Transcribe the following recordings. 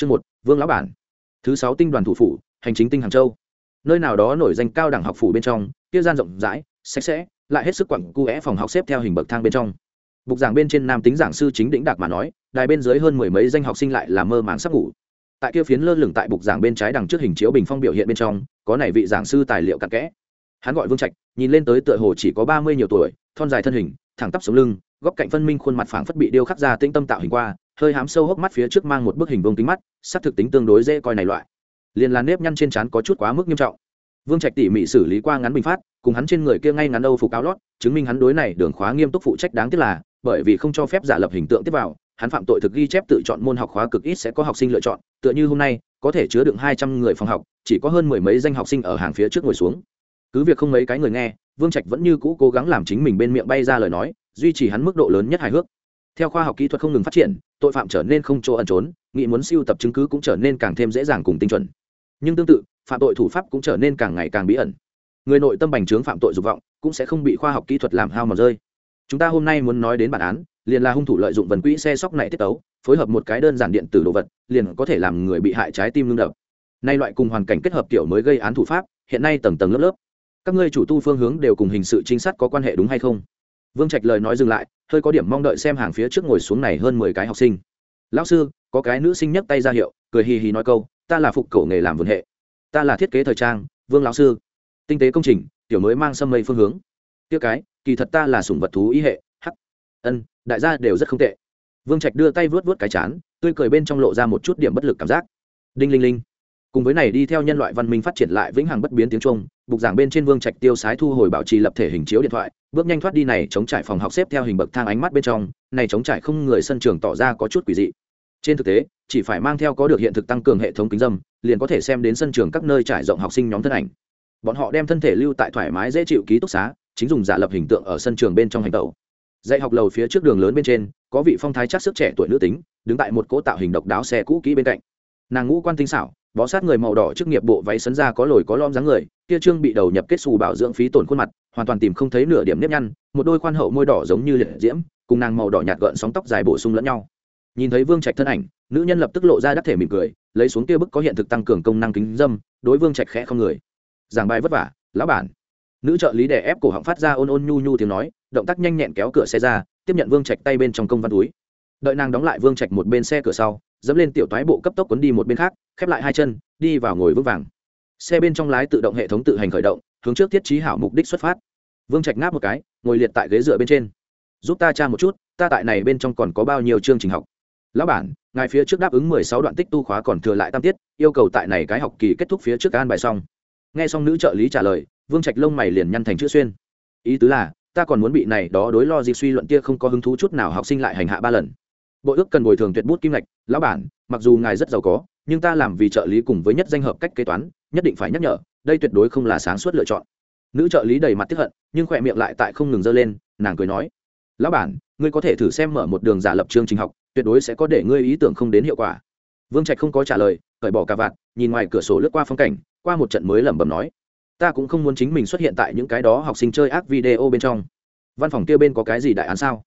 chương một, vương lão bản. Thứ sáu tinh đoàn thủ phủ, hành chính tinh hàng châu. Nơi nào đó nổi danh cao đẳng học phủ bên trong, kia gian rộng rãi, sạch sẽ, lại hết sức quặng cu é phòng học xếp theo hình bậc thang bên trong. Bục giảng bên trên nam tính giảng sư chính đĩnh đạc mà nói, đài bên dưới hơn mười mấy danh học sinh lại là mơ màng sắp ngủ. Tại kia phiến lơ lửng tại bục giảng bên trái đằng trước hình chiếu bình phong biểu hiện bên trong, có này vị giảng sư tài liệu cặn kẽ. Hắn gọi vương trạch, nhìn lên tới tựa hồ chỉ có ba mươi nhiều tuổi, thon dài thân hình, thẳng tắp sống lưng, góc cạnh phân minh khuôn mặt phảng phất bị điêu khắc ra tĩnh tâm tạo hình qua hơi hám sâu hốc mắt phía trước mang một bức hình vông kính mắt sắc thực tính tương đối dễ coi này loại. Liền là nếp nhăn trên trán có chút quá mức nghiêm trọng. Vương trạch tỉ mỉ xử lý qua ngắn bình phát, cùng hắn trên người kia ngay ngắn âu phục áo lót, chứng minh hắn đối này đường khóa nghiêm túc phụ trách đáng tiếc là, bởi vì không cho phép giả lập hình tượng tiếp vào, hắn phạm tội thực ghi chép tự chọn môn học khóa cực ít sẽ có học sinh lựa chọn, tựa như hôm nay, có thể chứa đựng hai trăm người phòng học, chỉ có hơn mười mấy danh học sinh ở hàng phía trước ngồi xuống. Cứ việc không mấy cái người nghe, vương trạch vẫn như cũ cố gắng làm chính mình bên miệng bay ra lời nói, duy trì hắn mức độ lớn nhất hài hước. Theo khoa học kỹ thuật không ngừng phát triển tội phạm trở nên không chỗ ẩn trốn, nghĩ muốn siêu tập chứng cứ cũng trở nên càng thêm dễ dàng cùng tinh chuẩn. Nhưng tương tự, phạm tội thủ pháp cũng trở nên càng ngày càng bí ẩn. Người nội tâm bành trướng phạm tội dục vọng cũng sẽ không bị khoa học kỹ thuật làm hao mà rơi. Chúng ta hôm nay muốn nói đến bản án, liền là hung thủ lợi dụng vần quỹ xe sóc này tiết tấu, phối hợp một cái đơn giản điện tử đồ vật, liền có thể làm người bị hại trái tim ngưng đập. Nay loại cùng hoàn cảnh kết hợp kiểu mới gây án thủ pháp, hiện nay tầng tầng lớp lớp. Các ngươi chủ tu phương hướng đều cùng hình sự trinh sát có quan hệ đúng hay không? Vương trạch lời nói dừng lại hơi có điểm mong đợi xem hàng phía trước ngồi xuống này hơn mười cái học sinh. Lão sư, có cái nữ sinh nhấc tay ra hiệu, cười hì hì nói câu, ta là phục cổ nghề làm vườn hệ. Ta là thiết kế thời trang, vương lão sư. Tinh tế công trình, tiểu mới mang sâm mây phương hướng. Tiêu cái, kỳ thật ta là sủng vật thú ý hệ, hắc. Ân, đại gia đều rất không tệ. Vương trạch đưa tay vuốt vuốt cái chán, tươi cười bên trong lộ ra một chút điểm bất lực cảm giác. Đinh linh linh cùng với này đi theo nhân loại văn minh phát triển lại vĩnh hằng bất biến tiếng trung, bục giảng bên trên vương trạch tiêu sái thu hồi bảo trì lập thể hình chiếu điện thoại, bước nhanh thoát đi này chống trải phòng học xếp theo hình bậc thang ánh mắt bên trong, này chống trải không người sân trường tỏ ra có chút quỷ dị. Trên thực tế, chỉ phải mang theo có được hiện thực tăng cường hệ thống kính dâm, liền có thể xem đến sân trường các nơi trải rộng học sinh nhóm thân ảnh. Bọn họ đem thân thể lưu tại thoải mái dễ chịu ký túc xá, chính dùng giả lập hình tượng ở sân trường bên trong hành tàu dạy học lầu phía trước đường lớn bên trên, có vị phong thái chắc sức trẻ tuổi nữ tính, đứng tại một cỗ tạo hình độc đáo xe cũ kỹ bên cạnh. Nàng ngũ quan tinh xảo bó sát người màu đỏ trước nghiệp bộ váy sấn ra có lồi có lom dáng người, kia trương bị đầu nhập kết xù bảo dưỡng phí tổn khuôn mặt, hoàn toàn tìm không thấy nửa điểm nếp nhăn, một đôi khoan hậu môi đỏ giống như liệt diễm, cùng nàng màu đỏ nhạt gợn sóng tóc dài bổ sung lẫn nhau. Nhìn thấy vương trạch thân ảnh, nữ nhân lập tức lộ ra đắc thể mỉm cười, lấy xuống kia bức có hiện thực tăng cường công năng kính dâm, đối vương trạch khẽ không người. Giảng bài vất vả, lão bản. Nữ trợ lý đè ép cổ họng phát ra ôn ôn nhu nhu tiếng nói, động tác nhanh nhẹn kéo cửa xe ra, tiếp nhận vương trạch tay bên trong công văn túi. Đợi nàng đóng lại vương trạch một bên xe cửa sau dẫm lên tiểu toái bộ cấp tốc quấn đi một bên khác, khép lại hai chân, đi vào ngồi vững vàng. Xe bên trong lái tự động hệ thống tự hành khởi động, hướng trước thiết trí hảo mục đích xuất phát. Vương trạch ngáp một cái, ngồi liệt tại ghế dựa bên trên. Giúp ta tra một chút, ta tại này bên trong còn có bao nhiêu chương trình học? Lão bản, ngài phía trước đáp ứng mười sáu đoạn tích tu khóa còn thừa lại tam tiết, yêu cầu tại này cái học kỳ kết thúc phía trước an bài xong. Nghe xong nữ trợ lý trả lời, vương trạch lông mày liền nhăn thành chữ xuyên. Ý tứ là, ta còn muốn bị này đó đối lo gì suy luận kia không có hứng thú chút nào học sinh lại hành hạ ba lần bộ ước cần bồi thường tuyệt bút kim lệch lão bản, mặc dù ngài rất giàu có, nhưng ta làm vì trợ lý cùng với nhất danh hợp cách kế toán, nhất định phải nhắc nhở, đây tuyệt đối không là sáng suốt lựa chọn. Nữ trợ lý đầy mặt tiếp hận, nhưng khỏe miệng lại tại không ngừng dơ lên, nàng cười nói, lão bản, ngươi có thể thử xem mở một đường giả lập chương trình học, tuyệt đối sẽ có để ngươi ý tưởng không đến hiệu quả. Vương trạch không có trả lời, cởi bỏ cà vạt, nhìn ngoài cửa sổ lướt qua phong cảnh, qua một trận mới lẩm bẩm nói, ta cũng không muốn chính mình xuất hiện tại những cái đó học sinh chơi ác video bên trong. Văn phòng kia bên có cái gì đại án sao?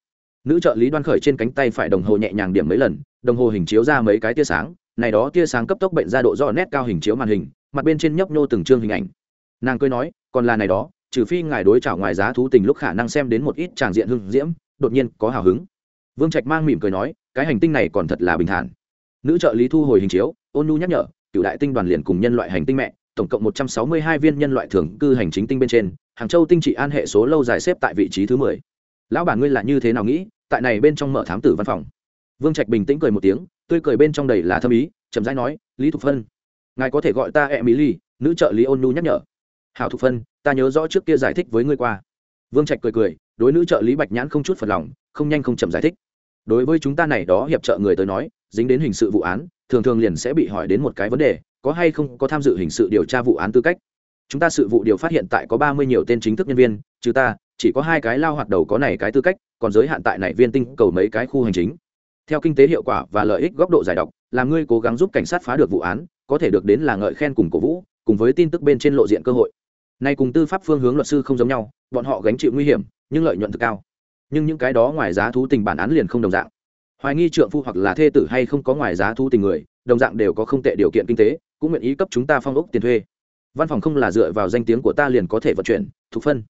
Nữ trợ lý đoan khởi trên cánh tay phải đồng hồ nhẹ nhàng điểm mấy lần, đồng hồ hình chiếu ra mấy cái tia sáng, này đó tia sáng cấp tốc bệnh ra độ rõ nét cao hình chiếu màn hình, mặt bên trên nhấp nhô từng chương hình ảnh. Nàng cười nói, còn là này đó, trừ phi ngài đối chảo ngoài giá thú tình lúc khả năng xem đến một ít tràng diện hưng diễm, đột nhiên có hào hứng. Vương trạch mang mỉm cười nói, cái hành tinh này còn thật là bình thản. Nữ trợ lý thu hồi hình chiếu, ôn nhu nhắc nhở cựu đại tinh đoàn liền cùng nhân loại hành tinh mẹ, tổng cộng một trăm sáu mươi hai viên nhân loại thường cư hành chính tinh bên trên, hàng châu tinh trị an hệ số lâu dài xếp tại vị trí thứ mười. Lão bản ngươi là như thế nào nghĩ? Tại này bên trong mở thám tử văn phòng. Vương trạch bình tĩnh cười một tiếng, tươi cười bên trong đầy là thâm ý, chậm rãi nói, lý thục phân, ngài có thể gọi ta e mỹ ly nữ trợ lý ôn nu nhắc nhở. Hảo thục phân, ta nhớ rõ trước kia giải thích với ngươi qua. Vương trạch cười cười, đối nữ trợ lý bạch nhãn không chút phật lòng, không nhanh không chậm giải thích. Đối với chúng ta này đó hiệp trợ người tới nói, dính đến hình sự vụ án, thường thường liền sẽ bị hỏi đến một cái vấn đề, có hay không có tham dự hình sự điều tra vụ án tư cách. Chúng ta sự vụ điều phát hiện tại có ba mươi nhiều tên chính thức nhân viên, trừ ta chỉ có hai cái lao hoạt đầu có này cái tư cách, còn giới hạn tại này viên tinh cầu mấy cái khu hành chính. Theo kinh tế hiệu quả và lợi ích góc độ giải độc, làm ngươi cố gắng giúp cảnh sát phá được vụ án, có thể được đến là ngợi khen cùng cổ vũ, cùng với tin tức bên trên lộ diện cơ hội. Nay cùng tư pháp phương hướng luật sư không giống nhau, bọn họ gánh chịu nguy hiểm, nhưng lợi nhuận thực cao. Nhưng những cái đó ngoài giá thú tình bản án liền không đồng dạng. Hoài nghi trượng phu hoặc là thê tử hay không có ngoài giá thú tình người, đồng dạng đều có không tệ điều kiện kinh tế, cũng nguyện ý cấp chúng ta phong ốc tiền thuê. Văn phòng không là dựa vào danh tiếng của ta liền có thể vận chuyển thuộc phân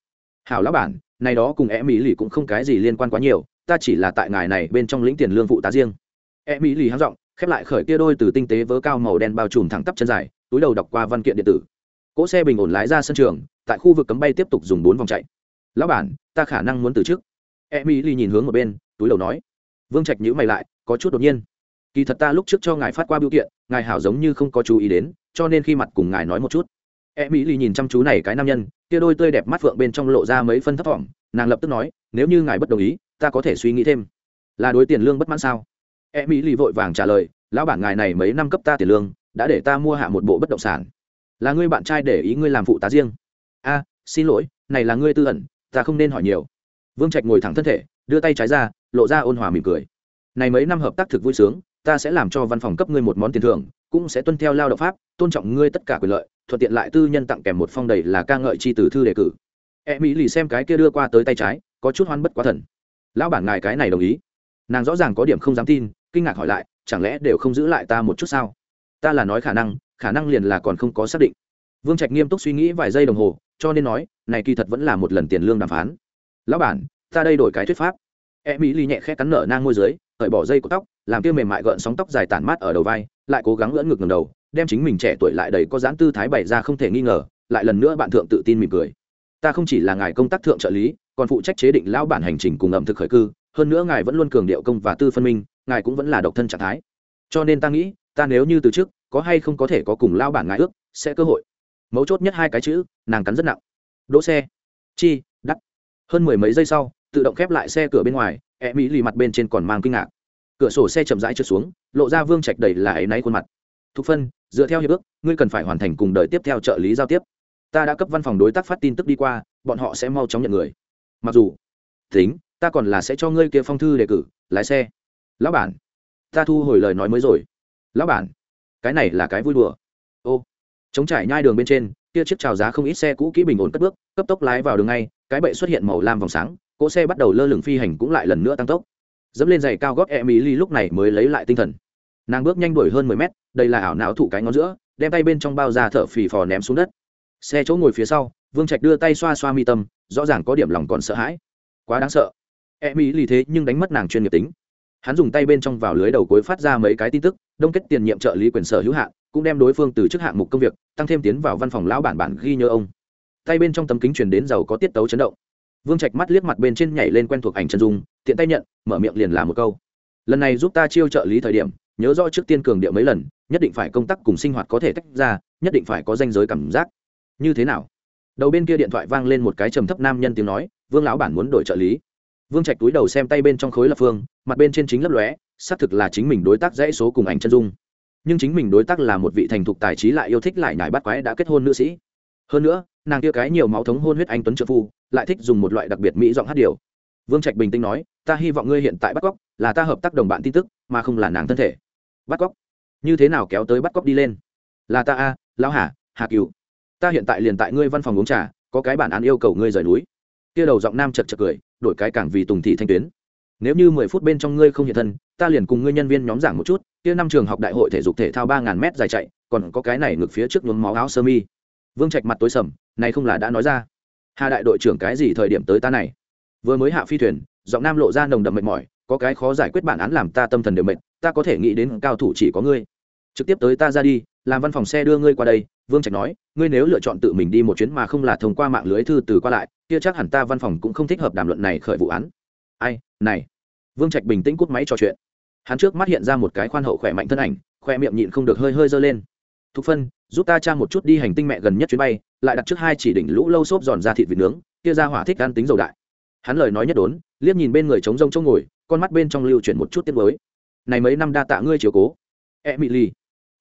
hảo lão bản, này đó cùng e mỹ lì cũng không cái gì liên quan quá nhiều, ta chỉ là tại ngài này bên trong lĩnh tiền lương phụ tá riêng. E mỹ lì háng giọng, khép lại khởi kia đôi từ tinh tế vớ cao màu đen bao trùm thẳng tắp chân dài, túi đầu đọc qua văn kiện điện tử. Cỗ xe bình ổn lái ra sân trường, tại khu vực cấm bay tiếp tục dùng bốn vòng chạy. Lão bản, ta khả năng muốn từ chức e mỹ lì nhìn hướng một bên, túi đầu nói. Vương trạch nhữ mày lại, có chút đột nhiên. Kỳ thật ta lúc trước cho ngài phát qua biểu kiện, ngài hảo giống như không có chú ý đến, cho nên khi mặt cùng ngài nói một chút. E mỹ lì nhìn chăm chú này cái nam nhân kia đôi tươi đẹp mắt phượng bên trong lộ ra mấy phân thấp thỏm, nàng lập tức nói, nếu như ngài bất đồng ý, ta có thể suy nghĩ thêm. Là đối tiền lương bất mãn sao? E mỹ lì vội vàng trả lời, lão bản ngài này mấy năm cấp ta tiền lương, đã để ta mua hạ một bộ bất động sản. Là ngươi bạn trai để ý ngươi làm phụ tá riêng. A, xin lỗi, này là ngươi tư ẩn, ta không nên hỏi nhiều. Vương trạch ngồi thẳng thân thể, đưa tay trái ra, lộ ra ôn hòa mỉm cười. Này mấy năm hợp tác thực vui sướng, ta sẽ làm cho văn phòng cấp ngươi một món tiền thưởng cũng sẽ tuân theo lao động pháp, tôn trọng ngươi tất cả quyền lợi, thuận tiện lại tư nhân tặng kèm một phong đầy là ca ngợi chi từ thư đề cử. E mỹ lì xem cái kia đưa qua tới tay trái, có chút hoan bất quá thần. Lão bản ngài cái này đồng ý. Nàng rõ ràng có điểm không dám tin, kinh ngạc hỏi lại, chẳng lẽ đều không giữ lại ta một chút sao? Ta là nói khả năng khả năng liền là còn không có xác định. Vương trạch nghiêm túc suy nghĩ vài giây đồng hồ, cho nên nói, này kỳ thật vẫn là một lần tiền lương đàm phán. Lão bản, ta đây đổi cái thuyết pháp. E mỹ lì nhẹ khẽ cắn nở nang môi dưới, cởi bỏ dây của tóc, làm kia mềm mại gợn sóng tóc dài tản mát ở đầu vai lại cố gắng lẫn ngực ngầm đầu, đem chính mình trẻ tuổi lại đầy có dáng tư thái bày ra không thể nghi ngờ, lại lần nữa bạn thượng tự tin mỉm cười. Ta không chỉ là ngài công tác thượng trợ lý, còn phụ trách chế định lão bản hành trình cùng ẩm thực khởi cư, hơn nữa ngài vẫn luôn cường điệu công và tư phân minh, ngài cũng vẫn là độc thân trạng thái. Cho nên ta nghĩ, ta nếu như từ trước có hay không có thể có cùng lao bản ngài ước, sẽ cơ hội. Mấu chốt nhất hai cái chữ, nàng cắn rất nặng. Đỗ xe. Chi, đắt. Hơn mười mấy giây sau, tự động khép lại xe cửa bên ngoài e mỹ lì mặt bên trên còn mang kinh ngạc cửa sổ xe chậm rãi trượt xuống, lộ ra vương trạch đầy là áy náy khuôn mặt. Thục phân, dựa theo hiệp ước, ngươi cần phải hoàn thành cùng đợi tiếp theo trợ lý giao tiếp. Ta đã cấp văn phòng đối tác phát tin tức đi qua, bọn họ sẽ mau chóng nhận người. Mặc dù, tính, ta còn là sẽ cho ngươi kia phong thư đề cử, lái xe. Lão bản, ta thu hồi lời nói mới rồi. Lão bản, cái này là cái vui đùa. Ô, chống trải nhai đường bên trên, kia chiếc trào giá không ít xe cũ kỹ bình ổn cất bước, cấp tốc lái vào đường ngay, cái bệ xuất hiện màu lam vòng sáng, cỗ xe bắt đầu lơ lửng phi hành cũng lại lần nữa tăng tốc dẫm lên giày cao gót ly lúc này mới lấy lại tinh thần. Nàng bước nhanh đuổi hơn mười mét, đây là ảo não thủ cái ngón giữa, đem tay bên trong bao ra thở phì phò ném xuống đất. Xe chỗ ngồi phía sau, vương trạch đưa tay xoa xoa mi tâm, rõ ràng có điểm lòng còn sợ hãi. Quá đáng sợ. E mỹ ly thế nhưng đánh mất nàng chuyên nghiệp tính. Hắn dùng tay bên trong vào lưới đầu cuối phát ra mấy cái tin tức, đông kết tiền nhiệm trợ lý quyền sở hữu hạn, cũng đem đối phương từ chức hạng mục công việc, tăng thêm tiến vào văn phòng lão bản bản ghi nhớ ông. Tay bên trong tấm kính truyền đến giàu có tiết tấu chấn động vương trạch mắt liếc mặt bên trên nhảy lên quen thuộc ảnh chân dung, tiện tay nhận, mở miệng liền làm một câu. Lần này giúp ta chiêu trợ lý thời điểm, nhớ rõ trước tiên cường điệu mấy lần, nhất định phải công tác cùng sinh hoạt có thể tách ra, nhất định phải có danh giới cảm giác. Như thế nào? Đầu bên kia điện thoại vang lên một cái trầm thấp nam nhân tiếng nói, vương lão bản muốn đổi trợ lý. Vương trạch túi đầu xem tay bên trong khối lập phương, mặt bên trên chính lấp lóe, xác thực là chính mình đối tác dãy số cùng ảnh chân dung. Nhưng chính mình đối tác là một vị thành thục tài trí lại yêu thích lại nhải bắt quái đã kết hôn nữ sĩ. Hơn nữa, nàng kia cái nhiều máu thống hôn huyết anh tuấn trợ phu lại thích dùng một loại đặc biệt mỹ giọng hát điều. Vương trạch bình tĩnh nói, ta hy vọng ngươi hiện tại bắt cóc là ta hợp tác đồng bạn tin tức, mà không là nàng thân thể. Bắt cóc? Như thế nào kéo tới bắt cóc đi lên? Là ta a, lão hà hà cửu. Ta hiện tại liền tại ngươi văn phòng uống trà, có cái bản án yêu cầu ngươi rời núi. Kia đầu giọng nam chật chật cười, đổi cái cảng vì tùng thị thanh tuyến. Nếu như mười phút bên trong ngươi không hiện thân, ta liền cùng ngươi nhân viên nhóm giảng một chút, kia năm trường học đại hội thể dục thể thao ba ngàn mét dài chạy, còn có cái này ngược phía trước nhuốm máu áo sơ mi. Vương trạch mặt tối sầm, này không là đã nói ra hà đại đội trưởng cái gì thời điểm tới ta này? Vừa mới hạ phi thuyền, giọng nam lộ ra nồng đậm mệt mỏi, có cái khó giải quyết bản án làm ta tâm thần đều mệt, ta có thể nghĩ đến cao thủ chỉ có ngươi. Trực tiếp tới ta ra đi, làm văn phòng xe đưa ngươi qua đây, vương trạch nói, ngươi nếu lựa chọn tự mình đi một chuyến mà không là thông qua mạng lưới thư từ qua lại, kia chắc hẳn ta văn phòng cũng không thích hợp đàm luận này khởi vụ án. Ai, này. Vương trạch bình tĩnh cút máy trò chuyện. Hắn trước mắt hiện ra một cái khoan hậu khỏe mạnh thân ảnh khoe miệng nhịn không được hơi hơi dơ lên thục phân, giúp ta tra một chút đi hành tinh mẹ gần nhất chuyến bay, lại đặt trước hai chỉ đỉnh lũ lâu xốp giòn ra thịt vịt nướng, kia ra hỏa thích ăn tính dầu đại. Hắn lời nói nhất đốn, liếc nhìn bên người trống rông trông ngồi, con mắt bên trong lưu chuyển một chút tiết mới này mấy năm đa tạ ngươi chiều cố. E mỹ ly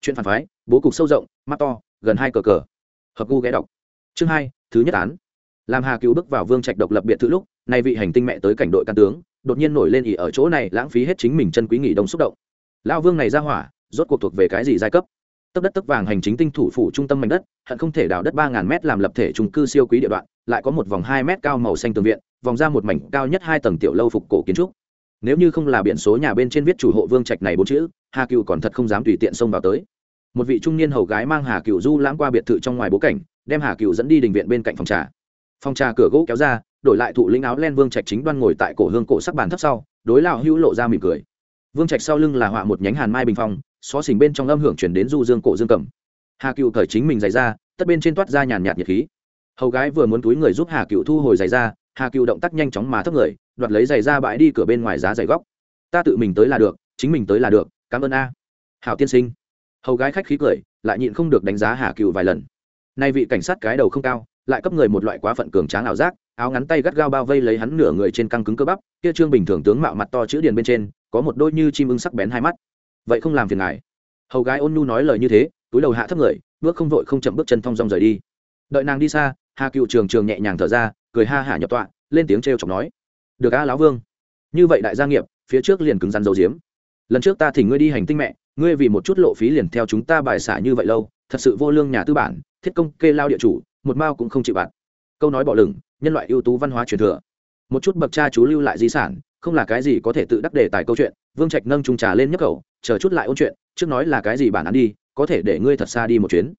chuyện phản phái, bố cục sâu rộng, mắt to, gần hai cờ cờ. Hợp gu ghé đọc. Chương hai, thứ nhất án. Làm hà cứu bước vào vương trạch độc lập biệt thự lúc, nay vị hành tinh mẹ tới cảnh đội can tướng, đột nhiên nổi lên ỉ ở chỗ này, lãng phí hết chính mình chân quý nghỉ đông xúc động. Lão vương này ra hỏa, rốt cuộc thuộc về cái gì giai cấp? Tấp đất tấp vàng hành chính tinh thủ phủ trung tâm mảnh đất, hận không thể đào đất ba ngàn m làm lập thể trung cư siêu quý địa đoạn, lại có một vòng hai m cao màu xanh tường viện, vòng ra một mảnh cao nhất hai tầng tiểu lâu phục cổ kiến trúc. Nếu như không là biển số nhà bên trên viết chủ hộ vương trạch này bốn chữ, hà cựu còn thật không dám tùy tiện xông vào tới. Một vị trung niên hầu gái mang hà cựu du lãng qua biệt thự trong ngoài bố cảnh, đem hà cựu dẫn đi đình viện bên cạnh phòng trà. Phòng trà cửa gỗ kéo ra, đổi lại thụ lĩnh áo len vương trạch chính đoan ngồi tại cổ hương cổ sắc bàn thấp sau, đối lão hữu lộ ra mỉm cười. Vương trạch sau lưng là họa một nhánh hàn mai bình phong xó xỉnh bên trong âm hưởng chuyển đến du dương cổ dương cầm. Hà cựu cởi chính mình giày ra, tất bên trên toát ra nhàn nhạt nhiệt khí. Hầu gái vừa muốn túi người giúp hà cựu thu hồi giày ra, hà cựu động tác nhanh chóng mà thấp người, đoạt lấy giày ra bãi đi cửa bên ngoài giá giày góc. Ta tự mình tới là được, chính mình tới là được, cảm ơn a. Hảo tiên sinh. Hầu gái khách khí cười, lại nhịn không được đánh giá hà cựu vài lần. Nay vị cảnh sát cái đầu không cao, lại cấp người một loại quá phận cường tráng ảo giác, áo ngắn tay gắt gao bao vây lấy hắn nửa người trên căng cứng cơ bắp, kia trương bình thường tướng mạo mặt to chữ điền bên trên, có một đôi như chim ưng sắc bén hai mắt vậy không làm phiền ngài. Hầu gái ôn nhu nói lời như thế, túi đầu hạ thấp người, bước không vội không chậm bước chân thong dong rời đi. Đợi nàng đi xa, hà cựu trường trường nhẹ nhàng thở ra, cười ha hả nhập tọa, lên tiếng trêu chọc nói, được a lão vương. Như vậy đại gia nghiệp, phía trước liền cứng rắn dầu diếm lần trước ta thỉnh ngươi đi hành tinh mẹ, ngươi vì một chút lộ phí liền theo chúng ta bài xả như vậy lâu, thật sự vô lương nhà tư bản, thiết công kê lao địa chủ, một mao cũng không chịu bạt. Câu nói bỏ lửng, nhân loại ưu tú văn hóa truyền thừa. Một chút bậc cha chú lưu lại di sản, không là cái gì có thể tự đắc đề tài câu chuyện, vương trạch nâng trung trà lên nhấp khẩu chờ chút lại ôn chuyện, trước nói là cái gì bản án đi, có thể để ngươi thật xa đi một chuyến.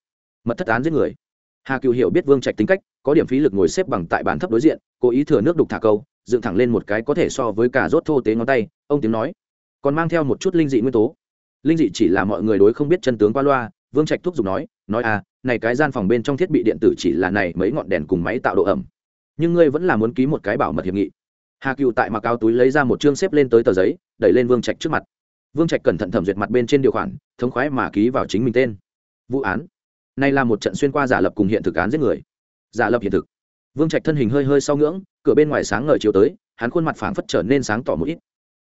Mật thất án giết người. Hà cựu hiểu biết vương trạch tính cách, có điểm phí lực ngồi xếp bằng tại bàn thấp đối diện, cố ý thừa nước đục thả câu, dựng thẳng lên một cái có thể so với cả rốt thô tế ngón tay, ông tiếng nói. Còn mang theo một chút linh dị nguyên tố. Linh dị chỉ là mọi người đối không biết chân tướng qua loa, vương trạch thúc giục nói nói à này cái gian phòng bên trong thiết bị điện tử chỉ là này mấy ngọn đèn cùng máy tạo độ ẩm. Nhưng ngươi vẫn là muốn ký một cái bảo mật hiệp nghị. Hà cựu tại mặc áo túi lấy ra một chương xếp lên tới tờ giấy, đẩy lên vương trạch trước mặt vương trạch cẩn thận thẩm duyệt mặt bên trên điều khoản, thống khoái mà ký vào chính mình tên. Vụ án. Nay là một trận xuyên qua giả lập cùng hiện thực án giết người. Giả lập hiện thực. Vương trạch thân hình hơi hơi sau ngưỡng, cửa bên ngoài sáng ngời chiều tới, hắn khuôn mặt phảng phất trở nên sáng tỏ một ít.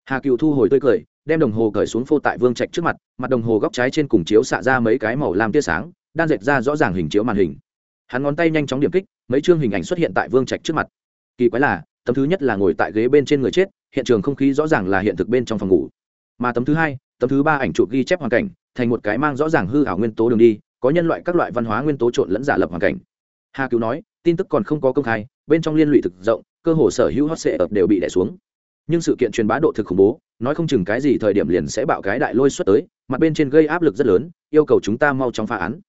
Hà cựu thu hồi tươi cười, đem đồng hồ cởi xuống phô tại vương trạch trước mặt mặt đồng hồ góc trái trên cùng chiếu xạ ra mấy cái màu làm tia sáng đang dệt ra rõ ràng hình chiếu màn hình. Hắn ngón tay nhanh chóng điểm kích, mấy chương hình ảnh xuất hiện tại vương trạch trước mặt. Kỳ quái là, tấm thứ nhất là ngồi tại ghế bên trên người chết, hiện trường không khí rõ ràng là hiện thực bên trong phòng ngủ mà tấm thứ hai, tấm thứ ba ảnh chụp ghi chép hoàn cảnh, thành một cái mang rõ ràng hư ảo nguyên tố đường đi, có nhân loại các loại văn hóa nguyên tố trộn lẫn giả lập hoàn cảnh. Hà cứu nói, tin tức còn không có công khai, bên trong liên lụy thực rộng, cơ hồ sở hữu hot sệ ập đều bị đẻ xuống. Nhưng sự kiện truyền bá độ thực khủng bố, nói không chừng cái gì thời điểm liền sẽ bạo cái đại lôi xuất tới, mặt bên trên gây áp lực rất lớn, yêu cầu chúng ta mau chóng phá án.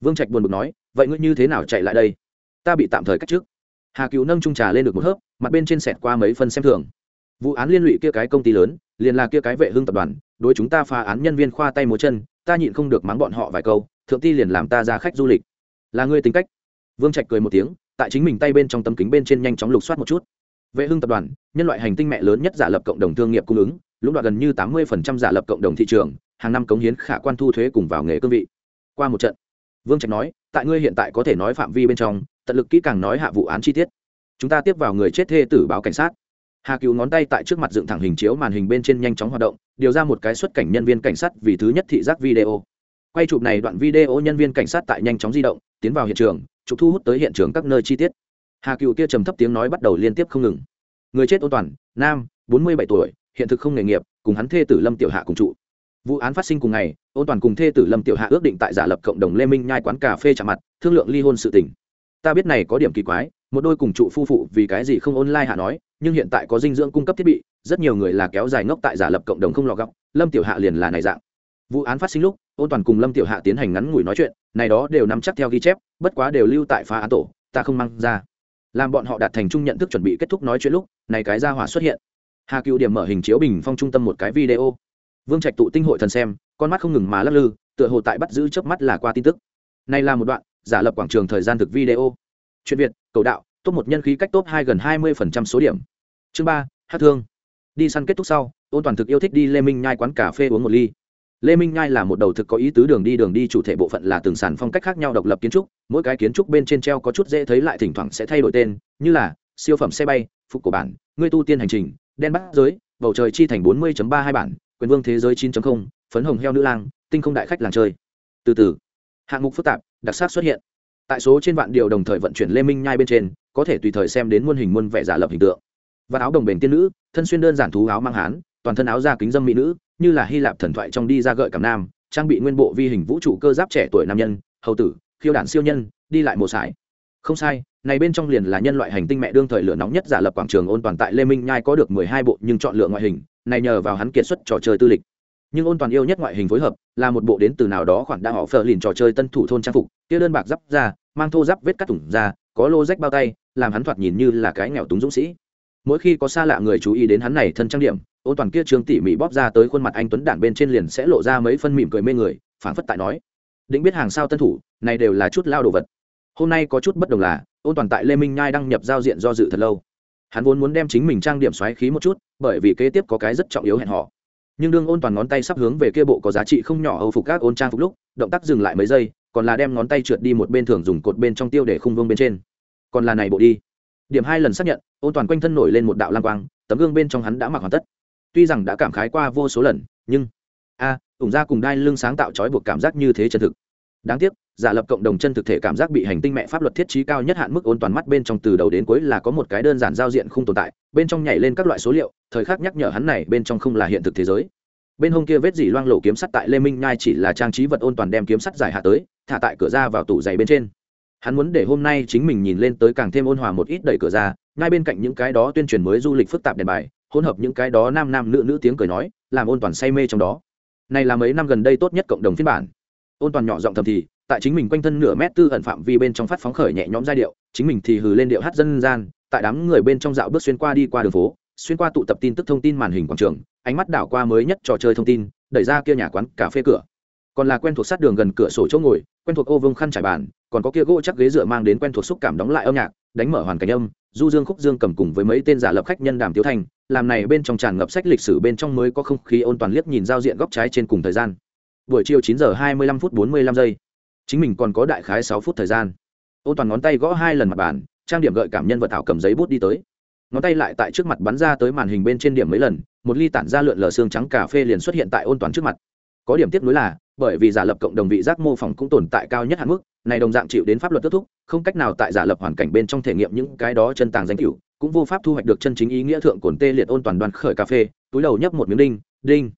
Vương trạch buồn bực nói, vậy ngươi như thế nào chạy lại đây? Ta bị tạm thời cách trước. Hà cứu nâng trung trà lên được một hớp, mặt bên trên sẹt qua mấy phân xem thường. Vụ án liên lụy kia cái công ty lớn liền là kia cái vệ hưng tập đoàn, đối chúng ta phá án nhân viên khoa tay múa chân, ta nhịn không được mắng bọn họ vài câu, thượng ti liền làm ta ra khách du lịch. Là ngươi tính cách. Vương trạch cười một tiếng, tại chính mình tay bên trong tấm kính bên trên nhanh chóng lục soát một chút. Vệ hưng tập đoàn, nhân loại hành tinh mẹ lớn nhất giả lập cộng đồng thương nghiệp cung ứng lúc đoạn gần như tám mươi giả lập cộng đồng thị trường, hàng năm cống hiến khả quan thu thuế cùng vào nghề cương vị. Qua một trận, vương trạch nói, tại ngươi hiện tại có thể nói phạm vi bên trong, tận lực kỹ càng nói hạ vụ án chi tiết. Chúng ta tiếp vào người chết thê tử báo cảnh sát hà cứu ngón tay tại trước mặt dựng thẳng hình chiếu màn hình bên trên nhanh chóng hoạt động, điều ra một cái xuất cảnh nhân viên cảnh sát vì thứ nhất thị giác video. Quay chụp này đoạn video nhân viên cảnh sát tại nhanh chóng di động, tiến vào hiện trường, chụp thu hút tới hiện trường các nơi chi tiết. Hà cựu kia trầm thấp tiếng nói bắt đầu liên tiếp không ngừng. Người chết ô toàn, nam, bốn mươi bảy tuổi, hiện thực không nghề nghiệp, cùng hắn thê tử lâm tiểu hạ cùng trụ. Vụ án phát sinh cùng ngày, ô toàn cùng thê tử lâm tiểu hạ ước định tại giả lập cộng đồng lê minh nhai quán cà phê chạm mặt, thương lượng ly hôn sự tình. Ta biết này có điểm kỳ quái một đôi cùng trụ phu phụ vì cái gì không online hạ nói, nhưng hiện tại có dinh dưỡng cung cấp thiết bị, rất nhiều người là kéo dài ngốc tại giả lập cộng đồng không lọ gọc lâm tiểu hạ liền là này dạng. Vụ án phát sinh lúc, ôn toàn cùng lâm tiểu hạ tiến hành ngắn ngủi nói chuyện, này đó đều nắm chắc theo ghi chép, bất quá đều lưu tại phá án tổ, ta không mang ra. Làm bọn họ đạt thành chung nhận thức chuẩn bị kết thúc nói chuyện lúc, này cái ra hỏa xuất hiện. Hà cựu điểm mở hình chiếu bình phong trung tâm một cái video. Vương trạch tụ tinh hội thần xem, con mắt không ngừng mà lắc lư, tựa hồ tại bắt giữ chớp mắt là qua tin tức. Này là một đoạn giả lập quảng trường thời gian thực video chuyện việt cầu đạo top một nhân khí cách top hai gần hai mươi phần trăm số điểm. Chương ba hát thương. Đi săn kết thúc sau ôn toàn thực yêu thích đi lê minh nhai quán cà phê uống một ly. Lê minh nhai là một đầu thực có ý tứ đường đi đường đi chủ thể bộ phận là từng sản phong cách khác nhau độc lập kiến trúc mỗi cái kiến trúc bên trên treo có chút dễ thấy lại thỉnh thoảng sẽ thay đổi tên như là siêu phẩm xe bay phục cổ bản ngươi tu tiên hành trình đen bắt giới bầu trời chi thành bốn mươi ba hai bản quyền vương thế giới 9.0, phấn hồng heo nữ lang tinh không đại khách làng chơi. Từ từ hạng mục phức tạp đặc sắc xuất hiện tại số trên vạn điều đồng thời vận chuyển lê minh nhai bên trên, có thể tùy thời xem đến muôn hình muôn vẻ giả lập hình tượng. Và áo đồng bền tiên nữ, thân xuyên đơn giản thú áo mang hán, toàn thân áo da kính dâm mỹ nữ, như là hy lạp thần thoại trong đi ra gợi cảm nam, trang bị nguyên bộ vi hình vũ trụ cơ giáp trẻ tuổi nam nhân, hầu tử, khiêu đản siêu nhân, đi lại một sải. Không sai, này bên trong liền là nhân loại hành tinh mẹ đương thời lửa nóng nhất giả lập quảng trường ôn toàn tại lê minh nhai có được mười hai bộ nhưng chọn lựa ngoại hình, này nhờ vào hắn kiệt xuất trò chơi tư lịch nhưng ôn toàn yêu nhất ngoại hình phối hợp là một bộ đến từ nào đó khoản đã họ phờ lìn trò chơi tân thủ thôn trang phục tia đơn bạc giáp ra mang thô giáp vết cắt thủng ra có lô rách bao tay, làm hắn thoạt nhìn như là cái nghèo túng dũng sĩ. Mỗi khi có xa lạ người chú ý đến hắn này thân trang điểm, ôn toàn kia trương tỉ mỉ bóp ra tới khuôn mặt anh tuấn đản bên trên liền sẽ lộ ra mấy phân mỉm cười mê người, phảng phất tại nói, định biết hàng sao tân thủ, này đều là chút lao đồ vật. Hôm nay có chút bất đồng là, ôn toàn tại lê minh nhai đăng nhập giao diện do dự thật lâu. Hắn vốn muốn đem chính mình trang điểm xoáy khí một chút, bởi vì kế tiếp có cái rất trọng yếu hẹn họ nhưng đương ôn toàn ngón tay sắp hướng về kia bộ có giá trị không nhỏ âu phục các ôn trang phục lúc động tác dừng lại mấy giây còn là đem ngón tay trượt đi một bên thường dùng cột bên trong tiêu để khung vương bên trên. Còn là này bộ đi. Điểm hai lần xác nhận ôn toàn quanh thân nổi lên một đạo lam quang tấm gương bên trong hắn đã mặc hoàn tất. Tuy rằng đã cảm khái qua vô số lần nhưng a à, ủng ra cùng đai lưng sáng tạo trói buộc cảm giác như thế chân thực đáng tiếc, giả lập cộng đồng chân thực thể cảm giác bị hành tinh mẹ pháp luật thiết trí cao nhất hạn mức ôn toàn mắt bên trong từ đầu đến cuối là có một cái đơn giản giao diện không tồn tại, bên trong nhảy lên các loại số liệu, thời khắc nhắc nhở hắn này bên trong không là hiện thực thế giới. Bên hông kia vết dỉ loang lộ kiếm sắt tại lê minh nhai chỉ là trang trí vật ôn toàn đem kiếm sắt dài hạ tới, thả tại cửa ra vào tủ giày bên trên. Hắn muốn để hôm nay chính mình nhìn lên tới càng thêm ôn hòa một ít đẩy cửa ra, ngay bên cạnh những cái đó tuyên truyền mới du lịch phức tạp đèn bài, hỗn hợp những cái đó nam nam nữ nữ tiếng cười nói, làm ôn toàn say mê trong đó. Này là mấy năm gần đây tốt nhất cộng đồng phiên bản ôn toàn nhỏ giọng thầm thì, tại chính mình quanh thân nửa mét tư ẩn phạm vi bên trong phát phóng khởi nhẹ nhõm giai điệu, chính mình thì hừ lên điệu hát dân gian, tại đám người bên trong dạo bước xuyên qua đi qua đường phố, xuyên qua tụ tập tin tức thông tin màn hình quảng trường, ánh mắt đảo qua mới nhất trò chơi thông tin, đẩy ra kia nhà quán cà phê cửa. Còn là quen thuộc sát đường gần cửa sổ chỗ ngồi, quen thuộc ô vương khăn trải bàn, còn có kia gỗ chắc ghế dựa mang đến quen thuộc xúc cảm đóng lại âm nhạc, đánh mở hoàn cảnh âm, du dương khúc dương cầm cùng với mấy tên giả lập khách nhân đàm tiếu thành, làm này bên trong tràn ngập sách lịch sử bên trong mới có không khí ôn toàn liếc nhìn giao diện góc trái trên cùng thời gian buổi chiều chín giờ hai mươi lăm phút bốn mươi lăm giây. Chính mình còn có đại khái sáu phút thời gian. Ôn toàn ngón tay gõ hai lần mặt bàn, trang điểm gợi cảm nhân vật thảo cầm giấy bút đi tới. Ngón tay lại tại trước mặt bắn ra tới màn hình bên trên điểm mấy lần, một ly tản ra lượn lờ xương trắng cà phê liền xuất hiện tại ôn toàn trước mặt. Có điểm tiếp nối là, bởi vì giả lập cộng đồng vị giác mô phỏng cũng tồn tại cao nhất hạn mức, này đồng dạng chịu đến pháp luật kết thúc, không cách nào tại giả lập hoàn cảnh bên trong thể nghiệm những cái đó chân tàng danh cửu, cũng vô pháp thu hoạch được chân chính ý nghĩa thượng cổn tê liệt ôn toàn đoàn khởi cà phê, túi đầu nhấp một miếng đinh đinh.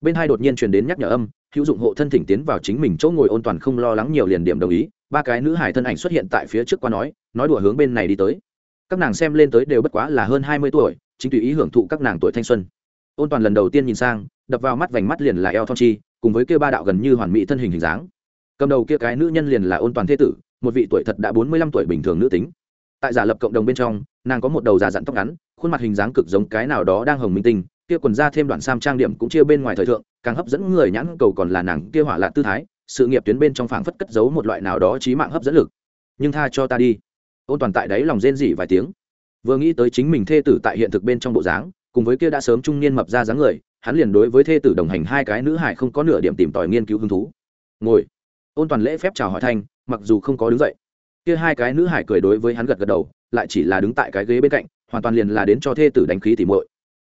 Bên hai đột nhiên truyền đến nhắc nhở âm hữu dụng hộ thân thỉnh tiến vào chính mình chỗ ngồi ôn toàn không lo lắng nhiều liền điểm đồng ý. Ba cái nữ hải thân ảnh xuất hiện tại phía trước qua nói nói đùa hướng bên này đi tới. Các nàng xem lên tới đều bất quá là hơn hai mươi tuổi, chính tùy ý hưởng thụ các nàng tuổi thanh xuân. Ôn toàn lần đầu tiên nhìn sang, đập vào mắt vành mắt liền là eo thon chi, cùng với kia ba đạo gần như hoàn mỹ thân hình hình dáng. Cầm đầu kia cái nữ nhân liền là ôn toàn thế tử, một vị tuổi thật đã bốn mươi lăm tuổi bình thường nữ tính. Tại giả lập cộng đồng bên trong, nàng có một đầu già dặn tóc ngắn, khuôn mặt hình dáng cực giống cái nào đó đang hồng minh tinh kia quần ra thêm đoạn sam trang điểm cũng chia bên ngoài thời thượng, càng hấp dẫn người nhãn cầu còn là nàng kia hỏa lạ tư thái, sự nghiệp tuyến bên trong phảng phất cất giấu một loại nào đó trí mạng hấp dẫn lực. Nhưng tha cho ta đi. Ôn toàn tại đấy lòng rên rỉ vài tiếng. Vừa nghĩ tới chính mình thê tử tại hiện thực bên trong bộ dáng, cùng với kia đã sớm trung niên mập ra dáng người, hắn liền đối với thê tử đồng hành hai cái nữ hải không có nửa điểm tìm tòi nghiên cứu hứng thú. Ngồi. Ôn toàn lễ phép chào hỏi thanh, mặc dù không có đứng dậy. Kia hai cái nữ hải cười đối với hắn gật gật đầu, lại chỉ là đứng tại cái ghế bên cạnh, hoàn toàn liền là đến cho thê tử đánh khí tỉ muội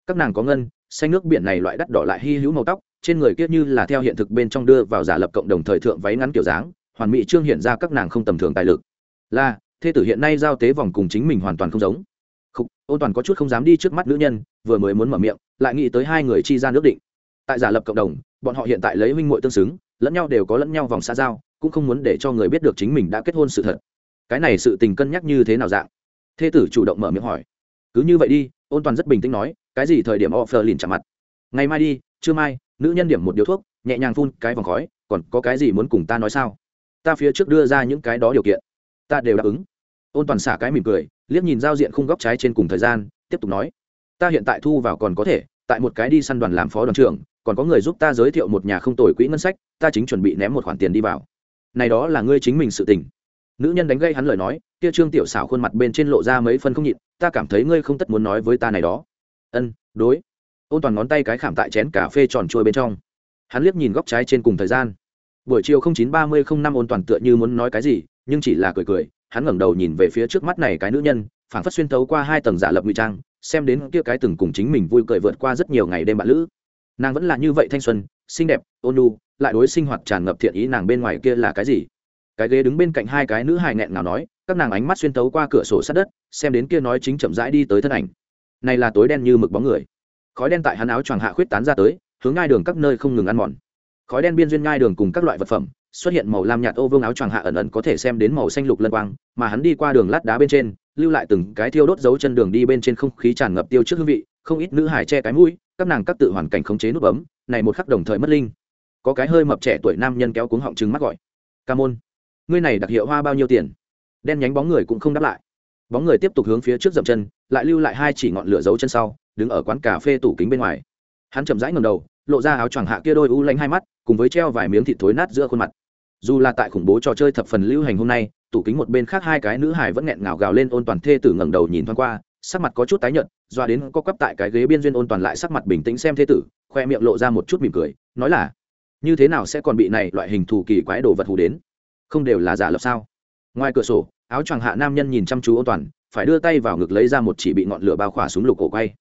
các nàng có ngân, xanh nước biển này loại đắt đỏ lại hy hữu màu tóc, trên người kiết như là theo hiện thực bên trong đưa vào giả lập cộng đồng thời thượng váy ngắn kiểu dáng, hoàn mỹ trương hiện ra các nàng không tầm thường tài lực. Là, thê tử hiện nay giao tế vòng cùng chính mình hoàn toàn không giống. Không ôn toàn có chút không dám đi trước mắt nữ nhân, vừa mới muốn mở miệng, lại nghĩ tới hai người chi ra nước định. Tại giả lập cộng đồng, bọn họ hiện tại lấy huynh muội tương xứng, lẫn nhau đều có lẫn nhau vòng xa giao, cũng không muốn để cho người biết được chính mình đã kết hôn sự thật. Cái này sự tình cân nhắc như thế nào dạng? Thê tử chủ động mở miệng hỏi. Cứ như vậy đi ôn toàn rất bình tĩnh nói, cái gì thời điểm offer liền chạm mặt? Ngày mai đi chưa mai, nữ nhân điểm một điếu thuốc, nhẹ nhàng phun cái vòng khói, còn có cái gì muốn cùng ta nói sao? Ta phía trước đưa ra những cái đó điều kiện. Ta đều đáp ứng. Ôn toàn xả cái mỉm cười, liếc nhìn giao diện khung góc trái trên cùng thời gian, tiếp tục nói, ta hiện tại thu vào còn có thể, tại một cái đi săn đoàn làm phó đoàn trưởng, còn có người giúp ta giới thiệu một nhà không tồi quỹ ngân sách, ta chính chuẩn bị ném một khoản tiền đi vào. Này đó là ngươi chính mình sự tình. Nữ nhân đánh gây hắn lời nói, kia trương tiểu xảo khuôn mặt bên trên lộ ra mấy phân không nhịn ta cảm thấy ngươi không tất muốn nói với ta này đó. Ân, đối. Ôn toàn ngón tay cái khảm tại chén cà phê tròn trôi bên trong. Hắn liếc nhìn góc trái trên cùng thời gian. Buổi chiều chín ba mươi năm ôn toàn tựa như muốn nói cái gì, nhưng chỉ là cười cười, hắn ngẩng đầu nhìn về phía trước mắt này cái nữ nhân, phảng phất xuyên tấu qua hai tầng giả lập ngụy trang, xem đến kia cái từng cùng chính mình vui cười vượt qua rất nhiều ngày đêm bạn lữ. Nàng vẫn là như vậy thanh xuân, xinh đẹp, ôn lu lại đối sinh hoạt tràn ngập thiện ý nàng bên ngoài kia là cái gì? Cái ghế đứng bên cạnh hai cái nữ hài nghẹn nào nói các nàng ánh mắt xuyên tấu qua cửa sổ sát đất, xem đến kia nói chính chậm rãi đi tới thân ảnh. Này là tối đen như mực bóng người. Khói đen tại hắn áo choàng hạ khuyết tán ra tới, hướng ngai đường các nơi không ngừng ăn mòn. Khói đen biên duyên ngai đường cùng các loại vật phẩm, xuất hiện màu lam nhạt ô vương áo choàng hạ ẩn ẩn có thể xem đến màu xanh lục lân quang, mà hắn đi qua đường lát đá bên trên, lưu lại từng cái thiêu đốt dấu chân đường đi bên trên không khí tràn ngập tiêu trước hương vị, không ít nữ hải che cái mũi, các nàng các tự hoàn cảnh khống chế nút bấm, này một khắc đồng thời mất linh. Có cái hơi mập trẻ tuổi nam nhân kéo cuống họng trừng mắt gọi, ca môn, ngươi này đặc hiệu hoa bao nhiêu tiền? Đen nhánh bóng người cũng không đáp lại. Bóng người tiếp tục hướng phía trước dậm chân, lại lưu lại hai chỉ ngọn lửa dấu chân sau, đứng ở quán cà phê tủ kính bên ngoài. Hắn chậm rãi ngầm đầu, lộ ra áo choàng hạ kia đôi u lanh hai mắt, cùng với treo vài miếng thịt thối nát giữa khuôn mặt. Dù là tại khủng bố trò chơi thập phần lưu hành hôm nay, tủ kính một bên khác hai cái nữ hải vẫn nghẹn ngào gào lên ôn toàn thê tử ngẩng đầu nhìn thoáng qua, sắc mặt có chút tái nhợt, doa đến có quắp tại cái ghế biên duyên ôn toàn lại sắc mặt bình tĩnh xem thê tử, khoe miệng lộ ra một chút mỉm cười, nói là, như thế nào sẽ còn bị này loại hình thù kỳ quái đồ vật hù đến? Không đều là giả lập sao? Ngoài cửa sổ áo choàng hạ nam nhân nhìn chăm chú ôn toàn, phải đưa tay vào ngực lấy ra một chỉ bị ngọn lửa bao khỏa súng lục cổ quay.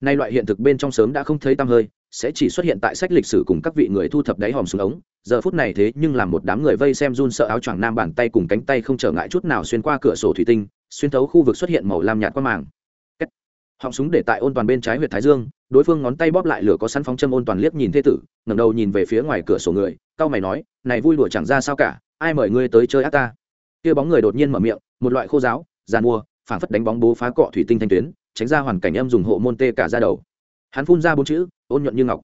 Nay loại hiện thực bên trong sớm đã không thấy tăm hơi, sẽ chỉ xuất hiện tại sách lịch sử cùng các vị người thu thập đáy hòm xuống ống. Giờ phút này thế nhưng làm một đám người vây xem run sợ áo choàng nam bàn tay cùng cánh tay không trở ngại chút nào xuyên qua cửa sổ thủy tinh, xuyên thấu khu vực xuất hiện màu lam nhạt qua màng. Họng súng để tại ôn toàn bên trái huyệt thái dương, đối phương ngón tay bóp lại lửa có sẵn phóng châm ôn toàn liếc nhìn thế tử, ngẩng đầu nhìn về phía ngoài cửa sổ người cao mày nói, này vui đùa chẳng ra sao cả, ai mời ngươi tới chơi ác ta? Kia bóng người đột nhiên mở miệng, một loại khô giáo, giàn mua, phảng phất đánh bóng bố phá cọ thủy tinh thanh tuyến, tránh ra hoàn cảnh âm dùng hộ môn tê cả ra đầu. Hắn phun ra bốn chữ, ôn nhuận như ngọc.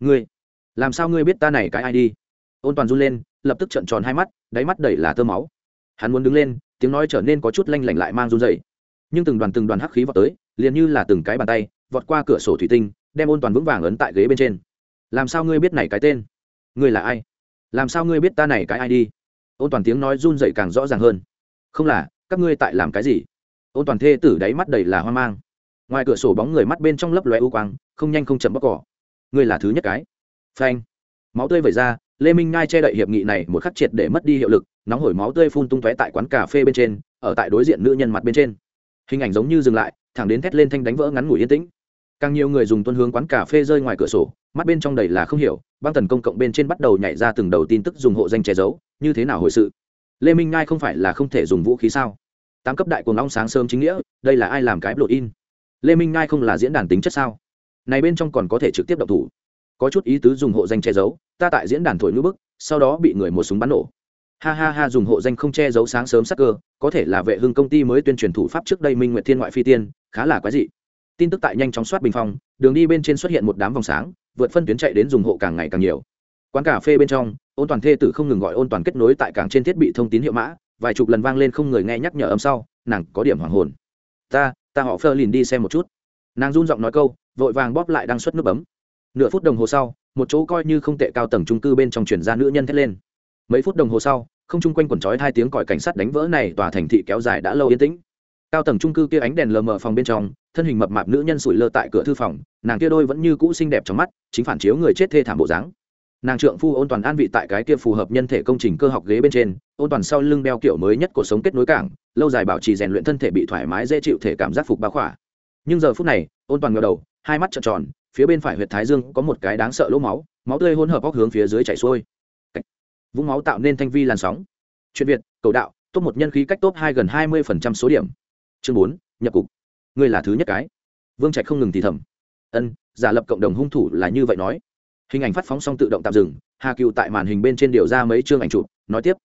Ngươi, làm sao ngươi biết ta này cái ai đi? Ôn toàn run lên, lập tức trợn tròn hai mắt, đáy mắt đầy là tơ máu. Hắn muốn đứng lên, tiếng nói trở nên có chút lanh lảnh lại mang run dậy nhưng từng đoàn từng đoàn hắc khí vọt tới, liền như là từng cái bàn tay, vọt qua cửa sổ thủy tinh, đem ôn toàn vững vàng ấn tại ghế bên trên. Làm sao ngươi biết này cái tên? Ngươi là ai? Làm sao ngươi biết ta này cái ai đi? Ôn toàn tiếng nói run dậy càng rõ ràng hơn. Không là, các ngươi tại làm cái gì? Ôn toàn thê tử đáy mắt đầy là hoang mang. Ngoài cửa sổ bóng người mắt bên trong lấp lóe u quang, không nhanh không chậm bóc cỏ. Ngươi là thứ nhất cái. Phanh. Máu tươi vẩy ra, lê minh ngai che đậy hiệp nghị này một khắc triệt để mất đi hiệu lực, nóng hổi máu tươi phun tung tóe tại quán cà phê bên trên, ở tại đối diện nữ nhân mặt bên trên. Hình ảnh giống như dừng lại, thẳng đến thét lên thanh đánh vỡ ngắn ngủi yên tĩnh càng nhiều người dùng tuân hướng quán cà phê rơi ngoài cửa sổ, mắt bên trong đầy là không hiểu, băng tần công cộng bên trên bắt đầu nhảy ra từng đầu tin tức dùng hộ danh che giấu, như thế nào hồi sự? Lê minh ngai không phải là không thể dùng vũ khí sao? Tám cấp đại cuồng long sáng sớm chính nghĩa, đây là ai làm cái blot in? Lê minh ngai không là diễn đàn tính chất sao? Này bên trong còn có thể trực tiếp động thủ. Có chút ý tứ dùng hộ danh che giấu, ta tại diễn đàn thổi ngữ bức, sau đó bị người một súng bắn nổ. Ha ha ha, dùng hộ danh không che giấu sáng sớm sắc cơ, có thể là vệ hưng công ty mới tuyên truyền thủ pháp trước đây minh nguyệt thiên ngoại phi tiên, khá là quái dị tin tức tại nhanh chóng soát bình phong, đường đi bên trên xuất hiện một đám vòng sáng, vượt phân tuyến chạy đến dùng hộ càng ngày càng nhiều. Quán cà phê bên trong, ôn toàn thê tử không ngừng gọi ôn toàn kết nối tại cảng trên thiết bị thông tín hiệu mã, vài chục lần vang lên không người nghe nhắc nhở âm sau, nàng có điểm hoàng hồn. Ta ta họ phơ lìn đi xem một chút. Nàng run giọng nói câu, vội vàng bóp lại đang xuất nước bấm. Nửa phút đồng hồ sau, một chỗ coi như không tệ cao tầng trung cư bên trong chuyển ra nữ nhân thét lên. Mấy phút đồng hồ sau, không chung quanh quần trói hai tiếng còi cảnh sát đánh vỡ này tòa thành thị kéo dài đã lâu yên tĩnh cao tầng trung cư kia ánh đèn lờ mờ phòng bên trong, thân hình mập mạp nữ nhân sủi lơ tại cửa thư phòng, nàng kia đôi vẫn như cũ xinh đẹp trong mắt, chính phản chiếu người chết thê thảm bộ dáng. Nàng trượng phu ôn toàn an vị tại cái kia phù hợp nhân thể công trình cơ học ghế bên trên, ôn toàn sau lưng đeo kiểu mới nhất của sống kết nối cảng, lâu dài bảo trì rèn luyện thân thể bị thoải mái dễ chịu thể cảm giác phục bá khỏa. Nhưng giờ phút này, ôn toàn ngờ đầu, hai mắt trợn tròn, phía bên phải huyệt thái dương có một cái đáng sợ lỗ máu máu tươi hỗn hợp góc hướng phía dưới chảy xuôi. Vũng máu tạo nên thanh vi làn sóng. Chuyện việt, cầu đạo, top một nhân khí cách top hai gần hai mươi số điểm chương bốn, nhập cục. Ngươi là thứ nhất cái. Vương trạch không ngừng thì thầm. Ân, giả lập cộng đồng hung thủ là như vậy nói. Hình ảnh phát phóng xong tự động tạm dừng, hà cựu tại màn hình bên trên điều ra mấy chương ảnh chụp, nói tiếp.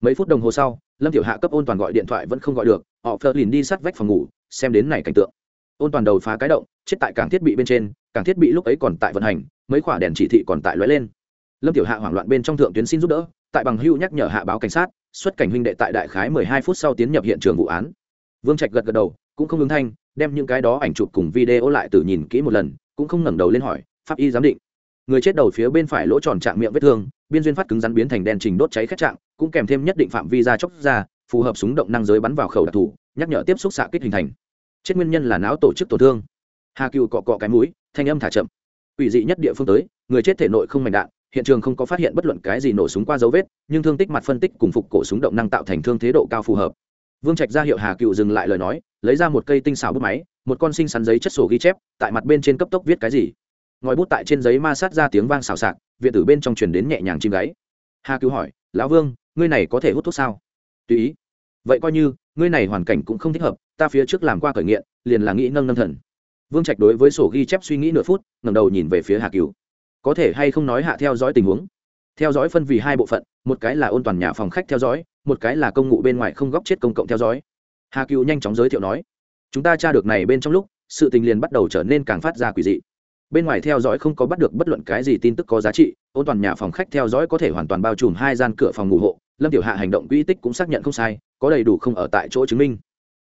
Mấy phút đồng hồ sau, lâm tiểu hạ cấp ôn toàn gọi điện thoại vẫn không gọi được, họ phớt lìn đi sát vách phòng ngủ, xem đến này cảnh tượng. Ôn toàn đầu phá cái động, chết tại cảng thiết bị bên trên, cảng thiết bị lúc ấy còn tại vận hành, mấy khoả đèn chỉ thị còn tại lóe lên. Lâm tiểu hạ hoảng loạn bên trong thượng tuyến xin giúp đỡ, tại bằng hưu nhắc nhở hạ báo cảnh sát, xuất cảnh huynh đệ tại đại khái mười hai phút sau tiến nhập hiện trường vụ án vương trạch gật gật đầu, cũng không ứng thanh, đem những cái đó ảnh chụp cùng video lại từ nhìn kỹ một lần, cũng không ngẩng đầu lên hỏi, pháp y giám định? Người chết đầu phía bên phải lỗ tròn trạng miệng vết thương, biên duyên phát cứng rắn biến thành đen trình đốt cháy khét trạng, cũng kèm thêm nhất định phạm vi ra chóc ra, phù hợp súng động năng giới bắn vào khẩu đặc thù, nhắc nhở tiếp xúc xạ kích hình thành. Chết nguyên nhân là não tổ chức tổn thương. Hà cựu cọ cọ cái mũi, thanh âm thả chậm. Ủy dị nhất địa phương tới, người chết thể nội không mảnh đạn, hiện trường không có phát hiện bất luận cái gì nổ súng qua dấu vết, nhưng thương tích mặt phân tích cùng phục cổ súng động năng tạo thành thương thế độ cao phù hợp vương trạch ra hiệu hà cựu dừng lại lời nói, lấy ra một cây tinh xảo bút máy, một con sinh sắn giấy chất sổ ghi chép, tại mặt bên trên cấp tốc viết cái gì. Ngòi bút tại trên giấy ma sát ra tiếng vang xào xạc, viện tử bên trong truyền đến nhẹ nhàng chim gáy. Hà cựu hỏi, lão vương, ngươi này có thể hút thuốc sao? Tùy ý. Vậy coi như, ngươi này hoàn cảnh cũng không thích hợp, ta phía trước làm qua cởi nghiện, liền là nghĩ nâng nâng thần. Vương trạch đối với sổ ghi chép suy nghĩ nửa phút, ngẩng đầu nhìn về phía hà cựu. Có thể hay không nói hạ theo dõi tình huống? Theo dõi phân vì hai bộ phận, một cái là ôn toàn nhà phòng khách theo dõi một cái là công ngụ bên ngoài không góc chết công cộng theo dõi. Hà cựu nhanh chóng giới thiệu nói, chúng ta tra được này bên trong lúc, sự tình liền bắt đầu trở nên càng phát ra quỷ dị. Bên ngoài theo dõi không có bắt được bất luận cái gì tin tức có giá trị, ôn toàn nhà phòng khách theo dõi có thể hoàn toàn bao trùm hai gian cửa phòng ngủ hộ, lâm tiểu hạ hành động quỹ tích cũng xác nhận không sai, có đầy đủ không ở tại chỗ chứng minh.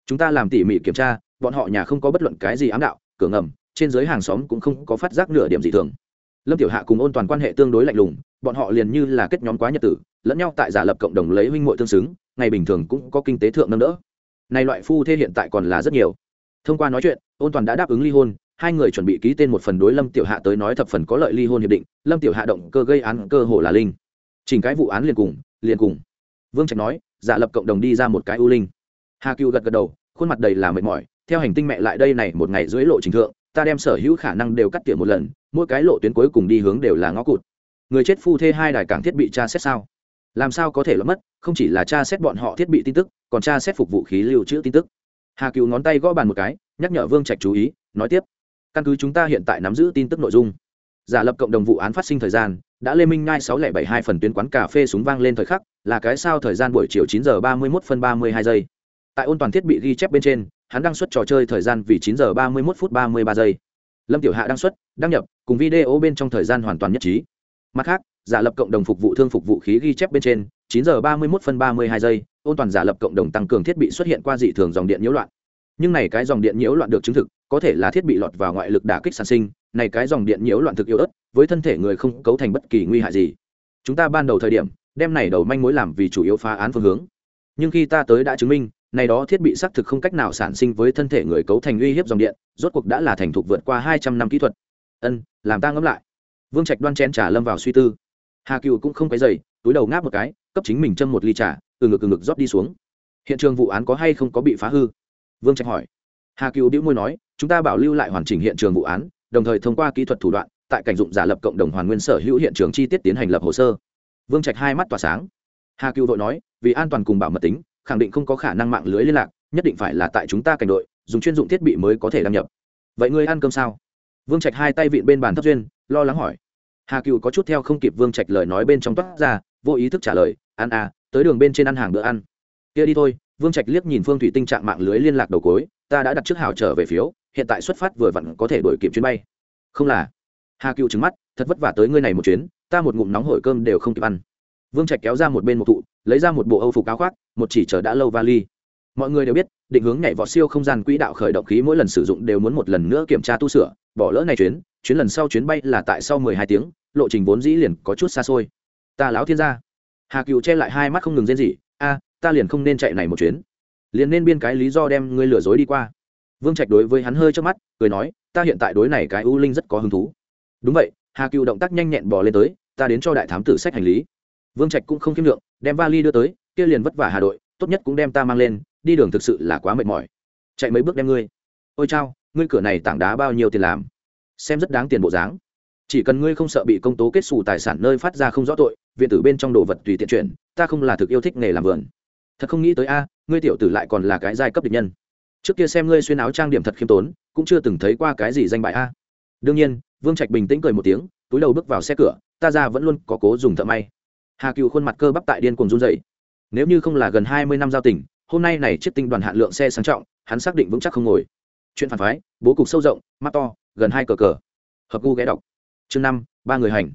Chúng ta làm tỉ mỉ kiểm tra, bọn họ nhà không có bất luận cái gì ám đạo, cửa ngầm, trên dưới hàng xóm cũng không có phát giác nửa điểm gì thường. Lâm tiểu hạ cùng ôn toàn quan hệ tương đối lạnh lùng, bọn họ liền như là kết nhóm quá nhật tử lẫn nhau tại giả lập cộng đồng lấy huynh muội tương xứng, ngày bình thường cũng có kinh tế thượng nâng đỡ. Này loại phu thê hiện tại còn là rất nhiều. Thông qua nói chuyện, ôn toàn đã đáp ứng ly hôn, hai người chuẩn bị ký tên một phần đối lâm tiểu hạ tới nói thập phần có lợi ly hôn hiệp định, lâm tiểu hạ động cơ gây án cơ hồ là linh. Chỉnh cái vụ án liền cùng liền cùng. Vương trạch nói, giả lập cộng đồng đi ra một cái ưu linh. Hà cựu gật gật đầu, khuôn mặt đầy là mệt mỏi, theo hành tinh mẹ lại đây này một ngày dưới lộ trình thượng, ta đem sở hữu khả năng đều cắt tỉa một lần, mỗi cái lộ tuyến cuối cùng đi hướng đều là ngõ cụt. Người chết phu thê hai đài cảng thiết bị tra xét sao? Làm sao có thể lỡ mất, không chỉ là tra xét bọn họ thiết bị tin tức, còn tra xét phục vũ khí lưu trữ tin tức. Hà cựu ngón tay gõ bàn một cái, nhắc nhở vương trạch chú ý, nói tiếp. Căn cứ chúng ta hiện tại nắm giữ tin tức nội dung, giả lập cộng đồng vụ án phát sinh thời gian, đã lê minh ngai sáu lẻ bảy hai phần tuyến quán cà phê súng vang lên thời khắc, là cái sao thời gian buổi chiều chín giờ ba mươi mốt phân ba mươi hai giây. Tại ôn toàn thiết bị ghi chép bên trên, hắn đăng xuất trò chơi thời gian vì chín giờ ba mươi mốt phút ba mươi ba giây. Lâm tiểu hạ đăng xuất, đăng nhập, cùng video bên trong thời gian hoàn toàn nhất trí. Mặt khác giả lập cộng đồng phục vụ thương phục vũ khí ghi chép bên trên, chín giờ ba mươi mốt phân ba mươi hai giây, ôn toàn giả lập cộng đồng tăng cường thiết bị xuất hiện qua dị thường dòng điện nhiễu loạn. Nhưng này cái dòng điện nhiễu loạn được chứng thực, có thể là thiết bị lọt vào ngoại lực đả kích sản sinh, này cái dòng điện nhiễu loạn thực yếu ớt, với thân thể người không cấu thành bất kỳ nguy hại gì. Chúng ta ban đầu thời điểm, đem này đầu manh mối làm vì chủ yếu phá án phương hướng. Nhưng khi ta tới đã chứng minh, này đó thiết bị xác thực không cách nào sản sinh với thân thể người cấu thành uy hiếp dòng điện, rốt cuộc đã là thành thục vượt qua hai trăm năm kỹ thuật. Ân, làm ta ngẫm lại. Vương trạch đoan chén trà lâm vào suy tư hà cựu cũng không cái dày túi đầu ngáp một cái, cấp chính mình châm một ly trà, từ ngực từ ngực rót đi xuống. hiện trường vụ án có hay không có bị phá hư? vương trạch hỏi. hà cựu đĩu môi nói, chúng ta bảo lưu lại hoàn chỉnh hiện trường vụ án, đồng thời thông qua kỹ thuật thủ đoạn, tại cảnh dụng giả lập cộng đồng hoàn nguyên sở hữu hiện trường chi tiết tiến hành lập hồ sơ. vương trạch hai mắt tỏa sáng. hà cựu vội nói, vì an toàn cùng bảo mật tính, khẳng định không có khả năng mạng lưới liên lạc, nhất định phải là tại chúng ta cảnh đội, dùng chuyên dụng thiết bị mới có thể đăng nhập. vậy ngươi ăn cơm sao? vương trạch hai tay vịn bên bàn thấp duyên, lo lắng hỏi hà cựu có chút theo không kịp vương trạch lời nói bên trong toát ra, vô ý thức trả lời, ăn à tới đường bên trên ăn hàng bữa ăn. Kia đi thôi. Vương trạch liếc nhìn phương thủy tinh trạng mạng lưới liên lạc đầu cối, ta đã đặt trước hào trở về phiếu, hiện tại xuất phát vừa vặn có thể đổi kịp chuyến bay. Không là. Hà cựu trứng mắt, thật vất vả tới ngươi này một chuyến, ta một ngụm nóng hổi cơm đều không kịp ăn. Vương trạch kéo ra một bên một thụ, lấy ra một bộ âu phục áo khoác, một chỉ chờ đã lâu vali. Mọi người đều biết, định hướng nhảy vọt siêu không gian quỹ đạo khởi động khí mỗi lần sử dụng đều muốn một lần nữa kiểm tra tu sửa, bỏ lỡ này chuyến chuyến lần sau chuyến bay là tại sau mười hai tiếng, lộ trình vốn dĩ liền có chút xa xôi. Ta láo thiên gia. Hà cựu che lại hai mắt không ngừng rên rỉ, a, ta liền không nên chạy này một chuyến. Liền nên biên cái lý do đem ngươi lừa dối đi qua. Vương trạch đối với hắn hơi trước mắt, cười nói, ta hiện tại đối này cái u linh rất có hứng thú. Đúng vậy. Hà cựu động tác nhanh nhẹn bỏ lên tới, ta đến cho đại thám tử sách hành lý. Vương trạch cũng không kiêm lượng, đem vali đưa tới, kia liền vất vả hà đội, tốt nhất cũng đem ta mang lên, đi đường thực sự là quá mệt mỏi. Chạy mấy bước đem ngươi. Ôi chao, ngươi cửa này tảng đá bao nhiêu tiền làm? Xem rất đáng tiền bộ dáng. Chỉ cần ngươi không sợ bị công tố kết xù tài sản nơi phát ra không rõ tội, viện tử bên trong đồ vật tùy tiện chuyển, ta không là thực yêu thích nghề làm vườn. Thật không nghĩ tới a, ngươi tiểu tử lại còn là cái giai cấp địch nhân. Trước kia xem ngươi xuyên áo trang điểm thật khiêm tốn, cũng chưa từng thấy qua cái gì danh bại a. Đương nhiên, vương trạch bình tĩnh cười một tiếng, túi đầu bước vào xe cửa, ta ra vẫn luôn có cố dùng thợ may. Hà cựu khuôn mặt cơ bắp tại điên cùng run dậy nếu như không là gần hai mươi năm giao tình, hôm nay này chiếc tinh đoàn hạn lượng xe sang trọng, hắn xác định vững chắc không ngồi. Chuyện phản phái, bố cục sâu rộng, mắt to gần hai cờ cờ. Hợp gu ghé đọc. Chương năm, ba người hành.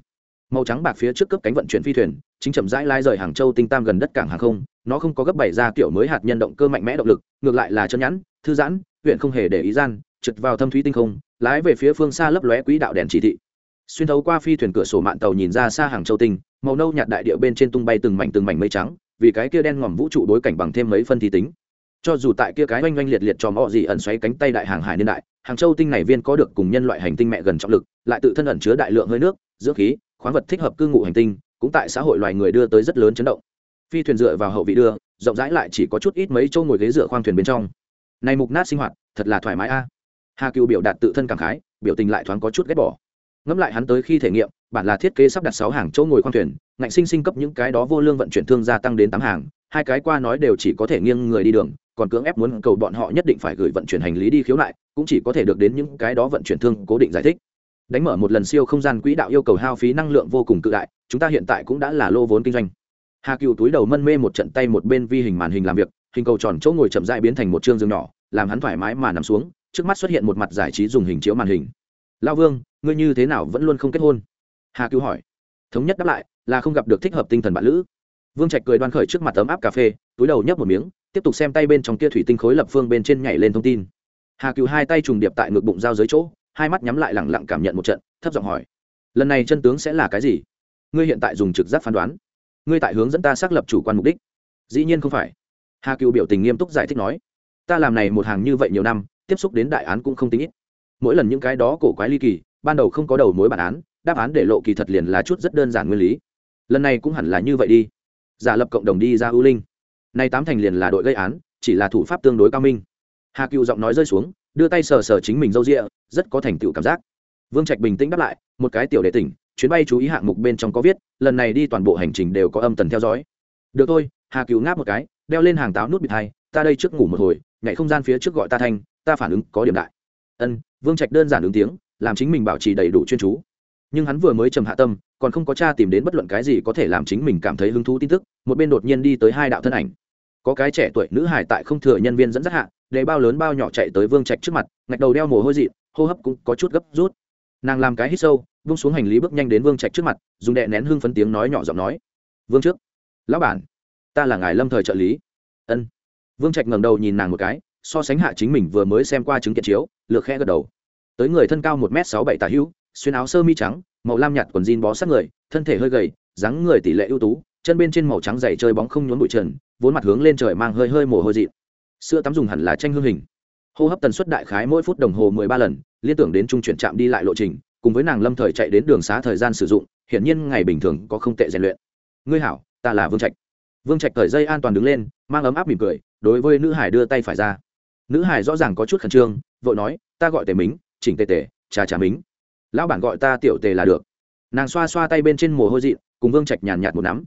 Màu trắng bạc phía trước cấp cánh vận chuyển phi thuyền, chính chậm rãi lai rời hàng châu tinh tam gần đất cảng hàng không, nó không có gấp bảy ra kiểu mới hạt nhân động cơ mạnh mẽ động lực, ngược lại là chân nhẵn, thư giãn, huyện không hề để ý gian, trượt vào thâm thúy tinh không, lái về phía phương xa lấp lóe quỹ đạo đèn chỉ thị. Xuyên thấu qua phi thuyền cửa sổ mạn tàu nhìn ra xa hàng châu tinh, màu nâu nhạt đại địa bên trên tung bay từng mảnh từng mảnh mây trắng, vì cái kia đen ngòm vũ trụ đối cảnh bằng thêm mấy phân thi tính. Cho dù tại kia cái oanh oanh liệt liệt tròm ọ gì ẩn xoáy cánh tay đại hàng hải niên đại hàng châu tinh này viên có được cùng nhân loại hành tinh mẹ gần trọng lực, lại tự thân ẩn chứa đại lượng hơi nước, dưỡng khí, khoáng vật thích hợp cư ngụ hành tinh, cũng tại xã hội loài người đưa tới rất lớn chấn động. Phi thuyền dựa vào hậu vị đưa, rộng rãi lại chỉ có chút ít mấy chỗ ngồi ghế dựa khoang thuyền bên trong. Này mục nát sinh hoạt, thật là thoải mái a. Hà cựu biểu đạt tự thân cảm khái, biểu tình lại thoáng có chút ghét bỏ. Ngẫm lại hắn tới khi thể nghiệm, bản là thiết kế sắp đặt sáu hàng chỗ ngồi khoang thuyền, ngạnh sinh sinh cấp những cái đó vô lương vận chuyển thương gia tăng đến tám hàng hai cái qua nói đều chỉ có thể nghiêng người đi đường, còn cưỡng ép muốn cầu bọn họ nhất định phải gửi vận chuyển hành lý đi khiếu nại, cũng chỉ có thể được đến những cái đó vận chuyển thương cố định giải thích. Đánh mở một lần siêu không gian quỹ đạo yêu cầu hao phí năng lượng vô cùng cự đại, chúng ta hiện tại cũng đã là lô vốn kinh doanh. Hà cựu túi đầu mân mê một trận tay một bên vi hình màn hình làm việc, hình cầu tròn chỗ ngồi chậm dại biến thành một chương giường nhỏ, làm hắn thoải mái mà nằm xuống, trước mắt xuất hiện một mặt giải trí dùng hình chiếu màn hình. Lao vương, ngươi như thế nào vẫn luôn không kết hôn? Hà cựu hỏi. Thống nhất đáp lại là không gặp được thích hợp tinh thần bạn lữ vương trạch cười đoan khởi trước mặt ấm áp cà phê, túi đầu nhấp một miếng, tiếp tục xem tay bên trong kia thủy tinh khối lập phương bên trên nhảy lên thông tin. Hà cựu hai tay trùng điệp tại ngực bụng giao dưới chỗ, hai mắt nhắm lại lẳng lặng cảm nhận một trận, thấp giọng hỏi, lần này chân tướng sẽ là cái gì? Ngươi hiện tại dùng trực giác phán đoán. Ngươi tại hướng dẫn ta xác lập chủ quan mục đích. Dĩ nhiên không phải. Hà cựu biểu tình nghiêm túc giải thích nói, ta làm này một hàng như vậy nhiều năm, tiếp xúc đến đại án cũng không tính ít. Mỗi lần những cái đó cổ quái ly kỳ, ban đầu không có đầu mối bản án, đáp án để lộ kỳ thật liền là chút rất đơn giản nguyên lý. Lần này cũng hẳn là như vậy đi giả lập cộng đồng đi ra ưu linh. Nay tám thành liền là đội gây án, chỉ là thủ pháp tương đối cao minh. Hà cựu giọng nói rơi xuống, đưa tay sờ sờ chính mình râu rịa, rất có thành tựu cảm giác. Vương trạch bình tĩnh đáp lại, một cái tiểu đệ tỉnh, chuyến bay chú ý hạng mục bên trong có viết, lần này đi toàn bộ hành trình đều có âm tần theo dõi. Được thôi, hà cựu ngáp một cái, đeo lên hàng táo nút bịt hai, ta đây trước ngủ một hồi, nhảy không gian phía trước gọi ta thanh, ta phản ứng có điểm đại. Ân, vương trạch đơn giản ứng tiếng, làm chính mình bảo trì đầy đủ chuyên chú nhưng hắn vừa mới trầm hạ tâm, còn không có cha tìm đến bất luận cái gì có thể làm chính mình cảm thấy hứng thú tin tức, một bên đột nhiên đi tới hai đạo thân ảnh. Có cái trẻ tuổi nữ hải tại không thừa nhân viên dẫn dắt hạ, để bao lớn bao nhỏ chạy tới vương trạch trước mặt, ngạch đầu đeo mồ hôi dị, hô hấp cũng có chút gấp rút. Nàng làm cái hít sâu, vung xuống hành lý bước nhanh đến vương trạch trước mặt, dùng đệ nén hương phấn tiếng nói nhỏ giọng nói, vương trước, lão bản, ta là ngài lâm thời trợ lý. Ân. Vương trạch ngẩng đầu nhìn nàng một cái, so sánh hạ chính mình vừa mới xem qua chứng kiện chiếu, lược khẽ gật đầu. Tới người thân cao một m sáu bảy tà hữu xuyên áo sơ mi trắng, màu lam nhạt quần jean bó sát người, thân thể hơi gầy, dáng người tỷ lệ ưu tú, chân bên trên màu trắng dày chơi bóng không nhốn bụi trần, vốn mặt hướng lên trời mang hơi hơi mồ hôi dị sữa tắm dùng hẳn là tranh hương hình. Hô hấp tần suất đại khái mỗi phút đồng hồ mười ba lần, liên tưởng đến trung chuyển trạm đi lại lộ trình, cùng với nàng lâm thời chạy đến đường xá thời gian sử dụng, hiển nhiên ngày bình thường có không tệ rèn luyện. Ngươi hảo, ta là vương trạch. Vương trạch thời dây an toàn đứng lên, mang ấm áp mỉm cười, đối với nữ hải đưa tay phải ra. Nữ hải rõ ràng có chút khẩn trương, vội nói, ta gọi tề mính, chỉnh tề tề trà trà mính lão bản gọi ta tiểu tề là được. Nàng xoa xoa tay bên trên mồ hôi dị cùng vương trạch nhàn nhạt một nắm.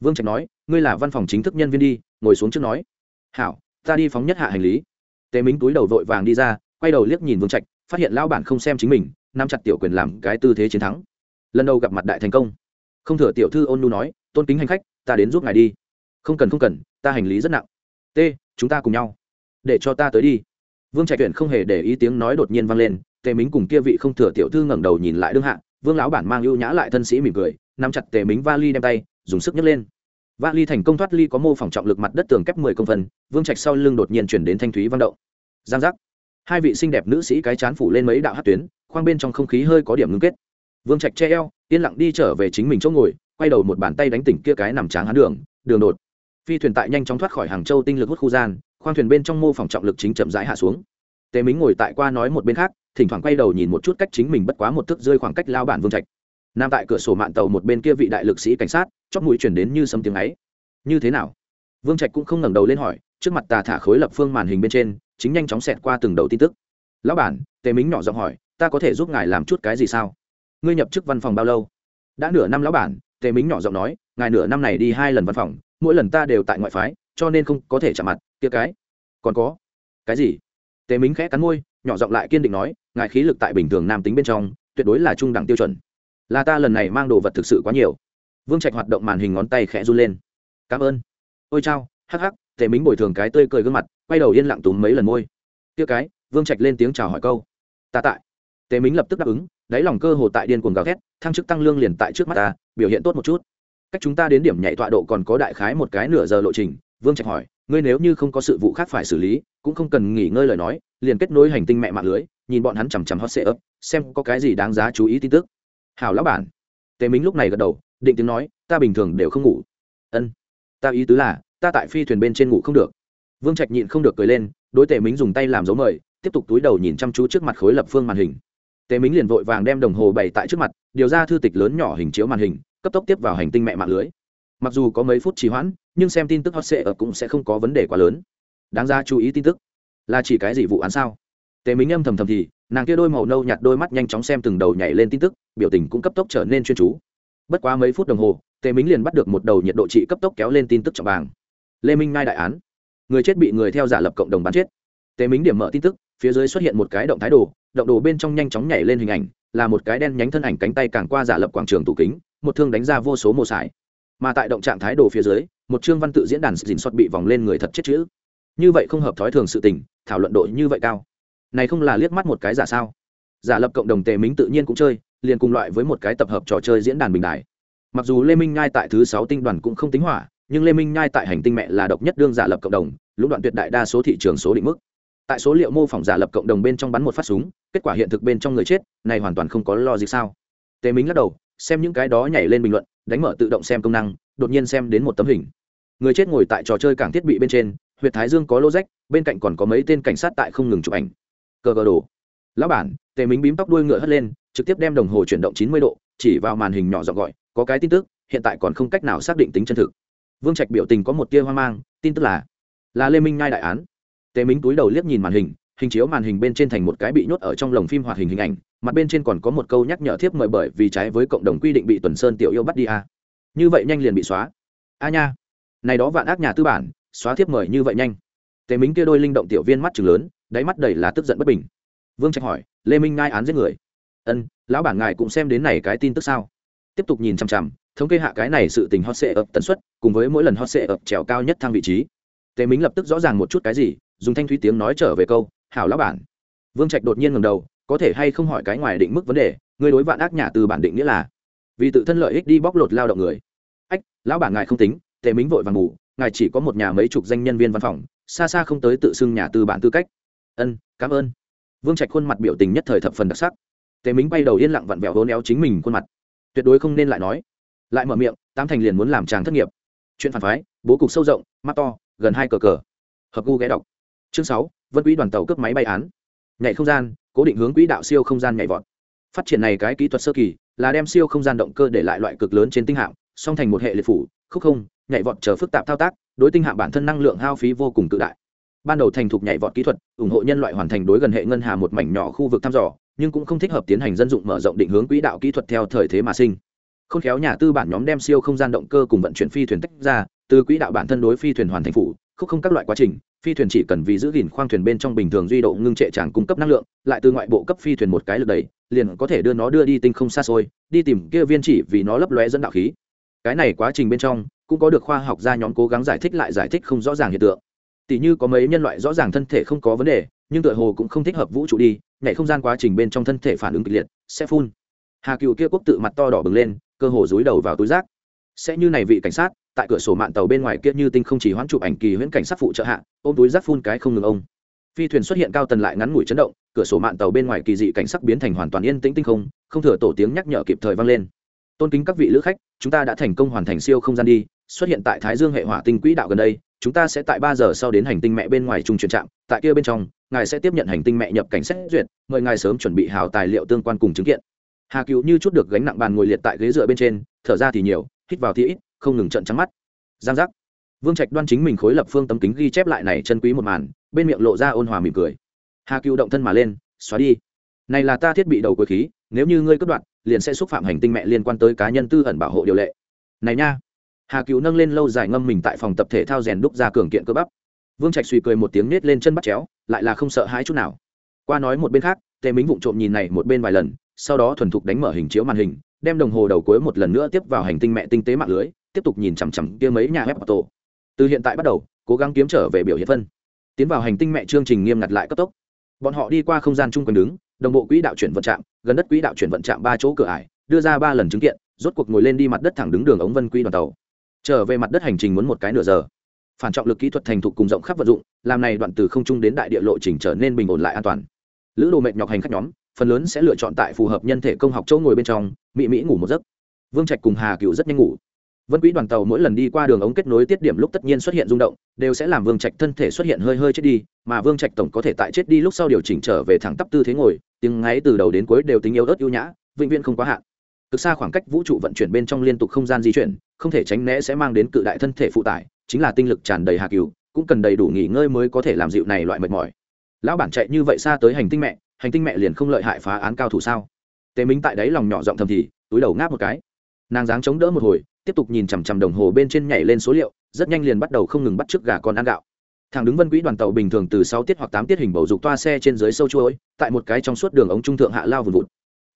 Vương trạch nói, ngươi là văn phòng chính thức nhân viên đi, ngồi xuống trước nói. Hảo, ta đi phóng nhất hạ hành lý. Tề minh túi đầu vội vàng đi ra, quay đầu liếc nhìn vương trạch, phát hiện lão bản không xem chính mình, nắm chặt tiểu quyền làm cái tư thế chiến thắng. Lần đầu gặp mặt đại thành công. Không thừa tiểu thư ôn nu nói, tôn kính hành khách, ta đến giúp ngài đi. Không cần không cần, ta hành lý rất nặng. T chúng ta cùng nhau. Để cho ta tới đi. Vương trạch tuyển không hề để ý tiếng nói đột nhiên vang lên tề mính cùng kia vị không thừa tiểu thư ngẩng đầu nhìn lại đương hạ, vương lão bản mang ưu nhã lại thân sĩ mỉm cười, nắm chặt tề mính vali đem tay, dùng sức nhấc lên. Vali thành công thoát ly có mô phỏng trọng lực mặt đất tường kép mười công phần, vương trạch sau lưng đột nhiên chuyển đến thanh thúy văn động. Giang giác. Hai vị xinh đẹp nữ sĩ cái chán phủ lên mấy đạo hát tuyến, khoang bên trong không khí hơi có điểm ngưng kết. Vương trạch che eo, yên lặng đi trở về chính mình chỗ ngồi, quay đầu một bàn tay đánh tỉnh kia cái nằm tráng hắn đường đường đột. Phi thuyền tại nhanh chóng thoát khỏi hàng châu tinh lực hút khu gian, khoang thuyền bên trong mô phỏng trọng lực chính chậm rãi hạ xuống. Tề mính ngồi tại qua nói một bên khác thỉnh thoảng quay đầu nhìn một chút cách chính mình bất quá một thước rơi khoảng cách lao bản vương trạch. Nam tại cửa sổ mạn tàu một bên kia vị đại lực sĩ cảnh sát chót mũi chuyển đến như sấm tiếng ấy. Như thế nào? Vương trạch cũng không ngẩng đầu lên hỏi, trước mặt tà thả khối lập phương màn hình bên trên, chính nhanh chóng xẹt qua từng đầu tin tức. Lão bản, tề mính nhỏ giọng hỏi, ta có thể giúp ngài làm chút cái gì sao? Ngươi nhập chức văn phòng bao lâu? Đã nửa năm lão bản, tề mính nhỏ giọng nói, ngài nửa năm này đi hai lần văn phòng, mỗi lần ta đều tại ngoại phái, cho nên không có thể chạm mặt. Kia cái? Còn có? Cái gì? Tề mính khẽ cắn môi, nhỏ giọng lại kiên định nói, ngài khí lực tại bình thường nam tính bên trong, tuyệt đối là trung đẳng tiêu chuẩn. Là ta lần này mang đồ vật thực sự quá nhiều. Vương trạch hoạt động màn hình ngón tay khẽ run lên. Cảm ơn. Ôi chao, hắc hắc. Tề mính bồi thường cái tươi cười gương mặt, quay đầu yên lặng túm mấy lần môi. Tiêu cái, vương trạch lên tiếng chào hỏi câu. Ta tại. Tề mính lập tức đáp ứng, đáy lòng cơ hồ tại điên cuồng gào thét, thăng chức tăng lương liền tại trước mắt ta, biểu hiện tốt một chút. Cách chúng ta đến điểm nhảy tọa độ còn có đại khái một cái nửa giờ lộ trình, vương trạch hỏi ngươi nếu như không có sự vụ khác phải xử lý, cũng không cần nghỉ ngơi lời nói, liền kết nối hành tinh mẹ mạng lưới, nhìn bọn hắn chằm chằm hot sệ ấp xem có cái gì đáng giá chú ý tin tức. Hảo lão bản. Tề mính lúc này gật đầu, định tiếng nói, ta bình thường đều không ngủ. Ân. Ta ý tứ là, ta tại phi thuyền bên trên ngủ không được. Vương trạch nhịn không được cười lên, đối tề mính dùng tay làm dấu mời, tiếp tục túi đầu nhìn chăm chú trước mặt khối lập phương màn hình. Tề mính liền vội vàng đem đồng hồ bày tại trước mặt, điều ra thư tịch lớn nhỏ hình chiếu màn hình, cấp tốc tiếp vào hành tinh mẹ mạng lưới. Mặc dù có mấy phút trì hoãn nhưng xem tin tức hot sệ ở cũng sẽ không có vấn đề quá lớn. Đáng ra chú ý tin tức. Là chỉ cái gì vụ án sao? Tề minh âm thầm thầm thì, nàng kia đôi màu nâu nhạt đôi mắt nhanh chóng xem từng đầu nhảy lên tin tức, biểu tình cũng cấp tốc trở nên chuyên chú. Bất quá mấy phút đồng hồ, tề minh liền bắt được một đầu nhiệt độ trị cấp tốc kéo lên tin tức trọng bảng. lê minh ngai đại án. Người chết bị người theo giả lập cộng đồng bắn chết. Tề minh điểm mở tin tức, phía dưới xuất hiện một cái động thái đồ, động đồ bên trong nhanh chóng nhảy lên hình ảnh, là một cái đen nhánh thân ảnh cánh tay càng qua giả lập quảng trường tủ kính, một thương đánh ra vô số mồ sải. Mà tại động trạng thái đồ phía dưới một chương văn tự diễn đàn dình xót bị vòng lên người thật chết chữ. Như vậy không hợp thói thường sự tình, thảo luận độ như vậy cao. Này không là liếc mắt một cái giả sao? Giả lập cộng đồng tề minh tự nhiên cũng chơi, liền cùng loại với một cái tập hợp trò chơi diễn đàn bình đại mặc dù lê minh nhai tại thứ sáu tinh đoàn cũng không tính hỏa, nhưng lê minh nhai tại hành tinh mẹ là độc nhất đương giả lập cộng đồng, lũng đoạn tuyệt đại đa số thị trường số định mức. Tại số liệu mô phỏng giả lập cộng đồng bên trong bắn một phát súng, kết quả hiện thực bên trong người chết, này hoàn toàn không có lo gì sao? Tề minh lắc đầu, xem những cái đó nhảy lên bình luận đánh mở tự động xem công năng, đột nhiên xem đến một tấm hình. Người chết ngồi tại trò chơi cảng thiết bị bên trên huyện thái dương có lô rách bên cạnh còn có mấy tên cảnh sát tại không ngừng chụp ảnh. Cờ cờ đồ. Lão bản, tề mính bím tóc đuôi ngựa hất lên, trực tiếp đem đồng hồ chuyển động chín mươi độ, chỉ vào màn hình nhỏ giọng gọi, có cái tin tức, hiện tại còn không cách nào xác định tính chân thực. Vương trạch biểu tình có một tia hoang mang, tin tức là là lê minh ngai đại án. Tề mính túi đầu liếc nhìn màn hình hình chiếu màn hình bên trên thành một cái bị nhốt ở trong lồng phim hoạt hình hình ảnh, mặt bên trên còn có một câu nhắc nhở thiếp mời bởi vì trái với cộng đồng quy định bị tuần sơn tiểu yêu bắt đi a à. như vậy nhanh liền bị xóa. A nha. Này đó vạn ác nhà tư bản, xóa thiếp mời như vậy nhanh. Tề mính kia đôi linh động tiểu viên mắt chừng lớn, đáy mắt đầy là tức giận bất bình. Vương trạch hỏi, lê minh ngai án giết người? Ân, lão bản ngài cũng xem đến này cái tin tức sao? Tiếp tục nhìn chằm chằm, thống kê hạ cái này sự tình hot sệ ập tần suất, cùng với mỗi lần hot sệ ập trèo cao nhất thang vị trí. Tề mính lập tức rõ ràng một chút cái gì dùng thanh thúy tiếng nói trở về câu, hảo lão bản. Vương trạch đột nhiên ngầm đầu, có thể hay không hỏi cái ngoài định mức vấn đề, người đối vạn ác nhà từ bản định nghĩa là? Vì tự thân lợi ích đi bóc lột lao động người. Ách, lão bản ngài không tính, tề mính vội vàng ngủ, ngài chỉ có một nhà mấy chục danh nhân viên văn phòng, xa xa không tới tự xưng nhà tư bản tư cách. Ân, cảm ơn. Vương trạch khuôn mặt biểu tình nhất thời thập phần đặc sắc. Tề mính bay đầu yên lặng vặn vẹo hôn éo chính mình khuôn mặt. Tuyệt đối không nên lại nói. Lại mở miệng, tám thành liền muốn làm chàng thất nghiệp. Chuyện phản phái, bố cục sâu rộng, mắt to, gần hai cờ cờ. Hợp gu ghé đọc chương sáu, vân quỹ đoàn tàu cướp máy bay án. Nhảy không gian, cố định hướng quỹ đạo siêu không gian nhảy vọt. Phát triển này cái kỹ thuật sơ kỳ, là đem siêu không gian động cơ để lại loại cực lớn trên tinh hạm, song thành một hệ liệt phủ, khúc không, nhảy vọt chờ phức tạp thao tác, đối tinh hạm bản thân năng lượng hao phí vô cùng cự đại. Ban đầu thành thục nhảy vọt kỹ thuật, ủng hộ nhân loại hoàn thành đối gần hệ ngân hà một mảnh nhỏ khu vực thăm dò, nhưng cũng không thích hợp tiến hành dân dụng mở rộng định hướng quỹ đạo kỹ thuật theo thời thế mà sinh. Không khéo nhà tư bản nhóm đem siêu không gian động cơ cùng vận chuyển phi thuyền tách ra, từ quỹ đạo bản thân đối phi thuyền hoàn thành phủ, khúc không các loại quá trình phi thuyền chỉ cần vì giữ gìn khoang thuyền bên trong bình thường duy độ ngưng trệ tràng cung cấp năng lượng, lại từ ngoại bộ cấp phi thuyền một cái lực đẩy, liền có thể đưa nó đưa đi tinh không xa xôi, đi tìm kia viên chỉ vì nó lấp lóe dẫn đạo khí. Cái này quá trình bên trong, cũng có được khoa học gia nhóm cố gắng giải thích lại giải thích không rõ ràng hiện tượng. Tỷ như có mấy nhân loại rõ ràng thân thể không có vấn đề, nhưng tựa hồ cũng không thích hợp vũ trụ đi, nhảy không gian quá trình bên trong thân thể phản ứng kịch liệt, sẽ phun. Hà cựu kia quốc tự mặt to đỏ bừng lên, cơ hồ dúi đầu vào túi rác. Sẽ như này vị cảnh sát tại cửa sổ mạn tàu bên ngoài kia như tinh không chỉ hoãn chụp ảnh kỳ huyễn cảnh sát phụ trợ hạ, ôm túi rác phun cái không ngừng ông. Phi thuyền xuất hiện cao tần lại ngắn ngủi chấn động, cửa sổ mạn tàu bên ngoài kỳ dị cảnh sắc biến thành hoàn toàn yên tĩnh tinh không không thừa tổ tiếng nhắc nhở kịp thời vang lên. Tôn kính các vị lữ khách, chúng ta đã thành công hoàn thành siêu không gian đi, xuất hiện tại thái dương hệ hỏa tinh quỹ đạo gần đây, chúng ta sẽ tại ba giờ sau đến hành tinh mẹ bên ngoài trung chuyển trạm, tại kia bên trong, ngài sẽ tiếp nhận hành tinh mẹ nhập cảnh xét duyệt, mời ngài sớm chuẩn bị hào tài liệu tương quan cùng chứng kiện. Hà cựu như chút được gánh nặng bàn ngồi liệt tại ghế dựa bên trên, thở ra thì nhiều, hít vào thì ít không ngừng trận trắng mắt. Giang giác. Vương trạch đoan chính mình khối lập phương tấm kính ghi chép lại này chân quý một màn, bên miệng lộ ra ôn hòa mỉm cười. Hà cựu động thân mà lên, xóa đi. Này là ta thiết bị đầu cuối khí, nếu như ngươi cất đoạn liền sẽ xúc phạm hành tinh mẹ liên quan tới cá nhân tư ẩn bảo hộ điều lệ. Này nha. Hà cựu nâng lên lâu dài ngâm mình tại phòng tập thể thao rèn đúc ra cường kiện cơ bắp. Vương trạch suy cười một tiếng nết lên chân bắt chéo, lại là không sợ hãi chút nào. Qua nói một bên khác, tề mính vụng trộm nhìn này một bên vài lần, sau đó thuần thục đánh mở hình chiếu màn hình, đem đồng hồ đầu cuối một lần nữa tiếp vào hành tinh mẹ tinh tế mạng lưới tiếp tục nhìn chằm chằm kia mấy nhà web tổ. Từ hiện tại bắt đầu, cố gắng kiếm trở về biểu hiện phân. Tiến vào hành tinh mẹ chương trình nghiêm ngặt lại cấp tốc. Bọn họ đi qua không gian chung quanh đứng, đồng bộ quỹ đạo chuyển vận trạm, gần đất quỹ đạo chuyển vận trạm ba chỗ cửa ải, đưa ra ba lần chứng kiện, rốt cuộc ngồi lên đi mặt đất thẳng đứng đường ống vân quy đoàn tàu. Trở về mặt đất hành trình muốn một cái nửa giờ. Phản trọng lực kỹ thuật thành thục cùng rộng khắp vận dụng, làm này đoạn từ không trung đến đại địa lộ trình trở nên bình ổn lại an toàn. Lữ đồ mệt nhọc hành khách nhóm, phần lớn sẽ lựa chọn tại phù hợp nhân thể công học chỗ ngồi bên trong mỹ mỹ ngủ một giấc. Vương trạch cùng hà cựu rất nhanh ngủ vân quỹ đoàn tàu mỗi lần đi qua đường ống kết nối tiết điểm lúc tất nhiên xuất hiện rung động, đều sẽ làm vương trạch thân thể xuất hiện hơi hơi chết đi, mà vương trạch tổng có thể tại chết đi lúc sau điều chỉnh trở về thẳng tắp tư thế ngồi, tiếng ngáy từ đầu đến cuối đều tính yếu ớt ưu nhã, vĩnh viễn không quá hạn. Cực xa khoảng cách vũ trụ vận chuyển bên trong liên tục không gian di chuyển, không thể tránh né sẽ mang đến cự đại thân thể phụ tải, chính là tinh lực tràn đầy hạ cừu, cũng cần đầy đủ nghỉ ngơi mới có thể làm dịu này loại mệt mỏi. Lão bản chạy như vậy xa tới hành tinh mẹ, hành tinh mẹ liền không lợi hại phá án cao thủ sao? Tề minh tại đấy lòng nhỏ giọng thầm thì, túi đầu ngáp một cái. Nàng dáng chống đỡ một hồi tiếp tục nhìn chằm chằm đồng hồ bên trên nhảy lên số liệu, rất nhanh liền bắt đầu không ngừng bắt trước gà con ăn gạo. Thằng đứng vân quỹ đoàn tàu bình thường từ sáu tiết hoặc tám tiết hình bầu dục toa xe trên dưới sâu chuối tại một cái trong suốt đường ống trung thượng hạ lao vùn vụt.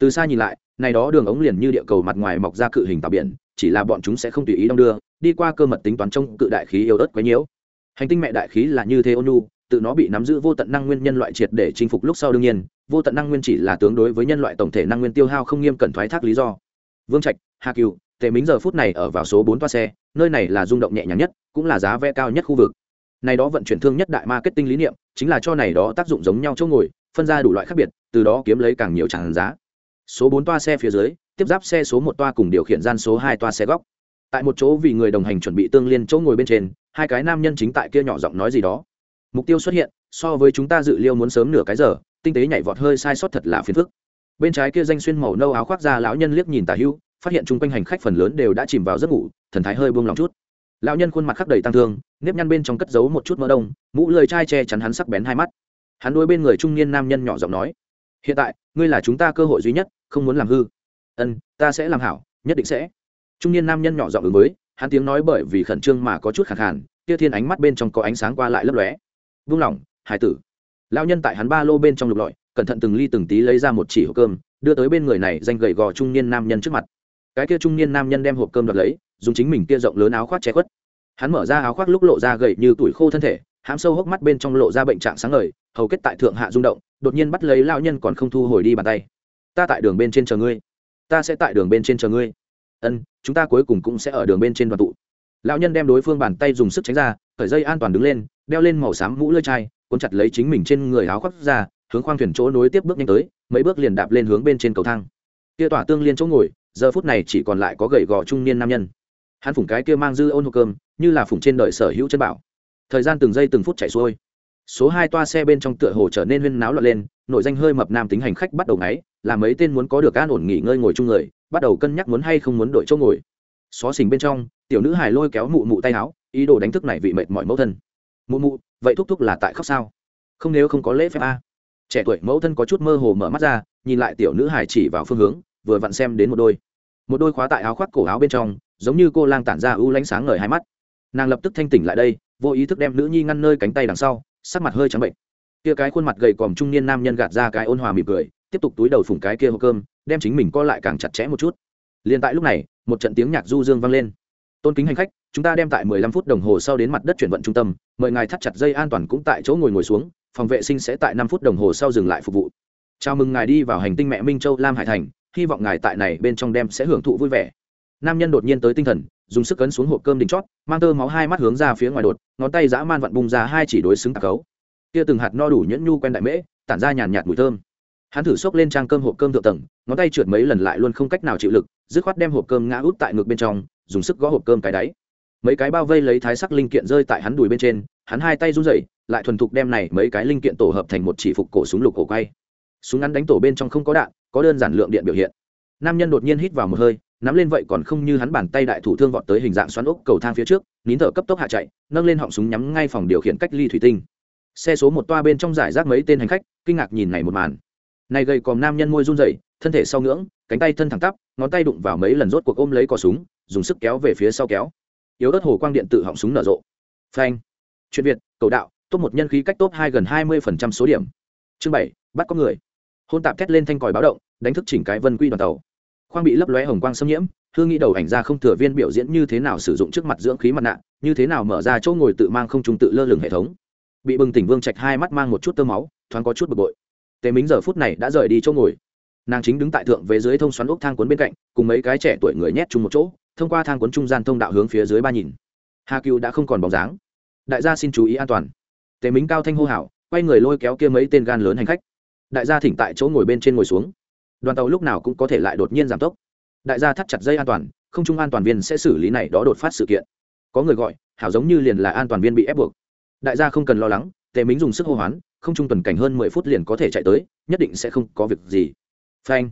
Từ xa nhìn lại, này đó đường ống liền như địa cầu mặt ngoài mọc ra cự hình tàu biển, chỉ là bọn chúng sẽ không tùy ý đong đưa, đi qua cơ mật tính toán trong cự đại khí yếu ớt quấy nhiễu. Hành tinh mẹ đại khí là như thế ônu tự nó bị nắm giữ vô tận năng nguyên nhân loại triệt để chinh phục lúc sau đương nhiên, vô tận năng nguyên chỉ là tướng đối với nhân loại tổng thể năng nguyên tiêu hao không nghiêm cẩn thoái thác lý do. Vương trạch, hà cừu tề mính giờ phút này ở vào số bốn toa xe, nơi này là rung động nhẹ nhàng nhất, cũng là giá vé cao nhất khu vực. Này đó vận chuyển thương nhất đại marketing lý niệm, chính là cho này đó tác dụng giống nhau chỗ ngồi, phân ra đủ loại khác biệt, từ đó kiếm lấy càng nhiều tràn giá. Số bốn toa xe phía dưới, tiếp giáp xe số một toa cùng điều khiển gian số hai toa xe góc. Tại một chỗ vì người đồng hành chuẩn bị tương liên chỗ ngồi bên trên, hai cái nam nhân chính tại kia nhỏ giọng nói gì đó. Mục tiêu xuất hiện, so với chúng ta dự liêu muốn sớm nửa cái giờ, tinh tế nhảy vọt hơi sai sót thật là phiền phức. Bên trái kia danh xuyên màu nâu áo khoác ra lão nhân liếc nhìn tà hưu phát hiện chung quanh hành khách phần lớn đều đã chìm vào giấc ngủ, thần thái hơi buông lòng chút. Lão nhân khuôn mặt khắc đầy tăng thương, nếp nhăn bên trong cất giấu một chút mỡ đông, mũ lời chai che chắn hắn sắc bén hai mắt. Hắn đôi bên người trung niên nam nhân nhỏ giọng nói, hiện tại, ngươi là chúng ta cơ hội duy nhất, không muốn làm hư. Ân, ta sẽ làm hảo, nhất định sẽ. Trung niên nam nhân nhỏ giọng ứng với, hắn tiếng nói bởi vì khẩn trương mà có chút khẳng hẳn kia thiên ánh mắt bên trong có ánh sáng qua lại lấp lóe. Vung lỏng, hải tử. Lão nhân tại hắn ba lô bên trong lục lọi, cẩn thận từng ly từng tí lấy ra một chỉ hộp cơm, đưa tới bên người này danh gầy gò trung niên nam nhân trước mặt cái kia trung niên nam nhân đem hộp cơm đoạt lấy, dùng chính mình kia rộng lớn áo khoác che khuất. Hắn mở ra áo khoác lúc lộ ra gầy như tuổi khô thân thể hãm sâu hốc mắt bên trong lộ ra bệnh trạng sáng ngời, hầu kết tại thượng hạ rung động, đột nhiên bắt lấy lao nhân còn không thu hồi đi bàn tay. Ta tại đường bên trên chờ ngươi. Ta sẽ tại đường bên trên chờ ngươi. Ân, chúng ta cuối cùng cũng sẽ ở đường bên trên đoàn tụ. Lão nhân đem đối phương bàn tay dùng sức tránh ra khởi dây an toàn đứng lên, đeo lên màu xám mũ lơi chai, cuốn chặt lấy chính mình trên người áo khoác ra, hướng khoang thuyền chỗ nối tiếp bước nhanh tới, mấy bước liền đạp lên hướng bên trên cầu thang. Kia tỏa tương liên chỗ ngồi giờ phút này chỉ còn lại có gầy gò trung niên nam nhân. Hắn phủng cái kia mang dư ôn hộp cơm, như là phủng trên đời sở hữu chân bảo. Thời gian từng giây từng phút chảy xuôi. Số hai toa xe bên trong tựa hồ trở nên huyên náo loạn lên, nội danh hơi mập nam tính hành khách bắt đầu ngáy, là mấy tên muốn có được an ổn nghỉ ngơi ngồi chung người, bắt đầu cân nhắc muốn hay không muốn đổi chỗ ngồi. Xó xỉnh bên trong, tiểu nữ hài lôi kéo mụ mụ tay áo, ý đồ đánh thức này vị mệt mỏi mẫu thân. Mụ mụ, vậy thúc thúc là tại khóc sao? Không, nếu không có lễ phép a. Trẻ tuổi mẫu thân có chút mơ hồ mở mắt ra, nhìn lại tiểu nữ hài chỉ vào phương hướng, vừa vặn xem đến một đôi một đôi khóa tại áo khoác cổ áo bên trong, giống như cô lang tản ra ưu lánh sáng ngời hai mắt. Nàng lập tức thanh tỉnh lại đây, vô ý thức đem nữ nhi ngăn nơi cánh tay đằng sau, sắc mặt hơi trắng bệnh. Kia cái khuôn mặt gầy còm trung niên nam nhân gạt ra cái ôn hòa mỉm cười, tiếp tục túi đầu phủng cái kia hộp cơm, đem chính mình co lại càng chặt chẽ một chút. Liền tại lúc này, một trận tiếng nhạc du dương vang lên. Tôn kính hành khách, chúng ta đem tại 15 phút đồng hồ sau đến mặt đất chuyển vận trung tâm, mời ngài thắt chặt dây an toàn cũng tại chỗ ngồi ngồi xuống, phòng vệ sinh sẽ tại 5 phút đồng hồ sau dừng lại phục vụ. Chào mừng ngài đi vào hành tinh mẹ minh châu, lam hải thành hy vọng ngài tại này bên trong đem sẽ hưởng thụ vui vẻ. Nam nhân đột nhiên tới tinh thần, dùng sức cấn xuống hộp cơm đỉnh chót, mang tơ máu hai mắt hướng ra phía ngoài đột, ngón tay dã man vặn bung ra hai chỉ đối xứng tạc cấu kia từng hạt no đủ nhẫn nhu quen đại mễ, tản ra nhàn nhạt mùi thơm. Hắn thử xốc lên trang cơm hộp cơm thượng tầng, ngón tay trượt mấy lần lại luôn không cách nào chịu lực, dứt khoát đem hộp cơm ngã út tại ngực bên trong, dùng sức gõ hộp cơm cái đáy. Mấy cái bao vây lấy thái sắc linh kiện rơi tại hắn đùi bên trên, hắn hai tay run rẩy, lại thuần thục đem này mấy cái linh kiện tổ hợp thành một chỉ phục cổ súng lục cổ quay. Súng ngắn đánh tổ bên trong không có đạn có đơn giản lượng điện biểu hiện. Nam nhân đột nhiên hít vào một hơi, nắm lên vậy còn không như hắn bàn tay đại thủ thương vọt tới hình dạng xoắn ốc cầu thang phía trước, nín thở cấp tốc hạ chạy, nâng lên họng súng nhắm ngay phòng điều khiển cách ly thủy tinh. Xe số một toa bên trong giải rác mấy tên hành khách, kinh ngạc nhìn này một màn. Này gầy còm nam nhân môi run rẩy, thân thể sau ngưỡng, cánh tay thân thẳng tắp, ngón tay đụng vào mấy lần rốt cuộc ôm lấy cò súng, dùng sức kéo về phía sau kéo. Yếu ớt hồ quang điện tự họng súng nở rộ. Phanh. Chuyện việt, cầu đạo, top một nhân khí cách top hai gần hai mươi phần trăm số điểm. Chương bảy, bắt có người hôn tạp thét lên thanh còi báo động, đánh thức chỉnh cái vân quy đoàn tàu. Khoang bị lấp lóe hồng quang xâm nhiễm hương nghĩ đầu ảnh ra không thừa viên biểu diễn như thế nào sử dụng trước mặt dưỡng khí mặt nạ, như thế nào mở ra chỗ ngồi tự mang không trung tự lơ lửng hệ thống. Bị bừng tỉnh vương trạch hai mắt mang một chút tơ máu, thoáng có chút bực bội. Tề mính giờ phút này đã rời đi chỗ ngồi. Nàng chính đứng tại thượng về dưới thông xoắn ốc thang cuốn bên cạnh, cùng mấy cái trẻ tuổi người nhét chung một chỗ, thông qua thang cuốn trung gian thông đạo hướng phía dưới ba nhìn. Hà cựu đã không còn bóng dáng. Đại gia xin chú ý an toàn. Tề mính cao thanh hô hào, quay người lôi kéo kia mấy tên gan lớn hành khách đại gia thỉnh tại chỗ ngồi bên trên ngồi xuống. Đoàn tàu lúc nào cũng có thể lại đột nhiên giảm tốc. Đại gia thắt chặt dây an toàn, không trung an toàn viên sẽ xử lý này đó đột phát sự kiện. Có người gọi, hảo giống như liền là an toàn viên bị ép buộc. Đại gia không cần lo lắng, tề mính dùng sức hô hoán, không trung tuần cảnh hơn mười phút liền có thể chạy tới, nhất định sẽ không có việc gì. Phanh.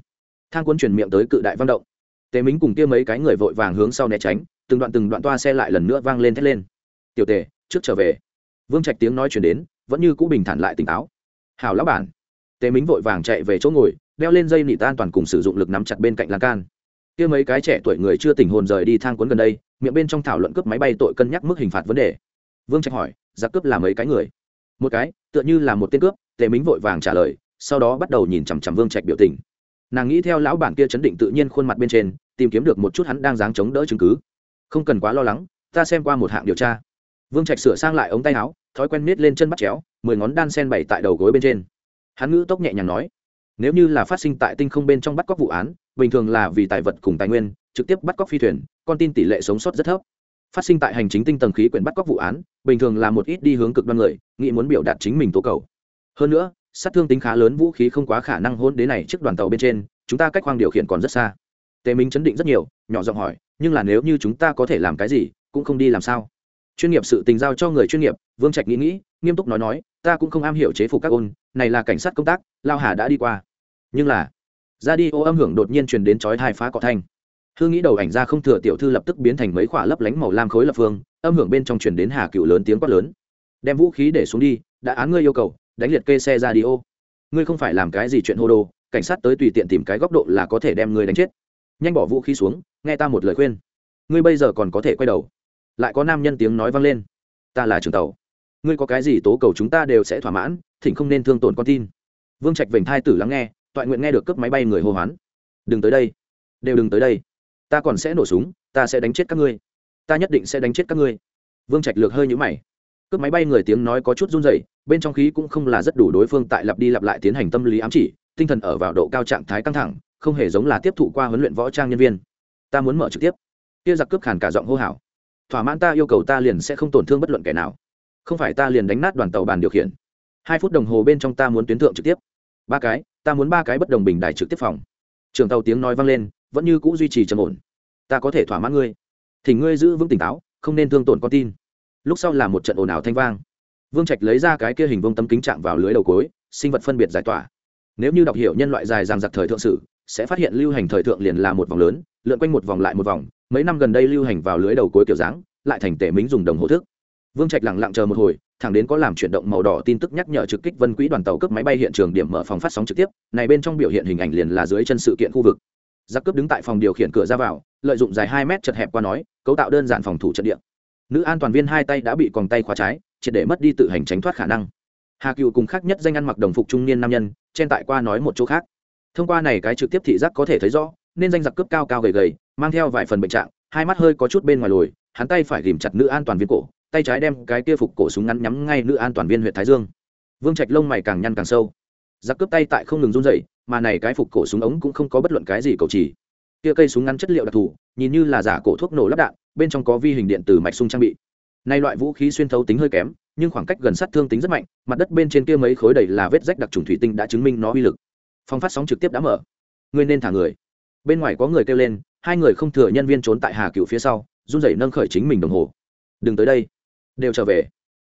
Thang quân chuyển miệng tới cự đại văn động. Tề mính cùng kia mấy cái người vội vàng hướng sau né tránh, từng đoạn từng đoạn toa xe lại lần nữa vang lên thét lên. Tiểu tề, trước trở về. Vương trạch tiếng nói chuyển đến, vẫn như cũ bình thản lại tỉnh táo. Hảo lão bản tề mính vội vàng chạy về chỗ ngồi, đeo lên dây nịt tan toàn cùng sử dụng lực nắm chặt bên cạnh lan can. Kia mấy cái trẻ tuổi người chưa tình hồn rời đi thang cuốn gần đây, miệng bên trong thảo luận cướp máy bay tội cân nhắc mức hình phạt vấn đề. Vương trạch hỏi, giặc cướp là mấy cái người? Một cái, tựa như là một tên cướp, tề mính vội vàng trả lời, sau đó bắt đầu nhìn chằm chằm vương trạch biểu tình. Nàng nghĩ theo lão bản kia chấn định tự nhiên khuôn mặt bên trên, tìm kiếm được một chút hắn đang dáng chống đỡ chứng cứ. Không cần quá lo lắng, ta xem qua một hạng điều tra. Vương trạch sửa sang lại ống tay áo, thói quen miết lên chân bắt chéo, mười ngón đan sen bày tại đầu gối bên trên hắn ngữ tốc nhẹ nhàng nói, nếu như là phát sinh tại tinh không bên trong bắt cóc vụ án, bình thường là vì tài vật cùng tài nguyên, trực tiếp bắt cóc phi thuyền, con tin tỷ lệ sống sót rất thấp. Phát sinh tại hành chính tinh tầng khí quyển bắt cóc vụ án, bình thường là một ít đi hướng cực đoan người, nghĩ muốn biểu đạt chính mình tố cầu. Hơn nữa, sát thương tính khá lớn vũ khí không quá khả năng hôn đến này trước đoàn tàu bên trên, chúng ta cách khoang điều khiển còn rất xa. Tề minh chấn định rất nhiều, nhỏ giọng hỏi, nhưng là nếu như chúng ta có thể làm cái gì, cũng không đi làm sao? Chuyên nghiệp sự tình giao cho người chuyên nghiệp, vương trạch nghĩ nghĩ, nghiêm túc nói nói, ta cũng không am hiểu chế phục các ôn này là cảnh sát công tác, lao hà đã đi qua. Nhưng là, ra đi, ô âm hưởng đột nhiên truyền đến chói hai phá cọ thanh. Hương nghĩ đầu ảnh ra không thừa tiểu thư lập tức biến thành mấy khỏa lấp lánh màu lam khối lập phương, âm hưởng bên trong truyền đến hà cựu lớn tiếng quát lớn. Đem vũ khí để xuống đi, đã án ngươi yêu cầu, đánh liệt kê xe ra đi ô. Ngươi không phải làm cái gì chuyện hô đồ, cảnh sát tới tùy tiện tìm cái góc độ là có thể đem ngươi đánh chết. Nhanh bỏ vũ khí xuống, nghe ta một lời khuyên. Ngươi bây giờ còn có thể quay đầu. Lại có nam nhân tiếng nói vang lên. Ta là trường tàu. Ngươi có cái gì tố cầu chúng ta đều sẽ thỏa mãn thỉnh không nên thương tổn con tin. Vương trạch vểnh thai tử lắng nghe, toại nguyện nghe được cướp máy bay người hô hoán. Đừng tới đây. Đều đừng tới đây. Ta còn sẽ nổ súng, ta sẽ đánh chết các ngươi. Ta nhất định sẽ đánh chết các ngươi. Vương trạch lược hơi nhũ mày. Cướp máy bay người tiếng nói có chút run rẩy, bên trong khí cũng không là rất đủ đối phương tại lặp đi lặp lại tiến hành tâm lý ám chỉ, tinh thần ở vào độ cao trạng thái căng thẳng, không hề giống là tiếp thụ qua huấn luyện võ trang nhân viên. Ta muốn mở trực tiếp. Kia giặc cướp khàn cả giọng hô hào. Thỏa mãn ta yêu cầu ta liền sẽ không tổn thương bất luận kẻ nào. Không phải ta liền đánh nát đoàn tàu bàn điều khiển hai phút đồng hồ bên trong ta muốn tuyến thượng trực tiếp. Ba cái, ta muốn ba cái bất đồng bình đài trực tiếp phòng. Trưởng tàu tiếng nói vang lên, vẫn như c ũ duy trì trầm ổn. Ta có thể thỏa mãn ngươi. Thì ngươi giữ vững tỉnh táo, không nên thương tổn con tin. Lúc sau là một trận ồn ào thanh vang. Vương trạch lấy ra cái kia hình vông tấm kính chạm vào lưới đầu cối, sinh vật phân biệt giải tỏa. Nếu như đọc hiểu nhân loại dài rằng giặc thời thượng sử, sẽ phát hiện lưu hành thời thượng liền là một vòng lớn, lượn quanh một vòng lại một vòng. Mấy năm gần đây lưu hành vào lưới đầu cuối kiểu dáng, lại thành tể mính dùng đồng hồ thức vương trạch lặng lặng chờ một hồi, thẳng đến có làm chuyển động màu đỏ tin tức nhắc nhở trực kích vân quỹ đoàn tàu cướp máy bay hiện trường điểm mở phòng phát sóng trực tiếp, này bên trong biểu hiện hình ảnh liền là dưới chân sự kiện khu vực. Giặc cướp đứng tại phòng điều khiển cửa ra vào, lợi dụng dài hai mét chật hẹp qua nói, cấu tạo đơn giản phòng thủ trận địa. Nữ an toàn viên hai tay đã bị còng tay khóa trái, triệt để mất đi tự hành tránh thoát khả năng. Hà cựu cùng khác nhất danh ăn mặc đồng phục trung niên nam nhân, chen tại qua nói một chỗ khác. Thông qua này cái trực tiếp thị giác có thể thấy rõ, nên danh giặc cướp cao cao gầy gầy, mang theo vài phần bệnh trạng, hai mắt hơi có chút bên ngoài lồi, hắn tay phải ghìm chặt nữ an toàn viên cổ tay trái đem cái kia phục cổ súng ngắn nhắm ngay nữ an toàn viên huyện thái dương. Vương trạch lông mày càng nhăn càng sâu. Giặc cướp tay tại không ngừng run dậy mà này cái phục cổ súng ống cũng không có bất luận cái gì cầu chỉ. kia cây súng ngắn chất liệu đặc thù, nhìn như là giả cổ thuốc nổ lắp đạn, bên trong có vi hình điện từ mạch sung trang bị. Nay loại vũ khí xuyên thấu tính hơi kém, nhưng khoảng cách gần sát thương tính rất mạnh, mặt đất bên trên kia mấy khối đầy là vết rách đặc trùng thủy tinh đã chứng minh nó uy lực. Phong phát sóng trực tiếp đã mở. Ngươi nên thả người. Bên ngoài có người kêu lên, hai người không thừa nhân viên trốn tại hà cựu phía sau, run rẩy nâng khởi chính mình đồng hồ. Đừng tới đây đều trở về.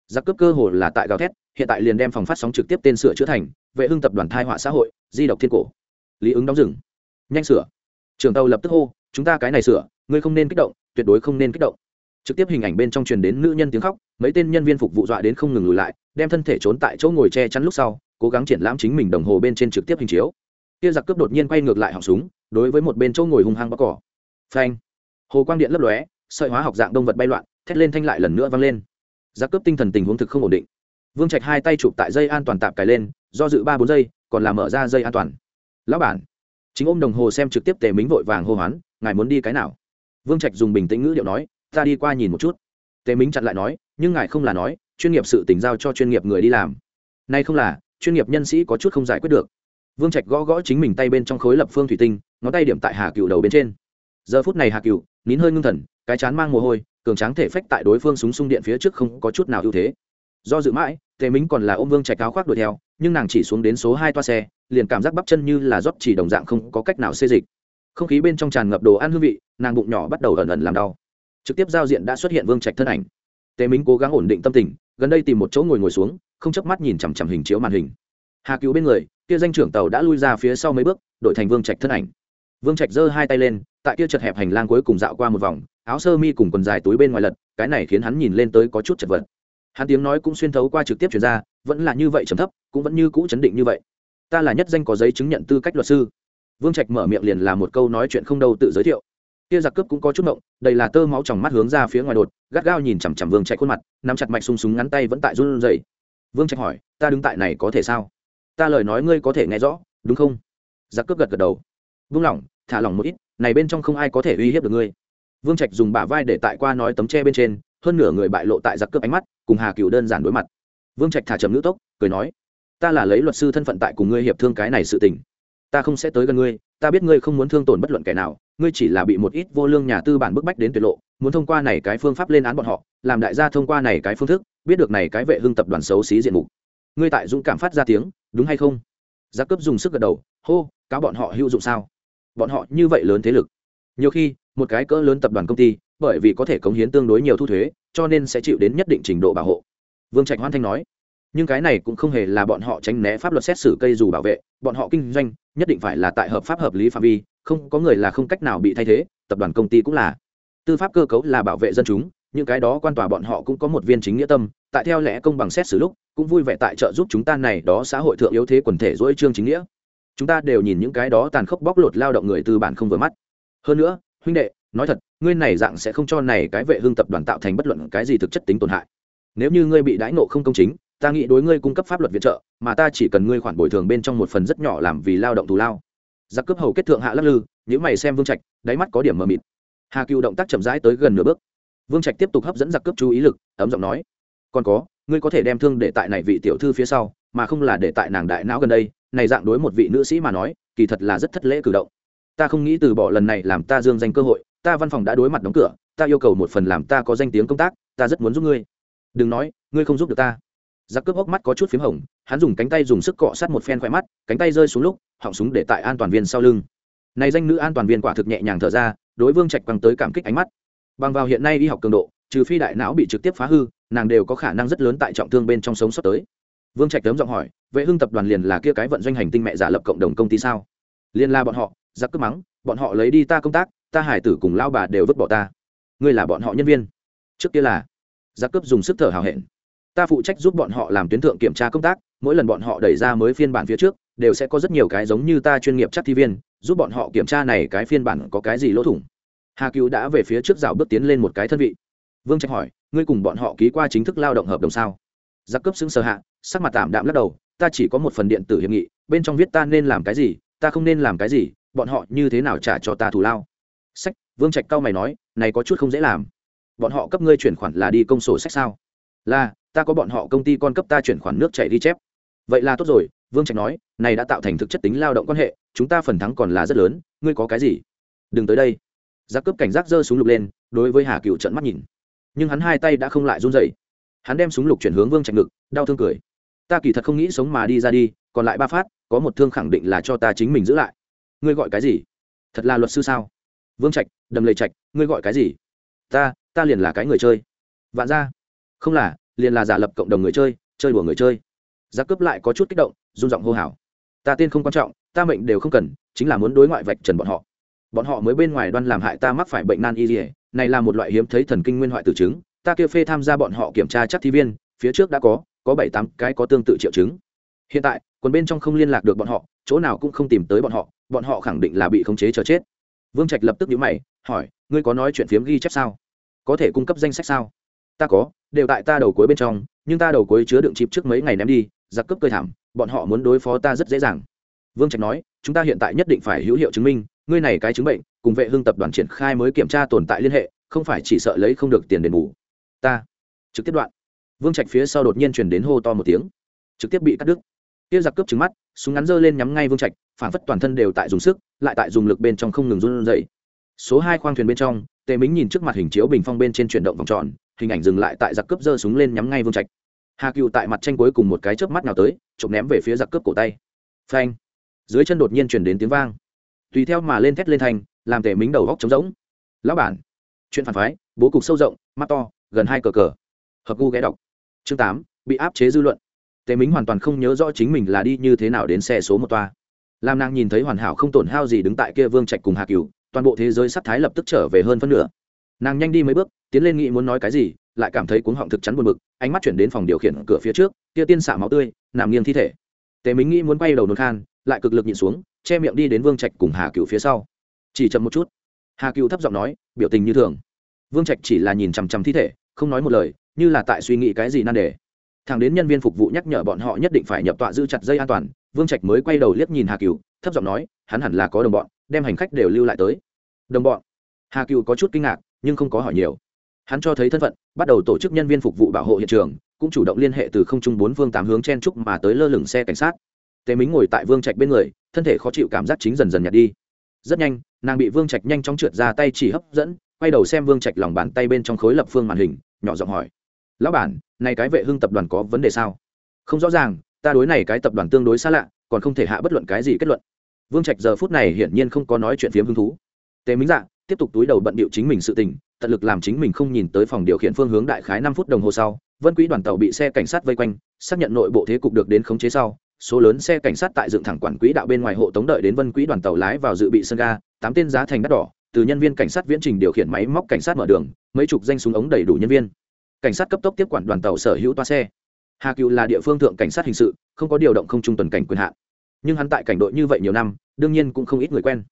Giặc cướp cơ hồ là tại gào thét, hiện tại liền đem phòng phát sóng trực tiếp tên sửa chữa thành, vệ hưng tập đoàn thai họa xã hội, di độc thiên cổ. Lý ứng đóng rừng nhanh sửa. Trường tàu lập tức hô, chúng ta cái này sửa, ngươi không nên kích động, tuyệt đối không nên kích động. Trực tiếp hình ảnh bên trong truyền đến nữ nhân tiếng khóc, mấy tên nhân viên phục vụ dọa đến không ngừng lùi lại, đem thân thể trốn tại chỗ ngồi che chắn lúc sau, cố gắng triển lãm chính mình đồng hồ bên trên trực tiếp hình chiếu. Kia giặc cướp đột nhiên quay ngược lại họng súng, đối với một bên chỗ ngồi hung hăng bóc cỏ. Phanh. Hồ quang điện lấp lóe, sợi hóa học dạng động vật bay loạn, thét lên thanh lại lần nữa vang lên giặc cướp tinh thần tình huống thực không ổn định. Vương trạch hai tay chụp tại dây an toàn tạp cài lên, do dự ba bốn giây, còn làm mở ra dây an toàn. Lão bản. Chính ôm đồng hồ xem trực tiếp tề mính vội vàng hô hoán, ngài muốn đi cái nào? Vương trạch dùng bình tĩnh ngữ điệu nói, ta đi qua nhìn một chút. Tề mính chặn lại nói, nhưng ngài không là nói, chuyên nghiệp sự tỉnh giao cho chuyên nghiệp người đi làm. Nay không là, chuyên nghiệp nhân sĩ có chút không giải quyết được. Vương trạch gõ gõ chính mình tay bên trong khối lập phương thủy tinh, ngón tay điểm tại hà cựu đầu bên trên. Giờ phút này hà cựu, nín hơi ngưng thần, cái chán mang mồ hôi cường tráng thể phách tại đối phương súng sung điện phía trước không có chút nào ưu thế. Do dự mãi, tề minh còn là ôm vương chạy cáo khoác đuổi theo, nhưng nàng chỉ xuống đến số hai toa xe, liền cảm giác bắp chân như là rót chỉ đồng dạng không có cách nào xê dịch. Không khí bên trong tràn ngập đồ ăn hương vị, nàng bụng nhỏ bắt đầu ẩn ẩn làm đau. Trực tiếp giao diện đã xuất hiện vương trạch thân ảnh. Tề minh cố gắng ổn định tâm tình, gần đây tìm một chỗ ngồi ngồi xuống, không chớp mắt nhìn chằm chằm hình chiếu màn hình. Hà cứu bên người, kia danh trưởng tàu đã lui ra phía sau mấy bước đội thành vương trạch thân ảnh. Vương trạch giơ hai tay lên tại kia chật hẹp hành lang cuối cùng dạo qua một vòng, áo sơ mi cùng quần dài túi bên ngoài lật, cái này khiến hắn nhìn lên tới có chút chật vật. Hắn tiếng nói cũng xuyên thấu qua trực tiếp chuyển ra, vẫn là như vậy trầm thấp, cũng vẫn như cũ chấn định như vậy. Ta là nhất danh có giấy chứng nhận tư cách luật sư. Vương trạch mở miệng liền là một câu nói chuyện không đâu tự giới thiệu. Kia giặc cướp cũng có chút mộng đây là tơ máu trong mắt hướng ra phía ngoài đột, gắt gao nhìn chằm chằm vương trạch khuôn mặt, nắm chặt mạch sung súng ngắn tay vẫn tại run rẩy. Vương trạch hỏi, ta đứng tại này có thể sao? Ta lời nói ngươi có thể nghe rõ, đúng không? Giặc cướp gật gật đầu. Vung lỏng, thả lỏng một ít này bên trong không ai có thể uy hiếp được ngươi. Vương trạch dùng bả vai để tại qua nói tấm tre bên trên, hơn nửa người bại lộ tại giặc cướp ánh mắt, cùng hà cựu đơn giản đối mặt. Vương trạch thả chậm ngữ tốc, cười nói, ta là lấy luật sư thân phận tại cùng ngươi hiệp thương cái này sự tình. Ta không sẽ tới gần ngươi, ta biết ngươi không muốn thương tổn bất luận kẻ nào, ngươi chỉ là bị một ít vô lương nhà tư bản bức bách đến tuyệt lộ, muốn thông qua này cái phương pháp lên án bọn họ, làm đại gia thông qua này cái phương thức, biết được này cái vệ hưng tập đoàn xấu xí diện mục. Ngươi tại dũng cảm phát ra tiếng, đúng hay không? Giặc cướp dùng sức gật đầu, hô, cáo bọn họ hữu dụng sao? Bọn họ như vậy lớn thế lực. Nhiều khi, một cái cỡ lớn tập đoàn công ty, bởi vì có thể cống hiến tương đối nhiều thu thuế, cho nên sẽ chịu đến nhất định trình độ bảo hộ. Vương trạch hoan thanh nói, nhưng cái này cũng không hề là bọn họ tránh né pháp luật xét xử cây dù bảo vệ, bọn họ kinh doanh, nhất định phải là tại hợp pháp hợp lý phạm vi, không có người là không cách nào bị thay thế, tập đoàn công ty cũng là. Tư pháp cơ cấu là bảo vệ dân chúng, những cái đó quan tòa bọn họ cũng có một viên chính nghĩa tâm, tại theo lẽ công bằng xét xử lúc, cũng vui vẻ tại trợ giúp chúng ta này đó xã hội thượng yếu thế quần thể dỗi trương chính nghĩa chúng ta đều nhìn những cái đó tàn khốc bóc lột lao động người tư bản không vừa mắt. Hơn nữa, huynh đệ, nói thật, ngươi này dạng sẽ không cho này cái vệ hương tập đoàn tạo thành bất luận cái gì thực chất tính tổn hại. Nếu như ngươi bị đãi nộ không công chính, ta nghĩ đối ngươi cung cấp pháp luật viện trợ, mà ta chỉ cần ngươi khoản bồi thường bên trong một phần rất nhỏ làm vì lao động thù lao. Giặc cướp hầu kết thượng hạ lắc lư những mày xem vương trạch, đáy mắt có điểm mờ mịt. Hà cựu động tác chậm rãi tới gần nửa bước. Vương trạch tiếp tục hấp dẫn giặc cướp chú ý lực, ấm giọng nói, còn có, ngươi có thể đem thương để tại này vị tiểu thư phía sau mà không là để tại nàng đại não gần đây, này dạng đối một vị nữ sĩ mà nói, kỳ thật là rất thất lễ cử động. Ta không nghĩ từ bỏ lần này làm ta dương danh cơ hội, ta văn phòng đã đối mặt đóng cửa, ta yêu cầu một phần làm ta có danh tiếng công tác, ta rất muốn giúp ngươi. Đừng nói, ngươi không giúp được ta. Giặc cướp hốc mắt có chút p h í m hồng, hắn dùng cánh tay dùng sức cọ sát một phen khoe mắt, cánh tay rơi xuống lúc, họng súng để tại an toàn viên sau lưng. Này danh nữ an toàn viên quả thực nhẹ nhàng thở ra, đối vương trạch quăng tới cảm kích ánh mắt. Bằng vào hiện nay y học cường độ, trừ phi đại não bị trực tiếp phá hư, nàng đều có khả năng rất lớn tại trọng thương bên trong sống sắp tới vương trạch tấm giọng hỏi, vệ hưng tập đoàn liền là kia cái vận doanh hành tinh mẹ giả lập cộng đồng công ty sao? Liên la bọn họ, giặc cướp mắng, bọn họ lấy đi ta công tác, ta hải tử cùng lao bà đều vứt bỏ ta. Ngươi là bọn họ nhân viên. Trước kia là. Giặc cướp dùng sức thở hào hẹn. Ta phụ trách giúp bọn họ làm tuyến thượng kiểm tra công tác, mỗi lần bọn họ đẩy ra mới phiên bản phía trước, đều sẽ có rất nhiều cái giống như ta chuyên nghiệp chắc thi viên, giúp bọn họ kiểm tra này cái phiên bản có cái gì lỗ thủng. Hà cứu đã về phía trước rào bước tiến lên một cái thân vị. Vương trạch hỏi, ngươi cùng bọn họ ký qua chính thức lao động hợp đồng sao? Giặc cấp xứng sờ hạ, sắc mặt tạm đạm lắc đầu, ta chỉ có một phần điện tử hiệp nghị, bên trong viết ta nên làm cái gì, ta không nên làm cái gì, bọn họ như thế nào trả cho ta thù lao? Sách, vương trạch cao mày nói, này có chút không dễ làm. Bọn họ cấp ngươi chuyển khoản là đi công sổ sách sao? Là, ta có bọn họ công ty con cấp ta chuyển khoản nước chảy đi chép. Vậy là tốt rồi, vương trạch nói, này đã tạo thành thực chất tính lao động quan hệ, chúng ta phần thắng còn là rất lớn, ngươi có cái gì? Đừng tới đây. Giặc cướp cảnh giác giơ súng lục lên, đối với hà cựu trận mắt nhìn. Nhưng hắn hai tay đã không lại run dậy hắn đem súng lục chuyển hướng vương trạch ngực, đau thương cười. Ta kỳ thật không nghĩ sống mà đi ra đi, còn lại ba phát, có một thương khẳng định là cho ta chính mình giữ lại. Ngươi gọi cái gì? Thật là luật sư sao? Vương trạch, đầm lầy trạch, ngươi gọi cái gì? Ta ta liền là cái người chơi. Vạn ra không là, liền là giả lập cộng đồng người chơi chơi đùa người chơi. Giá cướp lại có chút kích động rung giọng hô hào. Ta tên không quan trọng, ta mệnh đều không cần, chính là muốn đối ngoại vạch trần bọn họ. Bọn họ mới bên ngoài đoan làm hại ta mắc phải bệnh nan y dỉa này là một loại hiếm thấy thần kinh nguyên hoại tử chứng ta kêu phê tham gia bọn họ kiểm tra chắc thi viên, phía trước đã có có bảy tám cái có tương tự triệu chứng. Hiện tại, quần bên trong không liên lạc được bọn họ, chỗ nào cũng không tìm tới bọn họ bọn họ khẳng định là bị khống chế chờ chết. Vương trạch lập tức nhíu mày, hỏi, ngươi có nói chuyện phiếm ghi chép sao? Có thể cung cấp danh sách sao? Ta có, đều tại ta đầu cuối bên trong, nhưng ta đầu cuối chứa đựng chịp trước mấy ngày ném đi, giặc cướp cơ thảm, bọn họ muốn đối phó ta rất dễ dàng. Vương trạch nói, chúng ta hiện tại nhất định phải hữu hiệu chứng minh, ngươi này cái chứng bệnh, cùng vệ hương tập đoàn triển khai mới kiểm tra tồn tại liên hệ, không phải chỉ sợ lấy không được tiền đền bù ta trực tiếp đoạn vương trạch phía sau đột nhiên chuyển đến hô to một tiếng trực tiếp bị cắt đứt kia giặc cướp trứng mắt súng ngắn dơ lên nhắm ngay vương trạch phản phất toàn thân đều tại dùng sức lại tại dùng lực bên trong không ngừng run dậy số hai khoang thuyền bên trong tề mính nhìn trước mặt hình chiếu bình phong bên trên chuyển động vòng tròn hình ảnh dừng lại tại giặc cướp giơ súng lên nhắm ngay vương trạch hà cựu tại mặt tranh cuối cùng một cái chớp mắt nào tới chụp ném về phía giặc cướp cổ tay phanh dưới chân đột nhiên chuyển đến tiếng vang tùy theo mà lên thét lên thành, làm tề mính đầu góc trống rỗng. Lão bản, chuyện phản phái, bố cục sâu rộng, mắt to gần hai cờ cờ. Hợp gu ghé đọc. Chương tám, bị áp chế dư luận. Tề mính hoàn toàn không nhớ rõ chính mình là đi như thế nào đến xe số một toa. Làm nàng nhìn thấy hoàn hảo không tổn hao gì đứng tại kia vương trạch cùng hà cửu, toàn bộ thế giới sắc thái lập tức trở về hơn phân nửa. Nàng nhanh đi mấy bước, tiến lên nghĩ muốn nói cái gì, lại cảm thấy cuống họng thực chắn buồn bực, ánh mắt chuyển đến phòng điều khiển cửa phía trước, kia tiên xả máu tươi, nằm nghiêng thi thể. Tề mính nghĩ muốn quay đầu nôn khan, lại cực lực nhịn xuống, che miệng đi đến vương trạch cùng hà cửu phía sau. Chỉ chậm một chút. Hà cửu thấp giọng nói, biểu tình như thường vương trạch chỉ là nhìn chằm chằm thi thể, không nói một lời, như là tại suy nghĩ cái gì nan đề. Thằng đến nhân viên phục vụ nhắc nhở bọn họ nhất định phải nhập tọa giữ chặt dây an toàn, vương trạch mới quay đầu liếc nhìn hà cựu thấp giọng nói, hắn hẳn là có đồng bọn, đem hành khách đều lưu lại tới. Đồng bọn? Hà cựu có chút kinh ngạc, nhưng không có hỏi nhiều. Hắn cho thấy thân phận, bắt đầu tổ chức nhân viên phục vụ bảo hộ hiện trường, cũng chủ động liên hệ từ không trung bốn phương tám hướng chen trúc mà tới lơ lửng xe cảnh sát. Tề mính ngồi tại vương trạch bên người, thân thể khó chịu cảm giác chính dần dần nhạt đi. Rất nhanh, nàng bị vương trạch nhanh chóng trượt ra tay chỉ hấp dẫn quay đầu xem vương trạch lòng bàn tay bên trong khối lập phương màn hình, nhỏ giọng hỏi. Lão bản, này cái vệ hưng tập đoàn có vấn đề sao? Không rõ ràng, ta đối này cái tập đoàn tương đối xa lạ, còn không thể hạ bất luận cái gì kết luận. Vương trạch giờ phút này hiển nhiên không có nói chuyện phiếm hứng thú. Tề minh dạ tiếp tục túi đầu bận bịu chính mình sự tình, tận lực làm chính mình không nhìn tới phòng điều khiển phương hướng đại khái năm phút đồng hồ sau, vân quỹ đoàn tàu bị xe cảnh sát vây quanh, xác nhận nội bộ thế cục được đến khống chế sau, số lớn xe cảnh sát tại dựng thẳng quản quỹ đạo bên ngoài hộ tống đợi đến vân quỹ đoàn tàu lái vào dự bị sân ga, tám tên giá thành đắt đỏ từ nhân viên cảnh sát viễn trình điều khiển máy móc cảnh sát mở đường, mấy chục danh súng ống đầy đủ nhân viên. Cảnh sát cấp tốc tiếp quản đoàn tàu sở hữu toa xe. Hà cựu là địa phương thượng cảnh sát hình sự, không có điều động không trung tuần cảnh quyền hạn. Nhưng hắn tại cảnh đội như vậy nhiều năm, đương nhiên cũng không ít người quen.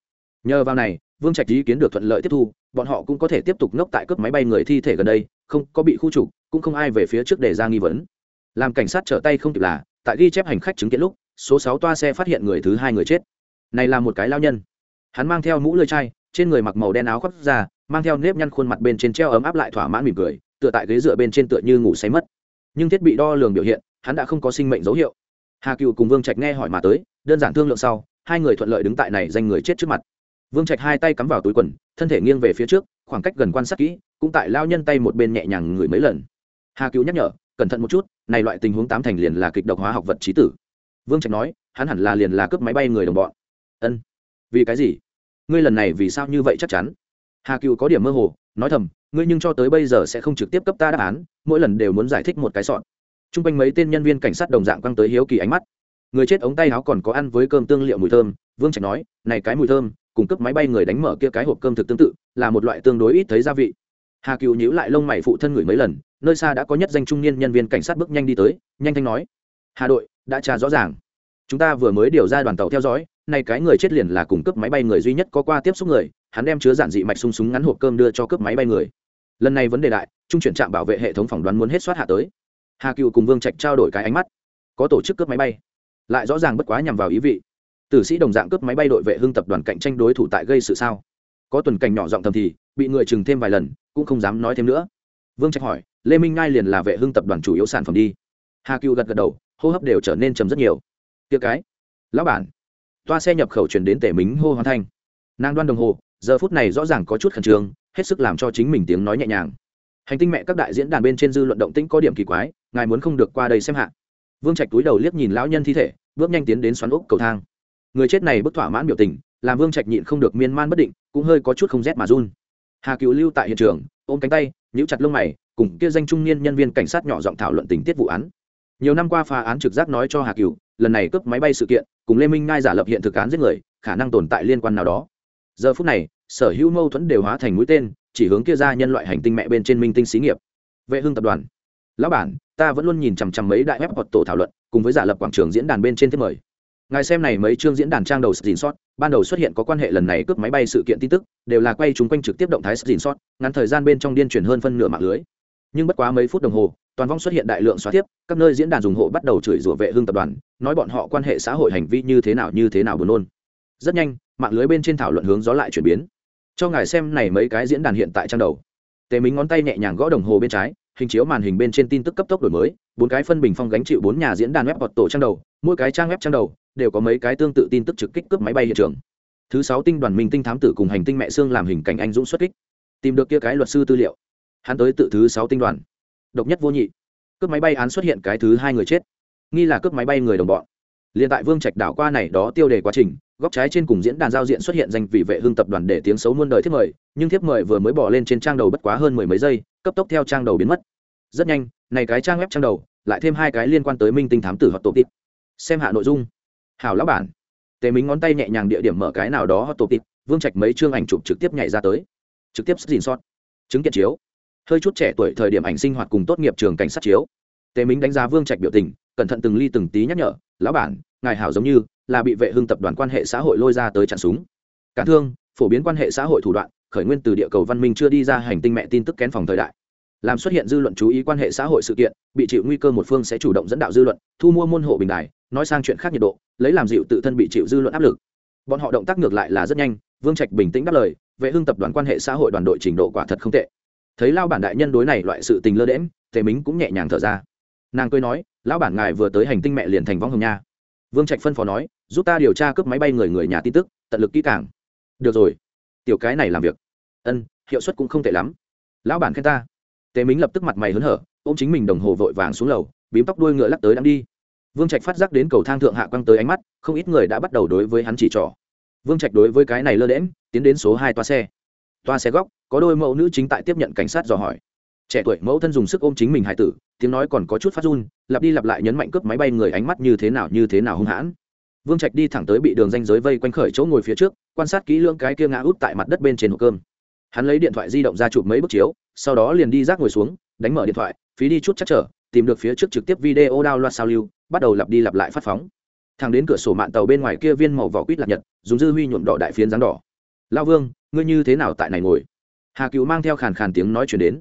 Nhờ vào này, vương trạch ý kiến được thuận lợi tiếp thu, bọn họ cũng có thể tiếp tục ngốc tại cướp máy bay người thi thể gần đây, không có bị khu trục, cũng không ai về phía trước để ra nghi vấn. Làm cảnh sát trở tay không kịp là, tại ghi chép hành khách chứng kiến lúc, số sáu toa xe phát hiện người thứ hai người chết. Này là một cái lao nhân. Hắn mang theo mũ lưỡi chai trên người mặc màu đen áo khoác ra, mang theo nếp nhăn khuôn mặt bên trên treo ấm áp lại thỏa mãn mỉm cười, tựa tại ghế dựa bên trên tựa như ngủ say mất. Nhưng thiết bị đo lường biểu hiện, hắn đã không có sinh mệnh dấu hiệu. Hà cựu cùng vương trạch nghe hỏi mà tới, đơn giản thương lượng sau, hai người thuận lợi đứng tại này danh người chết trước mặt. Vương trạch hai tay cắm vào túi quần, thân thể nghiêng về phía trước, khoảng cách gần quan sát kỹ, cũng tại lao nhân tay một bên nhẹ nhàng ngửi mấy lần. Hà cựu nhắc nhở, cẩn thận một chút, này loại tình huống tám thành liền là kịch độc hóa học vật trí tử. Vương trạch nói, hắn hẳn là liền là cướp máy bay người đồng bọn. Ân. Vì cái gì? Ngươi lần này vì sao như vậy chắc chắn? Hà cựu có điểm mơ hồ, nói thầm, ngươi nhưng cho tới bây giờ sẽ không trực tiếp cấp ta đáp án, mỗi lần đều muốn giải thích một cái sọn. T r u n g quanh mấy tên nhân viên cảnh sát đồng dạng quăng tới hiếu kỳ ánh mắt. Người chết ống tay áo còn có ăn với cơm tương liệu mùi thơm, vương trạch nói, này cái mùi thơm cung cấp máy bay người đánh mở kia cái hộp cơm thực tương tự, là một loại tương đối ít thấy gia vị. Hà cựu nhíu lại lông mày phụ thân người mấy lần, nơi xa đã có nhất danh trung niên nhân viên cảnh sát bước nhanh đi tới, nhanh thanh nói, hà đội, đã trả rõ ràng. Chúng ta vừa mới điều ra đoàn tàu theo dõi nay cái người chết liền là cùng cướp máy bay người duy nhất có qua tiếp xúc người, hắn đem chứa giản dị mạch sung súng ngắn hộp cơm đưa cho cướp máy bay người. Lần này vấn đề đại, trung chuyển trạm bảo vệ hệ thống phỏng đoán muốn hết soát hạ tới. Hà cựu cùng vương trạch trao đổi cái ánh mắt. Có tổ chức cướp máy bay. Lại rõ ràng bất quá nhằm vào ý vị. Tử sĩ đồng dạng cướp máy bay đội vệ hưng tập đoàn cạnh tranh đối thủ tại gây sự sao? Có tuần cảnh nhỏ giọng thầm thì, bị người chừng thêm vài lần, cũng không dám nói thêm nữa. Vương trạch hỏi, lê minh ngai liền là vệ hưng tập đoàn chủ yếu sản phẩm đi? Hà cựu gật gật đầu, hô hấp đều trở nên trầm rất nhiều. Tiệc cái, lão bản toa xe nhập khẩu chuyển đến tể mính hô hoàn thanh. Nàng đoan đồng hồ, giờ phút này rõ ràng có chút khẩn trương, hết sức làm cho chính mình tiếng nói nhẹ nhàng. Hành tinh mẹ các đại diễn đàn bên trên dư luận động tĩnh có điểm kỳ quái, ngài muốn không được qua đây xem hạ. Vương trạch túi đầu liếc nhìn lão nhân thi thể, bước nhanh tiến đến xoắn ốc cầu thang. Người chết này bức thỏa mãn biểu tình, làm vương trạch nhịn không được miên man bất định, cũng hơi có chút không rét mà run. Hà cựu lưu tại hiện trường, ôm cánh tay nhũ chặt lông mày, cùng kia danh trung niên nhân viên cảnh sát nhỏ giọng thảo luận tình tiết vụ án. Nhiều năm qua phá án trực giác nói cho hà cựu lần này cướp máy bay sự kiện, cùng lê minh ngai giả lập hiện thực án giết người, khả năng tồn tại liên quan nào đó. Giờ phút này, sở hữu mâu thuẫn đều hóa thành mũi tên, chỉ hướng kia ra nhân loại hành tinh mẹ bên trên minh tinh xí nghiệp. Vệ hưng tập đoàn. Lão bản, ta vẫn luôn nhìn chằm chằm mấy đại web hoặc tổ thảo luận, cùng với giả lập quảng trường diễn đàn bên trên thiết mời. Ngài xem này mấy chương diễn đàn trang đầu dìn sót ban đầu xuất hiện có quan hệ lần này cướp máy bay sự kiện tin tức, đều là quay chúng quanh trực tiếp động thái dìn sót ngắn thời gian bên trong điên chuyển hơn phân nửa mạng lưới nhưng bất quá mấy phút đồng hồ, toàn vong xuất hiện đại lượng xóa tiếp các nơi diễn đàn dùng hộ bắt đầu chửi rủa vệ hương tập đoàn, nói bọn họ quan hệ xã hội hành vi như thế nào như thế nào buồn nôn. Rất nhanh, mạng lưới bên trên thảo luận hướng gió lại chuyển biến. Cho ngài xem này mấy cái diễn đàn hiện tại trang đầu. Tề mính ngón tay nhẹ nhàng gõ đồng hồ bên trái, hình chiếu màn hình bên trên tin tức cấp tốc đổi mới, bốn cái phân bình phong gánh chịu bốn nhà diễn đàn web hoặc tổ trang đầu, mỗi cái trang web trang đầu đều có mấy cái tương tự tin tức trực kích cướp máy bay hiện trường. Thứ sáu tinh đoàn minh tinh thám tử cùng hành tinh mẹ xương làm hình cảnh anh dũng xuất kích. Tìm được kia cái luật sư tư liệu hắn tới tự thứ sáu tinh đoàn. Độc nhất vô nhị. Cướp máy bay án xuất hiện cái thứ hai người chết. Nghi là cướp máy bay người đồng bọn. Liền tại vương trạch đảo qua này đó tiêu đề quá trình, góc trái trên cùng diễn đàn giao diện xuất hiện danh vị vệ hương tập đoàn để tiếng xấu muôn đời thiếp mời, nhưng thiếp mời vừa mới bỏ lên trên trang đầu bất quá hơn mười mấy giây, cấp tốc theo trang đầu biến mất. Rất nhanh, này cái trang web trang đầu, lại thêm hai cái liên quan tới minh tinh thám tử hoặc tổ tịp xem hạ nội dung. Hảo lão bản. Tề minh ngón tay nhẹ nhàng địa điểm mở cái nào đó hoặc tổ tịp vương trạch mấy chương ảnh chụp trực tiếp nhảy ra tới. Trực tiếp xin sót chứng kiện chiếu hơi chút trẻ tuổi thời điểm ảnh sinh hoạt cùng tốt nghiệp trường cảnh sát chiếu. Tề minh đánh giá vương trạch biểu tình, cẩn thận từng ly từng tí nhắc nhở, lão bản, ngài hảo giống như là bị vệ hưng tập đoàn quan hệ xã hội lôi ra tới chặn súng. Cả thương, phổ biến quan hệ xã hội thủ đoạn, khởi nguyên từ địa cầu văn minh chưa đi ra hành tinh mẹ tin tức kén phòng thời đại. Làm xuất hiện dư luận chú ý quan hệ xã hội sự kiện, bị chịu nguy cơ một phương sẽ chủ động dẫn đạo dư luận, thu mua môn hộ bình đài, nói sang chuyện khác nhiệt độ, lấy làm dịu tự thân bị chịu dư luận áp lực. Bọn họ động tác ngược lại là rất nhanh, vương trạch bình tĩnh đáp lời, vệ hưng tập đoàn quan hệ xã hội đoàn đội trình độ quả thật không tệ thấy lao bản đại nhân đối này loại sự tình lơ đễm tề mính cũng nhẹ nhàng thở ra. Nàng cười nói, lão bản ngài vừa tới hành tinh mẹ liền thành vong hồng nha. Vương trạch phân phó nói, giúp ta điều tra cướp máy bay người người nhà tin tức, tận lực kỹ càng. Được rồi, tiểu cái này làm việc. Ân, hiệu suất cũng không tệ lắm. Lão bản khen ta. Tề mính lập tức mặt mày hớn hở ô m chính mình đồng hồ vội vàng xuống lầu, bím tóc đuôi ngựa lắc tới đang đi. Vương trạch phát giác đến cầu thang thượng hạ quăng tới ánh mắt, không ít người đã bắt đầu đối với hắn chỉ trỏ. Vương trạch đối với cái này lơ đễm tiến đến số hai toa xe toa xe góc, có đôi mẫu nữ chính tại tiếp nhận cảnh sát dò hỏi. Trẻ tuổi mẫu thân dùng sức ôm chính mình hải tử, tiếng nói còn có chút phát run, lặp đi lặp lại nhấn mạnh cướp máy bay người ánh mắt như thế nào như thế nào hung hãn. Vương trạch đi thẳng tới bị đường danh giới vây quanh khởi chỗ ngồi phía trước, quan sát kỹ lưỡng cái kia ngã út tại mặt đất bên trên hộp cơm. Hắn lấy điện thoại di động ra chụp mấy bức chiếu, sau đó liền đi rác ngồi xuống, đánh mở điện thoại, phí đi chút chắc trở, tìm được phía trước trực tiếp video đao loạt sao lưu, bắt đầu lặp đi lặp lại phát phóng. Thằng đến cửa sổ mạng tàu bên ngoài kia viên màu vỏ quýt lạc nhật, dùng dư huy nhuộm đỏ đại phiến rắn đỏ lao vương, ngươi như thế nào tại này ngồi? Hà cựu mang theo khàn khàn tiếng nói chuyển đến.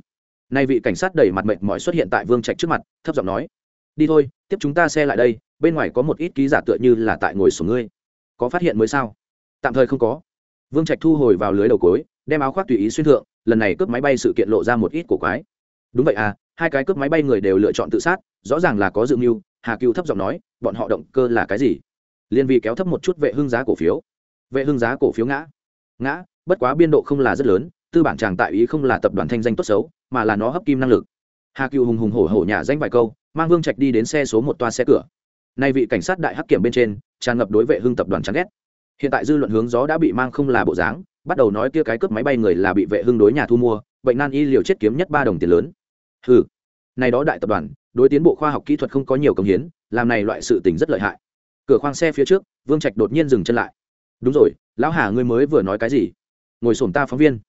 Nay vị cảnh sát đẩy mặt mệt mỏi xuất hiện tại vương trạch trước mặt, thấp giọng nói, đi thôi, tiếp chúng ta xe lại đây, bên ngoài có một ít ký giả tựa như là tại ngồi sổ ngươi. Có phát hiện mới sao? Tạm thời không có. Vương trạch thu hồi vào lưới đầu cối, đem áo khoác tùy ý xuyên thượng, lần này cướp máy bay sự kiện lộ ra một ít cổ quái. Đúng vậy à hai cái cướp máy bay người đều lựa chọn tự sát, rõ ràng là có dự mưu. Hà cựu thấp giọng nói, bọn họ động cơ là cái gì? Liên vì kéo thấp một chút vệ hưng giá cổ phiếu. Vệ hưng giá cổ phiếu ngã ngã, bất quá biên độ không là rất lớn, tư bản chàng tại ý không là tập đoàn thanh danh tốt xấu, mà là nó hấp kim năng lực. Hà cựu hùng hùng hổ hổ nhà danh vài câu, mang vương trạch đi đến xe số một toa xe cửa. Nay vị cảnh sát đại hắc kiểm bên trên, tràn ngập đối vệ hưng tập đoàn chán ghét. Hiện tại dư luận hướng gió đã bị mang không là bộ dáng, bắt đầu nói kia cái cướp máy bay người là bị vệ hưng đối nhà thu mua, bệnh nan y liều chết kiếm nhất ba đồng tiền lớn. Ừ này đó đại tập đoàn, đối tiến bộ khoa học kỹ thuật không có nhiều công hiến, làm này loại sự tình rất lợi hại. Cửa khoang xe phía trước, vương trạch đột nhiên dừng chân lại đúng rồi, lão hà ngươi mới vừa nói cái gì? Ngồi sổm ta phóng viên.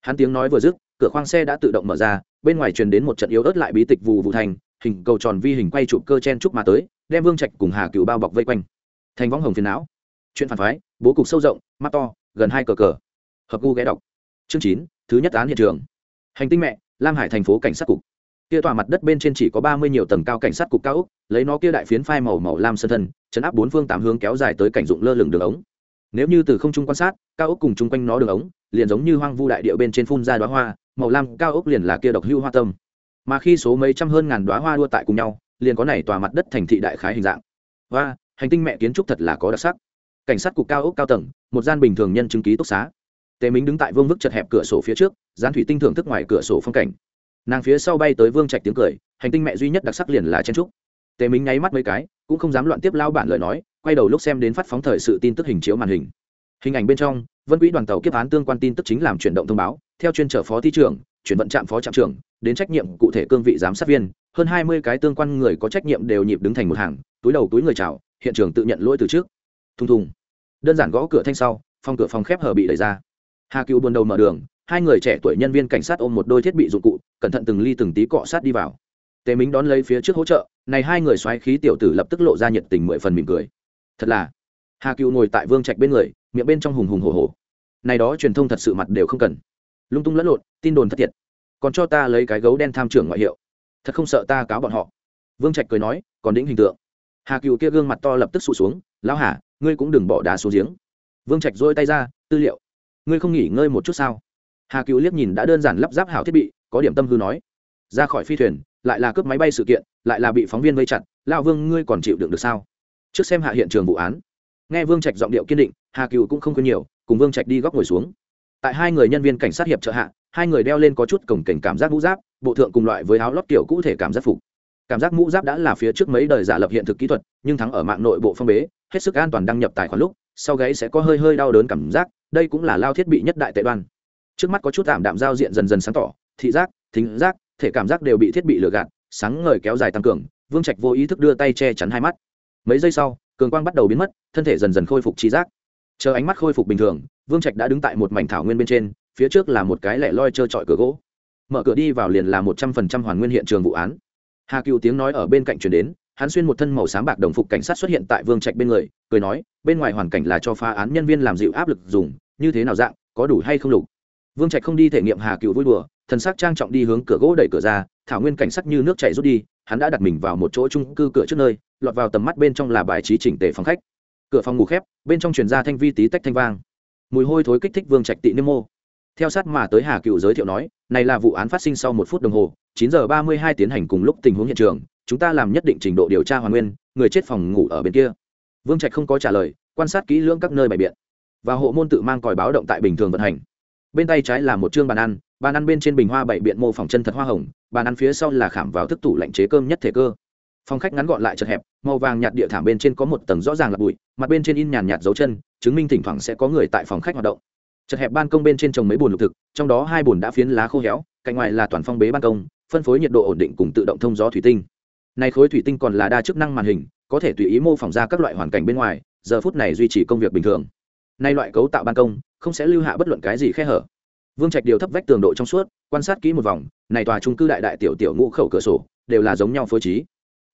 Hắn tiếng nói vừa dứt, cửa khoang xe đã tự động mở ra, bên ngoài truyền đến một trận yếu ớt lại bí tịch vù vù thành, hình cầu tròn vi hình quay chụp cơ chen trúc mà tới, đem vương trạch cùng hà cựu bao bọc vây quanh. Thành võng hồng phiền não. Chuyện phản phái, bố cục sâu rộng, mắt to, gần hai cờ cờ. Hợp gu ghé đọc. Chương chín, thứ nhất án hiện trường. Hành tinh mẹ, lam hải thành phố cảnh sát cục. Kia tòa mặt đất bên trên chỉ có ba mươi nhiều tầng cao cảnh sát cục cao úc lấy nó kia đại phiến phai màu màu lam sân thân, chấn áp bốn phương tám hướng kéo dài tới cảnh dụng lơ lửng đường ống nếu như từ không trung quan sát, cao úc cùng chung quanh nó đường ống, liền giống như hoang vu đại địa bên trên phun ra đoá hoa, màu lam cao úc liền là kia độc hưu hoa tâm. Mà khi số mấy trăm hơn ngàn đoá hoa đua tại cùng nhau, liền có này tòa mặt đất thành thị đại khái hình dạng. Và hành tinh mẹ kiến trúc thật là có đặc sắc. Cảnh sát cục cao ốc cao tầng, một gian bình thường nhân chứng ký túc xá. Tề minh đứng tại vương vức chật hẹp cửa sổ phía trước, gián thủy tinh thưởng thức ngoài cửa sổ phong cảnh. Nàng phía sau bay tới vương trạch tiếng cười, hành tinh mẹ duy nhất đặc sắc liền là chen trúc. Tề minh nháy mắt mấy cái, cũng không dám loạn tiếp lao bản lời nói quay đầu lúc xem đến phát phóng thời sự tin tức hình chiếu màn hình. Hình ảnh bên trong, vân quỹ đoàn tàu kiếp án tương quan tin tức chính làm chuyển động thông báo, theo chuyên trở phó thi trưởng, chuyển vận trạm phó trạm trưởng, đến trách nhiệm cụ thể cương vị giám sát viên, hơn hai mươi cái tương quan người có trách nhiệm đều nhịp đứng thành một hàng, túi đầu túi người chào, hiện trường tự nhận lỗi từ trước. Thùng thùng. Đơn giản gõ cửa thanh sau, phòng cửa phòng khép hờ bị đẩy ra. Hà cựu buồn đầu mở đường, hai người trẻ tuổi nhân viên cảnh sát ôm một đôi thiết bị dụng cụ, cẩn thận từng ly từng tí cọ sát đi vào. Tề minh đón lấy phía trước hỗ trợ, này hai người xoáy khí tiểu tử lập tức lộ ra nhiệt tình mười phần mỉm cười thật là. Hà cựu ngồi tại vương trạch bên người, miệng bên trong hùng hùng hồ hồ này đó truyền thông thật sự mặt đều không cần. Lung tung lẫn lộn, tin đồn thất thiệt. Còn cho ta lấy cái gấu đen tham trưởng ngoại hiệu. Thật không sợ ta cáo bọn họ. Vương trạch cười nói, còn đĩnh hình tượng. Hà cựu kia gương mặt to lập tức sụt xuống, lão hà, ngươi cũng đừng bỏ đá xuống giếng. Vương trạch dôi tay ra, tư liệu, ngươi không nghỉ ngơi một chút sao? Hà cựu liếc nhìn đã đơn giản lắp ráp hảo thiết bị, có điểm tâm hư nói, ra khỏi phi thuyền, lại là cướp máy bay sự kiện, lại là bị phóng viên vây chặt lao vương ngươi còn chịu đựng được sao? Trước xem hạ hiện trường vụ án. Nghe vương trạch giọng điệu kiên định, hà cựu cũng không quên nhiều, cùng vương trạch đi góc ngồi xuống. Tại hai người nhân viên cảnh sát hiệp trợ hạ, hai người đeo lên có chút cổng cảnh cảm giác mũ giáp, bộ thượng cùng loại với áo lót kiểu cũ thể cảm giác phục. Cảm giác mũ giáp đã là phía trước mấy đời giả lập hiện thực kỹ thuật, nhưng thắng ở mạng nội bộ phong bế, hết sức an toàn đăng nhập tài khoản lúc, sau gáy sẽ có hơi hơi đau đớn cảm giác, đây cũng là lao thiết bị nhất đại tệ đoan. Trước mắt có chút tạm đạm giao diện dần dần sáng tỏ, thị giác, thính giác, thể cảm giác đều bị thiết bị lừa gạt, sáng ngời kéo dài tăng cường, vương trạch vô ý thức đưa tay che chắn hai mắt mấy giây sau, cường quang bắt đầu biến mất, thân thể dần dần khôi phục trí giác. Chờ ánh mắt khôi phục bình thường, vương trạch đã đứng tại một mảnh thảo nguyên bên trên, phía trước là một cái lẻ loi trơ trọi cửa gỗ. Mở cửa đi vào liền là một trăm phần trăm hoàn nguyên hiện trường vụ án. Hà cựu tiếng nói ở bên cạnh chuyển đến, hắn xuyên một thân màu sáng bạc đồng phục cảnh sát xuất hiện tại vương trạch bên người, cười nói, bên ngoài hoàn cảnh là cho phá án nhân viên làm dịu áp lực dùng, như thế nào dạng, có đủ hay không lục? Vương trạch không đi thể nghiệm hà cựu vui đùa, thần sắc trang trọng đi hướng cửa gỗ đẩy cửa ra, thảo nguyên cảnh sắc như nước chảy rút đi, hắn đã đặt mình vào một chỗ trung cư cửa trước nơi lọt vào tầm mắt bên trong là bài trí chỉnh tề phòng khách. Cửa phòng ngủ khép, bên trong truyền ra thanh vi tí tách thanh vang. Mùi hôi thối kích thích vương trạch tị niêm mô. Theo sát mà tới hà cựu giới thiệu nói, này là vụ án phát sinh sau một phút đồng hồ, chín giờ ba mươi hai tiến hành cùng lúc tình huống hiện trường, chúng ta làm nhất định trình độ điều tra hoàn nguyên, người chết phòng ngủ ở bên kia. Vương trạch không có trả lời, quan sát kỹ lưỡng các nơi bày biện. Và hộ môn tự mang còi báo động tại bình thường vận hành. Bên tay trái là một chương bàn ăn bàn ăn bên trên bình hoa bảy biện mô phỏng chân thật hoa hồng, bàn ăn phía sau là khảm vào thức tủ lạnh chế cơm nhất thể cơ phòng khách ngắn gọn lại chật hẹp, màu vàng nhạt địa thảm bên trên có một tầng rõ ràng là bụi, mặt bên trên in nhàn nhạt dấu chân, chứng minh thỉnh thoảng sẽ có người tại phòng khách hoạt động. Chật hẹp ban công bên trên trồng mấy bồn lục thực, trong đó hai bồn đã phiến lá khô héo, cạnh ngoài là toàn phong bế ban công, phân phối nhiệt độ ổn định cùng tự động thông gió thủy tinh. Này khối thủy tinh còn là đa chức năng màn hình, có thể tùy ý mô phỏng ra các loại hoàn cảnh bên ngoài, giờ phút này duy trì công việc bình thường. Nay loại cấu tạo ban công, không sẽ lưu hạ bất luận cái gì khe hở. Vương trạch điều thấp vách tường độ trong suốt, quan sát kỹ một vòng, này tòa trung cư đại đại tiểu tiểu ngũ khẩu cửa sổ, đều là giống nhau phối trí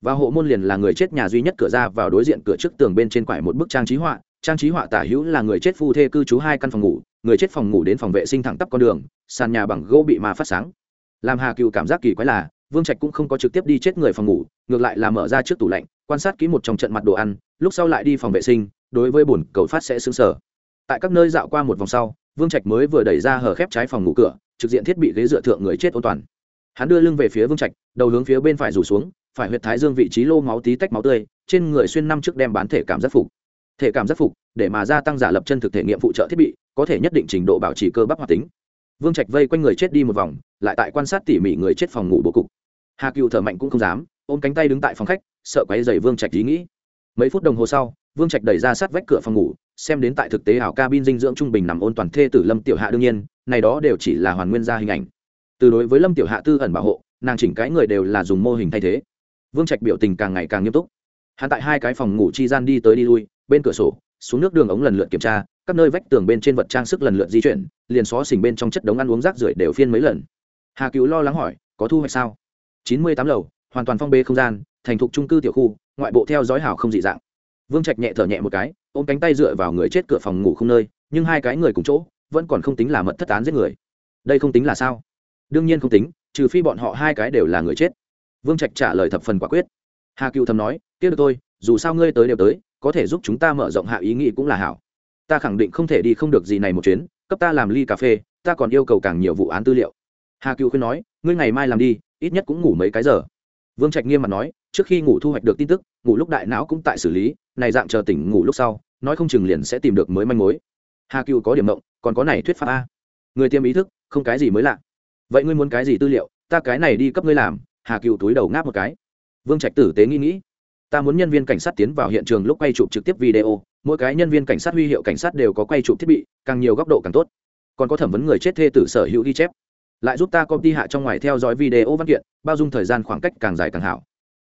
và hộ môn liền là người chết nhà duy nhất cửa ra vào đối diện cửa trước tường bên trên quải một bức trang trí họa. Trang trí họa tả hữu là người chết phu thê cư trú hai căn phòng ngủ, người chết phòng ngủ đến phòng vệ sinh thẳng tắp con đường, sàn nhà bằng gỗ bị ma phát sáng. Làm hà cựu cảm giác kỳ quái là, vương trạch cũng không có trực tiếp đi chết người phòng ngủ, ngược lại là mở ra trước tủ lạnh, quan sát kỹ một trong trận mặt đồ ăn, lúc sau lại đi phòng vệ sinh, đối với bồn cầu phát sẽ xứng sở tại các nơi dạo qua một vòng sau, vương trạch mới vừa đẩy ra hở khép trái phòng ngủ cửa, trực diện thiết bị ghế dựa thượng người chết ôn toàn. Hắn đưa lưng về phía vương trạch, đầu hướng phía bên phải rủ xuống phải huyệt thái dương vị trí lô máu tí tách máu tươi, trên người xuyên năm trước đem bán thể cảm giác phục. Thể cảm giác phục, để mà gia tăng giả lập chân thực thể nghiệm phụ trợ thiết bị, có thể nhất định trình độ bảo trì cơ bắp hoạt tính. Vương trạch vây quanh người chết đi một vòng, lại tại quan sát tỉ mỉ người chết phòng ngủ bố cục. Hà cựu thở mạnh cũng không dám, ôm cánh tay đứng tại phòng khách, sợ quấy dày vương trạch ý nghĩ. Mấy phút đồng hồ sau, vương trạch đẩy ra sát vách cửa phòng ngủ, xem đến tại thực tế ảo cabin dinh dưỡng trung bình nằm ôn toàn thê tử lâm tiểu hạ đương nhiên, này đó đều chỉ là hoàn nguyên ra hình ảnh. Từ đối với lâm tiểu hạ tư ẩn bảo hộ, nàng chỉnh cái người đều là dùng mô hình thay thế vương trạch biểu tình càng ngày càng nghiêm túc. Hắn tại hai cái phòng ngủ chi gian đi tới đi lui, bên cửa sổ, xuống nước đường ống lần lượt kiểm tra, các nơi vách tường bên trên vật trang sức lần lượt di chuyển, liền xó xỉnh bên trong chất đống ăn uống rác rưởi đều phiên mấy lần. Hà cứu lo lắng hỏi, có thu hoạch sao? Chín mươi tám lầu, hoàn toàn phong bê không gian, thành thục trung cư tiểu khu, ngoại bộ theo dõi hảo không dị dạng. Vương trạch nhẹ thở nhẹ một cái, ôm cánh tay dựa vào người chết cửa phòng ngủ không nơi, nhưng hai cái người cùng chỗ, vẫn còn không tính là mật thất án giết người. Đây không tính là sao? Đương nhiên không tính, trừ phi bọn họ hai cái đều là người chết vương trạch trả lời thập phần quả quyết. Hà cựu thầm nói tiếc được tôi dù sao ngươi tới đều tới có thể giúp chúng ta mở rộng hạ ý nghĩ cũng là hảo. Ta khẳng định không thể đi không được gì này một chuyến cấp ta làm ly cà phê ta còn yêu cầu càng nhiều vụ án tư liệu. Hà cựu khuyên nói ngươi ngày mai làm đi ít nhất cũng ngủ mấy cái giờ. Vương trạch nghiêm mặt nói trước khi ngủ thu hoạch được tin tức ngủ lúc đại não cũng tại xử lý này dạng chờ tỉnh ngủ lúc sau nói không chừng liền sẽ tìm được mới manh mối. Hà cựu có điểm mộng, còn có này thuyết pháp a. Người tiêm ý thức không cái gì mới lạ. Vậy ngươi muốn cái gì tư liệu? Ta cái này đi cấp ngươi làm hà cựu túi đầu ngáp một cái. Vương trạch tử tế nghĩ nghĩ. Ta muốn nhân viên cảnh sát tiến vào hiện trường lúc quay chụp trực tiếp video, mỗi cái nhân viên cảnh sát huy hiệu cảnh sát đều có quay chụp thiết bị, càng nhiều góc độ càng tốt. Còn có thẩm vấn người chết thê tử sở hữu ghi chép. Lại giúp ta công ty hạ trong ngoài theo dõi video văn kiện, bao dung thời gian khoảng cách càng dài càng hảo.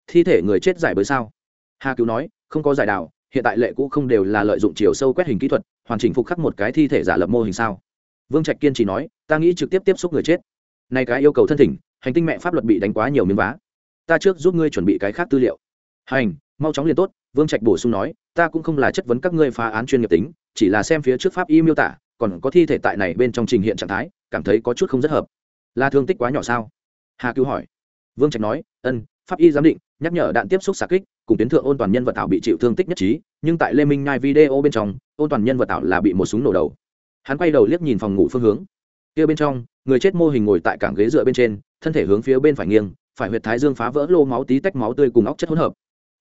Thi thể người chết giải bới sao? Hà cứu nói, không có giải đào hiện tại lệ cũ không đều là lợi dụng chiều sâu quét hình kỹ thuật, hoàn chỉnh phục khắc một cái thi thể giả lập mô hình sao? Vương trạch kiên trì nói, ta nghĩ trực tiếp tiếp xúc người chết. Nay cái yêu cầu thân thỉnh hành tinh mẹ pháp luật bị đánh quá nhiều miếng vá. Ta trước giúp ngươi chuẩn bị cái khác tư liệu. Hành, mau chóng liền tốt, vương trạch bổ sung nói, ta cũng không là chất vấn các ngươi phá án chuyên nghiệp tính, chỉ là xem phía trước pháp y miêu tả, còn có thi thể tại này bên trong trình hiện trạng thái, cảm thấy có chút không rất hợp. Là thương tích quá nhỏ sao? Hà cứu hỏi. Vương trạch nói, ân, pháp y giám định, nhắc nhở đạn tiếp xúc xạ kích, cùng tuyến thượng ôn toàn nhân vật ảo bị chịu thương tích nhất trí, nhưng tại lê minh nhai video bên trong, ôn toàn nhân vật ảo là bị một súng nổ đầu. Hắn quay đầu liếc nhìn phòng ngủ phương hướng. Kia bên trong, người chết mô hình ngồi tại cảng ghế dựa bên trên thân thể hướng phía bên phải nghiêng, phải huyệt thái dương phá vỡ lô máu tí tách máu tươi cùng óc chất hỗn hợp.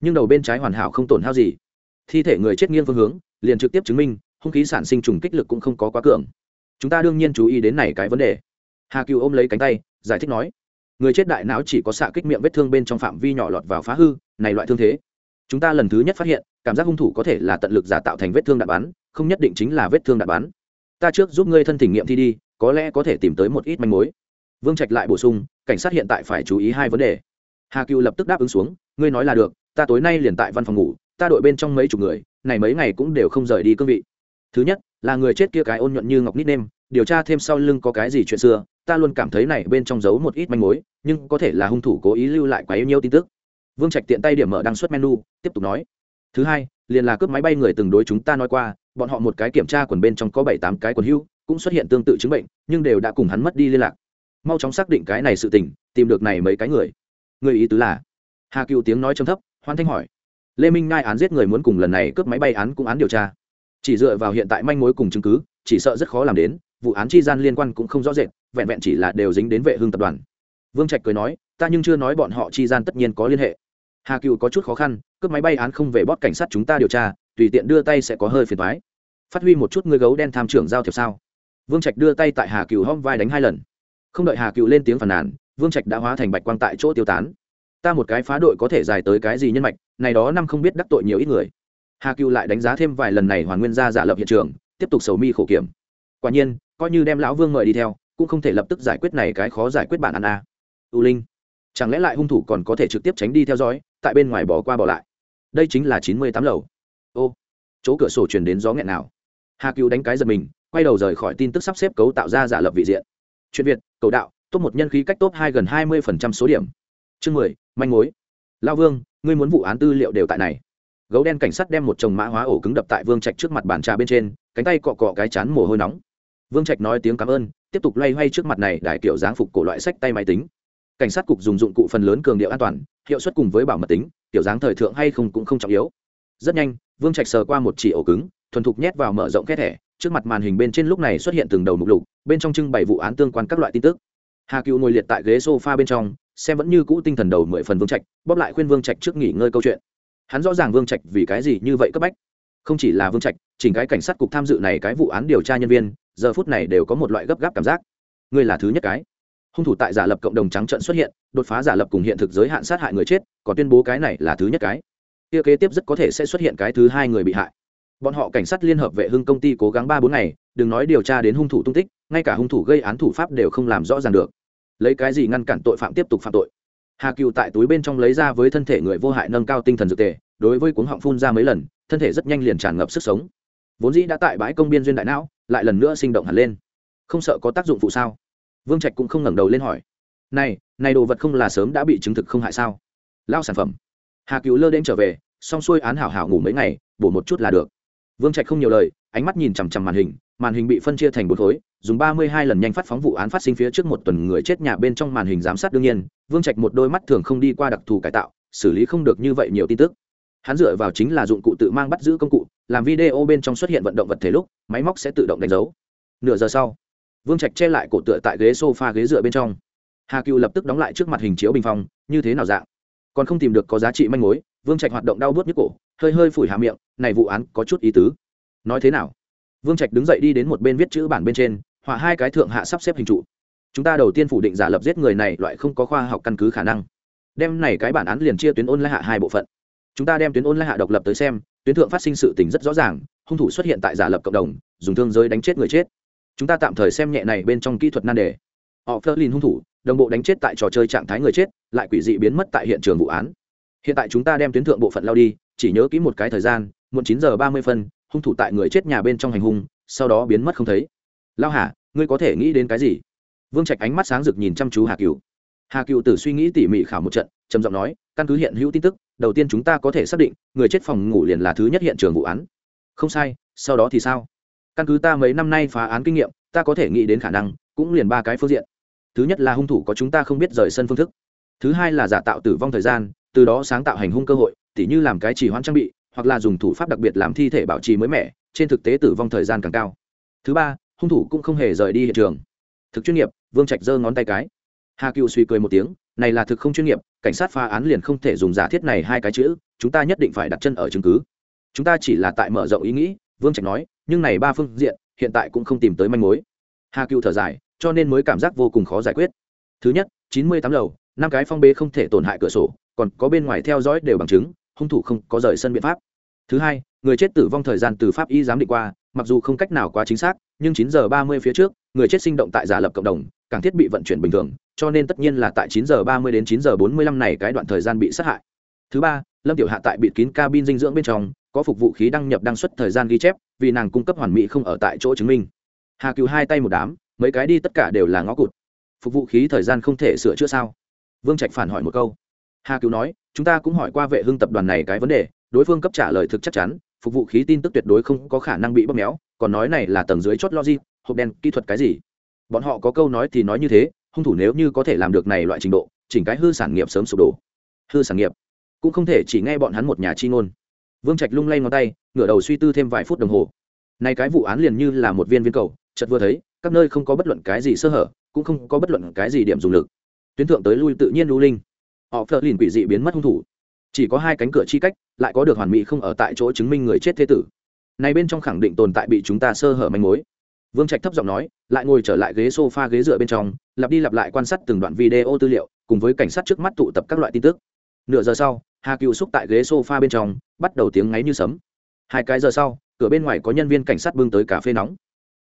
Nhưng đầu bên trái hoàn hảo không tổn hao gì. Thi thể người chết nghiêng phương hướng, liền trực tiếp chứng minh, hung khí sản sinh trùng kích lực cũng không có quá cường. Chúng ta đương nhiên chú ý đến này cái vấn đề. Hà cựu ôm lấy cánh tay, giải thích nói, người chết đại não chỉ có xạ kích miệng vết thương bên trong phạm vi nhỏ lọt vào phá hư, này loại thương thế, chúng ta lần thứ nhất phát hiện, cảm giác hung thủ có thể là tận lực giả tạo thành vết thương đạn bắn, không nhất định chính là vết thương đạn bắn. Ta trước giúp ngươi thân thỉnh nghiệm thi đi, có lẽ có thể tìm tới một ít manh mối vương trạch lại bổ sung, cảnh sát hiện tại phải chú ý hai vấn đề. Hà cựu lập tức đáp ứng xuống, ngươi nói là được, ta tối nay liền tại văn phòng ngủ, ta đội bên trong mấy chục người, này mấy ngày cũng đều không rời đi cương vị. Thứ nhất, là người chết kia cái ôn nhuận như ngọc nít nêm, điều tra thêm sau lưng có cái gì chuyện xưa, ta luôn cảm thấy này bên trong giấu một ít manh mối, nhưng có thể là hung thủ cố ý lưu lại quá yêu nhiêu tin tức. Vương trạch tiện tay điểm mở đăng xuất menu, tiếp tục nói, thứ hai, liền là cướp máy bay người từng đối chúng ta nói qua, bọn họ một cái kiểm tra quần bên trong có bảy tám cái quần hưu, cũng xuất hiện tương tự chứng bệnh, nhưng đều đã cùng hắn mất đi liên lạc mau chóng xác định cái này sự tình, tìm được này mấy cái người. Người ý tứ là, hà cựu tiếng nói trầm thấp, hoan thanh hỏi. Lê minh ngai án giết người muốn cùng lần này cướp máy bay án cũng án điều tra. Chỉ dựa vào hiện tại manh mối cùng chứng cứ, chỉ sợ rất khó làm đến, vụ án chi gian liên quan cũng không rõ rệt, vẹn vẹn chỉ là đều dính đến vệ hưng tập đoàn. Vương trạch cười nói, ta nhưng chưa nói bọn họ chi gian tất nhiên có liên hệ. Hà cựu có chút khó khăn, cướp máy bay án không về bót cảnh sát chúng ta điều tra, tùy tiện đưa tay sẽ có hơi phiền thoái phát huy một chút ngươi gấu đen tham trưởng giao thiệp sao? Vương trạch đưa tay tại hà cựu hom vai đánh hai lần không đợi hà cựu lên tiếng phàn nàn, vương trạch đã hóa thành bạch quang tại chỗ tiêu tán. Ta một cái phá đội có thể dài tới cái gì nhân mạch, này đó năm không biết đắc tội nhiều ít người. Hà cựu lại đánh giá thêm vài lần này hoàn nguyên ra giả lập hiện trường, tiếp tục sầu mi khổ kiểm. Quả nhiên, coi như đem lão vương mời đi theo, cũng không thể lập tức giải quyết này cái khó giải quyết bản ăn a. À. u linh, chẳng lẽ lại hung thủ còn có thể trực tiếp tránh đi theo dõi, tại bên ngoài bỏ qua bỏ lại? Đây chính là chín mươi tám lầu. Ô, chỗ cửa sổ truyền đến gió nghẹn nào hà cựu đánh cái giật mình, quay đầu rời khỏi tin tức sắp xếp cấu tạo ra giả lập vị diện chuyện việt, cầu đạo, top một nhân khí cách top hai gần hai mươi phần trăm số điểm. Chương mười, manh mối. Lao vương, ngươi muốn vụ án tư liệu đều tại này. Gấu đen cảnh sát đem một chồng mã hóa ổ cứng đập tại vương trạch trước mặt bàn trà bên trên, cánh tay cọ cọ cái chán mồ hôi nóng. Vương trạch nói tiếng cảm ơn, tiếp tục loay hoay trước mặt này đại kiểu dáng phục cổ loại sách tay máy tính. Cảnh sát cục dùng dụng cụ phần lớn cường điệu an toàn, hiệu suất cùng với bảo mật tính, kiểu dáng thời thượng hay không cũng không trọng yếu. Rất nhanh, vương trạch sờ qua một chỉ ổ cứng, thuần thục nhét vào mở rộng két thẻ trước mặt màn hình bên trên lúc này xuất hiện từng đầu mục lục, bên trong trưng bày vụ án tương quan các loại tin tức. Hà cựu ngồi liệt tại ghế s o f a bên trong, xem vẫn như cũ tinh thần đầu mười phần vương trạch, bóp lại khuyên vương trạch trước nghỉ ngơi câu chuyện. Hắn rõ ràng vương trạch vì cái gì như vậy cấp bách. Không chỉ là vương trạch, chỉnh cái cảnh sát cục tham dự này cái vụ án điều tra nhân viên, giờ phút này đều có một loại gấp gáp cảm giác. Ngươi là thứ nhất cái. Hung thủ tại giả lập cộng đồng trắng trận xuất hiện, đột phá giả lập cùng hiện thực giới hạn sát hại người chết, còn tuyên bố cái này là thứ nhất cái. Kia kế tiếp rất có thể sẽ xuất hiện cái thứ hai người bị hại bọn họ cảnh sát liên hợp vệ hưng công ty cố gắng ba bốn ngày, đừng nói điều tra đến hung thủ tung tích, ngay cả hung thủ gây án thủ pháp đều không làm rõ ràng được. Lấy cái gì ngăn cản tội phạm tiếp tục phạm tội? Hà cựu tại túi bên trong lấy ra với thân thể người vô hại nâng cao tinh thần dược tề, đối với cuống họng phun ra mấy lần, thân thể rất nhanh liền tràn ngập sức sống. Vốn dĩ đã tại bãi công biên duyên đại não, lại lần nữa sinh động hẳn lên. Không sợ có tác dụng phụ sao? Vương trạch cũng không ngẩng đầu lên hỏi. Này này đồ vật không là sớm đã bị chứng thực không hại sao? Lao sản phẩm. Hà cựu lơ đêm trở về, xong xuôi án hảo hảo ngủ mấy ngày, bổ một chút là được vương trạch không nhiều lời, ánh mắt nhìn chằm chằm màn hình màn hình bị phân chia thành bốn khối, dùng ba mươi hai lần nhanh phát phóng vụ án phát sinh phía trước một tuần người chết nhà bên trong màn hình giám sát đương nhiên, vương trạch một đôi mắt thường không đi qua đặc thù cải tạo, xử lý không được như vậy nhiều tin tức. Hắn dựa vào chính là dụng cụ tự mang bắt giữ công cụ, làm video bên trong xuất hiện vận động vật thể lúc, máy móc sẽ tự động đánh dấu. Nửa giờ sau, vương trạch che lại cổ tựa tại ghế s o f a ghế dựa bên trong. Hà cựu lập tức đóng lại trước mặt hình chiếu bình phong, như thế nào dạng? Còn không tìm được có giá trị manh mối, vương trạch hoạt động đau bớt nhức cổ, hơi hơi phủi hạ miệng, này vụ án có chút ý tứ. Nói thế nào? Vương trạch đứng dậy đi đến một bên viết chữ bản bên trên, họa hai cái thượng hạ sắp xếp hình trụ. Chúng ta đầu tiên phủ định giả lập giết người này loại không có khoa học căn cứ khả năng. Đem này cái bản án liền chia tuyến ôn lai hạ hai bộ phận. Chúng ta đem tuyến ôn lai hạ độc lập tới xem, tuyến thượng phát sinh sự tình rất rõ ràng, hung thủ xuất hiện tại giả lập cộng đồng, dùng thương giới đánh chết người chết. Chúng ta tạm thời xem nhẹ này bên trong kỹ thuật nan đề. Họ phơ lin hung thủ đồng bộ đánh chết tại trò chơi trạng thái người chết, lại quỷ dị biến mất tại hiện trường vụ án. Hiện tại chúng ta đem tuyến thượng bộ phận lao đi, chỉ nhớ kỹ một cái thời gian, muộn chín giờ ba mươi phân, hung thủ tại người chết nhà bên trong hành hung, sau đó biến mất không thấy. Lao hà, ngươi có thể nghĩ đến cái gì? Vương trạch ánh mắt sáng rực nhìn chăm chú hà cựu hà cựu tử suy nghĩ tỉ mỉ khảo một trận, trầm giọng nói, căn cứ hiện hữu tin tức, đầu tiên chúng ta có thể xác định, người chết phòng ngủ liền là thứ nhất hiện trường vụ án. Không sai, sau đó thì sao? Căn cứ ta mấy năm nay phá án kinh nghiệm, ta có thể nghĩ đến khả năng, cũng liền ba cái phương diện thứ nhất là hung thủ có chúng ta không biết rời sân phương thức. Thứ hai là giả tạo tử vong thời gian, từ đó sáng tạo hành hung cơ hội, tỉ như làm cái chỉ hoãn trang bị, hoặc là dùng thủ pháp đặc biệt làm thi thể bảo trì mới mẻ, trên thực tế tử vong thời gian càng cao. Thứ ba, hung thủ cũng không hề rời đi hiện trường. Thực chuyên nghiệp, vương trạch giơ ngón tay cái. Hà cựu suy cười một tiếng, này là thực không chuyên nghiệp, cảnh sát phá án liền không thể dùng giả thiết này hai cái chữ, chúng ta nhất định phải đặt chân ở chứng cứ. Chúng ta chỉ là tại mở rộng ý nghĩ, vương trạch nói, nhưng này ba phương diện, hiện tại cũng không tìm tới manh mối. Hà cựu thở dài cho nên mới cảm giác vô cùng khó giải quyết. Thứ nhất, chín mươi tám lầu, năm cái phong bế không thể tổn hại cửa sổ, còn có bên ngoài theo dõi đều bằng chứng, hung thủ không có rời sân biện pháp. Thứ hai, người chết tử vong thời gian từ pháp y giám định qua, mặc dù không cách nào quá chính xác, nhưng chín giờ ba mươi phía trước, người chết sinh động tại giả lập cộng đồng, càng thiết bị vận chuyển bình thường, cho nên tất nhiên là tại chín giờ ba mươi đến chín giờ bốn mươi lăm này cái đoạn thời gian bị sát hại. Thứ ba, lâm tiểu hạ tại bịt kín cabin dinh dưỡng bên trong, có phục vụ khí đăng nhập đăng xuất thời gian ghi chép, vì nàng cung cấp hoàn mỹ không ở tại chỗ chứng minh. Hà cứu hai tay một đám mấy cái đi tất cả đều là ngõ cụt. Phục vụ khí thời gian không thể sửa chữa sao? Vương trạch phản hỏi một câu. Hà cứu nói, chúng ta cũng hỏi qua vệ hưng tập đoàn này cái vấn đề, đối phương cấp trả lời thực chắc chắn, phục vụ khí tin tức tuyệt đối không có khả năng bị bóp méo, còn nói này là tầng dưới chót logic, hộp đen kỹ thuật cái gì? Bọn họ có câu nói thì nói như thế, hung thủ nếu như có thể làm được này loại trình độ, chỉnh cái hư sản nghiệp sớm sụp đổ. Hư sản nghiệp? Cũng không thể chỉ nghe bọn hắn một nhà chi ngôn. Vương trạch lung lay ngón tay, ngửa đầu suy tư thêm vài phút đồng hồ. Nay cái vụ án liền như là một viên viên cầu, chợt vừa thấy các nơi không có bất luận cái gì sơ hở, cũng không có bất luận cái gì điểm dùng lực. Tuyến thượng tới lui tự nhiên lưu linh. Họ phờ lìn quỷ dị biến mất hung thủ. Chỉ có hai cánh cửa chi cách, lại có được hoàn mỹ không ở tại chỗ chứng minh người chết thế tử. Này bên trong khẳng định tồn tại bị chúng ta sơ hở manh mối. Vương trạch thấp giọng nói, lại ngồi trở lại ghế sofa ghế dựa bên trong, lặp đi lặp lại quan sát từng đoạn video tư liệu, cùng với cảnh sát trước mắt tụ tập các loại tin tức. Nửa giờ sau, hà cựu xúc tại ghế sofa bên trong, bắt đầu tiếng ngáy như sấm. Hai cái giờ sau, cửa bên ngoài có nhân viên cảnh sát bưng tới cà phê nóng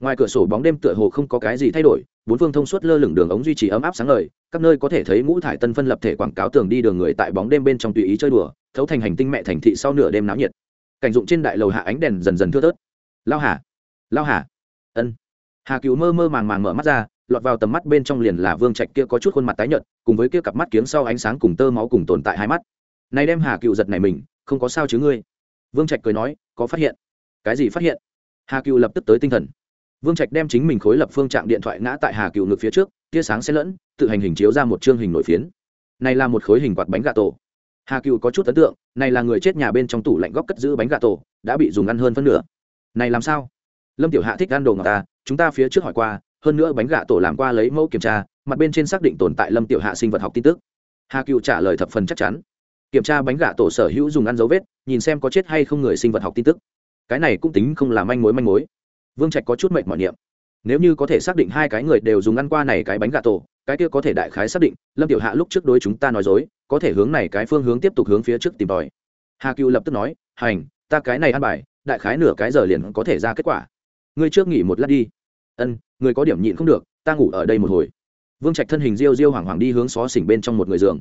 ngoài cửa sổ bóng đêm tựa hồ không có cái gì thay đổi, bốn phương thông suốt lơ lửng đường ống duy trì ấm áp sáng ngời, các nơi có thể thấy ngũ thải tân phân lập thể quảng cáo tường đi đường người tại bóng đêm bên trong tùy ý chơi đùa, thấu thành hành tinh mẹ thành thị sau nửa đêm náo nhiệt. Cảnh dụng trên đại lầu hạ ánh đèn dần dần thưa thớt. Lao hà lao hà, ân. Hà cựu mơ mơ màng màng mở mắt ra, lọt vào tầm mắt bên trong liền là vương trạch kia có chút khuôn mặt tái nhợt, cùng với kia cặp mắt kiếng sau ánh sáng cùng tơ máu cùng tồn tại hai mắt. Này đem hà cựu giật này mình, không có sao chứ ngươi. Vương trạch cười nói, có phát hiện. Cái gì phát hiện? Hà cựu lập tức tới tinh thần vương trạch đem chính mình khối lập phương trạng điện thoại ngã tại hà cựu ngực phía trước, tia sáng xen lẫn, tự hành hình chiếu ra một chương hình nổi phiến. Này là một khối hình quạt bánh gà tổ. Hà cựu có chút ấn tượng, này là người chết nhà bên trong tủ lạnh góc cất giữ bánh gà tổ, đã bị dùng ăn hơn phân nửa. Này làm sao? Lâm tiểu hạ thích ăn đồ ngọt ta, chúng ta phía trước hỏi qua, hơn nữa bánh gà tổ làm qua lấy mẫu kiểm tra, mặt bên trên xác định tồn tại lâm tiểu hạ sinh vật học tin tức. Hà cựu trả lời thập phần chắc chắn. Kiểm tra bánh gà tổ sở hữu dùng ăn dấu vết, nhìn xem có chết hay không người sinh vật học tin tức. Cái này cũng tính không là manh mối manh mối vương trạch có chút mệnh mọi niệm. Nếu như có thể xác định hai cái người đều dùng ăn qua này cái bánh gà tổ, cái kia có thể đại khái xác định, lâm tiểu hạ lúc trước đối chúng ta nói dối, có thể hướng này cái phương hướng tiếp tục hướng phía trước tìm tòi. Hà cựu lập tức nói, hành, ta cái này ăn bài, đại khái nửa cái giờ liền có thể ra kết quả. Ngươi trước nghỉ một lát đi. Ân, người có điểm nhịn không được, ta ngủ ở đây một hồi. Vương trạch thân hình riêu riêu hoảng hoảng đi hướng xó xỉnh bên trong một người giường.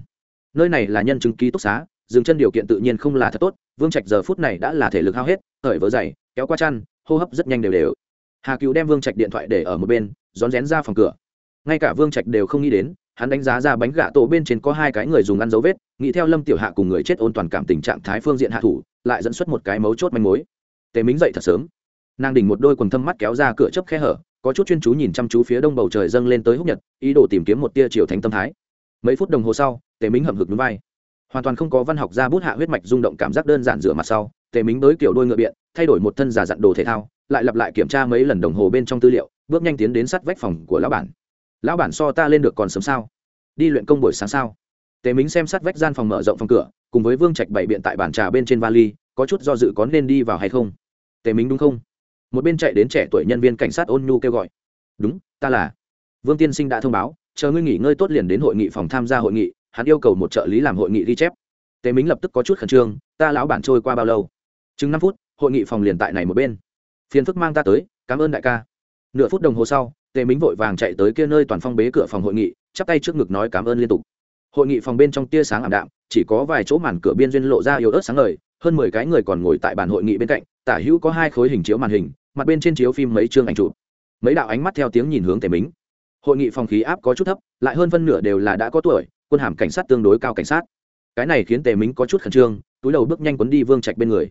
Nơi này là nhân chứng ký túc xá, dừng chân điều kiện tự nhiên không là thật tốt, vương trạch giờ phút này đã là thể lực hao hết hởi vỡ dày, kéo qua chăn, hô hấp rất nhanh đều đều hà cứu đem vương trạch điện thoại để ở một bên, rón rén ra phòng cửa. Ngay cả vương trạch đều không nghĩ đến, hắn đánh giá ra bánh gà tổ bên trên có hai cái người dùng ăn dấu vết, nghĩ theo lâm tiểu hạ cùng người chết ôn toàn cảm tình trạng thái phương diện hạ thủ, lại dẫn xuất một cái mấu chốt manh mối. Tề mính dậy thật sớm. Nàng đỉnh một đôi quần thâm mắt kéo ra cửa chớp khe hở, có chút chuyên chú nhìn chăm chú phía đông bầu trời dâng lên tới húc nhật, ý đồ tìm kiếm một tia chiều thành tâm thái. Mấy phút đồng hồ sau, tề mính hậm hực núi vai. Hoàn toàn không có văn học ra bút hạ huyết mạch rung động cảm giác đơn giản rửa mặt sau, tề mính đối kiểu đôi ngựa biện, thay đổi một thân giả dặn đồ thể thao lại lặp lại kiểm tra mấy lần đồng hồ bên trong tư liệu, bước nhanh tiến đến sát vách phòng của lão bản. Lão bản so ta lên được còn sớm sao? Đi luyện công buổi sáng sao? Tề mính xem sát vách gian phòng mở rộng phòng cửa, cùng với vương trạch bày biện tại bàn trà bên trên vali, có chút do dự có nên đi vào hay không. Tề mính đúng không? Một bên chạy đến trẻ tuổi nhân viên cảnh sát ôn nhu kêu gọi. Đúng, ta là. Vương tiên sinh đã thông báo, chờ ngươi nghỉ ngơi tốt liền đến hội nghị phòng tham gia hội nghị, hắn yêu cầu một trợ lý làm hội nghị ghi chép. Tề mính lập tức có chút khẩn trương, ta lão bản trôi qua bao lâu? Chừng năm phút, hội nghị phòng liền tại này một bên phiền phức mang ta tới, cảm ơn đại ca. Nửa phút đồng hồ sau, tề mính vội vàng chạy tới kia nơi toàn phong bế cửa phòng hội nghị, chắp tay trước ngực nói cảm ơn liên tục. Hội nghị phòng bên trong tia sáng ảm đạm, chỉ có vài chỗ màn cửa biên duyên lộ ra yếu ớt sáng ngời, hơn mười cái người còn ngồi tại bàn hội nghị bên cạnh, tả hữu có hai khối hình chiếu màn hình, mặt bên trên chiếu phim mấy chương ảnh chụp. Mấy đạo ánh mắt theo tiếng nhìn hướng tề mính. Hội nghị phòng khí áp có chút thấp, lại hơn phân nửa đều là đã có tuổi, quân hàm cảnh sát tương đối cao cảnh sát. Cái này khiến tề mính có chút khẩn trương, túi đầu bước nhanh quấn đi vương trạch bên người.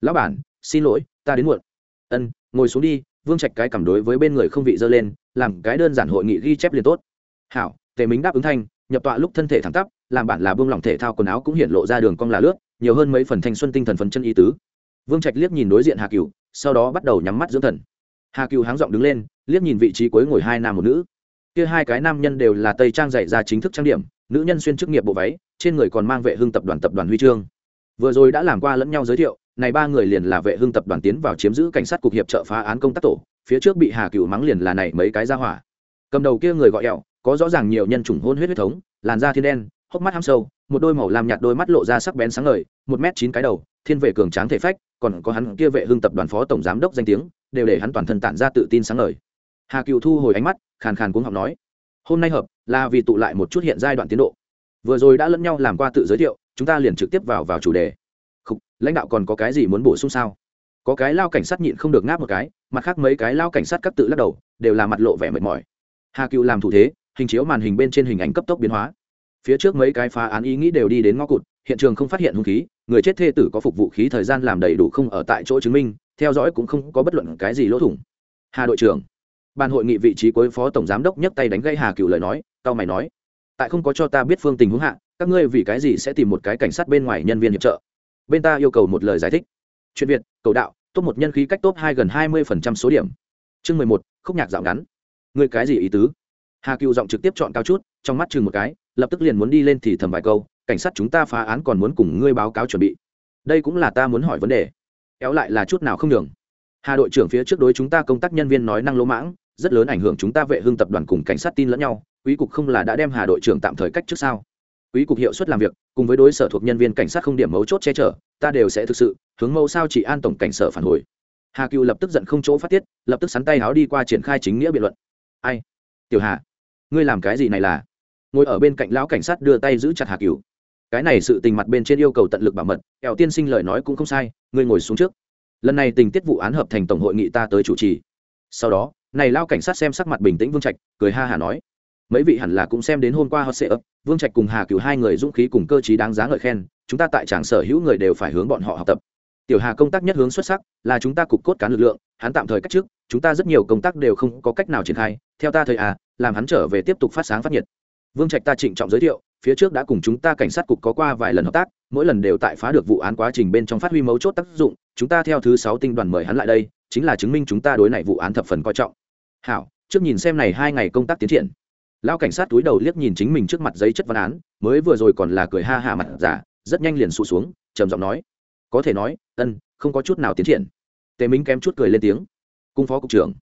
Lão bản, xin lỗi, ta đến muộn ân, ngồi xuống đi, vương trạch cái cảm đối với bên người không vị dơ lên, làm cái đơn giản hội nghị ghi chép liền tốt. Hảo, tề Minh đáp ứng thanh, nhập tọa lúc thân thể thẳng tắp, làm bản là buông lỏng thể thao quần áo cũng hiện lộ ra đường cong là lướt, nhiều hơn mấy phần thanh xuân tinh thần phần chân ý tứ. Vương trạch liếc nhìn đối diện hà cựu sau đó bắt đầu nhắm mắt dưỡng thần. Hà cựu háng giọng đứng lên, liếc nhìn vị trí cuối ngồi hai nam một nữ. Kia hai cái nam nhân đều là tây trang dạy ra chính thức trang điểm, nữ nhân xuyên chức nghiệp bộ váy, trên người còn mang vệ hưng tập đoàn tập đoàn huy chương. Vừa rồi đã làm qua lẫn nhau giới thiệu này ba người liền là vệ hưng tập đoàn tiến vào chiếm giữ cảnh sát cục hiệp trợ phá án công tác tổ, phía trước bị hà cựu mắng liền là này mấy cái ra hỏa. Cầm đầu kia người gọi ẹo có rõ ràng nhiều nhân chủng hôn huyết huyết thống, làn da thiên đen, hốc mắt ham sâu, một đôi màu làm nhạt đôi mắt lộ ra sắc bén sáng ngời, một m chín cái đầu, thiên vệ cường tráng thể phách, còn có hắn kia vệ hưng tập đoàn phó tổng giám đốc danh tiếng, đều để hắn toàn thân tản ra tự tin sáng ngời. Hà cựu thu hồi ánh mắt, khàn khàn cuống học nói, hôm nay hợp, là vì tụ lại một chút hiện giai đoạn tiến độ. Vừa rồi đã lẫn nhau làm qua tự giới thiệu, chúng ta liền trực tiếp vào vào chủ đề. Khục, lãnh đạo còn có cái gì muốn bổ sung sao? Có cái lao cảnh sát nhịn không được ngáp một cái mặt khác mấy cái lao cảnh sát các tự lắc đầu đều là mặt lộ vẻ mệt mỏi. Hà cựu làm thủ thế hình chiếu màn hình bên trên hình ảnh cấp tốc biến hóa. Phía trước mấy cái phá án ý nghĩ đều đi đến ngõ cụt hiện trường không phát hiện hung khí người chết thê tử có phục vũ khí thời gian làm đầy đủ không ở tại chỗ chứng minh theo dõi cũng không có bất luận cái gì lỗ thủng. Hà đội trưởng ban hội nghị vị trí cuối phó tổng giám đốc nhấc tay đánh gây hà cựu lời nói tao mày nói tại không có cho ta biết phương tình huống hạ các ngươi vì cái gì sẽ tìm một cái cảnh sát bên ngoài nhân viên hiệp trợ? Bên ta yêu cầu một lời giải thích. Chuyện việt, cầu đạo, top một nhân khí cách top hai gần hai mươi phần trăm số điểm. Chương mười một, khúc nhạc dạo ngắn. Ngươi cái gì ý tứ? Hà cựu giọng trực tiếp chọn cao chút, trong mắt chừng một cái, lập tức liền muốn đi lên thì thầm vài câu, cảnh sát chúng ta phá án còn muốn cùng ngươi báo cáo chuẩn bị. Đây cũng là ta muốn hỏi vấn đề. Kéo lại là chút nào không đường hà đội trưởng phía trước đối chúng ta công tác nhân viên nói năng lỗ mãng, rất lớn ảnh hưởng chúng ta vệ hương tập đoàn cùng cảnh sát tin lẫn nhau, quý cục không là đã đem hà đội trưởng tạm thời cách trước sao? Quý cục hiệu suất làm việc, cùng với đối sở thuộc nhân viên cảnh sát không điểm mấu chốt che chở, ta đều sẽ thực sự, hướng mẫu sao chỉ an tổng cảnh sở phản hồi. Hà cựu lập tức giận không chỗ phát tiết, lập tức sắn tay áo đi qua triển khai chính nghĩa biện luận. Ai? Tiểu hà, ngươi làm cái gì này là? Ngồi ở bên cạnh lão cảnh sát đưa tay giữ chặt hà cựu. Cái này sự tình mặt bên trên yêu cầu tận lực bảo mật, kẹo tiên sinh lời nói cũng không sai, ngươi ngồi xuống trước. Lần này tình tiết vụ án hợp thành tổng hội nghị ta tới chủ trì. Sau đó, này lao cảnh sát xem sắc mặt bình tĩnh vương trạch, cười ha hà nói mấy vị hẳn là cũng xem đến hôm qua hot sệ ấp vương trạch cùng hà cửu hai người dũng khí cùng cơ trí đáng giá ngợi khen, chúng ta tại tràng sở hữu người đều phải hướng bọn họ học tập. Tiểu hà công tác nhất hướng xuất sắc là chúng ta cục cốt cán lực lượng, hắn tạm thời cách trước chúng ta rất nhiều công tác đều không có cách nào triển khai, theo ta thời à làm hắn trở về tiếp tục phát sáng phát nhiệt. Vương trạch ta trịnh trọng giới thiệu, phía trước đã cùng chúng ta cảnh sát cục có qua vài lần hợp tác, mỗi lần đều tại phá được vụ án quá trình bên trong phát huy mấu chốt tác dụng, chúng ta theo thứ sáu tinh đoàn mời hắn lại đây, chính là chứng minh chúng ta đối này vụ án thập phần coi trọng. Hảo, trước nhìn xem này hai ngày công tác tiến triển lão cảnh sát túi đầu liếc nhìn chính mình trước mặt giấy chất văn án, mới vừa rồi còn là cười ha hạ mặt giả, rất nhanh liền sụt xuống, trầm giọng nói, có thể nói, ân, không có chút nào tiến triển. Tề minh kém chút cười lên tiếng, cung phó cục trưởng.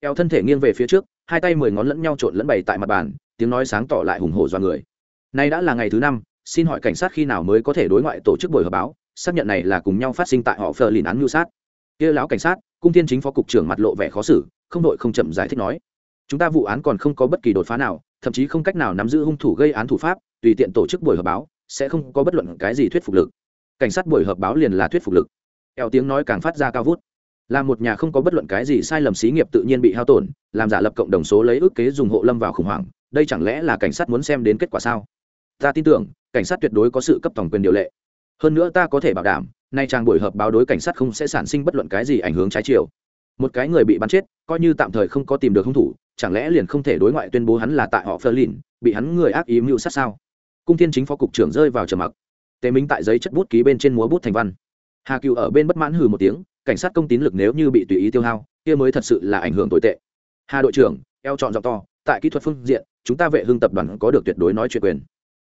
Eo thân thể nghiêng về phía trước, hai tay mười ngón lẫn nhau trộn lẫn bày tại mặt bàn, tiếng nói sáng tỏ lại hùng hổ do người. Nay đã là ngày thứ năm, xin hỏi cảnh sát khi nào mới có thể đối ngoại tổ chức buổi họp báo, xác nhận này là cùng nhau phát sinh tại họ phờ lìn án mưu sát. Kia lão cảnh sát, cung thiên chính phó cục trưởng mặt lộ vẻ khó xử, không đội không chậm giải thích nói chúng ta vụ án còn không có bất kỳ đột phá nào, thậm chí không cách nào nắm giữ hung thủ gây án thủ pháp, tùy tiện tổ chức buổi họp báo, sẽ không có bất luận cái gì thuyết phục lực. Cảnh sát buổi họp báo liền là thuyết phục lực. Eo tiếng nói càng phát ra cao vút. Là một nhà không có bất luận cái gì sai lầm xí nghiệp tự nhiên bị hao tổn, làm giả lập cộng đồng số lấy ước kế dùng hộ lâm vào khủng hoảng, đây chẳng lẽ là cảnh sát muốn xem đến kết quả sao? Ta tin tưởng, cảnh sát tuyệt đối có sự cấp tổng quyền điều lệ. Hơn nữa ta có thể bảo đảm, nay trang buổi họp báo đối cảnh sát không sẽ sản sinh bất luận cái gì ảnh hưởng trái chiều. Một cái người bị bắn chết, coi như tạm thời không có tìm được hung thủ chẳng lẽ liền không thể đối ngoại tuyên bố hắn là tại họ phơ lìn bị hắn người ác ý mưu sát sao? Cung thiên chính phó cục trưởng rơi vào trầm mặc. Tề minh tại giấy chất bút ký bên trên múa bút thành văn. Hà cựu ở bên bất mãn hừ một tiếng, cảnh sát công tín lực nếu như bị tùy ý tiêu hao, kia mới thật sự là ảnh hưởng tồi tệ. Hà đội trưởng, eo chọn giọng to, tại kỹ thuật phương diện, chúng ta vệ hưng tập đoàn có được tuyệt đối nói chuyện quyền.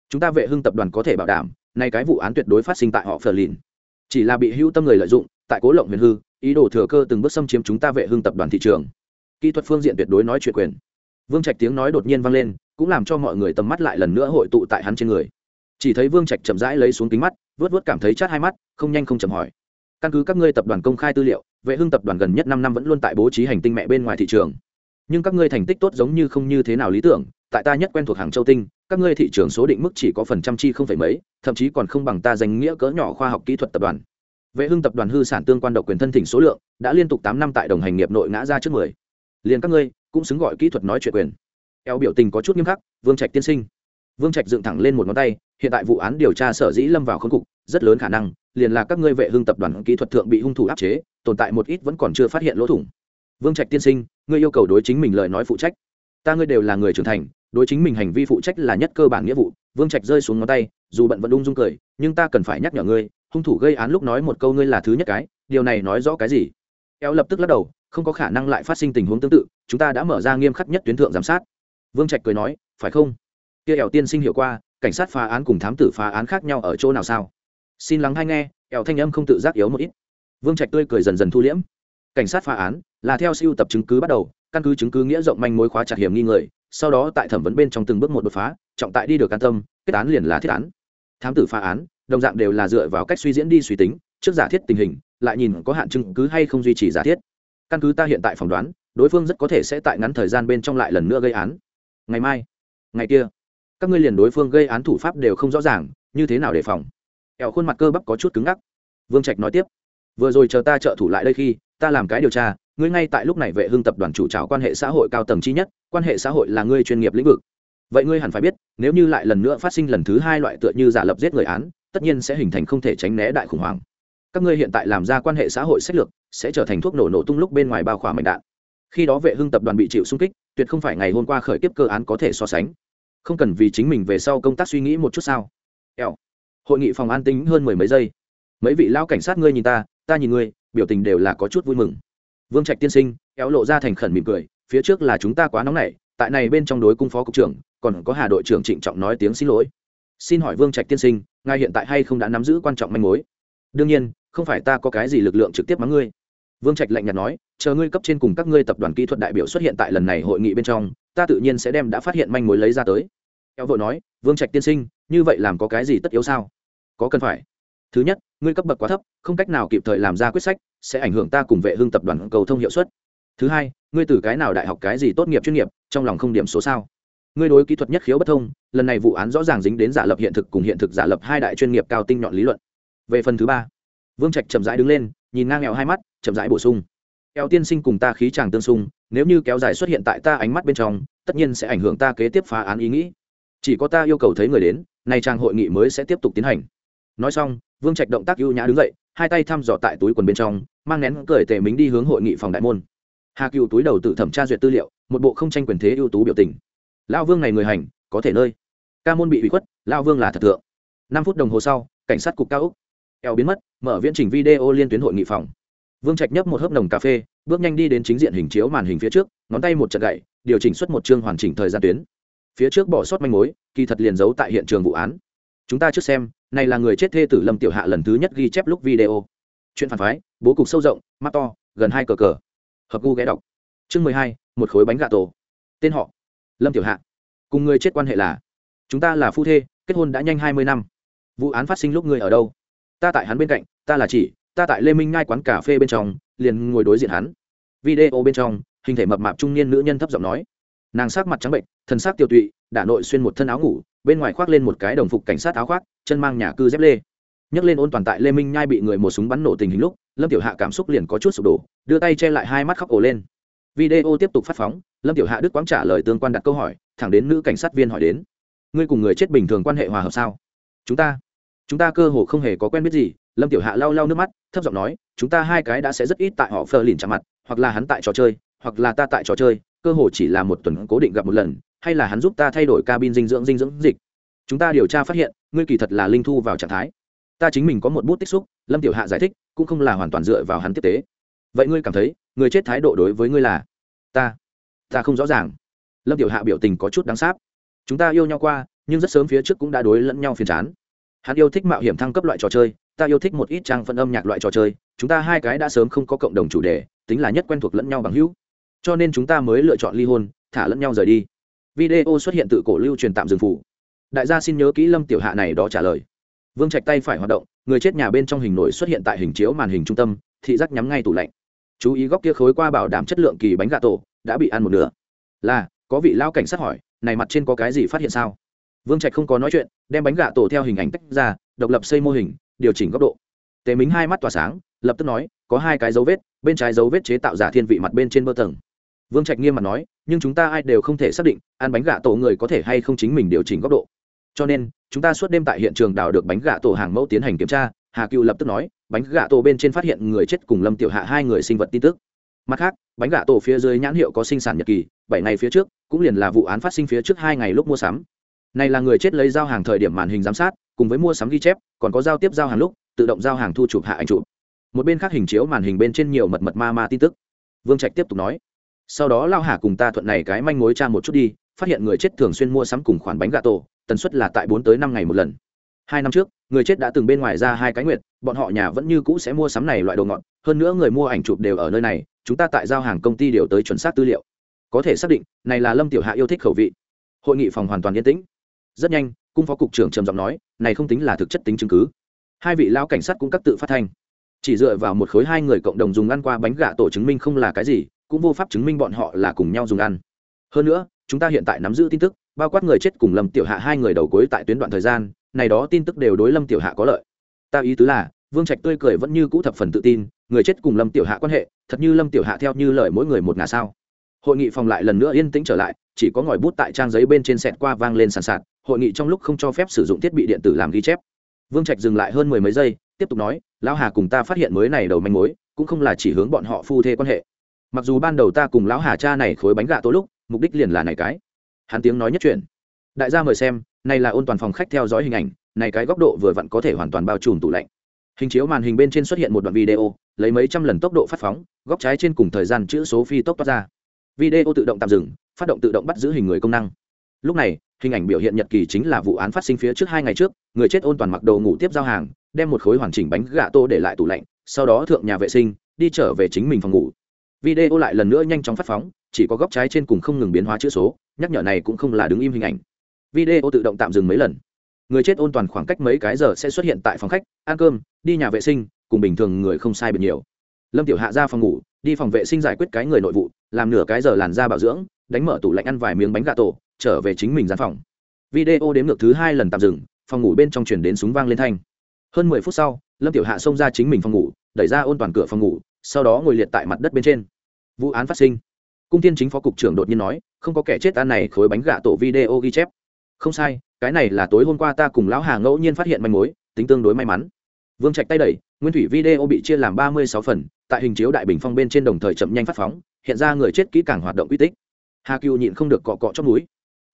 Chúng ta vệ hưng tập đoàn có thể bảo đảm, nay cái vụ án tuyệt đối phát sinh tại họ phờ lìn chỉ là bị hữu tâm người lợi dụng, tại cố lộng huyền hư, ý đồ thừa cơ từng bước xâm chiếm chúng ta vệ hưng tập đoàn thị trường kỹ thuật phương diện tuyệt đối nói chuyện quyền. Vương trạch tiếng nói đột nhiên vang lên, cũng làm cho mọi người tầm mắt lại lần nữa hội tụ tại hắn trên người. Chỉ thấy vương trạch chậm rãi lấy xuống kính mắt, vớt vớt cảm thấy chát hai mắt, không nhanh không chậm hỏi. Căn cứ các ngươi tập đoàn công khai tư liệu, vệ hưng tập đoàn gần nhất năm năm vẫn luôn tại bố trí hành tinh mẹ bên ngoài thị trường. Nhưng các ngươi thành tích tốt giống như không như thế nào lý tưởng, tại ta nhất quen thuộc hàng châu tinh, các ngươi thị trường số định mức chỉ có phần trăm chi không phải mấy, thậm chí còn không bằng ta danh nghĩa cỡ nhỏ khoa học kỹ thuật tập đoàn. Vệ hưng tập đoàn hư sản tương quan độc quyền thân thỉnh số lượng, đã liên tục tám năm tại đồng hành nghiệp nội ngã ra trước mười liền các ngươi cũng xứng gọi kỹ thuật nói chuyện quyền. Eo biểu tình có chút nghiêm khắc, vương trạch tiên sinh. Vương trạch dựng thẳng lên một ngón tay, hiện tại vụ án điều tra sở dĩ lâm vào khốn cục, rất lớn khả năng liền là các ngươi vệ hưng tập đoàn kỹ thuật thượng bị hung thủ áp chế, tồn tại một ít vẫn còn chưa phát hiện lỗ thủng. Vương trạch tiên sinh, ngươi yêu cầu đối chính mình lời nói phụ trách. Ta ngươi đều là người trưởng thành, đối chính mình hành vi phụ trách là nhất cơ bản nghĩa vụ. Vương trạch rơi xuống ngón tay, dù bận vẫn ung dung cười, nhưng ta cần phải nhắc nhở ngươi, hung thủ gây án lúc nói một câu ngươi là thứ nhất cái, điều này nói rõ cái gì? Eo lập tức lắc đầu không có khả năng lại phát sinh tình huống tương tự, chúng ta đã mở ra nghiêm khắc nhất tuyến thượng giám sát. Vương trạch cười nói, phải không? Kia ẻo tiên sinh hiểu qua, cảnh sát phá án cùng thám tử phá án khác nhau ở chỗ nào sao? Xin lắng hay nghe ẻo thanh âm không tự giác yếu một ít. Vương trạch tươi cười dần dần thu liễm. Cảnh sát phá án là theo siêu tập chứng cứ bắt đầu, căn cứ chứng cứ nghĩa rộng manh mối khóa chặt hiểm nghi người, sau đó tại thẩm vấn bên trong từng bước một đột phá, trọng tại đi được can tâm, kết án liền là thiết án. Thám tử phá án, đồng dạng đều là dựa vào cách suy diễn đi suy tính, trước giả thiết tình hình, lại nhìn có hạn chứng cứ hay không duy trì giả thiết căn cứ ta hiện tại phỏng đoán, đối phương rất có thể sẽ tại ngắn thời gian bên trong lại lần nữa gây án. Ngày mai, ngày kia, các ngươi liền đối phương gây án thủ pháp đều không rõ ràng, như thế nào đề phòng? Ẻo khuôn mặt cơ bắp có chút cứng ngắc. Vương trạch nói tiếp, vừa rồi chờ ta trợ thủ lại đây khi, ta làm cái điều tra, ngươi ngay tại lúc này vệ hưng tập đoàn chủ trào quan hệ xã hội cao tầng chi nhất, quan hệ xã hội là ngươi chuyên nghiệp lĩnh vực. Vậy ngươi hẳn phải biết, nếu như lại lần nữa phát sinh lần thứ hai loại tựa như giả lập giết người án, tất nhiên sẽ hình thành không thể tránh né đại khủng hoảng các ngươi hiện tại làm ra quan hệ xã hội sách lược, sẽ trở thành thuốc nổ nổ tung lúc bên ngoài bao khỏa mảnh đạn. Khi đó vệ hưng tập đoàn bị chịu xung kích, tuyệt không phải ngày hôm qua khởi tiếp cơ án có thể so sánh. Không cần vì chính mình về sau công tác suy nghĩ một chút sao? Eo. Hội nghị phòng an tính hơn mười mấy giây. Mấy vị lão cảnh sát ngươi nhìn ta ta nhìn ngươi, biểu tình đều là có chút vui mừng. Vương trạch tiên sinh éo lộ ra thành khẩn mỉm cười, phía trước là chúng ta quá nóng nảy, tại này bên trong đối cung phó cục trưởng, còn có hà đội trưởng trịnh trọng nói tiếng xin lỗi. Xin hỏi vương trạch tiên sinh, ngài hiện tại hay không đã nắm giữ quan trọng manh mối? Đương nhiên, không phải ta có cái gì lực lượng trực tiếp mắng ngươi. Vương trạch lạnh nhạt nói, chờ ngươi cấp trên cùng các ngươi tập đoàn kỹ thuật đại biểu xuất hiện tại lần này hội nghị bên trong, ta tự nhiên sẽ đem đã phát hiện manh mối lấy ra tới. Eo vội nói, vương trạch tiên sinh, như vậy làm có cái gì tất yếu sao? Có cần phải. Thứ nhất, ngươi cấp bậc quá thấp, không cách nào kịp thời làm ra quyết sách, sẽ ảnh hưởng ta cùng vệ hương tập đoàn cầu thông hiệu suất. Thứ hai, ngươi từ cái nào đại học cái gì tốt nghiệp chuyên nghiệp, trong lòng không điểm số sao? Ngươi đối kỹ thuật nhất khiếu bất thông, lần này vụ án rõ ràng dính đến giả lập hiện thực cùng hiện thực giả lập hai đại chuyên nghiệp cao tinh nhọn lý luận về phần thứ ba, vương trạch chậm rãi đứng lên, nhìn ngang nghèo hai mắt, chậm rãi bổ sung. Eo tiên sinh cùng ta khí chàng tương xung, nếu như kéo dài xuất hiện tại ta ánh mắt bên trong, tất nhiên sẽ ảnh hưởng ta kế tiếp phá án ý nghĩ. Chỉ có ta yêu cầu thấy người đến, nay trang hội nghị mới sẽ tiếp tục tiến hành. Nói xong, vương trạch động tác ưu nhã đứng dậy, hai tay thăm dò tại túi quần bên trong, mang nén cởi tề mính đi hướng hội nghị phòng đại môn. Hà cựu túi đầu tự thẩm tra duyệt tư liệu, một bộ không tranh quyền thế ưu tú biểu tình. Lao vương này người hành, có thể nơi. Ca môn bị bị khuất lao vương là thật thượng. Năm phút đồng hồ sau, cảnh sát cục cao úc eo biến mất, mở viễn trình video liên tuyến hội nghị phòng. Vương trạch nhấp một hớp nồng cà phê, bước nhanh đi đến chính diện hình chiếu màn hình phía trước, ngón tay một trận gậy, điều chỉnh xuất một chương hoàn chỉnh thời gian tuyến. Phía trước bỏ sót manh mối, kỳ thật liền giấu tại hiện trường vụ án. Chúng ta trước xem, này là người chết thê tử lâm tiểu hạ lần thứ nhất ghi chép lúc video. Chuyện phản phái, bố cục sâu rộng, mắt to, gần hai cờ cờ. Hợp gu ghé đọc. Chương mười hai, một khối bánh gà tổ. Tên họ, lâm tiểu hạ. Cùng người chết quan hệ là, chúng ta là phu thê, kết hôn đã nhanh hai mươi năm. Vụ án phát sinh lúc người ở đâu? Ta tại hắn bên cạnh, ta là chỉ, ta tại lê minh ngai quán cà phê bên trong, liền ngồi đối diện hắn. Video bên trong, hình thể mập mạp trung niên nữ nhân thấp giọng nói. Nàng sắc mặt trắng bệnh thân xác tiêu tụy, đả nội xuyên một thân áo ngủ, bên ngoài khoác lên một cái đồng phục cảnh sát áo khoác, chân mang nhà cư dép lê. Nhấc lên ôn toàn tại lê minh nhai bị người một súng bắn nổ tình hình lúc, lâm tiểu hạ cảm xúc liền có chút sụp đổ, đưa tay che lại hai mắt khóc ổ lên. Video tiếp tục phát phóng lâm tiểu hạ đức quáng trả lời tương quan đặt câu hỏi, thẳng đến nữ cảnh sát viên hỏi đến. Ngươi cùng người chết bình thường quan hệ hòa hợp sao? Chúng ta chúng ta cơ hồ không hề có quen biết gì, lâm tiểu hạ lau lau nước mắt, thấp giọng nói, chúng ta hai cái đã sẽ rất ít tại họ phờ lìn chạm mặt, hoặc là hắn tại trò chơi, hoặc là ta tại trò chơi, cơ hồ chỉ là một tuần cố định gặp một lần, hay là hắn giúp ta thay đổi cabin dinh dưỡng dinh dưỡng dịch. Chúng ta điều tra phát hiện, ngươi kỳ thật là linh thu vào trạng thái. Ta chính mình có một bút tích xúc, lâm tiểu hạ giải thích, cũng không là hoàn toàn dựa vào hắn tiếp tế. Vậy ngươi cảm thấy, người chết thái độ đối với ngươi là, ta ta không rõ ràng. Lâm tiểu hạ biểu tình có chút đáng sáp. Chúng ta yêu nhau qua, nhưng rất sớm phía trước cũng đã đối lẫn nhau phiền chán hắn yêu thích mạo hiểm thăng cấp loại trò chơi, ta yêu thích một ít trang phân âm nhạc loại trò chơi, chúng ta hai cái đã sớm không có cộng đồng chủ đề, tính là nhất quen thuộc lẫn nhau bằng hữu. Cho nên chúng ta mới lựa chọn ly hôn, thả lẫn nhau rời đi. Video xuất hiện tự cổ lưu truyền tạm dừng phủ. Đại gia xin nhớ kỹ lâm tiểu hạ này đó trả lời. Vương trạch tay phải hoạt động, người chết nhà bên trong hình nổi xuất hiện tại hình chiếu màn hình trung tâm, thị giác nhắm ngay tủ lạnh. Chú ý góc kia khối qua bảo đảm chất lượng kỳ bánh gà tổ, đã bị ăn một nửa. Là, có vị lao cảnh sát hỏi, này mặt trên có cái gì phát hiện sao? Vương trạch không có nói chuyện, đem bánh gà tổ theo hình ảnh tách ra, độc lập xây mô hình, điều chỉnh góc độ. Tề mính hai mắt tỏa sáng, lập tức nói, có hai cái dấu vết, bên trái dấu vết chế tạo giả thiên vị mặt bên trên bơ tầng. Vương trạch nghiêm mặt nói, nhưng chúng ta ai đều không thể xác định, ăn bánh gà tổ người có thể hay không chính mình điều chỉnh góc độ. Cho nên, chúng ta suốt đêm tại hiện trường đào được bánh gà tổ hàng mẫu tiến hành kiểm tra, hà cựu lập tức nói, bánh gà tổ bên trên phát hiện người chết cùng lâm tiểu hạ hai người sinh vật tin tức. Mặt khác, bánh gà tổ phía dưới nhãn hiệu có sinh sản nhật kỳ, bảy ngày phía trước, cũng liền là vụ án phát sinh phía trước hai ngày lúc mua sắm này là người chết lấy giao hàng thời điểm màn hình giám sát, cùng với mua sắm ghi chép, còn có giao tiếp giao hàng lúc, tự động giao hàng thu chụp hạ ảnh chụp. Một bên khác hình chiếu màn hình bên trên nhiều mật mật ma ma tin tức. Vương trạch tiếp tục nói, sau đó lao hà cùng ta thuận này cái manh mối cha một chút đi, phát hiện người chết thường xuyên mua sắm cùng khoản bánh gà tổ, tần suất là tại bốn tới năm ngày một lần. Hai năm trước, người chết đã từng bên ngoài ra hai cái nguyện bọn họ nhà vẫn như cũ sẽ mua sắm này loại đồ ngọt, hơn nữa người mua ảnh chụp đều ở nơi này, chúng ta tại giao hàng công ty đều tới chuẩn xác tư liệu. Có thể xác định, này là lâm tiểu hạ yêu thích khẩu vị. Hội nghị phòng hoàn toàn yên tĩnh rất nhanh, cung phó cục trưởng trầm giọng nói, này không tính là thực chất tính chứng cứ. Hai vị lao cảnh sát cũng các tự phát thanh. Chỉ dựa vào một khối hai người cộng đồng dùng ăn qua bánh gà tổ chứng minh không là cái gì, cũng vô pháp chứng minh bọn họ là cùng nhau dùng ăn. Hơn nữa, chúng ta hiện tại nắm giữ tin tức, bao quát người chết cùng lâm tiểu hạ hai người đầu cuối tại tuyến đoạn thời gian, này đó tin tức đều đối lâm tiểu hạ có lợi. Ta ý tứ là, vương trạch tươi cười vẫn như cũ thập phần tự tin, người chết cùng lâm tiểu hạ quan hệ, thật như lâm tiểu hạ theo như lời mỗi người một ngà sao. Hội nghị phòng lại lần nữa yên tĩnh trở lại, chỉ có ngòi bút tại trang giấy bên trên sẹt qua vang lên sàn sạt hội nghị trong lúc không cho phép sử dụng thiết bị điện tử làm ghi chép. Vương trạch dừng lại hơn mười mấy giây, tiếp tục nói, lão hà cùng ta phát hiện mới này đầu manh mối, cũng không là chỉ hướng bọn họ phu thê quan hệ. Mặc dù ban đầu ta cùng lão hà cha này khối bánh gà tối lúc, mục đích liền là này cái. Hắn tiếng nói nhất chuyện đại gia mời xem, này là ôn toàn phòng khách theo dõi hình ảnh, này cái góc độ vừa vặn có thể hoàn toàn bao trùm tủ lạnh. Hình chiếu màn hình bên trên xuất hiện một đoạn video, lấy mấy trăm lần tốc độ phát phóng, góc trái trên cùng thời gian chữ số phi tốc toát ra. Video tự động tạm dừng, phát động tự động bắt giữ hình người công năng. Lúc này hình ảnh biểu hiện nhật kỳ chính là vụ án phát sinh phía trước hai ngày trước, người chết ôn toàn mặc đồ ngủ tiếp giao hàng, đem một khối hoàn chỉnh bánh gà tô để lại tủ lạnh, sau đó thượng nhà vệ sinh, đi trở về chính mình phòng ngủ. Video lại lần nữa nhanh chóng phát phóng, chỉ có góc trái trên cùng không ngừng biến hóa chữ số, nhắc nhở này cũng không là đứng im hình ảnh. Video tự động tạm dừng mấy lần. Người chết ôn toàn khoảng cách mấy cái giờ sẽ xuất hiện tại phòng khách, ăn cơm, đi nhà vệ sinh, cùng bình thường người không sai biệt nhiều. Lâm tiểu hạ ra phòng ngủ, đi phòng vệ sinh giải quyết cái người nội vụ, làm nửa cái giờ làn da bảo dưỡng, đánh mở tủ lạnh ăn vài miếng bánh gà tổ trở về chính mình gian phòng. Video đếm ngược thứ hai lần tạm dừng, phòng ngủ bên trong chuyển đến súng vang lên thanh. Hơn mười phút sau, lâm tiểu hạ xông ra chính mình phòng ngủ, đẩy ra ôn toàn cửa phòng ngủ, sau đó ngồi liệt tại mặt đất bên trên. Vụ án phát sinh. Cung tiên chính phó cục trưởng đột nhiên nói, không có kẻ chết ăn này khối bánh gạ tổ video ghi chép. Không sai, cái này là tối hôm qua ta cùng lão hà ngẫu nhiên phát hiện manh mối, tính tương đối may mắn. Vương trạch tay đẩy, nguyên thủy video bị chia làm ba mươi sáu phần, tại hình chiếu đại bình phong bên trên đồng thời chậm nhanh phát phóng, hiện ra người chết kỹ càng hoạt động uy tích. Hà cựu nhịn không được cọ cọ trong núi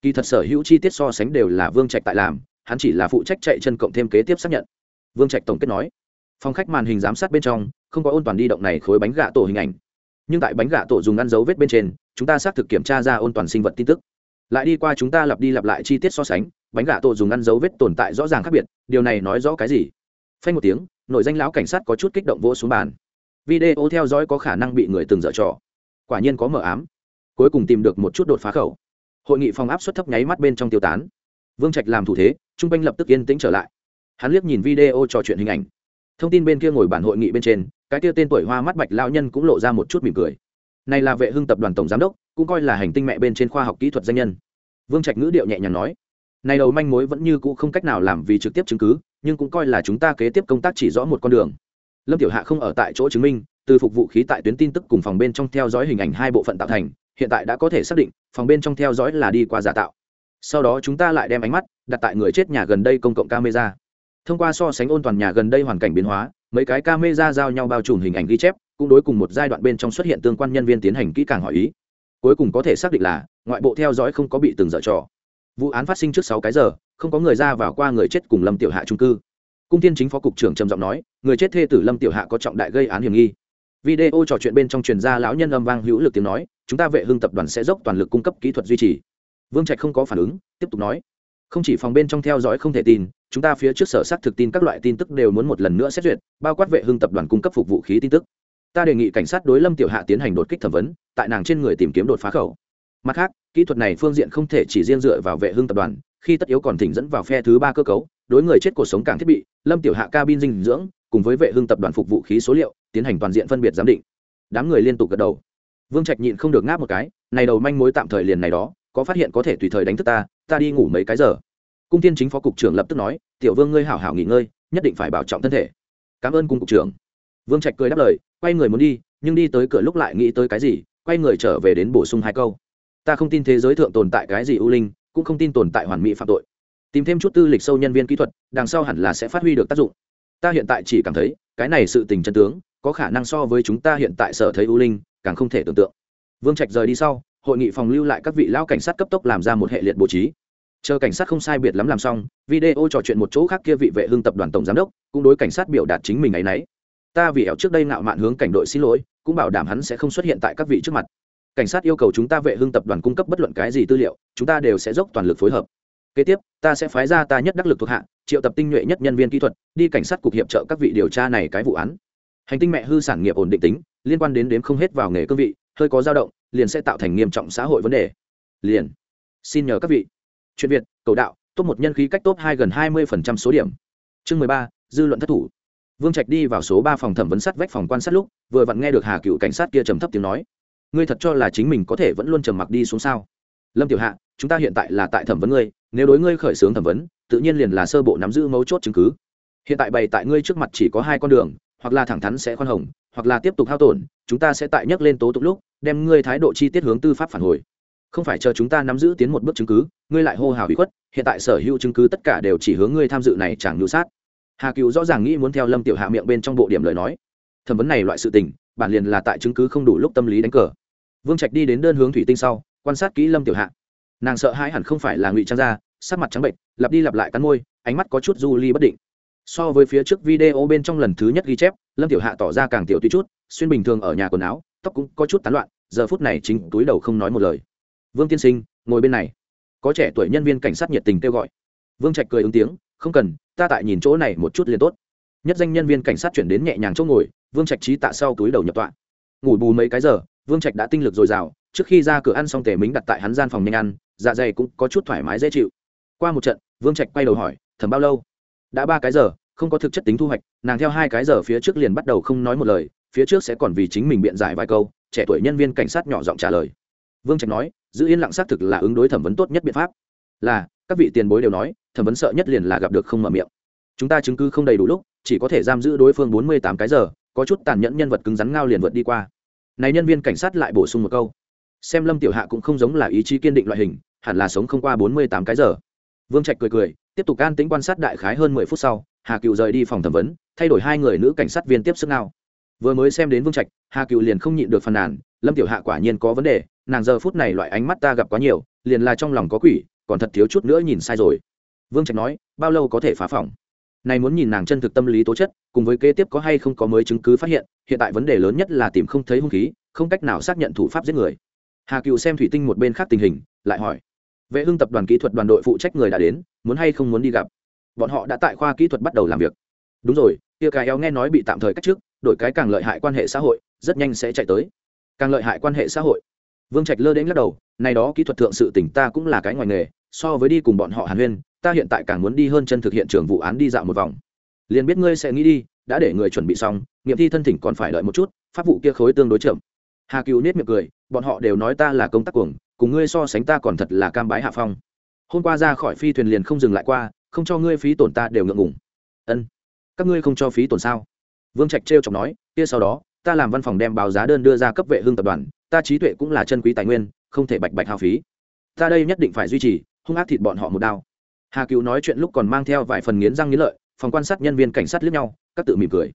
kỳ thật sở hữu chi tiết so sánh đều là vương trạch tại làm, hắn chỉ là phụ trách chạy chân cộng thêm kế tiếp xác nhận. Vương trạch tổng kết nói phong khách màn hình giám sát bên trong, không có ôn toàn đi động này khối bánh gà tổ hình ảnh. Nhưng tại bánh gà tổ dùng ăn dấu vết bên trên, chúng ta xác thực kiểm tra ra ôn toàn sinh vật tin tức. Lại đi qua chúng ta lặp đi lặp lại chi tiết so sánh, bánh gà tổ dùng ăn dấu vết tồn tại rõ ràng khác biệt, điều này nói rõ cái gì? Phanh một tiếng, nội danh lão cảnh sát có chút kích động vỗ xuống bàn. Video theo dõi có khả năng bị người từng dở trò. Quả nhiên có mở ám. Cuối cùng tìm được một chút đột phá khẩu hội nghị phòng áp suất thấp nháy mắt bên trong tiêu tán. Vương trạch làm thủ thế trung quanh lập tức yên tĩnh trở lại. Hắn liếc nhìn video trò chuyện hình ảnh. Thông tin bên kia ngồi bản hội nghị bên trên, cái kia tên tuổi hoa mắt bạch lao nhân cũng lộ ra một chút mỉm cười. Này là vệ hưng tập đoàn tổng giám đốc, cũng coi là hành tinh mẹ bên trên khoa học kỹ thuật danh nhân. Vương trạch ngữ điệu nhẹ nhàng nói, này đầu manh mối vẫn như cũ không cách nào làm vì trực tiếp chứng cứ, nhưng cũng coi là chúng ta kế tiếp công tác chỉ rõ một con đường. Lâm tiểu hạ không ở tại chỗ chứng minh, từ phục vụ khí tại tuyến tin tức cùng phòng bên trong theo dõi hình ảnh hai bộ phận tạo thành hiện tại đã có thể xác định, phòng bên trong theo dõi là đi qua giả tạo. Sau đó chúng ta lại đem ánh mắt đặt tại người chết nhà gần đây công cộng camera. Thông qua so sánh ôn toàn nhà gần đây hoàn cảnh biến hóa, mấy cái camera giao nhau bao trùm hình ảnh ghi chép, cũng đối cùng một giai đoạn bên trong xuất hiện tương quan nhân viên tiến hành kỹ càng hỏi ý. Cuối cùng có thể xác định là ngoại bộ theo dõi không có bị từng dở trò. Vụ án phát sinh trước sáu cái giờ, không có người ra vào qua người chết cùng lâm tiểu hạ trung cư. Cung tiên chính phó cục trưởng trầm giọng nói, người chết thê tử lâm tiểu hạ có trọng đại gây án hiểm nghi video trò chuyện bên trong truyền gia lão nhân âm vang hữu lực tiếng nói, chúng ta vệ hưng tập đoàn sẽ dốc toàn lực cung cấp kỹ thuật duy trì. Vương trạch không có phản ứng, tiếp tục nói. Không chỉ phòng bên trong theo dõi không thể tin, chúng ta phía trước sở xác thực tin các loại tin tức đều muốn một lần nữa xét duyệt, bao quát vệ hưng tập đoàn cung cấp phục vũ khí tin tức. Ta đề nghị cảnh sát đối lâm tiểu hạ tiến hành đột kích thẩm vấn, tại nàng trên người tìm kiếm đột phá khẩu. Mặt khác, kỹ thuật này phương diện không thể chỉ riêng dựa vào vệ hưng tập đoàn, khi tất yếu còn thỉnh dẫn vào phe thứ ba cơ cấu, đối người chết cuộc sống càng thiết bị, lâm tiểu hạ cabin dinh dưỡng, cùng với vệ hưng tập đoàn phục vũ khí số liệu tiến hành toàn diện phân biệt giám định. Đám người liên tục gật đầu. Vương trạch nhịn không được ngáp một cái, này đầu manh mối tạm thời liền này đó, có phát hiện có thể tùy thời đánh thức ta ta đi ngủ mấy cái giờ. Cung tiên chính phó cục trưởng lập tức nói, tiểu vương ngươi hảo hảo nghỉ ngơi, nhất định phải bảo trọng thân thể. Cảm ơn cung cục trưởng. Vương trạch cười đáp lời, quay người muốn đi, nhưng đi tới cửa lúc lại nghĩ tới cái gì, quay người trở về đến bổ sung hai câu. Ta không tin thế giới thượng tồn tại cái gì ưu linh, cũng không tin tồn tại hoàn mỹ phạm tội. Tìm thêm chút tư lịch sâu nhân viên kỹ thuật, đằng sau hẳn là sẽ phát huy được tác dụng. Ta hiện tại chỉ cảm thấy, cái này sự tình chân tướng có khả năng so với chúng ta hiện tại sở thấy u linh, càng không thể tưởng tượng. Vương trạch rời đi sau, hội nghị phòng lưu lại các vị lão cảnh sát cấp tốc làm ra một hệ liệt bố trí. Chờ cảnh sát không sai biệt lắm làm xong, video trò chuyện một chỗ khác kia vị vệ hưng tập đoàn tổng giám đốc cũng đối cảnh sát biểu đạt chính mình ấ y n ấ y ta vì ẻo trước đây ngạo mạn hướng cảnh đội xin lỗi, cũng bảo đảm hắn sẽ không xuất hiện tại các vị trước mặt. Cảnh sát yêu cầu chúng ta vệ hưng tập đoàn cung cấp bất luận cái gì tư liệu, chúng ta đều sẽ dốc toàn lực phối hợp. Kế tiếp, ta sẽ phái ra ta nhất đắc lực thuộc hạ, triệu tập tinh nhuệ nhất nhân viên kỹ thuật, đi cảnh sát cục hiệp trợ các vị điều tra này cái vụ án hành tinh mẹ hư sản nghiệp ổn định tính, liên quan đến đếm không hết vào nghề cương vị, hơi có dao động, liền sẽ tạo thành nghiêm trọng xã hội vấn đề. Liền. Xin nhờ các vị. Chuyện việt, cầu đạo, top một nhân khí cách top hai gần hai mươi số điểm. Chương mười ba, dư luận thất thủ. Vương trạch đi vào số ba phòng thẩm vấn sát vách phòng quan sát lúc, vừa vặn nghe được hà cựu cảnh sát kia trầm thấp tiếng nói. Ngươi thật cho là chính mình có thể vẫn luôn trầm mặc đi xuống sao? Lâm tiểu hạ, chúng ta hiện tại là tại thẩm vấn ngươi, nếu đối ngươi khởi xướng thẩm vấn, tự nhiên liền là sơ bộ nắm giữ mấu chốt chứng cứ. Hiện tại bày tại ngươi trước mặt chỉ có hai con đường hoặc là thẳng thắn sẽ khoan hồng, hoặc là tiếp tục hao tổn, chúng ta sẽ tại nhắc lên tố tụng lúc, đem ngươi thái độ chi tiết hướng tư pháp phản hồi. Không phải chờ chúng ta nắm giữ tiến một bước chứng cứ, ngươi lại hô hào bị khuất, hiện tại sở hữu chứng cứ tất cả đều chỉ hướng ngươi tham dự này chẳng nhu sát. Hà cựu rõ ràng nghĩ muốn theo lâm tiểu hạ miệng bên trong bộ điểm lời nói. Thẩm vấn này loại sự tình, bản liền là tại chứng cứ không đủ lúc tâm lý đánh cờ. Vương trạch đi đến đơn hướng thủy tinh sau, quan sát kỹ lâm tiểu hạ. Nàng sợ hãi hẳn không phải là ngụy trang ra sắc mặt trắng bệnh, lặp đi lặp lại cắn môi, ánh mắt có chút du ly bất định so với phía trước video bên trong lần thứ nhất ghi chép, lâm tiểu hạ tỏ ra càng tiểu tuy chút, xuyên bình thường ở nhà quần áo, tóc cũng có chút tán loạn, giờ phút này chính túi đầu không nói một lời. Vương tiên sinh, ngồi bên này. Có trẻ tuổi nhân viên cảnh sát nhiệt tình kêu gọi. Vương trạch cười ứng tiếng, không cần, ta tại nhìn chỗ này một chút liền tốt. Nhất danh nhân viên cảnh sát chuyển đến nhẹ nhàng chỗ ngồi, vương trạch trí tạ sau túi đầu nhập tọa. Ngủ bù mấy cái giờ, vương trạch đã tinh lực dồi dào, trước khi ra cửa ăn xong tề mính đặt tại hắn gian phòng nhanh ăn dạ dày cũng có chút thoải mái dễ chịu. Qua một trận, vương trạch quay đầu hỏi thầm bao lâu? Đã ba cái giờ, không có thực chất tính thu hoạch, nàng theo hai cái giờ phía trước liền bắt đầu không nói một lời, phía trước sẽ còn vì chính mình biện giải vài câu, trẻ tuổi nhân viên cảnh sát nhỏ giọng trả lời. Vương trạch nói, giữ yên lặng xác thực là ứng đối thẩm vấn tốt nhất biện pháp. Là, các vị tiền bối đều nói, thẩm vấn sợ nhất liền là gặp được không mở miệng. Chúng ta chứng cứ không đầy đủ lúc, chỉ có thể giam giữ đối phương bốn mươi tám cái giờ, có chút tàn nhẫn nhân vật cứng rắn ngao liền vượt đi qua. Này nhân viên cảnh sát lại bổ sung một câu. Xem lâm tiểu hạ cũng không giống là ý chí kiên định loại hình, hẳn là sống không qua bốn mươi tám cái giờ vương trạch cười cười, tiếp tục can tĩnh quan sát đại khái hơn mười phút sau, hà cựu rời đi phòng thẩm vấn, thay đổi hai người nữ cảnh sát viên tiếp sức nào. Vừa mới xem đến vương trạch, hà cựu liền không nhịn được phàn nàn, lâm tiểu hạ quả nhiên có vấn đề, nàng giờ phút này loại ánh mắt ta gặp quá nhiều, liền là trong lòng có quỷ, còn thật thiếu chút nữa nhìn sai rồi. Vương trạch nói, bao lâu có thể phá phòng? Này muốn nhìn nàng chân thực tâm lý tố chất, cùng với kế tiếp có hay không có mới chứng cứ phát hiện hiện tại vấn đề lớn nhất là tìm không thấy hung khí, không cách nào xác nhận thủ pháp giết người. Hà cựu xem thủy tinh một bên khác tình hình, lại hỏi vệ hưng tập đoàn kỹ thuật đoàn đội phụ trách người đã đến, muốn hay không muốn đi gặp. Bọn họ đã tại khoa kỹ thuật bắt đầu làm việc. Đúng rồi tia cái eo nghe nói bị tạm thời cách chức đổi cái càng lợi hại quan hệ xã hội, rất nhanh sẽ chạy tới. Càng lợi hại quan hệ xã hội. Vương trạch lơ đến lắc đầu, này đó kỹ thuật thượng sự tỉnh ta cũng là cái ngoài nghề, so với đi cùng bọn họ hàn huyên, ta hiện tại càng muốn đi hơn chân thực hiện trường vụ án đi dạo một vòng. Liền biết ngươi sẽ nghĩ đi, đã để người chuẩn bị xong, nghiệm thi thân thỉnh còn phải đợi một chút, pháp vụ kia khối tương đối chậm. Hà cựu nết miệng cười, bọn họ đều nói ta là công tác cuồng cùng ngươi so sánh ta còn thật là cam bái hạ phong. Hôm qua ra khỏi phi thuyền liền không dừng lại qua, không cho ngươi phí tổn ta đều ngượng ngùng. Ân, các ngươi không cho phí tổn sao? Vương trạch trêu chọc nói, kia sau đó, ta làm văn phòng đem báo giá đơn đưa ra cấp vệ hương tập đoàn, ta trí tuệ cũng là chân quý tài nguyên, không thể bạch bạch hao phí. Ta đây nhất định phải duy trì, hung ác thịt bọn họ một đao. Hà cựu nói chuyện lúc còn mang theo vài phần nghiến răng nghiến lợi, phòng quan sát nhân viên cảnh sát liếc nhau, các tự mỉm cười.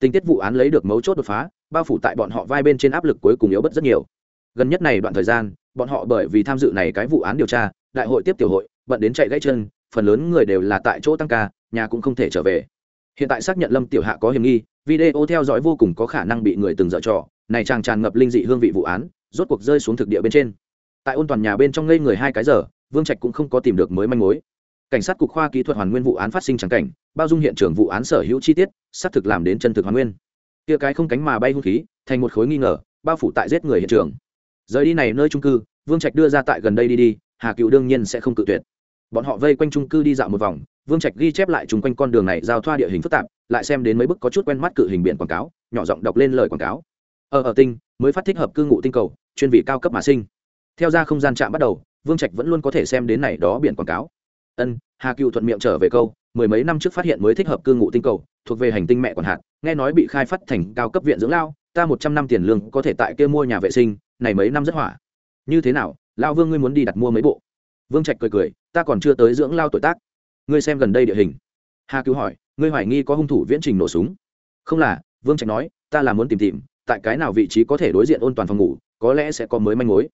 Tình tiết vụ án lấy được mấu chốt đột phá, bao phủ tại bọn họ vai bên trên áp lực cuối cùng yếu bất rất nhiều. Gần nhất này đoạn thời gian bọn họ bởi vì tham dự này cái vụ án điều tra, đại hội tiếp tiểu hội, bận đến chạy gãy chân, phần lớn người đều là tại chỗ tăng ca, nhà cũng không thể trở về. Hiện tại xác nhận lâm tiểu hạ có hiểm nghi, video theo dõi vô cùng có khả năng bị người từng dở trò, này chàng tràn ngập linh dị hương vị vụ án, rốt cuộc rơi xuống thực địa bên trên. Tại ôn toàn nhà bên trong ngây người hai cái giờ, vương trạch cũng không có tìm được mới manh mối. Cảnh sát cục khoa kỹ thuật hoàn nguyên vụ án phát sinh trắng cảnh, bao dung hiện trường vụ án sở hữu chi tiết, xác thực làm đến chân thực hoàn nguyên. Kia cái không cánh mà bay hung khí, thành một khối nghi ngờ, bao phủ tại giết người hiện trường rời đi này nơi trung cư, vương trạch đưa ra tại gần đây đi đi, hà cựu đương nhiên sẽ không cự tuyệt. Bọn họ vây quanh trung cư đi dạo một vòng, vương trạch ghi chép lại chung quanh con đường này giao thoa địa hình phức tạp, lại xem đến mấy bức có chút quen mắt cự hình biển quảng cáo, nhỏ giọng đọc lên lời quảng cáo. Ở ở tinh, mới phát thích hợp cư ngụ tinh cầu, chuyên vị cao cấp mà sinh. Theo ra không gian trạm bắt đầu, vương trạch vẫn luôn có thể xem đến này đó biển quảng cáo. Ân, hà cựu thuận miệng trở về câu, mười mấy năm trước phát hiện mới thích hợp cư ngụ tinh cầu, thuộc về hành tinh mẹ còn hạt, nghe nói bị khai phát thành cao cấp viện dưỡng lao, ta một trăm năm tiền lương có thể tại kia mua nhà vệ sinh này mấy năm rất hỏa. Như thế nào lao vương ngươi muốn đi đặt mua mấy bộ? Vương trạch cười cười, ta còn chưa tới dưỡng lao tuổi tác. Ngươi xem gần đây địa hình. Hà cứu hỏi, ngươi hoài nghi có hung thủ viễn trình nổ súng? Không là, vương trạch nói, ta là muốn tìm tìm, tại cái nào vị trí có thể đối diện ôn toàn phòng ngủ, có lẽ sẽ có mới manh mối.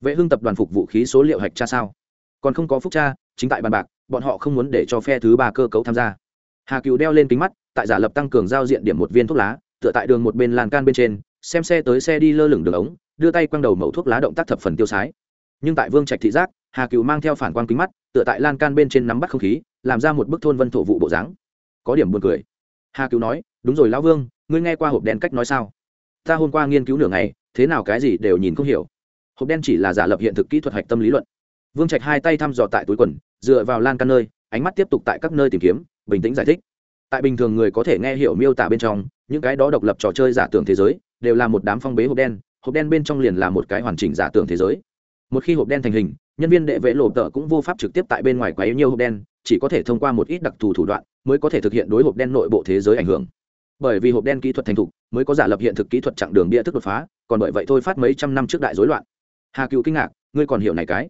Vệ hưng tập đoàn phục vũ khí số liệu hạch tra sao? Còn không có phúc tra, chính tại bàn bạc, bọn họ không muốn để cho phe thứ ba cơ cấu tham gia. Hà cựu đeo lên kính mắt, tại giả lập tăng cường giao diện điểm một viên thuốc lá, tựa tại đường một bên lan can bên trên xem xe tới xe đi lơ lửng đường ống, đưa tay quăng đầu mẫu thuốc lá động tác thập phần tiêu sái. Nhưng tại vương trạch thị giác, hà cựu mang theo phản quang kính mắt, tựa tại lan can bên trên nắm bắt không khí, làm ra một bức thôn vân thổ vụ bộ dáng. Có điểm buồn cười. Hà cựu nói, đúng rồi lão vương, ngươi nghe qua hộp đen cách nói sao? Ta hôm qua nghiên cứu nửa ngày, thế nào cái gì đều nhìn không hiểu. Hộp đen chỉ là giả lập hiện thực kỹ thuật hạch tâm lý luận. Vương trạch hai tay thăm dò tại túi quần, dựa vào lan can nơi, ánh mắt tiếp tục tại các nơi tìm kiếm, bình tĩnh giải thích. Tại bình thường người có thể nghe hiểu miêu tả bên trong, những cái đó độc lập trò chơi giả tưởng thế giới đều là một đám phong bế hộp đen hộp đen bên trong liền là một cái hoàn chỉnh giả tưởng thế giới. Một khi hộp đen thành hình, nhân viên đệ vệ lộ tợ cũng vô pháp trực tiếp tại bên ngoài quá yếu nhiều hộp đen, chỉ có thể thông qua một ít đặc thù thủ đoạn mới có thể thực hiện đối hộp đen nội bộ thế giới ảnh hưởng. Bởi vì hộp đen kỹ thuật thành thục, mới có giả lập hiện thực kỹ thuật chặng đường bia thức đột phá, còn bởi vậy thôi phát mấy trăm năm trước đại rối loạn. Hà cựu kinh ngạc, ngươi còn hiểu này cái.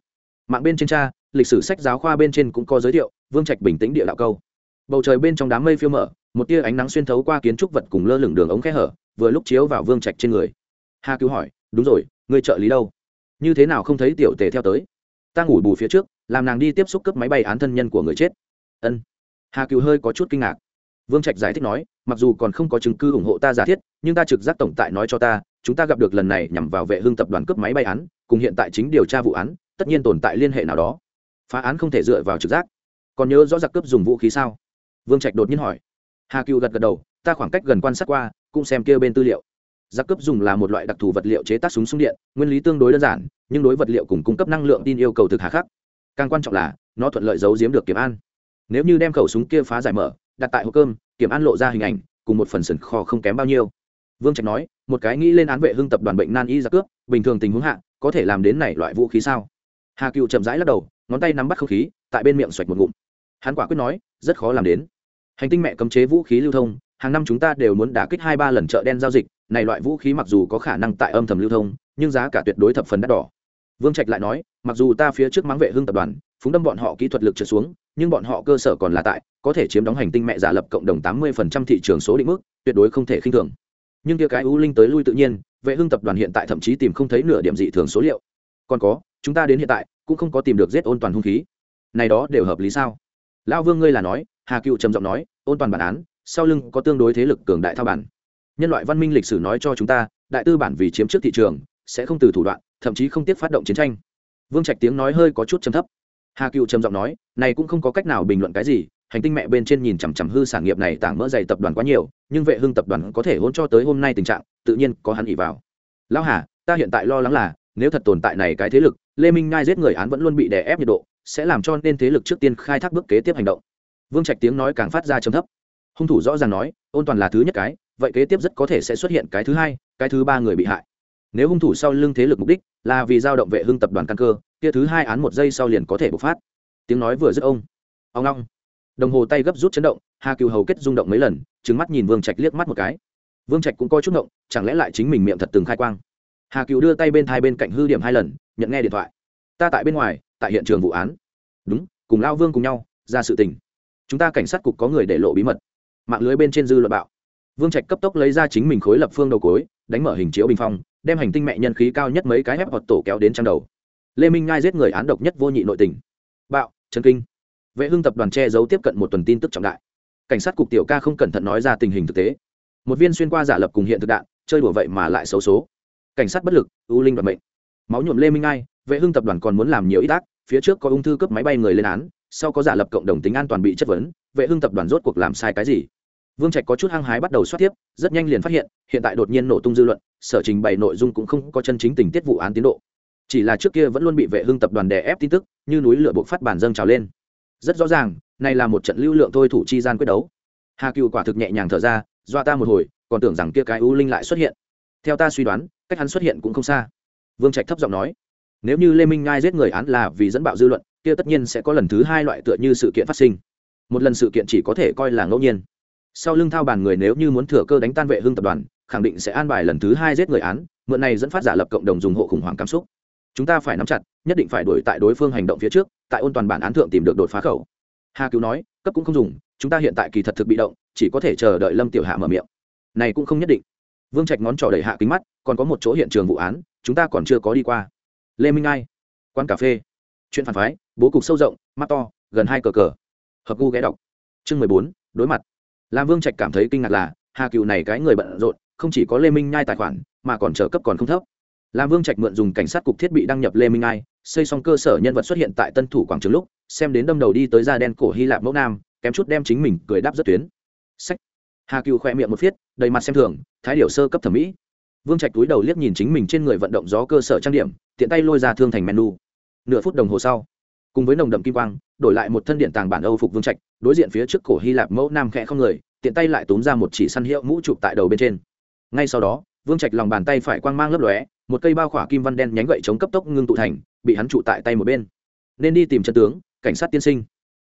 Mạng bên trên cha, lịch sử sách giáo khoa bên trên cũng có giới thiệu, vương trạch bình tĩnh địa đạo câu. Bầu trời bên trong đám mây phiêu mở, một tia ánh nắng xuyên thấu qua kiến trúc vật cùng lơ lửng đường ống khe hở vừa lúc chiếu vào vương trạch trên người. Hà cứu hỏi, đúng rồi người trợ lý đâu? Như thế nào không thấy tiểu tề theo tới? Ta ngủ bù phía trước, làm nàng đi tiếp xúc cướp máy bay án thân nhân của người chết. Ân. Hà cứu hơi có chút kinh ngạc. Vương trạch giải thích nói, mặc dù còn không có chứng cứ ủng hộ ta giả thiết, nhưng ta trực giác tổng tại nói cho ta, chúng ta gặp được lần này nhằm vào vệ hương tập đoàn cướp máy bay án, cùng hiện tại chính điều tra vụ án, tất nhiên tồn tại liên hệ nào đó. Phá án không thể dựa vào trực giác. Còn nhớ rõ giặc cướp dùng vũ khí sao? Vương trạch đột nhiên hỏi. Hà cựu gật gật đầu, ta khoảng cách gần quan sát qua cũng xem kia bên tư liệu. Giặc cướp dùng là một loại đặc thù vật liệu chế tác súng súng điện, nguyên lý tương đối đơn giản, nhưng đối vật liệu cùng cung cấp năng lượng tin yêu cầu thực hà khắc. Càng quan trọng là, nó thuận lợi giấu giếm được kiểm an. Nếu như đem khẩu súng kia phá giải mở, đặt tại hộp cơm, kiểm an lộ ra hình ảnh, cùng một phần sần kho không kém bao nhiêu. Vương trạch nói, một cái nghĩ lên án vệ hưng tập đoàn bệnh nan y giặc cướp, bình thường tình huống hạ, có thể làm đến này loại vũ khí sao? Hà cựu chậm rãi lắc đầu, ngón tay nắm bắt không khí, tại bên miệng xoạch một ngụm. Hắn quả quyết nói, rất khó làm đến. Hành tinh mẹ cấm chế vũ khí lưu thông hàng năm chúng ta đều muốn đả kích hai ba lần chợ đen giao dịch, này loại vũ khí mặc dù có khả năng tại âm thầm lưu thông, nhưng giá cả tuyệt đối thập phần đắt đỏ. Vương trạch lại nói, mặc dù ta phía trước mắng vệ hưng tập đoàn, phúng đâm bọn họ kỹ thuật lực trượt xuống, nhưng bọn họ cơ sở còn là tại, có thể chiếm đóng hành tinh mẹ giả lập cộng đồng tám mươi phần trăm thị trường số định mức, tuyệt đối không thể khinh thường. Nhưng kia cái ưu linh tới lui tự nhiên, vệ hưng tập đoàn hiện tại thậm chí tìm không thấy nửa điểm dị thường số liệu. Còn có, chúng ta đến hiện tại, cũng không có tìm được giết ôn toàn hung khí. Này đó đều hợp lý sao? Lão vương ngươi là nói, hà cựu trầm giọng nói, ôn toàn bản án sau lưng có tương đối thế lực cường đại thao bản. Nhân loại văn minh lịch sử nói cho chúng ta, đại tư bản vì chiếm trước thị trường, sẽ không từ thủ đoạn, thậm chí không tiếp phát động chiến tranh. Vương trạch tiếng nói hơi có chút trầm thấp. Hà cựu trầm giọng nói, này cũng không có cách nào bình luận cái gì, hành tinh mẹ bên trên nhìn chằm chằm hư sản nghiệp này tảng mỡ dày tập đoàn quá nhiều, nhưng vệ hưng tập đoàn có thể hôn cho tới hôm nay tình trạng, tự nhiên có hắn ỉ vào. Lão hà, ta hiện tại lo lắng là, nếu thật tồn tại này cái thế lực, lê minh ngai giết người án vẫn luôn bị đè ép nhiệt độ, sẽ làm cho nên thế lực trước tiên khai thác bước kế tiếp hành động. Vương trạch tiếng nói càng phát ra trầm thấp hung thủ rõ ràng nói, ôn toàn là thứ nhất cái, vậy kế tiếp rất có thể sẽ xuất hiện cái thứ hai, cái thứ ba người bị hại. Nếu hung thủ sau lưng thế lực mục đích là vì giao động vệ hưng tập đoàn căn cơ, kia thứ hai án một giây sau liền có thể bộc phát. Tiếng nói vừa dứt ông. Ông long. Đồng hồ tay gấp rút chấn động, hà cựu hầu kết rung động mấy lần trứng mắt nhìn vương trạch liếc mắt một cái. Vương trạch cũng coi chút động chẳng lẽ lại chính mình miệng thật từng khai quang? Hà cựu đưa tay bên thai bên cạnh hư điểm hai lần, nhận nghe điện thoại. Ta tại bên ngoài, tại hiện trường vụ án. Đúng, cùng lao vương cùng nhau, ra sự tình. Chúng ta cảnh sát cục có người để lộ bí mật mạng lưới bên trên dư luận bạo. Vương trạch cấp tốc lấy ra chính mình khối lập phương đầu cối, đánh mở hình chiếu bình phong, đem hành tinh mẹ nhân khí cao nhất mấy cái hép hoặc tổ kéo đến trang đầu. Lê minh ngai giết người án độc nhất vô nhị nội tình. Bạo trần kinh. Vệ hưng tập đoàn che giấu tiếp cận một tuần tin tức trọng đại. Cảnh sát cục tiểu ca không cẩn thận nói ra tình hình thực tế. Một viên xuyên qua giả lập cùng hiện thực đạn, chơi đùa vậy mà lại xấu số. Cảnh sát bất lực, ưu linh đoạt mệnh. Máu nhuộm lê minh ngai vệ hưng tập đoàn còn muốn làm nhiều ít ác, phía trước có ung thư cướp máy bay người lên án, sau có giả lập cộng đồng tính an toàn bị chất vấn, vệ hưng tập đoàn rốt cuộc làm sai cái gì? Vương trạch có chút hăng hái bắt đầu xoát tiếp, rất nhanh liền phát hiện hiện tại đột nhiên nổ tung dư luận, sở trình bày nội dung cũng không có chân chính tình tiết vụ án tiến độ. Chỉ là trước kia vẫn luôn bị vệ hưng tập đoàn đè ép tin tức, như núi lửa buộc phát bản dâng trào lên. Rất rõ ràng, này là một trận lưu lượng thôi thủ chi gian quyết đấu. Hà cựu quả thực nhẹ nhàng thở ra doa ta một hồi, còn tưởng rằng kia cái u linh lại xuất hiện. Theo ta suy đoán, cách hắn xuất hiện cũng không xa. Vương trạch thấp giọng nói nếu như lê minh ngai giết người án là vì dẫn bạo dư luận, kia tất nhiên sẽ có lần thứ hai loại tựa như sự kiện phát sinh. Một lần sự kiện chỉ có thể coi là ngẫu nhiên. Sau lưng thao bàn người nếu như muốn thừa cơ đánh tan vệ hưng tập đoàn, khẳng định sẽ an bài lần thứ hai giết người án, mượn này dẫn phát giả lập cộng đồng dùng hộ khủng hoảng cảm xúc. Chúng ta phải nắm chặt, nhất định phải đuổi tại đối phương hành động phía trước, tại ôn toàn bản án thượng tìm được đột phá khẩu. Hà cứu nói, cấp cũng không dùng, chúng ta hiện tại kỳ thật thực bị động, chỉ có thể chờ đợi lâm tiểu hạ mở miệng. Này cũng không nhất định. Vương trạch ngón trỏ đẩy hạ kính mắt, còn có một chỗ hiện trường vụ án, chúng ta còn chưa có đi qua lê minh ai, quán cà phê. Chuyện phản phái, bố cục sâu rộng, mắt to, gần hai cờ cờ. Hợp gu ghé đọc. Chương mười bốn, đối mặt. Làm vương trạch cảm thấy kinh ngạc là, hà cựu này cái người bận rộn, không chỉ có lê minh nhai tài khoản, mà còn trợ cấp còn không thấp. Làm vương trạch mượn dùng cảnh sát cục thiết bị đăng nhập lê minh nhai, xây xong cơ sở nhân vật xuất hiện tại tân thủ quảng trường lúc, xem đến đâm đầu đi tới da đen cổ hy lạp mẫu nam, kém chút đem chính mình cười đáp rất tuyến. Sách. Hà cựu khoe miệng một phiết, đầy mặt xem thường, thái điều sơ cấp thẩm mỹ. Vương trạch túi đầu liếc nhìn chính mình trên người vận động gió cơ sở trang điểm tiện tay lôi ra thương thành menu. Nửa phút đồng hồ sau, cùng với nồng đậm kim quang, đổi lại một thân điện tàng bản âu phục vương trạch, đối diện phía trước cổ hy lạp mẫu nam khẽ không người, tiện tay lại túm ra một chỉ săn hiệu mũ chụp tại đầu bên trên. Ngay sau đó, vương trạch lòng bàn tay phải quang mang lấp lóe, một cây bao khỏa kim văn đen nhánh gậy chống cấp tốc ngưng tụ thành, bị hắn trụ tại tay một bên. Nên đi tìm chân tướng, cảnh sát tiên sinh.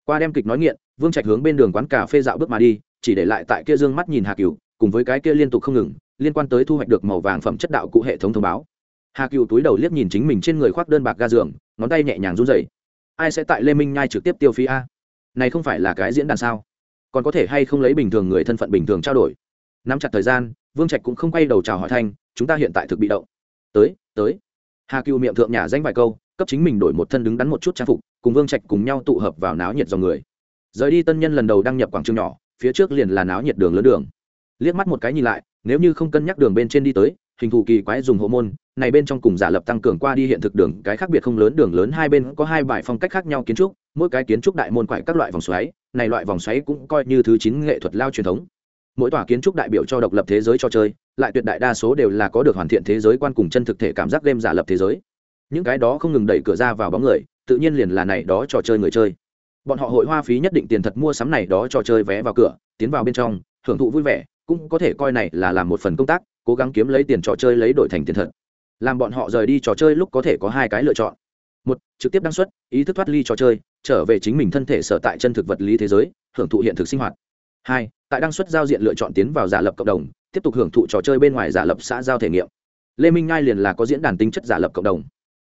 Qua đem kịch nói nghiện, vương trạch hướng bên đường quán cà phê dạo bước mà đi, chỉ để lại tại kia dương mắt nhìn hà cửu, cùng với cái kia liên tục không ngừng, liên quan tới thu hoạch được màu vàng phẩm chất đạo cụ hệ thống thông báo hà cựu túi đầu liếc nhìn chính mình trên người khoác đơn bạc ga giường ngón tay nhẹ nhàng run rẩy ai sẽ tại lê minh nhai trực tiếp tiêu phí a này không phải là cái diễn đàn sao còn có thể hay không lấy bình thường người thân phận bình thường trao đổi nắm chặt thời gian vương trạch cũng không quay đầu chào hỏi thanh chúng ta hiện tại thực bị động tới tới hà cựu miệng thượng nhà danh vài câu cấp chính mình đổi một thân đứng đắn một chút trang phục cùng vương trạch cùng nhau tụ hợp vào náo nhiệt dòng người rời đi tân nhân lần đầu đăng nhập quảng trường nhỏ phía trước liền là náo nhiệt đường lớn đường liếc mắt một cái nhìn lại nếu như không cân nhắc đường bên trên đi tới hình thù kỳ quái dùng hộ môn này bên trong cùng giả lập tăng cường qua đi hiện thực đường, cái khác biệt không lớn, đường lớn hai bên có hai bài phong cách khác nhau kiến trúc, mỗi cái kiến trúc đại môn quải các loại vòng xoáy, này loại vòng xoáy cũng coi như thứ chín nghệ thuật lao truyền thống. Mỗi tòa kiến trúc đại biểu cho độc lập thế giới cho chơi, lại tuyệt đại đa số đều là có được hoàn thiện thế giới quan cùng chân thực thể cảm giác game giả lập thế giới. Những cái đó không ngừng đẩy cửa ra vào bóng người, tự nhiên liền là này đó trò chơi người chơi. Bọn họ hội hoa phí nhất định tiền thật mua sắm này đó trò chơi vé vào cửa, tiến vào bên trong hưởng thụ vui vẻ, cũng có thể coi này là làm một phần công tác, cố gắng kiếm lấy tiền trò chơi lấy đổi thành tiền thật làm bọn họ rời đi trò chơi lúc có thể có hai cái lựa chọn. Một, trực tiếp đăng xuất, ý thức thoát ly trò chơi, trở về chính mình thân thể sở tại chân thực vật lý thế giới, hưởng thụ hiện thực sinh hoạt. Hai, tại đăng xuất giao diện lựa chọn tiến vào giả lập cộng đồng, tiếp tục hưởng thụ trò chơi bên ngoài giả lập xã giao thể nghiệm. Lê minh ngai liền là có diễn đàn tính chất giả lập cộng đồng.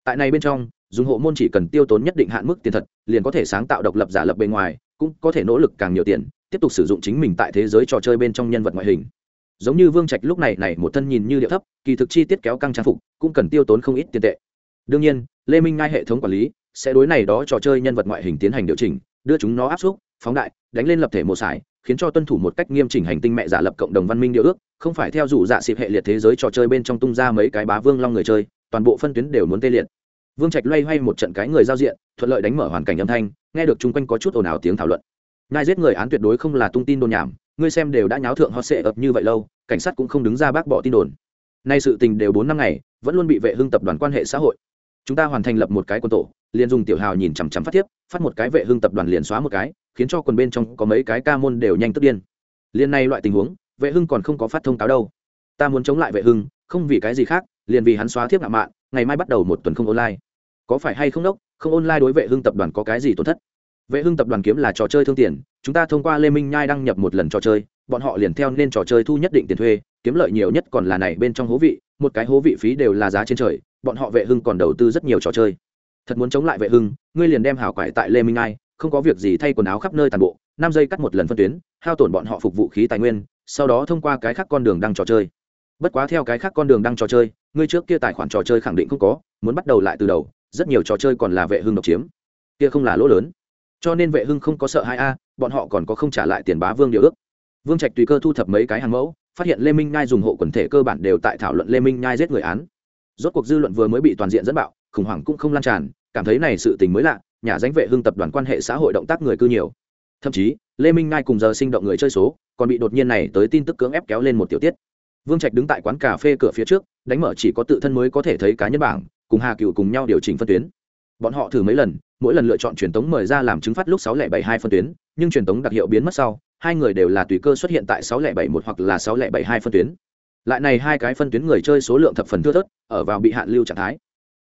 Tại này bên trong, dùng hộ môn chỉ cần tiêu tốn nhất định hạn mức tiền thật, liền có thể sáng tạo độc lập giả lập bên ngoài, cũng có thể nỗ lực càng nhiều tiền, tiếp tục sử dụng chính mình tại thế giới trò chơi bên trong nhân vật ngoại hình giống như vương trạch lúc này này một thân nhìn như điệu thấp, kỳ thực chi tiết kéo căng trang phục, cũng cần tiêu tốn không ít tiền tệ. Đương nhiên, lê minh ngai hệ thống quản lý, sẽ đối này đó trò chơi nhân vật ngoại hình tiến hành điều chỉnh, đưa chúng nó áp suất, phóng đại, đánh lên lập thể một sải, khiến cho tuân thủ một cách nghiêm chỉnh hành tinh mẹ giả lập cộng đồng văn minh điều ước, không phải theo dù dạ xịp hệ liệt thế giới trò chơi bên trong tung ra mấy cái bá vương long người chơi, toàn bộ phân tuyến đều muốn tê liệt. Vương trạch loay hoay một trận cái người giao diện, thuận lợi đánh mở hoàn cảnh âm thanh, nghe được chung quanh có chút ồn ào tiếng thảo luận. Ngai giết người án tuyệt đối không là tung tin đồn nhảm, ngươi xem đều đã nháo thượng hot sệ ập như vậy lâu cảnh sát cũng không đứng ra bác bỏ tin đồn. Nay sự tình đều bốn năm ngày, vẫn luôn bị vệ hưng tập đoàn quan hệ xã hội. Chúng ta hoàn thành lập một cái quân tổ, liền dùng tiểu hào nhìn chằm chằm phát thiếp, phát một cái vệ hưng tập đoàn liền xóa một cái, khiến cho quần bên trong có mấy cái ca môn đều nhanh tức điên. Liên này loại tình huống, vệ hưng còn không có phát thông cáo đâu. Ta muốn chống lại vệ hưng, không vì cái gì khác, liền vì hắn xóa thiếp ngạo mạn, ngày mai bắt đầu một tuần không online. Có phải hay không đốc, không online đối vệ hưng tập đoàn có cái gì tổn thất? Vệ hưng tập đoàn kiếm là trò chơi thương tiền, chúng ta thông qua lê minh nhai đăng nhập một lần trò chơi bọn họ liền theo nên trò chơi thu nhất định tiền thuê, kiếm lợi nhiều nhất còn là này bên trong hố vị, một cái hố vị phí đều là giá trên trời, bọn họ vệ hưng còn đầu tư rất nhiều trò chơi. Thật muốn chống lại vệ hưng, ngươi liền đem hảo quải tại lê minh ai, không có việc gì thay quần áo khắp nơi toàn bộ, năm giây cắt một lần phân tuyến, hao tổn bọn họ phục vụ khí tài nguyên, sau đó thông qua cái khác con đường đăng trò chơi. Bất quá theo cái khác con đường đăng trò chơi, ngươi trước kia tài khoản trò chơi khẳng định không có, muốn bắt đầu lại từ đầu, rất nhiều trò chơi còn là vệ hưng độc chiếm. Kia không là lỗ lớn. Cho nên vệ hưng không có sợ hai a, bọn họ còn có không trả lại tiền bá vương điều ước vương trạch tùy cơ thu thập mấy cái hàng mẫu, phát hiện lê minh nhai dùng hộ quần thể cơ bản đều tại thảo luận lê minh nhai giết người án. Rốt cuộc dư luận vừa mới bị toàn diện dẫn bạo, khủng hoảng cũng không lan tràn, cảm thấy này sự tình mới lạ, nhà danh vệ hưng tập đoàn quan hệ xã hội động tác người cư nhiều. Thậm chí, lê minh nhai cùng giờ sinh động người chơi số, còn bị đột nhiên này tới tin tức cưỡng ép kéo lên một tiểu tiết. Vương trạch đứng tại quán cà phê cửa phía trước, đánh mở chỉ có tự thân mới có thể thấy cá nhân bảng, cùng hà cựu cùng nhau điều chỉnh phân tuyến. Bọn họ thử mấy lần, mỗi lần lựa chọn truyền tống mời ra làm chứng phát lúc sáu lẻ bảy hai phân tuyến, nhưng truyền tống đặc hiệu biến mất sau hai người đều là tùy cơ xuất hiện tại sáu lẻ bảy một hoặc là sáu lẻ bảy hai phân tuyến. Lại này hai cái phân tuyến người chơi số lượng thập phần thưa thớt, ở vào bị hạn lưu trạng thái.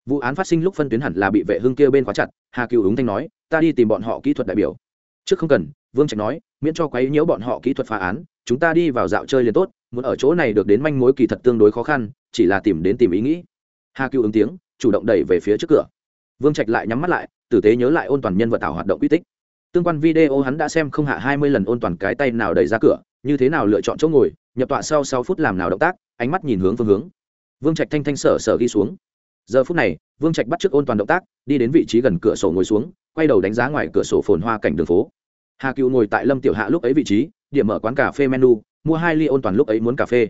Vụ án phát sinh lúc phân tuyến hẳn là bị vệ hưng kia bên khóa chặt, hà Cừu ứng thanh nói, ta đi tìm bọn họ kỹ thuật đại biểu. Trước không cần, vương trạch nói, miễn cho quấy nhiễu bọn họ kỹ thuật phá án, chúng ta đi vào dạo chơi liền tốt, muốn ở chỗ này được đến manh mối kỳ thật tương đối khó khăn, chỉ là tìm đến tìm ý nghĩ. Hà Cừu ứng tiếng, chủ động đẩy về phía trước cửa. Vương trạch lại nhắm mắt lại, tử tế nhớ lại ôn toàn nhân vật tạo hoạt động quy tích tương quan video hắn đã xem không hạ hai mươi lần ôn toàn cái tay nào đẩy ra cửa, như thế nào lựa chọn chỗ ngồi, nhập tọa sau sáu phút làm nào động tác, ánh mắt nhìn hướng phương hướng. Vương trạch thanh thanh sở sở ghi xuống. Giờ phút này, vương trạch bắt t r ư ớ c ôn toàn động tác, đi đến vị trí gần cửa sổ ngồi xuống, quay đầu đánh giá ngoài cửa sổ phồn hoa cảnh đường phố. Hà cựu ngồi tại lâm tiểu hạ lúc ấy vị trí, điểm mở quán cà phê menu, mua hai ly ôn toàn lúc ấy muốn cà phê.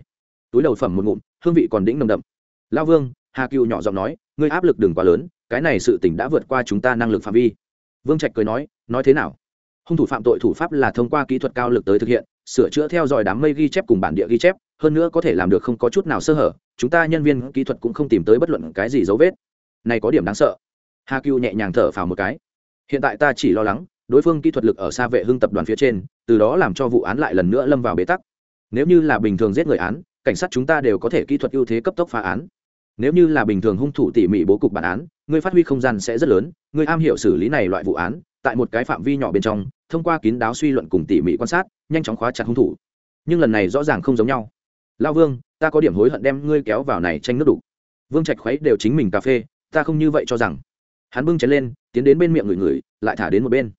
Túi đầu phẩm một ngụm, hương vị còn đĩnh nồng đậm. Lao vương, hà cựu nhỏ giọng nói, ngươi áp lực đừng quá lớn, cái này sự tỉnh đã vượt qua chúng ta năng lực phạm vi vương trạch cười nói nói thế nào? Hung thủ phạm tội thủ pháp là thông qua kỹ thuật cao lực tới thực hiện, sửa chữa theo dõi đám mây ghi chép cùng bản địa ghi chép, hơn nữa có thể làm được không có chút nào sơ hở, chúng ta nhân viên kỹ thuật cũng không tìm tới bất luận cái gì dấu vết. Này có điểm đáng sợ. Hà cưu nhẹ nhàng thở phào một cái. Hiện tại ta chỉ lo lắng, đối phương kỹ thuật lực ở xa vệ hưng tập đoàn phía trên, từ đó làm cho vụ án lại lần nữa lâm vào bế tắc. Nếu như là bình thường giết người án, cảnh sát chúng ta đều có thể kỹ thuật ưu thế cấp tốc phá án nếu như là bình thường hung thủ tỉ mỉ bố cục bản án, ngươi phát huy không gian sẽ rất lớn. Ngươi am hiểu xử lý này loại vụ án, tại một cái phạm vi nhỏ bên trong, thông qua kín đáo suy luận cùng tỉ mỉ quan sát, nhanh chóng khóa chặt hung thủ. Nhưng lần này rõ ràng không giống nhau. Lao vương, ta có điểm hối hận đem ngươi kéo vào này tranh nước đủ vương trạch khuấy đều chính mình cà phê, ta không như vậy cho rằng. Hắn bưng chén lên, tiến đến bên miệng người người lại thả đến một bên.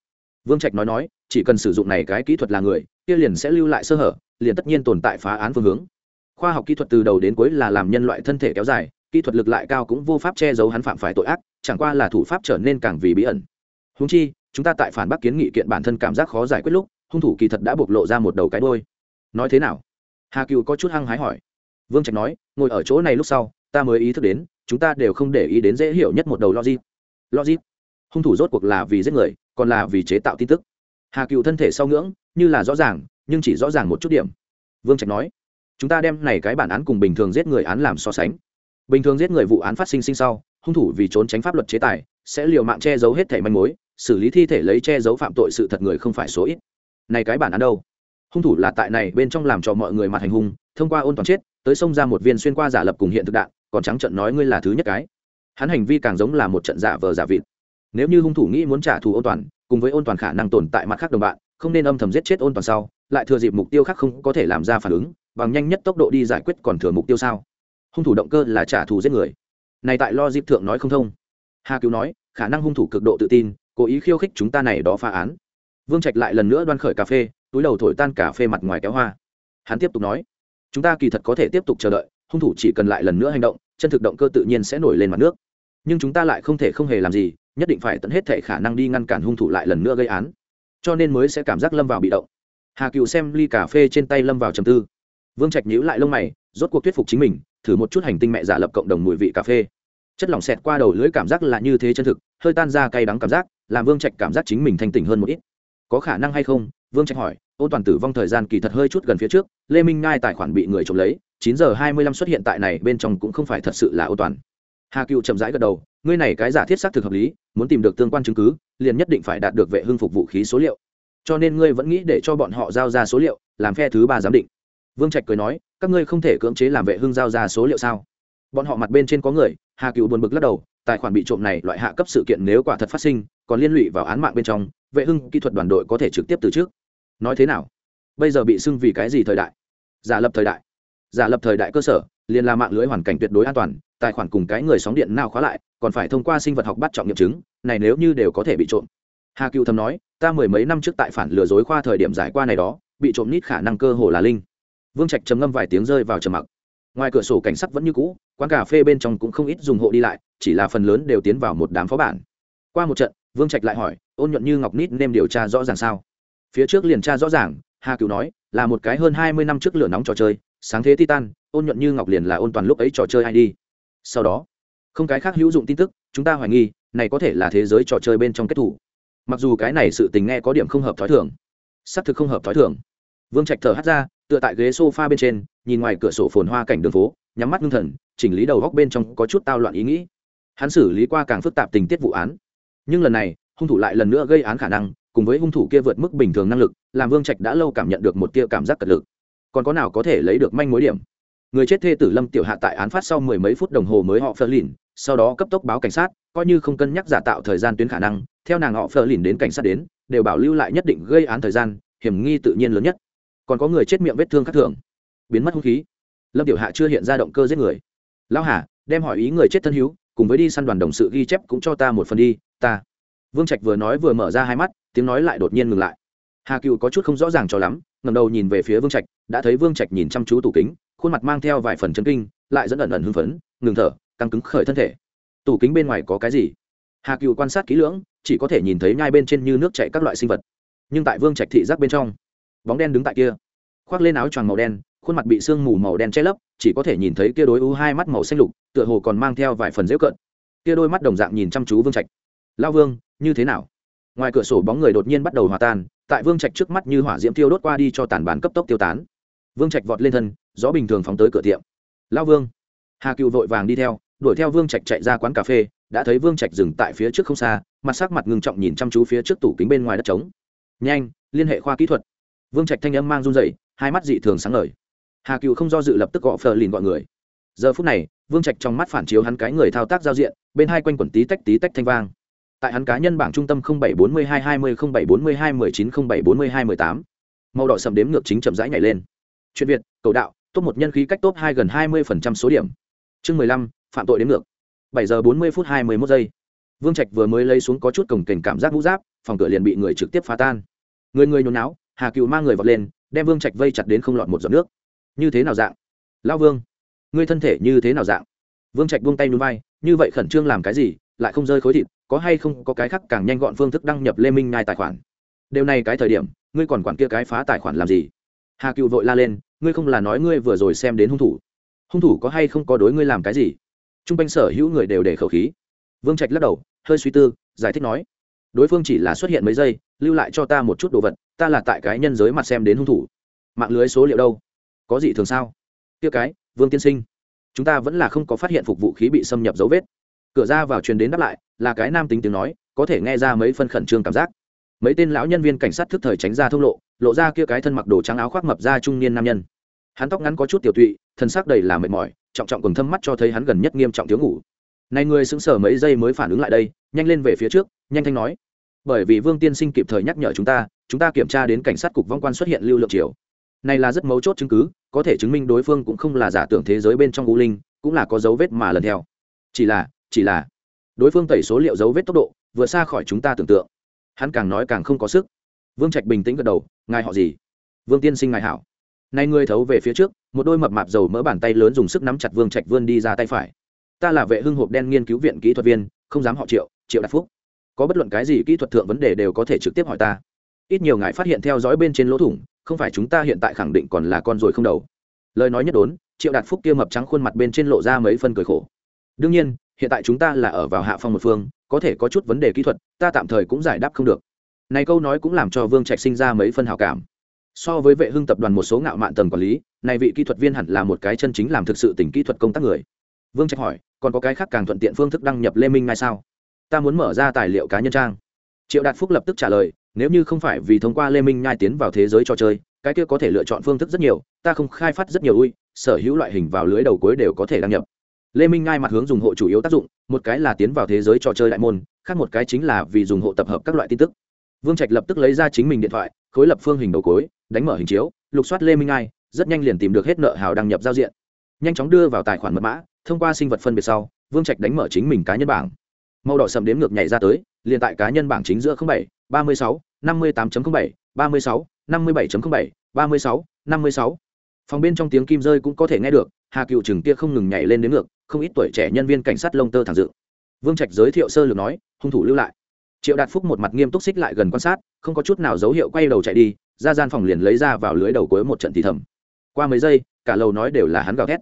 Vương trạch nói nói, chỉ cần sử dụng này cái kỹ thuật là người, kia liền sẽ lưu lại sơ hở, liền tất nhiên tồn tại phá án phương hướng. Khoa học kỹ thuật từ đầu đến cuối là làm nhân loại thân thể kéo dài kỹ thuật lực lại cao cũng vô pháp che giấu hắn phạm phải tội ác, chẳng qua là thủ pháp trở nên càng vì bí ẩn. Húng chi, chúng ta tại phản bác kiến nghị kiện bản thân cảm giác khó giải quyết lúc, hung thủ kỳ thật đã bộc lộ ra một đầu cái đôi nói thế nào? Hà cựu có chút hăng hái hỏi. Vương trạch nói, ngồi ở chỗ này lúc sau, ta mới ý thức đến, chúng ta đều không để ý đến dễ hiểu nhất một đầu logic. Logic? Hung thủ rốt cuộc là vì giết người, còn là vì chế tạo tin tức. Hà cựu thân thể sau ngưỡng, như là rõ ràng, nhưng chỉ rõ ràng một chút điểm. Vương trạch nói, chúng ta đem này cái bản án cùng bình thường giết người án làm so sánh bình thường giết người vụ án phát sinh sinh sau, hung thủ vì trốn tránh pháp luật chế tài, sẽ liều mạng che giấu hết thẻ manh mối, xử lý thi thể lấy che giấu phạm tội sự thật người không phải số ít. Này cái bản án đâu? Hung thủ là tại này bên trong làm cho mọi người mặt hành hung, thông qua ôn toàn chết, tới xông ra một viên xuyên qua giả lập cùng hiện thực đạn, còn trắng trận nói ngươi là thứ nhất cái. Hắn hành vi càng giống là một trận giả vờ giả vịt. Nếu như hung thủ nghĩ muốn trả thù ôn toàn, cùng với ôn toàn khả năng tồn tại mặt khác đồng bạn, không nên âm thầm giết chết ôn toàn sau, lại thừa dịp mục tiêu khác không có thể làm ra phản ứng, bằng nhanh nhất tốc độ đi giải quyết còn thừa mục tiêu sao? Hung thủ động cơ là trả thù giết người. Này tại lo dịp thượng nói không thông. Hà cứu nói, khả năng hung thủ cực độ tự tin, cố ý khiêu khích chúng ta này đó phá án. Vương trạch lại lần nữa đoan khởi cà phê, túi đầu thổi tan cà phê mặt ngoài kéo hoa. Hắn tiếp tục nói, chúng ta kỳ thật có thể tiếp tục chờ đợi, hung thủ chỉ cần lại lần nữa hành động, chân thực động cơ tự nhiên sẽ nổi lên mặt nước. Nhưng chúng ta lại không thể không hề làm gì, nhất định phải tận hết thể khả năng đi ngăn cản hung thủ lại lần nữa gây án. Cho nên mới sẽ cảm giác lâm vào bị động. Hà cựu xem ly cà phê trên tay lâm vào trầm tư. Vương trạch nhíu lại lông mày, rốt cuộc thuyết phục chính mình thử một chút hành tinh mẹ giả lập cộng đồng mùi vị cà phê. Chất lỏng xẹt qua đầu lưỡi cảm giác là như thế chân thực, hơi tan ra cay đắng cảm giác, làm vương trạch cảm giác chính mình thanh tỉnh hơn một ít. Có khả năng hay không? Vương trạch hỏi. Ôn toàn tử vong thời gian kỳ thật hơi chút gần phía trước, lê minh ngai tài khoản bị người trộm lấy, chín giờ hai mươi lăm xuất hiện tại này, bên trong cũng không phải thật sự là ôn toàn. Hà cựu chậm rãi gật đầu, ngươi này cái giả thiết xác thực hợp lý, muốn tìm được tương quan chứng cứ, liền nhất định phải đạt được vệ hưng phục vũ khí số liệu. Cho nên ngươi vẫn nghĩ để cho bọn họ giao ra số liệu, làm phe thứ ba giám định vương trạch cười nói, các ngươi không thể cưỡng chế làm vệ hưng giao ra số liệu sao? Bọn họ mặt bên trên có người, hà cựu buồn bực lắc đầu, tài khoản bị trộm này loại hạ cấp sự kiện nếu quả thật phát sinh, còn liên lụy vào án mạng bên trong, vệ hưng kỹ thuật đoàn đội có thể trực tiếp từ trước. Nói thế nào? Bây giờ bị xưng vì cái gì thời đại? Giả lập thời đại. Giả lập thời đại cơ sở, liền là mạng lưới hoàn cảnh tuyệt đối an toàn, tài khoản cùng cái người sóng điện nào khóa lại, còn phải thông qua sinh vật học bắt trọng nghiệm chứng, này nếu như đều có thể bị trộm. Hà cựu thầm nói, ta mười mấy năm trước tại phản lừa dối khoa thời điểm giải qua này đó, bị trộm nít khả năng cơ hồ là linh vương trạch trầm ngâm vài tiếng rơi vào trầm mặc. Ngoài cửa sổ cảnh sắc vẫn như cũ, quán cà phê bên trong cũng không ít dùng hộ đi lại, chỉ là phần lớn đều tiến vào một đám phó bản. Qua một trận, vương trạch lại hỏi, ôn nhuận như ngọc nít nên điều tra rõ ràng sao? Phía trước liền tra rõ ràng, hà cựu nói, là một cái hơn hai mươi năm trước lửa nóng trò chơi, sáng thế titan, ôn nhuận như ngọc liền là ôn toàn lúc ấy trò chơi ai đi. Sau đó, không cái khác hữu dụng tin tức, chúng ta hoài nghi, này có thể là thế giới trò chơi bên trong kết thủ. Mặc dù cái này sự tình nghe có điểm không hợp thói thường, xác thực không hợp thói thường. Vương trạch thở hắt ra tựa tại ghế sofa bên trên, nhìn ngoài cửa sổ phồn hoa cảnh đường phố, nhắm mắt ngưng thần, chỉnh lý đầu góc bên trong có chút tao loạn ý nghĩ. Hắn xử lý qua càng phức tạp tình tiết vụ án. Nhưng lần này, hung thủ lại lần nữa gây án khả năng, cùng với hung thủ kia vượt mức bình thường năng lực, làm vương trạch đã lâu cảm nhận được một tia cảm giác cật lực. Còn có nào có thể lấy được manh mối điểm? Người chết thê tử lâm tiểu hạ tại án phát sau mười mấy phút đồng hồ mới họ phơ lìn, sau đó cấp tốc báo cảnh sát, coi như không cân nhắc giả tạo thời gian tuyến khả năng, theo nàng họ phơ lìn đến cảnh sát đến, đều bảo lưu lại nhất định gây án thời gian, hiểm nghi tự nhiên lớn nhất còn có người chết miệng vết thương khác thường. Biến mất hung khí. Lâm tiểu hạ chưa hiện ra động cơ giết người. Lão hà, đem hỏi ý người chết thân hữu, cùng với đi săn đoàn đồng sự ghi chép cũng cho ta một phần đi, ta. Vương trạch vừa nói vừa mở ra hai mắt, tiếng nói lại đột nhiên ngừng lại. Hà cựu có chút không rõ ràng cho lắm ngầm đầu nhìn về phía vương trạch, đã thấy vương trạch nhìn chăm chú tủ kính, khuôn mặt mang theo vài phần chân kinh, lại dẫn ẩn ẩn hưng phấn, ngừng thở, căng cứng khởi thân thể. Tủ kính bên ngoài có cái gì? Hà cựu quan sát kỹ lưỡng, chỉ có thể nhìn thấy nhai bên trên như nước chạy các loại sinh vật. Nhưng tại vương trạch thị giác bên trong bóng đen đứng tại kia. Khoác lên áo choàng màu đen, khuôn mặt bị sương mù màu đen che lấp, chỉ có thể nhìn thấy kia đối u hai mắt màu xanh lục, tựa hồ còn mang theo vài phần dễu cợt. Kia đôi mắt đồng dạng nhìn chăm chú vương trạch. Lao vương, như thế nào? Ngoài cửa sổ bóng người đột nhiên bắt đầu hòa tan, tại vương trạch trước mắt như hỏa diễm tiêu đốt qua đi cho tàn bán cấp tốc tiêu tán. Vương trạch vọt lên thân, gió bình thường phóng tới cửa tiệm. Lao vương. Hà cựu vội vàng đi theo, đuổi theo vương trạch chạy ra quán cà phê, đã thấy vương trạch dừng tại phía trước không xa, mặt sắc mặt ngưng trọng nhìn chăm chú phía trước tủ kính bên ngoài đất trống. Nhanh, liên hệ khoa kỹ thuật vương trạch thanh âm mang run dậy hai mắt dị thường sáng ngời. Hà cựu không do dự lập tức gọi phờ lìn gọi người. Giờ phút này vương trạch trong mắt phản chiếu hắn cái người thao tác giao diện bên hai quanh quẩn tí tách tí tách thanh vang. Tại hắn cá nhân bảng trung tâm bảy bốn mươi hai hai mươi bảy bốn mươi hai mười chín bảy bốn mươi hai mười tám màu đỏ sầm đếm ngược chính chậm rãi nhảy lên. Chuyện việt cầu đạo top một nhân khí cách top hai gần 20% số điểm. Chương 15, phạm tội đếm ngược. Bảy giờ 40 phút 21 giây. Vương trạch vừa mới lấy xuống có chút cổng kềnh cảm giác mũ giáp phòng cửa liền bị người trực tiếp phá tan. Người người nhốn náo hà cựu mang người vọt lên, đem vương trạch vây chặt đến không lọt một giọt nước. Như thế nào dạng? Lao vương, ngươi thân thể như thế nào dạng? Vương trạch buông tay núi vai, như vậy khẩn trương làm cái gì, lại không rơi khối thịt, có hay không có cái khác càng nhanh gọn phương thức đăng nhập lê minh ngai tài khoản? Điều này cái thời điểm, ngươi còn quản kia cái phá tài khoản làm gì? Hà cựu vội la lên, ngươi không là nói ngươi vừa rồi xem đến hung thủ. Hung thủ có hay không có đối ngươi làm cái gì? T r u n g quanh sở hữu người đều để khẩu khí. Vương trạch lắc đầu, hơi suy tư, giải thích nói, đối phương chỉ là xuất hiện mấy giây lưu lại cho ta một chút đồ vật, ta là tại cái nhân giới mặt xem đến hung thủ. Mạng lưới số liệu đâu? Có gì thường sao? Tiêu cái, vương tiên sinh, chúng ta vẫn là không có phát hiện phục vụ khí bị xâm nhập dấu vết. Cửa ra vào truyền đến đáp lại, là cái nam tính tiếng nói, có thể nghe ra mấy phân khẩn trương cảm giác. Mấy tên lão nhân viên cảnh sát thức thời tránh ra thông lộ lộ ra kia cái thân mặc đồ trắng áo khoác mập ra trung niên nam nhân. Hắn tóc ngắn có chút tiểu tụy, thân xác đầy là mệt mỏi, trọng trọng cùng thâm mắt cho thấy hắn gần nhất nghiêm trọng thiếu ngủ. Này người sững sờ mấy giây mới phản ứng lại đây, nhanh lên về phía trước, nhanh thanh nói bởi vì vương tiên sinh kịp thời nhắc nhở chúng ta chúng ta kiểm tra đến cảnh sát cục vong quan xuất hiện lưu lượng chiều. Này là rất mấu chốt chứng cứ, có thể chứng minh đối phương cũng không là giả tưởng thế giới bên trong u linh, cũng là có dấu vết mà lần theo. Chỉ là chỉ là, đối phương tẩy số liệu dấu vết tốc độ, vừa xa khỏi chúng ta tưởng tượng. Hắn càng nói càng không có sức. Vương trạch bình tĩnh gật đầu, ngài họ gì? Vương tiên sinh ngài hảo. Nay ngươi thấu về phía trước, một đôi mập mạp dầu mỡ bàn tay lớn dùng sức nắm chặt vương trạch vươn đi ra tay phải. Ta là vệ hưng hộp đen nghiên cứu viện kỹ thuật viên, không dám họ triệu triệu đạt phúc có bất luận cái gì kỹ thuật thượng vấn đề đều có thể trực tiếp hỏi ta. Ít nhiều ngài phát hiện theo dõi bên trên lỗ thủng, không phải chúng ta hiện tại khẳng định còn là con rồi không đầu. Lời nói nhất đốn, triệu đạt phúc kia mập trắng khuôn mặt bên trên lộ ra mấy phân cười khổ. Đương nhiên, hiện tại chúng ta là ở vào hạ phong một phương, có thể có chút vấn đề kỹ thuật, ta tạm thời cũng giải đáp không được. Này câu nói cũng làm cho vương trạch sinh ra mấy phân hào cảm. So với vệ hưng tập đoàn một số ngạo mạn tầng quản lý, này vị kỹ thuật viên hẳn là một cái chân chính làm thực sự tình kỹ thuật công tác người. Vương trạch hỏi, còn có cái khác càng thuận tiện phương thức đăng nhập lê minh ngay sao? Ta muốn mở ra tài liệu cá nhân trang. Triệu đạt phúc lập tức trả lời, nếu như không phải vì thông qua lê minh nhai tiến vào thế giới trò chơi, cái kia có thể lựa chọn phương thức rất nhiều, ta không khai phát rất nhiều ui, sở hữu loại hình vào lưới đầu cuối đều có thể đăng nhập. Lê minh ngai mặt hướng dùng hộ chủ yếu tác dụng, một cái là tiến vào thế giới trò chơi đại môn, khác một cái chính là vì dùng hộ tập hợp các loại tin tức. Vương trạch lập tức lấy ra chính mình điện thoại, khối lập phương hình đầu cối đánh mở hình chiếu, lục soát lê minh ngai rất nhanh liền tìm được hết nợ hào đăng nhập giao diện. Nhanh chóng đưa vào tài khoản mật mã, thông qua sinh vật phân biệt sau, vương trạch đánh mở chính mình cá nhân bảng màu đỏ sầm đếm ngược nhảy ra tới, liền tại cá nhân bảng chính giữa bảy, ba mươi sáu, năm mươi tám bảy, ba mươi sáu, năm mươi bảy bảy, ba mươi sáu, năm mươi sáu. Phòng bên trong tiếng kim rơi cũng có thể nghe được, hà cựu chừng kia không ngừng nhảy lên đến ngược, không ít tuổi trẻ nhân viên cảnh sát lông tơ thẳng dự vương trạch giới thiệu sơ lược nói, hung thủ lưu lại. Triệu đạt phúc một mặt nghiêm túc xích lại gần quan sát, không có chút nào dấu hiệu quay đầu chạy đi, ra gian phòng liền lấy ra vào lưới đầu cuối một trận thì thầm. Qua mấy giây, cả lầu nói đều là hắn gào thét.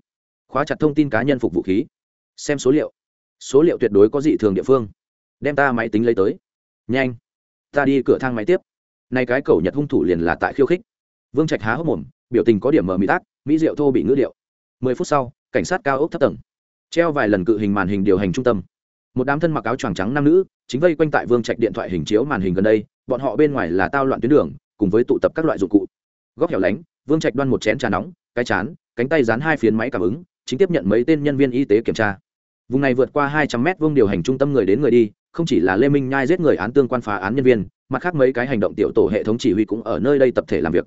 Khóa chặt thông tin cá nhân phục vũ khí. Xem số liệu số liệu tuyệt đối có dị thường địa phương. Đem ta máy tính lấy tới. Nhanh. Ta đi cửa thang máy tiếp. Nay cái cầu nhật hung thủ liền là tại khiêu khích. Vương trạch há hốc mồm, biểu tình có điểm mờ mỹ tác mỹ diệu thô bị ngữ điệu. Mười phút sau, cảnh sát cao ốc thấp tầng. Treo vài lần cự hình màn hình điều hành trung tâm. Một đám thân mặc áo choàng trắng nam nữ, chính vây quanh tại vương trạch điện thoại hình chiếu màn hình gần đây, bọn họ bên ngoài là tao loạn tuyến đường, cùng với tụ tập các loại dụng cụ. Góc hẻo lánh, vương trạch đoan một chén trà nóng, cái chán, cánh tay dán hai phiến máy cảm ứng, chính tiếp nhận mấy tên nhân viên y tế kiểm tra vùng này vượt qua hai trăm mét vuông điều hành trung tâm người đến người đi, không chỉ là lê minh nhai giết người án tương quan phá án nhân viên mặt khác mấy cái hành động tiểu tổ hệ thống chỉ huy cũng ở nơi đây tập thể làm việc.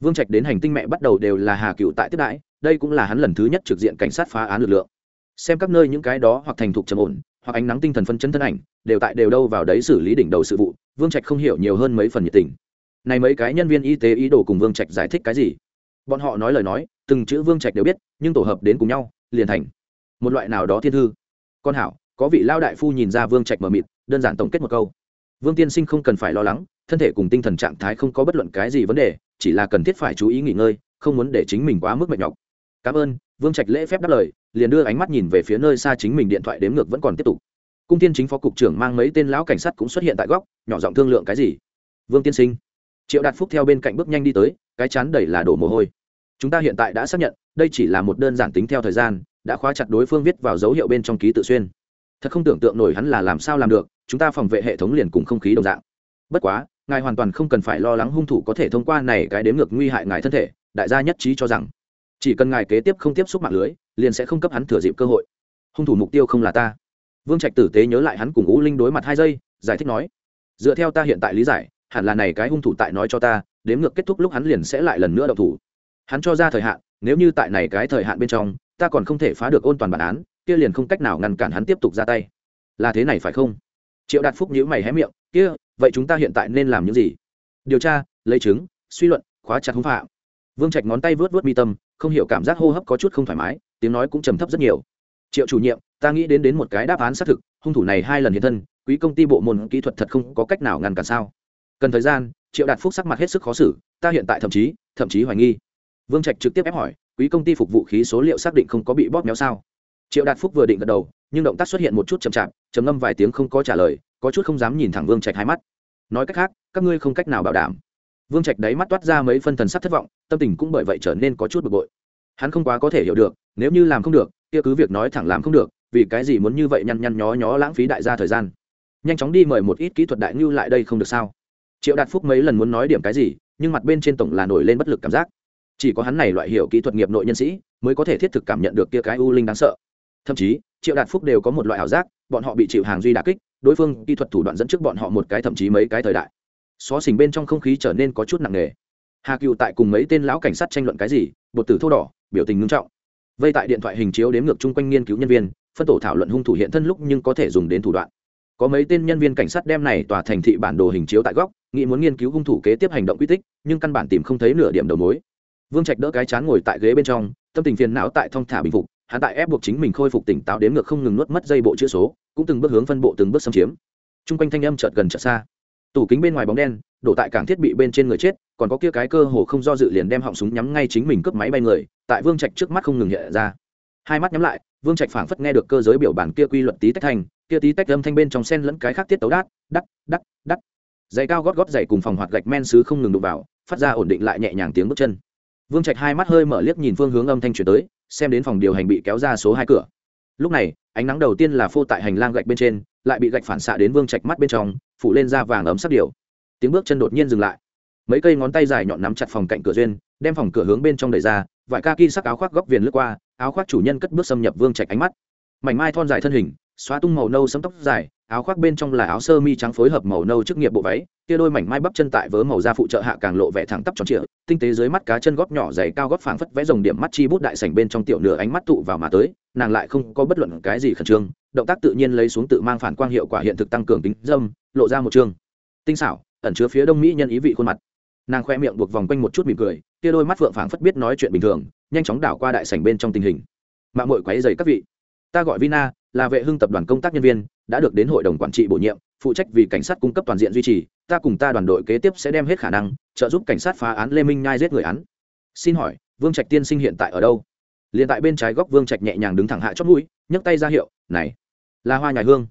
Vương trạch đến hành tinh mẹ bắt đầu đều là hà cựu tại tiếp đãi, đây cũng là hắn lần thứ nhất trực diện cảnh sát phá án lực lượng. Xem các nơi những cái đó hoặc thành thục trầm ổn, hoặc ánh nắng tinh thần phân chân thân ảnh, đều tại đều đâu vào đấy xử lý đỉnh đầu sự vụ, vương trạch không hiểu nhiều hơn mấy phần nhiệt tình. Này mấy cái nhân viên y tế ý đồ cùng vương trạch giải thích cái gì? Bọn họ nói lời nói, từng chữ vương trạch đều biết, nhưng tổ hợp đến cùng nhau, liền thành một loại nào đó thiên thư con hảo, có vị lao đại phu nhìn ra vương trạch mờ mịt, đơn giản tổng kết một câu. Vương tiên sinh không cần phải lo lắng, thân thể cùng tinh thần trạng thái không có bất luận cái gì vấn đề, chỉ là cần thiết phải chú ý nghỉ ngơi, không muốn để chính mình quá mức mệt nhọc. Cảm ơn, vương trạch lễ phép đáp lời, liền đưa ánh mắt nhìn về phía nơi xa chính mình điện thoại đếm ngược vẫn còn tiếp tục. Cung tiên chính phó cục trưởng mang mấy tên lão cảnh sát cũng xuất hiện tại góc, nhỏ giọng thương lượng cái gì? Vương tiên sinh, triệu đạt phúc theo bên cạnh bước nhanh đi tới, cái chán đầy là đổ mồ hôi. Chúng ta hiện tại đã xác nhận, đây chỉ là một đơn giản tính theo thời gian đã khóa chặt đối phương viết vào dấu hiệu bên trong ký tự xuyên. Thật không tưởng tượng nổi hắn là làm sao làm được, chúng ta phòng vệ hệ thống liền cùng không khí đồng dạng. Bất quá, ngài hoàn toàn không cần phải lo lắng hung thủ có thể thông qua này cái đếm ngược nguy hại ngài thân thể, đại gia nhất trí cho rằng, chỉ cần ngài kế tiếp không tiếp xúc mạng lưới, liền sẽ không cấp hắn thừa dịp cơ hội. Hung thủ mục tiêu không là ta. Vương trạch tử tế nhớ lại hắn cùng ngũ linh đối mặt hai giây, giải thích nói, dựa theo ta hiện tại lý giải, hẳn là này cái hung thủ tại nói cho ta, đếm ngược kết thúc lúc hắn liền sẽ lại lần nữa đậu thủ. Hắn cho ra thời hạn, nếu như tại này cái thời hạn bên trong ta còn không thể phá được ôn toàn bản án, kia liền không cách nào ngăn cản hắn tiếp tục ra tay. Là thế này phải không? Triệu đạt phúc nhíu mày hé miệng, kia, vậy chúng ta hiện tại nên làm những gì? Điều tra, lấy chứng, suy luận, khóa chặt hung phạm. Vương trạch ngón tay vớt vớt mi tâm, không hiểu cảm giác hô hấp có chút không thoải mái, tiếng nói cũng trầm thấp rất nhiều. Triệu chủ nhiệm, ta nghĩ đến đến một cái đáp án xác thực, hung thủ này hai lần hiện thân, quý công ty bộ môn kỹ thuật thật không có cách nào ngăn cản sao? Cần thời gian, triệu đạt phúc sắc mặt hết sức khó xử, ta hiện tại thậm chí thậm chí hoài nghi. Vương trạch trực tiếp ép hỏi quý công ty phục vụ khí số liệu xác định không có bị bóp méo sao? Triệu đạt phúc vừa định gật đầu, nhưng động tác xuất hiện một chút chậm chạp, trầm ngâm vài tiếng không có trả lời, có chút không dám nhìn thẳng vương trạch hai mắt. Nói cách khác, các ngươi không cách nào bảo đảm. Vương trạch đáy mắt toát ra mấy phân thần sắc thất vọng, tâm tình cũng bởi vậy trở nên có chút bực bội. Hắn không quá có thể hiểu được, nếu như làm không được, kia cứ việc nói thẳng làm không được, vì cái gì muốn như vậy nhăn nhăn nhó nhó lãng phí đại gia thời gian? Nhanh chóng đi mời một ít kỹ thuật đại ngưu lại đây không được sao? Triệu đạt phúc mấy lần muốn nói điểm cái gì, nhưng mặt bên trên tổng là nổi lên bất lực cảm giác chỉ có hắn này loại hiểu kỹ thuật nghiệp nội nhân sĩ mới có thể thiết thực cảm nhận được kia cái u linh đáng sợ. Thậm chí, triệu đạt phúc đều có một loại ảo giác, bọn họ bị chịu hàng duy đà kích, đối phương kỹ thuật thủ đoạn dẫn trước bọn họ một cái thậm chí mấy cái thời đại. Xó xỉnh bên trong không khí trở nên có chút nặng nề. Hà cựu tại cùng mấy tên lão cảnh sát tranh luận cái gì, bột tử thô đỏ, biểu tình ngưng trọng. Vây tại điện thoại hình chiếu đếm ngược chung quanh nghiên cứu nhân viên, phân tổ thảo luận hung thủ hiện thân lúc nhưng có thể dùng đến thủ đoạn. Có mấy tên nhân viên cảnh sát đem này tòa thành thị bản đồ hình chiếu tại góc, nghĩ muốn nghiên cứu hung thủ kế tiếp hành động quy tích, nhưng căn bản tìm không thấy nửa điểm đầu mối vương trạch đỡ cái chán ngồi tại ghế bên trong, tâm tình phiền não tại thong thả bình phục, hắn tại ép buộc chính mình khôi phục tỉnh táo đến ngược không ngừng nuốt mất dây bộ chữ số, cũng từng bước hướng phân bộ từng bước xâm chiếm. T r u n g quanh thanh âm chợt gần chợt xa. Tủ kính bên ngoài bóng đen, đổ tại cảng thiết bị bên trên người chết, còn có kia cái cơ hồ không do dự liền đem họng súng nhắm ngay chính mình cướp máy bay người, tại vương trạch trước mắt không ngừng hiện ra. Hai mắt nhắm lại, vương trạch phảng phất nghe được cơ giới biểu bản kia quy luật tí tách thành, kia tí tách âm thanh bên trong sen lẫn cái khác tiết tấu đát, đắc đắc đắc. Giày cao gót gót giày cùng phòng hoạt gạch men xứ không ngừng đụng vào, phát ra ổn định lại nhẹ nhàng tiếng bước chân vương trạch hai mắt hơi mở liếc nhìn phương hướng âm thanh chuyển tới, xem đến phòng điều hành bị kéo ra số hai cửa. Lúc này, ánh nắng đầu tiên là phô tại hành lang gạch bên trên, lại bị gạch phản xạ đến vương trạch mắt bên trong, phủ lên da vàng ấm sắc điều tiếng bước chân đột nhiên dừng lại. Mấy cây ngón tay dài nhọn nắm chặt phòng cạnh cửa duyên, đem phòng cửa hướng bên trong đẩy ra, vải ca ki sắc áo khoác góc viền lướt qua, áo khoác chủ nhân cất bước xâm nhập vương trạch ánh mắt. Mảnh mai thon dài thân hình, xóa tung màu nâu sấm tóc dài, áo khoác bên trong là áo sơ mi trắng phối hợp màu nâu chức nghiệp bộ váy, kia đôi mảnh mai bắp chân tại vớ màu da phụ trợ hạ càng lộ vẻ thẳng tắp tròn trịa tinh tế dưới mắt cá chân góp nhỏ dày cao góp phảng phất vẽ dòng điểm mắt chi bút đại sảnh bên trong tiểu nửa ánh mắt tụ vào mà tới, nàng lại không có bất luận cái gì khẩn trương, động tác tự nhiên lấy xuống tự mang phản quang hiệu quả hiện thực tăng cường tính dâm, lộ ra một chương tinh xảo, ẩn chứa phía đông mỹ nhân ý vị khuôn mặt. Nàng khoe miệng buộc vòng quanh một chút mỉm cười, kia đôi mắt phượng phảng phất biết nói chuyện bình thường, nhanh chóng đảo qua đại sảnh bên trong tình hình. Mạng mội quấy dày các vị. Ta gọi vina, là vệ hưng tập đoàn công tác nhân viên đã được đến hội đồng quản trị bổ nhiệm, phụ trách vì cảnh sát cung cấp toàn diện duy trì, ta cùng ta đoàn đội kế tiếp sẽ đem hết khả năng, trợ giúp cảnh sát phá án lê minh nhai giết người án. Xin hỏi, vương trạch tiên sinh hiện tại ở đâu? Liền tại bên trái góc vương trạch nhẹ nhàng đứng thẳng hạ chót mũi, nhấc tay ra hiệu, này là hoa nhài hương.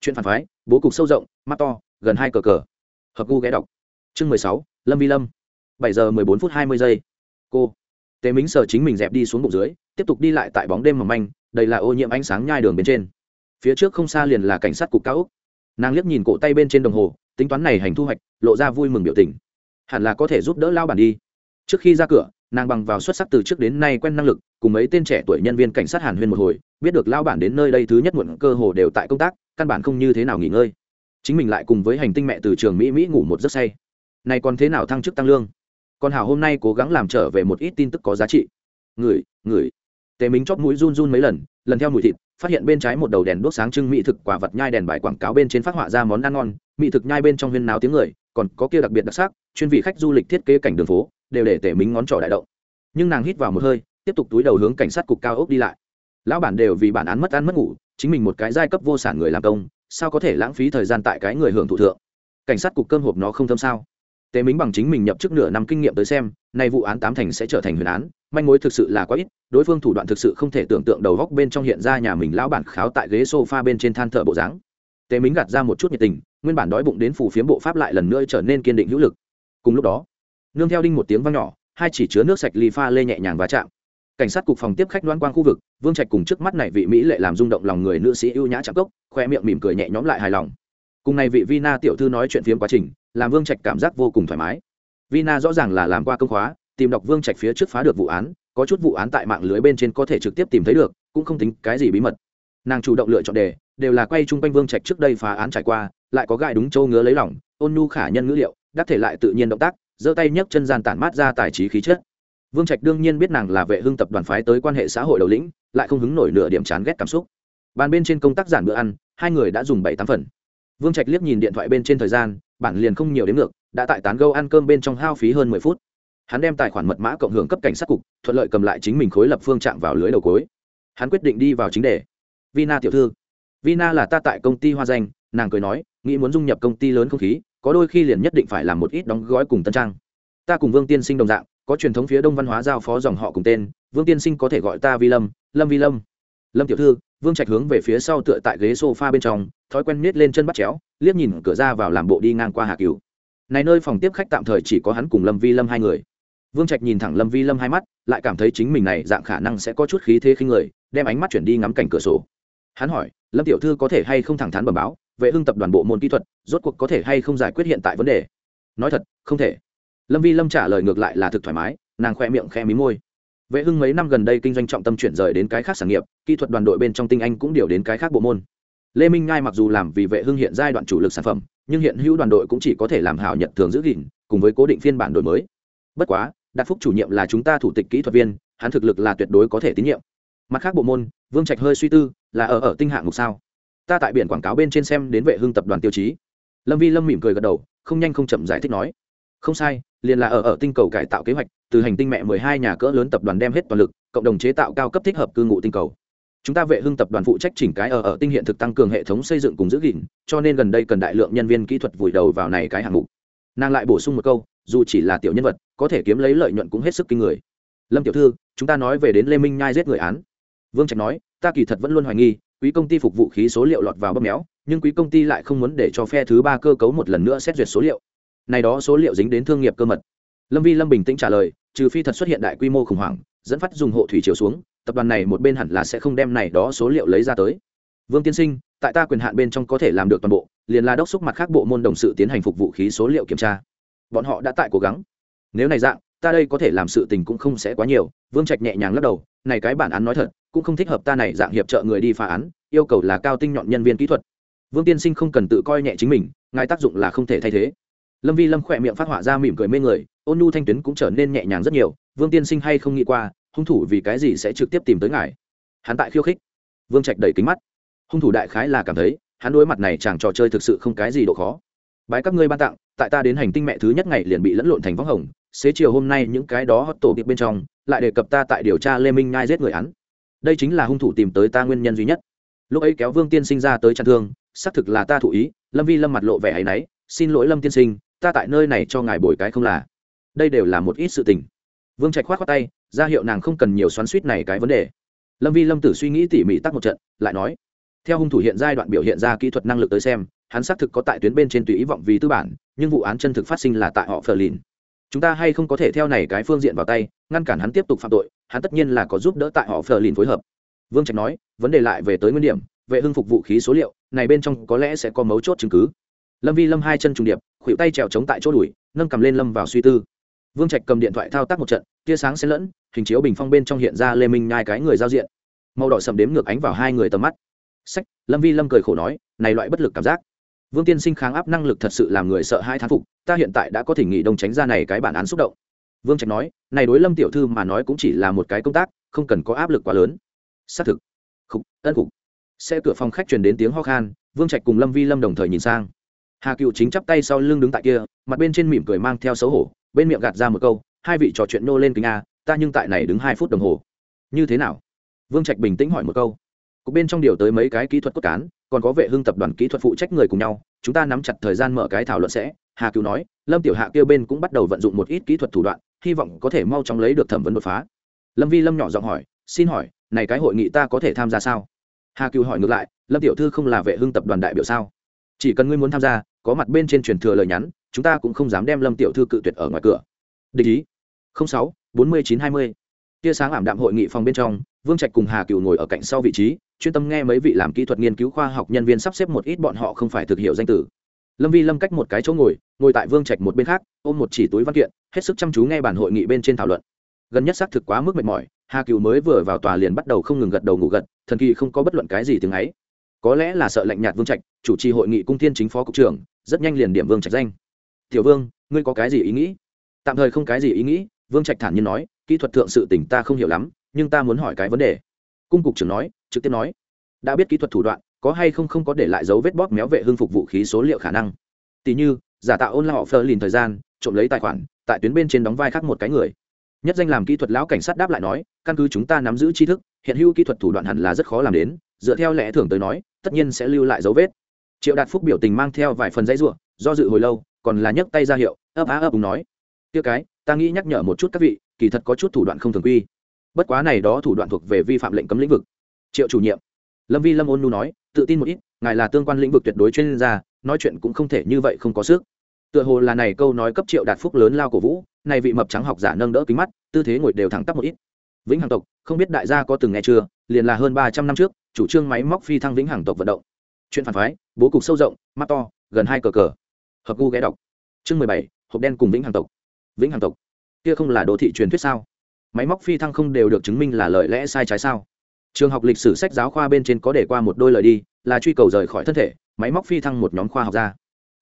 Chuyện phản phái, bố cục sâu rộng, mắt to, gần hai cờ cờ. Hợp gu ghé đọc. Chương mười sáu, lâm vi lâm. bảy giờ mười bốn phút hai mươi giây. Cô, tế mính sờ chính mình dẹp đi xuống bụng dưới, tiếp tục đi lại tại bóng đêm mỏng manh, đây là ô nhiễm ánh sáng nhai đường bên trên phía trước không xa liền là cảnh sát cục cao úc. Nàng liếc nhìn cổ tay bên trên đồng hồ, tính toán này hành thu hoạch, lộ ra vui mừng biểu tình. Hẳn là có thể giúp đỡ lao bản đi. Trước khi ra cửa, nàng bằng vào xuất sắc từ trước đến nay quen năng lực, cùng mấy tên trẻ tuổi nhân viên cảnh sát hàn huyên một hồi, biết được lao bản đến nơi đây thứ nhất muộn cơ hồ đều tại công tác, căn bản không như thế nào nghỉ ngơi. Chính mình lại cùng với hành tinh mẹ từ trường mỹ mỹ ngủ một giấc say. Này còn thế nào thăng chức tăng lương? Còn hảo hôm nay cố gắng làm trở về một ít tin tức có giá trị. Người người tề minh chóp mũi run run mấy lần lần theo mùi thịt phát hiện bên trái một đầu đèn đốt sáng trưng mỹ thực quả vật nhai đèn bài quảng cáo bên trên phát họa ra món ăn ngon, mỹ thực nhai bên trong huyên náo tiếng người, còn có kia đặc biệt đặc sắc, chuyên vị khách du lịch thiết kế cảnh đường phố, đều để tể mính ngón trỏ đại động. Nhưng nàng hít vào một hơi, tiếp tục túi đầu hướng cảnh sát cục cao ốc đi lại. Lão bản đều vì bản án mất ăn mất ngủ, chính mình một cái giai cấp vô sản người làm công, sao có thể lãng phí thời gian tại cái người hưởng thụ thượng? Cảnh sát cục cơm hộp nó không thâm sao? Tề mính bằng chính mình nhập chức nửa năm kinh nghiệm tới xem, nay vụ án tám thành sẽ trở thành huyền án manh mối thực sự là quá ít, đối phương thủ đoạn thực sự không thể tưởng tượng đầu góc bên trong hiện ra nhà mình lão bản kháo tại ghế sofa bên trên than thở bộ dáng. Tề mính gạt ra một chút nhiệt tình, nguyên bản đói bụng đến phủ phiếm bộ pháp lại lần nữa trở nên kiên định hữu lực. Cùng lúc đó, nương theo đinh một tiếng vang nhỏ, hai chỉ chứa nước sạch ly pha lê nhẹ nhàng va chạm. Cảnh sát cục phòng tiếp khách đoan quang khu vực, vương trạch cùng trước mắt này vị mỹ lệ làm rung động lòng người nữ sĩ ưu nhã chạm cốc, khoe miệng mỉm cười nhẹ nhõm lại hài lòng. Cùng này vị vina tiểu thư nói chuyện phiếm quá trình, làm vương trạch cảm giác vô cùng thoải mái. Vina rõ ràng là làm qua công khóa tìm đọc vương trạch phía trước phá được vụ án, có chút vụ án tại mạng lưới bên trên có thể trực tiếp tìm thấy được, cũng không tính cái gì bí mật. Nàng chủ động lựa chọn đề, đều là quay chung quanh vương trạch trước đây phá án trải qua, lại có gai đúng châu ngứa lấy lỏng ôn nhu khả nhân ngữ liệu, đắc thể lại tự nhiên động tác, giơ tay nhấc chân gian tản mát ra tài trí khí chất. Vương trạch đương nhiên biết nàng là vệ hưng tập đoàn phái tới quan hệ xã hội đầu lĩnh, lại không hứng nổi nửa điểm chán ghét cảm xúc. Bàn bên trên công tác giản bữa ăn, hai người đã dùng bảy tám phần. Vương trạch liếc nhìn điện thoại bên trên thời gian, bản liền không nhiều đến ngược, đã tại tán gâu ăn cơm bên trong hao phí hơn mười phút hắn đem tài khoản mật mã cộng hưởng cấp cảnh sát cục, thuận lợi cầm lại chính mình khối lập phương chạm vào lưới đầu cối. Hắn quyết định đi vào chính đề. Vina tiểu thư. Vina là ta tại công ty hoa danh, nàng cười nói, nghĩ muốn dung nhập công ty lớn không khí, có đôi khi liền nhất định phải làm một ít đóng gói cùng tân trang. Ta cùng vương tiên sinh đồng dạng, có truyền thống phía đông văn hóa giao phó dòng họ cùng tên, vương tiên sinh có thể gọi ta vi lâm lâm vi lâm. Lâm tiểu thư, vương trạch hướng về phía sau tựa tại ghế s o f a bên trong, thói quen miết lên chân bắt chéo, liếc nhìn cửa ra vào làm bộ đi ngang qua hà cứu này nơi phòng tiếp khách tạm thời chỉ có hắn cùng lâm vi lâm hai người vương trạch nhìn thẳng lâm vi lâm hai mắt, lại cảm thấy chính mình này dạng khả năng sẽ có chút khí thế khinh người, đem ánh mắt chuyển đi ngắm cảnh cửa sổ. Hắn hỏi, lâm tiểu thư có thể hay không thẳng thắn bẩm báo, vệ hưng tập đoàn bộ môn kỹ thuật, rốt cuộc có thể hay không giải quyết hiện tại vấn đề? Nói thật, không thể. Lâm vi lâm trả lời ngược lại là thực thoải mái, nàng khoe miệng khe mí môi. Vệ hưng mấy năm gần đây kinh doanh trọng tâm chuyển rời đến cái khác sản nghiệp, kỹ thuật đoàn đội bên trong tinh anh cũng điều đến cái khác bộ môn. Lê minh ngai mặc dù làm vì vệ hưng hiện giai đoạn chủ lực sản phẩm, nhưng hiện hữu đoàn đội cũng chỉ có thể làm hảo nhận thường giữ gìn, cùng với cố định phiên bản đổi mới. Bất quá đạt phúc chủ nhiệm là chúng ta thủ tịch kỹ thuật viên, hắn thực lực là tuyệt đối có thể tín nhiệm. Mặt khác bộ môn, vương trạch hơi suy tư, là ở ở tinh hạng mục sao? Ta tại biển quảng cáo bên trên xem đến vệ hưng tập đoàn tiêu chí. Lâm vi lâm mỉm cười gật đầu, không nhanh không chậm giải thích nói. Không sai, liền là ở ở tinh cầu cải tạo kế hoạch, từ hành tinh mẹ mười hai nhà cỡ lớn tập đoàn đem hết toàn lực, cộng đồng chế tạo cao cấp thích hợp cư ngụ tinh cầu. Chúng ta vệ hưng tập đoàn phụ trách chỉnh cái ở ở tinh hiện thực tăng cường hệ thống xây dựng cùng giữ gìn, cho nên gần đây cần đại lượng nhân viên kỹ thuật vùi đầu vào này cái hạng mục. Nàng lại bổ sung một câu dù chỉ là tiểu nhân vật, có thể kiếm lấy lợi nhuận cũng hết sức kinh người. Lâm tiểu thư, chúng ta nói về đến lê minh nhai giết người án. Vương trạch nói, ta kỳ thật vẫn luôn hoài nghi, quý công ty phục vụ khí số liệu lọt vào bóp méo, nhưng quý công ty lại không muốn để cho phe thứ ba cơ cấu một lần nữa xét duyệt số liệu. Này đó số liệu dính đến thương nghiệp cơ mật. Lâm vi lâm bình tĩnh trả lời, trừ phi thật xuất hiện đại quy mô khủng hoảng, dẫn phát dùng hộ thủy chiều xuống, tập đoàn này một bên hẳn là sẽ không đem này đó số liệu lấy ra tới. Vương tiên sinh, tại ta quyền hạn bên trong có thể làm được toàn bộ, liền là đốc xúc mặt khác bộ môn đồng sự tiến hành phục vụ khí số liệu kiểm tra bọn họ đã tại cố gắng. Nếu này dạng, ta đây có thể làm sự tình cũng không sẽ quá nhiều. Vương trạch nhẹ nhàng lắc đầu, này cái bản án nói thật, cũng không thích hợp ta này dạng hiệp trợ người đi phá án, yêu cầu là cao tinh nhọn nhân viên kỹ thuật. Vương tiên sinh không cần tự coi nhẹ chính mình, ngài tác dụng là không thể thay thế. Lâm vi lâm khỏe miệng phát họa ra mỉm cười mê người, ôn nhu thanh tuyến cũng trở nên nhẹ nhàng rất nhiều. Vương tiên sinh hay không nghĩ qua, hung thủ vì cái gì sẽ trực tiếp tìm tới ngài? Hắn tại khiêu khích. Vương trạch đẩy kính mắt. Hung thủ đại khái là cảm thấy, hắn đối mặt này chàng trò chơi thực sự không cái gì độ khó bái các ngươi ban tặng, tại ta đến hành tinh mẹ thứ nhất ngày liền bị lẫn lộn thành võng hồng, xế chiều hôm nay những cái đó tổ tiệp bên trong, lại đề cập ta tại điều tra lê minh nhai giết người hắn đây chính là hung thủ tìm tới ta nguyên nhân duy nhất. Lúc ấy kéo vương tiên sinh ra tới chăn thương, xác thực là ta thụ ý, lâm vi lâm mặt lộ vẻ áy náy, xin lỗi lâm tiên sinh, ta tại nơi này cho ngài bồi cái không là. Đây đều là một ít sự tình. Vương trạch khoát khoát tay, ra hiệu nàng không cần nhiều xoắn suýt này cái vấn đề. Lâm vi lâm tử suy nghĩ tỉ mỉ tắc một trận, lại nói, theo hung thủ hiện giai đoạn biểu hiện ra kỹ thuật năng lực tới xem hắn xác thực có tại tuyến bên trên tùy ý vọng vì tư bản, nhưng vụ án chân thực phát sinh là tại họ phờ lìn chúng ta hay không có thể theo này cái phương diện vào tay, ngăn cản hắn tiếp tục phạm tội, hắn tất nhiên là có giúp đỡ tại họ phờ lìn phối hợp. Vương trạch nói, vấn đề lại về tới nguyên điểm, vệ hưng phục vũ khí số liệu, này bên trong có lẽ sẽ có mấu chốt chứng cứ. Lâm vi lâm hai chân trùng điệp, khuỷu tay trèo chống tại chỗ đùi, nâng cầm lên lâm vào suy tư. Vương trạch cầm điện thoại thao tác một trận, tia sáng xen lẫn, hình chiếu bình phong bên trong hiện ra lê minh nhai cái người giao diện. Màu đỏ sầm đếm ngược ánh vào hai người tầm mắt. Sách, lâm vi lâm cười khổ nói, này loại bất lực cảm giác vương tiên sinh kháng áp năng lực thật sự làm người sợ hai thán phục, ta hiện tại đã có thể nghỉ đông tránh ra này cái bản án xúc động. Vương trạch nói, này đối lâm tiểu thư mà nói cũng chỉ là một cái công tác, không cần có áp lực quá lớn. Xác thực. Khục, ân cục xe cửa phòng khách truyền đến tiếng ho khan, vương trạch cùng lâm vi lâm đồng thời nhìn sang. Hà cựu chính chắp tay sau lưng đứng tại kia, mặt bên trên mỉm cười mang theo xấu hổ, bên miệng gạt ra một câu, hai vị trò chuyện nô lên kính a, ta nhưng tại này đứng hai phút đồng hồ. Như thế nào? Vương trạch bình tĩnh hỏi một câu. Cục bên trong điều tới mấy cái kỹ thuật cốt cán còn có vệ hưng tập đoàn kỹ thuật phụ trách người cùng nhau, chúng ta nắm chặt thời gian mở cái thảo luận sẽ, hà cứu nói, lâm tiểu hạ kêu bên cũng bắt đầu vận dụng một ít kỹ thuật thủ đoạn, hy vọng có thể mau chóng lấy được thẩm vấn đột phá. Lâm vi lâm nhỏ giọng hỏi, xin hỏi, này cái hội nghị ta có thể tham gia sao? Hà cứu hỏi ngược lại, lâm tiểu thư không là vệ hưng tập đoàn đại biểu sao? Chỉ cần ngươi muốn tham gia, có mặt bên trên truyền thừa lời nhắn, chúng ta cũng không dám đem lâm tiểu thư cự tuyệt ở ngoài cửa. Địch ý sáu, bốn mươi chín hai mươi tia sáng ảm đạm hội nghị phòng bên trong, vương trạch cùng hà cựu ngồi ở cạnh sau vị trí, chuyên tâm nghe mấy vị làm kỹ thuật nghiên cứu khoa học nhân viên sắp xếp một ít bọn họ không phải thực hiệu danh tử lâm vi lâm cách một cái chỗ ngồi ngồi tại vương trạch một bên khác, ôm một chỉ túi văn kiện, hết sức chăm chú nghe bản hội nghị bên trên thảo luận. Gần nhất xác thực quá mức mệt mỏi, hà cựu mới vừa vào tòa liền bắt đầu không ngừng gật đầu ngủ gật, thần kỳ không có bất luận cái gì từng ấy. Có lẽ là sợ lạnh nhạt vương trạch, chủ trì hội nghị cung thiên chính phó cục trưởng, rất nhanh liền điểm vương trạch danh. Tiểu vương, ngươi có cái gì ý nghĩ? Tạm thời không cái gì ý nghĩ, vương trạch thản nhiên nói kỹ thuật thượng sự tỉnh ta không hiểu lắm, nhưng ta muốn hỏi cái vấn đề. Cung cục trưởng nói, trực tiếp nói, đã biết kỹ thuật thủ đoạn, có hay không không có để lại dấu vết bóp méo vệ hưng phục vũ khí số liệu khả năng? Tỷ như, giả tạo ôn la họ phơ lìn thời gian, trộm lấy tài khoản, tại tuyến bên trên đóng vai khác một cái người. Nhất danh làm kỹ thuật lão cảnh sát đáp lại nói, căn cứ chúng ta nắm giữ tri thức, hiện hữu kỹ thuật thủ đoạn hẳn là rất khó làm đến, dựa theo lẽ thường tới nói, tất nhiên sẽ lưu lại dấu vết. Triệu đạt phúc biểu tình mang theo vài phần dãy ruộng do dự hồi lâu, còn là nhấc tay ra hiệu, ấp á ấp úng nói, tiêu cái, ta nghĩ nhắc nhở một chút các vị kỳ thật có chút thủ đoạn không thường quy. Bất quá này đó thủ đoạn thuộc về vi phạm lệnh cấm lĩnh vực. Triệu chủ nhiệm, lâm vi lâm ôn nu nói, tự tin một ít, ngài là tương quan lĩnh vực tuyệt đối chuyên gia, nói chuyện cũng không thể như vậy không có sức. Tựa hồ là này câu nói cấp triệu đạt phúc lớn lao cổ vũ, này vị mập trắng học giả nâng đỡ kính mắt, tư thế ngồi đều thẳng tắp một ít. Vĩnh hằng tộc, không biết đại gia có từng nghe chưa, liền là hơn ba trăm năm trước, chủ trương máy móc phi thăng vĩnh hằng tộc vận động. Chuyện phản phái, bố cục sâu rộng, mắt to, gần hai cờ cờ. Hợp gu ghé đọc. Chương mười bảy, hộp đen cùng vĩnh hằng tộc. Vĩnh hằng tộc kia không là đô thị truyền thuyết sao? Máy móc phi thăng không đều được chứng minh là lời lẽ sai trái sao? Trường học lịch sử sách giáo khoa bên trên có để qua một đôi lời đi, là truy cầu rời khỏi thân thể, máy móc phi thăng một nhóm khoa học gia.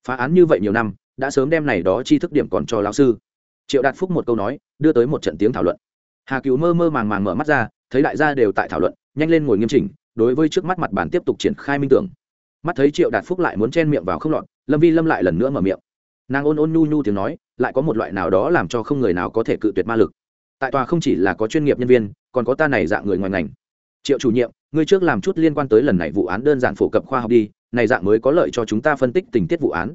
Phá án như vậy nhiều năm, đã sớm đem này đó chi thức điểm còn cho lão sư. Triệu đạt phúc một câu nói, đưa tới một trận tiếng thảo luận. Hà cứu mơ mơ màng màng mở mắt ra, thấy đại gia đều tại thảo luận, nhanh lên ngồi nghiêm chỉnh, đối với trước mắt mặt bàn tiếp tục triển khai minh tưởng. Mắt thấy triệu đạt phúc lại muốn chen miệng vào không lọt, lâm vi lâm lại lần nữa mở miệng. Nàng ôn ôn nhu nhu tiếng nói lại có một loại nào đó làm cho không người nào có thể cự tuyệt ma lực. Tại tòa không chỉ là có chuyên nghiệp nhân viên, còn có ta này dạng người ngoài ngành. Triệu chủ nhiệm, ngươi trước làm chút liên quan tới lần này vụ án đơn giản phổ cập khoa học đi, này dạng mới có lợi cho chúng ta phân tích tình tiết vụ án.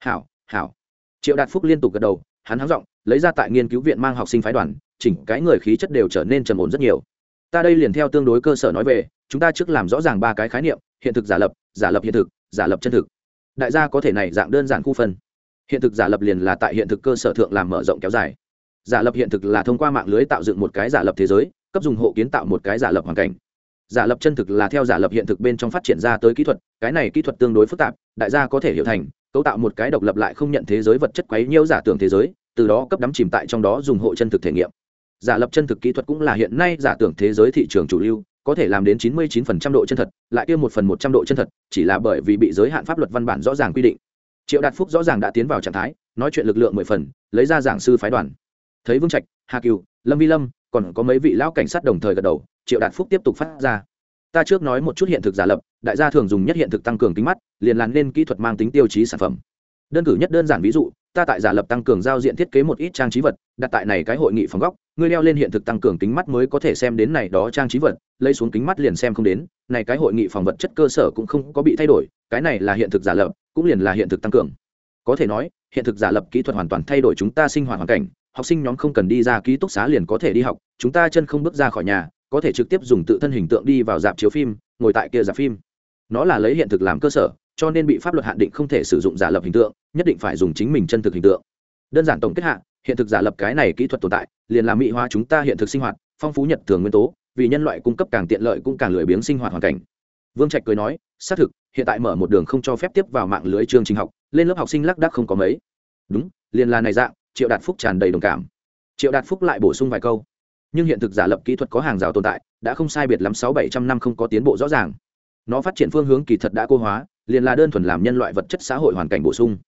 Hảo hảo. Triệu đạt phúc liên tục gật đầu, hắn hắng giọng, lấy ra tại nghiên cứu viện mang học sinh phái đoàn, chỉnh cái người khí chất đều trở nên trầm ổn rất nhiều. Ta đây liền theo tương đối cơ sở nói về, chúng ta trước làm rõ ràng ba cái khái niệm, hiện thực, giả lập giả lập hiện thực, giả lập chân thực. Đại gia có thể này dạng đơn giản khu phân hiện thực giả lập liền là tại hiện thực cơ sở thượng làm mở rộng kéo dài. Giả lập hiện thực là thông qua mạng lưới tạo dựng một cái giả lập thế giới, cấp dùng hộ kiến tạo một cái giả lập hoàn cảnh. Giả lập chân thực là theo giả lập hiện thực bên trong phát triển ra tới kỹ thuật, cái này kỹ thuật tương đối phức tạp, đại gia có thể hiểu thành, cấu tạo một cái độc lập lại không nhận thế giới vật chất quấy nhiễu giả tưởng thế giới, từ đó cấp đắm chìm tại trong đó dùng hộ chân thực thể nghiệm. Giả lập chân thực kỹ thuật cũng là hiện nay giả tưởng thế giới thị trường chủ lưu, có thể làm đến 99% độ chân thật, lại kia một phần một trăm độ chân thật, chỉ là bởi vì bị giới hạn pháp luật văn bản rõ ràng quy định triệu đạt phúc rõ ràng đã tiến vào trạng thái, nói chuyện lực lượng mười phần, lấy ra giảng sư phái đoàn. Thấy vương trạch, hà cựu lâm vi lâm, còn có mấy vị lão cảnh sát đồng thời gật đầu, triệu đạt phúc tiếp tục phát ra. Ta trước nói một chút hiện thực giả lập, đại gia thường dùng nhất hiện thực tăng cường kính mắt, liền làm nên kỹ thuật mang tính tiêu chí sản phẩm. Đơn cử nhất đơn giản ví dụ, ta tại giả lập tăng cường giao diện thiết kế một ít trang trí vật, đặt tại này cái hội nghị phòng góc, ngươi leo lên hiện thực tăng cường kính mắt mới có thể xem đến này đó trang trí vật, lấy xuống kính mắt liền xem không đến, này cái hội nghị phòng vật chất cơ sở cũng không có bị thay đổi, cái này là hiện thực giả lập cũng liền là hiện thực tăng cường. Có thể nói, hiện thực giả lập kỹ thuật hoàn toàn thay đổi chúng ta sinh hoạt hoàn cảnh, học sinh nhóm không cần đi ra ký túc xá liền có thể đi học, chúng ta chân không bước ra khỏi nhà, có thể trực tiếp dùng tự thân hình tượng đi vào dạp chiếu phim, ngồi tại kia dạp phim. Nó là lấy hiện thực làm cơ sở, cho nên bị pháp luật hạn định không thể sử dụng giả lập hình tượng, nhất định phải dùng chính mình chân thực hình tượng. Đơn giản tổng kết hạ, hiện thực giả lập cái này kỹ thuật tồn tại, liền làm mỹ hóa chúng ta hiện thực sinh hoạt, phong phú nhật thường nguyên tố, vì nhân loại cung cấp càng tiện lợi cũng càng lười biếng sinh hoạt hoàn cảnh. Vương trạch cười nói, xác thực hiện tại mở một đường không cho phép tiếp vào mạng lưới chương trình học, lên lớp học sinh lác đác không có mấy. Đúng, liền là này dạng, triệu đạt phúc tràn đầy đồng cảm. Triệu đạt phúc lại bổ sung vài câu. Nhưng hiện thực giả lập kỹ thuật có hàng rào tồn tại, đã không sai biệt lắm sáu bảy trăm năm không có tiến bộ rõ ràng. Nó phát triển phương hướng kỳ thật đã cô hóa, liền là đơn thuần làm nhân loại vật chất xã hội hoàn cảnh bổ sung.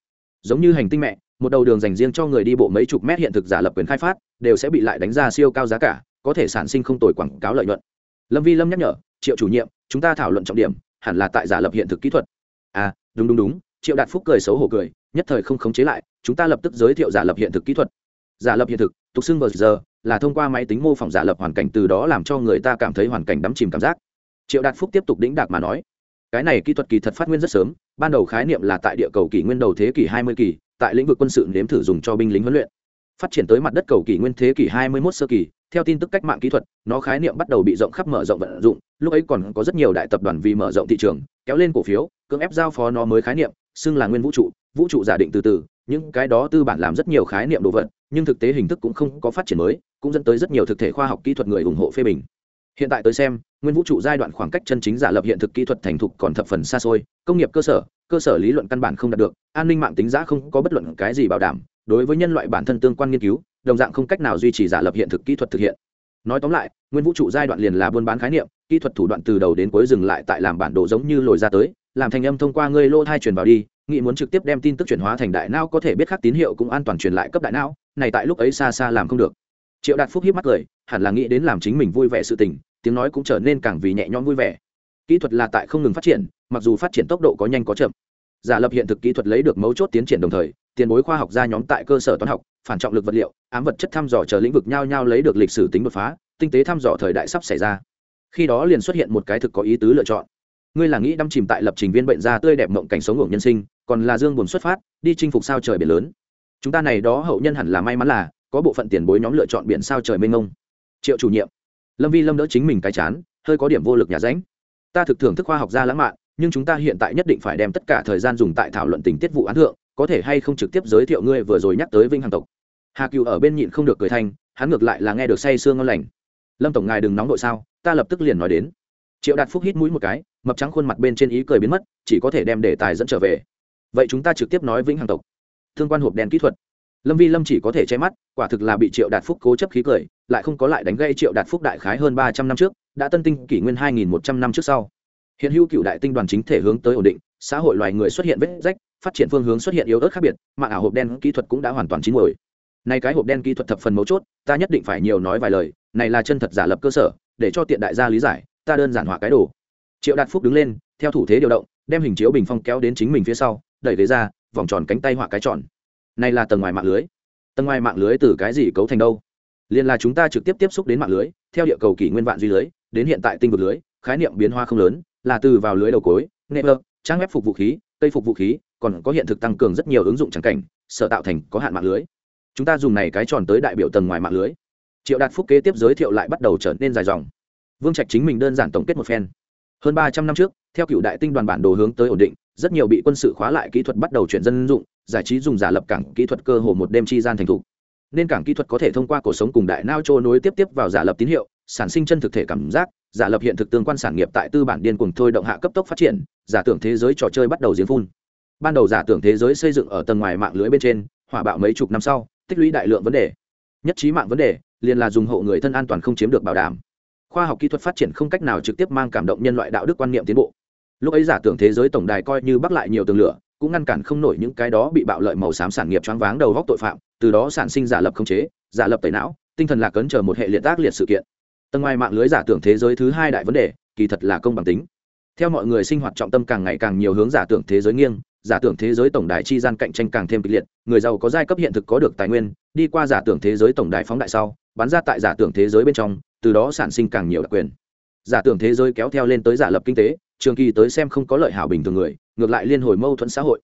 Giống như hành tinh mẹ, một đầu đường dành riêng cho người đi bộ mấy chục mét hiện thực giả lập quyền khai phát, đều sẽ bị lại đánh ra siêu cao giá cả, có thể sản sinh không tồi quảng cáo lợi nhuận. Lâm vi lâm nhắc nhở, triệu chủ nhiệm, chúng ta thảo luận trọng điểm hẳn là tại giả lập hiện thực kỹ thuật. À đúng đúng đúng, triệu đạt phúc cười xấu hổ cười, nhất thời không khống chế lại, chúng ta lập tức giới thiệu giả lập hiện thực kỹ thuật. Giả lập hiện thực, tục xưng vờ giờ, là thông qua máy tính mô phỏng giả lập hoàn cảnh từ đó làm cho người ta cảm thấy hoàn cảnh đắm chìm cảm giác. Triệu đạt phúc tiếp tục đĩnh đạc mà nói, cái này kỹ thuật kỳ thật phát nguyên rất sớm, ban đầu khái niệm là tại địa cầu kỷ nguyên đầu thế kỷ 20 kỳ, tại lĩnh vực quân sự nếm thử dùng cho binh lính huấn luyện. Phát triển tới mặt đất cầu kỷ nguyên thế kỷ 21 sơ kỳ theo tin tức cách mạng kỹ thuật, nó khái niệm bắt đầu bị rộng khắp mở rộng vận dụng, lúc ấy còn có rất nhiều đại tập đoàn vì mở rộng thị trường, kéo lên cổ phiếu, cưỡng ép giao phó nó mới khái niệm, xưng là nguyên vũ trụ vũ trụ giả định từ từ, những cái đó tư bản làm rất nhiều khái niệm đồ vật, nhưng thực tế hình thức cũng không có phát triển mới, cũng dẫn tới rất nhiều thực thể khoa học kỹ thuật người ủng hộ phê bình. Hiện tại tới xem, nguyên vũ trụ giai đoạn khoảng cách chân chính giả lập hiện thực kỹ thuật thành thục còn thập phần xa xôi, công nghiệp cơ sở cơ sở lý luận căn bản không đạt được, an ninh mạng tính giá không có bất luận cái gì bảo đảm, đối với nhân loại bản thân tương quan nghiên cứu đồng dạng không cách nào duy trì giả lập hiện thực kỹ thuật thực hiện. Nói tóm lại, nguyên vũ trụ giai đoạn liền là buôn bán khái niệm, kỹ thuật thủ đoạn từ đầu đến cuối dừng lại tại làm bản đồ giống như lồi ra tới, làm thành âm thông qua ngươi lô thai truyền vào đi, nghĩ muốn trực tiếp đem tin tức chuyển hóa thành đại não có thể biết khắc tín hiệu cũng an toàn truyền lại cấp đại não, này tại lúc ấy xa xa làm không được. Triệu đạt phúc hiếp mắt cười, hẳn là nghĩ đến làm chính mình vui vẻ sự tình, tiếng nói cũng trở nên càng vì nhẹ nhõm vui vẻ. Kỹ thuật là tại không ngừng phát triển, mặc dù phát triển tốc độ có nhanh có chậm giả lập hiện thực kỹ thuật lấy được mấu chốt tiến triển đồng thời, tiền bối khoa học gia nhóm tại cơ sở toán học, phản trọng lực vật liệu, ám vật chất thăm dò chờ lĩnh vực nhau nhau lấy được lịch sử tính đột phá, tinh tế thăm dò thời đại sắp xảy ra. Khi đó liền xuất hiện một cái thực có ý tứ lựa chọn. Ngươi là nghĩ đâm chìm tại lập trình viên bệnh gia tươi đẹp mộng cảnh sống hưởng nhân sinh, còn là dương buồn xuất phát, đi chinh phục sao trời biển lớn. Chúng ta này đó hậu nhân hẳn là may mắn là, có bộ phận tiền bối nhóm lựa chọn biển sao trời mênh mông. Triệu chủ nhiệm. Lâm vi lâm đỡ chính mình cái chán, hơi có điểm vô lực nhà ránh. Ta thực thưởng thức khoa học gia lãng mạn nhưng chúng ta hiện tại nhất định phải đem tất cả thời gian dùng tại thảo luận tình tiết vụ án thượng, có thể hay không trực tiếp giới thiệu ngươi vừa rồi nhắc tới vinh hằng tộc. Hà cựu ở bên nhịn không được cười thanh, hắn ngược lại là nghe được say sương ngon lành. Lâm tổng ngài đừng nóng đội sao, ta lập tức liền nói đến. Triệu đạt phúc hít mũi một cái, mập trắng khuôn mặt bên trên ý cười biến mất, chỉ có thể đem đề tài dẫn trở về. Vậy chúng ta trực tiếp nói vĩnh hằng tộc. Thương quan hộp đen kỹ thuật. Lâm vi lâm chỉ có thể che mắt, quả thực là bị triệu đạt phúc cố chấp khí cười, lại không có lại đánh gây triệu đạt phúc đại khái hơn ba trăm năm trước, đã tân tinh kỷ nguyên hai nghìn một trăm năm trước sau hiện hữu cựu đại tinh đoàn chính thể hướng tới ổn định, xã hội loài người xuất hiện vết rách, phát triển phương hướng xuất hiện yếu ớt khác biệt mạng ảo hộp đen kỹ thuật cũng đã hoàn toàn chín mồi nay cái hộp đen kỹ thuật thập phần mấu chốt, ta nhất định phải nhiều nói vài lời, này là chân thật giả lập cơ sở, để cho tiện đại gia lý giải, ta đơn giản hóa cái đồ. Triệu đạt phúc đứng lên, theo thủ thế điều động, đem hình chiếu bình phong kéo đến chính mình phía sau, đẩy ghế ra, vòng tròn cánh tay họa cái tròn. Này là tầng ngoài mạng lưới. Tầng ngoài mạng lưới từ cái gì cấu thành đâu? Liền là chúng ta trực tiếp tiếp xúc đến mạng lưới, theo địa cầu kỷ nguyên vạn duy lưới, đến hiện tại tinh vực lưới, khái niệm biến hóa không lớn là từ vào lưới đầu cối, network, trang web phục vũ khí, cây phục vũ khí, còn có hiện thực tăng cường rất nhiều ứng dụng trắng cảnh, sở tạo thành có hạn mạng lưới. Chúng ta dùng này cái tròn tới đại biểu tầng ngoài mạng lưới. Triệu đạt phúc kế tiếp giới thiệu lại bắt đầu trở nên dài dòng. Vương trạch chính mình đơn giản tổng kết một phen. Hơn ba trăm năm trước, theo cựu đại tinh đoàn bản đồ hướng tới ổn định, rất nhiều bị quân sự khóa lại kỹ thuật bắt đầu chuyển dân dụng, giải trí dùng giả lập cảng kỹ thuật cơ hồ một đêm chi gian thành thục. Nên cảng kỹ thuật có thể thông qua cuộc sống cùng đại nao trô nối tiếp tiếp vào giả lập tín hiệu, sản sinh chân thực thể cảm giác giả lập hiện thực tương quan sản nghiệp tại tư bản điên cùng thôi động hạ cấp tốc phát triển, giả tưởng thế giới trò chơi bắt đầu diễn phun. Ban đầu giả tưởng thế giới xây dựng ở tầng ngoài mạng lưới bên trên, hỏa bạo mấy chục năm sau, tích lũy đại lượng vấn đề. Nhất trí mạng vấn đề, liền là dùng hộ người thân an toàn không chiếm được bảo đảm. Khoa học kỹ thuật phát triển không cách nào trực tiếp mang cảm động nhân loại đạo đức quan niệm tiến bộ. Lúc ấy giả tưởng thế giới tổng đài coi như bắc lại nhiều tường lửa, cũng ngăn cản không nổi những cái đó bị bạo lợi màu xám sản nghiệp choáng váng đầu góc tội phạm, từ đó sản sinh giả lập không chế, giả lập tẩy não, tinh thần lạc cấn chờ một hệ liệt tác liệt sự kiện tầng ngoài mạng lưới giả tưởng thế giới thứ hai đại vấn đề, kỳ thật là công bằng tính. Theo mọi người sinh hoạt trọng tâm càng ngày càng nhiều hướng giả tưởng thế giới nghiêng, giả tưởng thế giới tổng đài chi gian cạnh tranh càng thêm kịch liệt, người giàu có giai cấp hiện thực có được tài nguyên, đi qua giả tưởng thế giới tổng đài phóng đại sau bán ra tại giả tưởng thế giới bên trong, từ đó sản sinh càng nhiều đặc quyền. Giả tưởng thế giới kéo theo lên tới giả lập kinh tế, trường kỳ tới xem không có lợi hảo bình thường người, ngược lại liên hồi mâu thuẫn xã hội.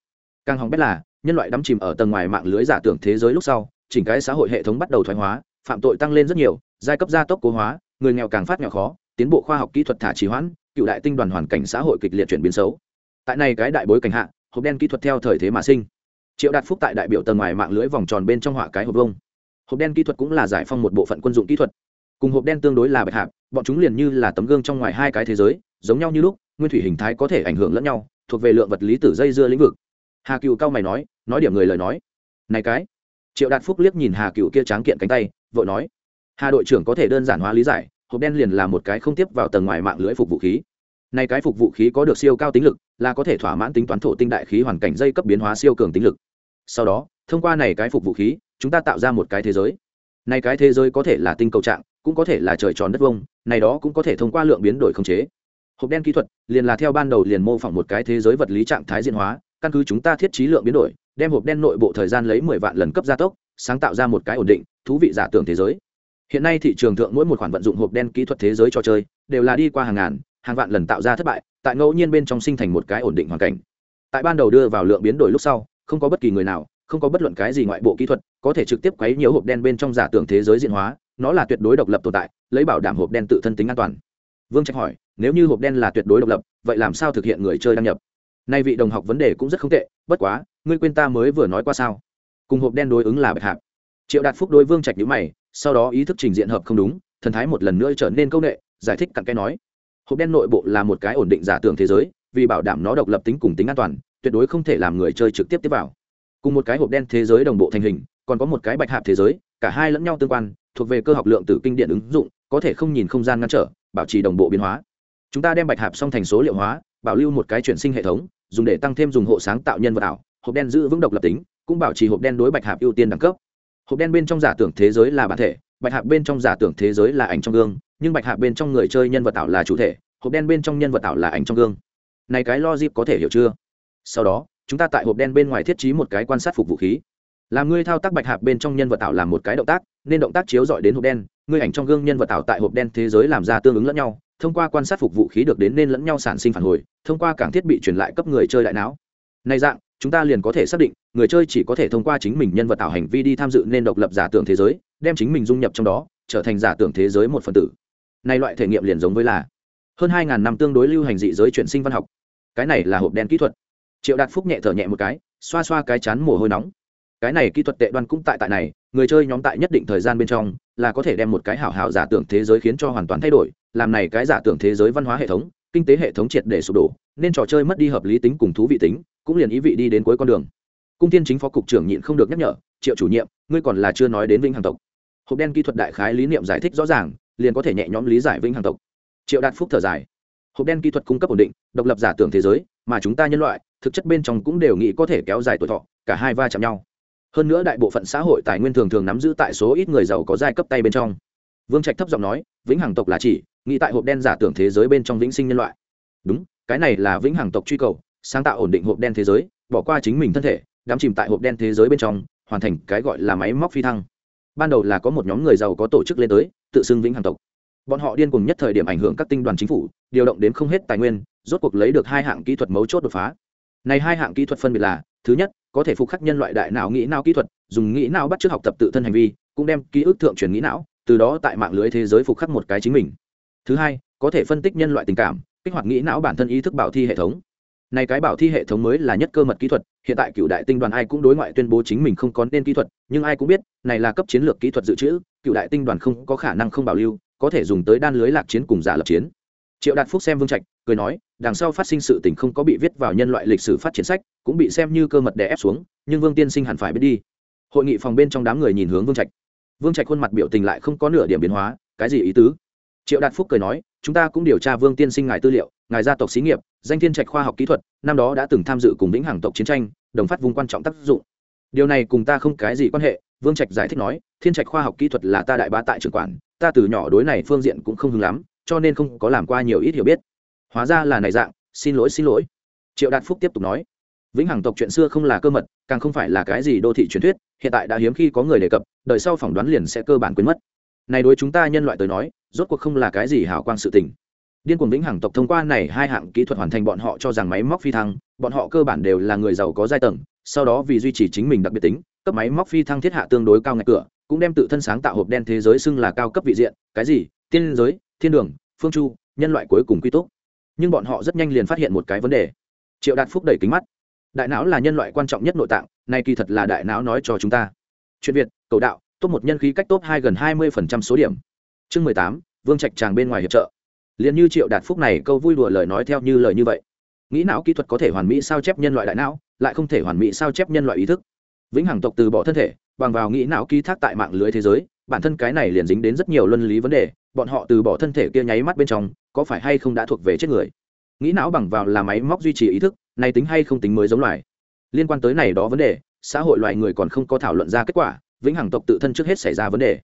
Càng hỏng bét là, nhân loại đắm chìm ở tầng ngoài mạng lưới giả tưởng thế giới lúc sau, chỉnh cái xã hội hệ thống bắt đầu thoái hóa, phạm tội tăng lên rất nhiều, giai cấp gia tốc cố hóa người nghèo càng phát nghèo khó, tiến bộ khoa học kỹ thuật thả trì hoãn, cựu đại tinh đoàn hoàn cảnh xã hội kịch liệt chuyển biến xấu. Tại này cái đại bối cảnh hạ, hộp đen kỹ thuật theo thời thế mà sinh. Triệu đạt phúc tại đại biểu tầng ngoài mạng lưới vòng tròn bên trong họa cái hộp vông. Hộp đen kỹ thuật cũng là giải phong một bộ phận quân dụng kỹ thuật. Cùng hộp đen tương đối là bạch hạp, bọn chúng liền như là tấm gương trong ngoài hai cái thế giới, giống nhau như lúc, nguyên thủy hình thái có thể ảnh hưởng lẫn nhau, thuộc về lượng vật lý tử dây dưa lĩnh vực. Hà cựu cao mày nói nói điểm người lời nói. Này cái. Triệu đạt phúc liếc nhìn hà cựu kia tráng kiện cánh tay, vội nói hà đội trưởng có thể đơn giản hóa lý giải, hộp đen liền là một cái không tiếp vào tầng ngoài mạng lưới phục vũ khí. Này cái phục vũ khí có được siêu cao tính lực, là có thể thỏa mãn tính toán thổ tinh đại khí hoàn cảnh dây cấp biến hóa siêu cường tính lực. Sau đó, thông qua này cái phục vũ khí, chúng ta tạo ra một cái thế giới. Này cái thế giới có thể là tinh cầu trạng, cũng có thể là trời tròn đất vông này đó cũng có thể thông qua lượng biến đổi khống chế. Hộp đen kỹ thuật liền là theo ban đầu liền mô phỏng một cái thế giới vật lý trạng thái diễn hóa, căn cứ chúng ta thiết trí lượng biến đổi, đem hộp đen nội bộ thời gian lấy mười vạn lần cấp gia tốc, sáng tạo ra một cái ổn định, thú vị giả tưởng thế giới hiện nay thị trường thượng mỗi một khoản vận dụng hộp đen kỹ thuật thế giới trò chơi đều là đi qua hàng ngàn, hàng vạn lần tạo ra thất bại, tại ngẫu nhiên bên trong sinh thành một cái ổn định hoàn cảnh. Tại ban đầu đưa vào lượng biến đổi lúc sau, không có bất kỳ người nào, không có bất luận cái gì ngoại bộ kỹ thuật có thể trực tiếp quấy nhiều hộp đen bên trong giả tưởng thế giới diễn hóa, nó là tuyệt đối độc lập tồn tại, lấy bảo đảm hộp đen tự thân tính an toàn. Vương trạch hỏi, nếu như hộp đen là tuyệt đối độc lập, vậy làm sao thực hiện người chơi đăng nhập? Nay vị đồng học vấn đề cũng rất không tệ, bất quá, ngươi quên ta mới vừa nói qua sao? Cùng hộp đen đối ứng là bạch hạp. Triệu đạt phúc đối vương trạch nhữ mày sau đó ý thức trình diện hợp không đúng, thần thái một lần nữa trở nên công nghệ giải thích cặn cái nói. Hộp đen nội bộ là một cái ổn định giả tưởng thế giới, vì bảo đảm nó độc lập tính cùng tính an toàn, tuyệt đối không thể làm người chơi trực tiếp tiếp vào. Cùng một cái hộp đen thế giới đồng bộ thành hình, còn có một cái bạch hạp thế giới, cả hai lẫn nhau tương quan, thuộc về cơ học lượng tử kinh điện ứng dụng, có thể không nhìn không gian ngăn trở, bảo trì đồng bộ biến hóa. Chúng ta đem bạch hạp xong thành số liệu hóa, bảo lưu một cái chuyển sinh hệ thống, dùng để tăng thêm dùng hộ sáng tạo nhân vật ảo. Hộp đen giữ vững độc lập tính, cũng bảo trì hộp đen đối bạch hạp ưu tiên đẳng cấp hộp đen bên trong giả tưởng thế giới là bản thể, bạch hạc bên trong giả tưởng thế giới là ảnh trong gương, nhưng bạch hạc bên trong người chơi nhân vật tạo là chủ thể, hộp đen bên trong nhân vật tạo là ảnh trong gương. Này cái logic có thể hiểu chưa? Sau đó, chúng ta tại hộp đen bên ngoài thiết trí một cái quan sát phục vũ khí. Làm ngươi thao tác bạch hạc bên trong nhân vật tạo làm một cái động tác, nên động tác chiếu dọi đến hộp đen, ngươi ảnh trong gương nhân vật tạo tại hộp đen thế giới làm ra tương ứng lẫn nhau, thông qua quan sát phục vũ khí được đến nên lẫn nhau sản sinh phản hồi, thông qua cảng thiết bị truyền lại cấp người chơi đại não. Này dạng chúng ta liền có thể xác định, người chơi chỉ có thể thông qua chính mình nhân vật ảo hành vi đi tham dự nên độc lập giả tưởng thế giới, đem chính mình dung nhập trong đó, trở thành giả tưởng thế giới một phần tử. Nay loại thể nghiệm liền giống với là hơn hai ngàn năm tương đối lưu hành dị giới chuyển sinh văn học. Cái này là hộp đen kỹ thuật. Triệu đạt phúc nhẹ thở nhẹ một cái, xoa xoa cái chán mồ hôi nóng. Cái này kỹ thuật tệ đoan cũng tại tại này, người chơi nhóm tại nhất định thời gian bên trong là có thể đem một cái hảo hảo giả tưởng thế giới khiến cho hoàn toàn thay đổi, làm này cái giả tưởng thế giới văn hóa hệ thống, kinh tế hệ thống triệt để sụp đổ, nên trò chơi mất đi hợp lý tính cùng thú vị tính cũng liền ý vị đi đến cuối con đường. Cung Thiên chính phó cục trưởng nhịn không được nhắc nhở, triệu chủ nhiệm, ngươi còn là chưa nói đến vĩnh hằng tộc. Hộp đen kỹ thuật đại khái lý niệm giải thích rõ ràng, liền có thể nhẹ nhõm lý giải vĩnh hằng tộc. Triệu đạt phúc thở dài, hộp đen kỹ thuật cung cấp ổn định, độc lập giả tưởng thế giới, mà chúng ta nhân loại, thực chất bên trong cũng đều nghĩ có thể kéo dài tuổi thọ, cả hai va chạm nhau. Hơn nữa đại bộ phận xã hội tài nguyên thường thường nắm giữ tại số ít người giàu có giai cấp tay bên trong. Vương trạch thấp giọng nói, vĩnh hằng tộc là chỉ, nghĩ tại hộp đen giả tưởng thế giới bên trong vĩnh sinh nhân loại. Đúng, cái này là vĩnh hằng tộc truy cầu sáng tạo ổn định hộp đen thế giới, bỏ qua chính mình thân thể, đắm chìm tại hộp đen thế giới bên trong, hoàn thành cái gọi là máy móc phi thăng. Ban đầu là có một nhóm người giàu có tổ chức lên tới, tự xưng vĩnh hằng tộc. Bọn họ điên cùng nhất thời điểm ảnh hưởng các tinh đoàn chính phủ, điều động đến không hết tài nguyên, rốt cuộc lấy được hai hạng kỹ thuật mấu chốt đột phá. Này hai hạng kỹ thuật phân biệt là, thứ nhất, có thể phục khắc nhân loại đại não nghĩ não kỹ thuật, dùng nghĩ não bắt chước học tập tự thân hành vi, cũng đem ký ức thượng truyền nghĩ não, từ đó tại mạng lưới thế giới phục khắc một cái chính mình. Thứ hai, có thể phân tích nhân loại tình cảm, kích hoạt nghĩ não bản thân ý thức bảo thi hệ thống này cái bảo thi hệ thống mới là nhất cơ mật kỹ thuật, hiện tại cựu đại tinh đoàn ai cũng đối ngoại tuyên bố chính mình không có nên kỹ thuật, nhưng ai cũng biết, này là cấp chiến lược kỹ thuật dự trữ, cựu đại tinh đoàn không có khả năng không bảo lưu, có thể dùng tới đan lưới lạc chiến cùng giả lập chiến. Triệu đạt phúc xem vương trạch, cười nói, đằng sau phát sinh sự tình không có bị viết vào nhân loại lịch sử phát triển sách, cũng bị xem như cơ mật đè ép xuống, nhưng vương tiên sinh hẳn phải biết đi. Hội nghị phòng bên trong đám người nhìn hướng vương trạch. Vương trạch khuôn mặt biểu tình lại không có nửa điểm biến hóa, cái gì ý tứ? Triệu đạt phúc cười nói, chúng ta cũng điều tra vương tiên sinh ngài tư liệu, ngài gia tộc xí nghiệp, danh thiên trạch khoa học kỹ thuật, năm đó đã từng tham dự cùng lĩnh hàng tộc chiến tranh, đồng phát vùng quan trọng tác dụng. Điều này cùng ta không cái gì quan hệ. Vương trạch giải thích nói, thiên trạch khoa học kỹ thuật là ta đại bá tại trường quản, ta từ nhỏ đối này phương diện cũng không hứng lắm, cho nên không có làm qua nhiều ít hiểu biết. Hóa ra là này dạng, xin lỗi xin lỗi. Triệu đạt phúc tiếp tục nói, vĩnh hằng tộc chuyện xưa không là cơ mật, càng không phải là cái gì đô thị truyền thuyết, hiện tại đã hiếm khi có người đề cập đời sau phỏng đoán liền sẽ cơ bản quên mất. Này đối chúng ta nhân loại tới nói rốt cuộc không là cái gì hào quang sự tình. Điên cuồng vĩnh hằng tộc thông qua này hai hạng kỹ thuật hoàn thành bọn họ cho rằng máy móc phi thăng, bọn họ cơ bản đều là người giàu có giai tầng, sau đó vì duy trì chính mình đặc biệt tính, cấp máy móc phi thăng thiết hạ tương đối cao ngạch cửa, cũng đem tự thân sáng tạo hộp đen thế giới xưng là cao cấp vị diện, cái gì? Tiên giới, thiên đường, phương chu, nhân loại cuối cùng quy tốt nhưng bọn họ rất nhanh liền phát hiện một cái vấn đề. Triệu đạt phúc đẩy kính mắt. Đại não là nhân loại quan trọng nhất nội tạng nay kỳ thật là đại não nói cho chúng ta. Chuyện việt, cầu đạo, top một nhân khí cách top hai gần hai mươi số điểm chương mười tám, vương trạch tràng bên ngoài hiệp trợ. Liền như triệu đạt phúc này câu vui đùa lời nói theo như lời như vậy. Nghĩ não kỹ thuật có thể hoàn mỹ sao chép nhân loại đại não, lại không thể hoàn mỹ sao chép nhân loại ý thức. Vĩnh hằng tộc từ bỏ thân thể, bằng vào nghĩ não ký thác tại mạng lưới thế giới, bản thân cái này liền dính đến rất nhiều luân lý vấn đề, bọn họ từ bỏ thân thể kia nháy mắt bên trong, có phải hay không đã thuộc về chết người? Nghĩ não bằng vào là máy móc duy trì ý thức, này tính hay không tính mới giống loài. Liên quan tới này đó vấn đề, xã hội loài người còn không có thảo luận ra kết quả, vĩnh hằng tộc tự thân trước hết xảy ra vấn đề.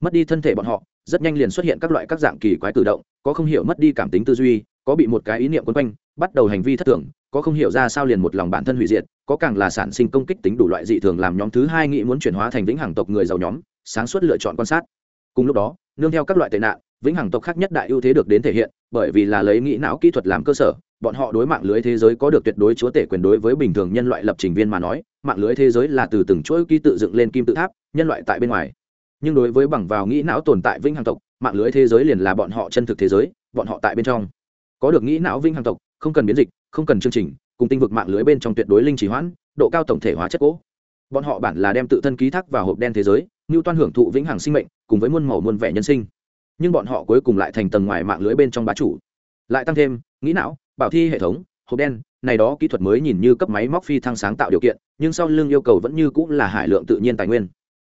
Mất đi thân thể bọn họ rất nhanh liền xuất hiện các loại các dạng kỳ quái cử động, có không hiểu mất đi cảm tính tư duy, có bị một cái ý niệm quấn quanh, bắt đầu hành vi thất thường, có không hiểu ra sao liền một lòng bản thân hủy diệt, có càng là sản sinh công kích tính đủ loại dị thường làm nhóm thứ hai nghĩ muốn chuyển hóa thành vĩnh hằng tộc người giàu nhóm, sáng suốt lựa chọn quan sát. Cùng lúc đó, nương theo các loại tệ nạn, vĩnh hằng tộc khác nhất đại ưu thế được đến thể hiện, bởi vì là lấy nghĩ não kỹ thuật làm cơ sở, bọn họ đối mạng lưới thế giới có được tuyệt đối chúa tể quyền đối với bình thường nhân loại lập trình viên mà nói, mạng lưới thế giới là từ từng chuỗi ký tự dựng lên kim tự tháp, nhân loại tại bên ngoài nhưng đối với bằng vào nghĩ não tồn tại vĩnh hằng tộc, mạng lưới thế giới liền là bọn họ chân thực thế giới, bọn họ tại bên trong. Có được nghĩ não vĩnh hằng tộc, không cần biến dịch, không cần chương trình, cùng tinh vực mạng lưới bên trong tuyệt đối linh trì hoãn, độ cao tổng thể hóa chất gỗ bọn họ bản là đem tự thân ký thác vào hộp đen thế giới như toan hưởng thụ vĩnh hằng sinh mệnh, cùng với muôn màu muôn vẻ nhân sinh. Nhưng bọn họ cuối cùng lại thành tầng ngoài mạng lưới bên trong bá chủ. Lại tăng thêm, nghĩ não, bảo thi hệ thống, hộp đen, này đó kỹ thuật mới nhìn như cấp máy móc phi thăng sáng tạo điều kiện, nhưng sau lưng yêu cầu vẫn như cũng là hải lượng tự nhiên tài nguyên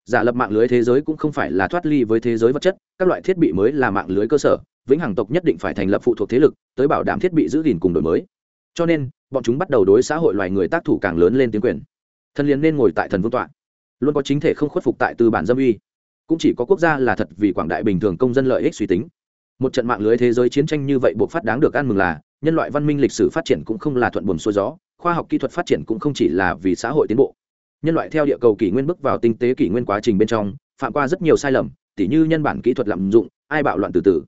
giả lập mạng lưới thế giới cũng không phải là thoát ly với thế giới vật chất, các loại thiết bị mới là mạng lưới cơ sở, vĩnh hằng tộc nhất định phải thành lập phụ thuộc thế lực, tới bảo đảm thiết bị giữ gìn cùng đổi mới. Cho nên, bọn chúng bắt đầu đối xã hội loài người tác thủ càng lớn lên tiếng quyền. Thần liền nên ngồi tại thần vương tọa. Luôn có chính thể không khuất phục tại tư bản dâm uy. Cũng chỉ có quốc gia là thật vì quảng đại bình thường công dân lợi ích suy tính. Một trận mạng lưới thế giới chiến tranh như vậy buộc phát đáng được ăn mừng là, nhân loại văn minh lịch sử phát triển cũng không là thuận buồm xuôi gió, khoa học kỹ thuật phát triển cũng không chỉ là vì xã hội tiến bộ nhân loại theo địa cầu kỷ nguyên bước vào tinh tế kỷ nguyên quá trình bên trong, phạm qua rất nhiều sai lầm, tỉ như nhân bản kỹ thuật lạm dụng, ai bạo loạn từ từ.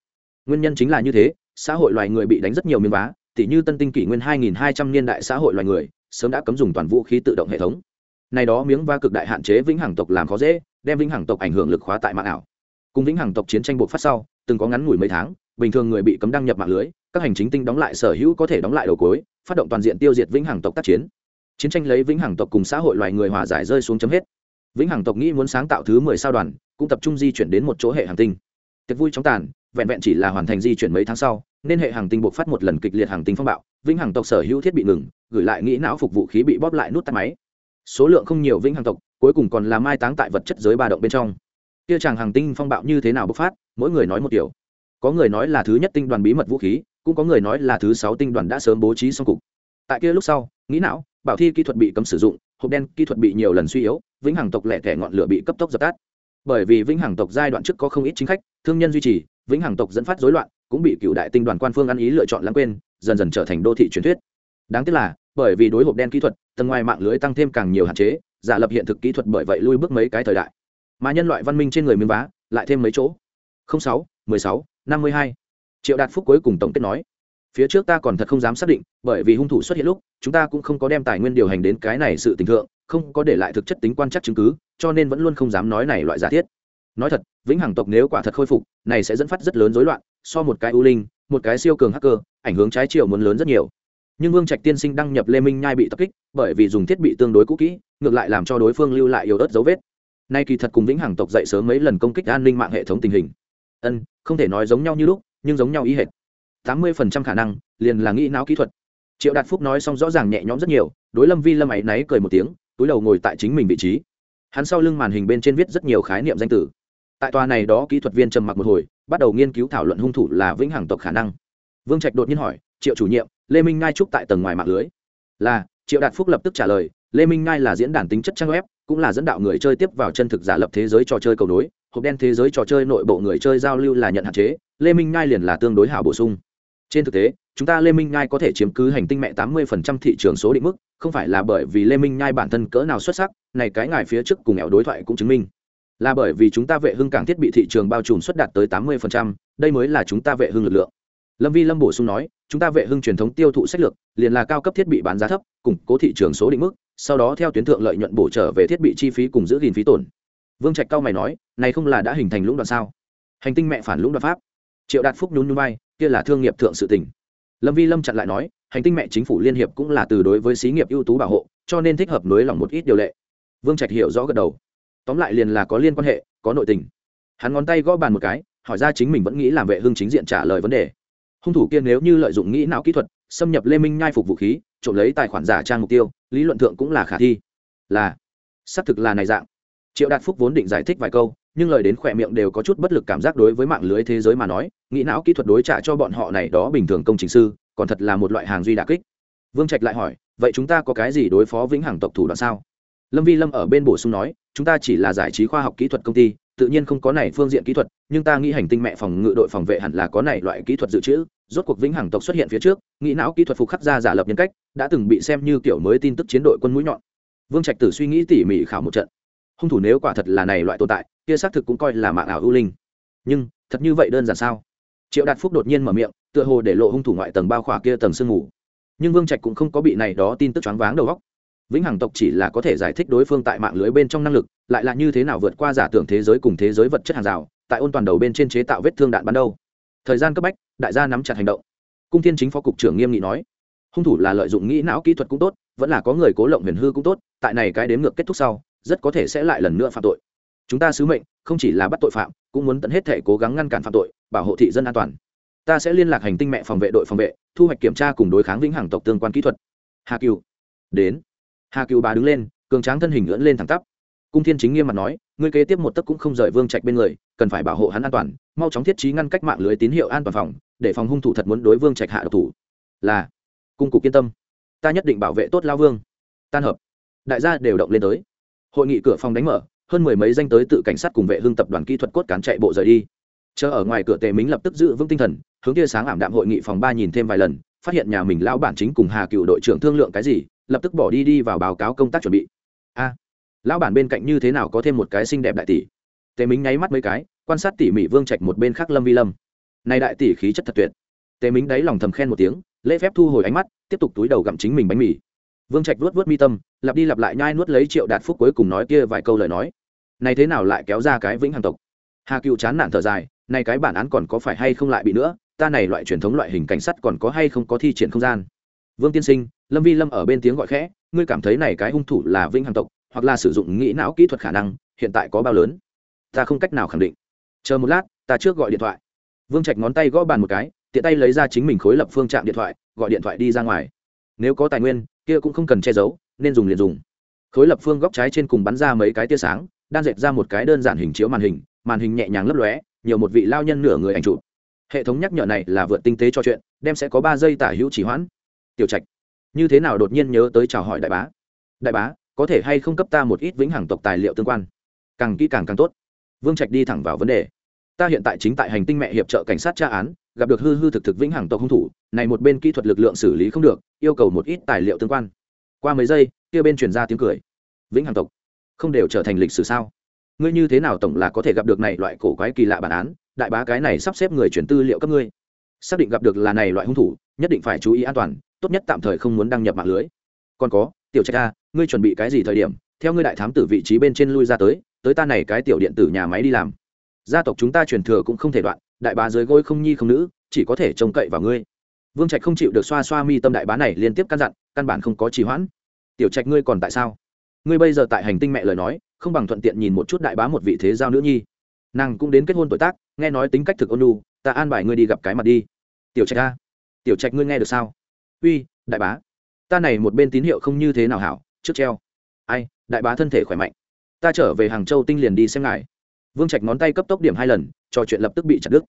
Nguyên nhân chính là như thế, xã hội loài người bị đánh rất nhiều miếng vá, tỉ như tân tinh kỷ nguyên 2200 niên đại xã hội loài người, sớm đã cấm dùng toàn vũ khí tự động hệ thống. Này đó miếng va cực đại hạn chế vĩnh hằng tộc làm khó dễ, đem vĩnh hằng tộc ảnh hưởng lực khóa tại mạng ảo. Cùng vĩnh hằng tộc chiến tranh buộc phát sau, từng có ngắn ngủi mấy tháng, bình thường người bị cấm đăng nhập mạng lưới, các hành chính tinh đóng lại sở hữu có thể đóng lại đầu cối, phát động toàn diện tiêu diệt vĩnh hằng tộc tác chiến chiến tranh lấy vĩnh hằng tộc cùng xã hội loài người hòa giải rơi xuống chấm hết. Vĩnh hằng tộc nghĩ muốn sáng tạo thứ mười sao đoàn, cũng tập trung di chuyển đến một chỗ hệ hành tinh. Tiệc vui chóng tàn, vẹn vẹn chỉ là hoàn thành di chuyển mấy tháng sau, nên hệ hàng tinh buộc phát một lần kịch liệt hàng tinh phong bạo, vĩnh hằng tộc sở hữu thiết bị ngừng, gửi lại nghĩ não phục vũ khí bị bóp lại nút tắt máy. Số lượng không nhiều vĩnh hằng tộc, cuối cùng còn là mai táng tại vật chất giới ba động bên trong. Kia chàng hàng tinh phong bạo như thế nào bộc phát, mỗi người nói một điều. Có người nói là thứ nhất tinh đoàn bí mật vũ khí, cũng có người nói là thứ sáu tinh đoàn đã sớm bố trí xong cục. Tại kia lúc sau nghĩ não, bảo thi kỹ thuật bị cấm sử dụng, hộp đen kỹ thuật bị nhiều lần suy yếu, vĩnh hằng tộc lẻ thẻ ngọn lửa bị cấp tốc dập tắt. Bởi vì vĩnh hằng tộc giai đoạn trước có không ít chính khách, thương nhân duy trì, vĩnh hằng tộc dẫn phát rối loạn, cũng bị cựu đại tinh đoàn quan phương ăn ý lựa chọn lãng quên, dần dần trở thành đô thị truyền thuyết. Đáng tiếc là, bởi vì đối hộp đen kỹ thuật, tầng ngoài mạng lưới tăng thêm càng nhiều hạn chế, giả lập hiện thực kỹ thuật bởi vậy lui bước mấy cái thời đại. Mà nhân loại văn minh trên người miếng vá, lại thêm mấy chỗ. Sáu, mười sáu, năm mươi hai. Triệu đạt phúc cuối cùng tổng kết nói phía trước ta còn thật không dám xác định, bởi vì hung thủ xuất hiện lúc, chúng ta cũng không có đem tài nguyên điều hành đến cái này sự tình thượng, không có để lại thực chất tính quan chắc chứng cứ, cho nên vẫn luôn không dám nói này loại giả thiết. Nói thật, vĩnh hằng tộc nếu quả thật khôi phục, này sẽ dẫn phát rất lớn rối loạn, so một cái ưu linh, một cái siêu cường hacker, ảnh hướng trái chiều muốn lớn rất nhiều. Nhưng vương trạch tiên sinh đăng nhập lê minh nhai bị tập kích, bởi vì dùng thiết bị tương đối cũ kỹ, ngược lại làm cho đối phương lưu lại yếu ớt dấu vết. Nay kỳ thật cùng vĩnh hằng tộc dậy sớm mấy lần công kích an ninh mạng hệ thống tình hình. Ân, không thể nói giống nhau như lúc, nhưng giống nhau ý hệt tám mươi phần trăm khả năng, liền là nghĩ não kỹ thuật. Triệu đạt phúc nói xong rõ ràng nhẹ nhõm rất nhiều, đối lâm vi lâm ấy náy cười một tiếng, túi đầu ngồi tại chính mình vị trí. Hắn sau lưng màn hình bên trên viết rất nhiều khái niệm danh tử tại tòa này đó kỹ thuật viên trầm mặc một hồi, bắt đầu nghiên cứu thảo luận hung thủ là vĩnh hằng tộc khả năng. Vương trạch đột nhiên hỏi, triệu chủ nhiệm, lê minh ngai trúc tại tầng ngoài mạng lưới? Là, triệu đạt phúc lập tức trả lời, lê minh ngai là diễn đàn tính chất trang web, cũng là dẫn đạo người chơi tiếp vào chân thực giả lập thế giới trò chơi cầu nối, hộp đen thế giới trò chơi nội bộ người chơi giao lưu là nhận hạn chế, lê minh ngai liền là tương đối hảo bổ sung trên thực tế chúng ta lê minh ngai có thể chiếm cứ hành tinh mẹ tám mươi phần trăm thị trường số định mức không phải là bởi vì lê minh nhai bản thân cỡ nào xuất sắc này cái ngài phía trước cùng nghèo đối thoại cũng chứng minh. Là bởi vì chúng ta vệ hưng cảng thiết bị thị trường bao trùm xuất đạt tới tám mươi phần trăm, đây mới là chúng ta vệ hưng lực lượng. Lâm vi lâm bổ sung nói chúng ta vệ hưng truyền thống tiêu thụ sách lược liền là cao cấp thiết bị bán giá thấp củng cố thị trường số định mức sau đó theo tuyến thượng lợi nhuận bổ trở về thiết bị chi phí cùng giữ gìn phí tổn. Vương trạch cao mày nói này không là đã hình thành lũng đoạn sao? Hành tinh mẹ phản lũng đoạn pháp. Triệu đạt phúc nhún nhún bay kia là thương nghiệp thượng sự tình. lâm vi lâm chặn lại nói, hành tinh mẹ chính phủ liên hiệp cũng là từ đối với xí nghiệp ưu tú bảo hộ, cho nên thích hợp nới lòng một ít điều lệ. Vương trạch hiểu rõ gật đầu. Tóm lại liền là có liên quan hệ, có nội tình. Hắn ngón tay gõ bàn một cái, hỏi ra chính mình vẫn nghĩ làm vệ hưng chính diện trả lời vấn đề. Hung thủ kia nếu như lợi dụng nghĩ não kỹ thuật, xâm nhập lê minh nhai phục vũ khí, trộm lấy tài khoản giả trang mục tiêu, lý luận thượng cũng là khả thi. Là, xác thực là này dạng. Triệu đạt phúc vốn định giải thích vài câu nhưng lời đến khỏe miệng đều có chút bất lực cảm giác đối với mạng lưới thế giới mà nói, nghĩ não kỹ thuật đối trả cho bọn họ này đó bình thường công trình sư, còn thật là một loại hàng duy đà kích. Vương trạch lại hỏi, vậy chúng ta có cái gì đối phó vĩnh hằng tộc thủ đoạn sao? Lâm vi lâm ở bên bổ sung nói, chúng ta chỉ là giải trí khoa học kỹ thuật công ty, tự nhiên không có này phương diện kỹ thuật, nhưng ta nghĩ hành tinh mẹ phòng ngự đội phòng vệ hẳn là có này loại kỹ thuật dự trữ, rốt cuộc vĩnh hằng tộc xuất hiện phía trước, nghĩ não kỹ thuật phục khắc ra giả lập nhân cách, đã từng bị xem như kiểu mới tin tức chiến đội quân mũi nhọn. Vương trạch tử suy nghĩ tỉ mỉ khảo một trận. Hung thủ nếu quả thật là này loại tồn tại kia xác thực cũng coi là mạng ảo ưu linh. Nhưng, thật như vậy đơn giản sao? Triệu đạt phúc đột nhiên mở miệng, tựa hồ để lộ hung thủ ngoại tầng bao khỏa kia tầng sương mù. Nhưng vương trạch cũng không có bị này đó tin tức choáng váng đầu góc vĩnh hằng tộc chỉ là có thể giải thích đối phương tại mạng lưới bên trong năng lực, lại là như thế nào vượt qua giả tưởng thế giới cùng thế giới vật chất hàng rào, tại ôn toàn đầu bên trên chế tạo vết thương đạn bắn đâu. Thời gian cấp bách, đại gia nắm chặt hành động. Cung thiên chính phó cục trưởng nghiêm nghị nói, hung thủ là lợi dụng nghĩ não kỹ thuật cũng tốt, vẫn là có người cố lộng huyền hư cũng tốt, tại này cái đếm ngược kết thúc sau, rất có thể sẽ lại lần nữa phạm tội chúng ta sứ mệnh không chỉ là bắt tội phạm, cũng muốn tận hết thể cố gắng ngăn cản phạm tội, bảo hộ thị dân an toàn. Ta sẽ liên lạc hành tinh mẹ phòng vệ đội phòng vệ, thu hoạch kiểm tra cùng đối kháng vĩnh hằng tộc tương quan kỹ thuật. Hà cựu đến. Hà cựu bà đứng lên, cường tráng thân hình ngưỡng lên thẳng tắp. Cung thiên chính nghiêm mặt nói, ngươi kế tiếp một tấc cũng không rời vương trạch bên người, cần phải bảo hộ hắn an toàn, mau chóng thiết trí ngăn cách mạng lưới tín hiệu an toàn phòng, để phòng hung thủ thật muốn đối vương trạch hạ độc thủ. Là, cung cục yên tâm. Ta nhất định bảo vệ tốt lao vương. Tan hợp. Đại gia đều động lên tới. Hội nghị cửa phòng đánh mở hơn mười mấy danh tới tự cảnh sát cùng vệ hương tập đoàn kỹ thuật cốt cán chạy bộ rời đi. Chờ ở ngoài cửa tề mính lập tức giữ vững tinh thần, hướng tia sáng ảm đạm hội nghị phòng ba nhìn thêm vài lần, phát hiện nhà mình lão bản chính cùng hà cựu đội trưởng thương lượng cái gì, lập tức bỏ đi đi vào báo cáo công tác chuẩn bị. A, lão bản bên cạnh như thế nào có thêm một cái xinh đẹp đại tỷ? Tề mính nháy mắt mấy cái, quan sát tỉ mỉ vương trạch một bên khác lâm vi lâm. Này đại tỷ khí chất thật tuyệt. Tề mính đáy lòng thầm khen một tiếng, lễ phép thu hồi ánh mắt, tiếp tục túi đầu gặm chính mình bánh mì. Vương trạch vuốt vuốt mi tâm, lặp đi lặp lại nhai nuốt lấy triệu đạt phúc cuối cùng nói kia vài câu lời nói này thế nào lại kéo ra cái vĩnh hằng tộc? Hà cựu chán nản thở dài nay cái bản án còn có phải hay không lại bị nữa, ta này loại truyền thống loại hình cảnh sát còn có hay không có thi triển không gian? Vương tiên sinh, lâm vi lâm ở bên tiếng gọi khẽ, ngươi cảm thấy này cái hung thủ là vĩnh hằng tộc, hoặc là sử dụng nghĩ não kỹ thuật khả năng, hiện tại có bao lớn? Ta không cách nào khẳng định. Chờ một lát, ta trước gọi điện thoại. Vương trạch ngón tay gõ bàn một cái, tiện tay lấy ra chính mình khối lập phương trạm điện thoại, gọi điện thoại đi ra ngoài. Nếu có tài nguyên, kia cũng không cần che giấu, nên dùng liền dùng. Khối lập phương góc trái trên cùng bắn ra mấy cái tia sáng đang dệt ra một cái đơn giản hình chiếu màn hình màn hình nhẹ nhàng lấp lóe, nhiều một vị lao nhân nửa người ảnh chụp. Hệ thống nhắc nhở này là vượt tinh tế cho chuyện, đem sẽ có ba giây tả hữu chỉ hoãn. Tiểu trạch, như thế nào đột nhiên nhớ tới chào hỏi đại bá? Đại bá, có thể hay không cấp ta một ít vĩnh hằng tộc tài liệu tương quan? Càng kỹ càng càng tốt. Vương trạch đi thẳng vào vấn đề. Ta hiện tại chính tại hành tinh mẹ hiệp trợ cảnh sát tra án, gặp được hư hư thực thực vĩnh hằng tộc hung thủ, này một bên kỹ thuật lực lượng xử lý không được, yêu cầu một ít tài liệu tương quan. Qua mấy giây, kia bên truyền ra tiếng cười. Vĩnh hằng tộc không đều trở thành lịch sử sao? Ngươi như thế nào tổng là có thể gặp được này loại cổ quái kỳ lạ bản án? Đại bá cái này sắp xếp người chuyển tư liệu cấp ngươi. Xác định gặp được là này loại hung thủ, nhất định phải chú ý an toàn, tốt nhất tạm thời không muốn đăng nhập mạng lưới. Còn có, tiểu trạch a ngươi chuẩn bị cái gì thời điểm? Theo ngươi đại thám tử vị trí bên trên lui ra tới tới ta này cái tiểu điện tử nhà máy đi làm. Gia tộc chúng ta truyền thừa cũng không thể đoạn, đại bá dưới gối không nhi không nữ, chỉ có thể trông cậy vào ngươi. Vương trạch không chịu được xoa xoa mi tâm đại bá này liên tiếp căn dặn, căn bản không có trì hoãn. Tiểu trạch ngươi còn tại sao? Ngươi bây giờ tại hành tinh mẹ lời nói, không bằng thuận tiện nhìn một chút đại bá một vị thế giao nữ nhi. Nàng cũng đến kết hôn tuổi tác, nghe nói tính cách thực ôn lu ta an bài ngươi đi gặp cái mặt đi. Tiểu trạch a, tiểu trạch ngươi nghe được sao? Uy, đại bá, ta này một bên tín hiệu không như thế nào hảo, trước treo. Ai, đại bá thân thể khỏe mạnh. Ta trở về hàng châu tinh liền đi xem ngài. Vương trạch ngón tay cấp tốc điểm hai lần, trò chuyện lập tức bị chặt đứt.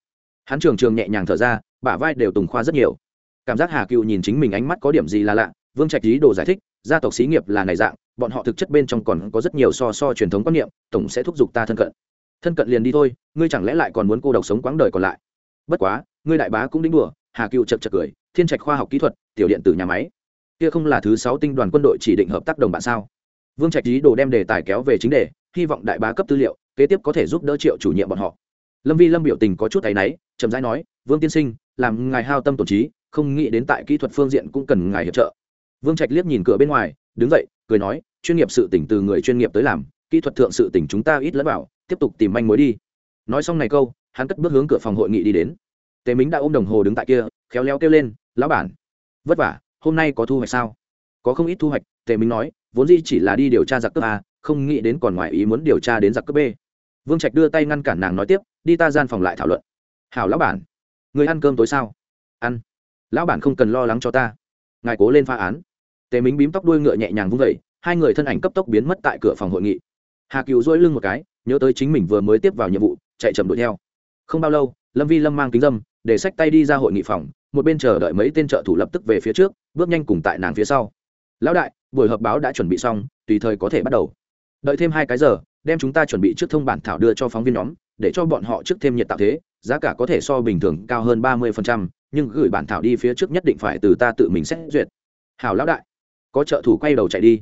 Hắn trường trường nhẹ nhàng thở ra, bả vai đều tùng khoa rất nhiều. Cảm giác hà cựu nhìn chính mình ánh mắt có điểm gì là lạ, vương trạch ý đồ giải thích, gia tộc xí nghiệp là này dạng bọn họ thực chất bên trong còn có rất nhiều so so truyền thống quan niệm, tổng sẽ thúc giục ta thân cận. Thân cận liền đi thôi, ngươi chẳng lẽ lại còn muốn cô độc sống quãng đời còn lại? Bất quá, ngươi đại bá cũng đính đùa, hà cựu chật chật cười, thiên trạch khoa học kỹ thuật, tiểu điện tử nhà máy. Kia không là thứ sáu tinh đoàn quân đội chỉ định hợp tác đồng bạn sao? Vương trạch ý đồ đem đề tài kéo về chính đề, hy vọng đại bá cấp tư liệu, kế tiếp có thể giúp đỡ triệu chủ nhiệm bọn họ. Lâm vi lâm biểu tình có chút tay náy, chậm rãi nói, vương tiên sinh, làm ngài hao tâm tổn trí, không nghĩ đến tại kỹ thuật phương diện cũng cần ngài hiệp trợ. Vương trạch liếc nhìn cửa bên ngoài, đứng dậy cười nói, chuyên nghiệp sự tỉnh từ người chuyên nghiệp tới làm, kỹ thuật thượng sự tỉnh chúng ta ít lẫn vào, tiếp tục tìm manh mối đi. Nói xong này câu, hắn cất bước hướng cửa phòng hội nghị đi đến. Tề mính đã ôm đồng hồ đứng tại kia, khéo léo kêu lên, lão bản. Vất vả, hôm nay có thu hoạch sao? Có không ít thu hoạch, tề mính nói, vốn dĩ chỉ là đi điều tra giặc cấp a, không nghĩ đến còn ngoài ý muốn điều tra đến giặc cấp b. Vương trạch đưa tay ngăn cản nàng nói tiếp, đi ta gian phòng lại thảo luận. Hảo lão bản, người ăn cơm tối sao? Ăn. Lão bản không cần lo lắng cho ta, ngài cố lên phá án tề minh bím tóc đuôi ngựa nhẹ nhàng vung vẩy hai người thân ảnh cấp tốc biến mất tại cửa phòng hội nghị. Hà cựu dỗi lưng một cái, nhớ tới chính mình vừa mới tiếp vào nhiệm vụ, chạy chậm đuổi theo. Không bao lâu, lâm vi lâm mang kính dâm, để sách tay đi ra hội nghị phòng, một bên chờ đợi mấy tên trợ thủ lập tức về phía trước, bước nhanh cùng tại nàng phía sau. Lão đại, buổi họp báo đã chuẩn bị xong, tùy thời có thể bắt đầu. Đợi thêm hai cái giờ, đem chúng ta chuẩn bị trước thông bản thảo đưa cho phóng viên nhóm, để cho bọn họ trước thêm nhiệt tạo thế, giá cả có thể so bình thường cao hơn ba mươi nhưng gửi bản thảo đi phía trước nhất định phải từ ta tự mình xét duyệt. Hảo lão đại có trợ thủ quay đầu chạy đi.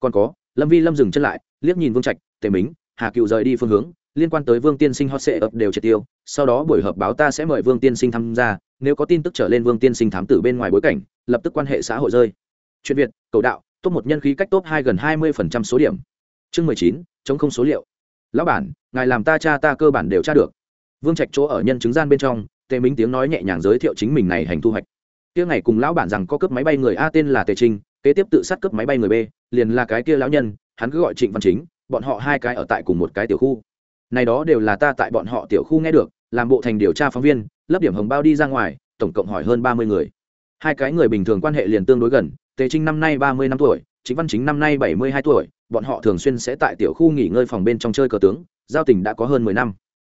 Còn có, lâm vi lâm dừng chân lại, liếc nhìn vương trạch, tề mính, hà cựu rời đi phương hướng, liên quan tới vương tiên sinh hot sệ ập đều triệt tiêu. Sau đó buổi họp báo ta sẽ mời vương tiên sinh tham gia, nếu có tin tức trở lên vương tiên sinh thám tử bên ngoài bối cảnh, lập tức quan hệ xã hội rơi. Chuyện việt, cầu đạo, top một nhân khí cách top hai gần hai mươi phần trăm số điểm. Chương mười chín, chống không số liệu. Lão bản, ngài làm ta cha ta cơ bản đều tra được. Vương trạch chỗ ở nhân chứng gian bên trong, tề minh tiếng nói nhẹ nhàng giới thiệu chính mình này hành thu hoạch. Tiếng này cùng lão bản rằng có cướp máy bay người a tên là tề trinh kế tiếp tự sát cướp máy bay người b, liền là cái kia lão nhân, hắn cứ gọi trịnh văn chính, bọn họ hai cái ở tại cùng một cái tiểu khu. Này đó đều là ta tại bọn họ tiểu khu nghe được, làm bộ thành điều tra phóng viên lấp điểm hồng bao đi ra ngoài, tổng cộng hỏi hơn ba mươi người. Hai cái người bình thường quan hệ liền tương đối gần, tề trinh năm nay ba mươi năm tuổi chính văn chính năm nay bảy mươi hai tuổi, bọn họ thường xuyên sẽ tại tiểu khu nghỉ ngơi phòng bên trong chơi cờ tướng, giao tình đã có hơn mười năm.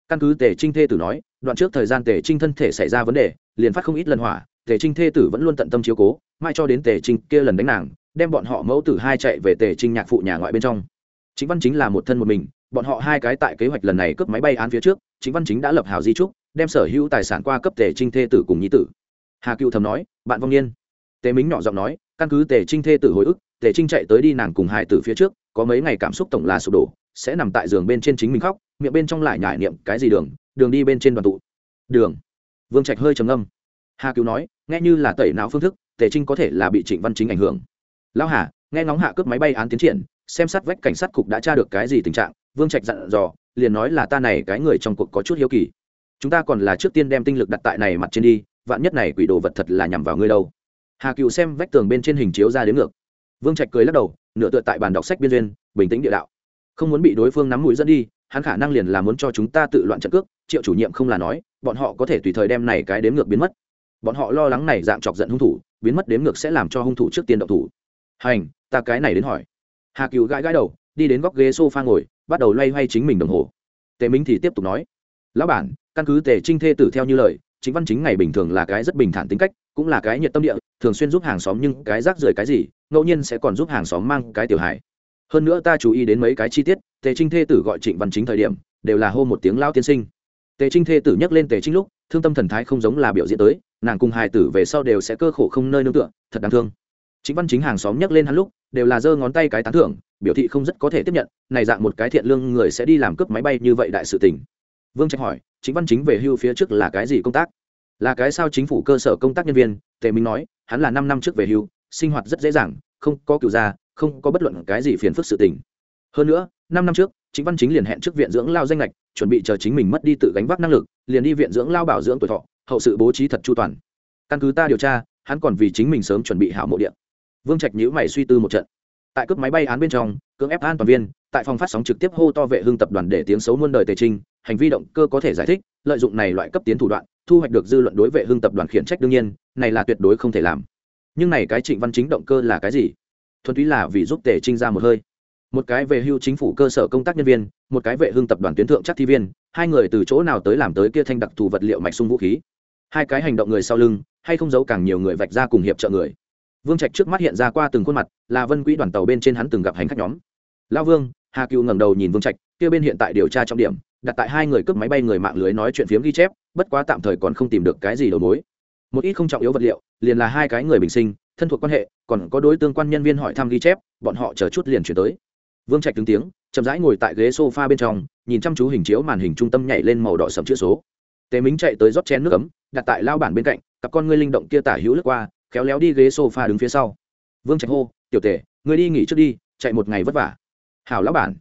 Căn cứ tề trinh thê tử nói, đoạn trước thời gian tề trinh thân thể xảy ra vấn đề, liền phát không ít lần hỏa tề trinh thê tử vẫn luôn tận tâm chiếu cố mai cho đến tề trinh kia lần đánh nàng, đem bọn họ mẫu tử hai chạy về tề trinh nhạc phụ nhà ngoại bên trong. Chính văn chính là một thân một mình, bọn họ hai cái tại kế hoạch lần này cướp máy bay án phía trước chính văn chính đã lập hào di trúc, đem sở hữu tài sản qua cấp tề trinh thê tử cùng nhi tử. Hà cựu thầm nói, bạn vong niên. Tề mính nhỏ giọng nói, căn cứ tề trinh thê tử hồi ức, tề trinh chạy tới đi nàng cùng hài tử phía trước, có mấy ngày cảm xúc tổng là sụp đổ, sẽ nằm tại giường bên trên chính mình khóc, miệng bên trong lại nhải niệm cái gì đường đường đi bên trên đoàn tụ. Đường. Vương trạch hơi trầm âm hà cứu nói, nghe như là tẩy não phương thức, tề trinh có thể là bị trịnh văn chính ảnh hưởng. Lão hà, nghe ngóng hạ cướp máy bay án tiến triển, xem sát vách cảnh sát cục đã tra được cái gì tình trạng, vương trạch dặn dò, liền nói là ta này cái người trong cuộc có chút hiếu kỳ. Chúng ta còn là trước tiên đem tinh lực đặt tại này mặt trên đi, vạn nhất này quỷ đồ vật thật là nhằm vào ngươi đâu. Hà cựu xem vách tường bên trên hình chiếu ra đến ngược. Vương trạch cười lắc đầu, nửa tựa tại bàn đọc sách biên duyên, bình tĩnh địa đạo. Không muốn bị đối phương nắm mũi dẫn đi, hắn khả năng liền là muốn cho chúng ta tự loạn trận cước, triệu chủ nhiệm không là nói, bọn họ có thể tùy thời đem này cái đếm ngược biến mất bọn họ lo lắng này dạng chọc giận hung thủ, biến mất đếm ngược sẽ làm cho hung thủ trước tiên động thủ. Hành, ta cái này đến hỏi. Hà cựu gãi gãi đầu, đi đến góc ghế s o f a ngồi, bắt đầu loay hoay chính mình đồng hồ. Tề minh thì tiếp tục nói, lão bản, căn cứ tề trinh thê tử theo như lời, chính văn chính ngày bình thường là cái rất bình thản tính cách, cũng là cái nhiệt tâm địa, thường xuyên giúp hàng xóm nhưng cái rác rưởi cái gì, ngẫu nhiên sẽ còn giúp hàng xóm mang cái tiểu hài. Hơn nữa ta chú ý đến mấy cái chi tiết, tề trinh thê tử gọi trịnh văn chính thời điểm, đều là hô một tiếng lao tiên sinh. Tề trinh thê tử nhắc lên tề trinh lúc, thương tâm thần thái không giống là biểu diễn tới nàng cùng hài tử về sau đều sẽ cơ khổ không nơi nương tựa, thật đáng thương. Chính văn chính hàng xóm nhắc lên hắn lúc, đều là giơ ngón tay cái tán thưởng, biểu thị không rất có thể tiếp nhận, này dạng một cái thiện lương người sẽ đi làm cướp máy bay như vậy đại sự tình. Vương trạch hỏi, chính văn chính về hưu phía trước là cái gì công tác? Là cái sao chính phủ cơ sở công tác nhân viên, tề minh nói, hắn là năm năm trước về hưu, sinh hoạt rất dễ dàng, không có cựu gia không có bất luận cái gì phiền phức sự tình. Hơn nữa, năm năm trước, chính văn chính liền hẹn trước viện dưỡng lao danh lệch chuẩn bị chờ chính mình mất đi tự gánh vác năng lực, liền đi viện dưỡng lao bảo dưỡng tuổi thọ hậu sự bố trí thật chu toàn. Căn cứ ta điều tra, hắn còn vì chính mình sớm chuẩn bị hảo mộ điện. Vương trạch nhữ mày suy tư một trận. Tại cướp máy bay án bên trong, cưỡng ép an toàn viên, tại phòng phát sóng trực tiếp hô to vệ hương tập đoàn để tiếng xấu muôn đời tề trinh hành vi động cơ có thể giải thích, lợi dụng này loại cấp tiến thủ đoạn, thu hoạch được dư luận đối vệ hương tập đoàn khiển trách đương nhiên, này là tuyệt đối không thể làm. Nhưng này cái trịnh văn chính động cơ là cái gì? Thuần túy là vì giúp tề trinh ra một hơi. Một cái về hưu chính phủ cơ sở công tác nhân viên, một cái vệ hương tập đoàn tuyến thượng chắc thi viên, hai người từ chỗ nào tới làm tới kia thanh đặc thù vật liệu mạch sung vũ khí hai cái hành động người sau lưng, hay không giấu càng nhiều người vạch ra cùng hiệp trợ người. Vương trạch trước mắt hiện ra qua từng khuôn mặt, là vân quỹ đoàn tàu bên trên hắn từng gặp hành khách nhóm. Lao vương, hà cựu ngẩng đầu nhìn vương trạch, kia bên hiện tại điều tra trọng điểm, đặt tại hai người cướp máy bay người mạng lưới nói chuyện phiếm ghi chép, bất quá tạm thời còn không tìm được cái gì đầu mối. Một ít không trọng yếu vật liệu, liền là hai cái người bình sinh, thân thuộc quan hệ, còn có đối tương quan nhân viên hỏi thăm ghi chép, bọn họ chờ chút liền chuyển tới. Vương trạch đứng tiếng, chậm rãi ngồi tại ghế sofa bên trong, nhìn chăm chú hình chiếu màn hình trung tâm nhảy lên màu đỏ sầm chữ số tề mính chạy tới rót chén nước ấm, đặt tại lao bản bên cạnh, cặp con ngươi linh động kia tả hữu lướt qua, khéo léo đi ghế sofa đứng phía sau. Vương trạch hô, tiểu tề, ngươi đi nghỉ trước đi, chạy một ngày vất vả. Hảo lão bản.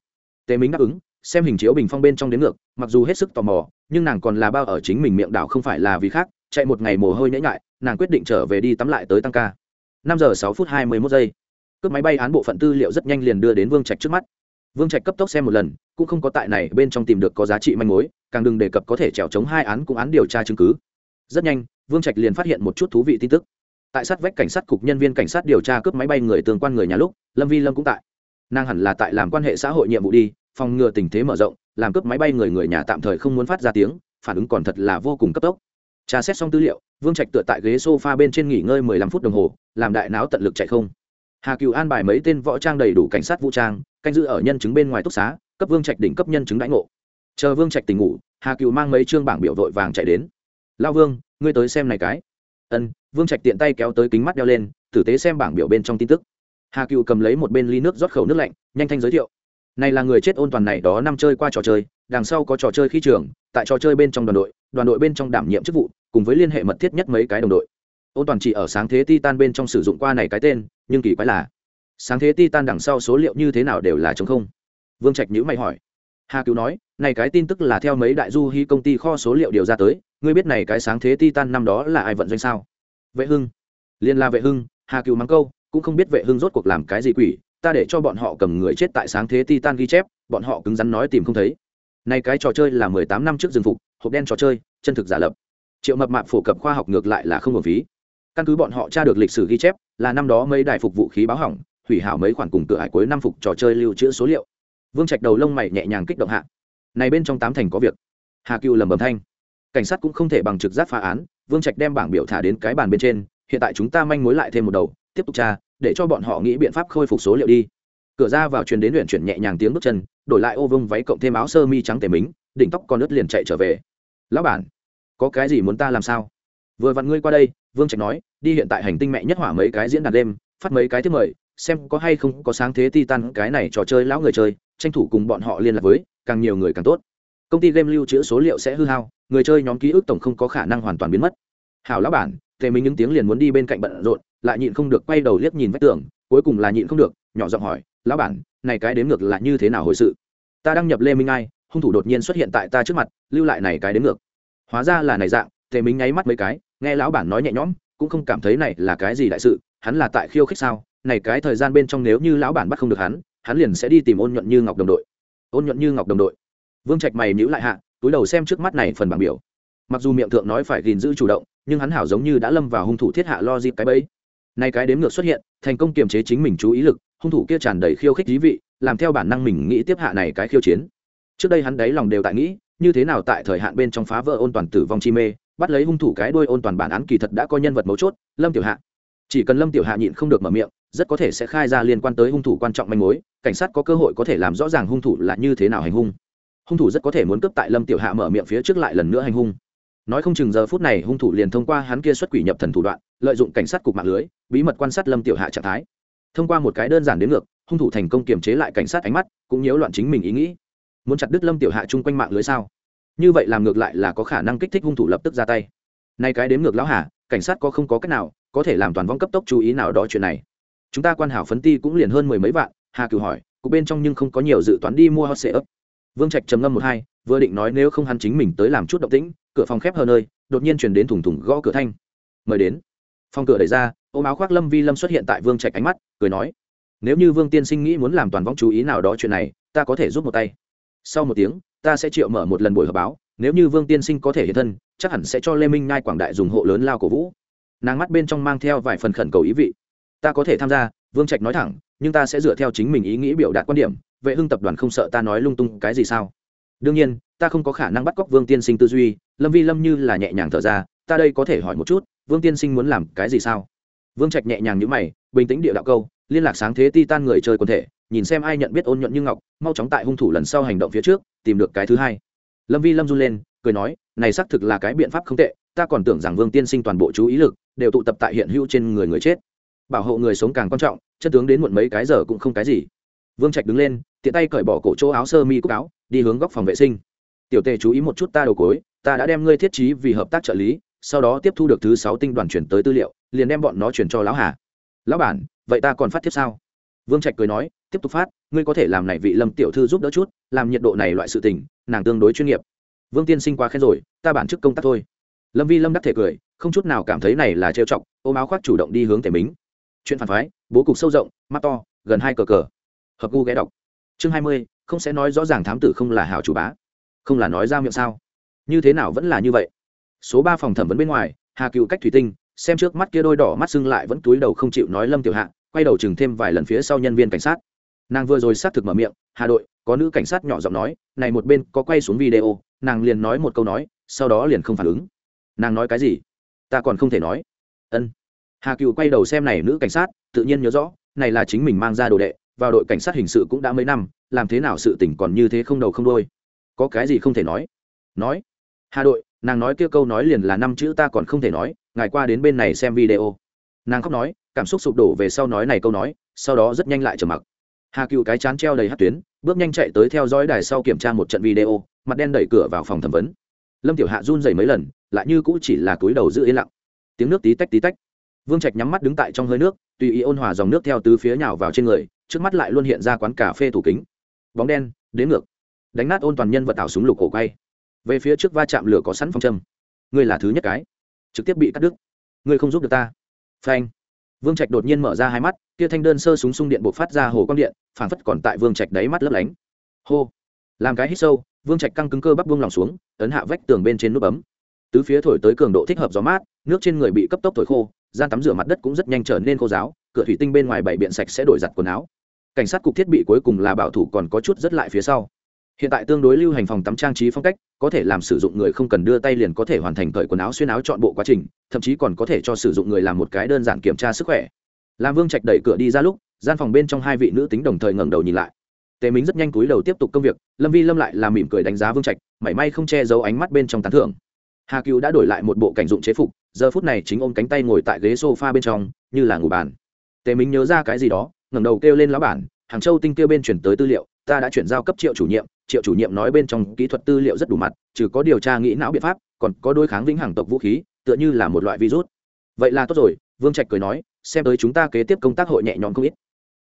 Tề mính đáp ứng, xem hình chiếu bình phong bên trong đến ngược, mặc dù hết sức tò mò, nhưng nàng còn là bao ở chính mình miệng đảo không phải là vì khác, chạy một ngày mồ hôi nhễ ngại nàng quyết định trở về đi tắm lại tới tăng ca. Năm giờ sáu phút hai mươi mốt giây. Cướp máy bay án bộ phận tư liệu rất nhanh liền đưa đến vương trạch trước mắt vương trạch cấp tốc xem một lần, cũng không có tại này bên trong tìm được có giá trị manh mối, càng đừng đề cập có thể trèo chống hai án cũng án điều tra chứng cứ. Rất nhanh, vương trạch liền phát hiện một chút thú vị tin tức. Tại sát vách cảnh sát cục nhân viên cảnh sát điều tra cướp máy bay người tương quan người nhà lúc, lâm vi lâm cũng tại. Nàng hẳn là tại làm quan hệ xã hội nhiệm vụ đi, phòng ngừa tình thế mở rộng, làm cướp máy bay người người nhà tạm thời không muốn phát ra tiếng, phản ứng còn thật là vô cùng cấp tốc. Tra xét xong tư liệu, vương trạch tựa tại ghế s o f a bên trên nghỉ ngơi mười lăm phút đồng hồ, làm đại não tận lực chạy không. Hà cựu an bài mấy tên võ trang đầy đủ cảnh sát vũ trang canh giữ ở nhân chứng bên ngoài túc xá, cấp vương trạch đỉnh cấp nhân chứng đãi ngộ. Chờ vương trạch tỉnh ngủ, hà cựu mang mấy chương bảng biểu vội vàng chạy đến. Lao vương, ngươi tới xem này cái. Ân. Vương trạch tiện tay kéo tới kính mắt đeo lên, tử tế xem bảng biểu bên trong tin tức. Hà cựu cầm lấy một bên ly nước rót khẩu nước lạnh, nhanh thanh giới thiệu. Này là người chết ôn toàn này đó năm chơi qua trò chơi, đằng sau có trò chơi khi trường, tại trò chơi bên trong đoàn đội đoàn đội bên trong đảm nhiệm chức vụ, cùng với liên hệ mật thiết nhất mấy cái đồng đội. Ôn toàn chỉ ở sáng thế titan bên trong sử dụng qua này cái tên, nhưng kỳ quái là sáng thế titan đằng sau số liệu như thế nào đều là chống không. Vương trạch nhữ mày hỏi. Hà cứu nói, này cái tin tức là theo mấy đại du hy công ty kho số liệu điều ra tới, ngươi biết này cái sáng thế titan năm đó là ai vận doanh sao? Vệ hưng. Liên la vệ hưng, hà cứu mắng câu, cũng không biết vệ hưng rốt cuộc làm cái gì quỷ, ta để cho bọn họ cầm người chết tại sáng thế titan ghi chép, bọn họ cứng rắn nói tìm không thấy. Này cái trò chơi là mười tám năm trước rừng phục, hộp đen trò chơi, chân thực giả lập. Triệu mập mạp phổ cập khoa học ngược lại là không hợp phí. Căn cứ bọn họ tra được lịch sử ghi chép, là năm đó mấy đài phục vũ khí báo hỏng hủy hảo mấy khoản cùng cửa hải cuối năm phục trò chơi lưu trữ số liệu. Vương trạch đầu lông mày nhẹ nhàng kích động hạ. Này bên trong tám thành có việc. Hà cựu lầm bầm thanh. Cảnh sát cũng không thể bằng trực giác phá án, vương trạch đem bảng biểu thả đến cái bàn bên trên, hiện tại chúng ta manh mối lại thêm một đầu, tiếp tục tra, để cho bọn họ nghĩ biện pháp khôi phục số liệu đi. Cửa ra vào truyền đến luyện chuyển nhẹ nhàng tiếng bước chân, đổi lại ô vông váy cộng thêm áo sơ mi trắng tề mính, đỉnh tóc con ướt liền chạy trở về. Lão bản, có cái gì muốn ta làm sao? Vừa vặn ngươi qua đây, vương trạch nói, đi hiện tại hành tinh mẹ nhất hỏa mấy cái diễn đàn đêm, phát mấy cái thứ mời xem có hay không có sáng thế titan, cái này trò chơi lão người chơi, tranh thủ cùng bọn họ liên lạc với, càng nhiều người càng tốt. Công ty game lưu trữ số liệu sẽ hư hao, người chơi nhóm ký ức tổng không có khả năng hoàn toàn biến mất. Hảo lão bản, tề minh những tiếng liền muốn đi bên cạnh bận rộn, lại nhịn không được quay đầu liếc nhìn vách tường, cuối cùng là nhịn không được, nhỏ giọng hỏi, lão bản, này cái đếm ngược là như thế nào hồi sự? Ta đăng nhập lê minh ai, hung thủ đột nhiên xuất hiện tại ta trước mặt, lưu lại này cái đếm ngược. Hóa ra là này dạng, tề minh nháy mắt mấy cái, nghe lão bản nói nhẹ nhõm, cũng không cảm thấy này là cái gì đại sự, hắn là tại khiêu khích sao? Này cái thời gian bên trong nếu như lão bản bắt không được hắn hắn liền sẽ đi tìm ôn nhuận như ngọc đồng đội. Ôn nhuận như ngọc đồng đội. Vương trạch mày nhữ lại hạ, túi đầu xem trước mắt này phần bảng biểu. Mặc dù miệng thượng nói phải gìn giữ chủ động, nhưng hắn hảo giống như đã lâm vào hung thủ thiết hạ lo dịp cái bẫy. Nay cái đếm ngược xuất hiện, thành công kiềm chế chính mình chú ý lực, hung thủ kia tràn đầy khiêu khích dí vị, làm theo bản năng mình nghĩ tiếp hạ này cái khiêu chiến. Trước đây hắn đáy lòng đều tại nghĩ, như thế nào tại thời hạn bên trong phá vỡ ôn toàn tử vong chi mê, bắt lấy hung thủ cái đuôi ôn toàn bản án kỳ thật đã có nhân vật mấu chốt, lâm tiểu hạ chỉ cần lâm tiểu hạ nhịn không được mở miệng, rất có thể sẽ khai ra liên quan tới hung thủ quan trọng manh mối, cảnh sát có cơ hội có thể làm rõ ràng hung thủ là như thế nào hành hung. Hung thủ rất có thể muốn cướp tại lâm tiểu hạ mở miệng phía trước lại lần nữa hành hung. Nói không chừng giờ phút này hung thủ liền thông qua hắn kia xuất quỷ nhập thần thủ đoạn, lợi dụng cảnh sát cục mạng lưới, bí mật quan sát lâm tiểu hạ trạng thái. Thông qua một cái đơn giản đến ngược, hung thủ thành công kiềm chế lại cảnh sát ánh mắt, cũng nhiễu loạn chính mình ý nghĩ. Muốn chặt đứt lâm tiểu hạ chung quanh mạng lưới sao? Như vậy làm ngược lại là có khả năng kích thích hung thủ lập tức ra tay. Nay cái đếm ngược lão hà, cảnh sát có không có cách nào có thể làm toàn vong cấp tốc chú ý nào đó chuyện này. Chúng ta quan hảo phấn ti cũng liền hơn mười mấy vạn, hà cửu hỏi cụ bên trong nhưng không có nhiều dự toán đi mua hot sệ ấp. Vương trạch trầm ngâm một hai, vừa định nói nếu không hắn chính mình tới làm chút động tĩnh, cửa phòng khép hờ nơi, đột nhiên chuyển đến thủng thủng gõ cửa thanh. Mời đến. Phòng cửa đẩy ra, ôm áo khoác lâm vi lâm xuất hiện tại vương trạch ánh mắt, cười nói, nếu như vương tiên sinh nghĩ muốn làm toàn vong chú ý nào đó chuyện này, ta có thể giúp một tay. Sau một tiếng, ta sẽ triệu mở một lần buổi họp báo, nếu như vương tiên sinh có thể hiện thân, chắc hẳn sẽ cho lê minh ngai quảng đại dùng hộ lớn lao cổ vũ nàng mắt bên trong mang theo vài phần khẩn cầu ý vị. Ta có thể tham gia, vương trạch nói thẳng, nhưng ta sẽ dựa theo chính mình ý nghĩ biểu đạt quan điểm, vệ hưng tập đoàn không sợ ta nói lung tung cái gì sao? Đương nhiên, ta không có khả năng bắt cóc vương tiên sinh tư duy, lâm vi lâm như là nhẹ nhàng thở ra, ta đây có thể hỏi một chút, vương tiên sinh muốn làm cái gì sao? Vương trạch nhẹ nhàng như mày, bình tĩnh địa đạo câu, liên lạc sáng thế ti tan người chơi quần thể, nhìn xem ai nhận biết ôn nhuận như ngọc, mau chóng tại hung thủ lần sau hành động phía trước, tìm được cái thứ hai. Lâm vi lâm run lên, cười nói, này xác thực là cái biện pháp không tệ, ta còn tưởng rằng vương tiên sinh toàn bộ chú ý lực đều tụ tập tại hiện hữu trên người người chết. Bảo hộ người sống càng quan trọng, chân tướng đến muộn mấy cái giờ cũng không cái gì. Vương trạch đứng lên, tiện tay cởi bỏ cổ chỗ áo sơ mi cúc áo, đi hướng góc phòng vệ sinh. Tiểu tề chú ý một chút ta đầu cối, ta đã đem ngươi thiết trí vì hợp tác trợ lý, sau đó tiếp thu được thứ sáu tinh đoàn chuyển tới tư liệu, liền đem bọn nó chuyển cho lão hà. Lão bản, vậy ta còn phát tiếp sao? Vương trạch cười nói, tiếp tục phát, ngươi có thể làm này vị lâm tiểu thư giúp đỡ chút, làm nhiệt độ này loại sự tình, nàng tương đối chuyên nghiệp. Vương tiên sinh quá khen rồi, ta bản chức công tác thôi. Lâm vi lâm đắc thể cười không chút nào cảm thấy này là trêu chọc, ôm áo khoác chủ động đi hướng tề mính. Chuyện phản phái, bố cục sâu rộng, mắt to, gần hai cờ cờ. Hợp gu ghé đọc. Chương hai mươi, không sẽ nói rõ ràng thám tử không là hảo chủ bá. Không là nói ra miệng sao? Như thế nào vẫn là như vậy? Số ba phòng thẩm vấn bên ngoài, hà cựu cách thủy tinh, xem trước mắt kia đôi đỏ mắt sưng lại vẫn túi đầu không chịu nói lâm tiểu hạ, quay đầu chừng thêm vài lần phía sau nhân viên cảnh sát. Nàng vừa rồi xác thực mở miệng, hà đội, có nữ cảnh sát nhỏ giọng nói, này một bên có quay xuống video, nàng liền nói một câu nói, sau đó liền không phản ứng. Nàng nói cái gì? Ta còn không thể nói. Ân. Hà cựu quay đầu xem này nữ cảnh sát, tự nhiên nhớ rõ, này là chính mình mang ra đồ đệ, vào đội cảnh sát hình sự cũng đã mấy năm, làm thế nào sự tỉnh còn như thế không đầu không đôi có cái gì không thể nói? Nói. Hà đội, nàng nói kia câu nói liền là năm chữ ta còn không thể nói, ngài qua đến bên này xem video. Nàng khóc nói, cảm xúc sụp đổ về sau nói này câu nói, sau đó rất nhanh lại trở mặc. Hà cựu cái chán treo đầy hát tuyến, bước nhanh chạy tới theo dõi đài sau kiểm tra một trận video, mặt đen đẩy cửa vào phòng thẩm vấn. Lâm tiểu hạ run dày mấy lần lại như cũ chỉ là túi đầu giữ yên lặng. Tiếng nước tí tách tí tách. Vương trạch nhắm mắt đứng tại trong hơi nước, tùy ý ôn hòa dòng nước theo tứ phía nhào vào trên người, trước mắt lại luôn hiện ra quán cà phê thủ kính. Bóng đen, đến ngược. Đánh nát ôn toàn nhân vật tạo súng lục cổ quay. Về phía trước va chạm lửa có sẵn phong châm. Ngươi là thứ nhất cái. Trực tiếp bị cắt đứt. Ngươi không giúp được ta. Phanh. Vương trạch đột nhiên mở ra hai mắt, kia thanh đơn sơ súng sung điện buộc phát ra hồ quang điện phản phất còn tại vương trạch đáy mắt lấp lánh. Hô. Làm cái hít sâu, vương trạch căng cứng cơ bắp buông lòng xuống, ấn hạ vách tường bên trên nút bấm tứ phía thổi tới cường độ thích hợp gió mát, nước trên người bị cấp tốc thổi khô, gian tắm rửa mặt đất cũng rất nhanh trở nên khô giáo cửa thủy tinh bên ngoài bảy biện sạch sẽ đổi giặt quần áo. Cảnh sát cục thiết bị cuối cùng là bảo thủ còn có chút rất lại phía sau. Hiện tại tương đối lưu hành phòng tắm trang trí phong cách, có thể làm sử dụng người không cần đưa tay liền có thể hoàn thành cởi quần áo xuyên áo chọn bộ quá trình, thậm chí còn có thể cho sử dụng người làm một cái đơn giản kiểm tra sức khỏe. Làm vương trạch đẩy cửa đi ra lúc, gian phòng bên trong hai vị nữ tính đồng thời ngẩng đầu nhìn lại. Tề minh rất nhanh cúi đầu tiếp tục công việc, lâm vi lâm lại làm mỉm cười đánh giá vương trạch, mảy may không che giấu ánh mắt bên trong tán thưởng hà cựu đã đổi lại một bộ cảnh dụng chế phục, giờ phút này chính ôm cánh tay ngồi tại ghế s o f a bên trong, như là ngủ bàn. Tề Minh nhớ ra cái gì đó, ngẩng đầu kêu lên lá bản, hàng châu tinh kêu bên chuyển tới tư liệu, ta đã chuyển giao cấp triệu chủ nhiệm, triệu chủ nhiệm nói bên trong kỹ thuật tư liệu rất đủ mặt, trừ có điều tra nghĩ não biện pháp, còn có đôi kháng vĩnh hằng tộc vũ khí, tựa như là một loại virus. Vậy là tốt rồi, vương trạch cười nói, xem tới chúng ta kế tiếp công tác hội nhẹ nhõm không ít.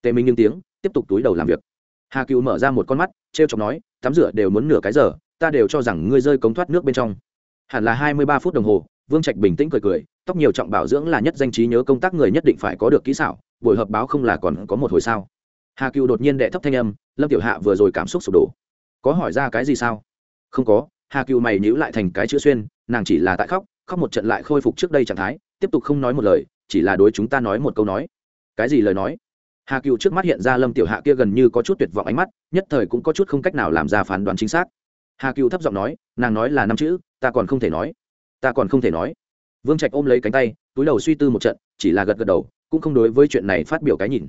Tề minh nhưng tiếng, tiếp tục túi đầu làm việc. Hà cựu mở ra một con mắt t r e o chọc nói, tắm rửa đều muốn nửa cái giờ, ta đều cho rằng ngươi rơi cống thoát nước bên trong hẳn là hai mươi ba phút đồng hồ, vương trạch bình tĩnh cười cười, tóc nhiều trọng bảo dưỡng là nhất danh trí nhớ công tác người nhất định phải có được kỹ xảo, buổi họp báo không là còn có một hồi sao? Hà cựu đột nhiên đệ thấp thanh âm, lâm tiểu hạ vừa rồi cảm xúc sụp đổ. Có hỏi ra cái gì sao? Không có, hà cựu mày nhữ lại thành cái chữ xuyên, nàng chỉ là tại khóc khóc một trận lại khôi phục trước đây trạng thái, tiếp tục không nói một lời, chỉ là đối chúng ta nói một câu nói. Cái gì lời nói? Hà cựu trước mắt hiện ra lâm tiểu hạ kia gần như có chút tuyệt vọng ánh mắt, nhất thời cũng có chút không cách nào làm ra phán đoán chính xác hà cựu thấp giọng nói, nàng nói là năm chữ, ta còn không thể nói. Ta còn không thể nói. Vương trạch ôm lấy cánh tay, túi đầu suy tư một trận, chỉ là gật gật đầu, cũng không đối với chuyện này phát biểu cái nhìn.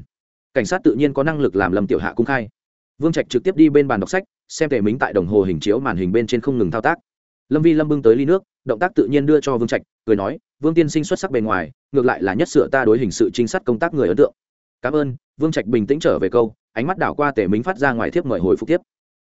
Cảnh sát tự nhiên có năng lực làm lâm tiểu hạ cung khai. Vương trạch trực tiếp đi bên bàn đọc sách, xem tề mính tại đồng hồ hình chiếu màn hình bên trên không ngừng thao tác. Lâm vi lâm bưng tới ly nước, động tác tự nhiên đưa cho vương trạch, cười nói, vương tiên sinh xuất sắc bề ngoài, ngược lại là nhất sửa ta đối hình sự trinh sát công tác người ấn tượng. Cảm ơn. Vương trạch bình tĩnh trở về câu, ánh mắt đảo qua tề mính phát ra ngoài thiếp mời hồi phục tiếp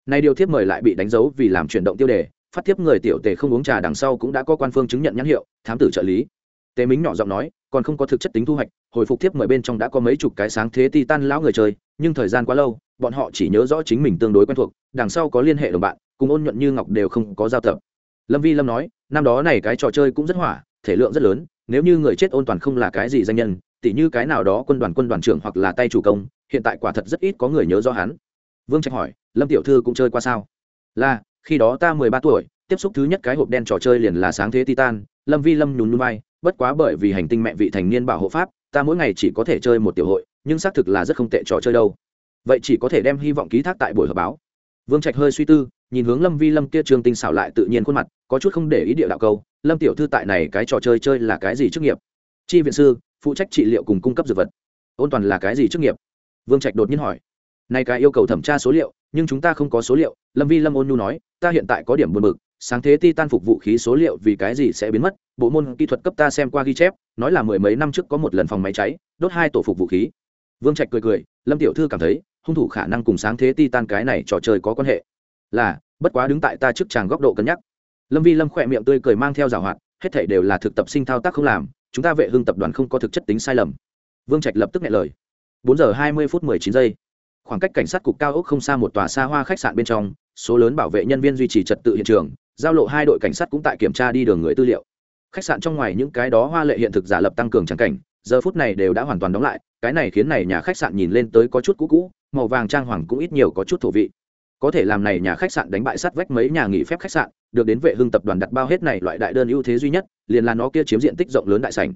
nay điều thiếp mời lại bị đánh dấu vì làm chuyển động tiêu đề, phát thiếp người tiểu tề không uống trà đằng sau cũng đã có quan phương chứng nhận nhãn hiệu, thám tử trợ lý. Tề mính nhỏ giọng nói, còn không có thực chất tính thu hoạch, hồi phục thiếp mời bên trong đã có mấy chục cái sáng thế ti tan lão người chơi, nhưng thời gian quá lâu, bọn họ chỉ nhớ rõ chính mình tương đối quen thuộc, đằng sau có liên hệ đồng bạn, cùng ôn nhuận như ngọc đều không có giao tập. Lâm vi lâm nói, năm đó này cái trò chơi cũng rất hỏa, thể lượng rất lớn, nếu như người chết ôn toàn không là cái gì danh nhân, tỉ như cái nào đó quân đoàn quân đoàn trưởng hoặc là tay chủ công, hiện tại quả thật rất ít có người nhớ rõ hắn vương trạch hỏi, lâm tiểu thư cũng chơi qua sao? Là, khi đó ta mười ba tuổi, tiếp xúc thứ nhất cái hộp đen trò chơi liền là sáng thế titan, lâm vi lâm nhún núi bay bất quá bởi vì hành tinh mẹ vị thành niên bảo hộ pháp, ta mỗi ngày chỉ có thể chơi một tiểu hội, nhưng xác thực là rất không tệ trò chơi đâu. Vậy chỉ có thể đem hy vọng ký thác tại buổi họp báo. Vương trạch hơi suy tư, nhìn hướng lâm vi lâm kia trường tinh xảo lại tự nhiên khuôn mặt, có chút không để ý địa đạo câu, lâm tiểu thư tại này cái trò chơi chơi là cái gì chức nghiệp? Chi viện sư, phụ trách trị liệu cùng cung cấp dược vật. Ôn toàn là cái gì chức nghiệp? Vương trạch đột nhiên hỏi nay cái yêu cầu thẩm tra số liệu, nhưng chúng ta không có số liệu, lâm vi lâm ôn nhu nói, ta hiện tại có điểm buồn bực, sáng thế ti tan phục vũ khí số liệu vì cái gì sẽ biến mất, bộ môn kỹ thuật cấp ta xem qua ghi chép, nói là mười mấy năm trước có một lần phòng máy cháy, đốt hai tổ phục vũ khí. Vương trạch cười cười, lâm tiểu thư cảm thấy, hung thủ khả năng cùng sáng thế ti tan cái này trò chơi có quan hệ. Là, bất quá đứng tại ta trước chàng góc độ cân nhắc. Lâm vi lâm khỏe miệng tươi cười mang theo rào hoạt, hết thảy đều là thực tập sinh thao tác không làm, chúng ta vệ hưng tập đoàn không có thực chất tính sai lầm. Vương trạch lập tức nghe lời. Bốn giờ hai mươi phút mười chín giây khoảng cách cảnh sát cục cao ốc không xa một tòa xa hoa khách sạn bên trong, số lớn bảo vệ nhân viên duy trì trật tự hiện trường, giao lộ hai đội cảnh sát cũng tại kiểm tra đi đường người tư liệu. Khách sạn trong ngoài những cái đó hoa lệ hiện thực giả lập tăng cường trắng cảnh, giờ phút này đều đã hoàn toàn đóng lại, cái này khiến này nhà khách sạn nhìn lên tới có chút cũ cũ, màu vàng trang hoàng cũng ít nhiều có chút thổ vị. Có thể làm này nhà khách sạn đánh bại sát vách mấy nhà nghỉ phép khách sạn, được đến vệ hưng tập đoàn đặt bao hết này loại đại đơn ưu thế duy nhất, liền là nó kia chiếm diện tích rộng lớn đại sảnh.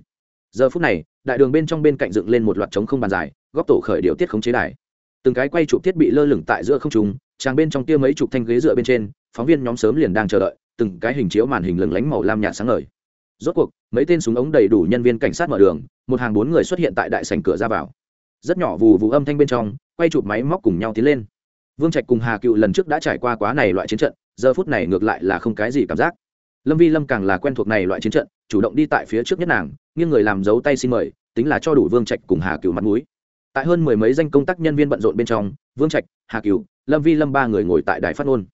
Giờ phút này, đại đường bên trong bên cạnh dựng lên một loạt trống không bàn dài, góc tổ khởi điều tiết khống chế đài từng cái quay chụp thiết bị lơ lửng tại giữa không trung chàng bên trong kia mấy chục thanh ghế dựa bên trên, phóng viên nhóm sớm liền đang chờ đợi, từng cái hình chiếu màn hình lừng lánh màu lam nhạt sáng ngời. Rốt cuộc, mấy tên súng ống đầy đủ nhân viên cảnh sát mở đường, một hàng bốn người xuất hiện tại đại sảnh cửa ra vào. Rất nhỏ vù vù âm thanh bên trong, quay chụp máy móc cùng nhau tiến lên. Vương trạch cùng hà cựu lần trước đã trải qua quá này loại chiến trận, giờ phút này ngược lại là không cái gì cảm giác. Lâm vi lâm càng là quen thuộc này loại chiến trận, chủ động đi tại phía trước nhất nàng, nghiêng người làm dấu tay xin mời, tính là cho đủ vương trạch cùng hà cựu mặt mũi tại hơn mười mấy danh công tác nhân viên bận rộn bên trong, vương trạch, hà cửu, lâm vi, lâm ba người ngồi tại đài phát ngôn.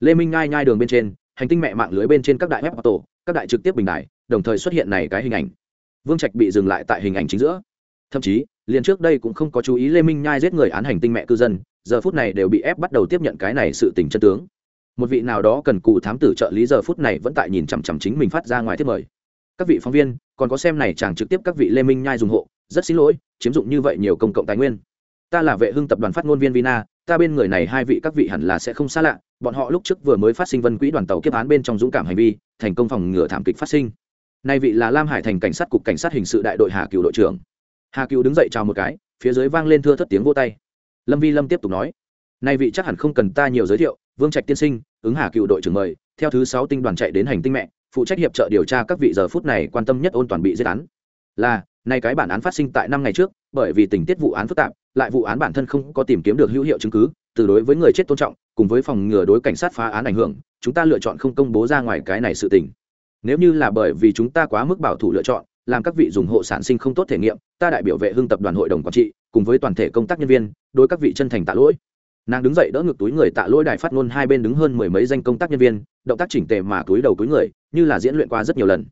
Lê minh ngai ngai đường bên trên, hành tinh mẹ mạng lưới bên trên các đại web tổ các đại trực tiếp bình đài, đồng thời xuất hiện này cái hình ảnh. Vương trạch bị dừng lại tại hình ảnh chính giữa. Thậm chí, liền trước đây cũng không có chú ý lê minh nhai giết người án hành tinh mẹ cư dân, giờ phút này đều bị ép bắt đầu tiếp nhận cái này sự tình chân tướng. Một vị nào đó cần cụ thám tử trợ lý giờ phút này vẫn tại nhìn chằm chằm chính mình phát ra ngoài thiết mời. Các vị phóng viên, còn có xem này chàng trực tiếp các vị lê minh nhai dùng hộ rất xin lỗi, chiếm dụng như vậy nhiều công cộng tài nguyên. Ta là vệ hưng tập đoàn phát ngôn viên vina, ta bên người này hai vị các vị hẳn là sẽ không xa lạ. Bọn họ lúc trước vừa mới phát sinh vân quỹ đoàn tàu kiếp án bên trong dũng cảm hành vi, thành công phòng ngừa thảm kịch phát sinh. Nay vị là lam hải thành cảnh sát cục cảnh sát hình sự đại đội hà cựu đội trưởng. Hà cựu đứng dậy chào một cái, phía dưới vang lên thưa thất tiếng vô tay. Lâm vi lâm tiếp tục nói, nay vị chắc hẳn không cần ta nhiều giới thiệu, vương trạch tiên sinh, ứng hà cựu đội trưởng mời, theo thứ sáu tinh đoàn chạy đến hành tinh mẹ, phụ trách hiệp trợ điều tra các vị giờ phút này quan tâm nhất ôn toàn bị giết án. Là nay cái bản án phát sinh tại năm ngày trước, bởi vì tình tiết vụ án phức tạp, lại vụ án bản thân không có tìm kiếm được hữu hiệu chứng cứ, từ đối với người chết tôn trọng, cùng với phòng ngừa đối cảnh sát phá án ảnh hưởng, chúng ta lựa chọn không công bố ra ngoài cái này sự tình. Nếu như là bởi vì chúng ta quá mức bảo thủ lựa chọn, làm các vị dùng hộ sản sinh không tốt thể nghiệm, ta đại biểu vệ hưng tập đoàn hội đồng quản trị, cùng với toàn thể công tác nhân viên, đối các vị chân thành tạ lỗi. Nàng đứng dậy đỡ ngược túi người tạ lỗi đài phát ngôn hai bên đứng hơn mười mấy danh công tác nhân viên, động tác chỉnh tề mà túi đầu túi người, như là diễn luyện qua rất nhiều lần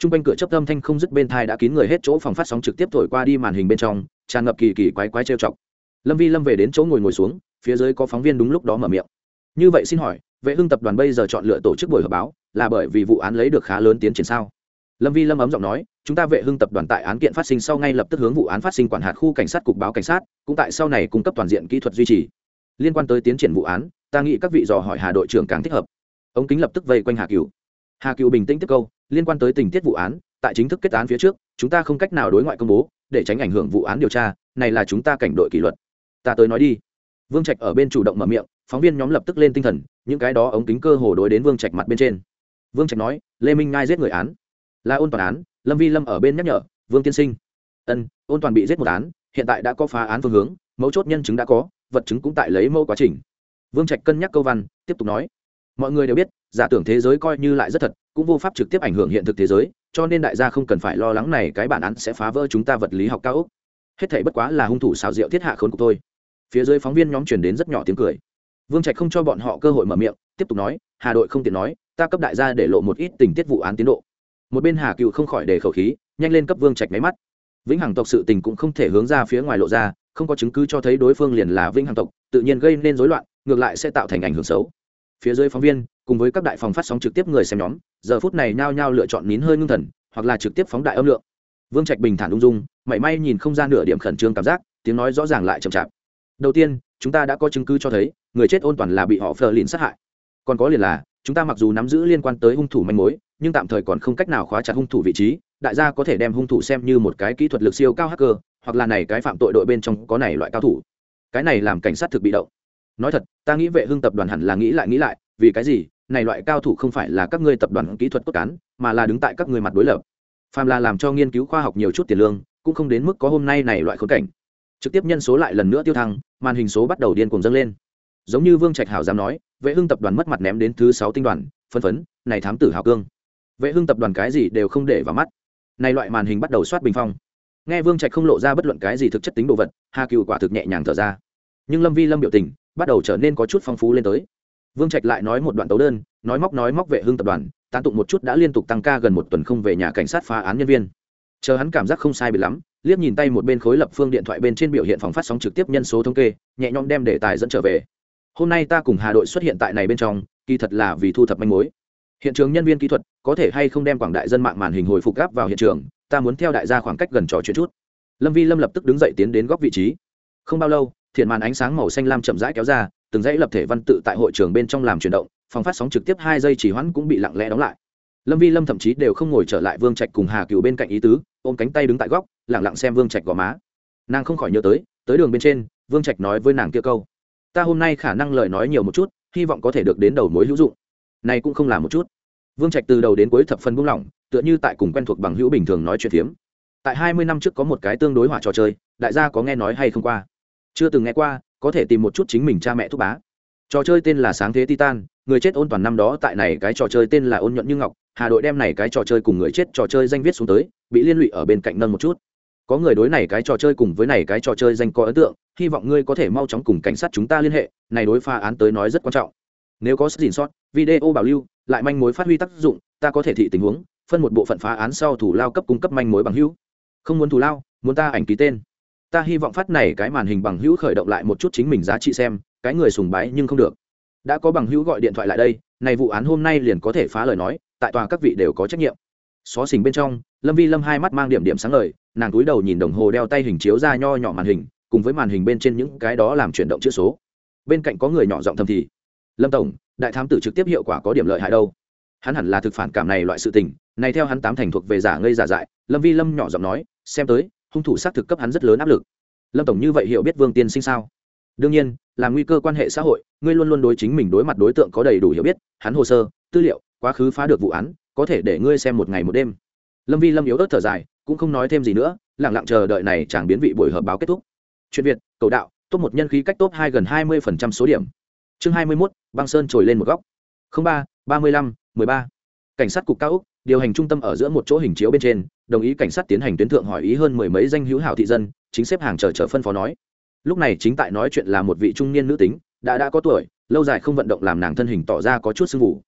t r u n g quanh cửa chấp âm thanh không dứt bên thai đã kín người hết chỗ phòng phát sóng trực tiếp thổi qua đi màn hình bên trong, tràn ngập kỳ kỳ quái quái trêu chọc. Lâm vi lâm về đến chỗ ngồi ngồi xuống, phía dưới có phóng viên đúng lúc đó mở miệng. Như vậy xin hỏi, vệ hưng tập đoàn bây giờ chọn lựa tổ chức buổi họp báo là bởi vì vụ án lấy được khá lớn tiến triển sao? Lâm vi lâm ấm giọng nói, chúng ta vệ hưng tập đoàn tại án kiện phát sinh sau ngay lập tức hướng vụ án phát sinh quản hạt khu cảnh sát cục báo cảnh sát, cũng tại sau này cung cấp toàn diện kỹ thuật duy trì. Liên quan tới tiến triển vụ án, ta nghĩ các vị dò hỏi hà đội trưởng càng thích hợp. Ông kính lập tức vây quanh hà cửu hà cựu bình tĩnh tiếp câu, liên quan tới tình tiết vụ án, tại chính thức kết án phía trước, chúng ta không cách nào đối ngoại công bố, để tránh ảnh hưởng vụ án điều tra, này là chúng ta cảnh đội kỷ luật. Ta tới nói đi. Vương trạch ở bên chủ động mở miệng, phóng viên nhóm lập tức lên tinh thần, những cái đó ống kính cơ hồ đối đến vương trạch mặt bên trên. Vương trạch nói, lê minh ngai giết người án. Là ôn toàn án, lâm vi lâm ở bên nhắc nhở, vương tiên sinh. Ân, ôn toàn bị giết một án, hiện tại đã có phá án phương hướng, mấu chốt nhân chứng đã có, vật chứng cũng tại lấy mẫu quá trình. Vương trạch cân nhắc câu văn, tiếp tục nói mọi người đều biết, giả tưởng thế giới coi như lại rất thật, cũng vô pháp trực tiếp ảnh hưởng hiện thực thế giới, cho nên đại gia không cần phải lo lắng này cái bản án sẽ phá vỡ chúng ta vật lý học cao ốc. Hết thảy bất quá là hung thủ xào rượu thiết hạ khốn cục thôi. Phía dưới phóng viên nhóm truyền đến rất nhỏ tiếng cười. Vương trạch không cho bọn họ cơ hội mở miệng, tiếp tục nói, hà đội không tiện nói, ta cấp đại gia để lộ một ít tình tiết vụ án tiến độ. Một bên hà cựu không khỏi để khẩu khí, nhanh lên cấp vương trạch máy mắt. Vĩnh hằng tộc sự tình cũng không thể hướng ra phía ngoài lộ ra, không có chứng cứ cho thấy đối phương liền là vĩnh hằng tộc, tự nhiên gây nên rối loạn, ngược lại sẽ tạo thành ảnh hưởng xấu phía dưới phóng viên, cùng với các đại phòng phát sóng trực tiếp người xem nhóm, giờ phút này nhao nhao lựa chọn nín hơi ngưng thần, hoặc là trực tiếp phóng đại âm lượng. Vương trạch bình thản ung dung, mảy may nhìn không gian nửa điểm khẩn trương cảm giác, tiếng nói rõ ràng lại chậm chạp. Đầu tiên, chúng ta đã có chứng cứ cho thấy, người chết ôn toàn là bị họ phờ lìn sát hại. Còn có liền là, chúng ta mặc dù nắm giữ liên quan tới hung thủ manh mối, nhưng tạm thời còn không cách nào khóa chặt hung thủ vị trí, đại gia có thể đem hung thủ xem như một cái kỹ thuật lực siêu cao hacker, hoặc là này cái phạm tội đội bên trong có này loại cao thủ. Cái này làm cảnh sát thực bị động nói thật, ta nghĩ vệ hưng tập đoàn hẳn là nghĩ lại nghĩ lại, vì cái gì? Này loại cao thủ không phải là các ngươi tập đoàn kỹ thuật cốt cán, mà là đứng tại các ngươi mặt đối lập. Phàm là làm cho nghiên cứu khoa học nhiều chút tiền lương, cũng không đến mức có hôm nay này loại khốn cảnh. Trực tiếp nhân số lại lần nữa tiêu thăng, màn hình số bắt đầu điên cuồng dâng lên. Giống như vương trạch hảo dám nói, vệ hưng tập đoàn mất mặt ném đến thứ sáu tinh đoàn, phân phấn, này thám tử hảo cương. Vệ hưng tập đoàn cái gì đều không để vào mắt. Này loại màn hình bắt đầu soát bình phong. Nghe vương trạch không lộ ra bất luận cái gì thực chất tính đồ vật, hà cựu quả thực nhẹ nhàng thở ra nhưng lâm vi lâm biểu tình bắt đầu trở nên có chút phong phú lên tới vương trạch lại nói một đoạn tấu đơn nói móc nói móc vệ hưng tập đoàn tán tụng một chút đã liên tục tăng ca gần một tuần không về nhà cảnh sát phá án nhân viên chờ hắn cảm giác không sai bị lắm liếc nhìn tay một bên khối lập phương điện thoại bên trên biểu hiện phòng phát sóng trực tiếp nhân số thống kê nhẹ nhõm đem đề tài dẫn trở về hôm nay ta cùng hà đội xuất hiện tại này bên trong kỳ thật là vì thu thập manh mối hiện trường nhân viên kỹ thuật có thể hay không đem quảng đại dân mạng màn hình hồi phục gáp vào hiện trường ta muốn theo đại gia khoảng cách gần trò chuyện chút lâm vi lâm lập tức đứng dậy tiến đến góc vị trí không bao lâu thiện màn ánh sáng màu xanh lam chậm rãi kéo ra, từng dãy lập thể văn tự tại hội trường bên trong làm chuyển động, phòng phát sóng trực tiếp hai giây chỉ hoãn cũng bị lặng lẽ đóng lại. Lâm vi lâm thậm chí đều không ngồi trở lại vương trạch cùng hà cựu bên cạnh ý tứ, ôm cánh tay đứng tại góc lẳng lặng xem vương trạch gò má. Nàng không khỏi nhớ tới tới đường bên trên, vương trạch nói với nàng kia câu, ta hôm nay khả năng lời nói nhiều một chút, hy vọng có thể được đến đầu mối hữu dụng. Này cũng không là một chút. Vương trạch từ đầu đến cuối thập phân buông lỏng, tựa như tại cùng quen thuộc bằng hữu bình thường nói chuyện phiếm. Tại hai mươi năm trước có một cái tương đối hỏa trò chơi, đại gia có nghe nói hay không qua? Chưa từng nghe qua, có thể tìm một chút chính mình cha mẹ thúc bá. Trò chơi tên là sáng thế titan, người chết ôn toàn năm đó tại này cái trò chơi tên là ôn nhuận như ngọc, hà đội đem này cái trò chơi cùng người chết trò chơi danh viết xuống tới, bị liên lụy ở bên cạnh nâng một chút. Có người đối này cái trò chơi cùng với này cái trò chơi danh có ấn tượng, hy vọng ngươi có thể mau chóng cùng cảnh sát chúng ta liên hệ, này đối pha án tới nói rất quan trọng. Nếu có sức gìn sót, video bảo lưu, lại manh mối phát huy tác dụng, ta có thể thị tình huống, phân một bộ phận phá án sau thủ lao cấp cung cấp manh mối bằng hữu. Không muốn thủ lao, muốn ta ảnh ký tên ta hy vọng phát này cái màn hình bằng hữu khởi động lại một chút chính mình giá trị xem, cái người sùng bái nhưng không được. Đã có bằng hữu gọi điện thoại lại đây, này vụ án hôm nay liền có thể phá lời nói, tại tòa các vị đều có trách nhiệm. Xó xỉnh bên trong, lâm vi lâm hai mắt mang điểm điểm sáng lời nàng cúi đầu nhìn đồng hồ đeo tay hình chiếu ra nho nhỏ màn hình, cùng với màn hình bên trên những cái đó làm chuyển động chữ số. Bên cạnh có người nhỏ giọng thầm thì, lâm tổng, đại thám tử trực tiếp hiệu quả có điểm lợi hại đâu. Hắn hẳn là thực phản cảm này loại sự tình, này theo hắn tám thành thuộc về giả ngây giả dại, lâm vi lâm nhỏ giọng nói, xem tới hung thủ xác thực cấp hắn rất lớn áp lực. Lâm tổng như vậy hiểu biết vương tiên sinh sao? Đương nhiên, là nguy cơ quan hệ xã hội, ngươi luôn luôn đối chính mình đối mặt đối tượng có đầy đủ hiểu biết, hắn hồ sơ, tư liệu, quá khứ phá được vụ án, có thể để ngươi xem một ngày một đêm. Lâm vi lâm yếu ớt thở dài, cũng không nói thêm gì nữa lẳng lặng chờ đợi này chẳng biến vị buổi họp báo kết thúc. Chuyện việt, cầu đạo, top một nhân khí cách top hai gần hai mươi phần trăm số điểm. Chương hai mươi mốt, băng sơn trồi lên một góc. Ba ba mươi lăm, mười ba. Cảnh sát cục cao úc điều hành trung tâm ở giữa một chỗ hình chiếu bên trên, đồng ý cảnh sát tiến hành tuyến thượng hỏi ý hơn mười mấy danh hữu hảo thị dân, chính xếp hàng chờ chờ phân phó nói. Lúc này chính tại nói chuyện là một vị trung niên nữ tính, đã đã có tuổi, lâu dài không vận động làm nàng thân hình tỏ ra có chút sưng vụ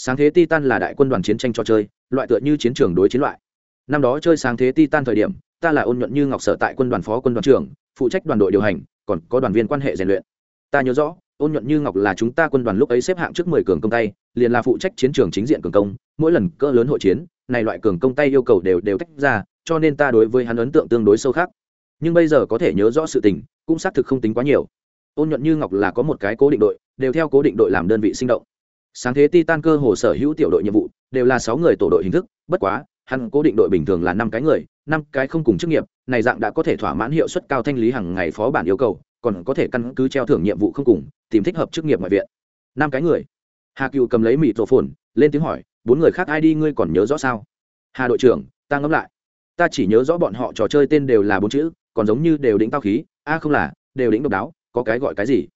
sáng thế titan là đại quân đoàn chiến tranh cho chơi, loại tựa như chiến trường đối chiến loại. Năm đó chơi sáng thế titan thời điểm, ta là ôn nhuận như ngọc sở tại quân đoàn phó quân đoàn trưởng, phụ trách đoàn đội điều hành, còn có đoàn viên quan hệ rèn luyện. Ta nhớ rõ ôn nhuận như ngọc là chúng ta quân đoàn lúc ấy xếp hạng trước mười cường công tay, liền là phụ trách chiến trường chính diện cường công, mỗi lần cỡ lớn hội chiến, này loại cường công tay yêu cầu đều đều tách ra, cho nên ta đối với hắn ấn tượng tương đối sâu khác. Nhưng bây giờ có thể nhớ rõ sự tình, cũng xác thực không tính quá nhiều. Ôn nhuận như ngọc là có một cái cố định đội, đều theo cố định đội làm đơn vị sinh động. Sáng thế titan cơ hồ sở hữu tiểu đội nhiệm vụ, đều là sáu người tổ đội hình thức, bất quá hắn cố định đội bình thường là năm cái người, năm cái không cùng chức nghiệp, này dạng đã có thể thỏa mãn hiệu suất cao thanh lý hàng ngày phó bản yêu cầu, còn có thể căn cứ treo thưởng nhiệm vụ không cùng, tìm thích hợp chức nghiệp ngoại viện. Năm cái người. Hà cựu cầm lấy mịt rổ phồn lên tiếng hỏi, bốn người khác ai đi, ngươi còn nhớ rõ sao? Hà đội trưởng, ta ngẫm lại. Ta chỉ nhớ rõ bọn họ trò chơi tên đều là bốn chữ, còn giống như đều đĩnh tao khí, a không là, đều đĩnh độc đáo, có cái gọi cái gì?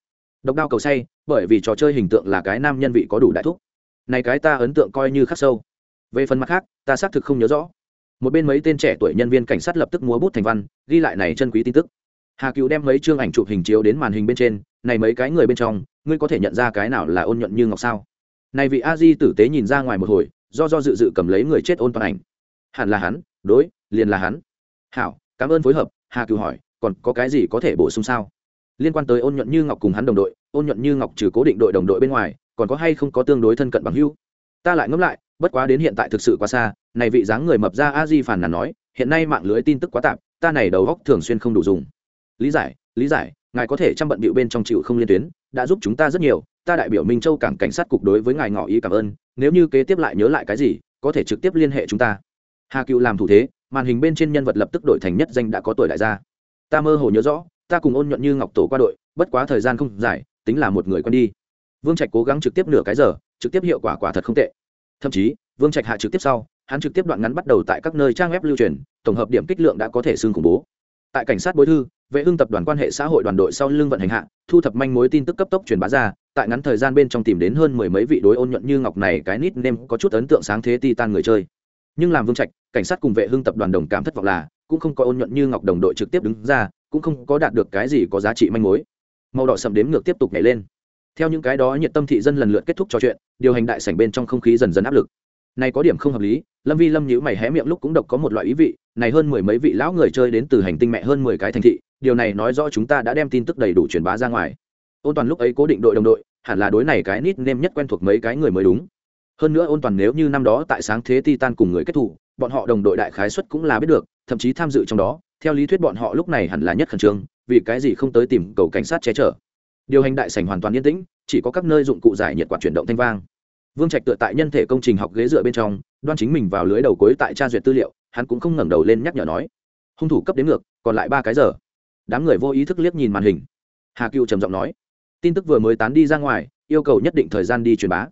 Độc đao cầu say, bởi vì trò chơi hình tượng là cái nam nhân vị có đủ đại thúc. Này cái ta ấn tượng coi như khắc sâu về phần mặt khác, ta xác thực không nhớ rõ. Một bên mấy tên trẻ tuổi nhân viên cảnh sát lập tức múa bút thành văn, ghi lại này chân quý tin tức. Hà cựu đem mấy chương ảnh chụp hình chiếu đến màn hình bên trên, này mấy cái người bên trong, ngươi có thể nhận ra cái nào là ôn nhuận như ngọc sao? Này vị a di tử tế nhìn ra ngoài một hồi, do do dự dự cầm lấy người chết ôn toàn ảnh. Hẳn là hắn, đối, liền là hắn. Hảo, cảm ơn phối hợp. Hà cựu hỏi, còn có cái gì có thể bổ sung sao? Liên quan tới ôn nhuận như ngọc cùng hắn đồng đội, ôn nhuận như ngọc trừ cố định đội đồng đội bên ngoài, còn có hay không có tương đối thân cận bằng hưu ta lại ngẫm lại bất quá đến hiện tại thực sự quá xa, này vị dáng người mập ra a di phản nàn nói, hiện nay mạng lưới tin tức quá tạp, ta này đầu góc thường xuyên không đủ dùng. Lý giải lý giải, ngài có thể chăm bận bịu bên trong chịu không liên tuyến, đã giúp chúng ta rất nhiều, ta đại biểu minh châu cảng cảnh sát cục đối với ngài ngỏ ý cảm ơn, nếu như kế tiếp lại nhớ lại cái gì, có thể trực tiếp liên hệ chúng ta. Hà cựu làm thủ thế, màn hình bên trên nhân vật lập tức đổi thành nhất danh đã có tuổi đại gia. Ta mơ hồ nhớ rõ, ta cùng ôn nhuận như ngọc tổ qua đội, bất quá thời gian không dài, tính là một người quen đi. Vương trạch cố gắng trực tiếp nửa cái giờ, trực tiếp hiệu quả quả thật không tệ thậm chí, vương trạch hạ trực tiếp sau, hắn trực tiếp đoạn ngắn bắt đầu tại các nơi trang web lưu truyền, tổng hợp điểm kích lượng đã có thể xương khủng bố. Tại cảnh sát bối thư, vệ hưng tập đoàn quan hệ xã hội đoàn đội sau lưng vận hành hạ, thu thập manh mối tin tức cấp tốc truyền bá ra, tại ngắn thời gian bên trong tìm đến hơn mười mấy vị đối ôn nhuận như ngọc này cái nít nem có chút ấn tượng sáng thế ti tan người chơi. Nhưng làm vương trạch, cảnh sát cùng vệ hưng tập đoàn đồng cảm thất vọng là, cũng không có ôn nhuận như ngọc đồng đội trực tiếp đứng ra, cũng không có đạt được cái gì có giá trị manh mối. Màu đỏ sầm đếm ngược tiếp tục nhảy lên theo những cái đó nhiệt tâm thị dân lần lượt kết thúc trò chuyện, điều hành đại sảnh bên trong không khí dần dần áp lực. Này có điểm không hợp lý, lâm vi lâm nhữ mày hé miệng lúc cũng độc có một loại ý vị, này hơn mười mấy vị lão người chơi đến từ hành tinh mẹ hơn mười cái thành thị, điều này nói rõ chúng ta đã đem tin tức đầy đủ truyền bá ra ngoài. Ôn toàn lúc ấy cố định đội đồng đội, hẳn là đối này cái nít nêm nhất quen thuộc mấy cái người mới đúng. Hơn nữa ôn toàn nếu như năm đó tại sáng thế titan cùng người kết thủ bọn họ đồng đội đại khái xuất cũng là biết được, thậm chí tham dự trong đó, theo lý thuyết bọn họ lúc này hẳn là nhất khẩn trương, vì cái gì không tới tìm cầu cảnh sát che chở điều hành đại sảnh hoàn toàn yên tĩnh, chỉ có các nơi dụng cụ giải nhiệt quạt chuyển động thanh vang. Vương trạch tựa tại nhân thể công trình học ghế dựa bên trong, đoan chính mình vào lưới đầu cuối tại tra duyệt tư liệu, hắn cũng không ngẩng đầu lên nhắc nhở nói, hung thủ cấp đến ngược, còn lại ba cái giờ. Đám người vô ý thức liếc nhìn màn hình. Hà cựu trầm giọng nói, tin tức vừa mới tán đi ra ngoài, yêu cầu nhất định thời gian đi truyền bá.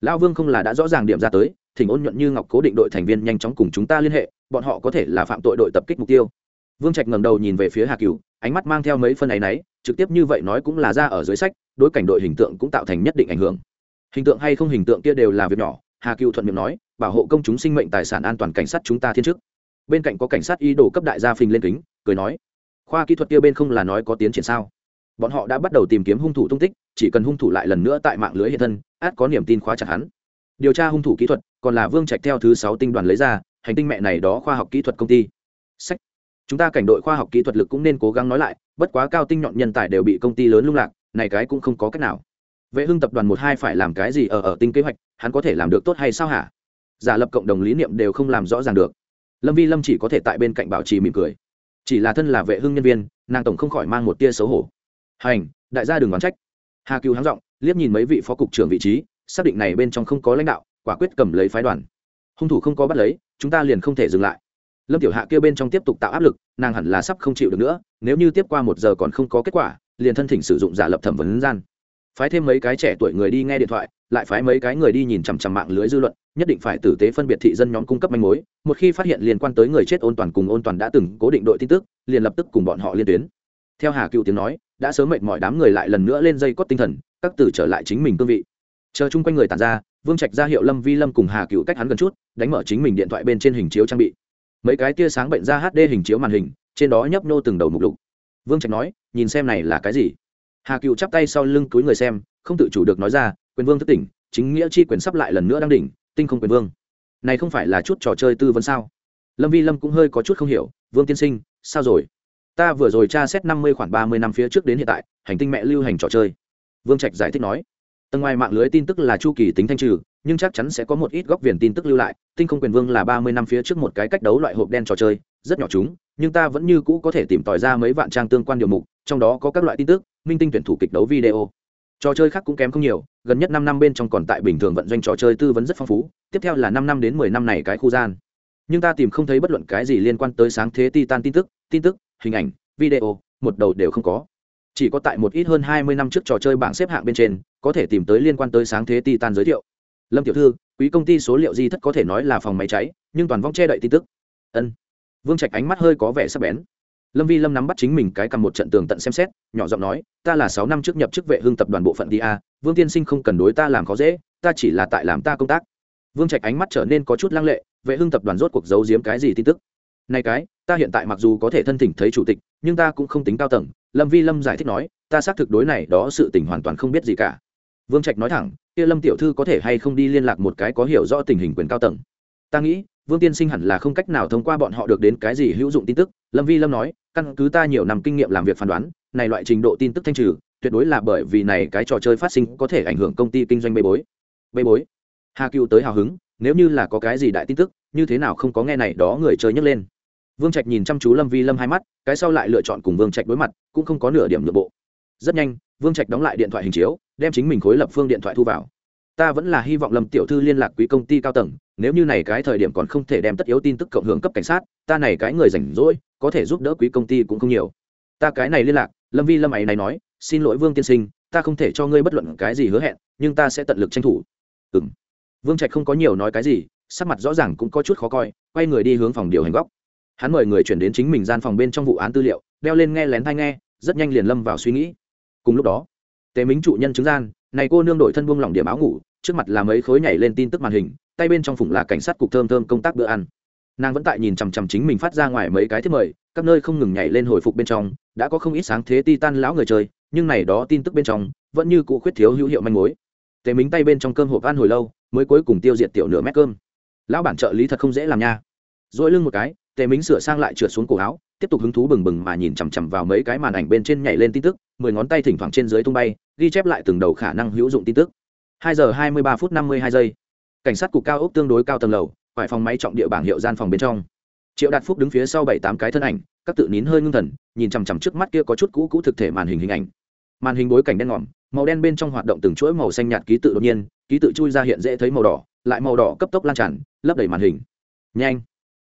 Lão vương không là đã rõ ràng điểm ra tới, thỉnh ôn nhuận như ngọc cố định đội thành viên nhanh chóng cùng chúng ta liên hệ, bọn họ có thể là phạm tội đội tập kích mục tiêu. Vương trạch ngẩng đầu nhìn về phía hà cựu, ánh mắt mang theo mấy phân ấ y náy trực tiếp như vậy nói cũng là ra ở dưới sách, đối cảnh đội hình tượng cũng tạo thành nhất định ảnh hưởng. Hình tượng hay không hình tượng kia đều là việc nhỏ, hà cựu thuận miệng nói, bảo hộ công chúng sinh mệnh tài sản an toàn cảnh sát chúng ta thiên chức. Bên cạnh có cảnh sát y đổ cấp đại gia phình lên kính, cười nói, khoa kỹ thuật kia bên không là nói có tiến triển sao? Bọn họ đã bắt đầu tìm kiếm hung thủ tung tích, chỉ cần hung thủ lại lần nữa tại mạng lưới hiện thân, át có niềm tin khóa chặt hắn. Điều tra hung thủ kỹ thuật, còn là vương trạch theo thứ sáu tinh đoàn lấy ra, hành tinh mẹ này đó khoa học kỹ thuật công ty. Sách chúng ta cảnh đội khoa học kỹ thuật lực cũng nên cố gắng nói lại, bất quá cao tinh nhọn nhân tài đều bị công ty lớn lung lạc, này cái cũng không có cách nào. Vệ hưng tập đoàn một hai phải làm cái gì ở ở tinh kế hoạch, hắn có thể làm được tốt hay sao hả? Giả lập cộng đồng lý niệm đều không làm rõ ràng được. Lâm vi lâm chỉ có thể tại bên cạnh bảo trì mỉm cười. Chỉ là thân là vệ hưng nhân viên, nàng tổng không khỏi mang một tia xấu hổ. Hành, đại gia đừng đoán trách. Hà cứu háng r liếc nhìn mấy vị phó cục trưởng vị trí, xác định này bên trong không có lãnh đạo, quả quyết cầm lấy phái đoàn. Hung thủ không có bắt lấy, chúng ta liền không thể dừng lại lâm tiểu hạ kia bên trong tiếp tục tạo áp lực, nàng hẳn là sắp không chịu được nữa, nếu như tiếp qua một giờ còn không có kết quả, liền thân thỉnh sử dụng giả lập thẩm vấn gian. Phái thêm mấy cái trẻ tuổi người đi nghe điện thoại, lại phái mấy cái người đi nhìn chằm chằm mạng lưới dư luận, nhất định phải tử tế phân biệt thị dân nhóm cung cấp manh mối, một khi phát hiện liên quan tới người chết ôn toàn cùng ôn toàn đã từng cố định đội tin tức, liền lập tức cùng bọn họ liên tuyến. Theo hà cựu tiếng nói, đã sớm mệt mọi đám người lại lần nữa lên dây cót tinh thần, các tử trở lại chính mình cương vị. Chờ chung quanh người tàn ra, vương trạch ra hiệu lâm vi lâm cùng hà cựu cách hắn gần chút, đánh mở chính mình điện thoại bên trên hình chiếu trang bị mấy cái tia sáng bệnh ra hd hình chiếu màn hình, trên đó nhấp nô từng đầu mục lục. Vương trạch nói, nhìn xem này là cái gì? Hà cựu chắp tay sau lưng túi người xem, không tự chủ được nói ra, quyền vương thất tỉnh, chính nghĩa chi quyền sắp lại lần nữa đang đỉnh, tinh không quyền vương. Này không phải là chút trò chơi tư vấn sao? Lâm vi lâm cũng hơi có chút không hiểu, vương tiên sinh, sao rồi? Ta vừa rồi tra xét năm mươi khoảng ba mươi năm phía trước đến hiện tại, hành tinh mẹ lưu hành trò chơi. Vương trạch giải thích nói, tầng ngoài mạng lưới tin tức là chu kỳ tính thanh trừ nhưng chắc chắn sẽ có một ít góc viền tin tức lưu lại, tinh không quyền vương là ba mươi năm phía trước một cái cách đấu loại hộp đen trò chơi, rất nhỏ chúng, nhưng ta vẫn như cũ có thể tìm tòi ra mấy vạn trang tương quan điều mục, trong đó có các loại tin tức, minh tinh tuyển thủ kịch đấu video. Trò chơi khác cũng kém không nhiều, gần nhất năm năm bên trong còn tại bình thường vận doanh trò chơi tư vấn rất phong phú, tiếp theo là năm năm đến mười năm này cái khu gian. Nhưng ta tìm không thấy bất luận cái gì liên quan tới sáng thế titan tin tức tin tức, hình ảnh, video, một đầu đều không có. Chỉ có tại một ít hơn hai mươi năm trước trò chơi bảng xếp hạng bên trên, có thể tìm tới liên quan tới sáng thế titan giới thiệu lâm tiểu thư, quý công ty số liệu di thất có thể nói là phòng máy cháy, nhưng toàn vong che đậy tin tức. Ân. Vương trạch ánh mắt hơi có vẻ sắc bén. Lâm vi lâm nắm bắt chính mình cái cầm một trận tường tận xem xét, nhỏ giọng nói, ta là sáu năm trước nhập chức vệ hương tập đoàn bộ phận đi a, vương tiên sinh không cần đối ta làm khó dễ, ta chỉ là tại làm ta công tác. Vương trạch ánh mắt trở nên có chút lăng lệ, vệ hương tập đoàn rốt cuộc giấu giếm cái gì tin tức? Này cái, ta hiện tại mặc dù có thể thân thỉnh thấy chủ tịch, nhưng ta cũng không tính cao tầng. Lâm vi lâm giải thích nói, ta xác thực đối này đó sự tình hoàn toàn không biết gì cả. Vương trạch nói thẳng kia lâm tiểu thư có thể hay không đi liên lạc một cái có hiểu rõ tình hình quyền cao tầng? Ta nghĩ, vương tiên sinh hẳn là không cách nào thông qua bọn họ được đến cái gì hữu dụng tin tức. Lâm vi lâm nói, căn cứ ta nhiều năm kinh nghiệm làm việc phán đoán, này loại trình độ tin tức thanh trừ, tuyệt đối là bởi vì này cái trò chơi phát sinh có thể ảnh hưởng công ty kinh doanh bê bối. Bê bối? Hà cựu tới hào hứng, nếu như là có cái gì đại tin tức, như thế nào không có nghe này đó người chơi nhấc lên. Vương trạch nhìn chăm chú lâm vi lâm hai mắt, cái sau lại lựa chọn cùng vương trạch đối mặt, cũng không có nửa điểm nội bộ. Rất nhanh, vương trạch đóng lại điện thoại hình chiếu đem chính mình khối lập phương điện thoại thu vào. Ta vẫn là hy vọng lâm tiểu thư liên lạc quý công ty cao tầng, nếu như này cái thời điểm còn không thể đem tất yếu tin tức cộng hưởng cấp cảnh sát, ta này cái người rảnh rỗi, có thể giúp đỡ quý công ty cũng không nhiều. Ta cái này liên lạc, lâm vi lâm ấy này nói, xin lỗi vương tiên sinh, ta không thể cho ngươi bất luận cái gì hứa hẹn, nhưng ta sẽ tận lực tranh thủ. Ừ m vương trạch không có nhiều nói cái gì, sắc mặt rõ ràng cũng có chút khó coi, quay người đi hướng phòng điều hành góc. Hắn mời người chuyển đến chính mình gian phòng bên trong vụ án tư liệu, đeo lên nghe lén thai nghe, rất nhanh liền lâm vào suy nghĩ. Cùng lúc đó tề mính trụ nhân chứng gian, này cô nương đổi thân buông lỏng điểm áo ngủ, trước mặt là mấy khối nhảy lên tin tức màn hình, tay bên trong phủng là cảnh sát cục thơm thơm công tác bữa ăn. Nàng vẫn tại nhìn chằm chằm chính mình phát ra ngoài mấy cái thiết mời, các nơi không ngừng nhảy lên hồi phục bên trong, đã có không ít sáng thế ti tan lão người chơi, nhưng này đó tin tức bên trong, vẫn như cụ khuyết thiếu hữu hiệu manh mối. Tề mính tay bên trong cơm hộp ăn hồi lâu, mới cuối cùng tiêu diệt tiểu nửa mét cơm. Lão bản trợ lý thật không dễ làm nha. Dỗi lưng một cái tề mính sửa sang lại trượt xuống cổ áo, tiếp tục hứng thú bừng bừng mà nhìn chằm chằm vào mấy cái màn ảnh bên trên nhảy lên tin tức, mười ngón tay thỉnh thoảng trên dưới tung bay ghi chép lại từng đầu khả năng hữu dụng tin tức. Hai giờ hai mươi ba phút năm mươi hai giây. Cảnh sát cục cao ốc tương đối cao tầng lầu, phải phòng máy trọng địa bảng hiệu gian phòng bên trong. Triệu đạt phúc đứng phía sau bảy tám cái thân ảnh, các tự nín hơi ngưng thần, nhìn chằm chằm trước mắt kia có chút cũ cũ thực thể màn hình hình ảnh. Màn hình bối cảnh đen ngòm, màu đen bên trong hoạt động từng chuỗi màu xanh nhạt ký tự đột nhiên, ký tự chui ra hiện dễ thấy màu đỏ, lại màu đỏ cấp tốc lan tràn, lấp đầy màn hình. Nhanh.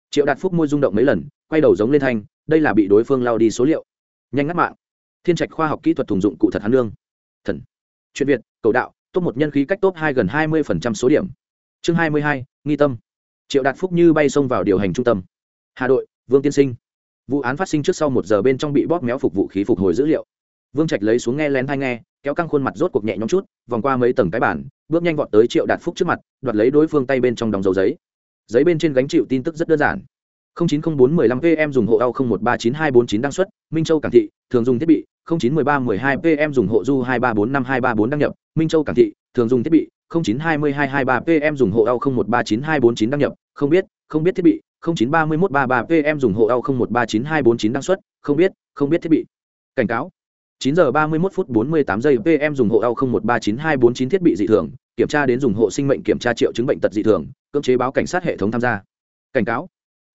Triệu đạt phúc môi rung động mấy lần, quay đầu giống lên thanh, đây là bị đối phương lao đi số liệu. Nhanh ngắt mạng. Thiên trạch khoa học kỹ thuật thùng dụng cụ thật hắn lương thần. Chuyện việt, cầu đạo, top một nhân khí cách top hai gần hai mươi số điểm. Chương hai mươi hai, nghi tâm. Triệu đạt phúc như bay xông vào điều hành trung tâm. Hà đội, vương tiên sinh. Vụ án phát sinh trước sau một giờ bên trong bị bóp méo phục vụ khí phục hồi dữ liệu. Vương trạch lấy xuống nghe lén thai nghe, kéo căng khuôn mặt rốt cuộc nhẹ nhõm chút, vòng qua mấy tầng cái bản bước nhanh vọt tới triệu đạt phúc trước mặt, đoạt lấy đối phương tay bên trong đóng dấu giấy. Giấy bên trên gánh chịu tin tức rất đơn giản. 090415 pm dùng hộ ao 01392249 đăng xuất minh châu cảng thị thường dùng thiết bị 091312 pm dùng hộ du 2345234 đăng nhập minh châu cảng thị thường dùng thiết bị 0920223PM dùng hộ ao 01392249 đăng nhập không biết không biết thiết bị 093133 pm dùng hộ ao 01392249 đăng xuất không biết không biết thiết bị cảnh cáo 9 giờ 31 phút 48 giây PM dùng hộ AU 0139249 thiết bị dị thường, kiểm tra đến dùng hộ sinh mệnh kiểm tra triệu chứng bệnh tật dị thường, cưỡng chế báo cảnh sát hệ thống tham gia. Cảnh cáo.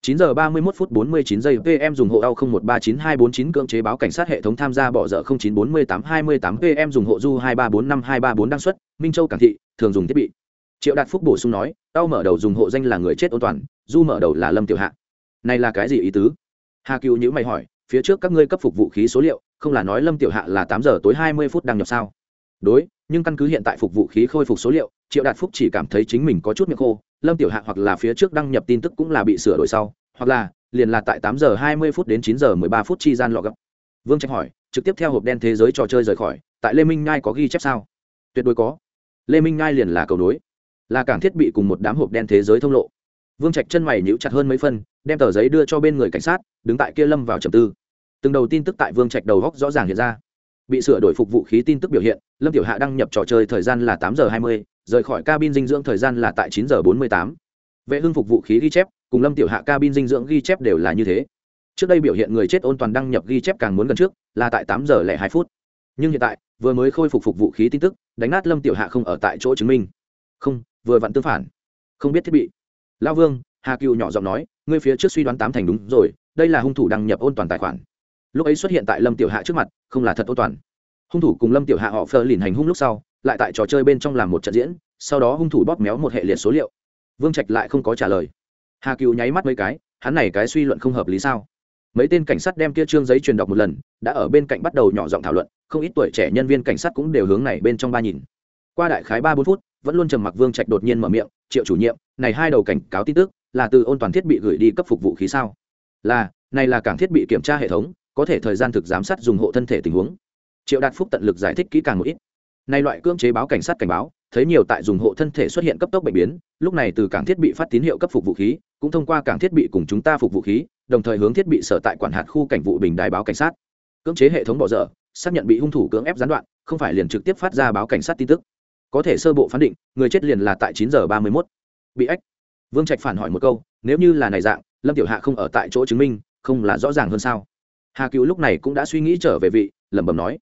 9 giờ 31 phút 49 giây PM dùng hộ ao 01392249 cưỡng chế báo cảnh sát hệ thống tham gia bỏ dở 094828 PM dùng hộ du 2345234 đăng xuất, Minh Châu Cảng thị, thường dùng thiết bị. Triệu Đạt Phúc bổ sung nói, ao mở đầu dùng hộ danh là người chết ôn toàn, du mở đầu là Lâm Tiểu Hạ. Này là cái gì ý tứ? Hà Cửu nhíu mày hỏi, phía trước các ngươi cấp phục vũ khí số liệu, không là nói lâm tiểu hạ là 8 giờ tối hai mươi phút đăng nhập sao đối nhưng căn cứ hiện tại phục vụ khí khôi phục số liệu triệu đạt phúc chỉ cảm thấy chính mình có chút miệng khô lâm tiểu hạ hoặc là phía trước đăng nhập tin tức cũng là bị sửa đổi sau, hoặc là liền là tại tám giờ hai mươi phút đến chín giờ mười ba phút chi gian lọ gấp vương trạch hỏi, trực tiếp theo hộp đen thế giới trò chơi rời khỏi, tại lê minh ngai có ghi chép sao? Tuyệt đối có. Lê minh ngai liền là cầu nối. Là cảng thiết bị cùng một đám hộp đen thế giới thông lộ. Vương trạch chân mày nhíu chặt hơn mấy phân đem tờ giấy đưa cho bên người cảnh sát, đứng tại kia lâm vào trầm tư. Từng đầu tin tức tại vương trạch đầu góc rõ ràng hiện ra bị sửa đổi phục vụ khí tin tức biểu hiện, lâm tiểu hạ đăng nhập trò chơi thời gian là tám giờ hai mươi, rời khỏi cabin dinh dưỡng thời gian là tại chín giờ bốn mươi tám. Vệ hưng phục vụ khí ghi chép, cùng lâm tiểu hạ cabin dinh dưỡng ghi chép đều là như thế. Trước đây biểu hiện người chết ôn toàn đăng nhập ghi chép càng muốn gần trước, là tại tám giờ lẻ hai phút. Nhưng hiện tại, vừa mới khôi phục phục vũ khí tin tức, đánh nát lâm tiểu hạ không ở tại chỗ chứng minh. Không, vừa vặn tương phản. Không biết thiết bị. Lao vương, hà cựu nhỏ giọng nói, ngươi phía trước suy đoán tám thành đúng rồi, đây là hung thủ đăng nhập ôn toàn tài khoản lúc ấy xuất hiện tại lâm tiểu hạ trước mặt, không là thật ôn toàn. Hung thủ cùng lâm tiểu hạ họ phờ lìn hành hung lúc sau, lại tại trò chơi bên trong làm một trận diễn, sau đó hung thủ bóp méo một hệ liệt số liệu. Vương trạch lại không có trả lời. Hà cựu nháy mắt mấy cái, hắn này cái suy luận không hợp lý sao? Mấy tên cảnh sát đem kia trương giấy truyền đọc một lần, đã ở bên cạnh bắt đầu nhỏ giọng thảo luận, không ít tuổi trẻ nhân viên cảnh sát cũng đều hướng này bên trong ba nhìn. Qua đại khái ba bốn phút, vẫn luôn trầm mặc vương trạch đột nhiên mở miệng, triệu chủ nhiệm, này hai đầu cảnh cáo tin tức, là từ ôn toàn thiết bị gửi đi cấp phục vũ khí sao? Là, này là cảng thiết bị kiểm tra hệ thống có thể thời gian thực giám sát dùng hộ thân thể tình huống. Triệu đạt phúc tận lực giải thích kỹ càng một ít. Này loại cưỡng chế báo cảnh sát cảnh báo, thấy nhiều tại dùng hộ thân thể xuất hiện cấp tốc bệnh biến, lúc này từ cảng thiết bị phát tín hiệu cấp phục vũ khí, cũng thông qua cảng thiết bị cùng chúng ta phục vũ khí, đồng thời hướng thiết bị sở tại quản hạt khu cảnh vụ bình đài báo cảnh sát. Cưỡng chế hệ thống bỏ dở, xác nhận bị hung thủ cưỡng ép gián đoạn, không phải liền trực tiếp phát ra báo cảnh sát tin tức. Có thể sơ bộ phán định, người chết liền là tại chín giờ ba mươi mốt. Bị ách. Vương trạch phản hỏi một câu, nếu như là này dạng, lâm tiểu hạ không ở tại chỗ chứng minh, không là rõ ràng hơn sao? Hà cựu lúc này cũng đã suy nghĩ trở về vị lẩm bẩm nói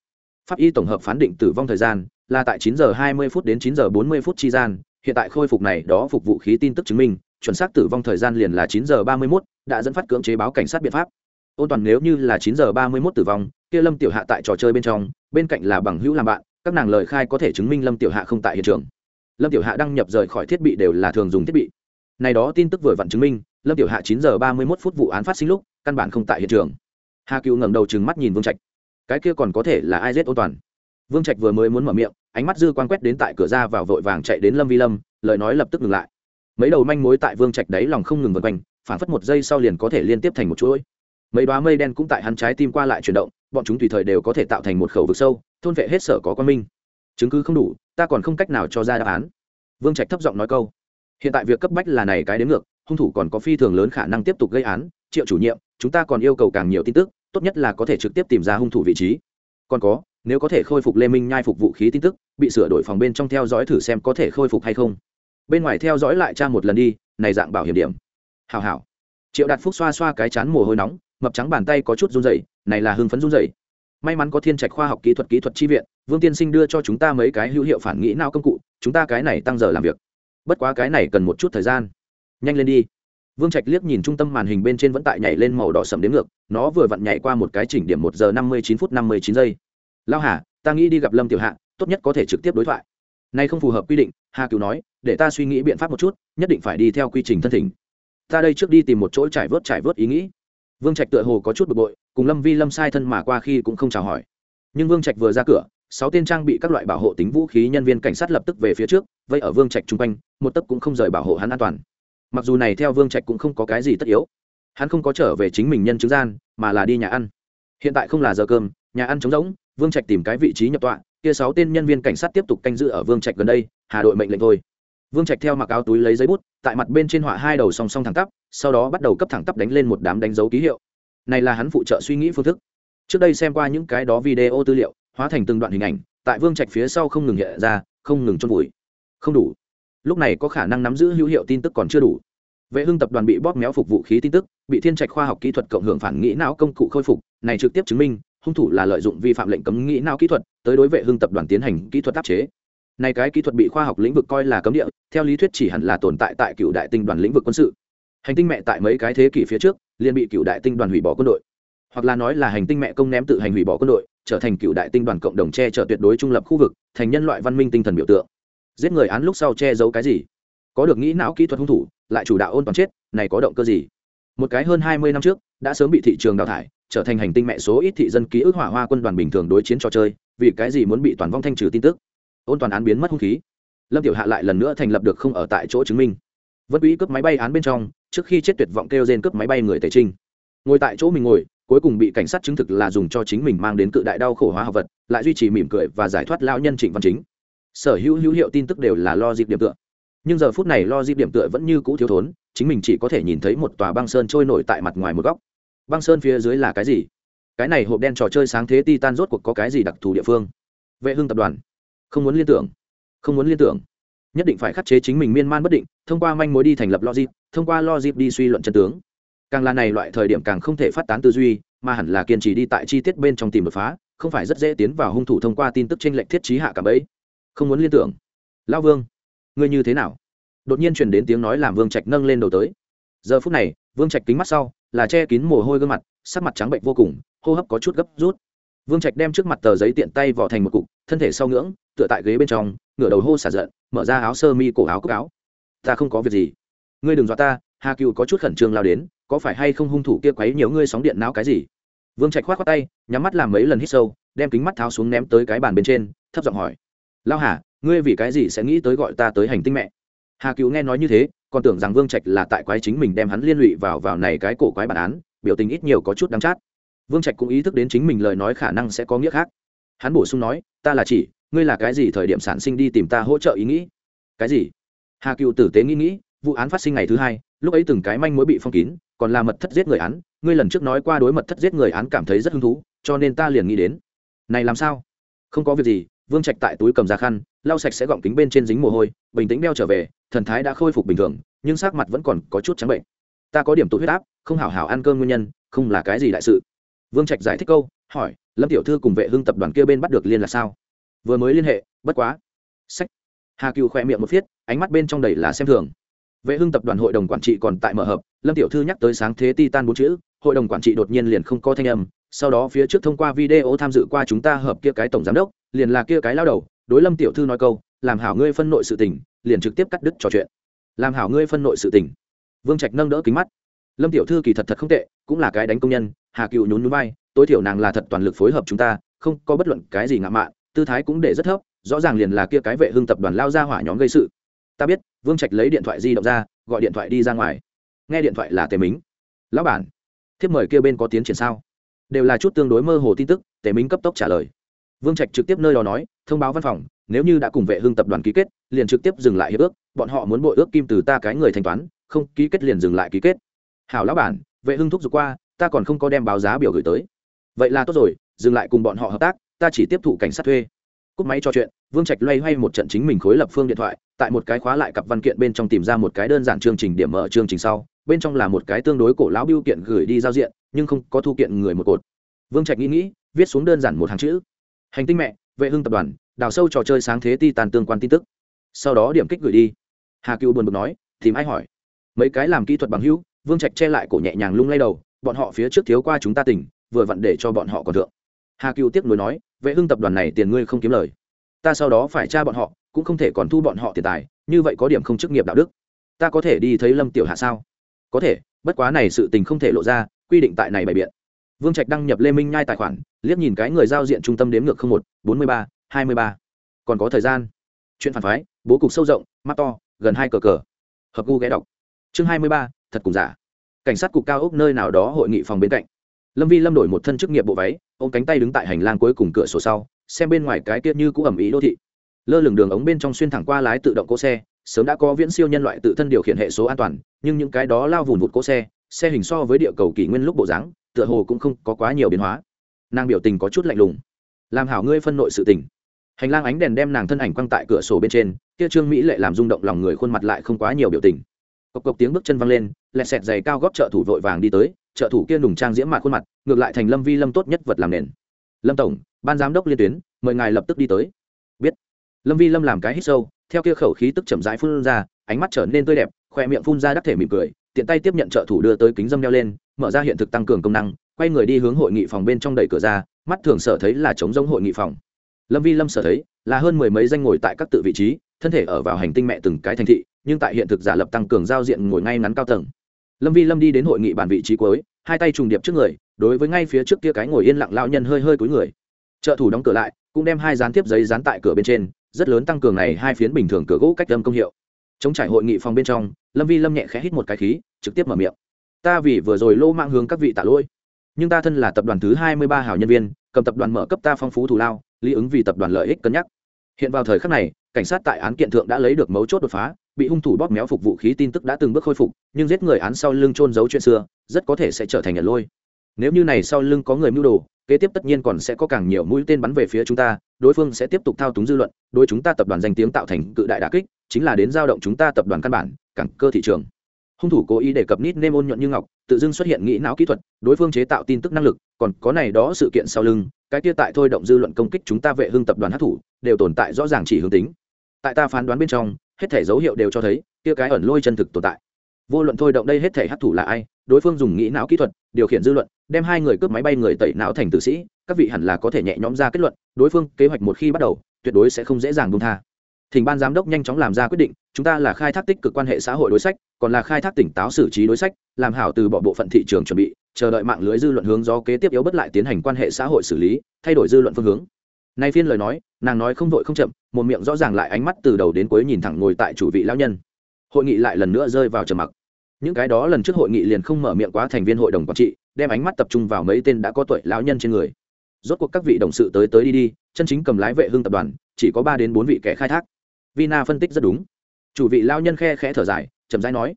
pháp y tổng hợp phán định tử vong thời gian là tại 9 giờ 20 phút đến 9 giờ 40 phút chi gian, hiện tại khôi phục này đó phục vụ khí tin tức chứng minh, chuẩn xác tử vong thời gian liền là 9 giờ 31, đã dẫn phát cưỡng chế báo cảnh sát biện pháp. Ôn toàn nếu như là 9 giờ 31 tử vong, kia Lâm Tiểu Hạ tại trò chơi bên trong, bên cạnh là bằng hữu làm bạn, các nàng lời khai có thể chứng minh Lâm Tiểu Hạ không tại hiện trường. Lâm Tiểu Hạ đăng nhập rời khỏi thiết bị đều là thường dùng thiết bị. Này đó tin tức vừa vặn chứng minh, Lâm Tiểu Hạ 9 giờ 31 phút vụ án phát sinh lúc, căn bản không tại hiện trường. Hà cựu ngẩng đầu trừng mắt nhìn Vương Trạch. Cái kia còn có thể là ai giết Ôn toàn? vương trạch vừa mới muốn mở miệng ánh mắt dư quan quét đến tại cửa ra vào vội vàng chạy đến lâm vi lâm lời nói lập tức ngừng lại mấy đầu manh mối tại vương trạch đấy lòng không ngừng vượt quanh phản phất một giây sau liền có thể liên tiếp thành một chuỗi mấy đoá mây đen cũng tại hắn trái tim qua lại chuyển động bọn chúng tùy thời đều có thể tạo thành một khẩu vực sâu thôn vệ hết sở có quan minh chứng cứ không đủ ta còn không cách nào cho ra đáp án vương trạch thấp giọng nói câu hiện tại việc cấp bách là này cái đến ngược hung thủ còn có phi thường lớn khả năng tiếp tục gây án triệu chủ nhiệm chúng ta còn yêu cầu càng nhiều tin tức, tốt nhất là có thể trực tiếp tìm ra hung thủ vị trí. Còn có, nếu có thể khôi phục lê minh nhai phục vũ khí tin tức, bị sửa đổi phòng bên trong theo dõi thử xem có thể khôi phục hay không. Bên ngoài theo dõi lại cha một lần đi, này dạng bảo hiểm điểm. Hào hào triệu đạt phúc xoa xoa cái chán mồ hôi nóng, mập trắng bàn tay có chút run rẩy, này là hưng phấn run rẩy. May mắn có thiên trạch khoa học kỹ thuật kỹ thuật chi viện, vương tiên sinh đưa cho chúng ta mấy cái hữu hiệu phản nghĩ não công cụ, chúng ta cái này tăng giờ làm việc. Bất quá cái này cần một chút thời gian. Nhanh lên đi vương trạch liếc nhìn trung tâm màn hình bên trên vẫn tại nhảy lên màu đỏ sầm đến ngược, nó vừa vặn nhảy qua một cái chỉnh điểm một giờ năm mươi chín phút năm mươi chín giây. Lao hà, ta nghĩ đi gặp lâm tiểu hạ, tốt nhất có thể trực tiếp đối thoại. Nay không phù hợp quy định, hà cửu nói, để ta suy nghĩ biện pháp một chút, nhất định phải đi theo quy trình thân thỉnh. Ta đây trước đi tìm một chỗ trải vớt trải vớt ý nghĩ. Vương trạch tựa hồ có chút bực bội, cùng lâm vi lâm sai thân mà qua khi cũng không chào hỏi. Nhưng vương trạch vừa ra cửa, sáu tên trang bị các loại bảo hộ tính vũ khí nhân viên cảnh sát lập tức về phía trước, vây ở vương trạch chung quanh, một tấc cũng không rời bảo hộ hắn an toàn mặc dù này theo vương trạch cũng không có cái gì tất yếu. Hắn không có trở về chính mình nhân chứng gian, mà là đi nhà ăn. Hiện tại không là giờ cơm, nhà ăn trống rỗng, vương trạch tìm cái vị trí nhập tọa, kia sáu tên nhân viên cảnh sát tiếp tục canh giữ ở vương trạch gần đây, hà đội mệnh lệnh thôi. Vương trạch theo mặc áo túi lấy giấy bút, tại mặt bên trên họa hai đầu song song thẳng tắp, sau đó bắt đầu cấp thẳng tắp đánh lên một đám đánh dấu ký hiệu. Này là hắn phụ trợ suy nghĩ phương thức. Trước đây xem qua những cái đó video tư liệu, hóa thành từng đoạn hình ảnh, tại vương trạch phía sau không ngừng hiện ra, không ngừng trôn vùi. Không đủ lúc này có khả năng nắm giữ hữu hiệu tin tức còn chưa đủ. Vệ hưng tập đoàn bị bóp méo phục vũ khí tin tức, bị thiên trạch khoa học kỹ thuật cộng hưởng phản nghĩ não công cụ khôi phục, này trực tiếp chứng minh, hung thủ là lợi dụng vi phạm lệnh cấm nghĩ não kỹ thuật, tới đối vệ hưng tập đoàn tiến hành kỹ thuật áp chế. Này cái kỹ thuật bị khoa học lĩnh vực coi là cấm địa, theo lý thuyết chỉ hẳn là tồn tại tại cựu đại tinh đoàn lĩnh vực quân sự. Hành tinh mẹ tại mấy cái thế kỷ phía trước, liền bị cựu đại tinh đoàn hủy bỏ quân đội. Hoặc là nói là hành tinh mẹ công ném tự hành hủy bỏ quân đội, trở thành cựu đại tinh đoàn cộng đồng che chở tuyệt đối trung lập khu vực, thành nhân loại văn minh tinh thần biểu tượng giết người án lúc sau che giấu cái gì? Có được nghĩ não kỹ thuật hung thủ, lại chủ đạo ôn toàn chết, này có động cơ gì? Một cái hơn hai mươi năm trước, đã sớm bị thị trường đào thải, trở thành hành tinh mẹ số ít thị dân ký ức hỏa hoa quân đoàn bình thường đối chiến trò chơi, vì cái gì muốn bị toàn vong thanh trừ tin tức? Ôn toàn án biến mất hung khí. Lâm tiểu hạ lại lần nữa thành lập được không ở tại chỗ chứng minh. Vân quỹ cướp máy bay án bên trong, trước khi chết tuyệt vọng kêu trên cướp máy bay người tề trinh. Ngồi tại chỗ mình ngồi, cuối cùng bị cảnh sát chứng thực là dùng cho chính mình mang đến cự đại đau khổ hóa học vật, lại duy trì mỉm cười và giải thoát lao nhân trịnh văn chính sở hữu hữu hiệu tin tức đều là lo dịp điểm tựa. Nhưng giờ phút này lo dịp điểm tựa vẫn như cũ thiếu thốn, chính mình chỉ có thể nhìn thấy một tòa băng sơn trôi nổi tại mặt ngoài một góc. Băng sơn phía dưới là cái gì? Cái này hộp đen trò chơi sáng thế titan rốt cuộc có cái gì đặc thù địa phương? Vệ hưng tập đoàn. Không muốn liên tưởng. Không muốn liên tưởng. Nhất định phải khắc chế chính mình miên man bất định, thông qua manh mối đi thành lập logic, thông qua logic đi suy luận chân tướng. Càng là này loại thời điểm càng không thể phát tán tư duy, mà hẳn là kiên trì đi tại chi tiết bên trong tìm đột phá, không phải rất dễ tiến vào hung thủ thông qua tin tức tranh lệch thiết trí hạ cả bấy không muốn liên tưởng. Lão vương, ngươi như thế nào? Đột nhiên truyền đến tiếng nói làm vương trạch nâng lên đầu tới. Giờ phút này, vương trạch kính mắt sau, là che kín mồ hôi gương mặt, sắc mặt trắng bệnh vô cùng, hô hấp có chút gấp rút. Vương trạch đem trước mặt tờ giấy tiện tay vỏ thành một cục, thân thể sau ngưỡng, tựa tại ghế bên trong, ngửa đầu hô xả giận, mở ra áo sơ mi cổ áo cúc áo. Ta không có việc gì. Ngươi đừng dọa ta, hà cựu có chút khẩn trương lao đến, có phải hay không hung thủ kia quấy nhiều ngươi sóng điện não cái gì? Vương trạch khoát khoát tay, nhắm mắt làm mấy lần hít sâu, đem kính mắt tháo xuống ném tới cái bàn bên trên, thấp giọng hỏi lao hà, ngươi vì cái gì sẽ nghĩ tới gọi ta tới hành tinh mẹ? Hà cựu nghe nói như thế, còn tưởng rằng vương trạch là tại quái chính mình đem hắn liên lụy vào vào này cái cổ quái bản án, biểu tình ít nhiều có chút đắng chát. Vương trạch cũng ý thức đến chính mình lời nói khả năng sẽ có nghĩa khác. Hắn bổ sung nói, ta là chỉ, ngươi là cái gì thời điểm sản sinh đi tìm ta hỗ trợ ý nghĩ? Cái gì? Hà cựu tử tế nghĩ nghĩ, vụ án phát sinh ngày thứ hai, lúc ấy từng cái manh mối bị phong kín, còn là mật thất giết người án, ngươi lần trước nói qua đối mật thất giết người án cảm thấy rất hứng thú, cho nên ta liền nghĩ đến. Này làm sao? Không có việc gì vương trạch tại túi cầm ra khăn, lau sạch sẽ gọng kính bên trên dính mồ hôi, bình tĩnh đeo trở về, thần thái đã khôi phục bình thường, nhưng sắc mặt vẫn còn có chút trắng bệnh. Ta có điểm tụ huyết áp, không hảo hảo ăn cơm nguyên nhân, không là cái gì đại sự. Vương trạch giải thích câu, hỏi, lâm tiểu thư cùng vệ hưng tập đoàn kia bên bắt được liên là sao? Vừa mới liên hệ, bất quá. Sách. Hà cựu khỏe miệng một phiết, ánh mắt bên trong đầy là xem thường. Vệ hưng tập đoàn hội đồng quản trị còn tại mở hợp, lâm tiểu thư nhắc tới sáng thế titan bốn chữ, hội đồng quản trị đột nhiên liền không có thanh âm, sau đó phía trước thông qua video tham dự qua chúng ta hợp kia cái tổng giám đốc liền là kia cái lao đầu, đối lâm tiểu thư nói câu, làm hảo ngươi phân nội sự tình, liền trực tiếp cắt đứt trò chuyện. Làm hảo ngươi phân nội sự tình. Vương trạch nâng đỡ kính mắt. Lâm tiểu thư kỳ thật thật không tệ, cũng là cái đánh công nhân, hà cựu nhún núi bay tối thiểu nàng là thật toàn lực phối hợp chúng ta, không có bất luận cái gì ngạo mạn, tư thái cũng để rất thấp, rõ ràng liền là kia cái vệ hưng tập đoàn lao ra hỏa nhóm gây sự. Ta biết. Vương trạch lấy điện thoại di động ra, gọi điện thoại đi ra ngoài. Nghe điện thoại là tề mính. Lão bản, thiếp mời kia bên có tiến triển sao? Đều là chút tương đối mơ hồ tin tức, tề mính cấp tốc trả lời vương trạch trực tiếp nơi đó nói, thông báo văn phòng, nếu như đã cùng vệ hưng tập đoàn ký kết, liền trực tiếp dừng lại hiệp ước, bọn họ muốn bội ước kim từ ta cái người thanh toán, không, ký kết liền dừng lại ký kết. Hảo lão bản, vệ hưng thúc giục qua, ta còn không có đem báo giá biểu gửi tới. Vậy là tốt rồi, dừng lại cùng bọn họ hợp tác, ta chỉ tiếp thụ cảnh sát thuê. Cúp máy cho chuyện, vương trạch loay hoay một trận chính mình khối lập phương điện thoại, tại một cái khóa lại cặp văn kiện bên trong tìm ra một cái đơn giản chương trình điểm mở chương trình sau, bên trong là một cái tương đối cổ lão biêu kiện gửi đi giao diện, nhưng không có thu kiện người một cột. Vương trạch nghĩ nghĩ, viết xuống đơn giản một hàng chữ hành tinh mẹ, vệ hưng tập đoàn, đào sâu trò chơi sáng thế ti tàn tương quan tin tức. Sau đó điểm kích gửi đi. Hà cựu buồn bực nói, tìm ai hỏi? Mấy cái làm kỹ thuật bằng hữu, vương trạch che lại cổ nhẹ nhàng lung lay đầu, bọn họ phía trước thiếu qua chúng ta tỉnh, vừa vặn để cho bọn họ còn thượng. Hà cựu tiếc nuối nói, vệ hưng tập đoàn này tiền ngươi không kiếm lời. Ta sau đó phải tra bọn họ, cũng không thể còn thu bọn họ tiền tài, như vậy có điểm không chức nghiệp đạo đức. Ta có thể đi thấy lâm tiểu hạ sao? Có thể, bất quá này sự tình không thể lộ ra, quy định tại này bày biện vương trạch đăng nhập lê minh nhai tài khoản, liếc nhìn cái người giao diện trung tâm đếm ngược một, bốn mươi ba, hai mươi ba. Còn có thời gian. Chuyện phản phái, bố cục sâu rộng, mắt to, gần hai cờ cờ. Hợp gu ghé đọc. Chương hai mươi ba, thật cùng giả. Cảnh sát cục cao ốc nơi nào đó hội nghị phòng bên cạnh. Lâm vi lâm đổi một thân chức nghiệp bộ váy, ôm cánh tay đứng tại hành lang cuối cùng cửa sổ sau, xem bên ngoài cái kia như cũ ẩm ý đô thị. Lơ lửng đường ống bên trong xuyên thẳng qua lái tự động cỗ xe, sớm đã có viễn siêu nhân loại tự thân điều khiển hệ số an toàn, nhưng những cái đó lao vùn vụt cỗ xe xe hình so với địa cầu kỷ nguyên lúc bộ dáng, tựa hồ cũng không có quá nhiều biến hóa. Nàng biểu tình có chút lạnh lùng. Làm hảo ngươi phân nội sự tình. Hành lang ánh đèn đem nàng thân ảnh quăng tại cửa sổ bên trên, kia trương mỹ lệ làm rung động lòng người khuôn mặt lại không quá nhiều biểu tình. Cộc cộc tiếng bước chân văng lên, lẹt xẹt giày cao góp trợ thủ vội vàng đi tới, trợ thủ kia nùng trang diễm mạ khuôn mặt, ngược lại thành lâm vi lâm tốt nhất vật làm nền. Lâm tổng, ban giám đốc liên tuyến, mời ngài lập tức đi tới. Biết. Lâm vi lâm làm cái hít sâu, theo kia khẩu khí tức chậm rãi phun ra, ánh mắt trở nên tươi đẹp, khoe miệng phun ra đắc thể mỉm cười tiện tay tiếp nhận trợ thủ đưa tới kính dâm đeo lên, mở ra hiện thực tăng cường công năng, quay người đi hướng hội nghị phòng bên trong đẩy cửa ra, mắt thường sở thấy là chống giống hội nghị phòng. Lâm vi lâm sở thấy là hơn mười mấy danh ngồi tại các tự vị trí, thân thể ở vào hành tinh mẹ từng cái thành thị, nhưng tại hiện thực giả lập tăng cường giao diện ngồi ngay ngắn cao tầng. Lâm vi lâm đi đến hội nghị bàn vị trí cuối, hai tay trùng điệp trước người, đối với ngay phía trước kia cái ngồi yên lặng lao nhân hơi hơi cúi người. Trợ thủ đóng cửa lại, cũng đem hai dán tiếp giấy dán tại cửa bên trên, rất lớn tăng cường này hai phiến bình thường cửa gỗ cách âm công hiệu chống trải hội nghị phòng bên trong, lâm vi lâm nhẹ khẽ hít một cái khí, trực tiếp mở miệng. Ta vì vừa rồi lô mạng hướng các vị tạ lỗi. Nhưng ta thân là tập đoàn thứ hai mươi ba hảo nhân viên, cầm tập đoàn mở cấp ta phong phú thù lao, lý ứng vì tập đoàn lợi ích cân nhắc. Hiện vào thời khắc này, cảnh sát tại án kiện thượng đã lấy được mấu chốt đột phá, bị hung thủ bóp méo phục vũ khí tin tức đã từng bước khôi phục, nhưng giết người án sau lưng trôn giấu chuyện xưa, rất có thể sẽ trở thành nhận lôi. Nếu như này sau lưng có người mưu đồ, kế tiếp tất nhiên còn sẽ có càng nhiều mũi tên bắn về phía chúng ta, đối phương sẽ tiếp tục thao túng dư luận, đối chúng ta tập đoàn danh tiếng tạo thành cự đại đà kích chính là đến giao động chúng ta tập đoàn căn bản cẳng cơ thị trường. Hung thủ cố ý đề cập nít nêm ôn nhuận như ngọc, tự dưng xuất hiện nghĩ não kỹ thuật, đối phương chế tạo tin tức năng lực, còn có này đó sự kiện sau lưng, cái kia tại thôi động dư luận công kích chúng ta vệ hưng tập đoàn hát thủ, đều tồn tại rõ ràng chỉ hướng tính. Tại ta phán đoán bên trong, hết thể dấu hiệu đều cho thấy, kia cái ẩn lôi chân thực tồn tại. Vô luận thôi động đây hết thể hát thủ là ai, đối phương dùng nghĩ não kỹ thuật, điều khiển dư luận, đem hai người cướp máy bay người tẩy não thành tử sĩ, các vị hẳn là có thể nhẹ nhõm ra kết luận, đối phương kế hoạch một khi bắt đầu, tuyệt đối sẽ không dễ dàng buông tha thỉnh ban giám đốc nhanh chóng làm ra quyết định, chúng ta là khai thác tích cực quan hệ xã hội đối sách, còn là khai thác tỉnh táo xử trí đối sách, làm hảo từ bỏ bộ phận thị trường chuẩn bị, chờ đợi mạng lưới dư luận hướng do kế tiếp yếu bất lại tiến hành quan hệ xã hội xử lý, thay đổi dư luận phương hướng. Nay phiên lời nói, nàng nói không vội không chậm, một miệng rõ ràng lại ánh mắt từ đầu đến cuối nhìn thẳng ngồi tại chủ vị lão nhân. Hội nghị lại lần nữa rơi vào trầm mặc. Những cái đó lần trước hội nghị liền không mở miệng quá thành viên hội đồng quản trị, đem ánh mắt tập trung vào mấy tên đã có tuổi lão nhân trên người. Rốt cuộc các vị đồng sự tới tới đi đi, chân chính cầm lái vệ hương tập đoàn, chỉ có ba đến bốn vị kẻ khai thác vina phân tích rất đúng. Chủ vị lao nhân khe khẽ thở dài, chậm rãi nói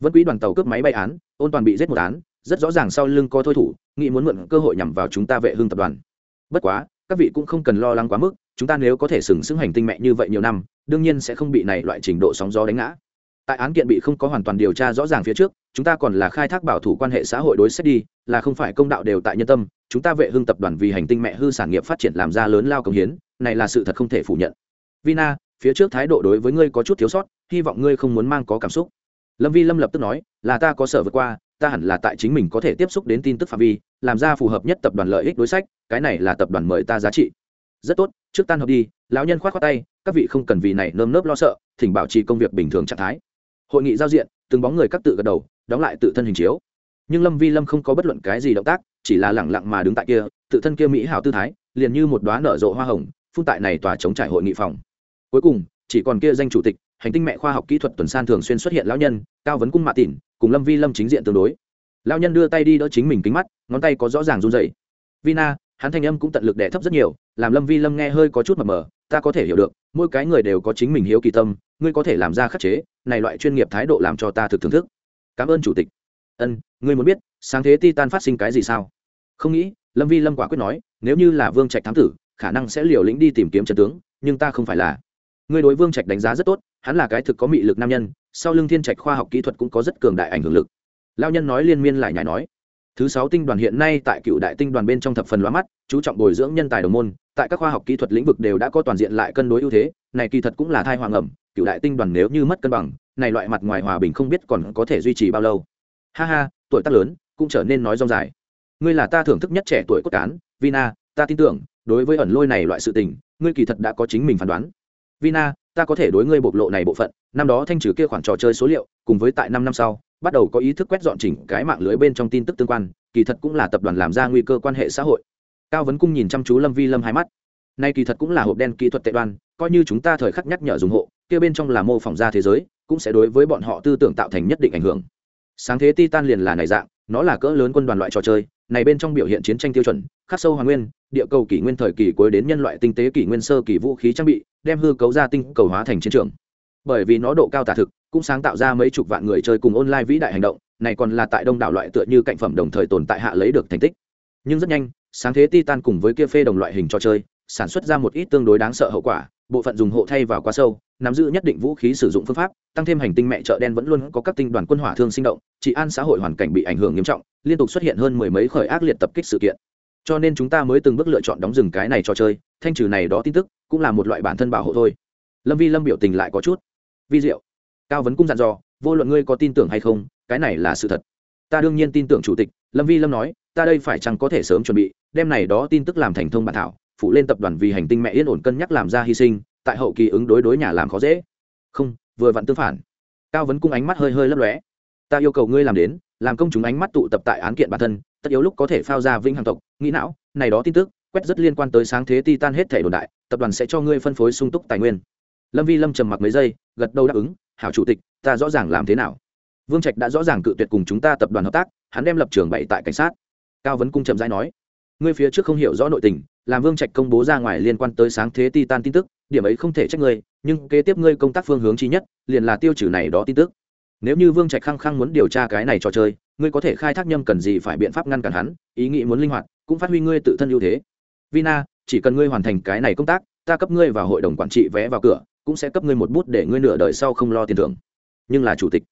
Vẫn quý đoàn tàu cướp máy bay án, ôn toàn bị giết một án, rất rõ ràng sau lưng có thôi thủ, nghĩ muốn mượn cơ hội nhằm vào chúng ta vệ hương tập đoàn. Bất quá, các vị cũng không cần lo lắng quá mức, chúng ta nếu có thể sừng sững hành tinh mẹ như vậy nhiều năm, đương nhiên sẽ không bị này loại trình độ sóng gió đánh ngã. Tại án kiện bị không có hoàn toàn điều tra rõ ràng phía trước, chúng ta còn là khai thác bảo thủ quan hệ xã hội đối xét đi, là không phải công đạo đều tại nhân tâm, chúng ta vệ hưng tập đoàn vì hành tinh mẹ hư sản nghiệp phát triển làm ra lớn lao công hiến, này là sự thật không thể phủ nhận. Vina phía trước thái độ đối với ngươi có chút thiếu sót, hy vọng ngươi không muốn mang có cảm xúc. Lâm vi lâm lập tức nói, là ta có sở vượt qua, ta hẳn là tại chính mình có thể tiếp xúc đến tin tức phạm vi, làm ra phù hợp nhất tập đoàn lợi ích đối sách, cái này là tập đoàn mời ta giá trị. Rất tốt, trước tan họp đi, lão nhân k h o á t khoác tay, các vị không cần vì này nơm nớp lo sợ, thỉnh bảo trì công việc bình thường trạng thái. Hội nghị giao diện, từng bóng người các tự gật đầu, đóng lại tự thân hình chiếu. Nhưng lâm vi lâm không có bất luận cái gì động tác, chỉ là lẳng lặng mà đứng tại kia, tự thân kia mỹ hảo tư thái, liền như một đoá nở rộ hoa hồng, phun tại này tòa chống trải hội nghị phòng cuối cùng, chỉ còn kia danh chủ tịch, hành tinh mẹ khoa học kỹ thuật tuần san thường xuyên xuất hiện lão nhân, cao vấn cung mạ tỉn, cùng lâm vi lâm chính diện tương đối. Lão nhân đưa tay đi đỡ chính mình kính mắt, ngón tay có rõ ràng run dày vina, hắn thanh âm cũng tận lực đẻ thấp rất nhiều, làm lâm vi lâm nghe hơi có chút mập mờ, ta có thể hiểu được, mỗi cái người đều có chính mình hiếu kỳ tâm, ngươi có thể làm ra khắc chế, này loại chuyên nghiệp thái độ làm cho ta thực thưởng thức. Cảm ơn chủ tịch. Ân, ngươi muốn biết, sáng thế titan phát sinh cái gì sao? Không nghĩ, lâm vi lâm quả quyết nói, nếu như là vương trạch thám tử, khả năng sẽ liều lĩnh đi tìm kiếm trận tướng, nhưng ta không phải là ngươi đối vương trạch đánh giá rất tốt, hắn là cái thực có mị lực nam nhân, sau lưng thiên trạch khoa học kỹ thuật cũng có rất cường đại ảnh hưởng lực. Lao nhân nói liên miên lại nhảy nói. Thứ sáu tinh đoàn hiện nay tại cựu đại tinh đoàn bên trong thập phần lóa mắt, chú trọng bồi dưỡng nhân tài đồng môn, tại các khoa học kỹ thuật lĩnh vực đều đã có toàn diện lại cân đối ưu thế, này kỳ thật cũng là thai hoàng ẩm, cựu đại tinh đoàn nếu như mất cân bằng, này loại mặt ngoài hòa bình không biết còn có thể duy trì bao lâu. Ha ha, tuổi tác lớn, cũng trở nên nói rong dài. Ngươi là ta thưởng thức nhất trẻ tuổi cốt cán, vina, ta tin tưởng, đối với ẩn lôi này loại sự tình, ngươi kỳ thật đã có chính mình phán đoán vina, ta có thể đối ngươi bộc lộ này bộ phận, năm đó thanh trừ kia khoản trò chơi số liệu, cùng với tại năm năm sau, bắt đầu có ý thức quét dọn chỉnh cái mạng lưới bên trong tin tức tương quan, kỳ thật cũng là tập đoàn làm ra nguy cơ quan hệ xã hội. Cao vấn cung nhìn chăm chú lâm vi lâm hai mắt. Nay kỳ thật cũng là hộp đen kỹ thuật tệ đoan, coi như chúng ta thời khắc nhắc nhở dùng hộ, kia bên trong là mô phỏng ra thế giới, cũng sẽ đối với bọn họ tư tưởng tạo thành nhất định ảnh hưởng. Sáng thế titan liền là này dạng, nó là cỡ lớn quân đoàn loại trò chơi, này bên trong biểu hiện chiến tranh tiêu chuẩn khắc sâu hoàng nguyên, địa cầu kỷ nguyên thời kỳ cuối đến nhân loại tinh tế kỷ nguyên sơ kỳ vũ khí trang bị, đem hư cấu ra tinh cầu hóa thành chiến trường. Bởi vì nó độ cao tả thực, cũng sáng tạo ra mấy chục vạn người chơi cùng online vĩ đại hành động, này còn là tại đông đảo loại tựa như cạnh phẩm đồng thời tồn tại hạ lấy được thành tích. Nhưng rất nhanh, sáng thế titan cùng với kia phê đồng loại hình trò chơi, sản xuất ra một ít tương đối đáng sợ hậu quả, bộ phận dùng hộ thay vào quá sâu, nắm giữ nhất định vũ khí sử dụng phương pháp, tăng thêm hành tinh mẹ chợ đen vẫn luôn có các tinh đoàn quân hỏa thương sinh động, trị an xã hội hoàn cảnh bị ảnh hưởng nghiêm trọng, liên tục xuất hiện hơn mười mấy khởi ác liệt tập kích sự kiện cho nên chúng ta mới từng bước lựa chọn đóng rừng cái này trò chơi, thanh trừ này đó tin tức, cũng là một loại bản thân bảo hộ thôi. Lâm vi lâm biểu tình lại có chút. Vi diệu, cao vấn cung dặn dò, vô luận ngươi có tin tưởng hay không, cái này là sự thật. Ta đương nhiên tin tưởng chủ tịch, lâm vi lâm nói, ta đây phải chăng có thể sớm chuẩn bị, đem này đó tin tức làm thành thông bản thảo, phụ lên tập đoàn vì hành tinh mẹ yên ổn cân nhắc làm ra hy sinh, tại hậu kỳ ứng đối đối nhà làm khó dễ. Không, vừa vặn tương phản. Cao vấn cung ánh mắt hơi hơi lấp lóe. Ta yêu cầu ngươi làm đến làm công chúng ánh mắt tụ tập tại án kiện bản thân, tất yếu lúc có thể phao ra vinh hằng tộc. Nghĩ não, này đó tin tức, quét rất liên quan tới sáng thế titan hết thể đồn đại, tập đoàn sẽ cho ngươi phân phối sung túc tài nguyên. Lâm vi lâm trầm mặc mấy giây, gật đầu đáp ứng, hảo chủ tịch, ta rõ ràng làm thế nào? Vương trạch đã rõ ràng cự tuyệt cùng chúng ta tập đoàn hợp tác, hắn đem lập trường bậy tại cảnh sát. Cao vấn cung trầm giai nói, ngươi phía trước không hiểu rõ nội tình, làm vương trạch công bố ra ngoài liên quan tới sáng thế titan tin tức, điểm ấy không thể trách ngươi, nhưng kế tiếp ngươi công tác phương hướng chi nhất, liền là tiêu trừ này đó tin tức nếu như vương trạch khăng khăng muốn điều tra cái này trò chơi, ngươi có thể khai thác nhâm cần gì phải biện pháp ngăn cản hắn, ý nghĩ muốn linh hoạt, cũng phát huy ngươi tự thân ưu thế. Vina, chỉ cần ngươi hoàn thành cái này công tác, ta cấp ngươi vào hội đồng quản trị vé vào cửa, cũng sẽ cấp ngươi một bút để ngươi nửa đời sau không lo tiền thưởng. Nhưng là chủ tịch,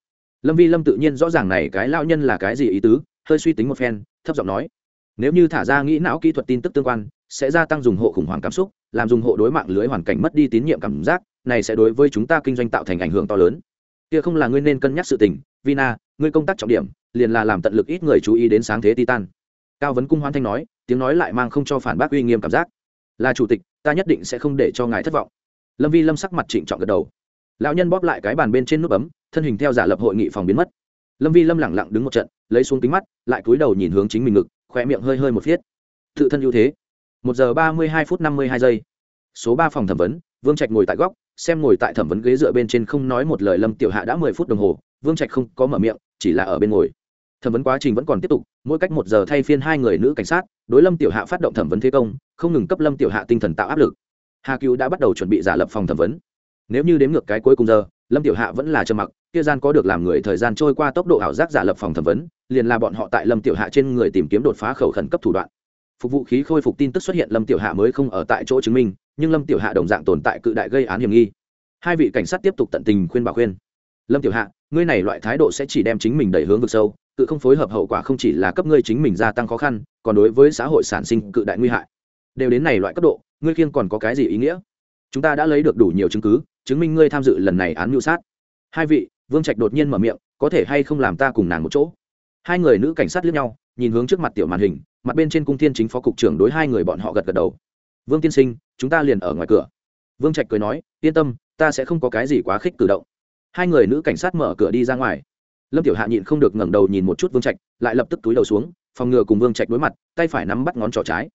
lâm vi lâm tự nhiên rõ ràng này cái lao nhân là cái gì ý tứ, hơi suy tính một phen, thấp giọng nói, nếu như thả ra nghĩ não kỹ thuật tin tức tương quan, sẽ gia tăng dùng hộ khủng hoảng cảm xúc, làm dùng hộ đối mạng lưới hoàn cảnh mất đi tín nhiệm cảm giác, này sẽ đối với chúng ta kinh doanh tạo thành ảnh hưởng to lớn kia không là ngươi nên cân nhắc sự tình, vina, ngươi công tác trọng điểm, liền là làm tận lực ít người chú ý đến sáng thế titan. Cao vấn cung hoan thanh nói, tiếng nói lại mang không cho phản bác uy nghiêm cảm giác. Là chủ tịch, ta nhất định sẽ không để cho ngài thất vọng. Lâm vi lâm sắc mặt trịnh trọng gật đầu. Lão nhân bóp lại cái bàn bên trên nút bấm, thân hình theo giả lập hội nghị phòng biến mất. Lâm vi lâm lẳng lặng đứng một trận, lấy xuống kính mắt, lại cúi đầu nhìn hướng chính mình ngực khỏe miệng hơi hơi một phiết. Tự thân ưu thế. Một giờ ba mươi hai phút năm mươi hai giây. Số ba phòng thẩm vấn, vương trạch ngồi tại góc xem ngồi tại thẩm vấn ghế dựa bên trên không nói một lời lâm tiểu hạ đã mười phút đồng hồ, vương trạch không có mở miệng, chỉ là ở bên ngồi. Thẩm vấn quá trình vẫn còn tiếp tục, mỗi cách một giờ thay phiên hai người nữ cảnh sát, đối lâm tiểu hạ phát động thẩm vấn thế công, không ngừng cấp lâm tiểu hạ tinh thần tạo áp lực. Hà cứu đã bắt đầu chuẩn bị giả lập phòng thẩm vấn. Nếu như đếm ngược cái cuối cùng giờ, lâm tiểu hạ vẫn là trầm mặc, kia gian có được làm người thời gian trôi qua tốc độ ảo giác giả lập phòng thẩm vấn, liền là bọn họ tại lâm tiểu hạ trên người tìm kiếm đột phá khẩu khẩn cấp thủ đoạn. Phục vụ khí khôi phục tin tức xuất hiện, lâm tiểu hạ mới không ở tại chỗ chứng minh nhưng lâm tiểu hạ đồng dạng tồn tại cự đại gây án hiểm nghi. Hai vị cảnh sát tiếp tục tận tình khuyên bảo khuyên. Lâm tiểu hạ, ngươi này loại thái độ sẽ chỉ đem chính mình đẩy hướng vực sâu, cự không phối hợp hậu quả không chỉ là cấp ngươi chính mình gia tăng khó khăn, còn đối với xã hội sản sinh cự đại nguy hại. Đều đến này loại cấp độ, ngươi kiên còn có cái gì ý nghĩa? Chúng ta đã lấy được đủ nhiều chứng cứ, chứng minh ngươi tham dự lần này án mưu sát. Hai vị, vương trạch đột nhiên mở miệng, có thể hay không làm ta cùng nàng một chỗ? Hai người nữ cảnh sát liếc nhau, nhìn hướng trước mặt tiểu màn hình, mặt bên trên cung thiên chính phó cục trưởng đối hai người bọn họ gật gật đầu vương tiên sinh, chúng ta liền ở ngoài cửa. Vương trạch cười nói, yên tâm, ta sẽ không có cái gì quá khích cử động. Hai người nữ cảnh sát mở cửa đi ra ngoài. Lâm tiểu hạ nhịn không được ngẩng đầu nhìn một chút vương trạch, lại lập tức túi đầu xuống, phòng ngừa cùng vương trạch đối mặt, tay phải nắm bắt ngón trỏ trái.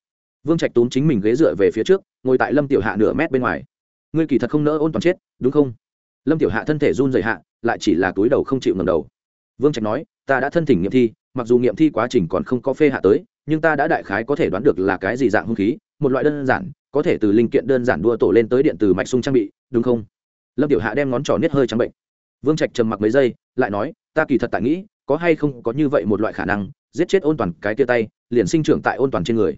Vương trạch túm chính mình ghế dựa về phía trước, ngồi tại lâm tiểu hạ nửa mét bên ngoài. Ngươi kỳ thật không nỡ ôn toàn chết, đúng không? Lâm tiểu hạ thân thể run dày hạ, lại chỉ là túi đầu không chịu ngầm đầu. Vương trạch nói, ta đã thân thỉnh nghiệm thi, mặc dù nghiệm thi quá trình còn không có phê hạ tới, nhưng ta đã đại khái có thể đoán được là cái gì dạng hung khí một loại đơn giản, có thể từ linh kiện đơn giản đua tổ lên tới điện từ mạch sung trang bị, đúng không? Lâm tiểu hạ đem ngón trỏ nết hơi trắng bệnh. Vương trạch trầm mặc mấy giây, lại nói, ta kỳ thật tại nghĩ, có hay không có như vậy một loại khả năng, giết chết ôn toàn cái tia tay, liền sinh trưởng tại ôn toàn trên người.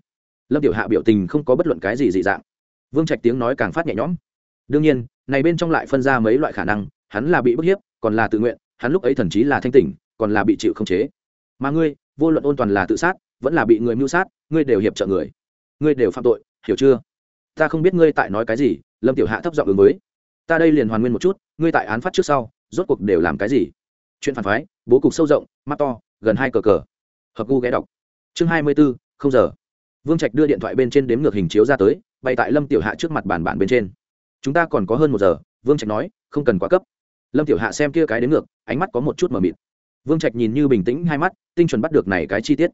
Lâm tiểu hạ biểu tình không có bất luận cái gì dị dạng. Vương trạch tiếng nói càng phát nhẹ nhõm. Đương nhiên, này bên trong lại phân ra mấy loại khả năng, hắn là bị bức hiếp, còn là tự nguyện, hắn lúc ấy thần chí là thanh tỉnh, còn là bị chịu không chế. Mà ngươi, vô luận ôn toàn là tự sát, vẫn là bị người mưu sát, ngươi đều hiệp trợ người ngươi đều phạm tội, hiểu chưa? Ta không biết ngươi tại nói cái gì, lâm tiểu hạ thấp giọng ứng với. Ta đây liền hoàn nguyên một chút, ngươi tại án phát trước sau, rốt cuộc đều làm cái gì? Chuyện phản phái, bố cục sâu rộng, mắt to, gần hai cờ cờ. Hợp gu ghé đọc. Chương hai mươi bốn không giờ. Vương trạch đưa điện thoại bên trên đếm ngược hình chiếu ra tới bay tại lâm tiểu hạ trước mặt bàn bản bên trên. Chúng ta còn có hơn một giờ, vương trạch nói, không cần quá cấp. Lâm tiểu hạ xem kia cái đếm ngược, ánh mắt có một chút mờ mịt. Vương trạch nhìn như bình tĩnh hai mắt, tinh chuẩn bắt được này cái chi tiết.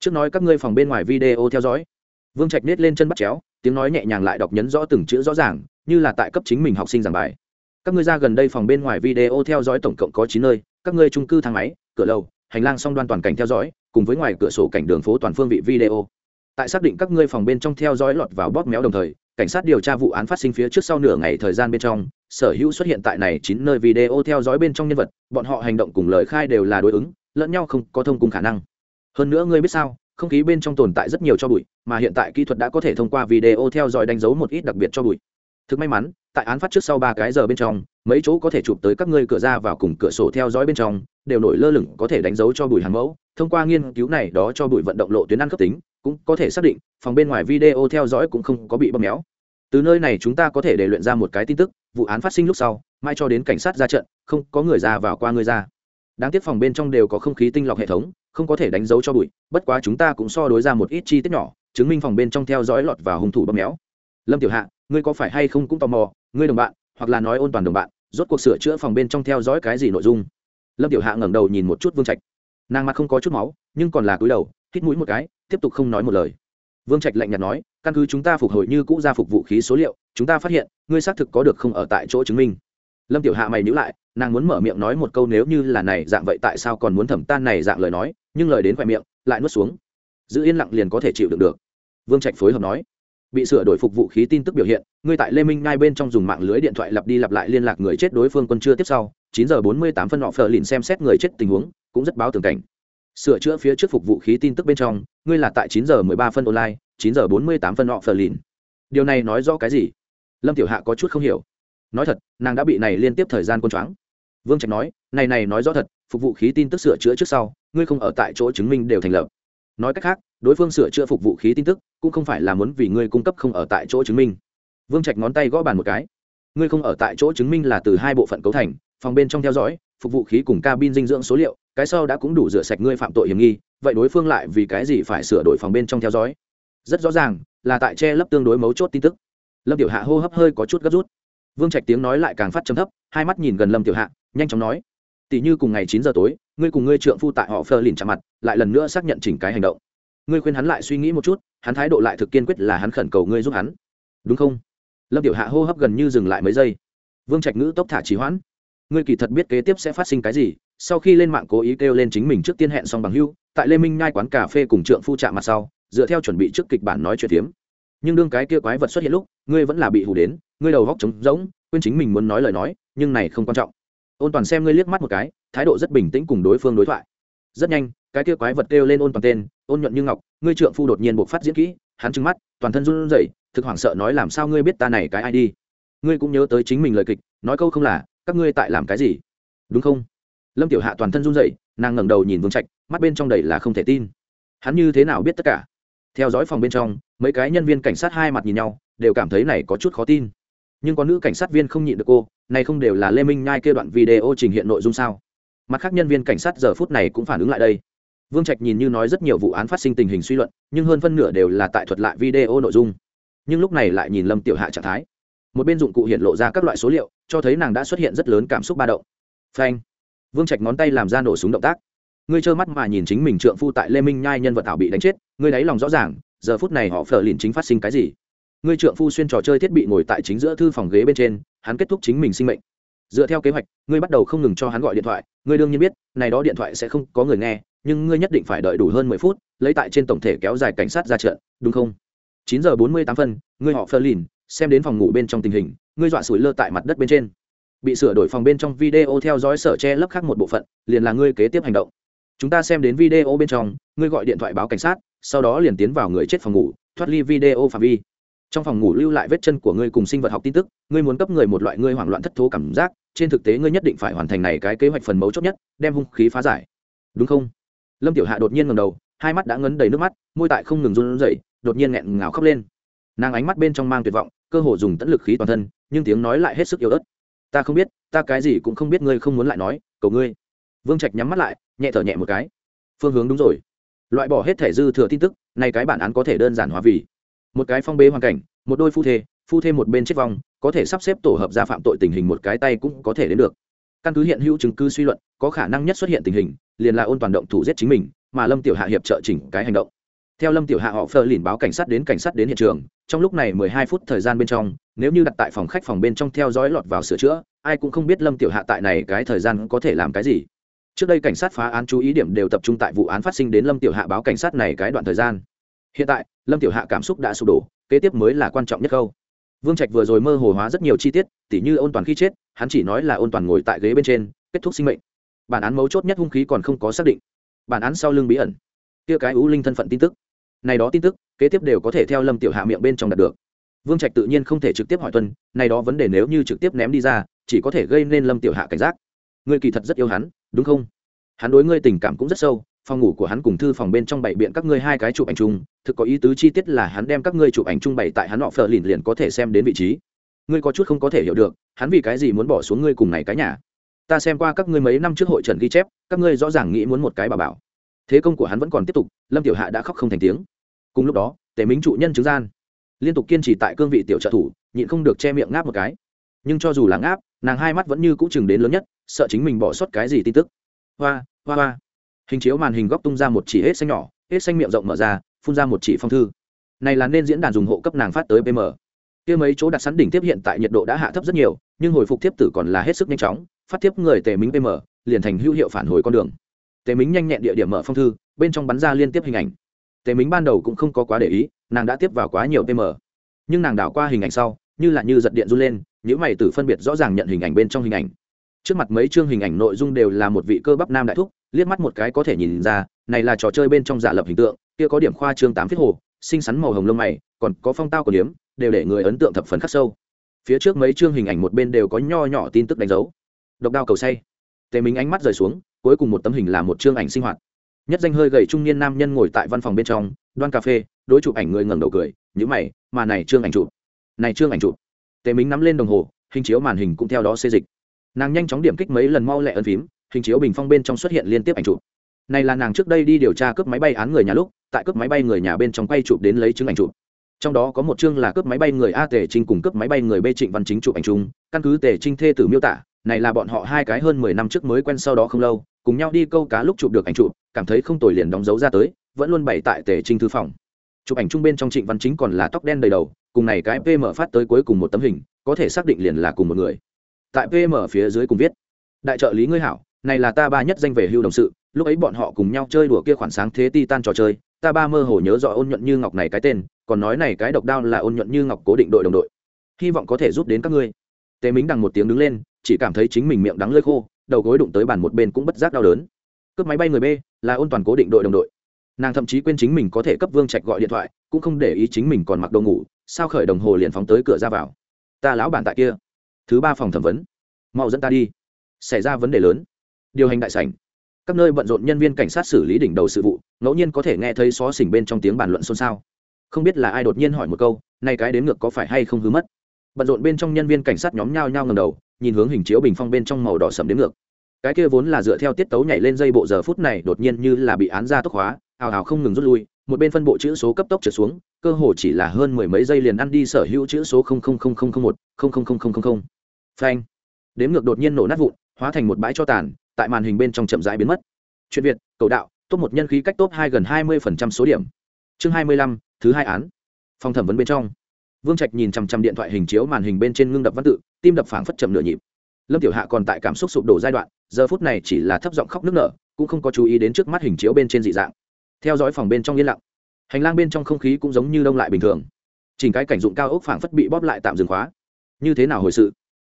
Trước nói các ngươi phòng bên ngoài video theo dõi vương trạch nết lên chân bắt chéo, tiếng nói nhẹ nhàng lại đọc nhấn rõ từng chữ rõ ràng, như là tại cấp chính mình học sinh giảng bài. Các ngươi ra gần đây phòng bên ngoài video theo dõi tổng cộng có chín nơi, các ngươi trung cư thang máy, cửa lầu, hành lang song đoan toàn cảnh theo dõi, cùng với ngoài cửa sổ cảnh đường phố toàn phương vị video. Tại xác định các ngươi phòng bên trong theo dõi lọt vào bóp méo đồng thời, cảnh sát điều tra vụ án phát sinh phía trước sau nửa ngày thời gian bên trong, sở hữu xuất hiện tại này chín nơi video theo dõi bên trong nhân vật, bọn họ hành động cùng lời khai đều là đối ứng, lẫn nhau không có thông cùng khả năng. Hơn nữa ngươi biết sao? Không khí bên trong tồn tại rất nhiều cho bụi, mà hiện tại kỹ thuật đã có thể thông qua video theo dõi đánh dấu một ít đặc biệt cho bụi. Thực may mắn, tại án phát trước sau ba cái giờ bên trong, mấy chỗ có thể chụp tới các ngươi cửa ra vào cùng cửa sổ theo dõi bên trong, đều nổi lơ lửng có thể đánh dấu cho bụi hàng mẫu. Thông qua nghiên cứu này đó cho bụi vận động lộ tuyến ăn cấp tính, cũng có thể xác định, phòng bên ngoài video theo dõi cũng không có bị bóp méo. Từ nơi này chúng ta có thể để luyện ra một cái tin tức, vụ án phát sinh lúc sau, mai cho đến cảnh sát ra trận, không có người ra vào qua người ra. Đáng tiếc phòng bên trong đều có không khí tinh lọc hệ thống không có thể đánh dấu cho bụi, bất quá chúng ta cũng so đối ra một ít chi tiết nhỏ, chứng minh phòng bên trong theo dõi lọt và hung thủ bóp méo. Lâm tiểu hạ, ngươi có phải hay không cũng tò mò, ngươi đồng bạn, hoặc là nói ôn toàn đồng bạn, rốt cuộc sửa chữa phòng bên trong theo dõi cái gì nội dung? Lâm tiểu hạ ngẩng đầu nhìn một chút vương trạch. Nàng mặt không có chút máu, nhưng còn là cúi đầu, hít mũi một cái, tiếp tục không nói một lời. Vương trạch lạnh nhạt nói, căn cứ chúng ta phục hồi như cũ ra phục vũ khí số liệu, chúng ta phát hiện, ngươi xác thực có được không ở tại chỗ chứng minh lâm tiểu hạ mày nhữ lại, nàng muốn mở miệng nói một câu nếu như là này dạng vậy tại sao còn muốn thẩm tan này dạng lời nói, nhưng lời đến khoe miệng, lại nuốt xuống. Giữ yên lặng liền có thể chịu đựng được. Vương trạch phối hợp nói, bị sửa đổi phục vụ khí tin tức biểu hiện, ngươi tại lê minh ngay bên trong dùng mạng lưới điện thoại lặp đi lặp lại liên lạc người chết đối phương quân chưa tiếp sau, chín giờ bốn mươi tám phân họ phờ lìn xem xét người chết tình huống, cũng rất báo tường cảnh. Sửa chữa phía trước phục vụ khí tin tức bên trong, ngươi là tại chín giờ mười ba phân online, chín giờ bốn mươi tám phân họ phờ lìn. Điều này nói rõ cái gì? Lâm tiểu hạ có chút không hiểu nói thật, nàng đã bị này liên tiếp thời gian quân choáng. Vương trạch nói, này này nói rõ thật, phục vụ khí tin tức sửa chữa trước sau, ngươi không ở tại chỗ chứng minh đều thành lập. Nói cách khác, đối phương sửa chữa phục vụ khí tin tức, cũng không phải là muốn vì ngươi cung cấp không ở tại chỗ chứng minh. Vương trạch ngón tay gõ bàn một cái. Ngươi không ở tại chỗ chứng minh là từ hai bộ phận cấu thành, phòng bên trong theo dõi, phục vụ khí cùng cabin dinh dưỡng số liệu, cái sau đã cũng đủ rửa sạch ngươi phạm tội hiểm nghi, vậy đối phương lại vì cái gì phải sửa đổi phòng bên trong theo dõi? Rất rõ ràng, là tại che lấp tương đối mấu chốt tin tức. Lâm tiểu hạ hô hấp hơi có chút gấp rút vương trạch tiếng nói lại càng phát trầm thấp, hai mắt nhìn gần lâm tiểu hạ, nhanh chóng nói, tỷ như cùng ngày chín giờ tối, ngươi cùng ngươi trượng phu tại họ phơ lìn chạm mặt, lại lần nữa xác nhận chỉnh cái hành động. Ngươi khuyên hắn lại suy nghĩ một chút, hắn thái độ lại thực kiên quyết là hắn khẩn cầu ngươi giúp hắn. Đúng không? Lâm tiểu hạ hô hấp gần như dừng lại mấy giây. Vương trạch ngữ tốc thả trì hoãn, ngươi kỳ thật biết kế tiếp sẽ phát sinh cái gì, sau khi lên mạng cố ý kêu lên chính mình trước tiên hẹn xong bằng hưu, tại lê minh nhai quán cà phê cùng trượng phu chạm mặt sau, dựa theo chuẩn bị trước kịch bản nói chuyện tiếm nhưng đương cái kia quái vật xuất hiện lúc, ngươi vẫn là bị hù đến ngươi đầu góc trống rỗng, quên chính mình muốn nói lời nói, nhưng này không quan trọng. Ôn toàn xem ngươi liếc mắt một cái, thái độ rất bình tĩnh cùng đối phương đối thoại. Rất nhanh, cái kia quái vật kêu lên ôn toàn tên, ôn nhuận như ngọc, ngươi trượng phu đột nhiên buộc phát diễn kỹ, hắn trừng mắt, toàn thân run rẩy, thực hoảng sợ nói làm sao ngươi biết ta này cái ai đi. Ngươi cũng nhớ tới chính mình lời kịch, nói câu không là, các ngươi tại làm cái gì? Đúng không? Lâm tiểu hạ toàn thân run rẩy, nàng ngẩng đầu nhìn vương trạch, mắt bên trong đầy là không thể tin. Hắn như thế nào biết tất cả? Theo dõi phòng bên trong, mấy cái nhân viên cảnh sát hai mặt nhìn nhau, đều cảm thấy này có chút khó tin nhưng có nữ cảnh sát viên không nhịn được cô, này không đều là lê minh nhai kia đoạn video trình hiện nội dung sao? Mặt khác nhân viên cảnh sát giờ phút này cũng phản ứng lại đây. Vương trạch nhìn như nói rất nhiều vụ án phát sinh tình hình suy luận, nhưng hơn phân nửa đều là tại thuật lại video nội dung. Nhưng lúc này lại nhìn lâm tiểu hạ trạng thái. Một bên dụng cụ hiện lộ ra các loại số liệu, cho thấy nàng đã xuất hiện rất lớn cảm xúc ba động. Phanh. Vương trạch ngón tay làm ra nổ súng động tác. Ngươi trơ mắt mà nhìn chính mình trượng phu tại lê minh nhai nhân vật ảo bị đánh chết, ngươi đáy lòng rõ ràng, giờ phút này họ phờ lìn chính phát sinh cái gì? Ngươi trượng phu xuyên trò chơi thiết bị ngồi tại chính giữa thư phòng ghế bên trên, hắn kết thúc chính mình sinh mệnh. Dựa theo kế hoạch, ngươi bắt đầu không ngừng cho hắn gọi điện thoại, ngươi đương nhiên biết, này đó điện thoại sẽ không có người nghe, nhưng ngươi nhất định phải đợi đủ hơn mười phút, lấy tại trên tổng thể kéo dài cảnh sát ra trận, đúng không? Chín giờ bốn mươi tám phân, ngươi họ phơ lìn xem đến phòng ngủ bên trong tình hình, ngươi dọa sủi lơ tại mặt đất bên trên. Bị sửa đổi phòng bên trong video theo dõi sở che lấp khác một bộ phận, liền là ngươi kế tiếp hành động. Chúng ta xem đến video bên trong, ngươi gọi điện thoại báo cảnh sát, sau đó liền tiến vào người chết phòng ngủ, thoát ly video phạm vi trong phòng ngủ lưu lại vết chân của ngươi cùng sinh vật học tin tức, ngươi muốn cấp người một loại ngươi hoảng loạn thất thố cảm giác, trên thực tế ngươi nhất định phải hoàn thành này cái kế hoạch phần mấu chốt nhất, đem hung khí phá giải. Đúng không? Lâm tiểu hạ đột nhiên ngầm đầu, hai mắt đã ngấn đầy nước mắt, môi tại không ngừng run rẩy, đột nhiên nghẹn ngào khóc lên. Nàng ánh mắt bên trong mang tuyệt vọng, cơ hồ dùng tận lực khí toàn thân, nhưng tiếng nói lại hết sức yếu ớt. Ta không biết, ta cái gì cũng không biết ngươi không muốn lại nói, cầu ngươi. Vương trạch nhắm mắt lại, nhẹ thở nhẹ một cái. Phương hướng đúng rồi. Loại bỏ hết thể dư thừa tin tức nay cái bản án có thể đơn giản hóa vì một cái phong bế hoàn cảnh, một đôi phu thê phu thê một bên chết vong, có thể sắp xếp tổ hợp ra phạm tội tình hình một cái tay cũng có thể đến được. Căn cứ hiện hữu chứng cứ suy luận, có khả năng nhất xuất hiện tình hình, liền là ôn toàn động thủ giết chính mình, mà lâm tiểu hạ hiệp trợ chỉnh cái hành động. Theo lâm tiểu hạ họ phơ lìn báo cảnh sát đến cảnh sát đến hiện trường, trong lúc này mười hai phút thời gian bên trong, nếu như đặt tại phòng khách phòng bên trong theo dõi lọt vào sửa chữa, ai cũng không biết lâm tiểu hạ tại này cái thời gian có thể làm cái gì. Trước đây cảnh sát phá án chú ý điểm đều tập trung tại vụ án phát sinh đến lâm tiểu hạ báo cảnh sát này cái đoạn thời gian hiện tại, lâm tiểu hạ cảm xúc đã sụp đổ, kế tiếp mới là quan trọng nhất câu. Vương trạch vừa rồi mơ hồ hóa rất nhiều chi tiết, tỉ như ôn toàn khi chết, hắn chỉ nói là ôn toàn ngồi tại ghế bên trên, kết thúc sinh mệnh. Bản án mấu chốt nhất hung khí còn không có xác định. Bản án sau lưng bí ẩn. Kia cái ú linh thân phận tin tức. Này đó tin tức, kế tiếp đều có thể theo lâm tiểu hạ miệng bên trong đạt được. Vương trạch tự nhiên không thể trực tiếp hỏi tuân, này đó vấn đề nếu như trực tiếp ném đi ra, chỉ có thể gây nên lâm tiểu hạ cảnh giác. Ngươi kỳ thật rất yêu hắn, đúng không? Hắn đối ngươi tình cảm cũng rất sâu phòng ngủ của hắn cùng thư phòng bên trong bảy biện các ngươi hai cái chụp ảnh chung, thực có ý tứ chi tiết là hắn đem các ngươi chụp ảnh chung bày tại hắn họ phờ lìn liền có thể xem đến vị trí. Ngươi có chút không có thể hiểu được, hắn vì cái gì muốn bỏ xuống ngươi cùng này cái nhà? Ta xem qua các ngươi mấy năm trước hội trần ghi chép, các ngươi rõ ràng nghĩ muốn một cái bà bảo. Thế công của hắn vẫn còn tiếp tục, lâm tiểu hạ đã khóc không thành tiếng. Cùng lúc đó, tề minh trụ nhân chứng gian. Liên tục kiên trì tại cương vị tiểu trợ thủ, nhịn không được che miệng ngáp một cái. Nhưng cho dù là ngáp, nàng hai mắt vẫn như cũ chừng đến lớn nhất, sợ chính mình bỏ sót cái gì tin tức. Hoa hoa hoa hình chiếu màn hình góc tung ra một chỉ hết xanh nhỏ, hết xanh miệng rộng mở ra, phun ra một chỉ phong thư. Này là nên diễn đàn dùng hộ cấp nàng phát tới pm kia mấy chỗ đặt sẵn đỉnh tiếp hiện tại nhiệt độ đã hạ thấp rất nhiều, nhưng hồi phục tiếp tử còn là hết sức nhanh chóng, phát tiếp người tề mính pm liền thành hữu hiệu phản hồi con đường. Tề mính nhanh nhẹn địa điểm mở phong thư, bên trong bắn ra liên tiếp hình ảnh. Tề mính ban đầu cũng không có quá để ý, nàng đã tiếp vào quá nhiều pm nhưng nàng đảo qua hình ảnh sau, như là như giật điện run lên, những mày tử phân biệt rõ ràng nhận hình ảnh bên trong hình ảnh. Trước mặt mấy chương hình ảnh nội dung đều là một vị cơ bắp nam đại thúc liếc mắt một cái có thể nhìn ra, này là trò chơi bên trong giả lập hình tượng, kia có điểm khoa trương tám phiết hồ, xinh xắn màu hồng lông mày, còn có phong tao của điếm, đều để người ấn tượng thập phần khắc sâu. Phía trước mấy chương hình ảnh một bên đều có nho nhỏ tin tức đánh dấu. Độc đao cầu say. Tề minh ánh mắt rời xuống, cuối cùng một tấm hình là một chương ảnh sinh hoạt. Nhất danh hơi gầy trung niên nam nhân ngồi tại văn phòng bên trong, đoan cà phê, đối chụp ảnh người ngẩng đầu cười nhữ mày, mà này trương ảnh chụp. Này trương ảnh chụp. Tề Minh nắm lên đồng hồ, hình chiếu màn hình cũng theo đó xê dịch. Nàng nhanh chóng điểm kích mấy lần mau lẹ ân phím hình chiếu bình phong bên trong xuất hiện liên tiếp ảnh chụp. Này là nàng trước đây đi điều tra cướp máy bay án người nhà lúc, tại cướp máy bay người nhà bên trong quay chụp đến lấy chứng ảnh chụp. Trong đó có một chương là cướp máy bay người a tề trinh cùng cướp máy bay người b trịnh văn chính chụp ảnh chung, căn cứ tề trinh thê tử miêu tả, này là bọn họ hai cái hơn mười năm trước mới quen sau đó không lâu, cùng nhau đi câu cá lúc chụp được ảnh chụp, cảm thấy không tồi liền đóng dấu ra tới, vẫn luôn bày tại tề trinh thư phòng. Chụp ảnh chung bên trong trịnh văn chính còn là tóc đen đầy đầu, cùng này cái pm phát tới cuối cùng một tấm hình, có thể xác định liền là cùng một người. Tại pm phía dưới cùng viết, đại trợ lý ngươi hảo này là ta ba nhất danh về hưu đồng sự, lúc ấy bọn họ cùng nhau chơi đùa kia khoản sáng thế ti tan trò chơi, ta ba mơ hồ nhớ rõ ôn nhuận như ngọc này cái tên, còn nói này cái độc đao là ôn nhuận như ngọc cố định đội đồng đội. Hy vọng có thể giúp đến các ngươi. Tề mính đằng một tiếng đứng lên, chỉ cảm thấy chính mình miệng đắng lơi khô, đầu gối đụng tới bàn một bên cũng bất giác đau đớn. Cướp máy bay người b, là ôn toàn cố định đội đồng đội. Nàng thậm chí quên chính mình có thể cấp vương trạch gọi điện thoại, cũng không để ý chính mình còn mặc đồ ngủ, sao khởi đồng hồ liền phóng tới cửa ra vào. Ta lão bản tại kia. Thứ ba phòng thẩm vấn. Mau dẫn ta đi. Xảy ra vấn đề lớn điều hành đại sảnh. Các nơi bận rộn nhân viên cảnh sát xử lý đỉnh đầu sự vụ, ngẫu nhiên có thể nghe thấy xó xỉnh bên trong tiếng bàn luận xôn xao. Không biết là ai đột nhiên hỏi một câu, nay cái đến ngược có phải hay không hứa mất? Bận rộn bên trong nhân viên cảnh sát nhóm nhao nhao ngầm đầu, nhìn hướng hình chiếu bình phong bên trong màu đỏ sầm đến ngược. Cái kia vốn là dựa theo tiết tấu nhảy lên dây bộ giờ phút này đột nhiên như là bị án ra tốc hóa hào hào không ngừng rút lui, một bên phân bộ chữ số cấp tốc trở xuống, cơ hồ chỉ là hơn mười mấy giây liền ăn đi sở hữu chữ số một phanh. Đếm ngược đột nhiên nổ nát vụn, hóa thành một bãi cho tàn tại màn hình bên trong chậm rãi biến mất. Chuyện việt, cầu đạo, top một nhân khí cách top hai gần hai mươi số điểm. Chương hai mươi lăm, thứ hai án. Phòng thẩm vấn bên trong. Vương trạch nhìn chằm chằm điện thoại hình chiếu màn hình bên trên ngưng đập văn tự, tim đập phảng phất chậm nửa nhịp. Lâm tiểu hạ còn tại cảm xúc sụp đổ giai đoạn, giờ phút này chỉ là thấp giọng khóc nức nở, cũng không có chú ý đến trước mắt hình chiếu bên trên dị dạng. Theo dõi phòng bên trong yên lặng. Hành lang bên trong không khí cũng giống như đông lại bình thường. Chỉnh cái cảnh dụng cao ốc phảng phất bị bóp lại tạm dừng khóa. Như thế nào hồi sự?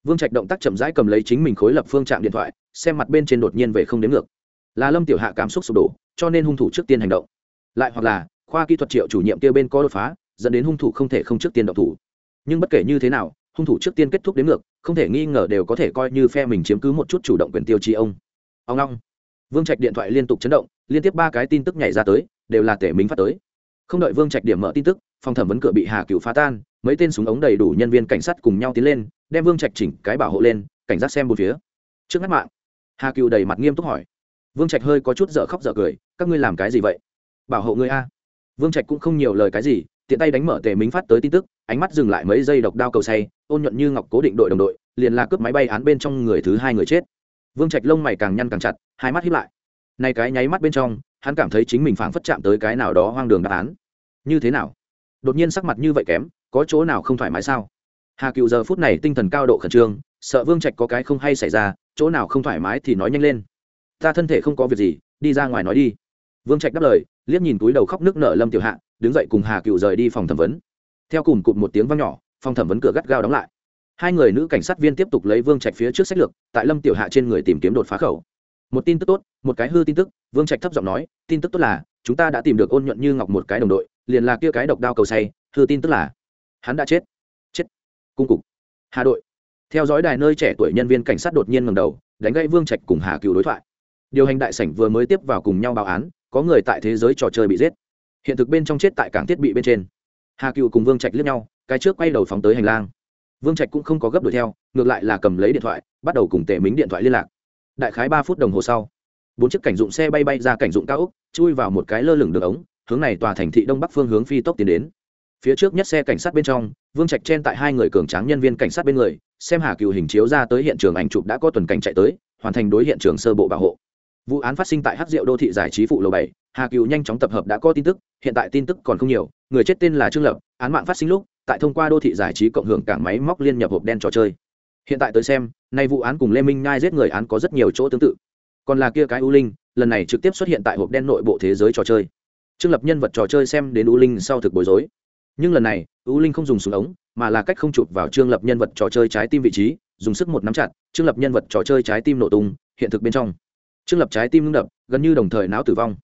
Vương trạch động tác chậm rãi cầm lấy chính mình khối lập phương trạm điện thoại, xem mặt bên trên đột nhiên về không đến ngược. Là lâm tiểu hạ cảm xúc sụp đổ, cho nên hung thủ trước tiên hành động. Lại hoặc là, khoa kỹ thuật triệu chủ nhiệm kia bên có đột phá, dẫn đến hung thủ không thể không trước tiên động thủ. Nhưng bất kể như thế nào, hung thủ trước tiên kết thúc đến ngược, không thể nghi ngờ đều có thể coi như phe mình chiếm cứ một chút chủ động quyền tiêu chi ông. Ông long. Vương trạch điện thoại liên tục chấn động, liên tiếp ba cái tin tức nhảy ra tới, đều là tể minh phát tới. Không đợi vương trạch điểm mở tin tức, phòng thẩm vấn cửa bị hà cựu phá tan mấy tên súng ống đầy đủ nhân viên cảnh sát cùng nhau tiến lên, đem vương trạch chỉnh cái bảo hộ lên, cảnh giác xem một phía. Trước mắt mạng, hà cựu đầy mặt nghiêm túc hỏi. Vương trạch hơi có chút dở khóc dở cười, các ngươi làm cái gì vậy? Bảo hộ ngươi a. Vương trạch cũng không nhiều lời cái gì, tiện tay đánh mở tề minh phát tới tin tức, ánh mắt dừng lại mấy giây độc đao cầu say, ôn nhuận như ngọc cố định đội đồng đội, liền là cướp máy bay án bên trong người thứ hai người chết. Vương trạch lông mày càng nhăn càng chặt, hai mắt hiếp lại. Nay cái nháy mắt bên trong, hắn cảm thấy chính mình phảng phất chạm tới cái nào đó hoang đường đáp án. Như thế nào? Đột nhiên sắc mặt như vậy kém có chỗ nào không thoải mái sao? Hà cựu giờ phút này tinh thần cao độ khẩn trương, sợ vương trạch có cái không hay xảy ra, chỗ nào không thoải mái thì nói nhanh lên. Ta thân thể không có việc gì, đi ra ngoài nói đi. Vương trạch đáp lời, liếc nhìn túi đầu khóc nước nở lâm tiểu hạ, đứng dậy cùng hà cựu rời đi phòng thẩm vấn. Theo cùng cụt một tiếng văng nhỏ, phòng thẩm vấn cửa gắt gao đóng lại. Hai người nữ cảnh sát viên tiếp tục lấy vương trạch phía trước sách lược, tại lâm tiểu hạ trên người tìm kiếm đột phá khẩu. Một tin tức tốt, một cái hư tin tức, vương trạch thấp giọng nói, tin tức tốt là, chúng ta đã tìm được ôn nhuận như ngọc một cái đồng đội, liền là kia cái độc đao cầu say, hư tin tức là hắn đã chết. Chết. Cung cục. Hà đội. Theo dõi đài nơi trẻ tuổi nhân viên cảnh sát đột nhiên ngầm đầu, đánh gãy vương trạch cùng hà cựu đối thoại. Điều hành đại sảnh vừa mới tiếp vào cùng nhau báo án, có người tại thế giới trò chơi bị giết. Hiện thực bên trong chết tại cảng thiết bị bên trên. Hà cựu cùng vương trạch liếc nhau, cái trước quay đầu phóng tới hành lang. Vương trạch cũng không có gấp đuổi theo, ngược lại là cầm lấy điện thoại, bắt đầu cùng tể mính điện thoại liên lạc. Đại khái ba phút đồng hồ sau, bốn chiếc cảnh dụng xe bay bay ra cảnh dụng cao úc chui vào một cái lơ lửng đường ống, hướng này tòa thành thị đông bắc phương hướng phi tốc tiến đến phía trước nhất xe cảnh sát bên trong, vương trạch chen tại hai người cường tráng nhân viên cảnh sát bên người, xem hà cựu hình chiếu ra tới hiện trường ảnh chụp đã có tuần cảnh chạy tới, hoàn thành đối hiện trường sơ bộ bảo hộ. Vụ án phát sinh tại hát diệu đô thị giải trí phụ lầu bảy, hà cựu nhanh chóng tập hợp đã có tin tức, hiện tại tin tức còn không nhiều, người chết tên là trương lập, án mạng phát sinh lúc, tại thông qua đô thị giải trí cộng hưởng cảng máy móc liên nhập hộp đen trò chơi. Hiện tại tới xem, nay vụ án cùng lê minh nhai giết người án có rất nhiều chỗ tương tự. Còn là kia cái u linh, lần này trực tiếp xuất hiện tại hộp đen nội bộ thế giới trò chơi. Trương lập nhân vật trò chơi xem đến u linh sau thực bối rối nhưng lần này, u linh không dùng súng ống, mà là cách không chụp vào trương lập nhân vật trò chơi trái tim vị trí, dùng sức một nắm chặt, trương lập nhân vật trò chơi trái tim nổ tung, hiện thực bên trong. Trương lập trái tim ngưng đập, gần như đồng thời não tử vong.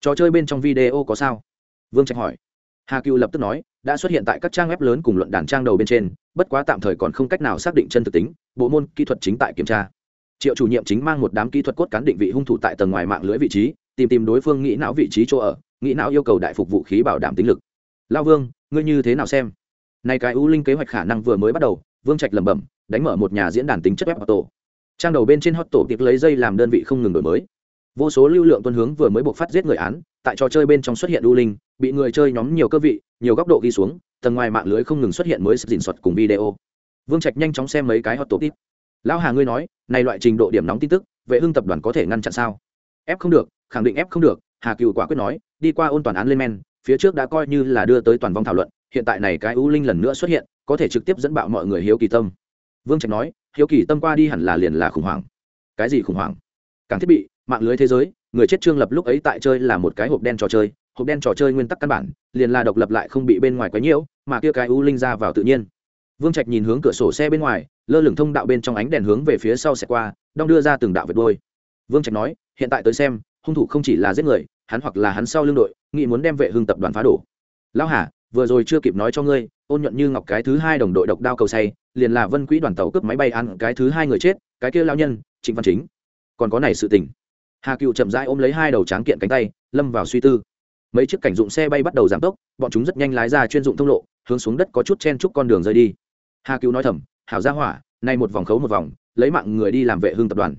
Trò chơi bên trong video có sao? Vương trạch hỏi. Hà cựu lập tức nói, đã xuất hiện tại các trang web lớn cùng luận đàn trang đầu bên trên, bất quá tạm thời còn không cách nào xác định chân thực tính, bộ môn kỹ thuật chính tại kiểm tra. Triệu chủ nhiệm chính mang một đám kỹ thuật cốt cán định vị hung thủ tại tầng ngoài mạng lưới vị trí, tìm tìm đối phương nghĩ não vị trí chỗ ở, nghĩ não yêu cầu đại phục vũ khí bảo đảm tính lực. Lao vương ngươi như thế nào xem? Nay cái u linh kế hoạch khả năng vừa mới bắt đầu vương trạch lẩm bẩm đánh mở một nhà diễn đàn tính chất web tổ trang đầu bên trên hot tổ tiệc lấy dây làm đơn vị không ngừng đổi mới. Vô số lưu lượng tuân hướng vừa mới buộc phát giết người án tại trò chơi bên trong xuất hiện u linh bị người chơi nhóm nhiều cơ vị nhiều góc độ ghi xuống tầng ngoài mạng lưới không ngừng xuất hiện mới sức dình soạt cùng video. Vương trạch nhanh chóng xem mấy cái hot tổ tiếp, lão hà ngươi nói này loại trình độ điểm nóng tin tức vệ hưng tập đoàn có thể ngăn chặn sao? Ép không được khẳng định ép không được hà cựu quả quyết nói đi qua ôn toàn án lên men phía trước đã coi như là đưa tới toàn vong thảo luận, hiện tại này cái u linh lần nữa xuất hiện, có thể trực tiếp dẫn bạo mọi người hiếu kỳ tâm. Vương trạch nói, hiếu kỳ tâm qua đi hẳn là liền là khủng hoảng. Cái gì khủng hoảng? Càng thiết bị, mạng lưới thế giới, người chết trương lập lúc ấy tại chơi là một cái hộp đen trò chơi, hộp đen trò chơi nguyên tắc căn bản, liền là độc lập lại không bị bên ngoài quấy nhiễu, mà kia cái u linh ra vào tự nhiên. Vương trạch nhìn hướng cửa sổ xe bên ngoài, lơ lửng thông đạo bên trong ánh đèn hướng về phía sau xe qua, đong đưa ra từng đạo vệt đôi vương trạch nói, hiện tại tới xem, hung thủ không chỉ là giết người hắn hoặc là hắn sau lưng đội, nghĩ muốn đem vệ hưng tập đoàn phá đổ. Lão hà, vừa rồi chưa kịp nói cho ngươi, ôn nhuận như ngọc cái thứ hai đồng đội độc đao cầu say, liền là vân quỹ đoàn tàu cướp máy bay ăn cái thứ hai người chết, cái kia lao nhân, trịnh văn chính. Còn có này sự tình. Hà cựu chậm rãi ôm lấy hai đầu tráng kiện cánh tay, lâm vào suy tư. Mấy chiếc cảnh dụng xe bay bắt đầu giảm tốc, bọn chúng rất nhanh lái ra chuyên dụng thông lộ, hướng xuống đất có chút chen chúc con đường rơi đi. Hà cựu nói thầm, hảo ra hỏa nay một vòng khấu một vòng, lấy mạng người đi làm vệ hương tập đoàn.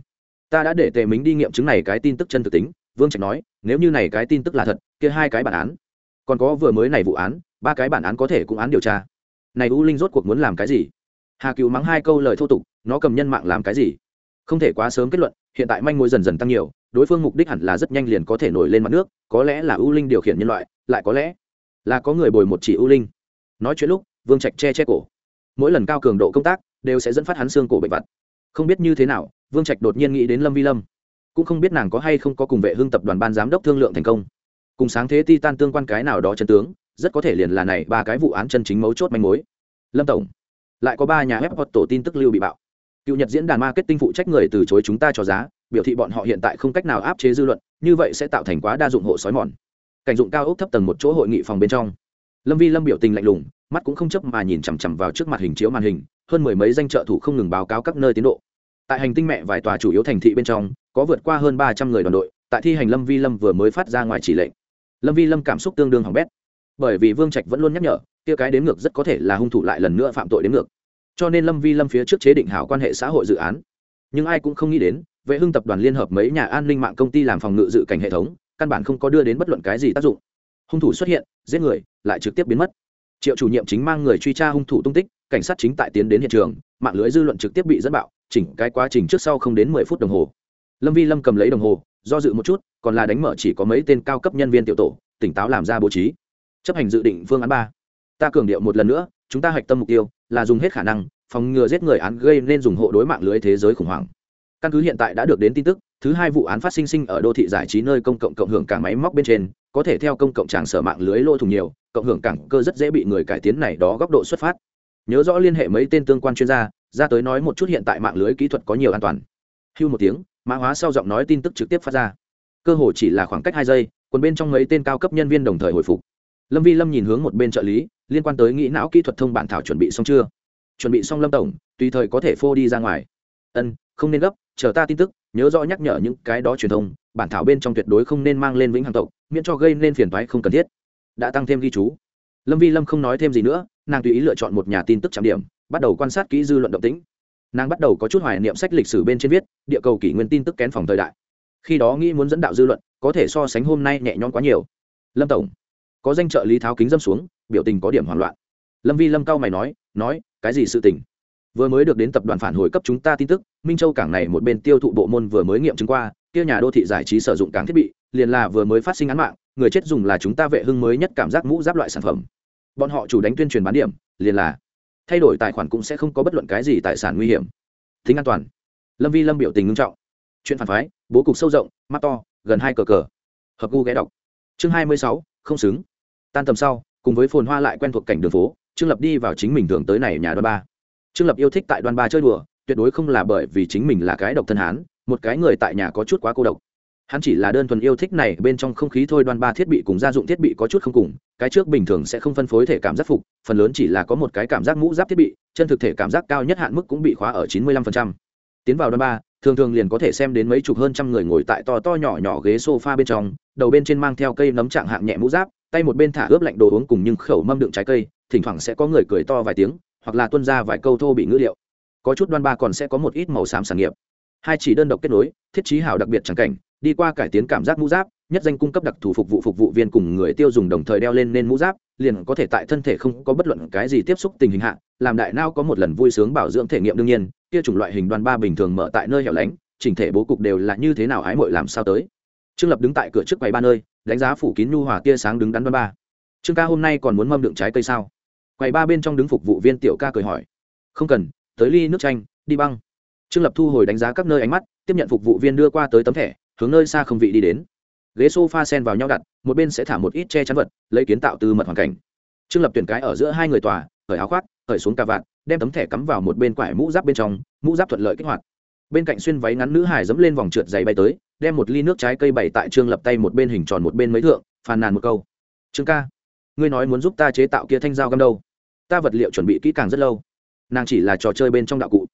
Ta đã để tề mính đi nghiệm chứng này cái tin tức chân thực tính vương trạch nói, nếu như này cái tin tức là thật, kia hai cái bản án, còn có vừa mới này vụ án, ba cái bản án có thể cũng án điều tra. Này u linh rốt cuộc muốn làm cái gì? Hà cựu mắng hai câu lời thô tục, nó cầm nhân mạng làm cái gì? Không thể quá sớm kết luận, hiện tại manh mối dần dần tăng nhiều, đối phương mục đích hẳn là rất nhanh liền có thể nổi lên mặt nước, có lẽ là u linh điều khiển nhân loại, lại có lẽ là có người bồi một chỉ u linh. Nói chuyện lúc, vương trạch che che cổ. Mỗi lần cao cường độ công tác, đều sẽ dẫn phát hắn xương cổ bệnh vặt. Không biết như thế nào, vương trạch đột nhiên nghĩ đến lâm vi lâm cũng không biết nàng có hay không có cùng vệ hương tập đoàn ban giám đốc thương lượng thành công. Cùng sáng thế ti tan tương quan cái nào đó chân tướng, rất có thể liền là này ba cái vụ án chân chính mấu chốt manh mối. Lâm tổng, lại có ba nhà web hoặc tổ tin tức lưu bị bạo. Cựu nhật diễn đàn marketing phụ trách người từ chối chúng ta cho giá, biểu thị bọn họ hiện tại không cách nào áp chế dư luận, như vậy sẽ tạo thành quá đa dụng hộ sói mòn. Cảnh dụng cao ốc thấp tầng một chỗ hội nghị phòng bên trong. Lâm vi lâm biểu tình lạnh lùng, mắt cũng không chấp mà nhìn chằm chằm vào trước mặt hình chiếu màn hình, hơn mười mấy danh trợ thủ không ngừng báo cáo các nơi tiến độ tại hành tinh mẹ vài tòa chủ yếu thành thị bên trong, có vượt qua hơn ba trăm người đoàn đội, tại thi hành lâm vi lâm vừa mới phát ra ngoài chỉ lệnh. Lâm vi lâm cảm xúc tương đương hỏng bét. Bởi vì vương trạch vẫn luôn nhắc nhở, kia cái đến ngược rất có thể là hung thủ lại lần nữa phạm tội đến ngược. Cho nên lâm vi lâm phía trước chế định hảo quan hệ xã hội dự án. Nhưng ai cũng không nghĩ đến, vệ hưng tập đoàn liên hợp mấy nhà an ninh mạng công ty làm phòng ngự dự cảnh hệ thống, căn bản không có đưa đến bất luận cái gì tác dụng. Hung thủ xuất hiện, giết người, lại trực tiếp biến mất. Triệu chủ nhiệm chính mang người truy tra hung thủ tung tích, cảnh sát chính tại tiến đến hiện trường, mạng lưới dư luận trực tiếp bị dẫn bạo chỉnh cái quá trình trước sau không đến mười phút đồng hồ. Lâm vi lâm cầm lấy đồng hồ, do dự một chút, còn là đánh mở chỉ có mấy tên cao cấp nhân viên tiểu tổ, tỉnh táo làm ra bố trí. Chấp hành dự định phương án ba. Ta cường điệu một lần nữa, chúng ta hạch tâm mục tiêu là dùng hết khả năng, phòng ngừa giết người án gây nên dùng hộ đối mạng lưới thế giới khủng hoảng. Căn cứ hiện tại đã được đến tin tức, thứ hai vụ án phát sinh sinh ở đô thị giải trí nơi công cộng cộng hưởng cảng máy móc bên trên, có thể theo công cộng tràng sở mạng lưới lô thùng nhiều, cộng hưởng cảng cơ rất dễ bị người cải tiến này đó góc độ xuất phát. Nhớ rõ liên hệ mấy tên tương quan chuyên gia ra tới nói một chút hiện tại mạng lưới kỹ thuật có nhiều an toàn. Hưu một tiếng, mã hóa sau giọng nói tin tức trực tiếp phát ra. Cơ hồ chỉ là khoảng cách hai giây, còn bên trong mấy tên cao cấp nhân viên đồng thời hồi phục. Lâm vi lâm nhìn hướng một bên trợ lý, liên quan tới nghĩ não kỹ thuật thông bản thảo chuẩn bị xong chưa? Chuẩn bị xong lâm tổng, tùy thời có thể phô đi ra ngoài. Ân, không nên gấp, chờ ta tin tức, nhớ rõ nhắc nhở những cái đó truyền thông, bản thảo bên trong tuyệt đối không nên mang lên vĩnh hằng tộc, miễn cho gây nên phiền toái không cần thiết. Đã tăng thêm ghi chú. Lâm vi lâm không nói thêm gì nữa, nàng tùy ý lựa chọn một nhà tin tức trạm điểm bắt đầu quan sát kỹ dư luận động tĩnh. Nàng bắt đầu có chút hoài niệm sách lịch sử bên trên viết, địa cầu kỷ nguyên tin tức kén phòng thời đại. Khi đó nghĩ muốn dẫn đạo dư luận, có thể so sánh hôm nay nhẹ nhõm quá nhiều. Lâm tổng, có danh trợ lý tháo kính dâm xuống, biểu tình có điểm hoảng loạn. Lâm vi lâm cao mày nói nói, cái gì sự tình? Vừa mới được đến tập đoàn phản hồi cấp chúng ta tin tức, minh châu cảng này một bên tiêu thụ bộ môn vừa mới nghiệm chứng qua, kia nhà đô thị giải trí sử dụng cảng thiết bị, liền là vừa mới phát sinh án mạng, người chết dùng là chúng ta vệ hưng mới nhất cảm giác mũ giáp loại sản phẩm. Bọn họ chủ đánh tuyên truyền bán điểm, liền là thay đổi tài khoản cũng sẽ không có bất luận cái gì tài sản nguy hiểm. Thính an toàn. Lâm vi lâm biểu tình ngưng trọng. Chuyện phản phái, bố cục sâu rộng, mắt to, gần hai cờ cờ. Hợp gu ghé đọc. Chương hai mươi sáu, không xứng. Tan tầm sau, cùng với phồn hoa lại quen thuộc cảnh đường phố, trương lập đi vào chính mình thường tới này nhà đoan ba. Trương lập yêu thích tại đoan ba chơi đùa, tuyệt đối không là bởi vì chính mình là cái độc thân hán, một cái người tại nhà có chút quá cô độc. Hắn chỉ là đơn thuần yêu thích này, bên trong không khí thôi đoan ba thiết bị cùng gia dụng thiết bị có chút không cùng cái trước bình thường sẽ không phân phối thể cảm giác phục, phần lớn chỉ là có một cái cảm giác mũ giáp thiết bị, chân thực thể cảm giác cao nhất hạn mức cũng bị khóa ở chín mươi lăm phần trăm. Tiến vào đoàn ba, thường thường liền có thể xem đến mấy chục hơn trăm người ngồi tại to to nhỏ nhỏ ghế sofa bên trong, đầu bên trên mang theo cây nấm trạng hạng nhẹ mũ giáp, tay một bên thả ướp lạnh đồ uống cùng nhưng khẩu mâm đựng trái cây, thỉnh thoảng sẽ có người cười to vài tiếng, hoặc là tuân ra vài câu thô bị ngữ liệu. Có chút đoan ba còn sẽ có một ít màu xám sản nghiệp. Hai chỉ đơn độc kết nối, thiết trí hào đặc biệt chẳng cảnh, đi qua cải tiến cảm giác mũ giáp nhất danh cung cấp đặc thù phục vụ phục vụ viên cùng người tiêu dùng đồng thời đeo lên nên mũ giáp, liền có thể tại thân thể không có bất luận cái gì tiếp xúc tình hình hạ, làm đại nao có một lần vui sướng bảo dưỡng thể nghiệm đương nhiên, kia chủng loại hình đoan ba bình thường mở tại nơi hẻo lánh, chỉnh thể bố cục đều là như thế nào ái mội làm sao tới. Trương lập đứng tại cửa trước quầy ba nơi, đánh giá phủ kín nhu hòa tia sáng đứng đắn đoan ba. Trương ca, hôm nay còn muốn mâm đựng trái cây sao? Quầy ba bên trong đứng phục vụ viên tiểu ca cười hỏi. Không cần, tới ly nước chanh, đi băng. Trương lập thu hồi đánh giá các nơi ánh mắt, tiếp nhận phục vụ viên đưa qua tới tấm thẻ, hướng nơi xa không vị đi đến ghế sofa sen vào nhau đặt, một bên sẽ thả một ít che chắn vật, lấy kiến tạo từ mật hoàn cảnh. Trương lập tuyển cái ở giữa hai người tòa khởi áo khoác khởi xuống cà vạt, đem tấm thẻ cắm vào một bên quải mũ giáp bên trong, mũ giáp thuận lợi kích hoạt. Bên cạnh xuyên váy ngắn nữ hải dẫm lên vòng trượt giày bay tới, đem một ly nước trái cây bày tại trương lập tay một bên hình tròn một bên mấy thượng, phàn nàn một câu. Trương ca, ngươi nói muốn giúp ta chế tạo kia thanh dao găm đâu? Ta vật liệu chuẩn bị kỹ càng rất lâu. Nàng chỉ là trò chơi bên trong đạo cụ.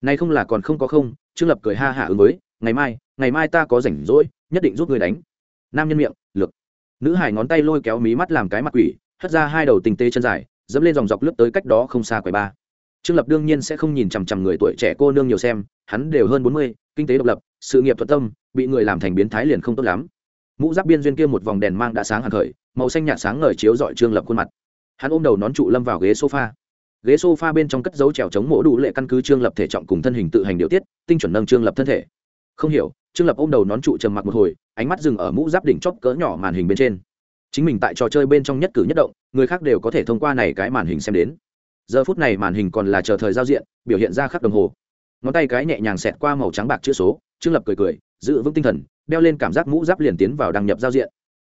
Nay không là còn không có không, trương lập cười ha hả ứng với, ngày mai ngày mai ta có rảnh rỗi, nhất định giúp ngươi đánh nam nhân miệng lược nữ hải ngón tay lôi kéo mí mắt làm cái mặt quỷ, hất ra hai đầu tình tê chân dài, dẫm lên dòng dọc lướt tới cách đó không xa quầy ba. Trương lập đương nhiên sẽ không nhìn chằm chằm người tuổi trẻ cô nương nhiều xem, hắn đều hơn bốn mươi, kinh tế độc lập, sự nghiệp thuận tâm, bị người làm thành biến thái liền không tốt lắm. Mũ giáp biên duyên kia một vòng đèn mang đã sáng hẳn khởi, màu xanh nhạt sáng ngời chiếu dọi trương lập khuôn mặt. Hắn ôm đầu nón trụ lâm vào ghế sofa. Ghế sofa bên trong cất dấu trèo chống mổ đủ lệ căn cứ trương lập thể trọng cùng thân hình tự hành điều tiết, tinh chuẩn nâng trương lập thân thể. Không hiểu trương lập ôm đầu nón trụ trầm mặc một hồi, ánh mắt dừng ở mũ giáp đỉnh chóp cỡ nhỏ màn hình bên trên. Chính mình tại trò chơi bên trong nhất cử nhất động, người khác đều có thể thông qua này cái màn hình xem đến. Giờ phút này màn hình còn là chờ thời giao diện, biểu hiện ra khắc đồng hồ. Ngón tay cái nhẹ nhàng xẹt qua màu trắng bạc chữ số, trương lập cười cười, giữ vững tinh thần, đeo lên cảm giác mũ giáp liền tiến vào đăng nhập giao diện.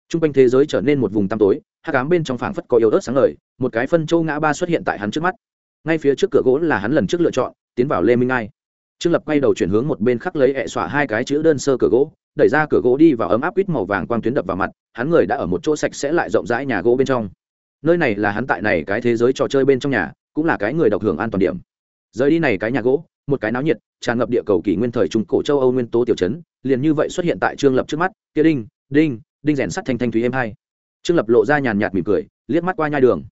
T r u n g quanh thế giới trở nên một vùng tăm tối hát cám bên trong phảng phất có yếu ớt sáng lời một cái phân châu ngã ba xuất hiện tại hắn trước mắt. Ngay phía trước cửa gỗ là hắn lần trước lựa chọn, tiến vào lê minh ai trương lập quay đầu chuyển hướng một bên khắc lấy hẹ xỏa hai cái chữ đơn sơ cửa gỗ, đẩy ra cửa gỗ đi vào ấm áp quýt màu vàng quang tuyến đập vào mặt, hắn người đã ở một chỗ sạch sẽ lại rộng rãi nhà gỗ bên trong. Nơi này là hắn tại này cái thế giới trò chơi bên trong nhà, cũng là cái người độc hưởng an toàn điểm. Rời đi này cái nhà gỗ, một cái náo nhiệt, tràn ngập địa cầu kỷ nguyên thời trung cổ châu âu nguyên tố tiểu chấn, liền như vậy xuất hiện tại trương lập trước mắt, kia đinh đinh đinh rèn sắt thanh thanh thúy êm hai. Trương lập lộ ra nhàn nhạt mỉm cười, liếc mắt qua nhai đường.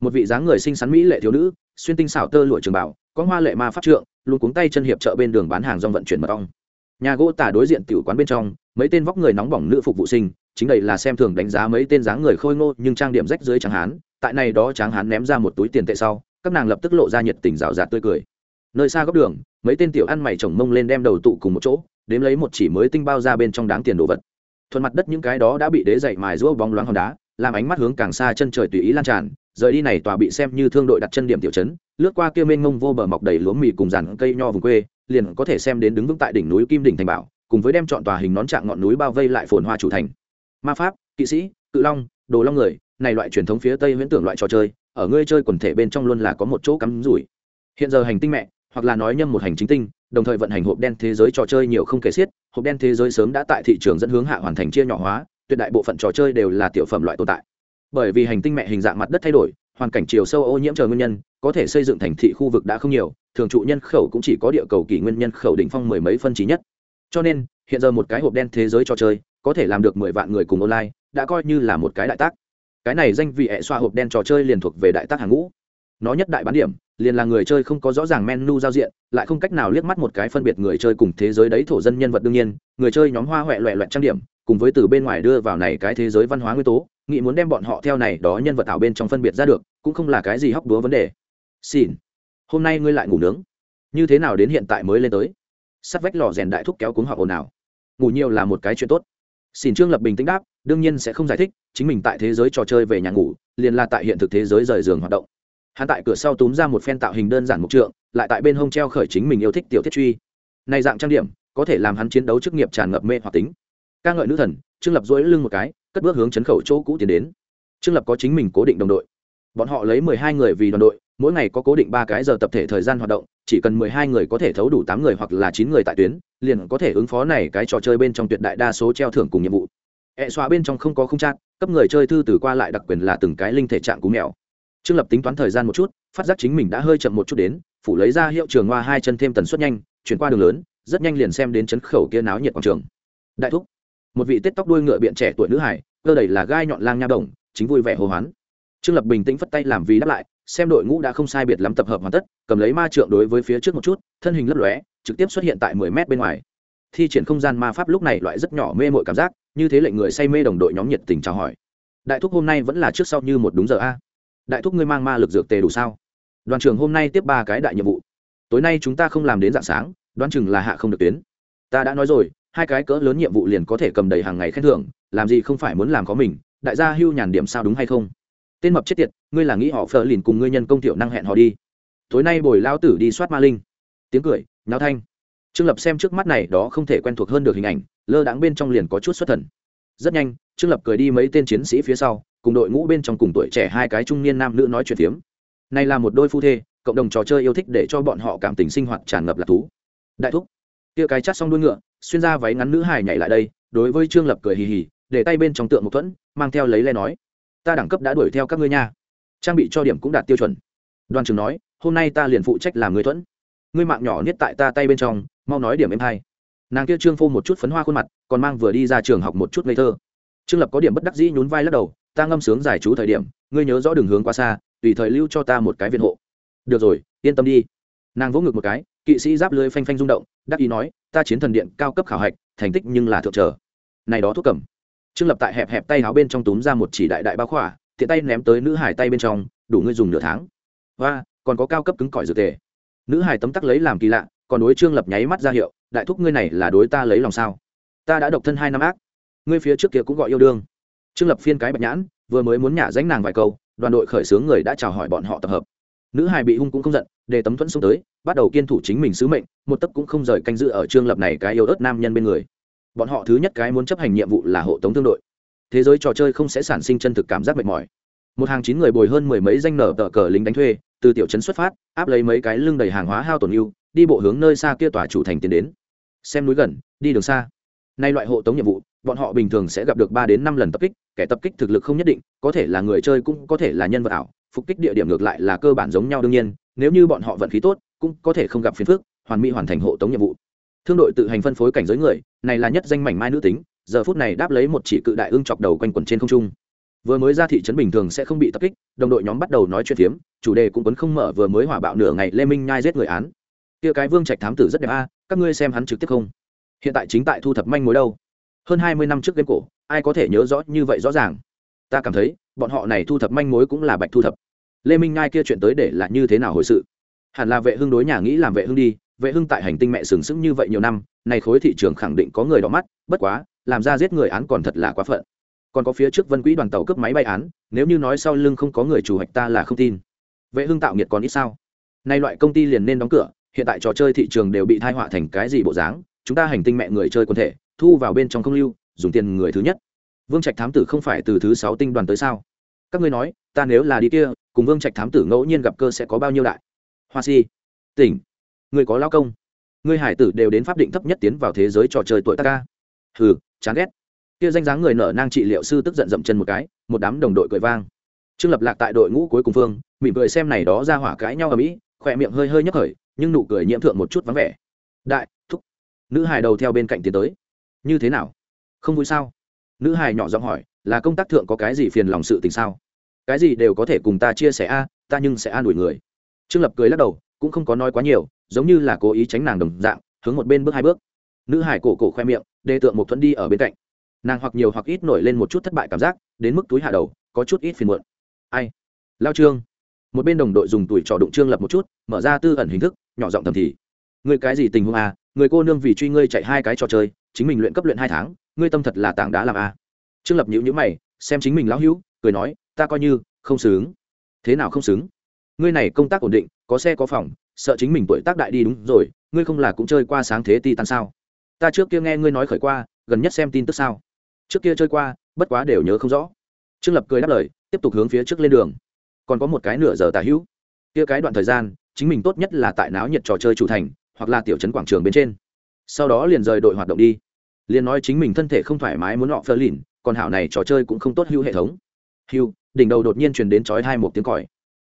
Một vị dáng người xinh xắn mỹ lệ thiếu nữ, xuyên tinh xảo tơ lụa trường bảo có hoa lệ ma pháp trượng, luôn cuống tay chân hiệp chợ bên đường bán hàng rong vận chuyển mật ong. Nhà gỗ tả đối diện tiểu quán bên trong, mấy tên vóc người nóng bỏng nữ phục vụ sinh, chính đây là xem thường đánh giá mấy tên dáng người khôi ngô nhưng trang điểm rách dưới tráng hán, tại này đó tráng hán ném ra một túi tiền tệ sau, các nàng lập tức lộ ra nhiệt tình rào rạt tươi cười. Nơi xa góc đường, mấy tên tiểu ăn mày chồng mông lên đem đầu tụ cùng một chỗ, đếm lấy một chỉ mới tinh bao ra bên trong đáng tiền đồ vật. Thuần mặt đất những cái đó đã bị đế dậy mài rũa bóng loáng hòn đá, làm ánh mắt hướng càng xa chân trời tùy ý lan tràn, rời đi này tòa bị xem như thương đội đặt chân điểm tiểu chấn lướt qua kia mênh mông vô bờ mọc đầy lúa mì cùng dàn cây nho vùng quê, liền có thể xem đến đứng vững tại đỉnh núi kim đỉnh thành bảo, cùng với đem chọn tòa hình nón trạng ngọn núi bao vây lại phồn hoa chủ thành. Ma pháp, kỵ sĩ, cự long, đồ long người, này loại truyền thống phía tây huyễn tưởng loại trò chơi, ở ngươi chơi quần thể bên trong luôn là có một chỗ cắm rủi. Hiện giờ hành tinh mẹ, hoặc là nói nhâm một hành chính tinh, đồng thời vận hành hộp đen thế giới trò chơi nhiều không kể xiết, hộp đen thế giới sớm đã tại thị trường dẫn hướng hạ hoàn thành chia nhỏ hóa, tuyệt đại bộ phận trò chơi đều là tiểu phẩm loại tồn tại. Bởi vì hành tinh mẹ hình dạng mặt đất thay đổi, hoàn cảnh chiều sâu ô nhiễm chờ nguyên nhân có thể xây dựng thành thị khu vực đã không nhiều, thường trụ nhân khẩu cũng chỉ có địa cầu kỷ nguyên nhân khẩu đỉnh phong mười mấy phân trí nhất. Cho nên, hiện giờ một cái hộp đen thế giới trò chơi, có thể làm được mười vạn người cùng online, đã coi như là một cái đại tác. Cái này danh vị hệ xoa hộp đen trò chơi liền thuộc về đại tác hàng ngũ. Nó nhất đại bán điểm, liền là người chơi không có rõ ràng menu giao diện, lại không cách nào liếc mắt một cái phân biệt người chơi cùng thế giới đấy, thổ dân nhân vật đương nhiên, người chơi nhóm hoa huệ loẹ loẹt trang điểm, cùng với từ bên ngoài đưa vào này cái thế giới văn hóa nguyên tố, nghĩ muốn đem bọn họ theo này đó nhân vật ảo bên trong phân biệt ra được, cũng không là cái gì hóc đúa vấn đề xin hôm nay ngươi lại ngủ nướng. Như thế nào đến hiện tại mới lên tới? Sắt vách lò rèn đại thúc kéo cuống họ ồn ào. Ngủ nhiều là một cái chuyện tốt. Xin trương lập bình tĩnh đáp, đương nhiên sẽ không giải thích, chính mình tại thế giới trò chơi về nhà ngủ, liền là tại hiện thực thế giới rời giường hoạt động. Hắn tại cửa sau túm ra một phen tạo hình đơn giản mục trượng, lại tại bên hông treo khởi chính mình yêu thích tiểu thiết truy. Này dạng trang điểm, có thể làm hắn chiến đấu chức nghiệp tràn ngập mê hoặc tính. Ca ngợi nữ thần, trương lập dỗi lưng một cái, cất bước hướng chấn khẩu chỗ cũ tiến đến. Trương lập có chính mình cố định đồng đội bọn họ lấy mười hai người vì đoàn đội mỗi ngày có cố định ba cái giờ tập thể thời gian hoạt động chỉ cần mười hai người có thể thấu đủ tám người hoặc là chín người tại tuyến liền có thể ứng phó này cái trò chơi bên trong tuyệt đại đa số treo thưởng cùng nhiệm vụ. E Ẹ xóa bên trong không có không trang, cấp người chơi thư từ qua lại đặc quyền là từng cái linh thể trạng cú mèo. Trương lập tính toán thời gian một chút phát giác chính mình đã hơi chậm một chút đến phủ lấy ra hiệu trường hoa hai chân thêm tần suất nhanh chuyển qua đường lớn rất nhanh liền xem đến chấn khẩu kia náo nhiệt quảng trường. Đại thúc một vị tết tóc đuôi ngựa biện trẻ tuổi nữ hải cơ đầy là gai nhọn lang nha đồng chính vui vẻ hô hoán trương lập bình tĩnh phất tay làm vì đáp lại, xem đội ngũ đã không sai biệt lắm tập hợp hoàn tất, cầm lấy ma trượng đối với phía trước một chút, thân hình lấp lóe, trực tiếp xuất hiện tại mười mét bên ngoài. Thi triển không gian ma pháp lúc này loại rất nhỏ mê mội cảm giác, như thế lệnh người say mê đồng đội nhóm nhiệt tình chào hỏi. Đại thúc hôm nay vẫn là trước sau như một đúng giờ a. Đại thúc ngươi mang ma lực dược tề đủ sao? Đoàn trưởng hôm nay tiếp ba cái đại nhiệm vụ. Tối nay chúng ta không làm đến dạng sáng, đoán chừng là hạ không được tuyến. Ta đã nói rồi, hai cái cỡ lớn nhiệm vụ liền có thể cầm đầy hàng ngày khen thưởng, làm gì không phải muốn làm có mình, đại gia hưu nhàn điểm sao đúng hay không? Tên mập chết tiệt, ngươi là nghĩ họ phờ lìn cùng ngươi nhân công tiểu năng hẹn họ đi. Tối nay bồi lao tử đi soát ma linh. Tiếng cười, nháo thanh. Trương lập xem trước mắt này đó không thể quen thuộc hơn được hình ảnh, lơ đáng bên trong liền có chút xuất thần. Rất nhanh, trương lập cười đi mấy tên chiến sĩ phía sau, cùng đội ngũ bên trong cùng tuổi trẻ hai cái trung niên nam nữ nói chuyện phiếm. Này là một đôi phu thê, cộng đồng trò chơi yêu thích để cho bọn họ cảm tình sinh hoạt tràn ngập lạc thú. Đại thúc, kia cái chát xong đuôi ngựa, xuyên ra váy ngắn nữ hài nhảy lại đây, đối với trương lập cười hì hì, để tay bên trong tượng một thuẫn, mang theo lấy le nói ta đẳng cấp đã đuổi theo các ngươi nha. Trang bị cho điểm cũng đạt tiêu chuẩn. Đoàn trường nói, hôm nay ta liền phụ trách làm người thuẫn. Ngươi mạng nhỏ niết tại ta tay bên trong, mau nói điểm em hay. Nàng kia trương phô một chút phấn hoa khuôn mặt, còn mang vừa đi ra trường học một chút ngây thơ. Trương lập có điểm bất đắc dĩ nhún vai lắc đầu, ta ngâm sướng giải chú thời điểm, ngươi nhớ rõ đường hướng quá xa, tùy thời lưu cho ta một cái viện hộ. Được rồi, yên tâm đi. Nàng vỗ ngực một cái, kỵ sĩ giáp lưới phanh phanh rung động, đắc ý nói, ta chiến thần điện cao cấp khảo hạch, thành tích nhưng là thượng trở. Này đó thuốc cầm trương lập tại hẹp hẹp tay áo bên trong túm ra một chỉ đại đại bao khỏa, tiện tay ném tới nữ hải tay bên trong, đủ ngươi dùng nửa tháng. Và còn có cao cấp cứng cỏi dược tề. Nữ hải tấm tắc lấy làm kỳ lạ, còn đối trương lập nháy mắt ra hiệu, đại thúc ngươi này là đối ta lấy lòng sao? Ta đã độc thân hai năm ác, ngươi phía trước kia cũng gọi yêu đương. Trương lập phiên cái bạch nhãn, vừa mới muốn nhả danh nàng vài câu, đoàn đội khởi xướng người đã chào hỏi bọn họ tập hợp. Nữ hài bị hung cũng không giận, để tấm thuẫn xuống tới, bắt đầu kiên thủ chính mình sứ mệnh, một tấc cũng không rời canh giữ ở trương lập này cái yêu ớt nam nhân bên người bọn họ thứ nhất cái muốn chấp hành nhiệm vụ là hộ tống thương đội. Thế giới trò chơi không sẽ sản sinh chân thực cảm giác mệt mỏi. Một hàng chín người bồi hơn mười mấy danh nở tờ cờ lính đánh thuê, từ tiểu trấn xuất phát, áp lấy mấy cái lưng đầy hàng hóa hao tổn yêu đi bộ hướng nơi xa kia tòa chủ thành tiến đến. Xem núi gần, đi đường xa. Nay loại hộ tống nhiệm vụ, bọn họ bình thường sẽ gặp được ba đến năm lần tập kích, kẻ tập kích thực lực không nhất định, có thể là người chơi cũng có thể là nhân vật ảo, phục kích địa điểm ngược lại là cơ bản giống nhau đương nhiên, nếu như bọn họ vận khí tốt, cũng có thể không gặp phiền phức, hoàn mỹ hoàn thành hộ tống nhiệm vụ thương đội tự hành phân phối cảnh giới người, này là nhất danh mảnh mai nữ tính, giờ phút này đáp lấy một chỉ cự đại ưng chọc đầu quanh quẩn trên không trung. Vừa mới ra thị trấn bình thường sẽ không bị tập kích, đồng đội nhóm bắt đầu nói chuyện phiếm, chủ đề cũng quấn không mở vừa mới hỏa bạo nửa ngày lê minh nhai giết người án. Kia cái vương trạch thám tử rất đẹp a à, các ngươi xem hắn trực tiếp không? Hiện tại chính tại thu thập manh mối đâu. Hơn hai mươi năm trước game cổ, ai có thể nhớ rõ như vậy rõ ràng? Ta cảm thấy, bọn họ này thu thập manh mối cũng là bạch thu thập. Lê minh nhai kia chuyện tới để là như thế nào hồi sự? Hẳn là vệ hưng đối nhà nghĩ làm vệ hưng đi vệ hưng tại hành tinh mẹ sừng sững như vậy nhiều năm, nay khối thị trường khẳng định có người đỏ mắt, bất quá, làm ra giết người án còn thật là quá phận. Còn có phía trước vân quỹ đoàn tàu cướp máy bay án, nếu như nói sau lưng không có người chủ hoạch ta là không tin. Vệ hưng tạo nghiệt còn ít sao? Nay loại công ty liền nên đóng cửa, hiện tại trò chơi thị trường đều bị thai họa thành cái gì bộ dáng, chúng ta hành tinh mẹ người chơi quần thể, thu vào bên trong không lưu, dùng tiền người thứ nhất. Vương trạch thám tử không phải từ thứ sáu tinh đoàn tới sao? Các ngươi nói, ta nếu là đi kia, cùng vương trạch thám tử ngẫu nhiên gặp cơ sẽ có bao nhiêu đại? Hoa si, tỉnh người có lao công. Người hải tử đều đến pháp định thấp nhất tiến vào thế giới trò chơi tuổi ta ca. Hừ, chán ghét. Kia danh dáng người nở nang trị liệu sư tức giận dậm chân một cái, một đám đồng đội cười vang. Trương lập lạc tại đội ngũ cuối cùng phương, mỉm cười xem này đó ra hỏa cãi nhau ở mỹ khỏe miệng hơi hơi nhấp khởi, nhưng nụ cười nhiễm thượng một chút vắng vẻ. Đại, thúc. Nữ hài đầu theo bên cạnh tiến tới. Như thế nào? Không vui sao? Nữ hài nhỏ giọng hỏi, là công tác thượng có cái gì phiền lòng sự tình sao? Cái gì đều có thể cùng ta chia sẻ a, ta nhưng sẽ an ủi người. Trương lập cười lắc đầu, cũng không có nói quá nhiều giống như là cố ý tránh nàng đồng dạng, hướng một bên bước hai bước. Nữ hải cổ cổ khoe miệng đê tượng một thuẫn đi ở bên cạnh. Nàng hoặc nhiều hoặc ít nổi lên một chút thất bại cảm giác, đến mức túi hạ đầu, có chút ít phiền muộn. Ai? Lao trương. Một bên đồng đội dùng tuổi trò đụng trương lập một chút, mở ra tư ẩn hình thức, nhỏ giọng thầm thì. Người cái gì tình huống à người cô nương vì truy ngươi chạy hai cái trò chơi, chính mình luyện cấp luyện hai tháng, ngươi tâm thật là tảng đá làm à trương lập nhữ nhữ mày, xem chính mình lão hữu, cười nói, ta coi như không xứng. Thế nào không xứng? Ngươi này công tác ổn định, có xe có phòng sợ chính mình tuổi tác đại đi đúng rồi, ngươi không là cũng chơi qua sáng thế ti tan sao? Ta trước kia nghe ngươi nói khởi qua, gần nhất xem tin tức sao? Trước kia chơi qua, bất quá đều nhớ không rõ. Trương lập cười đáp lời, tiếp tục hướng phía trước lên đường. Còn có một cái nửa giờ tả hữu. Kia cái đoạn thời gian, chính mình tốt nhất là tại náo nhiệt trò chơi chủ thành, hoặc là tiểu trấn quảng trường bên trên. Sau đó liền rời đội hoạt động đi. Liền nói chính mình thân thể không thoải mái muốn họ phơ lìn, còn hảo này trò chơi cũng không tốt hữu hệ thống. Hữu đỉnh đầu đột nhiên truyền đến chói hai một tiếng còi.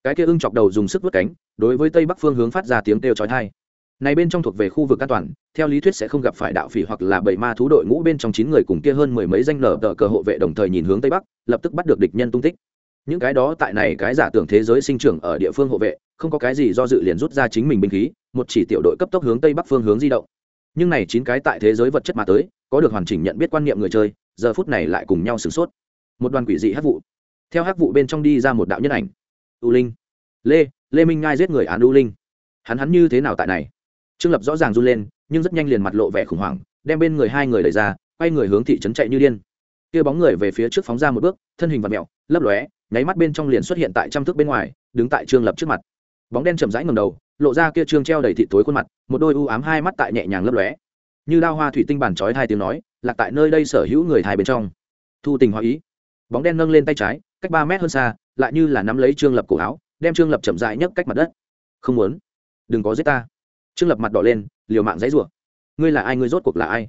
Cái kia ưng chọc đầu dùng sức vớt cánh đối với tây bắc phương hướng phát ra tiếng kêu chói tai. Này bên trong thuộc về khu vực an toàn, theo lý thuyết sẽ không gặp phải đạo phỉ hoặc là bảy ma thú đội ngũ bên trong chín người cùng kia hơn mười mấy danh nở tờ cờ hộ vệ đồng thời nhìn hướng tây bắc, lập tức bắt được địch nhân tung tích. Những cái đó tại này cái giả tưởng thế giới sinh trưởng ở địa phương hộ vệ, không có cái gì do dự liền rút ra chính mình binh khí, một chỉ tiểu đội cấp tốc hướng tây bắc phương hướng di động. Nhưng này chín cái tại thế giới vật chất mà tới, có được hoàn chỉnh nhận biết quan niệm người chơi, giờ phút này lại cùng nhau sửng sốt. Một đoàn quỷ dị hắc vụ. Theo hắc vụ bên trong đi ra một đạo nhân ảnh. U linh. Lê lê minh ngai giết người án đu linh hắn hắn như thế nào tại này trương lập rõ ràng run lên nhưng rất nhanh liền mặt lộ vẻ khủng hoảng đem bên người hai người đẩy ra quay người hướng thị trấn chạy như điên kia bóng người về phía trước phóng ra một bước thân hình vật mẹo lấp lóe nháy mắt bên trong liền xuất hiện tại trăm thước bên ngoài đứng tại trương lập trước mặt bóng đen chậm rãi ngầm đầu lộ ra kia trương treo đầy thị tối khuôn mặt một đôi u ám hai mắt tại nhẹ nhàng lấp lóe như đao hoa thủy tinh bản trói hai tiếng nói lạc tại nơi đây sở hữu người thai bên trong thu tình hoa ý bóng đen nâng lên tay trái cách ba mét hơn xa lại như là nắm lấy trương lập cổ áo đem trương lập chậm rãi nhấc cách mặt đất. Không muốn. Đừng có giết ta. Trương lập mặt đỏ lên, liều mạng dãy rủa. Ngươi là ai? Ngươi rốt cuộc là ai?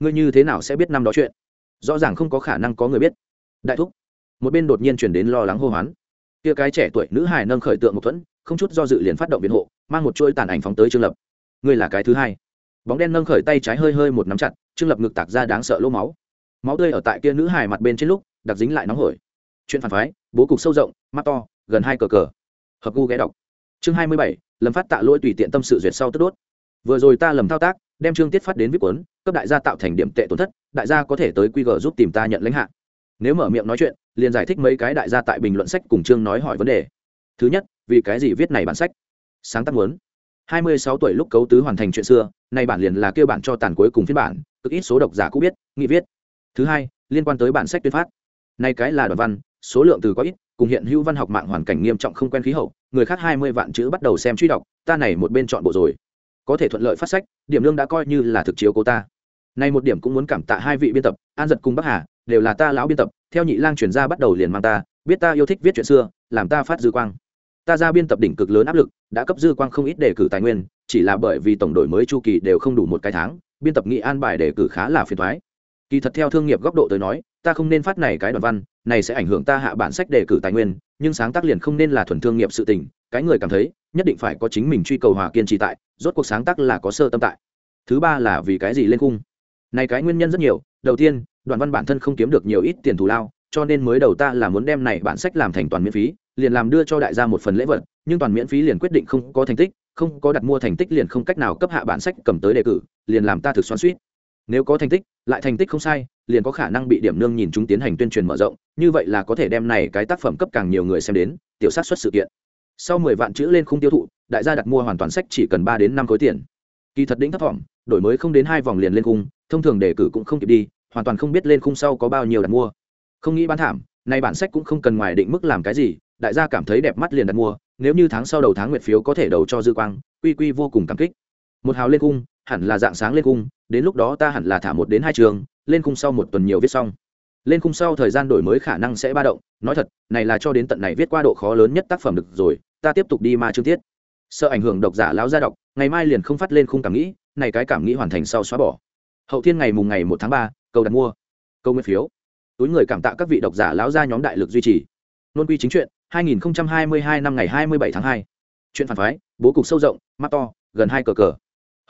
Ngươi như thế nào sẽ biết năm đó chuyện? Rõ ràng không có khả năng có người biết. Đại thúc. Một bên đột nhiên chuyển đến lo lắng hô hoán. Kia cái trẻ tuổi nữ hài nâng khởi tượng một thuẫn, không chút do dự liền phát động biện hộ, mang một chuỗi tàn ảnh phóng tới trương lập. Ngươi là cái thứ hai. Bóng đen nâng khởi tay trái hơi hơi một nắm chặt, trương lập ngực tạc ra đáng sợ lỗ máu. Máu tươi ở tại kia nữ hài mặt bên trên lúc, đặc dính lại nóng hổi. Chuyện phản phái, bố cục sâu rộng, mắt to, gần hai cờ cờ hợp gu ghé đọc. Chương hai mươi bảy lầm phát tạ lỗi tùy tiện tâm sự duyệt sau tức đốt. Vừa rồi ta lầm thao tác, đem chương tiết phát đến viết quấn cấp đại gia tạo thành điểm tệ tổn thất, đại gia có thể tới quy giúp tìm ta nhận lãnh hạ. Nếu mở miệng nói chuyện, liền giải thích mấy cái đại gia tại bình luận sách cùng chương nói hỏi vấn đề. Thứ nhất, vì cái gì viết này bản sách? Sáng tác muốn. Hai mươi sáu tuổi lúc cấu tứ hoàn thành chuyện xưa, nay bản liền là kêu bản cho tàn cuối cùng phiên bản, cực ít số độc giả cũng biết, nghị viết. Thứ hai, liên quan tới bản sách tuyên phát. Nay cái là đoạn văn, số lượng từ có ít cùng hiện hữu văn học mạng hoàn cảnh nghiêm trọng không quen khí hậu, người khác hai mươi vạn chữ bắt đầu xem truy đọc, ta này một bên chọn bộ rồi. Có thể thuận lợi phát sách, điểm lương đã coi như là thực chiếu cô ta. Nay một điểm cũng muốn cảm tạ hai vị biên tập, an giật cùng bắc hà, đều là ta lão biên tập, theo nhị lang chuyển ra bắt đầu liền mang ta, biết ta yêu thích viết chuyện xưa, làm ta phát dư quang. Ta ra biên tập đỉnh cực lớn áp lực, đã cấp dư quang không ít đề cử tài nguyên, chỉ là bởi vì tổng đổi mới chu kỳ đều không đủ một cái tháng, biên tập nghị an bài đề cử khá là phiền thoái kỳ thật theo thương nghiệp góc độ tới nói, ta không nên phát này cái đoạn văn, này sẽ ảnh hưởng ta hạ bản sách đề cử tài nguyên, nhưng sáng tác liền không nên là thuần thương nghiệp sự tình, cái người cảm thấy, nhất định phải có chính mình truy cầu hòa kiên trì tại, rốt cuộc sáng tác là có sơ tâm tại. Thứ ba là vì cái gì lên cung này cái nguyên nhân rất nhiều, đầu tiên, đoạn văn bản thân không kiếm được nhiều ít tiền thù lao, cho nên mới đầu ta là muốn đem này bản sách làm thành toàn miễn phí, liền làm đưa cho đại gia một phần lễ vật, nhưng toàn miễn phí liền quyết định không có thành tích, không có đặt mua thành tích liền không cách nào cấp hạ bản sách cầm tới đề cử, liền làm ta thực xoắn suýt nếu có thành tích, lại thành tích không sai, liền có khả năng bị điểm nương nhìn chúng tiến hành tuyên truyền mở rộng, như vậy là có thể đem này cái tác phẩm cấp càng nhiều người xem đến, tiểu sát xuất sự kiện. Sau mười vạn chữ lên khung tiêu thụ, đại gia đặt mua hoàn toàn sách chỉ cần ba đến năm khối tiền. Kỳ thật đỉnh thấp thỏm đổi mới không đến hai vòng liền lên khung, thông thường đề cử cũng không kịp đi, hoàn toàn không biết lên khung sau có bao nhiêu đặt mua. Không nghĩ bán thảm, nay bản sách cũng không cần ngoài định mức làm cái gì, đại gia cảm thấy đẹp mắt liền đặt mua, nếu như tháng sau đầu tháng nguyệt phiếu có thể đầu cho dư quang, quy quy vô cùng cảm kích. Một hào lên khung hẳn là dạng sáng lên cung, đến lúc đó ta hẳn là thả một đến hai trường lên cung sau một tuần nhiều viết xong. Lên khung sau thời gian đổi mới khả năng sẽ ba động nói thật này là cho đến tận này viết qua độ khó lớn nhất tác phẩm được rồi ta tiếp tục đi ma chương tiết. Sợ ảnh hưởng độc giả lão gia đọc ngày mai liền không phát lên khung cảm nghĩ này cái cảm nghĩ hoàn thành sau xóa bỏ. Hậu thiên ngày mùng ngày một tháng ba câu đặt mua. Câu nguyên phiếu. Túi người cảm tạ các vị độc giả lão gia nhóm đại lực duy trì. Nôn quy chính chuyện 2022 năm ngày 27 tháng 2. chuyện phản phái bố cục sâu rộng mắt to gần hai cờ cờ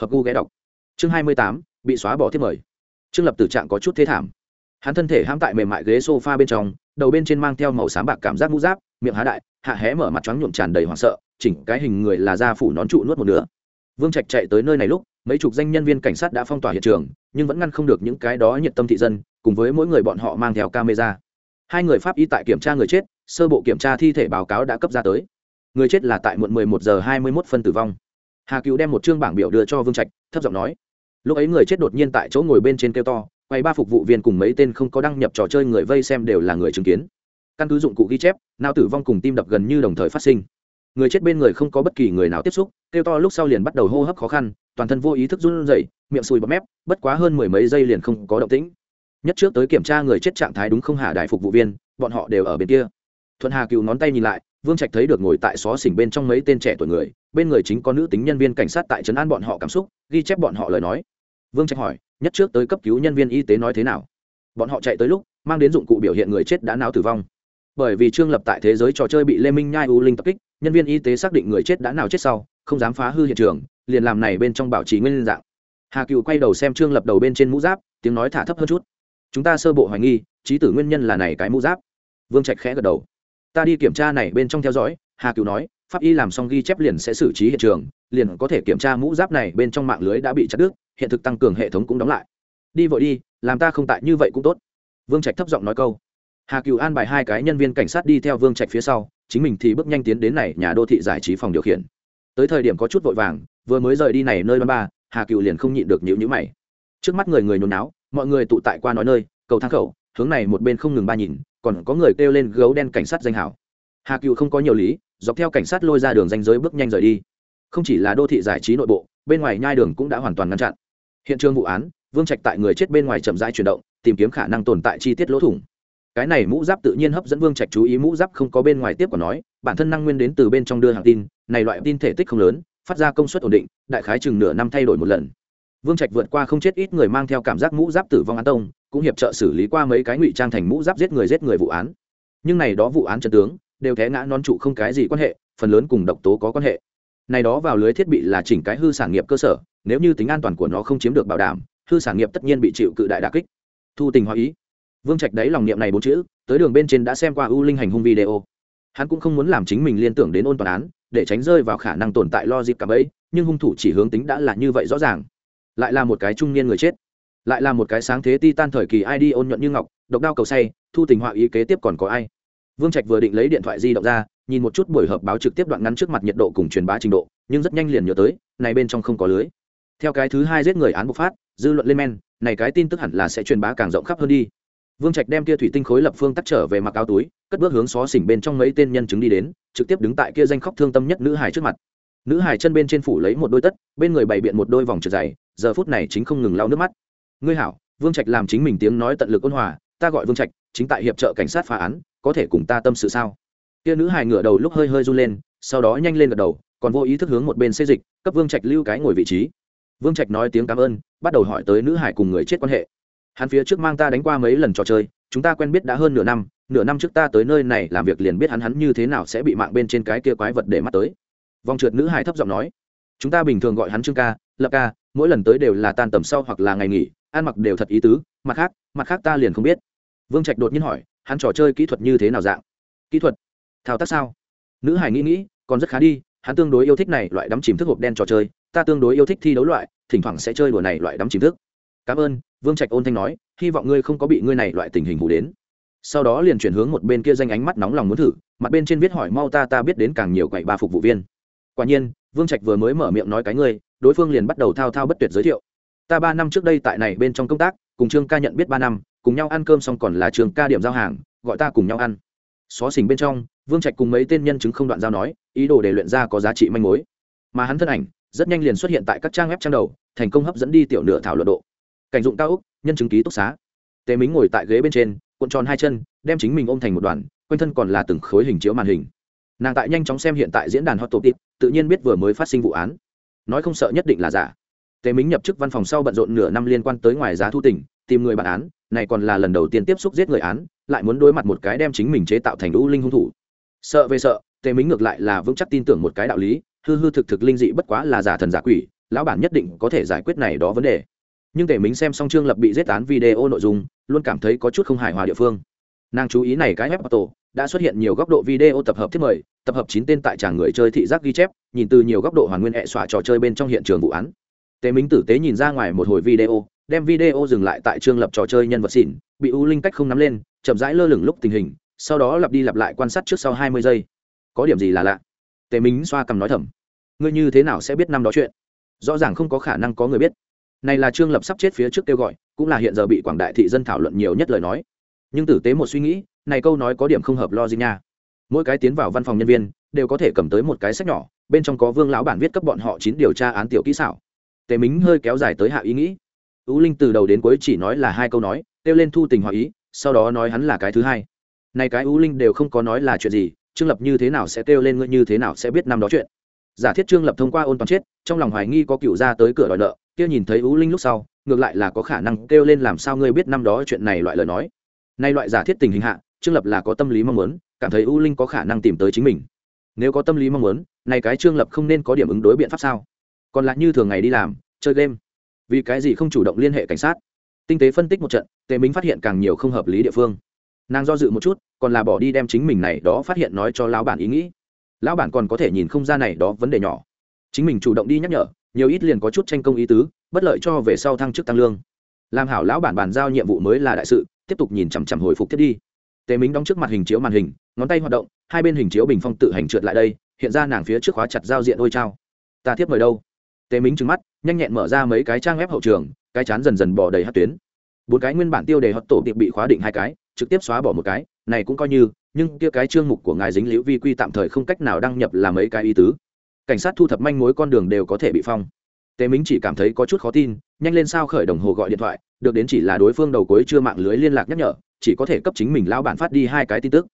hợp gu ghé đọc. Chương 28, bị xóa bỏ thiết mời. Trương lập tử trạng có chút thế thảm. Hắn thân thể hãm tại mềm mại ghế sofa bên trong đầu bên trên mang theo màu xám bạc cảm giác mũ giáp miệng há đại hạ hé mở mặt trắng nhuộm tràn đầy hoảng sợ chỉnh cái hình người là da phủ nón trụ nuốt một nửa. Vương trạch chạy tới nơi này lúc mấy chục danh nhân viên cảnh sát đã phong tỏa hiện trường nhưng vẫn ngăn không được những cái đó nhiệt tâm thị dân cùng với mỗi người bọn họ mang theo camera. Hai người pháp y tại kiểm tra người chết sơ bộ kiểm tra thi thể báo cáo đã cấp ra tới. Người chết là tại muộn 11 giờ 21 phân tử vong hà cựu đem một chương bảng biểu đưa cho vương trạch, thấp giọng nói. Lúc ấy người chết đột nhiên tại chỗ ngồi bên trên kêu to, quay ba phục vụ viên cùng mấy tên không có đăng nhập trò chơi người vây xem đều là người chứng kiến. Căn cứ dụng cụ ghi chép nào tử vong cùng tim đập gần như đồng thời phát sinh. Người chết bên người không có bất kỳ người nào tiếp xúc, kêu to lúc sau liền bắt đầu hô hấp khó khăn, toàn thân vô ý thức run rẩy, miệng sùi bọt mép, bất quá hơn mười mấy giây liền không có động tĩnh. Nhất trước tới kiểm tra người chết trạng thái đúng không hà đại phục vụ viên, bọn họ đều ở bên kia. Thuận hà cựu ngón tay nhìn lại vương trạch thấy được ngồi tại xó xỉnh bên trong mấy tên trẻ tuổi người, bên người chính có nữ tính nhân viên cảnh sát tại trấn an bọn họ cảm xúc, ghi chép bọn họ lời nói. Vương trạch hỏi, nhất trước tới cấp cứu nhân viên y tế nói thế nào? Bọn họ chạy tới lúc, mang đến dụng cụ biểu hiện người chết đã não tử vong. Bởi vì trương lập tại thế giới trò chơi bị lê minh nhai u linh tập kích, nhân viên y tế xác định người chết đã nào chết sau, không dám phá hư hiện trường, liền làm này bên trong bảo trì nguyên dạng. Hà cựu quay đầu xem trương lập đầu bên trên mũ giáp, tiếng nói thả thấp hơn chút. Chúng ta sơ bộ hoài nghi, trí tử nguyên nhân là này cái mũ giáp. Vương trạch khẽ gật đầu ta đi kiểm tra này bên trong theo dõi, hà cựu nói, pháp y làm xong ghi chép liền sẽ xử trí hiện trường, liền có thể kiểm tra mũ giáp này bên trong mạng lưới đã bị chặt đứt, hiện thực tăng cường hệ thống cũng đóng lại. Đi vội đi, làm ta không tại như vậy cũng tốt. Vương trạch thấp giọng nói câu. Hà cựu an bài hai cái nhân viên cảnh sát đi theo vương trạch phía sau, chính mình thì bước nhanh tiến đến này nhà đô thị giải trí phòng điều khiển. Tới thời điểm có chút vội vàng, vừa mới rời đi này nơi ban ba, hà cựu liền không nhịn được nhịu nhữ mày. Trước mắt người người nhốn náo, mọi người tụ tại qua nói nơi, cầu thang khẩu hướng này một bên không ngừng ba nhìn, còn có người kêu lên gấu đen cảnh sát danh hảo hà cựu không có nhiều lý, dọc theo cảnh sát lôi ra đường danh giới bước nhanh rời đi. Không chỉ là đô thị giải trí nội bộ, bên ngoài nhai đường cũng đã hoàn toàn ngăn chặn. Hiện trường vụ án, vương trạch tại người chết bên ngoài chậm rãi chuyển động, tìm kiếm khả năng tồn tại chi tiết lỗ thủng. Cái này mũ giáp tự nhiên hấp dẫn vương trạch chú ý mũ giáp không có bên ngoài tiếp còn nói, bản thân năng nguyên đến từ bên trong đưa hàng tin, này loại tin thể tích không lớn, phát ra công suất ổn định, đại khái chừng nửa năm thay đổi một lần vương trạch vượt qua không chết ít người mang theo cảm giác mũ giáp tử vong án tông, cũng hiệp trợ xử lý qua mấy cái ngụy trang thành mũ giáp giết người giết người vụ án. Nhưng này đó vụ án trận tướng, đều té ngã non trụ không cái gì quan hệ, phần lớn cùng độc tố có quan hệ. Này đó vào lưới thiết bị là chỉnh cái hư sản nghiệp cơ sở, nếu như tính an toàn của nó không chiếm được bảo đảm, hư sản nghiệp tất nhiên bị chịu cự đại đà kích. Thu tình hóa ý. Vương trạch đấy lòng niệm này bốn chữ, tới đường bên trên đã xem qua ưu linh hành hung video. Hắn cũng không muốn làm chính mình liên tưởng đến ôn toàn án, để tránh rơi vào khả năng tồn tại lo dịp cả ấy nhưng hung thủ chỉ hướng tính đã là như vậy rõ ràng lại là một cái trung niên người chết. Lại là một cái sáng thế ti tan thời kỳ id ôn nhuận như ngọc, độc đao cầu say, thu tình họa ý kế tiếp còn có ai? Vương trạch vừa định lấy điện thoại di động ra, nhìn một chút buổi họp báo trực tiếp đoạn ngắn trước mặt nhiệt độ cùng truyền bá trình độ, nhưng rất nhanh liền nhớ tới, này bên trong không có lưới. Theo cái thứ hai giết người án bộc phát, dư luận lên men, này cái tin tức hẳn là sẽ truyền bá càng rộng khắp hơn đi. Vương trạch đem kia thủy tinh khối lập phương tắt trở về mặc áo túi, cất bước hướng xó xỉnh bên trong mấy tên nhân chứng đi đến, trực tiếp đứng tại kia danh khóc thương tâm nhất nữ hải trước mặt. Nữ hải chân bên trên phủ lấy một đôi tất, bên người bày biện một đôi vòng trượt dày giờ phút này chính không ngừng lau nước mắt. Ngươi hảo, vương trạch làm chính mình tiếng nói tận lực ôn hòa, ta gọi vương trạch, chính tại hiệp trợ cảnh sát phá án, có thể cùng ta tâm sự sao? Kia nữ hải ngửa đầu lúc hơi hơi run lên, sau đó nhanh lên gật đầu, còn vô ý thức hướng một bên xây dịch, cấp vương trạch lưu cái ngồi vị trí. Vương trạch nói tiếng cảm ơn, bắt đầu hỏi tới nữ hải cùng người chết quan hệ. Hắn phía trước mang ta đánh qua mấy lần trò chơi, chúng ta quen biết đã hơn nửa năm nửa năm trước ta tới nơi này làm việc liền biết hắn hắn như thế nào sẽ bị mạng bên trên cái kia quái vật để mắt tới. Vòng trượt nữ hải thấp giọng nói, chúng ta bình thường gọi hắn trương ca, lập ca mỗi lần tới đều là tan tầm sau hoặc là ngày nghỉ, ăn mặc đều thật ý tứ, mặt khác mặt khác ta liền không biết. Vương trạch đột nhiên hỏi, hắn trò chơi kỹ thuật như thế nào dạng? Kỹ thuật? Thao tác sao? Nữ hải nghĩ nghĩ, còn rất khá đi, hắn tương đối yêu thích này loại đắm chìm thức hộp đen trò chơi, ta tương đối yêu thích thi đấu loại, thỉnh thoảng sẽ chơi đùa này loại đắm chìm thức. Cảm ơn, vương trạch ôn thanh nói, hy vọng ngươi không có bị ngươi này loại tình hình hủ đến. Sau đó liền chuyển hướng một bên kia danh ánh mắt nóng lòng muốn thử, mặt bên trên viết hỏi mau ta ta biết đến càng nhiều quậy ba phục vụ viên. Quả nhiên, vương trạch vừa mới mở miệng nói cái ngươi đối phương liền bắt đầu thao thao bất tuyệt giới thiệu. Ta ba năm trước đây tại này bên trong công tác cùng trương ca nhận biết ba năm cùng nhau ăn cơm xong còn là trường ca điểm giao hàng gọi ta cùng nhau ăn. Xó xỉnh bên trong vương trạch cùng mấy tên nhân chứng không đoạn giao nói ý đồ để luyện ra có giá trị manh mối. Mà hắn thân ảnh rất nhanh liền xuất hiện tại các trang web trang đầu thành công hấp dẫn đi tiểu nửa thảo luận độ. Cảnh dụng cao úc nhân chứng ký túc xá. Tề mính ngồi tại ghế bên trên cuộn tròn hai chân đem chính mình ôm thành một đoàn quanh thân còn là từng khối hình chiếu màn hình. Nàng tại nhanh chóng xem hiện tại diễn đàn hot topic, tự nhiên biết vừa mới phát sinh vụ án nói không sợ nhất định là giả. Tề mính nhập chức văn phòng sau bận rộn nửa năm liên quan tới ngoài giá thu tỉnh, tìm người bản án, này còn là lần đầu tiên tiếp xúc giết người án, lại muốn đối mặt một cái đem chính mình chế tạo thành u linh hung thủ. Sợ về sợ, tề mính ngược lại là vững chắc tin tưởng một cái đạo lý, hư hư thực thực linh dị bất quá là giả thần giả quỷ, lão bản nhất định có thể giải quyết này đó vấn đề. Nhưng tề mính xem xong trương lập bị giết án video nội dung, luôn cảm thấy có chút không hài hòa địa phương nàng chú ý này cái web auto đã xuất hiện nhiều góc độ video tập hợp thiết mời, tập hợp chín tên tại tràng người chơi thị giác ghi chép, nhìn từ nhiều góc độ hoàn nguyên hệ xóa trò chơi bên trong hiện trường vụ án. Tề minh tử tế nhìn ra ngoài một hồi video, đem video dừng lại tại trương lập trò chơi nhân vật xỉn, bị u linh cách không nắm lên, chậm rãi lơ lửng lúc tình hình, sau đó lặp đi lặp lại quan sát trước sau hai mươi giây. Có điểm gì là lạ? Tề minh xoa cầm nói thầm. Ngươi như thế nào sẽ biết năm đó chuyện? Rõ ràng không có khả năng có người biết. Này là trương lập sắp chết phía trước kêu gọi, cũng là hiện giờ bị quảng đại thị dân thảo luận nhiều nhất lời nói nhưng tử tế một suy nghĩ, này câu nói có điểm không hợp lo gì nha. Mỗi cái tiến vào văn phòng nhân viên, đều có thể cầm tới một cái sách nhỏ, bên trong có vương lão bản viết cấp bọn họ chín điều tra án tiểu kỹ xảo. Tề mính hơi kéo dài tới hạ ý nghĩ. Tú linh từ đầu đến cuối chỉ nói là hai câu nói, kêu lên thu tình hòa ý, sau đó nói hắn là cái thứ hai. Này cái ú linh đều không có nói là chuyện gì, trương lập như thế nào sẽ kêu lên ngươi như thế nào sẽ biết năm đó chuyện. Giả thiết trương lập thông qua ôn toàn chết, trong lòng hoài nghi có cựu ra tới cửa đòi nợ, kia nhìn thấy ú linh lúc sau, ngược lại là có khả năng kêu lên làm sao ngươi biết năm đó chuyện này loại lời nói nay loại giả thiết tình hình hạ, trương lập là có tâm lý mong muốn, cảm thấy u linh có khả năng tìm tới chính mình. Nếu có tâm lý mong muốn, này cái trương lập không nên có điểm ứng đối biện pháp sao? Còn lại như thường ngày đi làm, chơi game. Vì cái gì không chủ động liên hệ cảnh sát? Tinh tế phân tích một trận, tề minh phát hiện càng nhiều không hợp lý địa phương. Nàng do dự một chút, còn là bỏ đi đem chính mình này đó phát hiện nói cho lão bản ý nghĩ. Lão bản còn có thể nhìn không ra này đó vấn đề nhỏ. Chính mình chủ động đi nhắc nhở, nhiều ít liền có chút tranh công ý tứ, bất lợi cho về sau thăng chức tăng lương. Làm hảo lão bản bàn giao nhiệm vụ mới là đại sự tiếp tục nhìn chằm chằm hồi phục tiếp đi. Tề minh đóng trước mặt hình chiếu màn hình, ngón tay hoạt động, hai bên hình chiếu bình phong tự hành trượt lại đây, hiện ra nàng phía trước khóa chặt giao diện ôi trao ta tiếp mời đâu? Tề minh trừng mắt, nhanh nhẹn mở ra mấy cái trang web hậu trường, cái chán dần dần bỏ đầy hát tuyến. Bốn cái nguyên bản tiêu đề hot tổ tiệp bị khóa định hai cái, trực tiếp xóa bỏ một cái, này cũng coi như, nhưng kia cái chương mục của ngài dính liễu vi quy tạm thời không cách nào đăng nhập làm mấy cái ý tứ. Cảnh sát thu thập manh mối con đường đều có thể bị phong tề minh chỉ cảm thấy có chút khó tin, nhanh lên sao khởi đồng hồ gọi điện thoại, được đến chỉ là đối phương đầu cuối chưa mạng lưới liên lạc nhắc nhở, chỉ có thể cấp chính mình lao bản phát đi hai cái tin tức.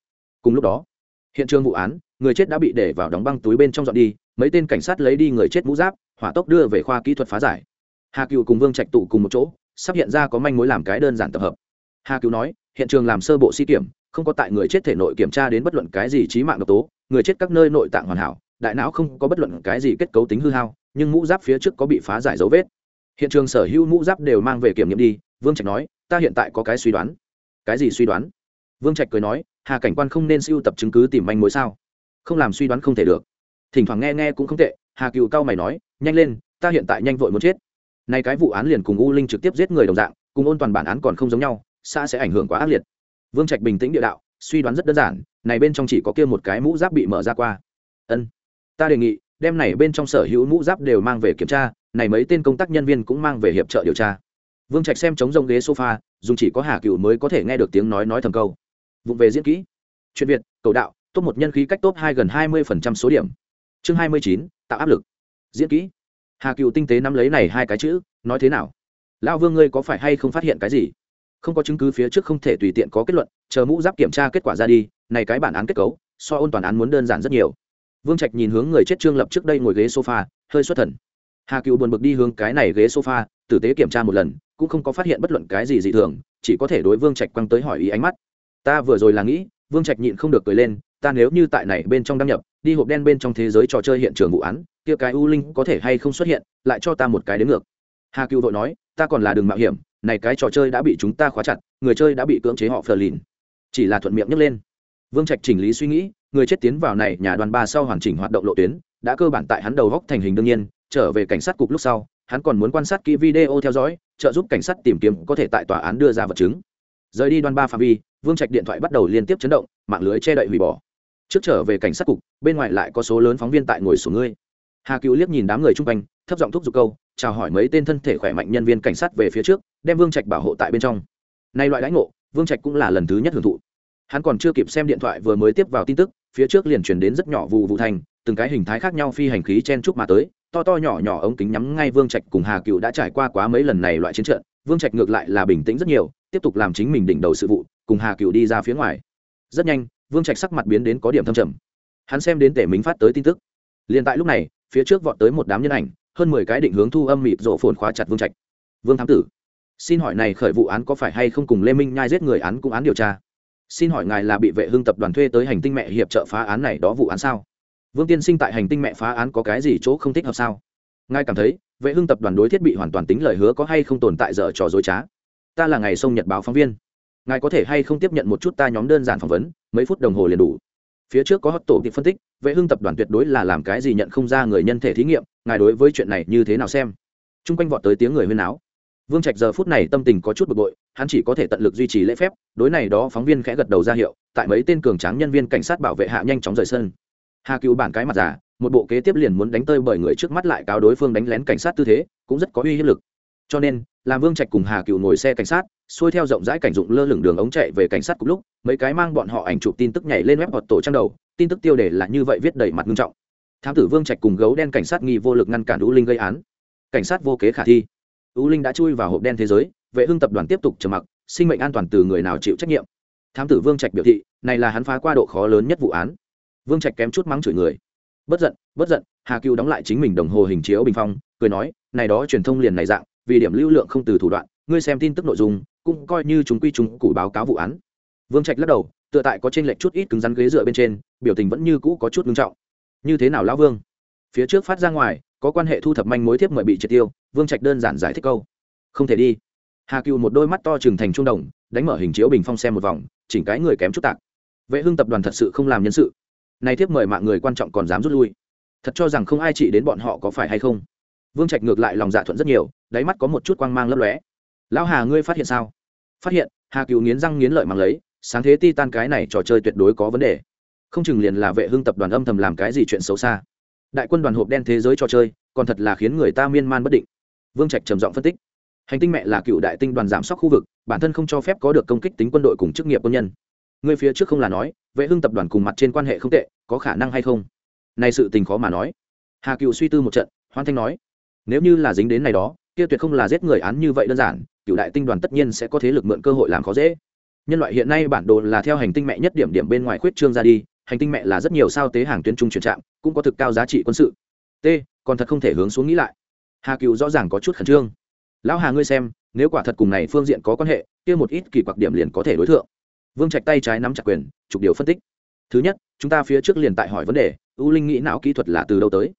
Cùng lúc đó, hiện trường vụ án, người chết đã bị để vào đóng băng túi bên trong dọn đi, mấy tên cảnh sát lấy đi người chết mũ giáp, hỏa tốc đưa về khoa kỹ thuật phá giải. Hà cựu cùng vương trạch tụ cùng một chỗ, sắp hiện ra có manh mối làm cái đơn giản tập hợp. Hà cựu nói, hiện trường làm sơ bộ si kiểm, không có tại người chết thể nội kiểm tra đến bất luận cái gì trí mạng độc tố, người chết các nơi nội tạng hoàn hảo đại não không có bất luận cái gì kết cấu tính hư hao, nhưng mũ giáp phía trước có bị phá giải dấu vết. Hiện trường sở hữu mũ giáp đều mang về kiểm nghiệm đi, vương trạch nói, ta hiện tại có cái suy đoán. Cái gì suy đoán? Vương trạch cười nói, hà cảnh quan không nên siêu tập chứng cứ tìm manh mối sao? Không làm suy đoán không thể được. Thỉnh thoảng nghe nghe cũng không tệ, hà cựu cao mày nói, nhanh lên, ta hiện tại nhanh vội muốn chết. Nay cái vụ án liền cùng u linh trực tiếp giết người đồng dạng, cùng ôn toàn bản án còn không giống nhau xa sẽ ảnh hưởng quá ác liệt. Vương trạch bình tĩnh địa đạo, suy đoán rất đơn giản, này bên trong chỉ có kia một cái mũ giáp bị mở ra qua. Ân ta đề nghị, đem này bên trong sở hữu mũ giáp đều mang về kiểm tra, này mấy tên công tác nhân viên cũng mang về hiệp trợ điều tra. Vương trạch xem chống rông ghế sofa, dùng chỉ có hà cựu mới có thể nghe được tiếng nói nói thầm câu. Vụng về diễn kỹ. Chuyện việt, cầu đạo, top một nhân khí cách top hai gần hai mươi số điểm. Chương hai mươi chín, tạo áp lực. Diễn kỹ. Hà cựu tinh tế nắm lấy này hai cái chữ, nói thế nào? Lão vương ngươi có phải hay không phát hiện cái gì? Không có chứng cứ phía trước không thể tùy tiện có kết luận, chờ mũ giáp kiểm tra kết quả ra đi, này cái bản án kết cấu, so ôn toàn án muốn đơn giản rất nhiều vương trạch nhìn hướng người chết trương lập trước đây ngồi ghế sofa, hơi xuất thần. Hà cựu buồn bực đi hướng cái này ghế sofa, tử tế kiểm tra một lần, cũng không có phát hiện bất luận cái gì dị thường, chỉ có thể đối vương trạch quăng tới hỏi ý ánh mắt. Ta vừa rồi là nghĩ, vương trạch nhịn không được cười lên, ta nếu như tại này bên trong đăng nhập, đi hộp đen bên trong thế giới trò chơi hiện trường vụ án, kia cái u linh có thể hay không xuất hiện, lại cho ta một cái đến ngược. Hà cựu vội nói, ta còn là đường mạo hiểm, này cái trò chơi đã bị chúng ta khóa chặt, người chơi đã bị cưỡng chế họ phờ lìn chỉ là thuận miệng nhấc lên vương trạch chỉnh lý suy nghĩ, người chết tiến vào này nhà đoàn ba sau hoàn chỉnh hoạt động lộ tuyến, đã cơ bản tại hắn đầu góc thành hình đương nhiên, trở về cảnh sát cục lúc sau, hắn còn muốn quan sát kỹ video theo dõi, trợ giúp cảnh sát tìm kiếm có thể tại tòa án đưa ra vật chứng. Rời đi đoàn ba phạm vi, vương trạch điện thoại bắt đầu liên tiếp chấn động, mạng lưới che đậy hủy bỏ. Trước trở về cảnh sát cục, bên ngoài lại có số lớn phóng viên tại ngồi sổ ngươi. Hà cựu liếc nhìn đám người chung quanh, thấp giọng thúc giục câu, chào hỏi mấy tên thân thể khỏe mạnh nhân viên cảnh sát về phía trước, đem vương trạch bảo hộ tại bên trong. Nay loại đãi ngộ, vương trạch cũng là lần thứ nhất hưởng thụ hắn còn chưa kịp xem điện thoại vừa mới tiếp vào tin tức, phía trước liền chuyển đến rất nhỏ vụ vụ thành, từng cái hình thái khác nhau phi hành khí chen chúc mà tới, to to nhỏ nhỏ ống kính nhắm ngay vương trạch cùng hà cựu đã trải qua quá mấy lần này loại chiến trận, vương trạch ngược lại là bình tĩnh rất nhiều, tiếp tục làm chính mình đỉnh đầu sự vụ, cùng hà cựu đi ra phía ngoài. Rất nhanh, vương trạch sắc mặt biến đến có điểm thâm trầm. Hắn xem đến tể minh phát tới tin tức. Liền tại lúc này, phía trước vọt tới một đám nhân ảnh, hơn mười cái định hướng thu âm mịt rộ phồn khóa chặt vương trạch. Vương thám tử, xin hỏi này khởi vụ án có phải hay không cùng lê minh nhai giết người án cũng án điều tra? Xin hỏi ngài là bị vệ hưng tập đoàn thuê tới hành tinh mẹ hiệp trợ phá án này đó vụ án sao? Vương tiên sinh tại hành tinh mẹ phá án có cái gì chỗ không thích hợp sao? Ngài cảm thấy, vệ hưng tập đoàn đối thiết bị hoàn toàn tính lời hứa có hay không tồn tại dở trò dối trá? Ta là ngày sông nhật báo phóng viên. Ngài có thể hay không tiếp nhận một chút ta nhóm đơn giản phỏng vấn, mấy phút đồng hồ liền đủ. Phía trước có tổ kịp phân tích, vệ hưng tập đoàn tuyệt đối là làm cái gì nhận không ra người nhân thể thí nghiệm, ngài đối với chuyện này như thế nào xem? T r u n g quanh vọt tới tiếng người huyên áo vương trạch giờ phút này tâm tình có chút bực bội hắn chỉ có thể tận lực duy trì lễ phép, đối này đó phóng viên khẽ gật đầu ra hiệu, tại mấy tên cường tráng nhân viên cảnh sát bảo vệ hạ nhanh chóng rời sân. Hà cựu bản cái mặt giả một bộ kế tiếp liền muốn đánh tơi bởi người trước mắt lại cáo đối phương đánh lén cảnh sát tư thế, cũng rất có uy hiếp lực. Cho nên, làm vương trạch cùng hà cựu ngồi xe cảnh sát, xuôi theo rộng rãi cảnh dụng lơ lửng đường ống chạy về cảnh sát cùng lúc, mấy cái mang bọn họ ảnh chụp tin tức nhảy lên web hoặc tổ trang đầu, tin tức tiêu đề là như vậy viết đầy mặt nghiêm trọng. Thám tử vương trạch cùng gấu đen cảnh sát nghi vô lực ngăn cản u linh gây án. Cảnh sát vô kế khả thi. U linh đã chui vào hộp đen thế giới vệ hưng tập đoàn tiếp tục trầm mặc, sinh mệnh an toàn từ người nào chịu trách nhiệm. Thám tử vương trạch biểu thị, này là hắn phá qua độ khó lớn nhất vụ án. Vương trạch kém chút mắng chửi người. Bất giận bất giận, hà cựu đóng lại chính mình đồng hồ hình chiếu bình phong, cười nói, này đó truyền thông liền này dạng, vì điểm lưu lượng không từ thủ đoạn, ngươi xem tin tức nội dung, cũng coi như chúng quy chúng củ báo cáo vụ án. Vương trạch lắc đầu, tựa tại có trên lệch chút ít cứng rắn ghế dựa bên trên, biểu tình vẫn như cũ có chút ngưng trọng. Như thế nào lão vương? Phía trước phát ra ngoài, có quan hệ thu thập manh mối thiếp mời bị triệt tiêu, vương trạch đơn giản giải thích câu. Không thể đi hà cựu một đôi mắt to trừng thành trung đồng, đánh mở hình chiếu bình phong xem một vòng, chỉnh cái người kém chút tạc. Vệ hưng tập đoàn thật sự không làm nhân sự. Nay thiếp mời mạng người quan trọng còn dám rút lui. Thật cho rằng không ai trị đến bọn họ có phải hay không? Vương trạch ngược lại lòng dạ thuận rất nhiều, đáy mắt có một chút quang mang lấp lóe. Lão hà, ngươi phát hiện sao? Phát hiện. Hà cựu nghiến răng nghiến lợi mang lấy, sáng thế ti tan cái này trò chơi tuyệt đối có vấn đề. Không chừng liền là vệ hưng tập đoàn âm thầm làm cái gì chuyện xấu xa. Đại quân đoàn hộp đen thế giới trò chơi, còn thật là khiến người ta miên man bất định. Vương trạch trầm giọng phân tích hành tinh mẹ là cựu đại tinh đoàn giảm sóc khu vực, bản thân không cho phép có được công kích tính quân đội cùng chức nghiệp quân nhân. Người phía trước không là nói, vệ hưng tập đoàn cùng mặt trên quan hệ không tệ, có khả năng hay không? Này sự tình khó mà nói. Hà cựu suy tư một trận, hoan thanh nói, nếu như là dính đến này đó, kia tuyệt không là giết người án như vậy đơn giản, cựu đại tinh đoàn tất nhiên sẽ có thế lực mượn cơ hội làm khó dễ. Nhân loại hiện nay bản đồ là theo hành tinh mẹ nhất điểm điểm bên ngoài khuyết trương ra đi, hành tinh mẹ là rất nhiều sao tế hàng tuyến trung chuyển trạm, cũng có thực cao giá trị quân sự. T, còn thật không thể hướng xuống nghĩ lại. Hà cựu rõ ràng có chút khẩn trương lão hà ngươi xem, nếu quả thật cùng này phương diện có quan hệ, kia một ít kỳ quặc điểm liền có thể đối tượng vương trạch tay trái nắm chặt quyền, trục điều phân tích. Thứ nhất, chúng ta phía trước liền tại hỏi vấn đề ưu linh nghĩ não kỹ thuật là từ đâu tới?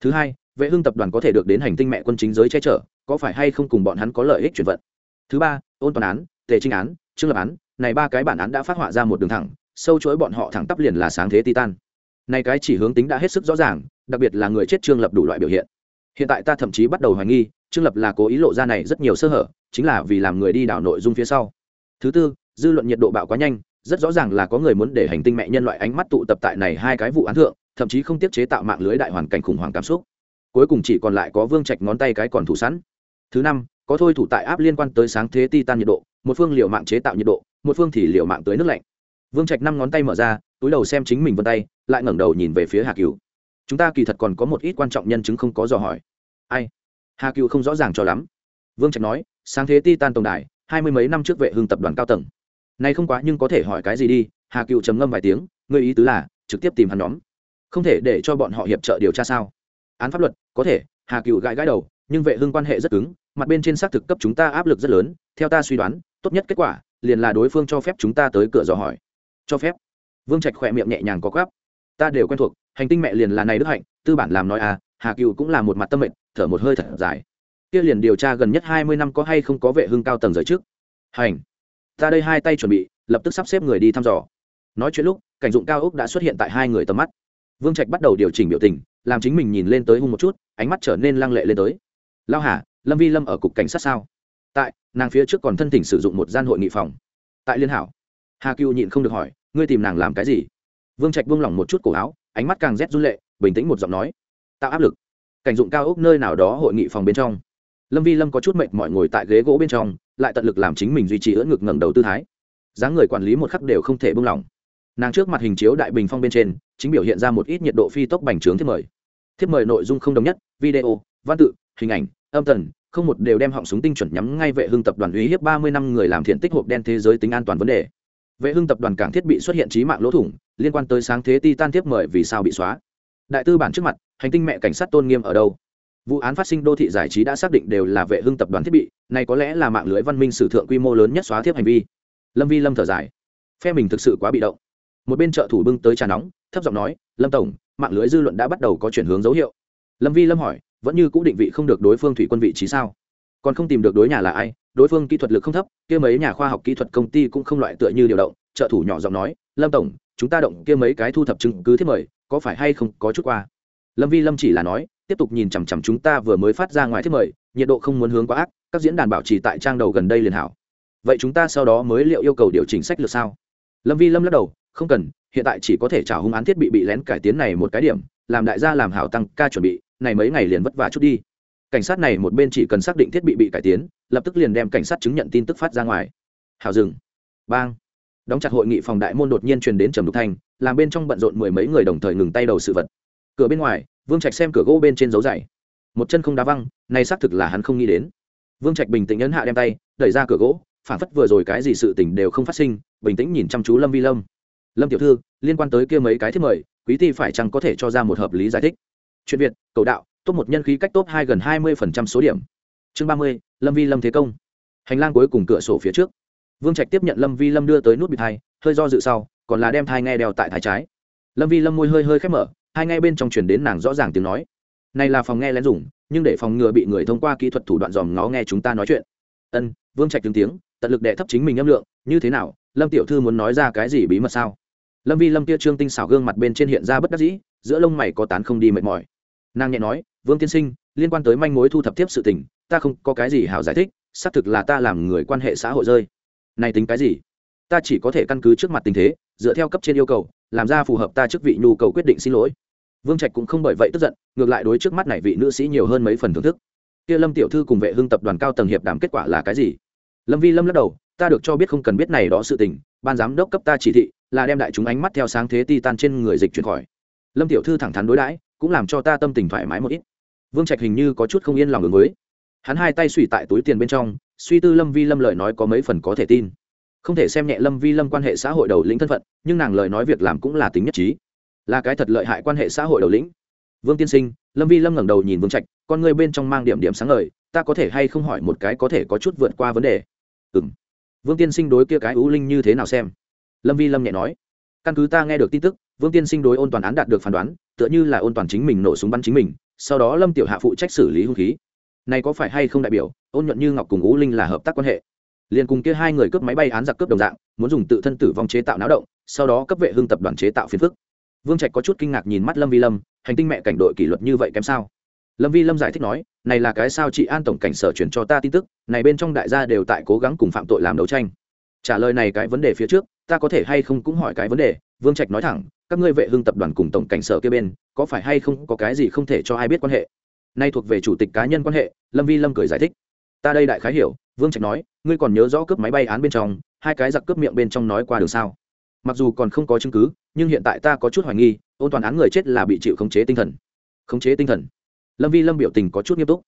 Thứ hai, vệ hưng tập đoàn có thể được đến hành tinh mẹ quân chính giới che chở, có phải hay không cùng bọn hắn có lợi ích chuyển vận? Thứ ba, ôn toàn án, tề trinh án, trương lập án, này ba cái bản án đã phát họa ra một đường thẳng, sâu chuỗi bọn họ thẳng tắp liền là sáng thế titan. Này cái chỉ hướng tính đã hết sức rõ ràng, đặc biệt là người chết trương lập đủ loại biểu hiện hiện tại ta thậm chí bắt đầu hoài nghi, trương lập là cố ý lộ ra này rất nhiều sơ hở, chính là vì làm người đi đảo nội dung phía sau. Thứ tư, dư luận nhiệt độ bạo quá nhanh, rất rõ ràng là có người muốn để hành tinh mẹ nhân loại ánh mắt tụ tập tại này hai cái vụ án thượng, thậm chí không tiết chế tạo mạng lưới đại hoàn cảnh khủng hoảng cảm xúc. Cuối cùng chỉ còn lại có vương trạch ngón tay cái còn thủ sẵn. Thứ năm, có thôi thủ tại áp liên quan tới sáng thế titan nhiệt độ, một phương liệu mạng chế tạo nhiệt độ, một phương thì liệu mạng tới nước lạnh. Vương trạch năm ngón tay mở ra, túi đầu xem chính mình vân tay, lại ngẩng đầu nhìn về phía hà cửu chúng ta kỳ thật còn có một ít quan trọng nhân chứng không có dò hỏi. Ai? Hà cửu không rõ ràng cho lắm. Vương trạch nói, sáng thế titan tổng đài, hai mươi mấy năm trước vệ hương tập đoàn cao tầng. Nay không quá nhưng có thể hỏi cái gì đi. Hà cựu trầm ngâm vài tiếng người ý tứ là, trực tiếp tìm hắn nhóm. Không thể để cho bọn họ hiệp trợ điều tra sao? Án pháp luật, có thể. Hà cựu gãi gãi đầu, nhưng vệ hưng quan hệ rất cứng, mặt bên trên xác thực cấp chúng ta áp lực rất lớn, theo ta suy đoán, tốt nhất kết quả, liền là đối phương cho phép chúng ta tới cửa dò hỏi. Cho phép. Vương trạch khỏe miệng nhẹ nhàng có gắp ta đều quen thuộc, hành tinh mẹ liền là này đức hạnh, tư bản làm nói à hà cựu cũng là một mặt tâm mệnh, thở một hơi thật dài. Kia liền điều tra gần nhất hai mươi năm có hay không có vệ hưng cao tầng giới trước. Hành. Ta đây hai tay chuẩn bị, lập tức sắp xếp người đi thăm dò. Nói chuyện lúc, cảnh dụng cao ốc đã xuất hiện tại hai người tầm mắt. Vương trạch bắt đầu điều chỉnh biểu tình, làm chính mình nhìn lên tới hung một chút, ánh mắt trở nên lăng lệ lên tới. Lao hà, lâm vi lâm ở cục cảnh sát sao? Tại, nàng phía trước còn thân thỉnh sử dụng một gian hội nghị phòng. Tại liên hảo. Hà cựu nhịn không được hỏi, ngươi tìm nàng làm cái gì? Vương trạch buông lỏng một chút cổ áo, ánh mắt càng rét run lệ, bình tĩnh một giọng nói, tạo áp lực. Cảnh dụng cao ốc nơi nào đó hội nghị phòng bên trong. Lâm vi lâm có chút mệt mọi ngồi tại ghế gỗ bên trong, lại tận lực làm chính mình duy trì ưỡn ngực ngẩng đầu tư thái. Dáng người quản lý một khắc đều không thể buông lỏng. Nàng trước mặt hình chiếu đại bình phong bên trên, chính biểu hiện ra một ít nhiệt độ phi tốc bành trướng thiết mời. Thiết mời nội dung không đồng nhất, video, văn tự, hình ảnh, âm tần, không một đều đem họng súng tinh chuẩn nhắm ngay vệ hưng tập đoàn uy hiếp ba mươi năm người làm thiện tích hộp đen thế giới tính an toàn vấn đề vệ hưng tập đoàn cảng thiết bị xuất hiện trí mạng lỗ thủng, liên quan tới sáng thế ti tan tiếp mời vì sao bị xóa. Đại tư bản trước mặt, hành tinh mẹ cảnh sát tôn nghiêm ở đâu? Vụ án phát sinh đô thị giải trí đã xác định đều là vệ hưng tập đoàn thiết bị, này có lẽ là mạng lưới văn minh sử thượng quy mô lớn nhất xóa tiếp hành vi. Lâm vi lâm thở dài. Phe mình thực sự quá bị động. Một bên trợ thủ bưng tới trà nóng, thấp giọng nói, lâm tổng, mạng lưới dư luận đã bắt đầu có chuyển hướng dấu hiệu. Lâm vi lâm hỏi, vẫn như cũ định vị không được đối phương thủy quân vị trí sao? Còn không tìm được đối nhà là ai? Đối phương kỹ thuật lực không thấp, kia mấy nhà khoa học kỹ thuật công ty cũng không loại tựa như điều động, trợ thủ nhỏ giọng nói, lâm tổng, chúng ta động kia mấy cái thu thập chứng cứ thiết mời, có phải hay không có chút qua? Lâm vi lâm chỉ là nói, tiếp tục nhìn chằm chằm chúng ta vừa mới phát ra ngoài thiết mời, nhiệt độ không muốn hướng quá ác, các diễn đàn bảo trì tại trang đầu gần đây liền hảo. Vậy chúng ta sau đó mới liệu yêu cầu điều chỉnh sách lược sao? Lâm vi lâm lắc đầu, không cần, hiện tại chỉ có thể trả hung án thiết bị bị lén cải tiến này một cái điểm, làm đại gia làm hảo tăng ca chuẩn bị, này mấy ngày liền vất vả chút đi cảnh sát này một bên chỉ cần xác định thiết bị bị cải tiến, lập tức liền đem cảnh sát chứng nhận tin tức phát ra ngoài. Hảo dừng. Bang. Đóng chặt hội nghị phòng đại môn đột nhiên truyền đến trầm đục thanh, làm bên trong bận rộn mười mấy người đồng thời ngừng tay đầu sự vật. Cửa bên ngoài, vương trạch xem cửa gỗ bên trên dấu dày. Một chân không đá văng này xác thực là hắn không nghĩ đến. Vương trạch bình tĩnh ấn hạ đem tay, đẩy ra cửa gỗ, phản phất vừa rồi cái gì sự tình đều không phát sinh, bình tĩnh nhìn chăm chú lâm vi lâm. Lâm tiểu thư, liên quan tới kia mấy cái thiết mời, quý ty phải chăng có thể cho ra một hợp lý giải thích? Chuyện việt, cầu đạo top một nhân khí cách top hai gần hai mươi số điểm. Chương ba mươi, lâm vi lâm thế công. Hành lang cuối cùng cửa sổ phía trước. Vương trạch tiếp nhận lâm vi lâm đưa tới nút bịt thai, hơi do dự sau, còn là đem thai nghe đeo tại thái trái. Lâm vi lâm môi hơi hơi khép mở, hai ngay bên trong chuyển đến nàng rõ ràng tiếng nói. Này là phòng nghe lén dùng, nhưng để phòng ngừa bị người thông qua kỹ thuật thủ đoạn dòm ngó nghe chúng ta nói chuyện. Ân, vương trạch từng tiếng, tận lực đệ thấp chính mình âm lượng, như thế nào, lâm tiểu thư muốn nói ra cái gì bí mật sao? Lâm vi lâm kia trương tinh xảo gương mặt bên trên hiện ra bất đắc dĩ, giữa lông mày có tán không đi mệt mỏi. Nàng nhẹ nói vương tiên sinh, liên quan tới manh mối thu thập tiếp sự tình, ta không có cái gì hảo giải thích, xác thực là ta làm người quan hệ xã hội rơi. Này tính cái gì? Ta chỉ có thể căn cứ trước mặt tình thế, dựa theo cấp trên yêu cầu, làm ra phù hợp ta chức vị nhu cầu quyết định xin lỗi. Vương trạch cũng không bởi vậy tức giận, ngược lại đối trước mắt này vị nữ sĩ nhiều hơn mấy phần thưởng thức. Kia lâm tiểu thư cùng vệ hưng tập đoàn cao tầng hiệp đàm kết quả là cái gì? Lâm vi lâm lắc đầu, ta được cho biết không cần biết này đó sự tình, ban giám đốc cấp ta chỉ thị là đem đại chúng ánh mắt theo sáng thế ti tan trên người dịch chuyển khỏi. Lâm tiểu thư thẳng thắn đối đãi, cũng làm cho ta tâm tình thoải mái một ít vương trạch hình như có chút không yên lòng ứng với. Hắn hai tay suy tại túi tiền bên trong, suy tư lâm vi lâm lời nói có mấy phần có thể tin. Không thể xem nhẹ lâm vi lâm quan hệ xã hội đầu lĩnh thân phận, nhưng nàng lời nói việc làm cũng là tính nhất trí. Là cái thật lợi hại quan hệ xã hội đầu lĩnh. Vương tiên sinh, lâm vi lâm ngẩng đầu nhìn vương trạch, con người bên trong mang điểm điểm sáng lời ta có thể hay không hỏi một cái có thể có chút vượt qua vấn đề? Ừ m vương tiên sinh đối kia cái ưu linh như thế nào xem? Lâm vi lâm nhẹ nói. Căn cứ ta nghe được tin tức, vương tiên sinh đối ôn toàn án đạt được phán đoán, tựa như là ôn toàn chính mình nổ súng bắn chính mình sau đó lâm tiểu hạ phụ trách xử lý hung khí này có phải hay không đại biểu ôn nhuận như ngọc cùng ú linh là hợp tác quan hệ liền cùng kia hai người cướp máy bay án giặc cướp đồng dạng muốn dùng tự thân tử vong chế tạo náo động sau đó cấp vệ hương tập đoàn chế tạo phiền phức vương trạch có chút kinh ngạc nhìn mắt lâm vi lâm hành tinh mẹ cảnh đội kỷ luật như vậy kém sao lâm vi lâm giải thích nói này là cái sao chị an tổng cảnh sở chuyển cho ta tin tức này bên trong đại gia đều tại cố gắng cùng phạm tội làm đấu tranh trả lời này cái vấn đề phía trước, ta có thể hay không cũng hỏi cái vấn đề. Vương trạch nói thẳng, các ngươi vệ hương tập đoàn cùng tổng cảnh sở kia bên, có phải hay không có cái gì không thể cho ai biết quan hệ? Nay thuộc về chủ tịch cá nhân quan hệ, lâm vi lâm cười giải thích. Ta đây đại khái hiểu, vương trạch nói, ngươi còn nhớ rõ cướp máy bay án bên trong, hai cái giặc cướp miệng bên trong nói qua đường sao? Mặc dù còn không có chứng cứ, nhưng hiện tại ta có chút hoài nghi, ôn toàn án người chết là bị chịu khống chế tinh thần. Khống chế tinh thần. Lâm vi lâm biểu tình có chút nghiêm túc.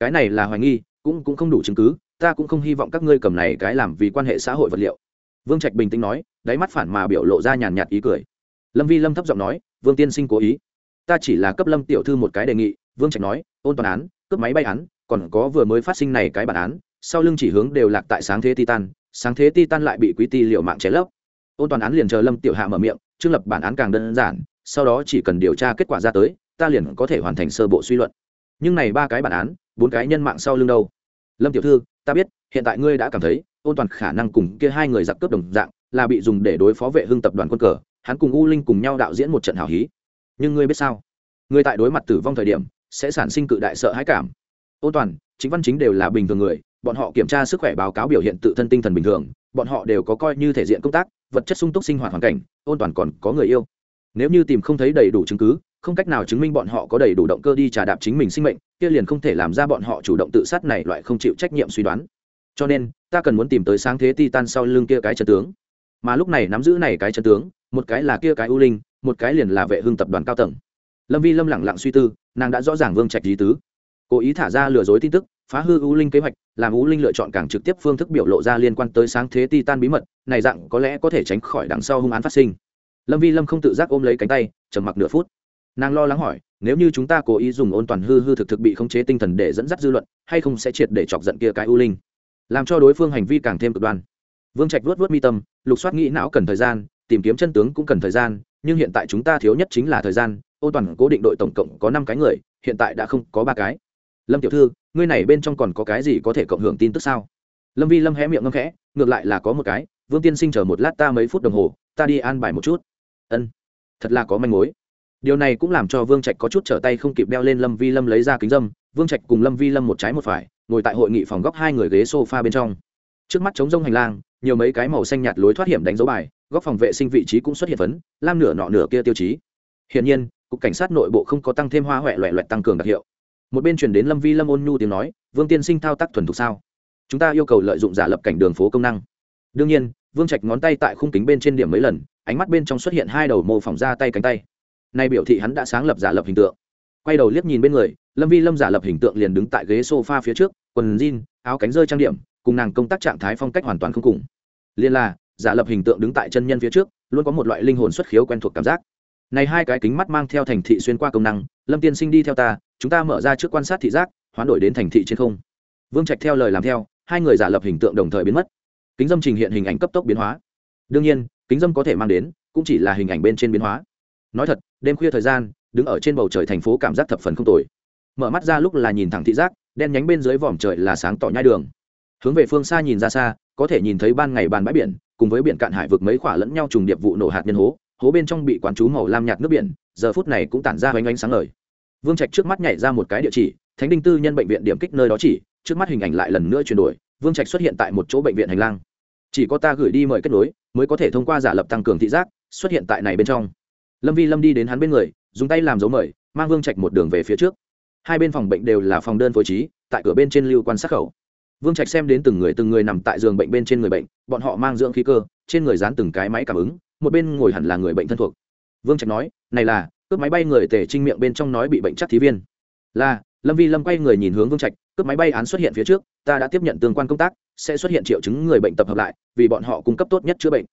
Cái này là hoài nghi, cũng cũng không đủ chứng cứ ta cũng không hy vọng các ngươi cầm này cái làm vì quan hệ xã hội vật liệu. Vương trạch bình tĩnh nói, đáy mắt phản mà biểu lộ ra nhàn nhạt ý cười. Lâm vi lâm thấp giọng nói, vương tiên sinh cố ý. Ta chỉ là cấp lâm tiểu thư một cái đề nghị, vương trạch nói, ôn toàn án, cướp máy bay án, còn có vừa mới phát sinh này cái bản án, sau lưng chỉ hướng đều lạc tại sáng thế titan, sáng thế titan lại bị quý ti liệu mạng chế lấp. Ôn toàn án liền chờ lâm tiểu hạ mở miệng, trương lập bản án càng đơn giản, sau đó chỉ cần điều tra kết quả ra tới, ta liền có thể hoàn thành sơ bộ suy luận. Nhưng này ba cái bản án, bốn cái nhân mạng sau lưng đâu? Lâm tiểu thư ta biết, hiện tại ngươi đã cảm thấy, ôn toàn khả năng cùng kia hai người giặc cướp đồng dạng, là bị dùng để đối phó vệ hưng tập đoàn quân cờ, hắn cùng u linh cùng nhau đạo diễn một trận hào hí. Nhưng ngươi biết sao? Ngươi tại đối mặt tử vong thời điểm, sẽ sản sinh cự đại sợ hãi cảm. Ôn toàn chính văn chính đều là bình thường người, bọn họ kiểm tra sức khỏe báo cáo biểu hiện tự thân tinh thần bình thường, bọn họ đều có coi như thể diện công tác, vật chất sung túc sinh hoạt hoàn cảnh, ôn toàn còn có người yêu. Nếu như tìm không thấy đầy đủ chứng cứ, không cách nào chứng minh bọn họ có đầy đủ động cơ đi trả đạp chính mình sinh mệnh kia liền không thể làm ra bọn họ chủ động tự sát này loại không chịu trách nhiệm suy đoán. Cho nên, ta cần muốn tìm tới sáng thế titan sau lưng kia cái chân tướng. Mà lúc này nắm giữ này cái chân tướng, một cái là kia cái ưu linh, một cái liền là vệ hưng tập đoàn cao tầng. Lâm vi lâm lẳng lặng suy tư, nàng đã rõ ràng vương trạch lý tứ. Cố ý thả ra lừa dối tin tức, phá hư ưu linh kế hoạch, làm ưu linh lựa chọn càng trực tiếp phương thức biểu lộ ra liên quan tới sáng thế titan bí mật, này dạng có lẽ có thể tránh khỏi đằng sau hung án phát sinh. Lâm vi lâm không tự giác ôm lấy cánh tay, trầm mặc nửa phút. Nàng lo lắng hỏi nếu như chúng ta cố ý dùng ôn toàn hư hư thực thực bị khống chế tinh thần để dẫn dắt dư luận, hay không sẽ triệt để chọc giận kia cái ưu linh? Làm cho đối phương hành vi càng thêm cực đoan. Vương trạch vuốt vuốt mi tâm, lục soát nghĩ não cần thời gian, tìm kiếm chân tướng cũng cần thời gian, nhưng hiện tại chúng ta thiếu nhất chính là thời gian, ôn toàn cố định đội tổng cộng có năm cái người, hiện tại đã không có ba cái. Lâm tiểu thư, ngươi này bên trong còn có cái gì có thể cộng hưởng tin tức sao? Lâm vi lâm hé miệng ngâm khẽ, ngược lại là có một cái, vương tiên sinh chờ một lát ta mấy phút đồng hồ, ta đi an bài một chút. Ân, thật là có manh mối điều này cũng làm cho vương trạch có chút trở tay không kịp đeo lên lâm vi lâm lấy ra kính dâm. Vương trạch cùng lâm vi lâm một trái một phải, ngồi tại hội nghị phòng góc hai người ghế s o f a bên trong. Trước mắt chống rông hành lang, nhiều mấy cái màu xanh nhạt lối thoát hiểm đánh dấu bài, góc phòng vệ sinh vị trí cũng xuất hiện vấn lam nửa nọ nửa kia tiêu chí. Hiện nhiên, cục cảnh sát nội bộ không có tăng thêm hoa huệ loẹ loẹt tăng cường đặc hiệu. Một bên chuyển đến lâm vi lâm ôn nhu tiếng nói, vương tiên sinh thao tác thuần thục sao? Chúng ta yêu cầu lợi dụng giả lập cảnh đường phố công năng. Đương nhiên, vương trạch ngón tay tại khung kính bên trên điểm mấy lần, ánh mắt bên trong xuất hiện hai đầu mô phỏng ra tay cánh tay nay biểu thị hắn đã sáng lập giả lập hình tượng. Quay đầu liếc nhìn bên người, lâm vi lâm giả lập hình tượng liền đứng tại ghế s o f a phía trước, quần jean, áo cánh rơi trang điểm, cùng nàng công tác trạng thái phong cách hoàn toàn không cùng. Liên là, giả lập hình tượng đứng tại chân nhân phía trước, luôn có một loại linh hồn xuất khiếu quen thuộc cảm giác. Này hai cái kính mắt mang theo thành thị xuyên qua công năng, lâm tiên sinh đi theo ta, chúng ta mở ra trước quan sát thị giác, hoán đổi đến thành thị trên không. Vương trạch theo lời làm theo, hai người giả lập hình tượng đồng thời biến mất. Kính dâm trình hiện hình ảnh cấp tốc biến hóa. Đương nhiên, kính dâm có thể mang đến, cũng chỉ là hình ảnh bên trên biến hóa nói thật, đêm khuya thời gian, đứng ở trên bầu trời thành phố cảm giác thập phần không tồi. Mở mắt ra lúc là nhìn thẳng thị giác, đen nhánh bên dưới vòm trời là sáng tỏ nhai đường. Hướng về phương xa nhìn ra xa, có thể nhìn thấy ban ngày bàn bãi biển, cùng với biển cạn hải vực mấy khỏa lẫn nhau trùng điệp vụ nổ hạt nhân hố hố bên trong bị quán chú màu lam nhạt nước biển, giờ phút này cũng tản ra hoành ánh sáng ngời. Vương trạch trước mắt nhảy ra một cái địa chỉ, thánh đinh tư nhân bệnh viện điểm kích nơi đó chỉ, trước mắt hình ảnh lại lần nữa chuyển đổi, vương trạch xuất hiện tại một chỗ bệnh viện hành lang. Chỉ có ta gửi đi mời kết nối, mới có thể thông qua giả lập tăng cường thị giác, xuất hiện tại này bên trong lâm vi lâm đi đến hắn bên người, dùng tay làm dấu mời, mang vương trạch một đường về phía trước. Hai bên phòng bệnh đều là phòng đơn phối trí, tại cửa bên trên lưu quan sát khẩu. Vương trạch xem đến từng người từng người nằm tại giường bệnh bên trên người bệnh, bọn họ mang dưỡng khí cơ, trên người dán từng cái máy cảm ứng, một bên ngồi hẳn là người bệnh thân thuộc. Vương trạch nói, này là, cướp máy bay người tể trinh miệng bên trong nói bị bệnh chắc thí viên. Là. Lâm vi lâm quay người nhìn hướng vương trạch, cướp máy bay án xuất hiện phía trước, ta đã tiếp nhận tương quan công tác, sẽ xuất hiện triệu chứng người bệnh tập hợp lại, vì bọn họ cung cấp tốt nhất chữa bệnh.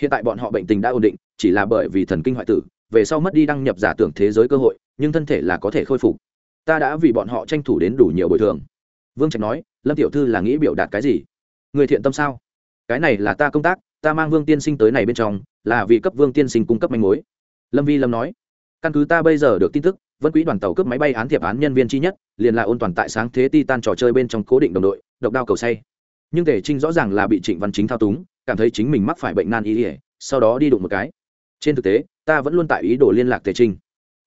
Hiện tại bọn họ bệnh tình đã ổn định chỉ là bởi vì thần kinh hoại tử, về sau mất đi đăng nhập giả tưởng thế giới cơ hội, nhưng thân thể là có thể khôi phục. Ta đã vì bọn họ tranh thủ đến đủ nhiều bồi thường. Vương trạch nói, lâm tiểu thư là nghĩ biểu đạt cái gì? Người thiện tâm sao? Cái này là ta công tác, ta mang vương tiên sinh tới này bên trong, là vì cấp vương tiên sinh cung cấp manh mối. Lâm vi lâm nói, căn cứ ta bây giờ được tin tức vẫn quỹ đoàn tàu cướp máy bay án thiệp án nhân viên chi nhất, liền là ôn toàn tại sáng thế ti tan trò chơi bên trong cố định đồng đội, độc đao cầu say. Nhưng tề trinh rõ ràng là bị trịnh văn chính thao túng, cảm thấy chính mình mắc phải bệnh nan y ỉa sau đó đi đụng một cái trên thực tế, ta vẫn luôn tại ý đồ liên lạc tề trinh.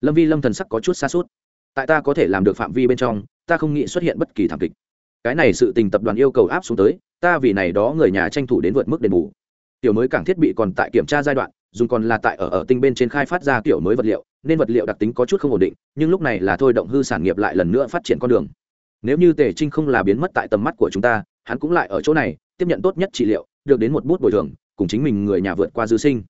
Lâm vi lâm thần sắc có chút xa suốt. Tại ta có thể làm được phạm vi bên trong, ta không nghĩ xuất hiện bất kỳ thảm kịch. Cái này sự tình tập đoàn yêu cầu áp xuống tới, ta vì này đó người nhà tranh thủ đến vượt mức đền bù. Tiểu mới cảng thiết bị còn tại kiểm tra giai đoạn, dùng còn là tại ở ở tinh bên trên khai phát ra kiểu mới vật liệu, nên vật liệu đặc tính có chút không ổn định, nhưng lúc này là thôi động hư sản nghiệp lại lần nữa phát triển con đường. Nếu như tề trinh không là biến mất tại tầm mắt của chúng ta, hắn cũng lại ở chỗ này, tiếp nhận tốt nhất trị liệu, được đến một bút bồi thường, cùng chính mình người nhà vượt qua dư sinh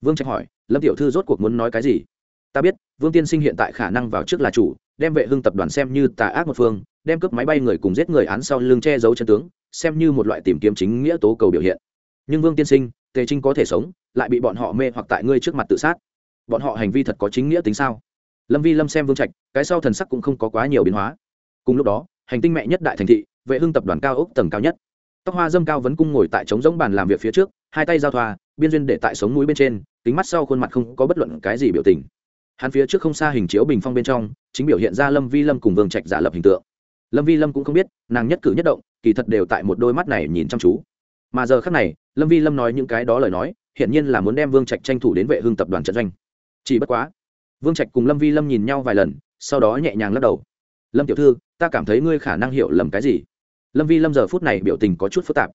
vương trạch hỏi, lâm tiểu thư rốt cuộc muốn nói cái gì? Ta biết, vương tiên sinh hiện tại khả năng vào trước là chủ, đem vệ hưng tập đoàn xem như tà ác một phương, đem cướp máy bay người cùng giết người án sau lưng che giấu chân tướng, xem như một loại tìm kiếm chính nghĩa tố cầu biểu hiện. Nhưng vương tiên sinh, tề trinh có thể sống, lại bị bọn họ mê hoặc tại ngươi trước mặt tự sát. Bọn họ hành vi thật có chính nghĩa tính sao? Lâm vi lâm xem vương trạch, cái sau thần sắc cũng không có quá nhiều biến hóa. Cùng lúc đó, hành tinh mẹ nhất đại thành thị, vệ hưng tập đoàn cao ốc tầng cao nhất tóc hoa dâm cao vấn cung ngồi tại trống giống bàn làm việc phía trước, hai tay giao thoa, biên duyên để tại sống núi bên trên tính mắt sau khuôn mặt không có bất luận cái gì biểu tình. Hắn phía trước không xa hình chiếu bình phong bên trong, chính biểu hiện ra lâm vi lâm cùng vương trạch giả lập hình tượng. Lâm vi lâm cũng không biết, nàng nhất cử nhất động, kỳ thật đều tại một đôi mắt này nhìn chăm chú. Mà giờ khác này, lâm vi lâm nói những cái đó lời nói, hiển nhiên là muốn đem vương trạch tranh thủ đến vệ hương tập đoàn trận doanh. Chỉ bất quá, vương trạch cùng lâm vi lâm nhìn nhau vài lần, sau đó nhẹ nhàng lắc đầu. Lâm tiểu thư, ta cảm thấy ngươi khả năng hiểu lầm cái gì? Lâm vi lâm giờ phút này biểu tình có chút phức tạp.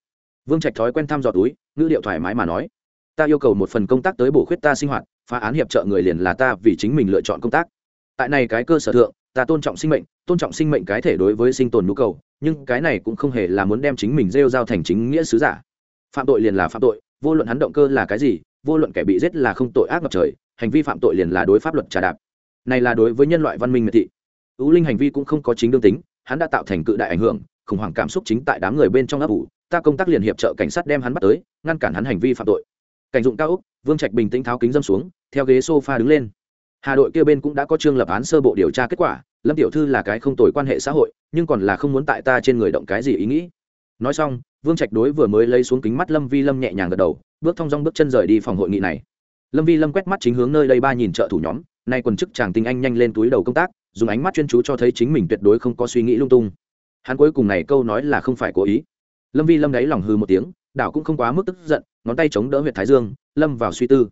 Vương trạch thói quen thăm dò túi, ngữ điệu thoải mái mà nói, ta yêu cầu một phần công tác tới bổ khuyết ta sinh hoạt, phá án hiệp trợ người liền là ta vì chính mình lựa chọn công tác. Tại này cái cơ sở thượng, ta tôn trọng sinh mệnh, tôn trọng sinh mệnh cái thể đối với sinh tồn nhu cầu, nhưng cái này cũng không hề là muốn đem chính mình rêu giao thành chính nghĩa sứ giả. Phạm tội liền là phạm tội, vô luận hắn động cơ là cái gì, vô luận kẻ bị giết là không tội ác ngập trời, hành vi phạm tội liền là đối pháp luật trà đạp. Này là đối với nhân loại văn minh miệt thị. Ưu linh hành vi cũng không có chính đương tính, hắn đã tạo thành cự đại ảnh hưởng khủng hoảng cảm xúc chính tại đám người bên trong ấp ủ, ta công tác liền hiệp trợ cảnh sát đem hắn bắt tới, ngăn cản hắn hành vi phạm tội. Cảnh dụng cao úc vương trạch bình tĩnh tháo kính dâm xuống, theo ghế sofa đứng lên. Hà đội kia bên cũng đã có chương lập án sơ bộ điều tra kết quả, lâm tiểu thư là cái không tồi quan hệ xã hội, nhưng còn là không muốn tại ta trên người động cái gì ý nghĩ. Nói xong, vương trạch đối vừa mới lấy xuống kính mắt lâm vi lâm nhẹ nhàng gật đầu, bước thong dong bước chân rời đi phòng hội nghị này. Lâm vi lâm quét mắt chính hướng nơi đây ba nhìn trợ thủ nhóm, nay quần chức chàng tinh anh nhanh lên túi đầu công tác, dùng ánh mắt chuyên chú cho thấy chính mình tuyệt đối không có suy nghĩ lung tung hắn cuối cùng này câu nói là không phải cố ý. Lâm vi lâm đáy lòng hư một tiếng, đảo cũng không quá mức tức giận, ngón tay chống đỡ huyện thái dương, lâm vào suy tư.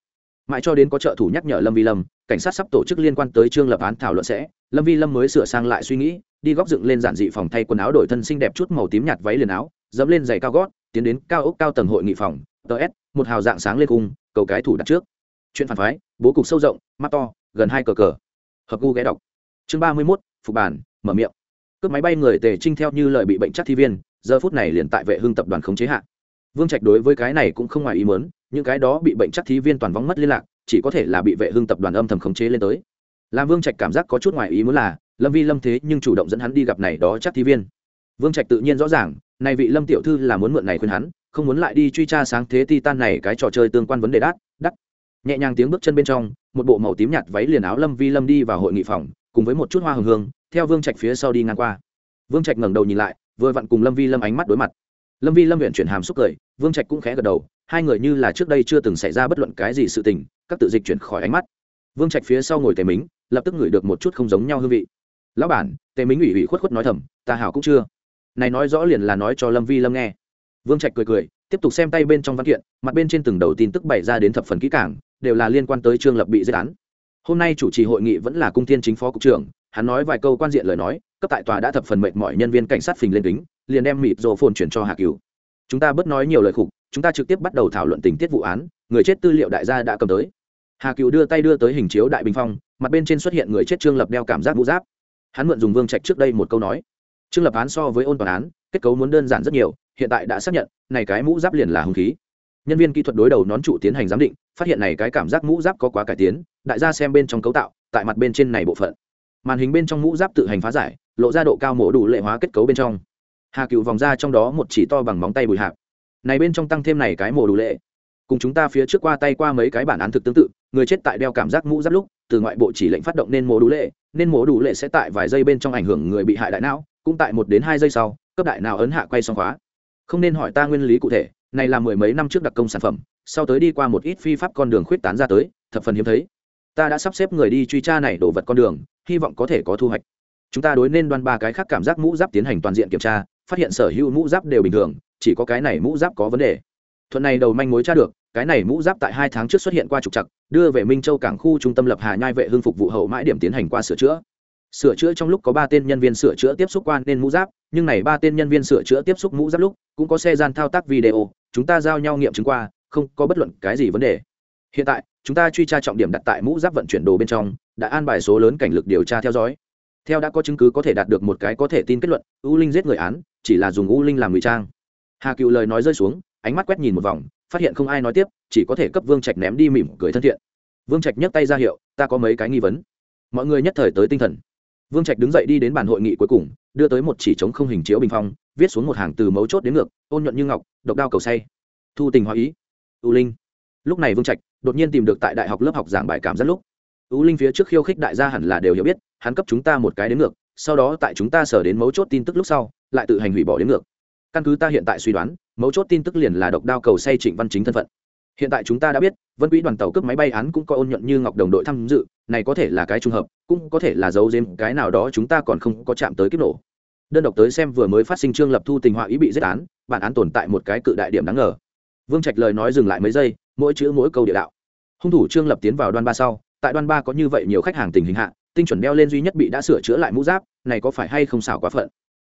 Mãi cho đến có trợ thủ nhắc nhở lâm vi lâm, cảnh sát sắp tổ chức liên quan tới trương lập án thảo luận sẽ, lâm vi lâm mới sửa sang lại suy nghĩ, đi góc dựng lên giản dị phòng thay quần áo đổi thân xinh đẹp chút màu tím nhạt váy liền áo, dẫm lên giày cao gót, tiến đến cao ốc cao tầng hội nghị phòng ts một hào dạng sáng lên cung, cầu cái thủ đặt trước. Chuyện phản phái, bố cục sâu rộng, mắt to, gần hai cờ cờ. Hợp gu ghé đọc. Chương ba mươi mốt, phục bản, mở miệng cướp máy bay người tề trinh theo như lời bị bệnh chắc thi viên, giờ phút này liền tại vệ hưng tập đoàn khống chế hạ. Vương trạch đối với cái này cũng không ngoài ý mớn những cái đó bị bệnh chắc thi viên toàn vắng mất liên lạc, chỉ có thể là bị vệ hưng tập đoàn âm thầm khống chế lên tới. Làm vương trạch cảm giác có chút ngoài ý muốn là, lâm vi lâm thế nhưng chủ động dẫn hắn đi gặp này đó chắc thi viên. Vương trạch tự nhiên rõ ràng, này vị lâm tiểu thư là muốn mượn này khuyên hắn, không muốn lại đi truy tra sáng thế titan này cái trò chơi tương quan vấn đề đắt đắt. Nhẹ nhàng tiếng bước chân bên trong, một bộ màu tím nhạt váy liền áo lâm vi lâm đi vào hội nghị phòng, cùng với một chút hoa hồng hương theo vương trạch phía sau đi ngang qua. Vương trạch ngẩng đầu nhìn lại, vừa vặn cùng lâm vi lâm ánh mắt đối mặt. Lâm vi lâm huyện chuyển hàm xúc cười, vương trạch cũng khẽ gật đầu, hai người như là trước đây chưa từng xảy ra bất luận cái gì sự tình, các tự dịch chuyển khỏi ánh mắt. Vương trạch phía sau ngồi tề mính, lập tức ngửi được một chút không giống nhau hương vị. Lão bản, tề mính ủy ủy khuất khuất nói thầm, ta hảo cũng chưa. Này nói rõ liền là nói cho lâm vi lâm nghe. Vương trạch cười cười, tiếp tục xem tay bên trong văn kiện, mặt bên trên từng đầu tin tức bày ra đến thập phần kỹ cảng đều là liên quan tới trương lập bị giết án. Hôm nay chủ trì hội nghị vẫn là cung thiên chính phó cục trưởng hắn nói vài câu quan diện lời nói, cấp tại tòa đã thập phần mệt mọi nhân viên cảnh sát phình lên kính, liền đem mịt rổ phồn chuyển cho hà cứu chúng ta bớt nói nhiều lời khục, chúng ta trực tiếp bắt đầu thảo luận tình tiết vụ án, người chết tư liệu đại gia đã cầm tới. Hà cựu đưa tay đưa tới hình chiếu đại bình phong, mặt bên trên xuất hiện người chết trương lập đeo cảm giác mũ giáp. Hắn mượn dùng vương trạch trước đây một câu nói. Trương lập án so với ôn toàn án, kết cấu muốn đơn giản rất nhiều, hiện tại đã xác nhận, này cái mũ giáp liền là hung khí. Nhân viên kỹ thuật đối đầu nón trụ tiến hành giám định, phát hiện này cái cảm giác mũ giáp có quá cải tiến, đại gia xem bên trong cấu tạo, tại mặt bên trên này bộ phận màn hình bên trong mũ giáp tự hành phá giải, lộ ra độ cao mổ đủ lệ hóa kết cấu bên trong. Hà cựu vòng ra trong đó một chỉ to bằng móng tay bùi hạp. Này bên trong tăng thêm này cái mổ đủ lệ. Cùng chúng ta phía trước qua tay qua mấy cái bản án thực tương tự, người chết tại đeo cảm giác mũ giáp lúc, từ ngoại bộ chỉ lệnh phát động nên mổ đủ lệ, nên mổ đủ lệ sẽ tại vài giây bên trong ảnh hưởng người bị hại đại não, cũng tại một đến hai giây sau, cấp đại nào ấn hạ quay xong khóa. Không nên hỏi ta nguyên lý cụ thể, này là mười mấy năm trước đặc công sản phẩm, sau tới đi qua một ít phi pháp con đường khuyết tán ra tới, thập phần hiếm thấy. Ta đã sắp xếp người đi truy tra này đổ vật con đường hy vọng có thể có thu hoạch. Chúng ta đối nên đoan ba cái khác cảm giác mũ giáp tiến hành toàn diện kiểm tra, phát hiện sở hữu mũ giáp đều bình thường, chỉ có cái này mũ giáp có vấn đề. Thuận này đầu manh mối tra được, cái này mũ giáp tại hai tháng trước xuất hiện qua trục chặt đưa về minh châu cảng khu trung tâm lập hà nhai vệ hương phục vụ hậu mãi điểm tiến hành qua sửa chữa. Sửa chữa trong lúc có ba tên nhân viên sửa chữa tiếp xúc quan nên mũ giáp, nhưng này ba tên nhân viên sửa chữa tiếp xúc mũ giáp lúc, cũng có xe gian thao tác video, chúng ta giao nhau nghiệm chứng qua, không có bất luận cái gì vấn đề hiện tại, chúng ta truy tra trọng điểm đặt tại mũ giáp vận chuyển đồ bên trong, đã an bài số lớn cảnh lực điều tra theo dõi. Theo đã có chứng cứ có thể đạt được một cái có thể tin kết luận, u linh giết người án, chỉ là dùng u linh làm ngụy trang. Hà cựu lời nói rơi xuống, ánh mắt quét nhìn một vòng, phát hiện không ai nói tiếp, chỉ có thể cấp vương trạch ném đi mỉm cười thân thiện. Vương trạch nhấc tay ra hiệu, ta có mấy cái nghi vấn. Mọi người nhất thời tới tinh thần. Vương trạch đứng dậy đi đến bàn hội nghị cuối cùng, đưa tới một chỉ trống không hình chiếu bình phong, viết xuống một hàng từ mấu chốt đến ngược, ôn nhuận như ngọc, độc đao cầu say. Thu tình hóa ý. U linh lúc này vương trạch đột nhiên tìm được tại đại học lớp học giảng bài cảm rất lúc ưu linh phía trước khiêu khích đại gia hẳn là đều hiểu biết, hắn cấp chúng ta một cái đến ngược, sau đó tại chúng ta sở đến mấu chốt tin tức lúc sau, lại tự hành hủy bỏ đến ngược. Căn cứ ta hiện tại suy đoán, mấu chốt tin tức liền là độc đao cầu say trịnh văn chính thân phận. Hiện tại chúng ta đã biết, vân quỹ đoàn tàu cướp máy bay án cũng có ôn nhuận như ngọc đồng đội tham dự, này có thể là cái trùng hợp, cũng có thể là dấu dếm cái nào đó chúng ta còn không có chạm tới kiếp nổ. Đơn độc tới xem vừa mới phát sinh trương lập thu tình họa ý bị giết án, bản án tồn tại một cái cự đại điểm đáng ngờ. Vương trạch lời nói dừng lại mấy giây mỗi chữ mỗi câu địa đạo. Hung thủ trương lập tiến vào đoan ba sau, tại đoan ba có như vậy nhiều khách hàng tình hình hạ, tinh chuẩn đeo lên duy nhất bị đã sửa chữa lại mũ giáp, này có phải hay không xảo quá phận?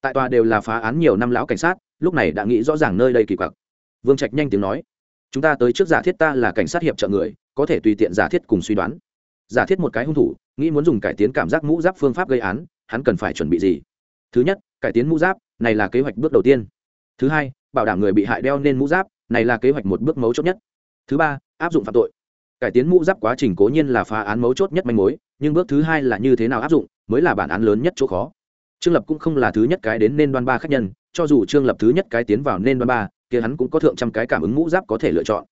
Tại tòa đều là phá án nhiều năm lão cảnh sát, lúc này đã nghĩ rõ ràng nơi đây kỳ quặc. Vương trạch nhanh tiếng nói, chúng ta tới trước giả thiết ta là cảnh sát hiệp trợ người, có thể tùy tiện giả thiết cùng suy đoán. Giả thiết một cái hung thủ, nghĩ muốn dùng cải tiến cảm giác mũ giáp phương pháp gây án, hắn cần phải chuẩn bị gì? Thứ nhất, cải tiến mũ giáp, này là kế hoạch bước đầu tiên. Thứ hai, bảo đảm người bị hại đeo nên mũ giáp, này là kế hoạch một bước mấu chốt nhất thứ ba, áp dụng phạm tội. Cải tiến mũ giáp quá trình cố nhiên là phá án mấu chốt nhất manh mối, nhưng bước thứ hai là như thế nào áp dụng mới là bản án lớn nhất chỗ khó. Trương lập cũng không là thứ nhất cái đến nên đoan ba khách nhân, cho dù trương lập thứ nhất cái tiến vào nên đoan ba, kia hắn cũng có thượng trăm cái cảm ứng mũ giáp có thể lựa chọn.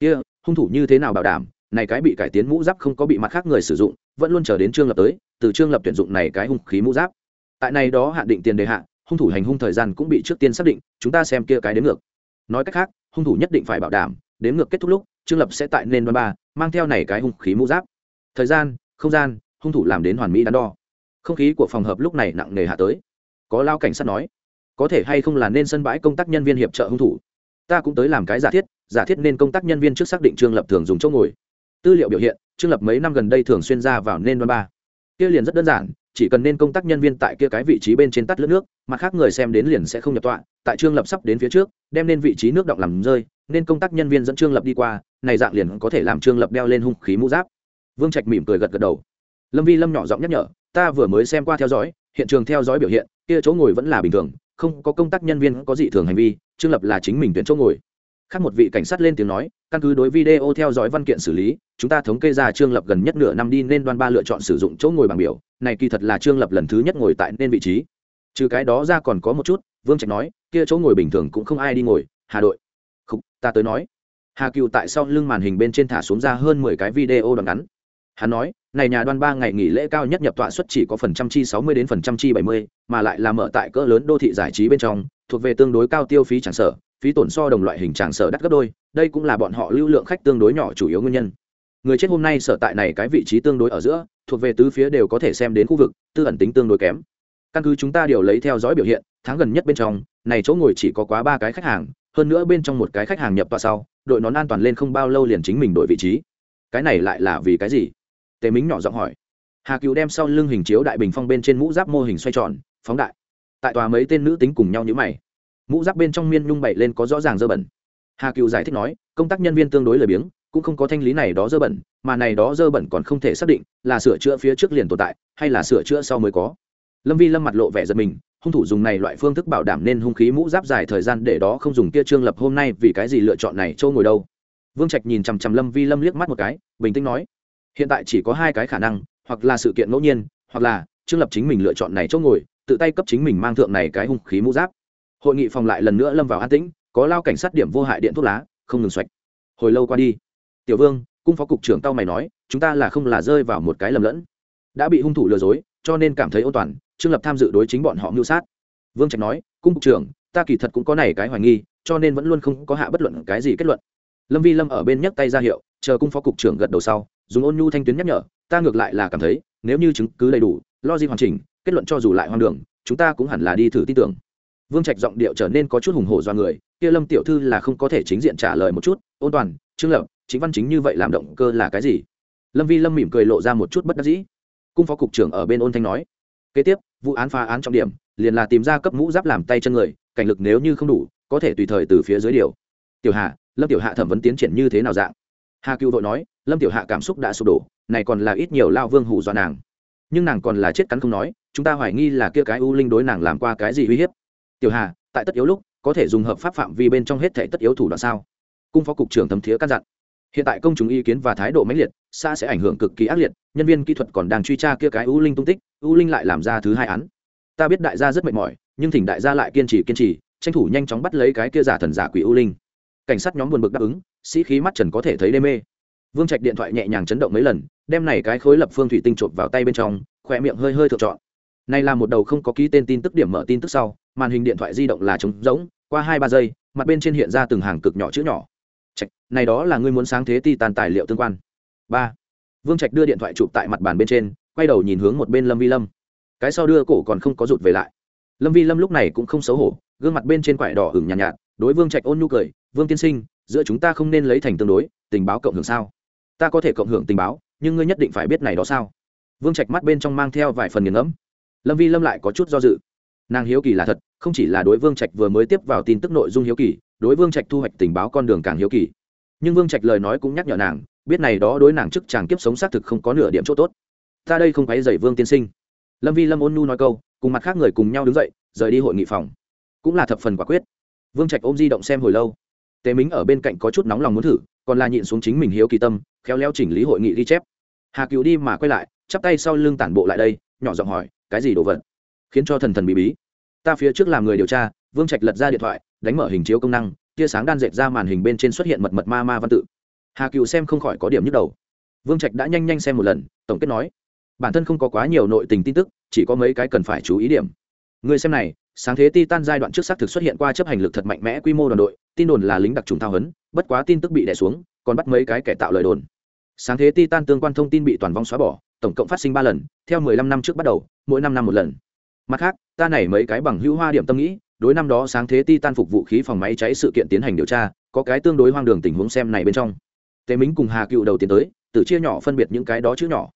Kia, hung thủ như thế nào bảo đảm, này cái bị cải tiến mũ giáp không có bị mặt khác người sử dụng, vẫn luôn chờ đến trương lập tới, từ trương lập tuyển dụng này cái hung khí mũ giáp. Tại này đó hạn định tiền đề hạ, hung thủ hành hung thời gian cũng bị trước tiên xác định, chúng ta xem kia cái đến ngược. Nói cách khác, hung thủ nhất định phải bảo đảm đến ngược kết thúc lúc, trương lập sẽ tại nên đoan ba, mang theo này cái hung khí mũ giáp. Thời gian, không gian, hung thủ làm đến hoàn mỹ đắn đo. Không khí của phòng hợp lúc này nặng nề hạ tới. Có lao cảnh sát nói, có thể hay không là nên sân bãi công tác nhân viên hiệp trợ hung thủ? Ta cũng tới làm cái giả thiết giả thiết nên công tác nhân viên trước xác định trương lập thường dùng chỗ ngồi. Tư liệu biểu hiện, trương lập mấy năm gần đây thường xuyên ra vào nên đoan ba. Kia liền rất đơn giản, chỉ cần nên công tác nhân viên tại kia cái vị trí bên trên tắt lướt nước, mặt khác người xem đến liền sẽ không nhập tọa, tại trương lập sắp đến phía trước, đem nên vị trí nước động làm rơi nên công tác nhân viên dẫn trương lập đi qua, này dạng liền có thể làm trương lập đeo lên hung khí mũ giáp. Vương trạch mỉm cười gật gật đầu. Lâm vi lâm nhỏ giọng nhắc nhở, ta vừa mới xem qua theo dõi, hiện trường theo dõi biểu hiện, kia chỗ ngồi vẫn là bình thường, không có công tác nhân viên có dị thường hành vi, trương lập là chính mình tuyển chỗ ngồi. Khác một vị cảnh sát lên tiếng nói, căn cứ đối video theo dõi văn kiện xử lý, chúng ta thống kê ra trương lập gần nhất nửa năm đi nên đoan ba lựa chọn sử dụng chỗ ngồi bằng biểu, này kỳ thật là trương lập lần thứ nhất ngồi tại nên vị trí. Trừ cái đó ra còn có một chút, vương trạch nói, kia chỗ ngồi bình thường cũng không ai đi ngồi, hà đội không ta tới nói. Hà cựu tại sau lưng màn hình bên trên thả xuống ra hơn mười cái video đoạn ngắn. Hắn nói, này nhà đoan ba ngày nghỉ lễ cao nhất nhập tọa suất chỉ có phần trăm chi sáu mươi đến phần trăm chi bảy mươi, mà lại là mở tại cỡ lớn đô thị giải trí bên trong, thuộc về tương đối cao tiêu phí tràng sở, phí tổn so đồng loại hình tràng sở đắt gấp đôi, đây cũng là bọn họ lưu lượng khách tương đối nhỏ chủ yếu nguyên nhân. Người chết hôm nay sở tại này cái vị trí tương đối ở giữa, thuộc về tứ phía đều có thể xem đến khu vực, tư ẩn tính tương đối kém. Căn cứ chúng ta điều lấy theo dõi biểu hiện, tháng gần nhất bên trong, này chỗ ngồi chỉ có quá ba cái khách hàng hơn nữa bên trong một cái khách hàng nhập tọa sau, đội nón an toàn lên không bao lâu liền chính mình đổi vị trí. Cái này lại là vì cái gì? Tề mính nhỏ giọng hỏi. Hà cựu đem sau lưng hình chiếu đại bình phong bên trên mũ giáp mô hình xoay tròn, phóng đại. Tại tòa mấy tên nữ tính cùng nhau nhữ mày. Mũ giáp bên trong miên nhung bậy lên có rõ ràng dơ bẩn. Hà cựu giải thích nói, công tác nhân viên tương đối lười biếng, cũng không có thanh lý này đó dơ bẩn, mà này đó dơ bẩn còn không thể xác định là sửa chữa phía trước liền tồn tại, hay là sửa chữa sau mới có. Lâm vi lâm mặt lộ vẻ giật mình hung thủ dùng này loại phương thức bảo đảm nên hung khí mũ giáp dài thời gian để đó không dùng kia trương lập hôm nay vì cái gì lựa chọn này châu ngồi đâu. Vương trạch nhìn chằm chằm lâm vi lâm liếc mắt một cái, bình tĩnh nói, hiện tại chỉ có hai cái khả năng, hoặc là sự kiện ngẫu nhiên, hoặc là trương lập chính mình lựa chọn này chỗ ngồi, tự tay cấp chính mình mang thượng này cái hung khí mũ giáp. Hội nghị phòng lại lần nữa lâm vào an tĩnh, có lao cảnh sát điểm vô hại điện thuốc lá, không ngừng xoạch. Hồi lâu qua đi, tiểu vương, cung phó cục trưởng tao mày nói, chúng ta là không là rơi vào một cái lầm lẫn. Đã bị hung thủ lừa dối, cho nên cảm thấy ô toàn trương lập tham dự đối chính bọn họ mưu sát. Vương trạch nói, cung cục trưởng, ta kỳ thật cũng có này cái hoài nghi, cho nên vẫn luôn không có hạ bất luận cái gì kết luận. Lâm vi lâm ở bên nhấc tay ra hiệu, chờ cung phó cục trưởng gật đầu sau, dùng ôn nhu thanh tuyến nhắc nhở, ta ngược lại là cảm thấy, nếu như chứng cứ đầy đủ, lo gì hoàn chỉnh, kết luận cho dù lại hoang đường, chúng ta cũng hẳn là đi thử tin tưởng. Vương trạch giọng điệu trở nên có chút hùng hổ do người, kia lâm tiểu thư là không có thể chính diện trả lời một chút, ôn toàn, trương lập chính văn chính như vậy làm động cơ là cái gì? Lâm vi lâm mỉm cười lộ ra một chút bất đắc dĩ. Cung phó cục trưởng ở bên ôn thanh nói kế tiếp, vụ án phá án trọng điểm liền là tìm ra cấp mũ giáp làm tay chân người, cảnh lực nếu như không đủ, có thể tùy thời từ phía dưới điều. Tiểu hạ lâm tiểu hạ thẩm vấn tiến triển như thế nào dạng? Hà cựu vội nói, lâm tiểu hạ cảm xúc đã sụp đổ, này còn là ít nhiều lao vương hủ dọa nàng. Nhưng nàng còn là chết cắn không nói, chúng ta hoài nghi là kia cái u linh đối nàng làm qua cái gì uy hiếp. Tiểu hà, tại tất yếu lúc, có thể dùng hợp pháp phạm vi bên trong hết thể tất yếu thủ đoạn sao? Cung phó cục trưởng thấm thiế căn dặn. Hiện tại công chúng ý kiến và thái độ mãnh liệt, xa sẽ ảnh hưởng cực kỳ ác liệt, nhân viên kỹ thuật còn đang truy tra kia cái u linh tung tích u linh lại làm ra thứ hai án. Ta biết đại gia rất mệt mỏi, nhưng thỉnh đại gia lại kiên trì kiên trì, tranh thủ nhanh chóng bắt lấy cái kia giả thần giả quỷ u linh. Cảnh sát nhóm buồn bực đáp ứng, sĩ khí mắt trần có thể thấy đê mê. Vương trạch điện thoại nhẹ nhàng chấn động mấy lần, đem này cái khối lập phương thủy tinh chộp vào tay bên trong khỏe miệng hơi hơi thượng trọn. Này là một đầu không có ký tên tin tức điểm mở tin tức sau, màn hình điện thoại di động là trống rỗng, qua hai ba giây, mặt bên trên hiện ra từng hàng cực nhỏ chữ nhỏ. Trạch, này đó là ngươi muốn sáng thế ti tàn tài liệu tương quan. Ba. Vương trạch đưa điện thoại chụp tại mặt bàn bên trên quay đầu nhìn hướng một bên lâm vi lâm. Cái sau đưa cổ còn không có rụt về lại. Lâm vi lâm lúc này cũng không xấu hổ gương mặt bên trên quải đỏ hửng nhàn nhạt, nhạt đối vương trạch ôn nhu cười vương tiên sinh giữa chúng ta không nên lấy thành tương đối tình báo cộng hưởng sao? Ta có thể cộng hưởng tình báo nhưng ngươi nhất định phải biết này đó sao? Vương trạch mắt bên trong mang theo vài phần nghiền ngẫm. Lâm vi lâm lại có chút do dự. Nàng hiếu kỳ là thật không chỉ là đối vương trạch vừa mới tiếp vào tin tức nội dung hiếu kỳ đối vương trạch thu hoạch tình báo con đường càng hiếu kỳ. Nhưng vương trạch lời nói cũng nhắc nhở nàng biết này đó đối nàng chức chàng kiếp sống xác thực không có nửa điểm chỗ tốt ta đây không phải dạy vương tiên sinh. Lâm vi lâm ôn nu nói câu, cùng mặt khác người cùng nhau đứng dậy, rời đi hội nghị phòng. Cũng là thập phần quả quyết. Vương trạch ôm di động xem hồi lâu. Tề mính ở bên cạnh có chút nóng lòng muốn thử, còn là nhịn xuống chính mình hiếu kỳ tâm, khéo léo chỉnh lý hội nghị ghi chép. Hà cựu đi mà quay lại, chắp tay sau lưng tản bộ lại đây, nhỏ giọng hỏi, cái gì đồ vật? Khiến cho thần thần bí bí. Ta phía trước làm người điều tra, vương trạch lật ra điện thoại, đánh mở hình chiếu công năng, tia sáng đan dệt ra màn hình bên trên xuất hiện mật mật ma ma văn tự. Hà cựu xem không khỏi có điểm nhức đầu. Vương trạch đã nhanh nhanh xem một lần, tổng kết nói bản thân không có quá nhiều nội tình tin tức, chỉ có mấy cái cần phải chú ý điểm. Người xem này, sáng thế titan giai đoạn trước xác thực xuất hiện qua chấp hành lực thật mạnh mẽ quy mô đoàn đội, tin đồn là lính đặc trùng thao hấn, bất quá tin tức bị đè xuống, còn bắt mấy cái kẻ tạo lời đồn. Sáng thế titan tương quan thông tin bị toàn vong xóa bỏ, tổng cộng phát sinh ba lần, theo mười lăm năm trước bắt đầu, mỗi năm năm một lần. Mặt khác, ta này mấy cái bằng hữu hoa điểm tâm nghĩ, đối năm đó sáng thế titan phục vũ khí phòng máy cháy sự kiện tiến hành điều tra, có cái tương đối hoang đường tình huống xem này bên trong. Tề mính cùng hà cựu đầu tiến tới tự chia nhỏ phân biệt những cái đó chữ nhỏ.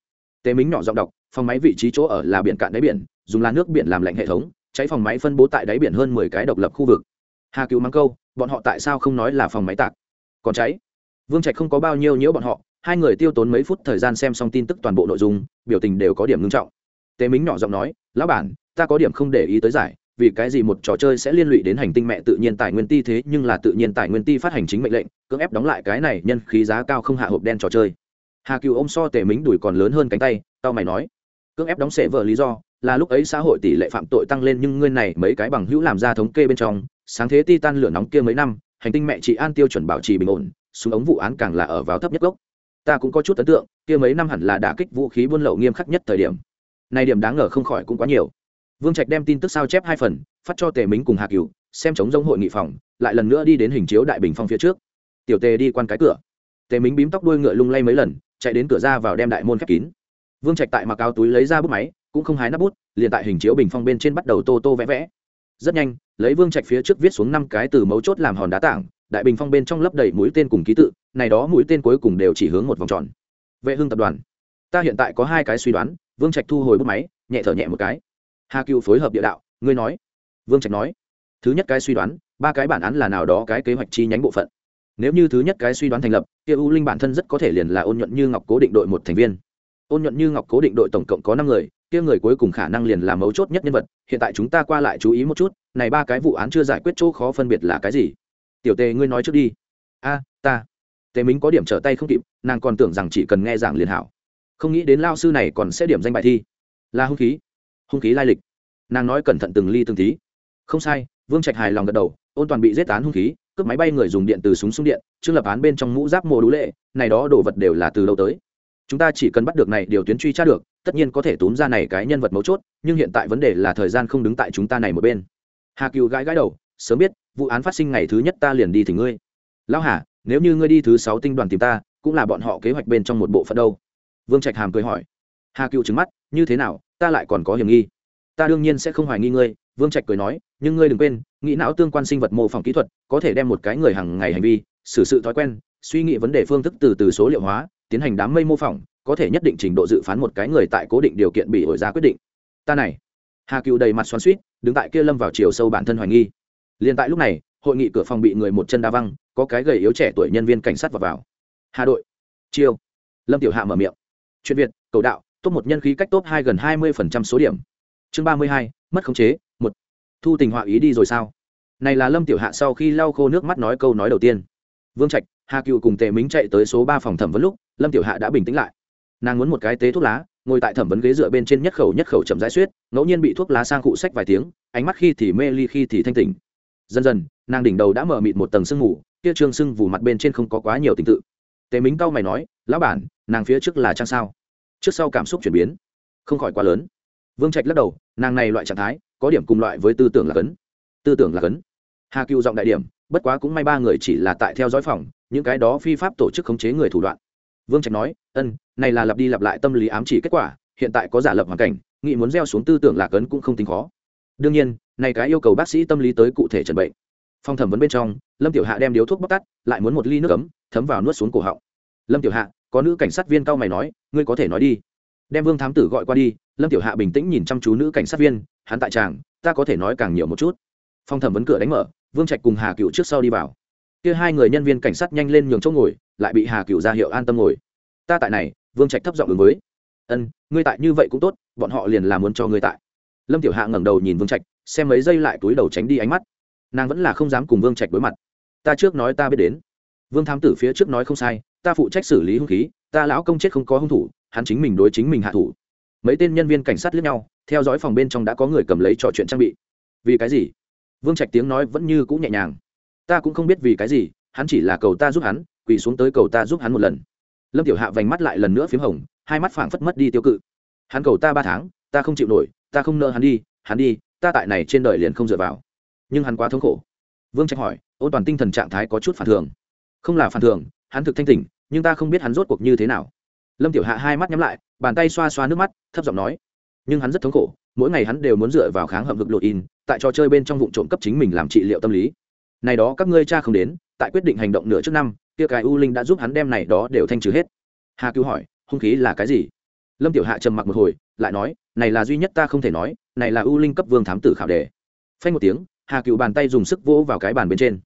Tế mính nhỏ giọng đọc, phòng máy vị trí chỗ ở là biển cạn đáy biển, dùng lá nước biển làm lạnh hệ thống, cháy phòng máy phân bố tại đáy biển hơn mười cái độc lập khu vực. Hà cứu mang câu, bọn họ tại sao không nói là phòng máy tạc? Còn cháy? Vương trạch không có bao nhiêu nhiễu bọn họ, hai người tiêu tốn mấy phút thời gian xem xong tin tức toàn bộ nội dung, biểu tình đều có điểm ngưng trọng. Tế mính nhỏ giọng nói, lão bản, ta có điểm không để ý tới giải, vì cái gì một trò chơi sẽ liên lụy đến hành tinh mẹ tự nhiên tài nguyên ti thế, nhưng là tự nhiên tài nguyên ti phát hành chính mệnh lệnh, cưỡng ép đóng lại cái này nhân khí giá cao không hạ hộp đen trò chơi hà cựu ôm so tề mính đùi còn lớn hơn cánh tay tao mày nói, cưỡng ép đóng sệ vợ lý do, là lúc ấy xã hội tỷ lệ phạm tội tăng lên nhưng ngươi này mấy cái bằng hữu làm ra thống kê bên trong, sáng thế ti tan lửa nóng kia mấy năm, hành tinh mẹ chị an tiêu chuẩn bảo trì bình ổn, súng ống vụ án càng là ở vào thấp nhất gốc. Ta cũng có chút ấn tượng, kia mấy năm hẳn là đả kích vũ khí buôn lậu nghiêm khắc nhất thời điểm. Này điểm đáng ngờ không khỏi cũng quá nhiều. Vương trạch đem tin tức sao chép hai phần, phát cho tề mính cùng hà cửu, xem chống giống hội nghị phòng, lại lần nữa đi đến hình chiếu đại bình phong phía trước. Tiểu tề đi quan cái cửa. Tề mính bím tóc đuôi ngựa lung lay mấy lần chạy đến cửa ra vào đem đại môn khép kín. Vương trạch tại mặc áo túi lấy ra bút máy, cũng không hái nắp bút, liền tại hình chiếu bình phong bên trên bắt đầu tô tô vẽ vẽ. Rất nhanh, lấy vương trạch phía trước viết xuống năm cái từ mấu chốt làm hòn đá tảng, đại bình phong bên trong lấp đầy mũi tên cùng ký tự, này đó mũi tên cuối cùng đều chỉ hướng một vòng tròn. Vệ hưng tập đoàn, ta hiện tại có hai cái suy đoán, vương trạch thu hồi bút máy, nhẹ thở nhẹ một cái. Hà cựu phối hợp địa đạo, ngươi nói. Vương trạch nói, thứ nhất cái suy đoán, ba cái bản án là nào đó cái kế hoạch chi nhánh bộ phận nếu như thứ nhất cái suy đoán thành lập, kia u linh bản thân rất có thể liền là ôn nhuận như ngọc cố định đội một thành viên. Ôn nhuận như ngọc cố định đội tổng cộng có năm người, kia người cuối cùng khả năng liền là mấu chốt nhất nhân vật. Hiện tại chúng ta qua lại chú ý một chút, này ba cái vụ án chưa giải quyết chỗ khó phân biệt là cái gì? Tiểu tề ngươi nói trước đi. A, ta. Tề minh có điểm trở tay không kịp, nàng còn tưởng rằng chỉ cần nghe giảng liền hảo. Không nghĩ đến lao sư này còn sẽ điểm danh bài thi. Là hung khí. Hung khí lai lịch. Nàng nói cẩn thận từng ly từng tí. Không sai, vương trạch hài lòng gật đầu ôn toàn bị giết tán hung khí, cướp máy bay người dùng điện từ súng súng điện, trương lập án bên trong mũ giáp mồ đũ lệ, này đó đồ vật đều là từ lâu tới. Chúng ta chỉ cần bắt được này điều tuyến truy tra được, tất nhiên có thể túm ra này cái nhân vật mấu chốt, nhưng hiện tại vấn đề là thời gian không đứng tại chúng ta này một bên. Hà cựu gãi gãi đầu, sớm biết, vụ án phát sinh ngày thứ nhất ta liền đi thì ngươi. Lão hà, nếu như ngươi đi thứ sáu tinh đoàn tìm ta, cũng là bọn họ kế hoạch bên trong một bộ phận đâu. Vương trạch hàm cười hỏi. Hà cựu trứng mắt, như thế nào, ta lại còn có hiểm nghi. Ta đương nhiên sẽ không hoài nghi ngươi vương trạch cười nói, nhưng ngươi đừng quên, nghĩ não tương quan sinh vật mô phỏng kỹ thuật, có thể đem một cái người hàng ngày hành vi, xử sự thói quen, suy nghĩ vấn đề phương thức từ từ số liệu hóa, tiến hành đám mây mô phỏng, có thể nhất định trình độ dự phán một cái người tại cố định điều kiện bị ổi ra quyết định. Ta này, hà cựu đầy mặt xoắn suýt đứng tại kia lâm vào chiều sâu bản thân hoài nghi. Liền tại lúc này, hội nghị cửa phòng bị người một chân đa văng, có cái gầy yếu trẻ tuổi nhân viên cảnh sát vào vào. Hà đội, chiêu. Lâm tiểu hạ mở miệng. Chuyện việt, cầu đạo, top một nhân khí cách top hai gần hai mươi phần trăm số điểm. Chương ba mươi hai mất khống chế, một, thu tình họa ý đi rồi sao? Này là lâm tiểu hạ sau khi lau khô nước mắt nói câu nói đầu tiên. Vương trạch, hà cựu cùng tề mính chạy tới số ba phòng thẩm vấn lúc, lâm tiểu hạ đã bình tĩnh lại. Nàng muốn một cái tế thuốc lá, ngồi tại thẩm vấn ghế dựa bên trên nhất khẩu nhất khẩu chậm rãi suýt, ngẫu nhiên bị thuốc lá sang cụ sách vài tiếng, ánh mắt khi thì mê ly, khi thì thanh tỉnh. Dần dần, nàng đỉnh đầu đã mở mịt một tầng sương mù, kia trương sưng vù mặt bên trên không có quá nhiều tình tự. Tề mính cau mày nói, lão bản, nàng phía trước là trang sao? Trước sau cảm xúc chuyển biến không khỏi quá lớn vương trạch lắc đầu, nàng này loại trạng thái, có điểm cùng loại với tư tưởng là cấn tư tưởng là cấn hà cựu giọng đại điểm, bất quá cũng may ba người chỉ là tại theo dõi phòng, những cái đó phi pháp tổ chức khống chế người thủ đoạn. Vương trạch nói, ân, này là lặp đi lặp lại tâm lý ám chỉ kết quả, hiện tại có giả lập hoàn cảnh nghị muốn gieo xuống tư tưởng lạc ấn cũng không tính khó. Đương nhiên, này cái yêu cầu bác sĩ tâm lý tới cụ thể trần bệnh. Phong thẩm vấn bên trong, lâm tiểu hạ đem điếu thuốc bóc tắt, lại muốn một ly nước ấm, thấm vào nuốt xuống cổ họng. Lâm tiểu hạ, có nữ cảnh sát viên cao mày nói, ngươi có thể nói đi. Đem vương thám tử gọi qua đi lâm tiểu hạ bình tĩnh nhìn chăm chú nữ cảnh sát viên, hắn tại tràng, ta có thể nói càng nhiều một chút. Phong thẩm vấn cửa đánh mở, vương trạch cùng hà cựu trước sau đi vào. Kia hai người nhân viên cảnh sát nhanh lên nhường chỗ ngồi, lại bị hà cựu ra hiệu an tâm ngồi. Ta tại này, vương trạch thấp giọng ứng với. Ân, ngươi tại như vậy cũng tốt, bọn họ liền làm muốn cho ngươi tại. Lâm tiểu hạ ngẩng đầu nhìn vương trạch, xem mấy giây lại túi đầu tránh đi ánh mắt. Nàng vẫn là không dám cùng vương trạch đối mặt. Ta trước nói ta biết đến. Vương thám tử phía trước nói không sai, ta phụ trách xử lý hung khí, ta lão công chết không có hung thủ, hắn chính mình đối chính mình hạ thủ mấy tên nhân viên cảnh sát lướt nhau, theo dõi phòng bên trong đã có người cầm lấy trò chuyện trang bị. Vì cái gì? Vương trạch tiếng nói vẫn như cũng nhẹ nhàng. Ta cũng không biết vì cái gì, hắn chỉ là cầu ta giúp hắn, quỳ xuống tới cầu ta giúp hắn một lần. Lâm tiểu hạ vành mắt lại lần nữa p h í m hồng, hai mắt phảng phất mất đi tiêu cự. Hắn cầu ta ba tháng, ta không chịu nổi, ta không nợ hắn đi hắn đi, ta tại này trên đời liền không dựa vào. Nhưng hắn quá thống khổ. Vương trạch hỏi, ôn toàn tinh thần trạng thái có chút phản thường. Không là phản thường, hắn thực thanh tỉnh, nhưng ta không biết hắn rốt cuộc như thế nào lâm tiểu hạ hai mắt nhắm lại, bàn tay xoa xoa nước mắt, thấp giọng nói, nhưng hắn rất thống khổ, mỗi ngày hắn đều muốn dựa vào kháng hậm vực lộ in, tại trò chơi bên trong vụ trộm cấp chính mình làm trị liệu tâm lý. Này đó các ngươi cha không đến, tại quyết định hành động nửa trước năm, kia cái u linh đã giúp hắn đem này đó đều thanh trừ hết. Hà cứu hỏi, hung khí là cái gì? Lâm tiểu hạ trầm mặc một hồi, lại nói, này là duy nhất ta không thể nói, này là u linh cấp vương thám tử khảo đề. Phanh một tiếng, hà cựu bàn tay dùng sức vỗ vào cái bàn bên trên.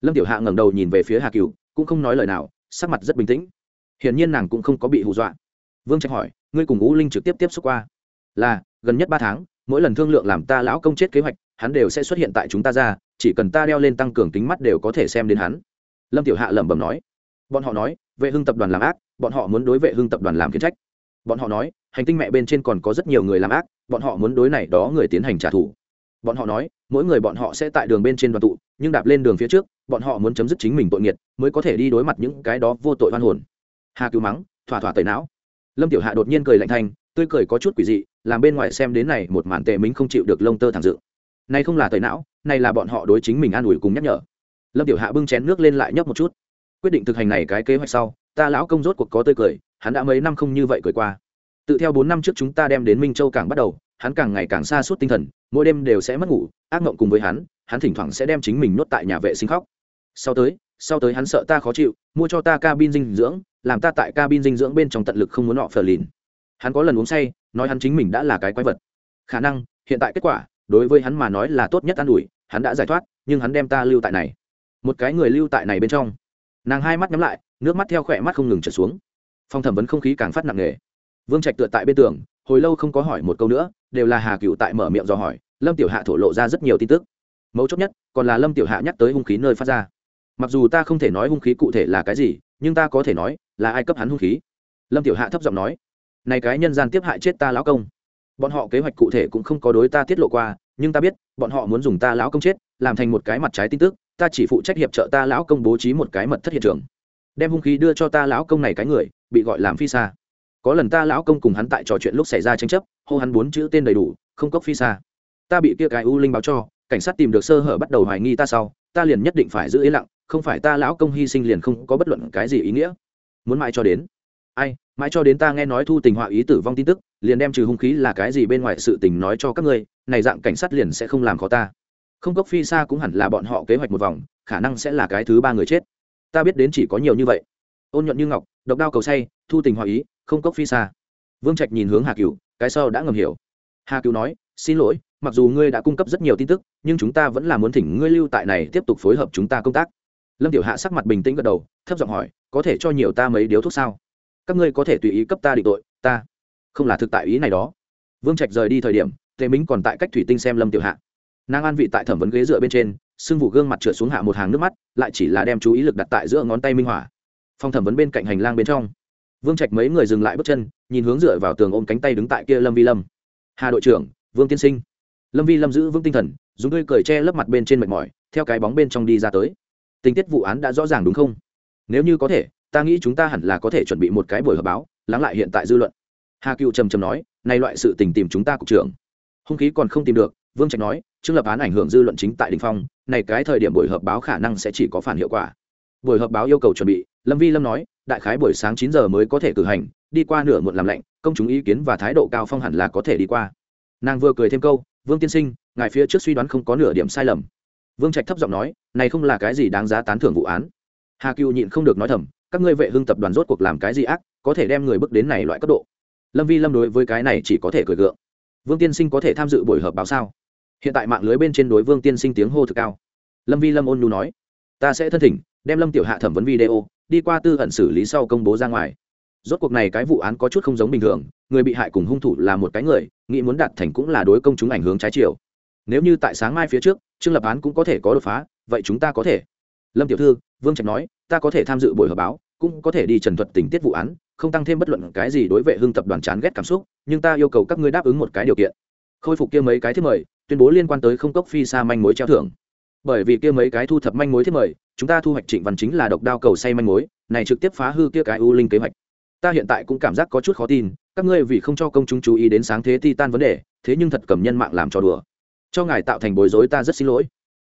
Lâm tiểu hạ ngẩng đầu nhìn về phía hà cựu cũng không nói lời nào, sắc mặt rất bình tĩnh hiển nhiên nàng cũng không có bị hù dọa. Vương trạch hỏi, ngươi cùng Ngũ linh trực tiếp tiếp xúc qua? Là, gần nhất ba tháng, mỗi lần thương lượng làm ta lão công chết kế hoạch, hắn đều sẽ xuất hiện tại chúng ta ra, chỉ cần ta đeo lên tăng cường tính mắt đều có thể xem đến hắn. Lâm tiểu hạ lẩm bẩm nói. Bọn họ nói, vệ hưng tập đoàn làm ác, bọn họ muốn đối vệ hưng tập đoàn làm kiến trách. Bọn họ nói, hành tinh mẹ bên trên còn có rất nhiều người làm ác, bọn họ muốn đối này đó người tiến hành trả thù. Bọn họ nói, mỗi người bọn họ sẽ tại đường bên trên đoàn tụ, nhưng đạp lên đường phía trước, bọn họ muốn chấm dứt chính mình tội nghiệt, mới có thể đi đối mặt những cái đó vô tội hoan hồn hà cứu mắng, thỏa thỏa tẩy não. Lâm tiểu hạ đột nhiên cười lạnh thanh, tươi cười có chút quỷ dị, làm bên ngoài xem đến này một màn tệ mính không chịu được lông tơ thẳng dự này không là tẩy não, này là bọn họ đối chính mình an ủi cùng nhắc nhở. Lâm tiểu hạ bưng chén nước lên lại nhấp một chút. Quyết định thực hành này cái kế hoạch sau, ta lão công rốt cuộc có tươi cười, hắn đã mấy năm không như vậy cười qua. Tự theo bốn năm trước chúng ta đem đến minh châu càng bắt đầu, hắn càng ngày càng xa suốt tinh thần, mỗi đêm đều sẽ mất ngủ, ác mộng cùng với hắn hắn thỉnh thoảng sẽ đem chính mình nuốt tại nhà vệ sinh khóc. Sau tới sau tới hắn sợ ta khó chịu, mua cho ta cabin dinh dưỡng, làm ta tại cabin dinh dưỡng bên trong tận lực không muốn nọ phờ lìn. Hắn có lần uống say, nói hắn chính mình đã là cái quái vật. Khả năng, hiện tại kết quả, đối với hắn mà nói là tốt nhất an ủi, hắn đã giải thoát, nhưng hắn đem ta lưu tại này. Một cái người lưu tại này bên trong. Nàng hai mắt nhắm lại, nước mắt theo khỏe mắt không ngừng trở xuống. Phong thẩm vấn không khí càng phát nặng nề. Vương trạch tựa tại bên tường, hồi lâu không có hỏi một câu nữa, đều là hà cựu tại mở miệng do hỏi, lâm tiểu hạ thổ lộ ra rất nhiều tin tức. Mấu chốt nhất, còn là lâm tiểu hạ nhắc tới hung khí nơi phát ra mặc dù ta không thể nói hung khí cụ thể là cái gì, nhưng ta có thể nói là ai cấp hắn hung khí. Lâm tiểu hạ thấp giọng nói, này cái nhân gian tiếp hại chết ta lão công. Bọn họ kế hoạch cụ thể cũng không có đối ta tiết lộ qua, nhưng ta biết, bọn họ muốn dùng ta lão công chết làm thành một cái mặt trái tin tức, ta chỉ phụ trách hiệp trợ ta lão công bố trí một cái mật thất hiện trường. Đem hung khí đưa cho ta lão công này cái người, bị gọi làm phi xa có lần ta lão công cùng hắn tại trò chuyện lúc xảy ra tranh chấp, hô hắn bốn chữ tên đầy đủ, không cốc phi xa ta bị kia cái u linh báo cho, cảnh sát tìm được sơ hở bắt đầu hoài nghi ta sau, ta liền nhất định phải giữ yên lặng không phải ta lão công hy sinh liền không có bất luận cái gì ý nghĩa. Muốn mãi cho đến. Ai, mãi cho đến ta nghe nói thu tình họa ý tử vong tin tức, liền đem trừ hung khí là cái gì bên ngoài sự tình nói cho các ngươi, này dạng cảnh sát liền sẽ không làm khó ta. Không cốc phi xa cũng hẳn là bọn họ kế hoạch một vòng, khả năng sẽ là cái thứ ba người chết. Ta biết đến chỉ có nhiều như vậy. Ôn nhuận như ngọc, độc đao cầu say, thu tình họa ý, không cốc phi xa vương trạch nhìn hướng hà cựu cái sau đã ngầm hiểu. Hà cựu nói, xin lỗi, mặc dù ngươi đã cung cấp rất nhiều tin tức, nhưng chúng ta vẫn là muốn thỉnh ngươi lưu tại này tiếp tục phối hợp chúng ta công tác lâm tiểu hạ sắc mặt bình tĩnh gật đầu, thấp giọng hỏi, có thể cho nhiều ta mấy điếu thuốc sao? Các ngươi có thể tùy ý cấp ta định tội, ta không là thực tại ý này đó. Vương trạch rời đi thời điểm, tề minh còn tại cách thủy tinh xem lâm tiểu hạ. Nàng an vị tại thẩm vấn ghế dựa bên trên, sưng vụ gương mặt trượt xuống hạ một hàng nước mắt, lại chỉ là đem chú ý lực đặt tại giữa ngón tay minh hỏa. Phòng thẩm vấn bên cạnh hành lang bên trong, vương trạch mấy người dừng lại bước chân, nhìn hướng dựa vào tường ôm cánh tay đứng tại kia lâm vi lâm. Hà đội trưởng, vương tiên sinh. Lâm vi lâm giữ vững tinh thần, dùng tươi cười che lấp mặt bên trên mệt mỏi, theo cái bóng bên trong đi ra tới tình tiết vụ án đã rõ ràng đúng không? Nếu như có thể, ta nghĩ chúng ta hẳn là có thể chuẩn bị một cái buổi họp báo, lắng lại hiện tại dư luận. Hà cựu trầm trầm nói nay loại sự tình tìm chúng ta cục trưởng. Hung khí còn không tìm được, vương trạch nói, trương lập án ảnh hưởng dư luận chính tại đình phong, này cái thời điểm buổi họp báo khả năng sẽ chỉ có phản hiệu quả. Buổi họp báo yêu cầu chuẩn bị, lâm vi lâm nói, đại khái buổi sáng chín giờ mới có thể cử hành, đi qua nửa muộn làm lạnh, công chúng ý kiến và thái độ cao phong hẳn là có thể đi qua. Nàng vừa cười thêm câu, vương tiên sinh, ngài phía trước suy đoán không có nửa điểm sai lầm vương trạch thấp giọng nói, này không là cái gì đáng giá tán thưởng vụ án. Hà cựu nhịn không được nói thầm, các ngươi vệ hưng tập đoàn rốt cuộc làm cái gì ác, có thể đem người bước đến này loại cấp độ? Lâm vi lâm đối với cái này chỉ có thể cười gượng. Vương tiên sinh có thể tham dự buổi họp báo sao? Hiện tại mạng lưới bên trên đối vương tiên sinh tiếng hô thực cao. Lâm vi lâm ôn nhu nói, ta sẽ thân thỉnh, đem lâm tiểu hạ thẩm vấn video, đi qua tư ẩn xử lý sau công bố ra ngoài. Rốt cuộc này cái vụ án có chút không giống bình thường, người bị hại cùng hung thủ là một cái người, nghĩ muốn đạt thành cũng là đối công chúng ảnh hướng trái chiều nếu như tại sáng mai phía trước, trương lập án cũng có thể có đột phá, vậy chúng ta có thể. Lâm tiểu thư, vương trạch nói, ta có thể tham dự buổi họp báo, cũng có thể đi trần thuật tình tiết vụ án, không tăng thêm bất luận cái gì đối vệ hưng tập đoàn chán ghét cảm xúc, nhưng ta yêu cầu các ngươi đáp ứng một cái điều kiện. Khôi phục kia mấy cái thiết mời, tuyên bố liên quan tới không cốc phi xa manh mối treo thưởng. Bởi vì kia mấy cái thu thập manh mối thiết mời, chúng ta thu hoạch trịnh văn chính là độc đao cầu say manh mối, này trực tiếp phá hư kia cái u linh kế hoạch. Ta hiện tại cũng cảm giác có chút khó tin, các ngươi vì không cho công chúng chú ý đến sáng thế ti tan vấn đề, thế nhưng thật cầm nhân mạng làm trò đùa cho ngài tạo thành bối rối ta rất xin lỗi.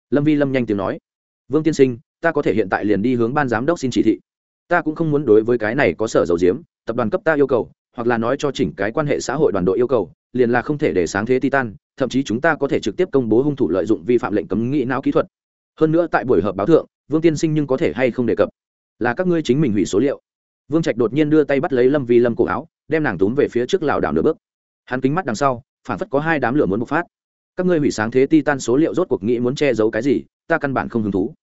Lâm vi lâm nhanh tiếng nói. Vương tiên sinh, ta có thể hiện tại liền đi hướng ban giám đốc xin chỉ thị. Ta cũng không muốn đối với cái này có sở dầu diếm, tập đoàn cấp ta yêu cầu, hoặc là nói cho chỉnh cái quan hệ xã hội đoàn đội yêu cầu, liền là không thể để sáng thế titan, thậm chí chúng ta có thể trực tiếp công bố hung thủ lợi dụng vi phạm lệnh cấm nghĩ não kỹ thuật. Hơn nữa tại buổi họp báo thượng, vương tiên sinh nhưng có thể hay không đề cập? Là các ngươi chính mình hủy số liệu. Vương trạch đột nhiên đưa tay bắt lấy lâm vi lâm cổ áo, đem nàng túm về phía trước lảo đảo nửa bước. Hắn kính mắt đằng sau, phản phất có hai đám lửa muốn bộc phát các ngươi hủy sáng thế titan số liệu rốt cuộc nghĩ muốn che giấu cái gì, ta căn bản không hứng thú.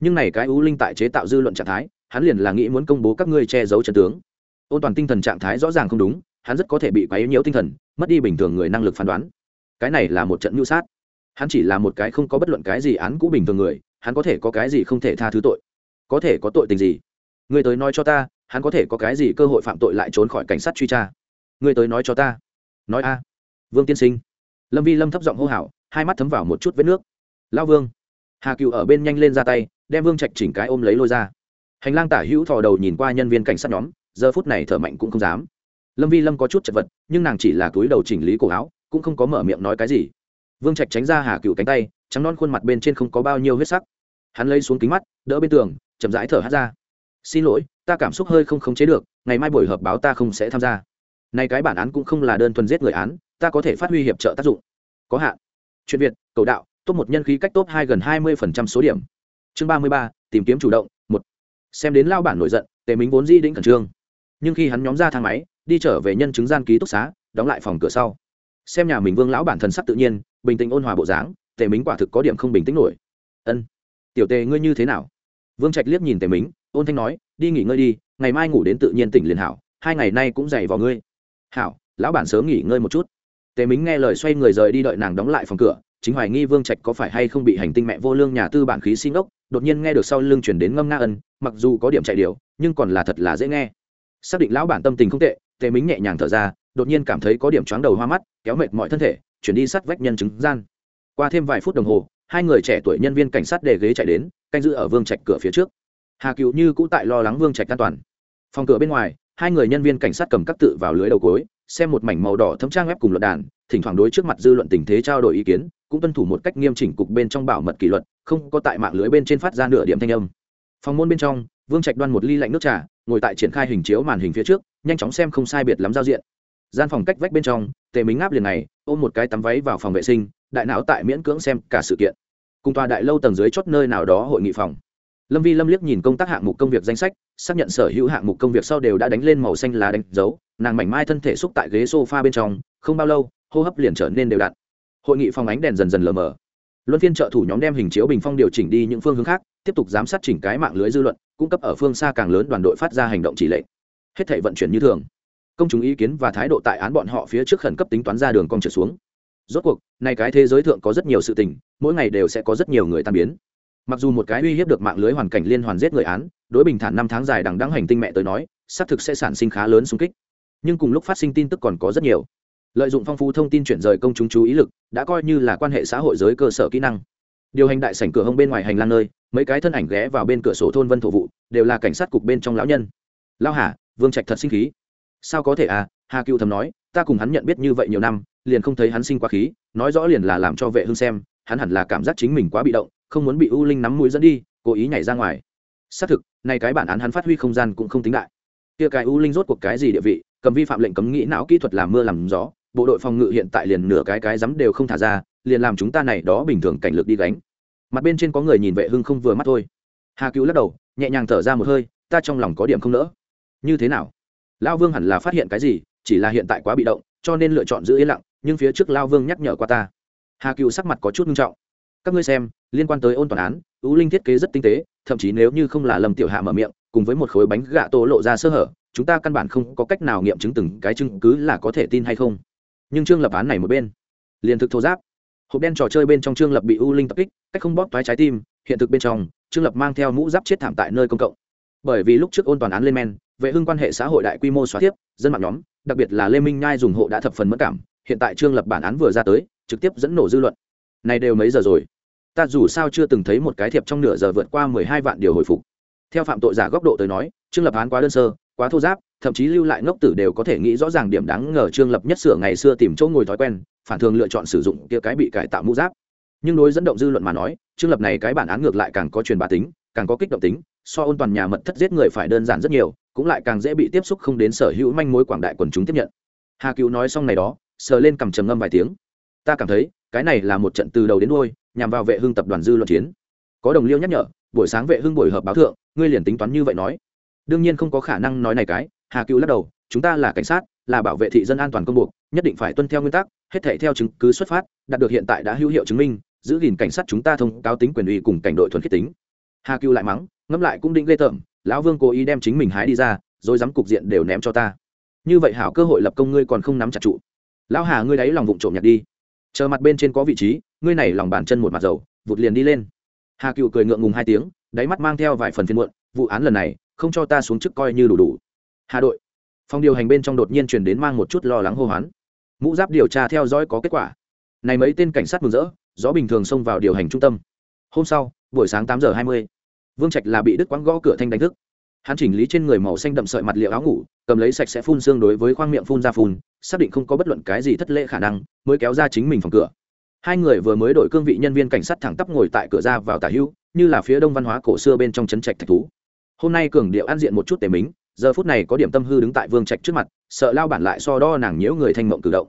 Nhưng này cái ưu linh tại chế tạo dư luận trạng thái, hắn liền là nghĩ muốn công bố các ngươi che giấu trận tướng. Ôn toàn tinh thần trạng thái rõ ràng không đúng, hắn rất có thể bị quấy nhiễu tinh thần, mất đi bình thường người năng lực phán đoán. Cái này là một trận mưu sát. Hắn chỉ là một cái không có bất luận cái gì án cũ bình thường người, hắn có thể có cái gì không thể tha thứ tội? Có thể có tội tình gì? Người tới nói cho ta, hắn có thể có cái gì cơ hội phạm tội lại trốn khỏi cảnh sát truy tra? Người tới nói cho ta. Nói a. Vương tiên sinh lâm vi lâm thấp giọng hô hào, hai mắt thấm vào một chút vết nước. Lao vương. Hà cựu ở bên nhanh lên ra tay, đem vương trạch chỉnh cái ôm lấy lôi ra. Hành lang tả hữu thò đầu nhìn qua nhân viên cảnh sát nhóm, giờ phút này thở mạnh cũng không dám. Lâm vi lâm có chút chật vật, nhưng nàng chỉ là túi đầu chỉnh lý cổ áo, cũng không có mở miệng nói cái gì. Vương trạch tránh ra hà cựu cánh tay, trắng non khuôn mặt bên trên không có bao nhiêu huyết sắc. Hắn lấy xuống kính mắt, đỡ bên tường, chậm rãi thở hát ra. Xin lỗi, ta cảm xúc hơi không khống chế được, ngày mai buổi họp báo ta không sẽ tham gia. Này cái bản án cũng không là đơn thuần giết người án ta có thể phát huy hiệp trợ tác dụng. Có hạn. Chuyện việt, cầu đạo, top một nhân khí cách top hai gần hai mươi phần trăm số điểm. Chương ba mươi ba, tìm kiếm chủ động, một. Xem đến lao bản nổi giận, tề minh vốn di định khẩn trương. Nhưng khi hắn nhóm ra thang máy, đi trở về nhân chứng gian ký túc xá, đóng lại phòng cửa sau. Xem nhà mình vương lão bản thần sắc tự nhiên, bình tĩnh ôn hòa bộ dáng, tề minh quả thực có điểm không bình tĩnh nổi. Ân, tiểu tề ngươi như thế nào? Vương trạch liếc nhìn tề minh, ôn thanh nói, đi nghỉ ngơi đi, ngày mai ngủ đến tự nhiên tỉnh liền hảo, hai ngày nay cũng dày vào ngươi. Hảo, lão bản sớm nghỉ ngơi một chút tề minh nghe lời xoay người rời đi đợi nàng đóng lại phòng cửa, chính hoài nghi vương trạch có phải hay không bị hành tinh mẹ vô lương nhà tư bản khí xin ốc, đột nhiên nghe được sau lưng chuyển đến ngâm nga ân, mặc dù có điểm chạy điều, nhưng còn là thật là dễ nghe. Xác định lão bản tâm tình không tệ, tề minh nhẹ nhàng thở ra, đột nhiên cảm thấy có điểm chóng đầu hoa mắt, kéo mệt mọi thân thể, chuyển đi sát vách nhân chứng gian. Qua thêm vài phút đồng hồ, hai người trẻ tuổi nhân viên cảnh sát đề ghế chạy đến, canh giữ ở vương trạch cửa phía trước. Hà cựu như cũ tại lo lắng vương trạch an toàn. Phòng cửa bên ngoài hai người nhân viên cảnh sát cầm các tự vào lưới đầu cối, xem một mảnh màu đỏ thấm trang web cùng luận đàn, thỉnh thoảng đối trước mặt dư luận tình thế trao đổi ý kiến, cũng tuân thủ một cách nghiêm chỉnh cục bên trong bảo mật kỷ luật, không có tại mạng lưới bên trên phát ra nửa điểm thanh âm. Phòng môn bên trong, vương trạch đoan một ly lạnh nước trà, ngồi tại triển khai hình chiếu màn hình phía trước, nhanh chóng xem không sai biệt lắm giao diện. Gian phòng cách vách bên trong, tề mính ngáp liền này, ôm một cái tắm váy vào phòng vệ sinh, đại não tại miễn cưỡng xem cả sự kiện. Cùng tòa đại lâu tầng dưới chót nơi nào đó hội nghị phòng lâm vi lâm liếc nhìn công tác hạng mục công việc danh sách, xác nhận sở hữu hạng mục công việc sau đều đã đánh lên màu xanh lá đánh dấu, nàng mảnh mai thân thể xúc tại ghế s o f a bên trong, không bao lâu, hô hấp liền trở nên đều đặn. Hội nghị phòng ánh đèn dần dần lờ mờ. Luân phiên trợ thủ nhóm đem hình chiếu bình phong điều chỉnh đi những phương hướng khác, tiếp tục giám sát chỉnh cái mạng lưới dư luận, cung cấp ở phương xa càng lớn đoàn đội phát ra hành động chỉ lệnh. Hết thể vận chuyển như thường. Công chúng ý kiến và thái độ tại án bọn họ phía trước khẩn cấp tính toán ra đường cong trở xuống. Rốt cuộc này cái thế giới thượng có rất nhiều sự tình, mỗi ngày đều sẽ có rất nhiều người tan biến mặc dù một cái uy hiếp được mạng lưới hoàn cảnh liên hoàn giết người án, đối bình thản năm tháng dài đằng đắng hành tinh mẹ tới nói, xác thực sẽ sản sinh khá lớn xung kích. Nhưng cùng lúc phát sinh tin tức còn có rất nhiều. Lợi dụng phong phú thông tin chuyển rời công chúng chú ý lực, đã coi như là quan hệ xã hội giới cơ sở kỹ năng. Điều hành đại sảnh cửa hông bên ngoài hành lang nơi, mấy cái thân ảnh ghé vào bên cửa sổ thôn vân thổ vụ, đều là cảnh sát cục bên trong lão nhân. Lao hà, vương trạch thật sinh khí. Sao có thể à? Hà cựu thầm nói, ta cùng hắn nhận biết như vậy nhiều năm, liền không thấy hắn sinh quá khí, nói rõ liền là làm cho vệ hương xem, hắn hẳn là cảm giác chính mình quá bị động không muốn bị u linh nắm mũi dẫn đi, cố ý nhảy ra ngoài. Xác thực nay cái bản án hắn phát huy không gian cũng không tính đại. Kia cái u linh rốt cuộc cái gì địa vị, cầm vi phạm lệnh cấm nghĩ não kỹ thuật làm mưa làm gió, bộ đội phòng ngự hiện tại liền nửa cái cái dám đều không thả ra, liền làm chúng ta này đó bình thường cảnh lực đi gánh. Mặt bên trên có người nhìn vệ hưng không vừa mắt thôi. Hà cứu lắc đầu, nhẹ nhàng thở ra một hơi, ta trong lòng có điểm không nỡ. Như thế nào? Lao vương hẳn là phát hiện cái gì, chỉ là hiện tại quá bị động, cho nên lựa chọn giữ yên lặng, nhưng phía trước lao vương nhắc nhở qua ta. Hà cựu sắc mặt có chút nghiêm trọng các ngươi xem, liên quan tới ôn toàn án ưu linh thiết kế rất tinh tế, thậm chí nếu như không là lầm tiểu hạ mở miệng, cùng với một khối bánh gạ tô lộ ra sơ hở, chúng ta căn bản không có cách nào nghiệm chứng từng cái chứng cứ là có thể tin hay không. Nhưng trương lập án này một bên, liền thực thô giáp. Hộp đen trò chơi bên trong trương lập bị u linh tập kích, cách không bóp toái trái tim, hiện thực bên trong, trương lập mang theo mũ giáp chết thảm tại nơi công cộng. Bởi vì lúc trước ôn toàn án lên men, vệ hưng quan hệ xã hội đại quy mô xóa tiếp, dân mạng nhóm, đặc biệt là lê minh nhai dùng hộ đã thập phần mất cảm, hiện tại trương lập bản án vừa ra tới, trực tiếp dẫn nổ dư luận. Này đều mấy giờ rồi? Ta dù sao chưa từng thấy một cái thiệp trong nửa giờ vượt qua mười hai vạn điều hồi phục. Theo phạm tội giả góc độ tới nói, trương lập án quá đơn sơ, quá thô giáp, thậm chí lưu lại ngốc tử đều có thể nghĩ rõ ràng điểm đáng ngờ trương lập nhất sửa ngày xưa tìm chỗ ngồi thói quen, phản thường lựa chọn sử dụng kia cái bị cải tạo mũ giáp. Nhưng đối dẫn động dư luận mà nói, trương lập này cái bản án ngược lại càng có truyền bá tính, càng có kích động tính, so ôn toàn nhà mật thất giết người phải đơn giản rất nhiều, cũng lại càng dễ bị tiếp xúc không đến sở hữu manh mối quảng đại quần chúng tiếp nhận. Hà cứu nói xong này đó, sờ lên cầm trầm ngâm vài tiếng. Ta cảm thấy, cái này là một trận từ đầu đến đôi nhằm vào vệ hưng tập đoàn dư luận chiến. Có đồng liêu nhắc nhở, buổi sáng vệ hưng buổi họp báo thượng, ngươi liền tính toán như vậy nói. Đương nhiên không có khả năng nói này cái, hà cựu lắc đầu, chúng ta là cảnh sát, là bảo vệ thị dân an toàn công buộc nhất định phải tuân theo nguyên tắc, hết thể theo chứng cứ xuất phát, đạt được hiện tại đã hữu hiệu chứng minh, giữ gìn cảnh sát chúng ta thông cáo tính quyền uy cùng cảnh đội thuần khiết tính. Hà cựu lại mắng, ngẫm lại cũng định ghê tởm, lão vương cố ý đem chính mình hái đi ra, rồi dám cục diện đều ném cho ta. Như vậy hảo cơ hội lập công ngươi còn không nắm chặt trụ. Lão hà, ngươi đáy lòng vụng trộm nhặt đi chờ mặt bên trên có vị trí, ngươi này lòng bàn chân một mặt dầu, vụt liền đi lên. Hà cựu cười ngượng ngùng hai tiếng, đáy mắt mang theo vài phần phiên muộn, vụ án lần này, không cho ta xuống chức coi như đủ đủ. Hà đội. Phòng điều hành bên trong đột nhiên truyền đến mang một chút lo lắng hô hoán. Mũ giáp điều tra theo dõi có kết quả. Này mấy tên cảnh sát mừng rỡ, gió bình thường xông vào điều hành trung tâm. Hôm sau, buổi sáng tám giờ hai mươi, vương trạch là bị đức quãng gõ cửa thanh đánh thức. Hắn chỉnh lý trên người màu xanh đậm sợi mặt liệu áo ngủ, cầm lấy sạch sẽ phun xương đối với khoang miệng phun ra phun xác định không có bất luận cái gì thất lễ khả năng, mới kéo ra chính mình phòng cửa. Hai người vừa mới đổi cương vị nhân viên cảnh sát thẳng tắp ngồi tại cửa ra vào tả hữu như là phía đông văn hóa cổ xưa bên trong trấn trạch thạch thú. Hôm nay cường điệu an diện một chút tề mính, giờ phút này có điểm tâm hư đứng tại vương trạch trước mặt, sợ lao bản lại so đo nàng nhiễu người thanh mộng cử động.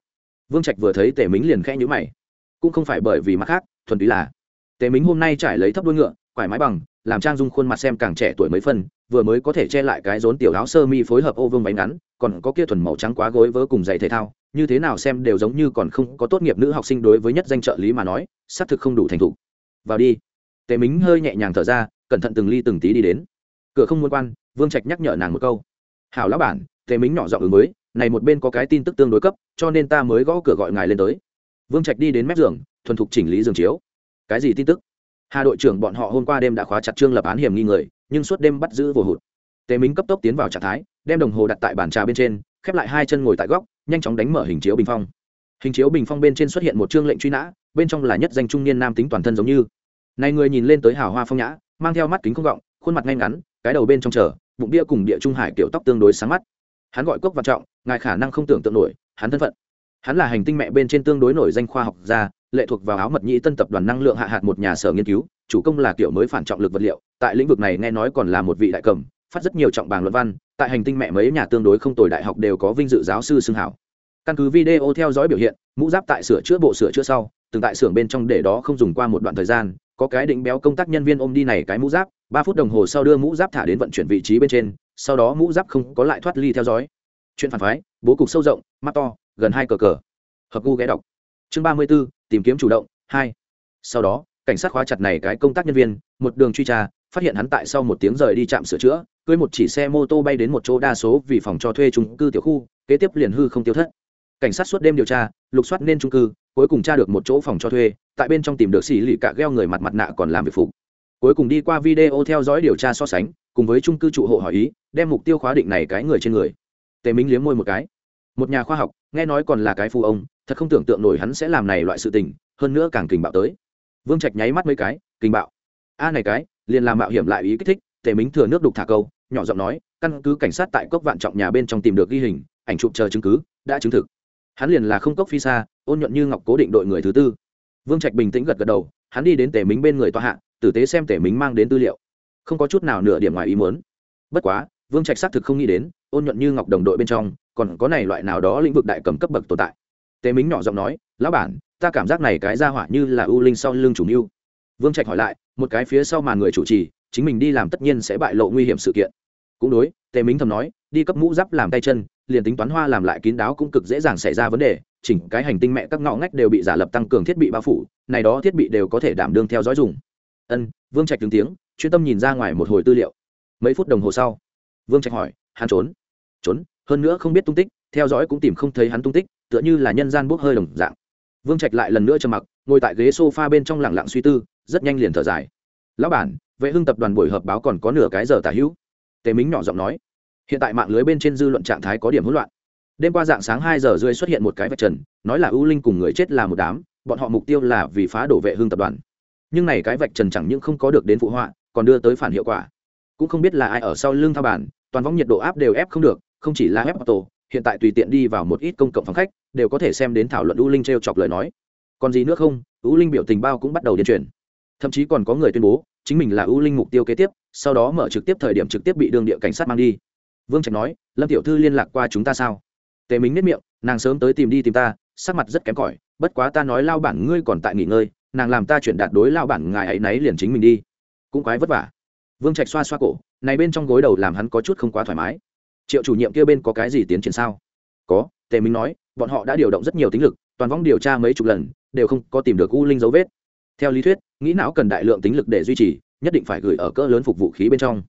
Vương trạch vừa thấy tề mính liền khẽ nhữ mày. Cũng không phải bởi vì mặt khác, thuần túy là, tề mính hôm nay trải lấy thấp đuôi ngựa, quải mái bằng, làm trang dung khuôn mặt xem càng trẻ tuổi mấy phân vừa mới có thể che lại cái rốn tiểu áo sơ mi phối hợp ô vương váy ngắn, còn có kia thuần màu trắng quá gối vớ cùng giày thể thao, như thế nào xem đều giống như còn không có tốt nghiệp nữ học sinh đối với nhất danh trợ lý mà nói, xác thực không đủ thành thục. Vào đi. Tề mính hơi nhẹ nhàng thở ra, cẩn thận từng ly từng tí đi đến. Cửa không muốn quan, vương trạch nhắc nhở nàng một câu. Hảo lão bản, tề mính nhỏ giọng ứng mới này một bên có cái tin tức tương đối cấp, cho nên ta mới gõ cửa gọi ngài lên tới. Vương trạch đi đến mép giường, thuần thục chỉnh lý giường chiếu. Cái gì tin tức? Hà đội trưởng bọn họ hôm qua đêm đã khóa chặt trương lập án hiểm nghi người nhưng suốt đêm bắt giữ vô hụt. Tề minh cấp tốc tiến vào trạng thái, đem đồng hồ đặt tại bàn trà bên trên, khép lại hai chân ngồi tại góc, nhanh chóng đánh mở hình chiếu bình phong. Hình chiếu bình phong bên trên xuất hiện một chương lệnh truy nã, bên trong là nhất danh trung niên nam tính toàn thân giống như. Này người nhìn lên tới hào hoa phong nhã, mang theo mắt kính không gọng, khuôn mặt ngay ngắn, cái đầu bên trong chờ, bụng bia cùng địa trung hải kiểu tóc tương đối sáng mắt. Hắn gọi cốc văn trọng, ngài khả năng không tưởng tượng nổi, hắn thân phận. Hắn là hành tinh mẹ bên trên tương đối nổi danh khoa học gia, lệ thuộc vào áo mật nhĩ tân tập đoàn năng lượng hạ hạt một nhà sở nghiên cứu chủ công là kiểu mới phản trọng lực vật liệu, tại lĩnh vực này nghe nói còn là một vị đại cầm, phát rất nhiều trọng bảng luận văn, tại hành tinh mẹ mấy nhà tương đối không tồi đại học đều có vinh dự giáo sư xưng hảo. Căn cứ video theo dõi biểu hiện, mũ giáp tại sửa chữa bộ sửa chữa sau, từng tại xưởng bên trong để đó không dùng qua một đoạn thời gian, có cái định béo công tác nhân viên ôm đi này cái mũ giáp, ba phút đồng hồ sau đưa mũ giáp thả đến vận chuyển vị trí bên trên, sau đó mũ giáp không có lại thoát ly theo dõi. Chuyện phản phái, bố cục sâu rộng, mắt to, gần hai cờ cờ. Hợp gu ghé đọc. Chương ba mươi b ố tìm kiếm chủ động, hai. Sau đó cảnh sát khóa chặt này cái công tác nhân viên, một đường truy tra, phát hiện hắn tại sau một tiếng rời đi trạm sửa chữa, cưới một chỉ xe mô tô bay đến một chỗ đa số vì phòng cho thuê trung cư tiểu khu, kế tiếp liền hư không tiêu thất. Cảnh sát suốt đêm điều tra, lục soát nên trung cư, cuối cùng tra được một chỗ phòng cho thuê, tại bên trong tìm được xỉ lì cạ gheo người mặt mặt nạ còn làm việc phục. Cuối cùng đi qua video theo dõi điều tra so sánh, cùng với trung cư trụ hộ hỏi ý, đem mục tiêu khóa định này cái người trên người. Tề minh liếm môi một cái. Một nhà khoa học, nghe nói còn là cái phu ông, thật không tưởng tượng nổi hắn sẽ làm này loại sự tình, hơn nữa càng kình bạo tới vương trạch nháy mắt mấy cái, kinh bạo. A này cái, liền làm mạo hiểm lại ý kích thích, tề minh thừa nước đục thả câu, nhỏ giọng nói, căn cứ cảnh sát tại cốc vạn trọng nhà bên trong tìm được ghi hình, ảnh chụp chờ chứng cứ, đã chứng thực. Hắn liền là không cốc phi xa ôn nhuận như ngọc cố định đội người thứ tư. Vương trạch bình tĩnh gật gật đầu, hắn đi đến tề minh bên người tòa hạ, tử tế xem tề minh mang đến tư liệu. Không có chút nào nửa điểm ngoài ý muốn. Bất quá, vương trạch xác thực không nghĩ đến, ôn nhuận như ngọc đồng đội bên trong, còn có này loại nào đó lĩnh vực đại cầm cấp bậc tồn tại tề minh nhỏ giọng nói, lão bản, ta cảm giác này cái ra hỏa như là ưu linh sau lưng chủ mưu. Vương trạch hỏi lại, một cái phía sau màn người chủ trì, chính mình đi làm tất nhiên sẽ bại lộ nguy hiểm sự kiện. Cũng đối tề minh thầm nói, đi cấp mũ giáp làm tay chân, liền tính toán hoa làm lại kín đáo cũng cực dễ dàng xảy ra vấn đề, chỉnh cái hành tinh mẹ các ngõ ngách đều bị giả lập tăng cường thiết bị bao phủ, này đó thiết bị đều có thể đảm đương theo dõi dùng. Ân, vương trạch đứng tiếng, chuyên tâm nhìn ra ngoài một hồi tư liệu. Mấy phút đồng hồ sau, vương trạch hỏi, hắn trốn? Trốn, hơn nữa không biết tung tích, theo dõi cũng tìm không thấy hắn tung tích tựa như là nhân gian bốc hơi đồng dạng. Vương trạch lại lần nữa trầm mặc, ngồi tại ghế s o f a bên trong lẳng lặng suy tư, rất nhanh liền thở dài. Lão bản, vệ hưng tập đoàn buổi họp báo còn có nửa cái giờ tả hữu. Tề mính nhỏ giọng nói. Hiện tại mạng lưới bên trên dư luận trạng thái có điểm hỗn loạn. Đêm qua dạng sáng hai giờ rưỡi xuất hiện một cái vạch trần, nói là ưu linh cùng người chết là một đám, bọn họ mục tiêu là vì phá đổ vệ hương tập đoàn. Nhưng này cái vạch trần chẳng những không có được đến phụ họa, còn đưa tới phản hiệu quả. Cũng không biết là ai ở sau lưng thao bản, toàn võng nhiệt độ áp đều ép không được, không chỉ là ép auto hiện tại tùy tiện đi vào một ít công cộng phòng khách, đều có thể xem đến thảo luận u linh t r e o chọc lời nói. Còn gì nữa không, U linh biểu tình bao cũng bắt đầu điên truyền thậm chí còn có người tuyên bố, chính mình là u linh mục tiêu kế tiếp, sau đó mở trực tiếp thời điểm trực tiếp bị đường địa cảnh sát mang đi. Vương trạch nói, lâm tiểu thư liên lạc qua chúng ta sao? Tề Minh nếp miệng, nàng sớm tới tìm đi tìm ta, sắc mặt rất kém cỏi, bất quá ta nói lao bản ngươi còn tại nghỉ ngơi, nàng làm ta chuyển đạt đối lao bản ngài ấy nấy liền chính mình đi. Cũng quái vất vả. Vương trạch xoa xoa cổ, này bên trong gối đầu làm hắn có chút không quá thoải mái triệu chủ nhiệm kia bên có cái gì tiến triển sao? Có, tề minh nói, bọn họ đã điều động rất nhiều tính lực, toàn vong điều tra mấy chục lần, đều không có tìm được u linh dấu vết. Theo lý thuyết, nghĩ não cần đại lượng tính lực để duy trì, nhất định phải gửi ở cỡ lớn phục vũ khí bên trong.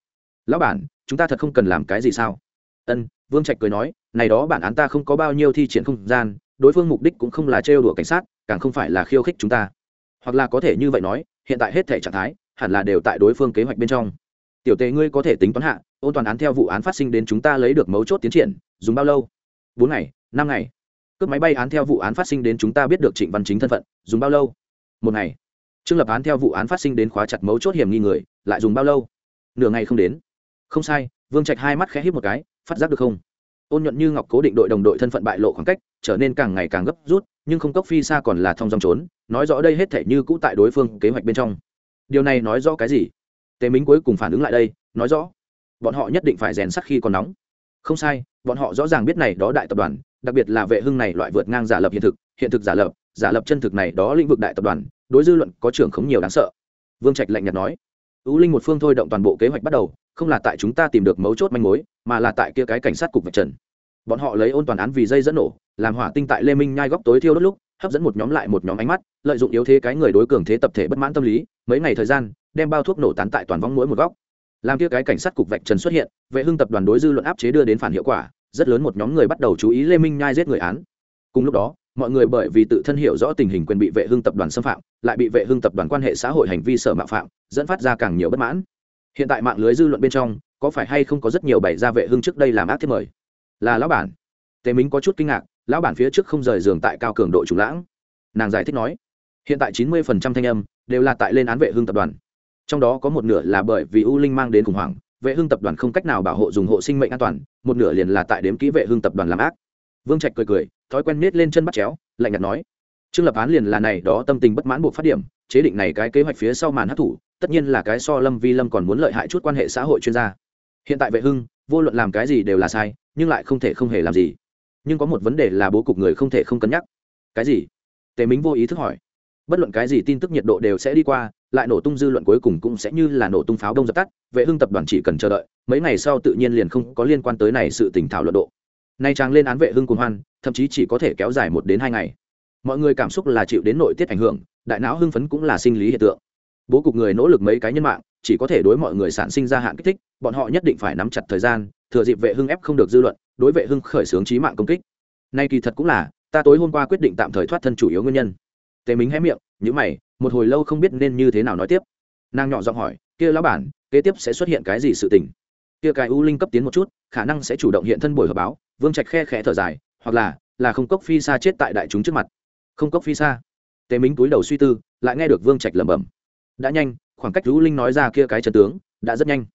Lão bản, chúng ta thật không cần làm cái gì sao? Ân, vương trạch cười nói, này đó bản án ta không có bao nhiêu thi triển không gian, đối phương mục đích cũng không là trêu đùa cảnh sát, càng không phải là khiêu khích chúng ta. Hoặc là có thể như vậy nói, hiện tại hết thể trạng thái, hẳn là đều tại đối phương kế hoạch bên trong tiểu tề ngươi có thể tính toán hạ, ôn toàn án theo vụ án phát sinh đến chúng ta lấy được mấu chốt tiến triển, dùng bao lâu? Bốn ngày, năm ngày. Cướp máy bay án theo vụ án phát sinh đến chúng ta biết được trịnh văn chính thân phận, dùng bao lâu? Một ngày. Trương lập án theo vụ án phát sinh đến khóa chặt mấu chốt hiểm nghi người, lại dùng bao lâu? Nửa ngày không đến. Không sai, vương trạch hai mắt khẽ hít một cái, phát giác được không? Ôn nhuận như ngọc cố định đội đồng đội thân phận bại lộ khoảng cách, trở nên càng ngày càng gấp rút, nhưng không cốc phi xa còn là thong dong trốn, nói rõ đây hết thể như cũ tại đối phương kế hoạch bên trong. Điều này nói rõ cái gì? Tề minh cuối cùng phản ứng lại đây, nói rõ, bọn họ nhất định phải rèn sắt khi còn nóng. Không sai, bọn họ rõ ràng biết này đó đại tập đoàn, đặc biệt là vệ hưng này loại vượt ngang giả lập hiện thực hiện thực giả lập giả lập chân thực này đó lĩnh vực đại tập đoàn, đối dư luận có trưởng khống nhiều đáng sợ. Vương trạch lạnh nhạt nói ưu linh một phương thôi động toàn bộ kế hoạch bắt đầu, không là tại chúng ta tìm được mấu chốt manh mối, mà là tại kia cái cảnh sát cục vạch trần. Bọn họ lấy ôn toàn án vì dây dẫn nổ, làm hỏa tinh tại lê minh nhai góc tối thiêu đốt lúc hấp dẫn một nhóm lại một nhóm ánh mắt, lợi dụng yếu thế cái người đối cường thế tập thể bất mãn tâm lý, mấy ngày thời gian, đem bao thuốc nổ tán tại toàn vong mỗi một góc. Làm kia cái cảnh sát cục vạch trần xuất hiện, vệ hưng tập đoàn đối dư luận áp chế đưa đến phản hiệu quả, rất lớn một nhóm người bắt đầu chú ý lê minh nhai giết người án. Cùng lúc đó, mọi người bởi vì tự thân hiểu rõ tình hình quyền bị vệ hưng tập đoàn xâm phạm, lại bị vệ hưng tập đoàn quan hệ xã hội hành vi sở mạo phạm, dẫn phát ra càng nhiều bất mãn. Hiện tại mạng lưới dư luận bên trong, có phải hay không có rất nhiều bày ra vệ hưng trước đây làm ác thiết mời? Là lão bản. Tề minh có chút kinh ngạc lão bản phía trước không rời giường tại cao cường độ chủ lãng. Nàng giải thích nói, hiện tại chín mươi phần trăm thanh âm đều là tại lên án vệ hưng tập đoàn. Trong đó có một nửa là bởi vì u linh mang đến khủng hoảng, vệ hưng tập đoàn không cách nào bảo hộ dùng hộ sinh mệnh an toàn, một nửa liền là tại đếm kỹ vệ hưng tập đoàn làm ác. Vương trạch cười cười, thói quen nết lên chân bắt chéo, lạnh nhạt nói, trương lập án liền là này đó tâm tình bất mãn buộc phát điểm, chế định này cái kế hoạch phía sau màn hát thủ tất nhiên là cái so lâm vi lâm còn muốn lợi hại chút quan hệ xã hội chuyên gia. Hiện tại vệ hưng, vô luận làm cái gì đều là sai, nhưng lại không thể không hề làm gì nhưng có một vấn đề là bố cục người không thể không cân nhắc. Cái gì? Tề minh vô ý thức hỏi. Bất luận cái gì tin tức nhiệt độ đều sẽ đi qua, lại nổ tung dư luận cuối cùng cũng sẽ như là nổ tung pháo đông dập tắt, vệ hưng tập đoàn chỉ cần chờ đợi, mấy ngày sau tự nhiên liền không có liên quan tới này sự tỉnh thảo luận độ. Nay trang lên án vệ hưng cùng hoan, thậm chí chỉ có thể kéo dài một đến hai ngày. Mọi người cảm xúc là chịu đến nội tiết ảnh hưởng, đại não hưng phấn cũng là sinh lý hiện tượng. Bố cục người nỗ lực mấy cái nhân mạng chỉ có thể đối mọi người sản sinh ra hạn kích thích, bọn họ nhất định phải nắm chặt thời gian, thừa dịp vệ hưng ép không được dư luận, đối vệ hưng khởi xướng trí mạng công kích. Nay kỳ thật cũng là, ta tối hôm qua quyết định tạm thời thoát thân chủ yếu nguyên nhân. Tề minh hé miệng nhữ mày, một hồi lâu không biết nên như thế nào nói tiếp. Nàng nhỏ giọng hỏi, kia lão bản, kế tiếp sẽ xuất hiện cái gì sự tình? Kia cái u linh cấp tiến một chút, khả năng sẽ chủ động hiện thân buổi họp báo, vương trạch khe khẽ thở dài, hoặc là là không cốc phi xa chết tại đại chúng trước mặt. Không cốc phi xa tề minh túi đầu suy tư, lại nghe được vương trạch lẩm bẩm đã nhanh, khoảng cách u linh nói ra kia cái trần tướng, đã rất nhanh.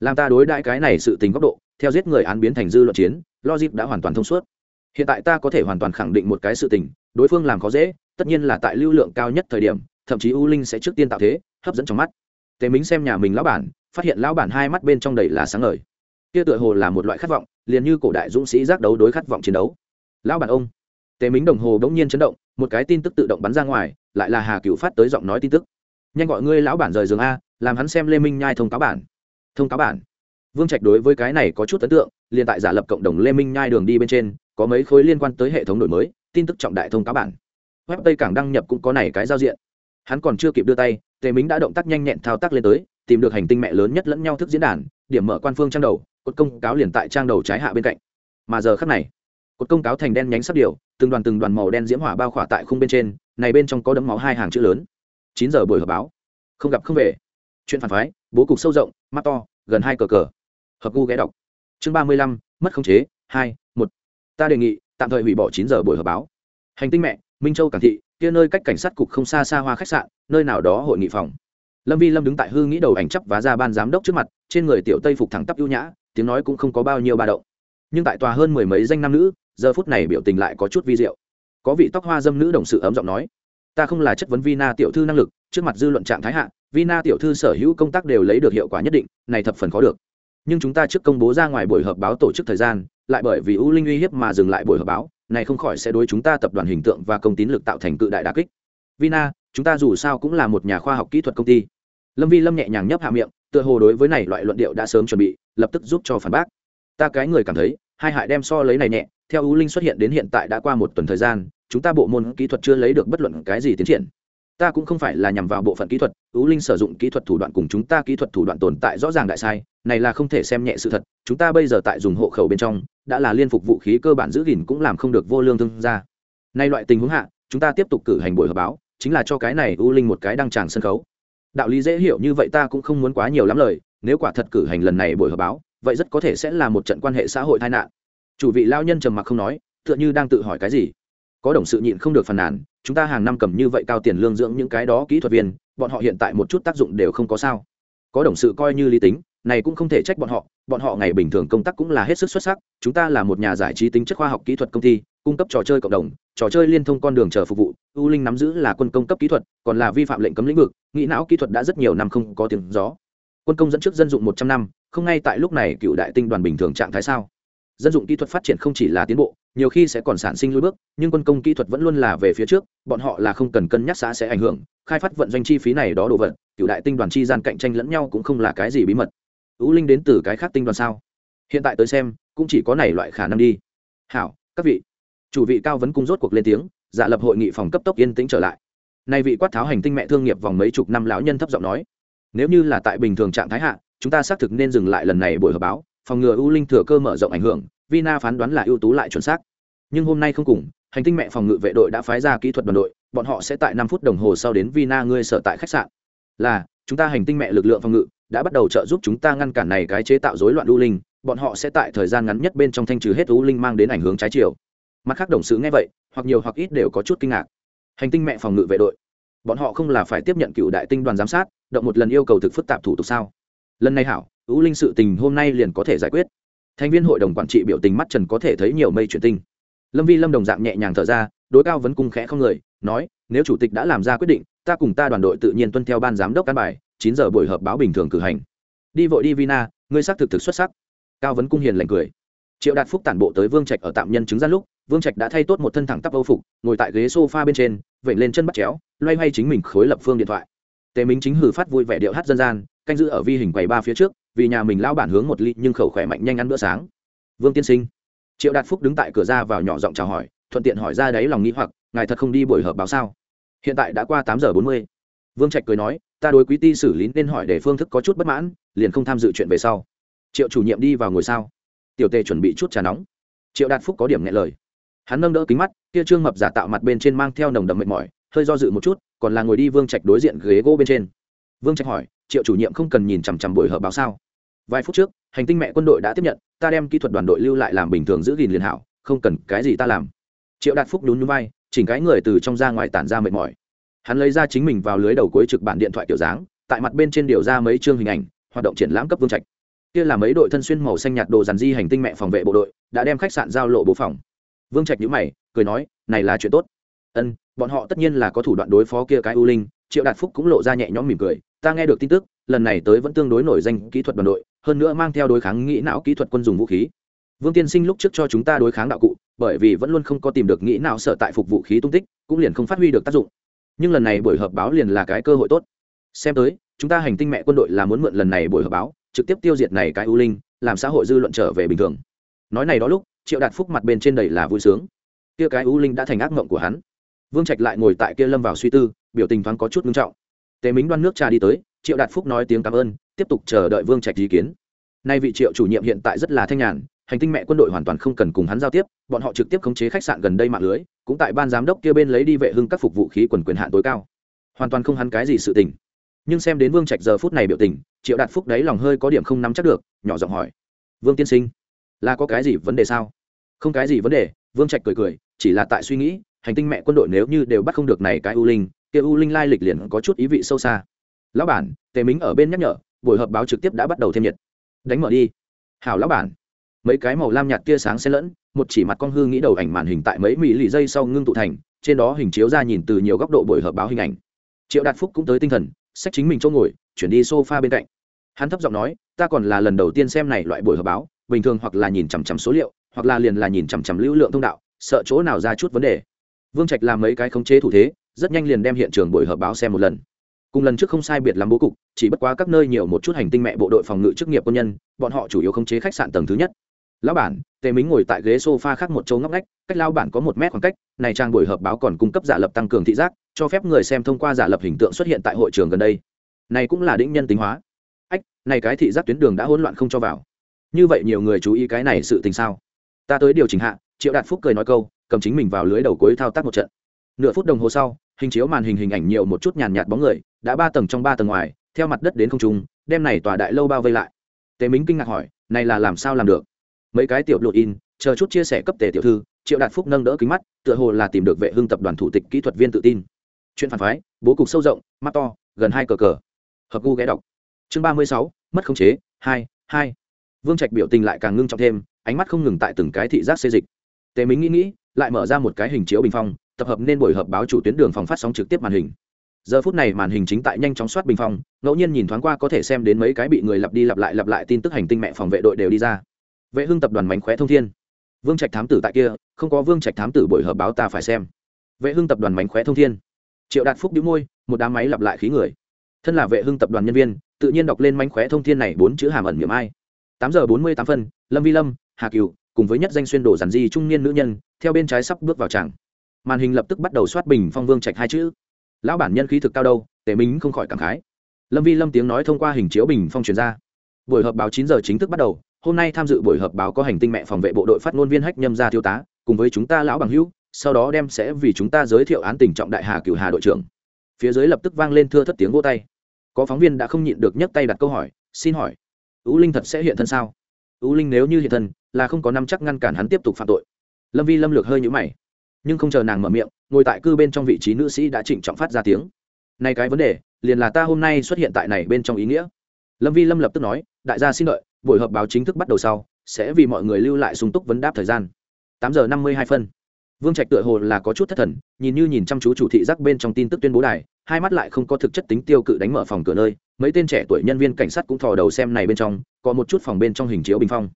Làm ta đối đãi cái này sự tình góc độ, theo giết người án biến thành dư luận chiến, logic đã hoàn toàn thông suốt. Hiện tại ta có thể hoàn toàn khẳng định một cái sự tình, đối phương làm khó dễ, tất nhiên là tại lưu lượng cao nhất thời điểm, thậm chí u linh sẽ trước tiên tạo thế, hấp dẫn trong mắt. Tề mính xem nhà mình lão bản, phát hiện lão bản hai mắt bên trong đầy là sáng ngời. Kia tựa hồ là một loại khát vọng, liền như cổ đại dũng sĩ giác đấu đối khát vọng chiến đấu. Lão bản ông. Tề mính đồng hồ đ ỗ n g nhiên chấn động, một cái tin tức tự động bắn ra ngoài, lại là hà cựu phát tới giọng nói tin tức nhanh gọi ngươi lão bản rời giường a, làm hắn xem lê minh nhai thông cáo bản. Thông cáo bản. Vương trạch đối với cái này có chút ấn tượng, liền tại giả lập cộng đồng lê minh nhai đường đi bên trên, có mấy khối liên quan tới hệ thống đổi mới, tin tức trọng đại thông cáo bản. Web tây cảng đăng nhập cũng có này cái giao diện. Hắn còn chưa kịp đưa tay, tề mính đã động tác nhanh nhẹn thao tác lên tới, tìm được hành tinh mẹ lớn nhất lẫn nhau thức diễn đàn, điểm mở quan phương trang đầu, cột công cáo liền tại trang đầu trái hạ bên cạnh. Mà giờ khắc này, cột công cáo thành đen nhánh sắp điều, từng đoàn từng đoàn màu đen diễm hỏa bao khỏa tại khung bên trên, này bên trong có đấm máu hai hàng chữ lớn chín giờ buổi họp báo. Không gặp không về. Chuyện phản phái, bố cục sâu rộng, mắt to, gần hai cờ cờ. Hợp gu ghé đọc. Chương ba mươi lăm, mất khống chế, hai, một. Ta đề nghị, tạm thời hủy bỏ chín giờ buổi họp báo. Hành tinh mẹ, minh châu cảng thị, kia nơi cách cảnh sát cục không xa xa hoa khách sạn, nơi nào đó hội nghị phòng. Lâm vi lâm đứng tại hư nghĩ đầu ảnh chấp và ra ban giám đốc trước mặt, trên người tiểu tây phục thẳng tắp ưu nhã, tiếng nói cũng không có bao nhiêu ba động. Nhưng tại tòa hơn mười mấy danh nam nữ, giờ phút này biểu tình lại có chút vi diệu. Có vị tóc hoa dâm nữ đồng sự ấm giọng nói ta không là chất vấn vina tiểu thư năng lực, trước mặt dư luận trạng thái hạ, vina tiểu thư sở hữu công tác đều lấy được hiệu quả nhất định, này thập phần khó được. Nhưng chúng ta trước công bố ra ngoài buổi họp báo tổ chức thời gian, lại bởi vì u linh uy hiếp mà dừng lại buổi họp báo, này không khỏi sẽ đối chúng ta tập đoàn hình tượng và công tín lực tạo thành cự đại đà kích. Vina, chúng ta dù sao cũng là một nhà khoa học kỹ thuật công ty. Lâm vi lâm nhẹ nhàng nhấp hạ miệng, tựa hồ đối với này loại luận điệu đã sớm chuẩn bị, lập tức giúp cho phản bác. Ta cái người cảm thấy, hai hại đem so lấy này nhẹ, theo U linh xuất hiện đến hiện tại đã qua một tuần thời gian chúng ta bộ môn kỹ thuật chưa lấy được bất luận cái gì tiến triển. Ta cũng không phải là nhằm vào bộ phận kỹ thuật ưu linh sử dụng kỹ thuật thủ đoạn cùng chúng ta kỹ thuật thủ đoạn tồn tại rõ ràng đại sai, này là không thể xem nhẹ sự thật, chúng ta bây giờ tại dùng hộ khẩu bên trong, đã là liên phục vũ khí cơ bản giữ gìn cũng làm không được vô lương thương ra nay loại tình huống hạ, chúng ta tiếp tục cử hành buổi họp báo, chính là cho cái này ưu linh một cái đăng tràng sân khấu. Đạo lý dễ hiểu như vậy ta cũng không muốn quá nhiều lắm lời, nếu quả thật cử hành lần này buổi họp báo, vậy rất có thể sẽ là một trận quan hệ xã hội tai nạn. Chủ vị lao nhân trầm mặc không nói, tựa như đang tự hỏi cái gì có đồng sự nhịn không được phàn nàn, chúng ta hàng năm cầm như vậy cao tiền lương dưỡng những cái đó kỹ thuật viên, bọn họ hiện tại một chút tác dụng đều không có sao. Có đồng sự coi như lý tính, này cũng không thể trách bọn họ bọn họ ngày bình thường công tác cũng là hết sức xuất sắc, chúng ta là một nhà giải trí tính chất khoa học kỹ thuật công ty, cung cấp trò chơi cộng đồng, trò chơi liên thông con đường chờ phục vụ, u linh nắm giữ là quân công cấp kỹ thuật, còn là vi phạm lệnh cấm lĩnh vực, nghĩ não kỹ thuật đã rất nhiều năm không có tiếng gió. Quân công dẫn trước dân dụng một trăm năm, không ngay tại lúc này cựu đại tinh đoàn bình thường trạng thái sao? Dân dụng kỹ thuật phát triển không chỉ là tiến bộ nhiều khi sẽ còn sản sinh lối bước, nhưng quân công kỹ thuật vẫn luôn là về phía trước, bọn họ là không cần cân nhắc xã sẽ ảnh hưởng, khai phát vận doanh chi phí này đó đồ vật, cựu đại tinh đoàn chi gian cạnh tranh lẫn nhau cũng không là cái gì bí mật. Ú linh đến từ cái khác tinh đoàn sao? Hiện tại tới xem, cũng chỉ có này loại khả năng đi. Hảo, các vị. Chủ vị cao vấn cung rốt cuộc lên tiếng giả lập hội nghị phòng cấp tốc yên tĩnh trở lại. Nay vị quát tháo hành tinh mẹ thương nghiệp vòng mấy chục năm lão nhân thấp giọng nói, nếu như là tại bình thường trạng thái hạ, chúng ta xác thực nên dừng lại lần này buổi họp báo, phòng ngừa ưu linh thừa cơ mở rộng ảnh hưởng vina phán đoán là ưu tú lại chuẩn xác. Nhưng hôm nay không cùng, hành tinh mẹ phòng ngự vệ đội đã phái ra kỹ thuật đoàn đội, bọn họ sẽ tại năm phút đồng hồ sau đến vina ngươi sở tại khách sạn. Là, chúng ta hành tinh mẹ lực lượng phòng ngự đã bắt đầu trợ giúp chúng ta ngăn cản này cái chế tạo rối loạn U linh, bọn họ sẽ tại thời gian ngắn nhất bên trong thanh trừ hết U linh mang đến ảnh hưởng trái chiều. Mặt khác đồng sự nghe vậy, hoặc nhiều hoặc ít đều có chút kinh ngạc. Hành tinh mẹ phòng ngự vệ đội, bọn họ không là phải tiếp nhận cựu đại tinh đoàn giám sát, động một lần yêu cầu thực phức tạp thủ tục sao? Lần này hảo, U linh sự tình hôm nay liền có thể giải quyết thành viên hội đồng quản trị biểu tình mắt trần có thể thấy nhiều mây chuyển tinh. Lâm vi lâm đồng dạng nhẹ nhàng thở ra, đối cao vấn cung khẽ không người, nói, nếu chủ tịch đã làm ra quyết định, ta cùng ta đoàn đội tự nhiên tuân theo ban giám đốc căn bài, chín giờ buổi họp báo bình thường cử hành. Đi vội đi vina, ngươi xác thực thực xuất sắc. Cao vấn cung hiền lành cười. Triệu đạt phúc tản bộ tới vương trạch ở tạm nhân chứng gian lúc, vương trạch đã thay tốt một thân thẳng tắp âu phục, ngồi tại ghế s o f a bên trên vẩy lên chân bắt chéo, loay hoay chính mình khối lập phương điện thoại. Tề minh chính hử phát vui vẻ điệu hát dân gian, canh giữ ở vi hình quầy ba phía trước vì nhà mình lao bản hướng một ly nhưng khẩu khỏe mạnh nhanh ăn bữa sáng. Vương tiên sinh. Triệu đạt phúc đứng tại cửa ra vào nhỏ giọng chào hỏi, thuận tiện hỏi ra đấy lòng nghĩ hoặc, ngài thật không đi buổi họp báo sao? Hiện tại đã qua tám giờ bốn mươi. Vương trạch cười nói, ta đối quý ti xử lý nên hỏi để phương thức có chút bất mãn, liền không tham dự chuyện về sau. Triệu chủ nhiệm đi vào ngồi sao? Tiểu tề chuẩn bị chút trà nóng. Triệu đạt phúc có điểm nghe lời. Hắn nâng đỡ kính mắt, kia trương mập giả tạo mặt bên trên mang theo nồng đậm mệt mỏi, hơi do dự một chút, còn là ngồi đi vương trạch đối diện ghế gỗ bên trên. Vương trạch hỏi triệu chủ nhiệm không cần nhìn chằm chằm buổi họp báo sao? Vài phút trước, hành tinh mẹ quân đội đã tiếp nhận, ta đem kỹ thuật đoàn đội lưu lại làm bình thường giữ gìn liền hảo, không cần cái gì ta làm. Triệu đạt phúc nhún nhún vai, chỉnh cái người từ trong ra ngoài tản ra mệt mỏi. Hắn lấy ra chính mình vào lưới đầu cuối trực bản điện thoại kiểu dáng, tại mặt bên trên điều ra mấy chương hình ảnh, hoạt động triển lãm cấp vương trạch. Kia là mấy đội thân xuyên màu xanh nhạt đồ dàn di hành tinh mẹ phòng vệ bộ đội, đã đem khách sạn giao lộ bố phòng. Vương trạch nhữ mày, cười nói, này là chuyện tốt. Ân, bọn họ tất nhiên là có thủ đoạn đối phó kia cái u linh, triệu đạt phúc cũng lộ ra nhẹ nhõm mỉm cười ta nghe được tin tức, lần này tới vẫn tương đối nổi danh kỹ thuật đoàn đội, hơn nữa mang theo đối kháng nghĩ não kỹ thuật quân dùng vũ khí. Vương tiên sinh lúc trước cho chúng ta đối kháng đạo cụ, bởi vì vẫn luôn không có tìm được nghĩ não sợ tại phục vũ khí tung tích, cũng liền không phát huy được tác dụng. Nhưng lần này buổi họp báo liền là cái cơ hội tốt. Xem tới, chúng ta hành tinh mẹ quân đội là muốn mượn lần này buổi họp báo, trực tiếp tiêu diệt này cái ưu linh, làm xã hội dư luận trở về bình thường. Nói này đó lúc, triệu đạt phúc mặt bên trên đầy là vui sướng. Kia cái ưu linh đã thành ác mộng của hắn. Vương trạch lại ngồi tại kia lâm vào suy tư, biểu tình thoáng có chút nghiêm trọng tề mính đoan nước trà đi tới, triệu đạt phúc nói tiếng cảm ơn, tiếp tục chờ đợi vương trạch ý kiến. Nay vị triệu chủ nhiệm hiện tại rất là thanh nhàn, hành tinh mẹ quân đội hoàn toàn không cần cùng hắn giao tiếp, bọn họ trực tiếp khống chế khách sạn gần đây mạng lưới, cũng tại ban giám đốc kia bên lấy đi vệ hưng các phục vũ khí quần quyền hạn tối cao. Hoàn toàn không hắn cái gì sự tình. Nhưng xem đến vương trạch giờ phút này biểu tình, triệu đạt phúc đấy lòng hơi có điểm không nắm chắc được, nhỏ giọng hỏi. Vương tiên sinh, là có cái gì vấn đề sao? Không cái gì vấn đề, vương trạch cười cười, chỉ là tại suy nghĩ, hành tinh mẹ quân đội nếu như đều bắt không được này cái u linh kia u linh lai lịch liền có chút ý vị sâu xa. Lão bản, tề mính ở bên nhắc nhở, buổi họp báo trực tiếp đã bắt đầu thêm nhiệt. Đánh mở đi. Hảo lão bản. Mấy cái màu lam nhạt tia sáng xen lẫn, một chỉ mặt con hư nghĩ đầu ảnh màn hình tại mấy mỹ lì dây sau ngưng tụ thành, trên đó hình chiếu ra nhìn từ nhiều góc độ buổi họp báo hình ảnh. Triệu đạt phúc cũng tới tinh thần sách chính mình chỗ ngồi, chuyển đi sofa bên cạnh. Hắn thấp giọng nói, ta còn là lần đầu tiên xem này loại buổi họp báo, bình thường hoặc là nhìn chằm chằm số liệu, hoặc là liền là nhìn chằm chằm lưu lượng thông đạo, sợ chỗ nào ra chút vấn đề. Vương trạch làm mấy cái khống chế thủ thế rất nhanh liền đem hiện trường buổi họp báo xem một lần. Cùng lần trước không sai biệt lắm bố cục, chỉ bất quá các nơi nhiều một chút hành tinh mẹ bộ đội phòng ngự chức nghiệp quân nhân, bọn họ chủ yếu khống chế khách sạn tầng thứ nhất. Lão bản, tề mính ngồi tại ghế sofa khác một chỗ ngóc ngách, cách lao bản có một mét khoảng cách, này trang buổi họp báo còn cung cấp giả lập tăng cường thị giác, cho phép người xem thông qua giả lập hình tượng xuất hiện tại hội trường gần đây. Này cũng là đĩnh nhân tính hóa. Ách, này cái thị giác tuyến đường đã hỗn loạn không cho vào. Như vậy nhiều người chú ý cái này sự tình sao? Ta tới điều chỉnh hạ, triệu đạt phúc cười nói câu, cầm chính mình vào lưới đầu cuối thao tác một trận nửa phút đồng hồ sau, hình chiếu màn hình hình ảnh nhiều một chút nhàn nhạt bóng người, đã ba tầng trong ba tầng ngoài, theo mặt đất đến không trung, đem này tòa đại lâu bao vây lại. Tề mính kinh ngạc hỏi, này là làm sao làm được? Mấy cái tiểu lột in, chờ chút chia sẻ cấp tề tiểu thư, triệu đạt phúc nâng đỡ kính mắt, tựa hồ là tìm được vệ hương tập đoàn thủ tịch kỹ thuật viên tự tin. Chuyện phản phái, bố cục sâu rộng, mắt to, gần hai cờ cờ. Hợp gu ghé đọc. Chương ba mươi sáu, mất khống chế, hai hai. Vương trạch biểu tình lại càng ngưng trọng thêm, ánh mắt không ngừng tại từng cái thị giác xê dịch. Tề mính nghĩ nghĩ, lại mở ra một cái hình chiếu bình phong tập hợp nên buổi họp báo chủ tuyến đường phòng phát sóng trực tiếp màn hình. Giờ phút này màn hình chính tại nhanh chóng soát bình phòng ngẫu nhiên nhìn thoáng qua có thể xem đến mấy cái bị người lặp đi lặp lại lặp lại tin tức hành tinh mẹ phòng vệ đội đều đi ra. Vệ hưng tập đoàn mánh khóe thông thiên. Vương trạch thám tử tại kia, không có vương trạch thám tử buổi họp báo ta phải xem. Vệ hưng tập đoàn mánh khóe thông thiên. Triệu đạt phúc đĩu môi, một đám máy lặp lại khí người. Thân là vệ hưng tập đoàn nhân viên, tự nhiên đọc lên mánh khóe thông thiên này bốn chữ hàm ẩn miệng ai. Tám giờ bốn mươi tám phân, lâm vi lâm, hà cựu cùng với nhất danh xuyên đồ giản di trung niên nữ nhân, theo bên trái sắp bước vào tràng màn hình lập tức bắt đầu soát bình phong vương trạch hai chữ. Lão bản nhân khí thực cao đâu, tề minh không khỏi cảm khái. Lâm vi lâm tiếng nói thông qua hình chiếu bình phong truyền ra. Buổi họp báo chín giờ chính thức bắt đầu, hôm nay tham dự buổi họp báo có hành tinh mẹ phòng vệ bộ đội phát ngôn viên hách nhâm gia thiếu tá, cùng với chúng ta lão bằng hữu, sau đó đem sẽ vì chúng ta giới thiệu án tình trọng đại hà cửu hà đội trưởng. Phía dưới lập tức vang lên thưa thất tiếng vô tay. Có phóng viên đã không nhịn được nhấc tay đặt câu hỏi, xin hỏi ú linh thật sẽ hiện thân sao? Ú linh nếu như hiện thân, là không có năm chắc ngăn cản hắn tiếp tục phạm tội. Lâm vi lâm lược hơi nhũ mày nhưng không chờ nàng mở miệng, ngồi tại cư bên trong vị trí nữ sĩ đã trịnh trọng phát ra tiếng. Nay cái vấn đề, liền là ta hôm nay xuất hiện tại này bên trong ý nghĩa. Lâm vi lâm lập tức nói, đại gia xin đợi, buổi họp báo chính thức bắt đầu sau, sẽ vì mọi người lưu lại sung túc vấn đáp thời gian. Tám giờ năm mươi hai phân. Vương trạch tựa hồ là có chút thất thần, nhìn như nhìn chăm chú chủ thị giác bên trong tin tức tuyên bố đài, hai mắt lại không có thực chất tính tiêu cự đánh mở phòng cửa nơi, mấy tên trẻ tuổi nhân viên cảnh sát cũng thò đầu xem này bên trong, có một chút phòng bên trong hình chiếu bình phong.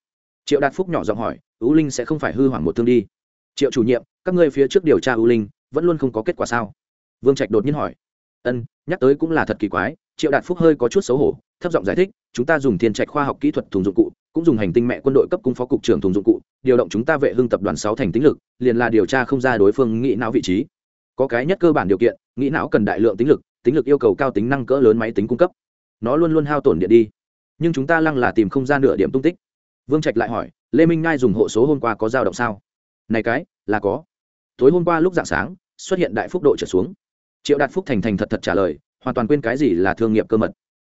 Triệu đạt phúc nhỏ giọng hỏi ứ linh sẽ không phải hư hoảng một thương đi? Triệu chủ nhiệm, các ngươi phía trước điều tra ưu linh, vẫn luôn không có kết quả sao? Vương trạch đột nhiên hỏi. Ân, nhắc tới cũng là thật kỳ quái, triệu đạt phúc hơi có chút xấu hổ, thấp giọng giải thích, chúng ta dùng thiên trạch khoa học kỹ thuật thùng dụng cụ, cũng dùng hành tinh mẹ quân đội cấp cung phó cục trưởng thùng dụng cụ, điều động chúng ta vệ hưng tập đoàn sáu thành tính lực, liền là điều tra không ra đối phương nghĩ não vị trí. Có cái nhất cơ bản điều kiện, nghĩ não cần đại lượng tính lực tính lực yêu cầu cao tính năng cỡ lớn máy tính cung cấp. Nó luôn luôn hao tổn điện đi. Nhưng chúng ta lăng là tìm không ra nửa điểm tung tích. Vương trạch lại hỏi, lê minh ngai dùng hộ số hôm qua có dao động sao? Này cái, là có. Tối hôm qua lúc dạng sáng, xuất hiện đại phúc độ trở xuống. Triệu đạt phúc thành thành thật thật trả lời, hoàn toàn quên cái gì là thương nghiệp cơ mật.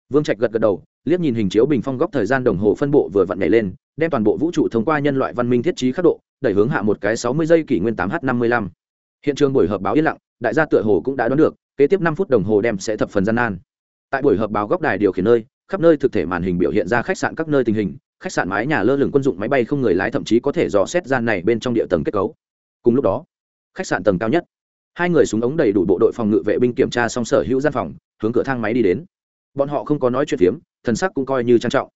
Vương trạch gật gật đầu, liếc nhìn hình chiếu bình phong góc thời gian đồng hồ phân bộ vừa vặn nhảy lên, đem toàn bộ vũ trụ thông qua nhân loại văn minh thiết trí khắc độ, đẩy hướng hạ một cái sáu mươi giây kỷ nguyên tám h năm mươi lăm. Hiện trường buổi họp báo yên lặng, đại gia tựa hồ cũng đã đoán được, kế tiếp năm phút đồng hồ đem sẽ thập phần gian nan. Tại buổi họp báo góc đài điều khiển nơi, khắp nơi thực thể màn hình biểu hiện ra khách sạn các nơi tình hình khách sạn mái nhà lơ lửng quân dụng máy bay không người lái thậm chí có thể dò xét gian này bên trong địa tầng kết cấu. Cùng lúc đó, khách sạn tầng cao nhất, hai người súng ống đầy đủ bộ đội phòng ngự vệ binh kiểm tra xong sở hữu gian phòng, hướng cửa thang máy đi đến. Bọn họ không có nói chuyện phiếm, thần sắc cũng coi như trang trọng.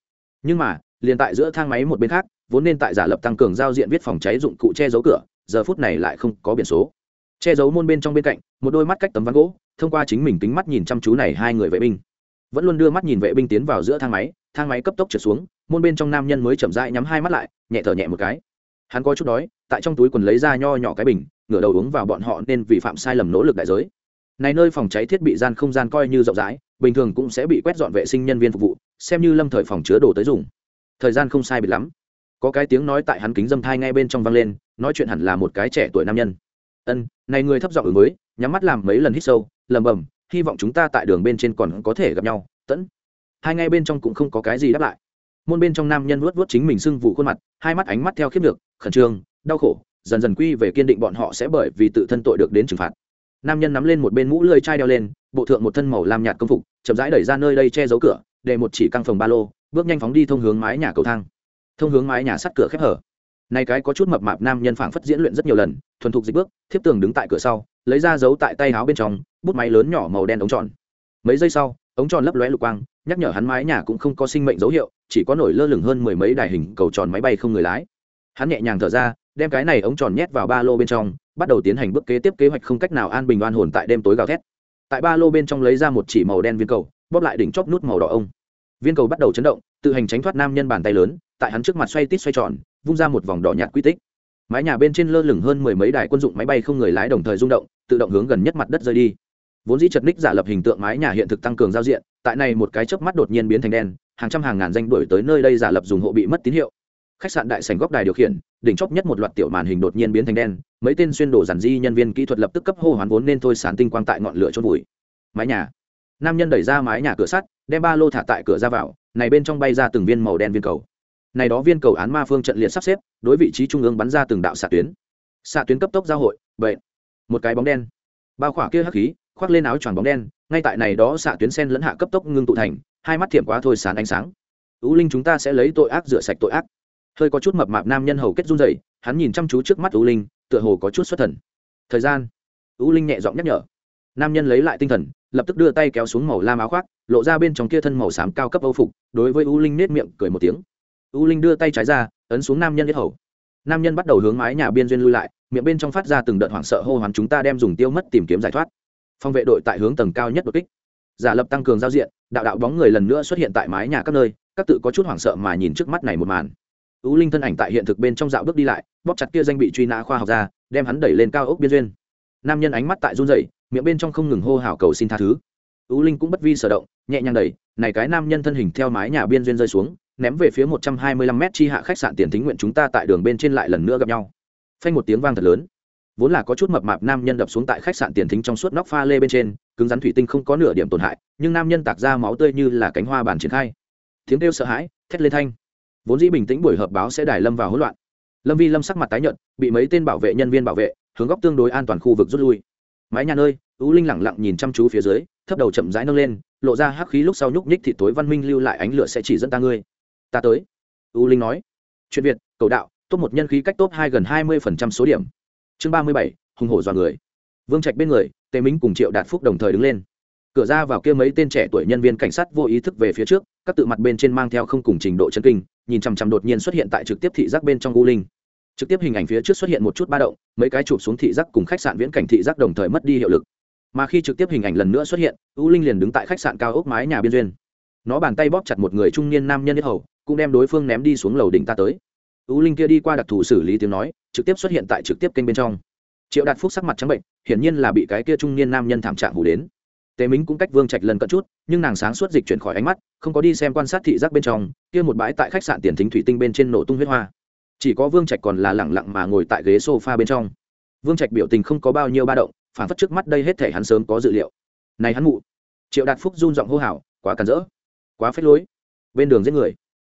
Nhưng mà, liền tại giữa thang máy một bên khác, vốn nên tại giả lập tăng cường giao diện viết phòng cháy dụng cụ che giấu cửa, giờ phút này lại không có biển số. Che giấu môn bên trong bên cạnh, một đôi mắt cách tấm ván gỗ, thông qua chính mình tính mắt nhìn chăm chú này hai người vệ binh. Vẫn luôn đưa mắt nhìn vệ binh tiến vào giữa thang máy thang máy cấp tốc trượt xuống môn bên trong nam nhân mới chậm rãi nhắm hai mắt lại, nhẹ thở nhẹ một cái. Hắn có chút đói, tại trong túi quần lấy ra nho nhỏ cái bình, ngửa đầu uống vào bọn họ nên vi phạm sai lầm nỗ lực đại giới. Này nơi phòng cháy thiết bị gian không gian coi như rộng rãi, bình thường cũng sẽ bị quét dọn vệ sinh nhân viên phục vụ, xem như lâm thời phòng chứa đồ tới dùng. Thời gian không sai biệt lắm. Có cái tiếng nói tại hắn kính dâm thai ngay bên trong vang lên, nói chuyện hẳn là một cái trẻ tuổi nam nhân. Ân, này người thấp giọng ứng mới nhắm mắt làm mấy lần hít sâu lầm bầm hy vọng chúng ta tại đường bên trên còn có thể gặp nhau, tẫn. Hai ngay bên trong cũng không có cái gì đáp lại môn bên trong nam nhân vuốt vuốt chính mình sưng vụ khuôn mặt, hai mắt ánh mắt theo khiếp được, khẩn trương, đau khổ, dần dần quy về kiên định bọn họ sẽ bởi vì tự thân tội được đến trừng phạt. Nam nhân nắm lên một bên mũ lưỡi chai đeo lên, bộ thượng một thân màu làm nhạt công phục, chậm rãi đẩy ra nơi đây che giấu cửa, để một chỉ căng phòng ba lô, bước nhanh phóng đi thông hướng mái nhà cầu thang. Thông hướng mái nhà sắt cửa khép hở. Nay cái có chút mập mạp nam nhân phảng phất diễn luyện rất nhiều lần, thuần thục dịch bước, thiếp tường đứng tại cửa sau, lấy ra giấu tại tay áo bên trong, bút máy lớn nhỏ màu đen ống tròn. Mấy giây sau ống tròn lấp lóe lục quang, nhắc nhở hắn mái nhà cũng không có sinh mệnh dấu hiệu, chỉ có nổi lơ lửng hơn mười mấy đài hình cầu tròn máy bay không người lái. Hắn nhẹ nhàng thở ra, đem cái này ống tròn nhét vào ba lô bên trong, bắt đầu tiến hành bước kế tiếp kế hoạch không cách nào an bình oan hồn tại đêm tối gào thét. Tại ba lô bên trong lấy ra một chỉ màu đen viên cầu, bóp lại đỉnh chóp nút màu đỏ ông. Viên cầu bắt đầu chấn động, tự hành tránh thoát nam nhân bàn tay lớn, tại hắn trước mặt xoay tít xoay tròn, vung ra một vòng đỏ nhạt quy tích. Mái nhà bên trên lơ lửng hơn mười mấy đài quân dụng máy bay không người lái đồng thời rung động, tự động hướng gần nhất mặt đất rơi đi vốn dĩ chật ních giả lập hình tượng mái nhà hiện thực tăng cường giao diện, tại này một cái chớp mắt đột nhiên biến thành đen, hàng trăm hàng ngàn danh đuổi tới nơi đây giả lập dùng hộ bị mất tín hiệu. Khách sạn đại sành góc đài điều khiển, đỉnh chóp nhất một loạt tiểu màn hình đột nhiên biến thành đen, mấy tên xuyên đổ giản di nhân viên kỹ thuật lập tức cấp hô hoán vốn nên thôi sán tinh quang tại ngọn lửa chôn vùi. Mái nhà. Nam nhân đẩy ra mái nhà cửa sắt, đem ba lô thả tại cửa ra vào, này bên trong bay ra từng viên màu đen viên cầu. Này đó viên cầu án ma phương trận liệt sắp xếp, đối vị trí trung ương bắn ra từng đạo xạ tuyến. Xạ tuyến cấp tốc giao hội vậy một cái bóng đen. Bao khỏa kia hắc khí khoác lên áo choàng bóng đen, ngay tại này đó xạ tuyến sen lẫn hạ cấp tốc ngưng tụ thành, hai mắt thiểm quá thôi sán ánh sáng. Ưu linh, chúng ta sẽ lấy tội ác rửa sạch tội ác. Hơi có chút mập mạp nam nhân hầu kết run rẩy, hắn nhìn chăm chú trước mắt ưu linh, tựa hồ có chút xuất thần. Thời gian. Ưu linh nhẹ giọng nhắc nhở. Nam nhân lấy lại tinh thần, lập tức đưa tay kéo xuống màu lam áo khoác, lộ ra bên trong kia thân màu xám cao cấp âu phục, đối với ưu linh nết miệng cười một tiếng. Ưu linh đưa tay trái ra, ấn xuống nam nhân yết hầu. Nam nhân bắt đầu hướng mái nhà biên duyên lui lại, miệng bên trong phát ra từng đợt hoảng sợ hô hoán, chúng ta đem dùng tiêu mất tìm kiếm giải thoát phòng vệ đội tại hướng tầng cao nhất đột kích. Giả lập tăng cường giao diện, đạo đạo bóng người lần nữa xuất hiện tại mái nhà các nơi, các tự có chút hoảng sợ mà nhìn trước mắt này một màn. Tú linh thân ảnh tại hiện thực bên trong dạo bước đi lại, bóp chặt kia danh bị truy nã khoa học ra, đem hắn đẩy lên cao ốc biên duyên. Nam nhân ánh mắt tại run rẩy, miệng bên trong không ngừng hô hào cầu xin tha thứ. Tú linh cũng bất vi sở động, nhẹ nhàng đẩy, này cái nam nhân thân hình theo mái nhà biên duyên rơi xuống, ném về phía một trăm hai mươi lăm mét chi hạ khách sạn tiền thính nguyện chúng ta tại đường bên trên lại lần nữa gặp nhau. Phanh một tiếng vang thật lớn vốn là có chút mập mạp nam nhân đập xuống tại khách sạn tiền thính trong suốt nóc pha lê bên trên, cứng rắn thủy tinh không có nửa điểm tổn hại, nhưng nam nhân tạc ra máu tươi như là cánh hoa bàn triển khai. Tiếng kêu sợ hãi, thét lên thanh. Vốn dĩ bình tĩnh buổi họp báo sẽ đài lâm vào hỗn loạn. Lâm vi lâm sắc mặt tái nhợt, bị mấy tên bảo vệ nhân viên bảo vệ, hướng góc tương đối an toàn khu vực rút lui. Mái nhà nơi ú linh lẳng lặng nhìn chăm chú phía dưới, thấp đầu chậm rãi nâng lên, lộ ra hắc khí lúc sau nhúc nhích thì tối văn minh lưu lại ánh lửa sẽ chỉ dẫn ta ngươi. Ta tới ú linh nói. Chuyện việt, cầu đạo, top một nhân khí cách top hai gần hai mươi phần trăm số điểm chương ba mươi bảy, hùng hổ dọa người. Vương trạch bên người, tề minh cùng triệu đạt phúc đồng thời đứng lên. Cửa ra vào kia mấy tên trẻ tuổi nhân viên cảnh sát vô ý thức về phía trước, các tự mặt bên trên mang theo không cùng trình độ chân kinh, nhìn chằm chằm đột nhiên xuất hiện tại trực tiếp thị giác bên trong u linh. Trực tiếp hình ảnh phía trước xuất hiện một chút ba động, mấy cái chụp xuống thị giác cùng khách sạn viễn cảnh thị giác đồng thời mất đi hiệu lực. Mà khi trực tiếp hình ảnh lần nữa xuất hiện u linh liền đứng tại khách sạn cao ốc mái nhà biên duyên. Nó bàn tay bóp chặt một người trung niên nam nhân nhất hầu, cũng đem đối phương ném đi xuống lầu đỉnh ta tới u linh kia đi qua đặc thù xử lý tiếng nói, trực tiếp xuất hiện tại trực tiếp kênh bên trong. Triệu đạt phúc sắc mặt trắng bệnh, hiển nhiên là bị cái kia trung niên nam nhân thảm trạng hủ đến. Tề mính cũng cách vương trạch lần cận chút, nhưng nàng sáng suốt dịch chuyển khỏi ánh mắt, không có đi xem quan sát thị giác bên trong, kia một bãi tại khách sạn tiền thính thủy tinh bên trên nổ tung huyết hoa. Chỉ có vương trạch còn là lẳng lặng mà ngồi tại ghế sofa bên trong. Vương trạch biểu tình không có bao nhiêu ba động, phản phất trước mắt đây hết thể hắn sớm có dự liệu. Này hắn mụ. Triệu đạt phúc run giọng hô hào, quá cản rỡ, quá phết lối. Bên đường giết người,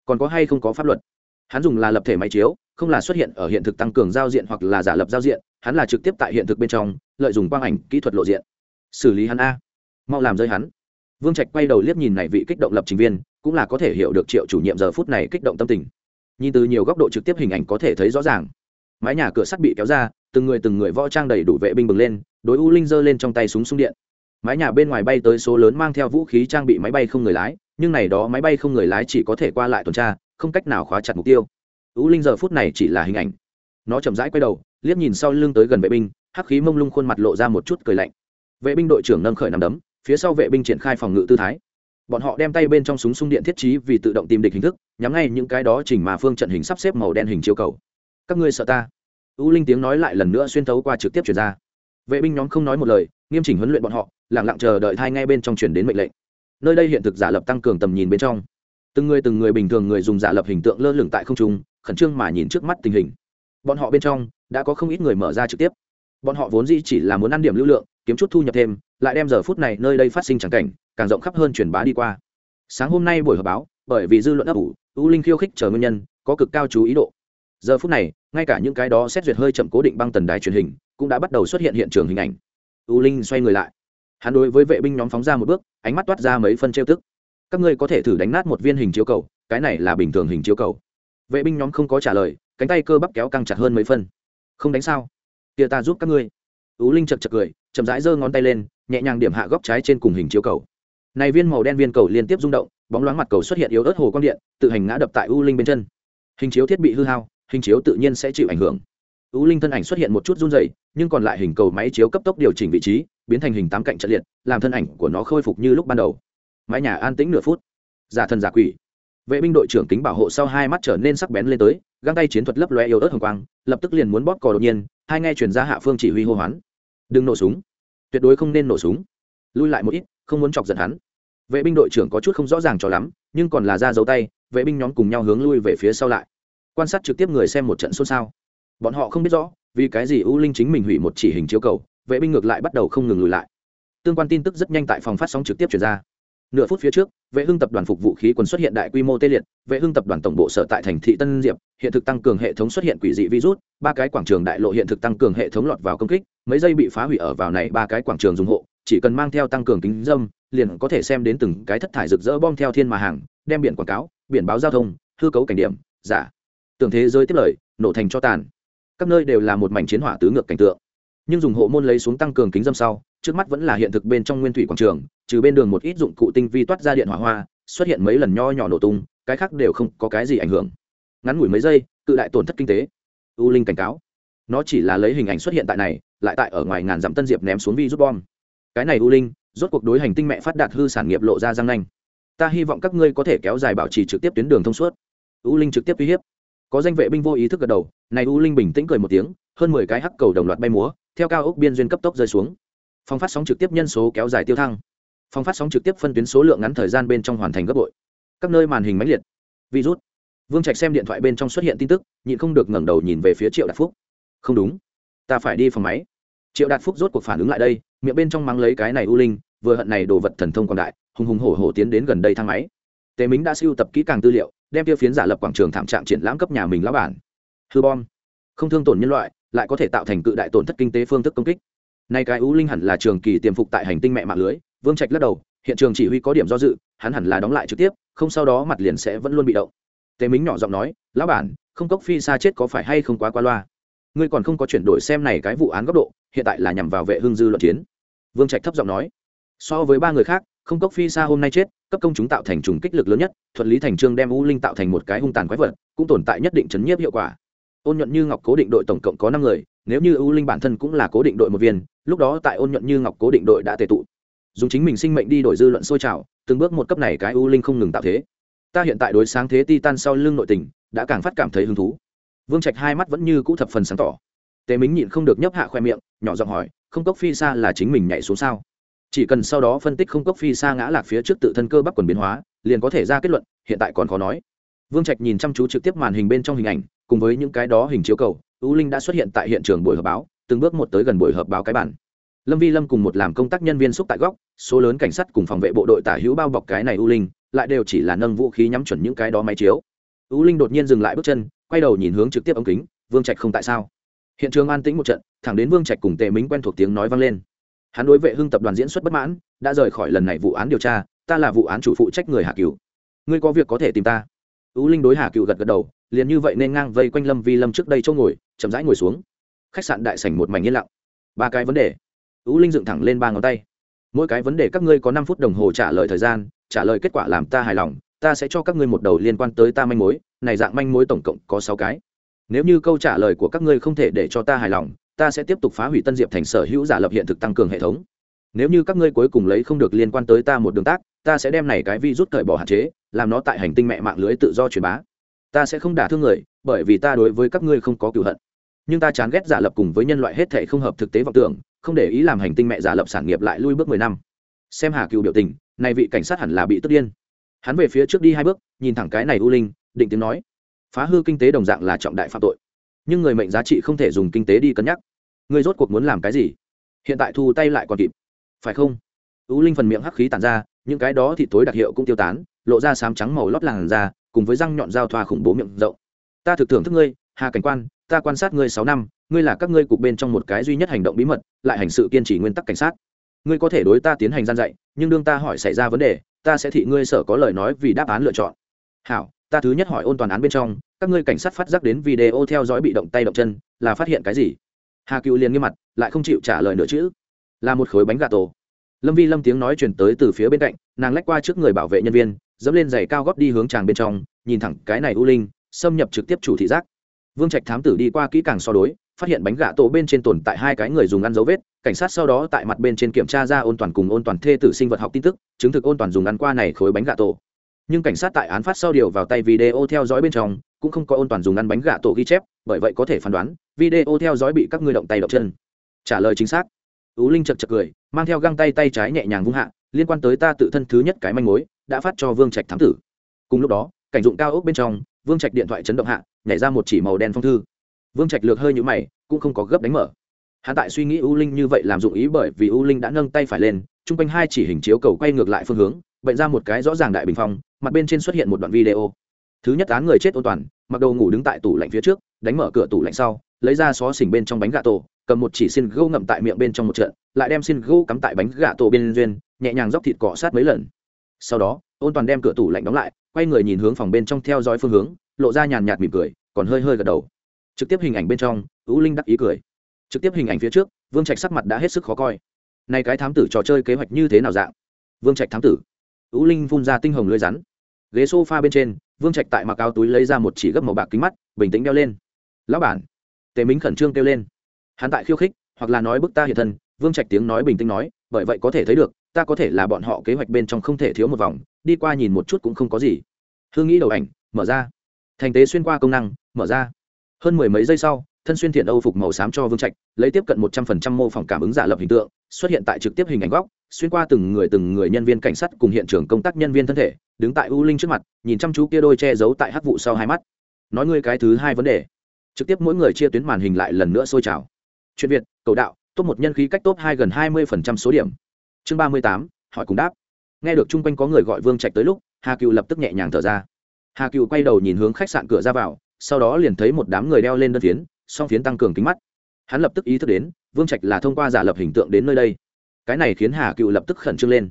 còn có hay không có pháp luật? Hắn dùng là lập thể máy chiếu, không là xuất hiện ở hiện thực tăng cường giao diện hoặc là giả lập giao diện, hắn là trực tiếp tại hiện thực bên trong, lợi dụng quang ảnh, kỹ thuật lộ diện. Xử lý hắn a. Mau làm rơi hắn. Vương trạch quay đầu liếc nhìn này vị kích động lập trình viên, cũng là có thể hiểu được triệu chủ nhiệm giờ phút này kích động tâm tình. Nhìn từ nhiều góc độ trực tiếp hình ảnh có thể thấy rõ ràng. Mái nhà cửa sắt bị kéo ra, từng người từng người võ trang đầy đủ vệ binh bừng lên, đối u linh giơ lên trong tay súng súng điện. Mái nhà bên ngoài bay tới số lớn mang theo vũ khí trang bị máy bay không người lái, nhưng này đó máy bay không người lái chỉ có thể qua lại tuần tra không cách nào khóa chặt mục tiêu. U linh giờ phút này chỉ là hình ảnh. Nó chậm rãi quay đầu, liếc nhìn sau lưng tới gần vệ binh, hắc khí mông lung khuôn mặt lộ ra một chút cười lạnh. Vệ binh đội trưởng nâng khởi nằm đấm, phía sau vệ binh triển khai phòng ngự tư thái. Bọn họ đem tay bên trong súng sung điện thiết trí vì tự động tìm địch hình thức, nhắm ngay những cái đó chỉnh mà phương trận hình sắp xếp màu đen hình chiếu cầu. Các ngươi sợ ta? U linh tiếng nói lại lần nữa xuyên thấu qua trực tiếp chuyển ra. Vệ binh nhóm không nói một lời, nghiêm chỉnh huấn luyện bọn họ lẳng lặng chờ đợi thai ngay bên trong chuyển đến mệnh lệnh. Nơi đây hiện thực giả lập tăng cường tầm nhìn bên trong từng người từng người bình thường người dùng giả lập hình tượng lơ lửng tại không trung, khẩn trương mà nhìn trước mắt tình hình. Bọn họ bên trong, đã có không ít người mở ra trực tiếp. Bọn họ vốn dĩ chỉ là muốn ăn điểm lưu lượng, kiếm chút thu nhập thêm, lại đem giờ phút này nơi đây phát sinh chẳng cảnh, càng rộng khắp hơn truyền bá đi qua. Sáng hôm nay buổi họp báo, bởi vì dư luận ấp ủ, u linh khiêu khích chờ nguyên nhân, có cực cao chú ý độ. Giờ phút này, ngay cả những cái đó xét duyệt hơi chậm cố định băng tần đài truyền hình, cũng đã bắt đầu xuất hiện hiện trường hình ảnh. U linh xoay người lại. Hắn đối với vệ binh nhóm phóng ra một bước, ánh mắt toát ra mấy phân trêu tức các ngươi có thể thử đánh nát một viên hình chiếu cầu, cái này là bình thường hình chiếu cầu. Vệ binh nhóm không có trả lời, cánh tay cơ bắp kéo căng chặt hơn mấy phân. Không đánh sao? Tia ta giúp các ngươi. Tú linh chật chật cười, chậm rãi giơ ngón tay lên, nhẹ nhàng điểm hạ góc trái trên cùng hình chiếu cầu. Này viên màu đen viên cầu liên tiếp rung động, bóng loáng mặt cầu xuất hiện yếu ớt hồ quang điện, tự hành ngã đập tại u linh bên chân. Hình chiếu thiết bị hư hao, hình chiếu tự nhiên sẽ chịu ảnh hưởng. U linh thân ảnh xuất hiện một chút run dày nhưng còn lại hình cầu máy chiếu cấp tốc điều chỉnh vị trí, biến thành hình tám cạnh trận liệt, làm thân ảnh của nó khôi phục như lúc ban đầu mái nhà an tĩnh nửa phút. Giả thần giả quỷ. Vệ binh đội trưởng kính bảo hộ sau hai mắt trở nên sắc bén lên tới, găng tay chiến thuật lấp loe yếu ớt hồng quang, lập tức liền muốn bóp cò đột nhiên, hai nghe chuyển ra hạ phương chỉ huy hô hoán. Đừng nổ súng. Tuyệt đối không nên nổ súng. Lui lại một ít, không muốn chọc giận hắn. Vệ binh đội trưởng có chút không rõ ràng cho lắm, nhưng còn là ra dấu tay, vệ binh nhóm cùng nhau hướng lui về phía sau lại. Quan sát trực tiếp người xem một trận xôn xao. Bọn họ không biết rõ, vì cái gì u linh chính mình hủy một chỉ hình chiếu cầu, vệ binh ngược lại bắt đầu không ngừng lùi lại. Tương quan tin tức rất nhanh tại phòng phát sóng trực tiếp chuyển ra nửa phút phía trước, vệ hưng tập đoàn phục vũ khí quân xuất hiện đại quy mô tê liệt, vệ hưng tập đoàn tổng bộ sở tại thành thị tân diệp, hiện thực tăng cường hệ thống xuất hiện quỷ dị virus, ba cái quảng trường đại lộ hiện thực tăng cường hệ thống lọt vào công kích, mấy giây bị phá hủy ở vào này ba cái quảng trường dùng hộ, chỉ cần mang theo tăng cường kính dâm, liền có thể xem đến từng cái thất thải rực rỡ bom theo thiên mà hàng, đem biển quảng cáo, biển báo giao thông, hư cấu cảnh điểm, giả. Tưởng thế giới tiếp lời, nổ thành cho tàn. Các nơi đều là một mảnh chiến hỏa tứ ngược cảnh tượng. Nhưng dùng hộ môn lấy xuống tăng cường kính dâm sau trước mắt vẫn là hiện thực bên trong nguyên thủy quảng trường, trừ bên đường một ít dụng cụ tinh vi toát ra điện hỏa hoa, xuất hiện mấy lần nho nhỏ nổ tung, cái khác đều không có cái gì ảnh hưởng. Ngắn ngủi mấy giây, cự đại tổn thất kinh tế. U linh cảnh cáo. Nó chỉ là lấy hình ảnh xuất hiện tại này, lại tại ở ngoài ngàn dặm tân diệp ném xuống vi rút bom. Cái này u linh, rốt cuộc đối hành tinh mẹ phát đạt hư sản nghiệp lộ ra răng nanh. Ta hy vọng các ngươi có thể kéo dài bảo trì trực tiếp tuyến đường thông suốt. U linh trực tiếp uy hiếp. Có danh vệ binh vô ý thức gật đầu, này u linh bình tĩnh cười một tiếng, hơn mười cái hắc cầu đồng loạt bay múa, theo cao ốc biên duyên cấp tốc rơi xuống phong phát sóng trực tiếp nhân số kéo dài tiêu thăng. Phong phát sóng trực tiếp phân tuyến số lượng ngắn thời gian bên trong hoàn thành gấp bội. Các nơi màn hình máy liệt. Virus. Vương trạch xem điện thoại bên trong xuất hiện tin tức, nhịn không được ngẩng đầu nhìn về phía triệu đạt phúc. Không đúng. Ta phải đi phòng máy. Triệu đạt phúc rốt cuộc phản ứng lại đây, miệng bên trong mắng lấy cái này u linh, vừa hận này đồ vật thần thông còn đại, hùng hùng hổ hổ tiến đến gần đây thang máy. Tề mính đã siêu tập kỹ càng tư liệu, đem tiêu phiến giả lập quảng trường thảm trạng triển lãm cấp nhà mình lão bản. Hư bom. Không thương tổn nhân loại, lại có thể tạo thành cự đại tổn thất kinh tế phương thức công kích nay cái ú linh hẳn là trường kỳ tiềm phục tại hành tinh mẹ mạng lưới. Vương trạch lắc đầu, hiện trường chỉ huy có điểm do dự, hắn hẳn là đóng lại trực tiếp, không sau đó mặt liền sẽ vẫn luôn bị động. Tề mính nhỏ giọng nói, lão bản, không cốc phi xa chết có phải hay không quá qua loa? Ngươi còn không có chuyển đổi xem này cái vụ án góc độ, hiện tại là nhằm vào vệ hương dư luận chiến. Vương trạch thấp giọng nói, so với ba người khác, không cốc phi xa hôm nay chết, cấp công chúng tạo thành trùng kích lực lớn nhất thuận lý thành trương đem u linh tạo thành một cái hung tàn quái vật, cũng tồn tại nhất định chấn nhiếp hiệu quả. Ôn nhuận như ngọc cố định đội tổng cộng có năm người, nếu như u linh bản thân cũng là cố định đội một viên lúc đó tại ôn nhuận như ngọc cố định đội đã tề tụ. Dùng chính mình sinh mệnh đi đổi dư luận sôi trào, từng bước một cấp này cái u linh không ngừng tạo thế. Ta hiện tại đối sáng thế ti tan sau lưng nội tình, đã càng phát cảm thấy hứng thú. Vương trạch hai mắt vẫn như cũ thập phần sáng tỏ. Tề mính nhịn không được nhấp hạ khoe miệng, nhỏ giọng hỏi, không cốc phi xa là chính mình nhảy xuống sao? Chỉ cần sau đó phân tích không cốc phi xa ngã lạc phía trước tự thân cơ bắp quần biến hóa, liền có thể ra kết luận, hiện tại còn khó nói. Vương trạch nhìn chăm chú trực tiếp màn hình bên trong hình ảnh, cùng với những cái đó hình chiếu cầu ưu linh đã xuất hiện tại hiện trường buổi họp báo từng bước một tới gần buổi họp báo cái bản. Lâm vi lâm cùng một làm công tác nhân viên xúc tại góc, số lớn cảnh sát cùng phòng vệ bộ đội tả hữu bao bọc cái này ưu linh, lại đều chỉ là nâng vũ khí nhắm chuẩn những cái đó máy chiếu. Ưu linh đột nhiên dừng lại bước chân, quay đầu nhìn hướng trực tiếp ống kính, vương trạch không tại sao? Hiện trường an tĩnh một trận, thẳng đến vương trạch cùng tề mính quen thuộc tiếng nói vang lên. Hắn đối vệ hưng tập đoàn diễn xuất bất mãn, đã rời khỏi lần này vụ án điều tra, ta là vụ án chủ phụ trách người hạ cửu. Ngươi có việc có thể tìm ta. U linh đối hà cựu gật gật đầu, liền như vậy nên ngang vây quanh lâm vi lâm trước đây chỗ ngồi, chậm rãi ngồi xuống khách sạn đại sảnh một mảnh yên lặng. Ba cái vấn đề. Tú linh dựng thẳng lên ba ngón tay. Mỗi cái vấn đề các ngươi có năm phút đồng hồ trả lời thời gian, trả lời kết quả làm ta hài lòng, ta sẽ cho các ngươi một đầu liên quan tới ta manh mối, này dạng manh mối tổng cộng có sáu cái. Nếu như câu trả lời của các ngươi không thể để cho ta hài lòng, ta sẽ tiếp tục phá hủy tân diệp thành sở hữu giả lập hiện thực tăng cường hệ thống. Nếu như các ngươi cuối cùng lấy không được liên quan tới ta một đường tác, ta sẽ đem này cái vi rút cởi bỏ hạn chế, làm nó tại hành tinh mẹ mạng lưới tự do truyền bá. Ta sẽ không đả thương người, bởi vì ta đối với các ngươi không có cựu hận nhưng ta chán ghét giả lập cùng với nhân loại hết thể không hợp thực tế vọng tưởng, không để ý làm hành tinh mẹ giả lập sản nghiệp lại lui bước mười năm. Xem hà cựu biểu tình, này vị cảnh sát hẳn là bị tức điên. Hắn về phía trước đi hai bước, nhìn thẳng cái này u linh, định tiếng nói, phá hư kinh tế đồng dạng là trọng đại phạm tội, nhưng người mệnh giá trị không thể dùng kinh tế đi cân nhắc. Ngươi rốt cuộc muốn làm cái gì? Hiện tại thu tay lại còn kịp, phải không? U linh phần miệng hắc khí tàn ra, những cái đó thì tối đặc hiệu cũng tiêu tán, lộ ra sám trắng màu lót làn da, cùng với răng nhọn dao thoa khủng bố miệng rộng. Ta thực thưởng thức ngươi, hà cảnh quan ta quan sát ngươi sáu năm, ngươi là các ngươi cục bên trong một cái duy nhất hành động bí mật, lại hành sự kiên trì nguyên tắc cảnh sát. Ngươi có thể đối ta tiến hành gian dạy, nhưng đương ta hỏi xảy ra vấn đề, ta sẽ thị ngươi sở có lời nói vì đáp án lựa chọn. Hảo, ta thứ nhất hỏi ôn toàn án bên trong, các ngươi cảnh sát phát giác đến video theo dõi bị động tay động chân, là phát hiện cái gì? Hà cựu liền nghiêm mặt, lại không chịu trả lời nữa chữ. Là một khối bánh gà tổ. Lâm vi lâm tiếng nói chuyển tới từ phía bên cạnh, nàng lách qua trước người bảo vệ nhân viên, dẫm lên giày cao góp đi hướng tràng bên trong, nhìn thẳng cái này u linh, xâm nhập trực tiếp chủ thị giác vương trạch thám tử đi qua kỹ càng so đối, phát hiện bánh gạ tổ bên trên tồn tại hai cái người dùng ăn dấu vết, cảnh sát sau đó tại mặt bên trên kiểm tra ra ôn toàn cùng ôn toàn thê tử sinh vật học tin tức, chứng thực ôn toàn dùng ăn qua này khối bánh gạ tổ. Nhưng cảnh sát tại án phát sau điều vào tay video theo dõi bên trong, cũng không có ôn toàn dùng ăn bánh gạ tổ ghi chép, bởi vậy có thể phán đoán, video theo dõi bị các ngươi động tay động chân. Trả lời chính xác. Tú linh chật chật cười, mang theo găng tay tay trái nhẹ nhàng vung hạ, liên quan tới ta tự thân thứ nhất cái manh mối, đã phát cho vương trạch thám tử. Cùng lúc đó, cảnh dụng cao ốc bên trong vương trạch điện thoại chấn động hạ, nhảy ra một chỉ màu đen phong thư. Vương trạch lược hơi nhũ mày, cũng không có gấp đánh mở. Hắn tại suy nghĩ u linh như vậy làm dụng ý bởi vì u linh đã nâng tay phải lên, chung quanh hai chỉ hình chiếu cầu quay ngược lại phương hướng, bệnh ra một cái rõ ràng đại bình phong, mặt bên trên xuất hiện một đoạn video. Thứ nhất án người chết Ô toàn, mặc đầu ngủ đứng tại tủ lạnh phía trước, đánh mở cửa tủ lạnh sau, lấy ra xó xỉnh bên trong bánh gà tổ, cầm một chỉ xin gâu ngậm tại miệng bên trong một trận, lại đem xin gâu cắm tại bánh gà tổ bên duyên, nhẹ nhàng dóc thịt cọ sát mấy lần. Sau đó ôn toàn đem cửa tủ lạnh đóng lại quay người nhìn hướng phòng bên trong theo dõi phương hướng, lộ ra nhàn nhạt mỉm cười, còn hơi hơi gật đầu. Trực tiếp hình ảnh bên trong ú linh đắc ý cười. Trực tiếp hình ảnh phía trước, vương trạch sắc mặt đã hết sức khó coi. Nay cái thám tử trò chơi kế hoạch như thế nào dạng? Vương trạch thám tử. Ú linh phun ra tinh hồng lưới rắn. Ghế s o f a bên trên, vương trạch tại mặc áo túi lấy ra một chỉ gấp màu bạc kính mắt, bình tĩnh đeo lên. Lão bản. Tề minh khẩn trương kêu lên. Hắn tại khiêu khích, hoặc là nói bức ta hiện thân, vương trạch tiếng nói bình tĩnh nói, bởi vậy có thể thấy được, ta có thể là bọn họ kế hoạch bên trong không thể thiếu một vòng đi qua nhìn một chút cũng không có gì. Hương nghĩ đầu ảnh, mở ra. Thành tế xuyên qua công năng, mở ra. Hơn mười mấy giây sau, thân xuyên thiện âu phục màu xám cho vương trạch, lấy tiếp cận một trăm phần trăm mô phỏng cảm ứng giả lập hình tượng, xuất hiện tại trực tiếp hình ảnh góc, xuyên qua từng người từng người nhân viên cảnh sát cùng hiện trường công tác nhân viên thân thể, đứng tại u linh trước mặt, nhìn chăm chú kia đôi che giấu tại hắc vụ sau hai mắt. Nói ngươi cái thứ hai vấn đề. Trực tiếp mỗi người chia tuyến màn hình lại lần nữa sôi trào. Chuyện việt, cầu đạo, top một nhân khí cách top hai gần hai mươi phần trăm số điểm. Chương ba mươi tám, hỏi cùng đáp nghe được chung quanh có người gọi vương trạch tới lúc, hà cựu lập tức nhẹ nhàng thở ra. Hà cựu quay đầu nhìn hướng khách sạn cửa ra vào, sau đó liền thấy một đám người đeo lên đơn phiến, song phiến tăng cường kính mắt. Hắn lập tức ý thức đến, vương trạch là thông qua giả lập hình tượng đến nơi đây. Cái này khiến hà cựu lập tức khẩn trương lên.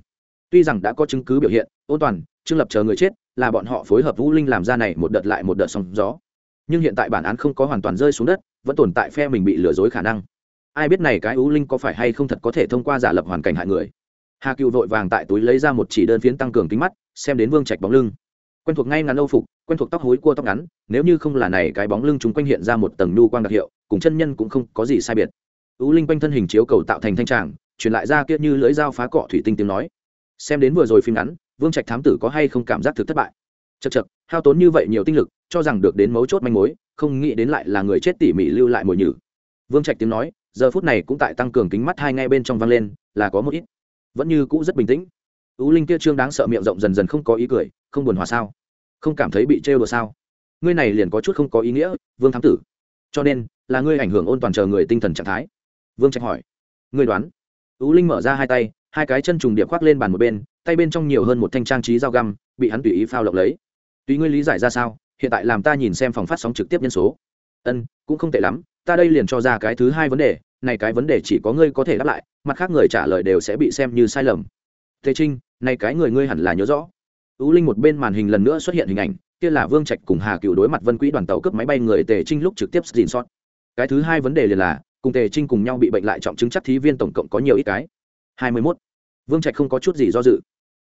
Tuy rằng đã có chứng cứ biểu hiện, ôn toàn, trương lập chờ người chết, là bọn họ phối hợp vũ linh làm ra này một đợt lại một đợt sóng gió. Nhưng hiện tại bản án không có hoàn toàn rơi xuống đất, vẫn tồn tại phe mình bị lừa dối khả năng. Ai biết này cái ưu linh có phải hay không thật có thể thông qua giả lập hoàn cảnh hại người hà cựu vội vàng tại túi lấy ra một chỉ đơn phiến tăng cường kính mắt, xem đến vương trạch bóng lưng. Quen thuộc ngay ngắn âu phục, quen thuộc tóc hối cua tóc ngắn, nếu như không là này cái bóng lưng chúng quanh hiện ra một tầng nhu quang đặc hiệu, cùng chân nhân cũng không có gì sai biệt. Ưu linh quanh thân hình chiếu cầu tạo thành thanh tràng, truyền lại ra kia như lưỡi dao phá cọ thủy tinh tiếng nói. Xem đến vừa rồi phim ngắn, vương trạch thám tử có hay không cảm giác thực thất bại? Chật chật hao tốn như vậy nhiều tinh lực, cho rằng được đến mấu chốt manh mối, không nghĩ đến lại là người chết tỉ mỉ lưu lại mồi nhử. Vương trạch tiếng nói, giờ phút này cũng tại tăng cường kính mắt hai ngay bên trong vang lên, là có một ít vẫn như cũ rất bình tĩnh. Tú linh kia trương đáng sợ miệng rộng dần dần không có ý cười, không buồn hòa sao? Không cảm thấy bị trêu đùa sao? Ngươi này liền có chút không có ý nghĩa, vương thám tử. Cho nên, là ngươi ảnh hưởng ôn toàn chờ người tinh thần trạng thái. Vương trạch hỏi. Ngươi đoán. Tú linh mở ra hai tay, hai cái chân trùng điệp khoác lên bàn một bên, tay bên trong nhiều hơn một thanh trang trí dao găm, bị hắn tùy ý phao lộng lấy. Tùy ngươi lý giải ra sao, hiện tại làm ta nhìn xem phòng phát sóng trực tiếp nhân số. Ân, cũng không tệ lắm, ta đây liền cho ra cái thứ hai vấn đề, này cái vấn đề chỉ có ngươi có thể đáp lại mặt khác người trả lời đều sẽ bị xem như sai lầm. Thế trinh này cái người ngươi hẳn là nhớ rõ. Ú linh một bên màn hình lần nữa xuất hiện hình ảnh, kia là vương trạch cùng hà cựu đối mặt vân quỹ đoàn tàu cướp máy bay người tề trinh lúc trực tiếp xin sót. Cái thứ hai vấn đề liền là, cùng tề trinh cùng nhau bị bệnh lại trọng chứng chắc thí viên tổng cộng có nhiều ít cái. Hai mươi mốt. Vương trạch không có chút gì do dự.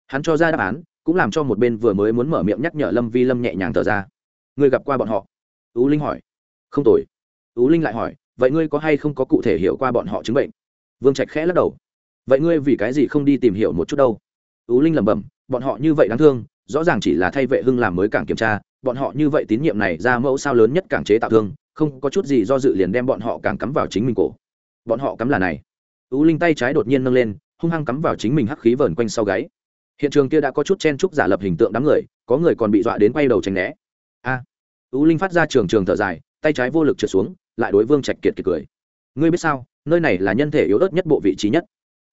Hắn cho ra đáp án, cũng làm cho một bên vừa mới muốn mở miệng nhắc nhở lâm vi lâm nhẹ nhàng thở ra. Người gặp qua bọn họ? Ú linh hỏi. Không tồi. Ú linh lại hỏi, vậy ngươi có hay không có cụ thể hiểu qua bọn họ chứng bệnh? Vương trạch khẽ lắc đầu. Vậy ngươi vì cái gì không đi tìm hiểu một chút đâu? Ú linh lẩm bẩm, bọn họ như vậy đáng thương, rõ ràng chỉ là thay vệ hưng làm mới cảng kiểm tra, bọn họ như vậy tín nhiệm này ra mẫu sao lớn nhất cảng chế tạo thương, không có chút gì do dự liền đem bọn họ càng cắm vào chính mình cổ. Bọn họ cắm là này. Ú linh tay trái đột nhiên nâng lên, hung hăng cắm vào chính mình hắc khí vờn quanh sau gáy. Hiện trường kia đã có chút chen chúc giả lập hình tượng đám người, có người còn bị dọa đến quay đầu tránh né. A. Ú linh phát ra trường trường thở dài, tay trái vô lực trượt xuống, lại đối vương trạch kiệt kiệt cười. Ngươi biết sao? Nơi này là nhân thể yếu ớt nhất bộ vị trí nhất.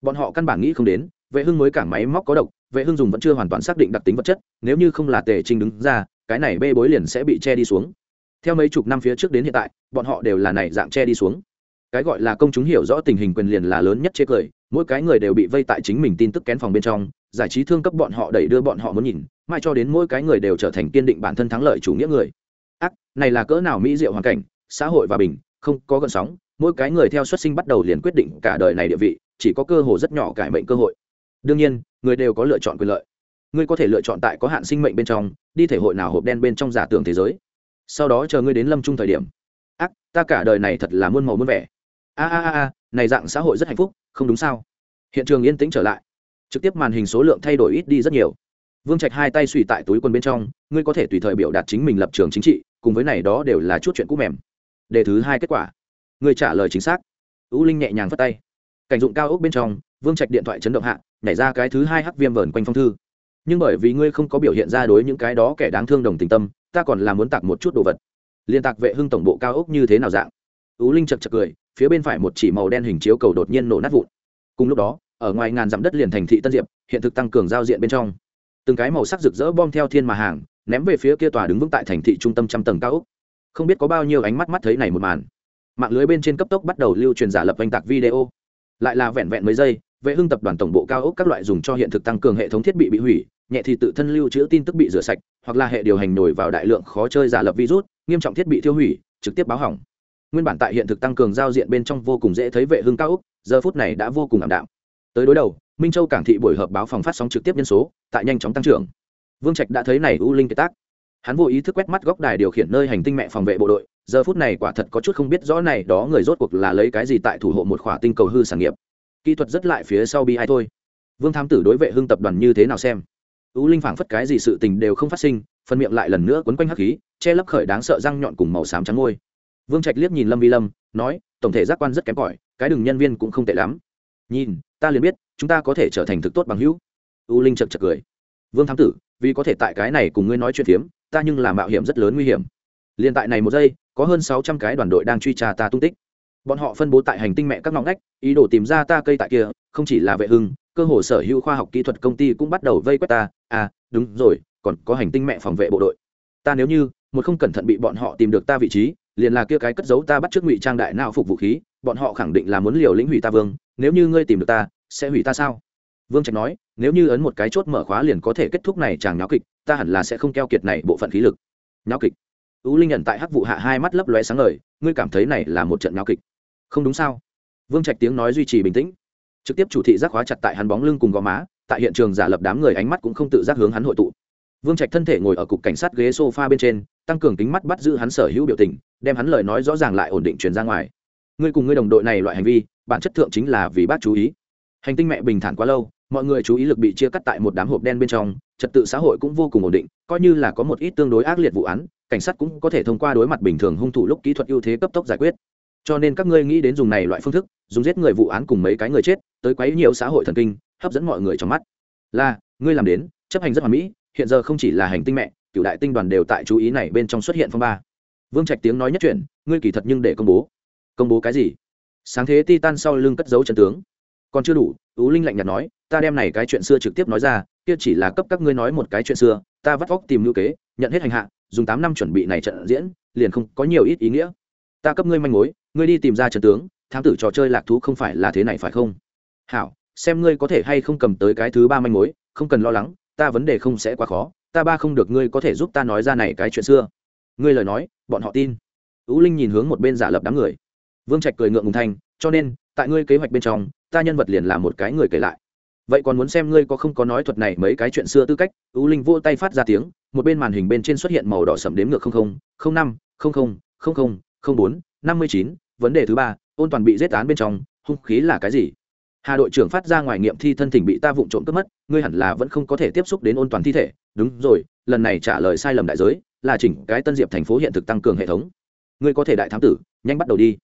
Bọn họ căn bản nghĩ không đến, vệ hưng mới cảng máy móc có độc, vệ hưng dùng vẫn chưa hoàn toàn xác định đặc tính vật chất, nếu như không là tề trinh đứng ra, cái này bê bối liền sẽ bị che đi xuống. Theo mấy chục năm phía trước đến hiện tại, bọn họ đều là này dạng che đi xuống. Cái gọi là công chúng hiểu rõ tình hình quyền liền là lớn nhất chế cười, mỗi cái người đều bị vây tại chính mình tin tức kén phòng bên trong, giải trí thương cấp bọn họ đẩy đưa bọn họ muốn nhìn, mai cho đến mỗi cái người đều trở thành kiên định bản thân thắng lợi chủ nghĩa người. Ác, này là cỡ nào mỹ diệu hoàn cảnh, xã hội và bình, không có gợn sóng mỗi cái người theo xuất sinh bắt đầu liền quyết định cả đời này địa vị, chỉ có cơ hồ rất nhỏ cải mệnh cơ hội. Đương nhiên, người đều có lựa chọn quyền lợi. Ngươi có thể lựa chọn tại có hạn sinh mệnh bên trong, đi thể hội nào hộp đen bên trong giả tưởng thế giới. Sau đó chờ ngươi đến lâm trung thời điểm. Ác, ta cả đời này thật là muôn màu muôn vẻ. A a a a, này dạng xã hội rất hạnh phúc, không đúng sao? Hiện trường yên tĩnh trở lại. Trực tiếp màn hình số lượng thay đổi ít đi rất nhiều. Vương trạch hai tay suy tại túi quần bên trong, ngươi có thể tùy thời biểu đạt chính mình lập trường chính trị, cùng với này đó đều là chút chuyện cũ mềm. Đề thứ hai kết quả người trả lời chính xác. U linh nhẹ nhàng vất tay. Cảnh dụng cao ốc bên trong, vương trạch điện thoại chấn động hạ, nhảy ra cái thứ hai hắc viêm vờn quanh phong thư. Nhưng bởi vì ngươi không có biểu hiện ra đối những cái đó kẻ đáng thương đồng tình tâm, ta còn là muốn tặng một chút đồ vật. Liên tạc vệ hưng tổng bộ cao ốc như thế nào dạng? U linh chật chật cười, phía bên phải một chỉ màu đen hình chiếu cầu đột nhiên nổ nát vụn. Cùng lúc đó, ở ngoài ngàn dặm đất liền thành thị tân diệp, hiện thực tăng cường giao diện bên trong. Từng cái màu sắc rực rỡ bom theo thiên mà hàng, ném về phía kia tòa đứng vững tại thành thị trung tâm trăm tầng cao ốc. Không biết có bao nhiêu ánh mắt mắt thấy này một màn mạng lưới bên trên cấp tốc bắt đầu lưu truyền giả lập oanh tạc video. Lại là vẹn vẹn mấy giây, vệ hưng tập đoàn tổng bộ cao ốc các loại dùng cho hiện thực tăng cường hệ thống thiết bị bị hủy, nhẹ thì tự thân lưu trữ tin tức bị rửa sạch, hoặc là hệ điều hành nổi vào đại lượng khó chơi giả lập virus, nghiêm trọng thiết bị tiêu hủy, trực tiếp báo hỏng. Nguyên bản tại hiện thực tăng cường giao diện bên trong vô cùng dễ thấy vệ hưng cao ốc, giờ phút này đã vô cùng ảm đạm. Tới đối đầu, minh châu cảng thị buổi họp báo phòng phát sóng trực tiếp nhân số, tại nhanh chóng tăng trưởng. Vương trạch đã thấy này u linh kiệt tác. Hắn vô ý thức quét mắt góc đài điều khiển nơi hành tinh mẹ phòng vệ bộ đội giờ phút này quả thật có chút không biết rõ này đó người rốt cuộc là lấy cái gì tại thủ hộ một khỏa tinh cầu hư sản nghiệp. Kỹ thuật rất lại phía sau bi ai thôi. Vương thám tử đối vệ hưng tập đoàn như thế nào xem? U linh phảng phất cái gì sự tình đều không phát sinh, phần miệng lại lần nữa quấn quanh hắc khí, che lấp khởi đáng sợ răng nhọn cùng màu xám trắng ngôi. Vương trạch liếc nhìn lâm vi lâm, nói, tổng thể giác quan rất kém cỏi, cái đường nhân viên cũng không tệ lắm. Nhìn, ta liền biết, chúng ta có thể trở thành thực tốt bằng hữu. U linh chật chật cười. Vương thám tử, vì có thể tại cái này cùng ngươi nói chuyện phiếm, ta nhưng là mạo hiểm rất lớn nguy hiểm. Liền tại này một giây có hơn sáu trăm cái đoàn đội đang truy tra ta tung tích. Bọn họ phân bố tại hành tinh mẹ các ngõ ngách, ý đồ tìm ra ta cây tại kia, không chỉ là vệ hưng, cơ hồ sở hữu khoa học kỹ thuật công ty cũng bắt đầu vây quét ta. À đúng rồi, còn có hành tinh mẹ phòng vệ bộ đội. Ta nếu như, một không cẩn thận bị bọn họ tìm được ta vị trí, liền là kia cái cất giấu ta bắt trước ngụy trang đại nào phục vũ khí, bọn họ khẳng định là muốn liều lĩnh hủy ta vương, nếu như ngươi tìm được ta, sẽ hủy ta sao? Vương trạch nói, nếu như ấn một cái chốt mở khóa liền có thể kết thúc này chàng nháo kịch, ta hẳn là sẽ không keo kiệt này bộ phận khí lực. Nháo kịch ú linh nhận tại hắc vụ hạ hai mắt lấp lóe sáng ngời, ngươi cảm thấy này là một trận náo kịch. Không đúng sao? Vương trạch tiếng nói duy trì bình tĩnh. Trực tiếp chủ thị giác khóa chặt tại hắn bóng lưng cùng gò má, tại hiện trường giả lập đám người ánh mắt cũng không tự giác hướng hắn hội tụ. Vương trạch thân thể ngồi ở cục cảnh sát ghế sofa bên trên, tăng cường tính mắt bắt giữ hắn sở hữu biểu tình, đem hắn lời nói rõ ràng lại ổn định truyền ra ngoài. Ngươi cùng ngươi đồng đội này loại hành vi, bản chất thượng chính là vì bác chú ý. Hành tinh mẹ bình thản quá lâu mọi người chú ý lực bị chia cắt tại một đám hộp đen bên trong, trật tự xã hội cũng vô cùng ổn định, coi như là có một ít tương đối ác liệt vụ án, cảnh sát cũng có thể thông qua đối mặt bình thường hung thủ lúc kỹ thuật ưu thế cấp tốc giải quyết. Cho nên các ngươi nghĩ đến dùng này loại phương thức, dùng giết người vụ án cùng mấy cái người chết, tới quấy nhiều xã hội thần kinh, hấp dẫn mọi người trong mắt. Là, ngươi làm đến, chấp hành rất hoàn mỹ, hiện giờ không chỉ là hành tinh mẹ, cựu đại tinh đoàn đều tại chú ý này bên trong xuất hiện phong ba. Vương trạch tiếng nói nhất chuyện ngươi kỳ thật nhưng để công bố. Công bố cái gì? Sáng thế ti tan sau lưng cất giấu trận tướng. Còn chưa đủ, tú linh lạnh nhạt nói ta đem này cái chuyện xưa trực tiếp nói ra, kia chỉ là cấp các ngươi nói một cái chuyện xưa, ta vắt vóc tìm ngữ kế, nhận hết hành hạ, dùng tám năm chuẩn bị này trận diễn, liền không có nhiều ít ý nghĩa. Ta cấp ngươi manh mối, ngươi đi tìm ra trận tướng, thám tử trò chơi lạc thú không phải là thế này phải không? Hảo, xem ngươi có thể hay không cầm tới cái thứ ba manh mối, không cần lo lắng, ta vấn đề không sẽ quá khó, ta ba không được ngươi có thể giúp ta nói ra này cái chuyện xưa. Ngươi lời nói, bọn họ tin. Ú linh nhìn hướng một bên giả lập đám người. Vương trạch cười ngượng ngùng thanh cho nên, tại ngươi kế hoạch bên trong, ta nhân vật liền là một cái người kể lại vậy còn muốn xem ngươi có không có nói thuật này mấy cái chuyện xưa tư cách? Ưu linh vô tay phát ra tiếng, một bên màn hình bên trên xuất hiện màu đỏ sầm đếm ngược không không không năm, không không không không không bốn, năm mươi chín, vấn đề thứ ba, ôn toàn bị giết án bên trong, hung khí là cái gì? Hà đội trưởng phát ra ngoài nghiệm thi thân thỉnh bị ta vụng trộm cướp mất, ngươi hẳn là vẫn không có thể tiếp xúc đến ôn toàn thi thể. Đúng rồi, lần này trả lời sai lầm đại giới, là chỉnh cái tân diệp thành phố hiện thực tăng cường hệ thống. Ngươi có thể đại thám tử, nhanh bắt đầu đi.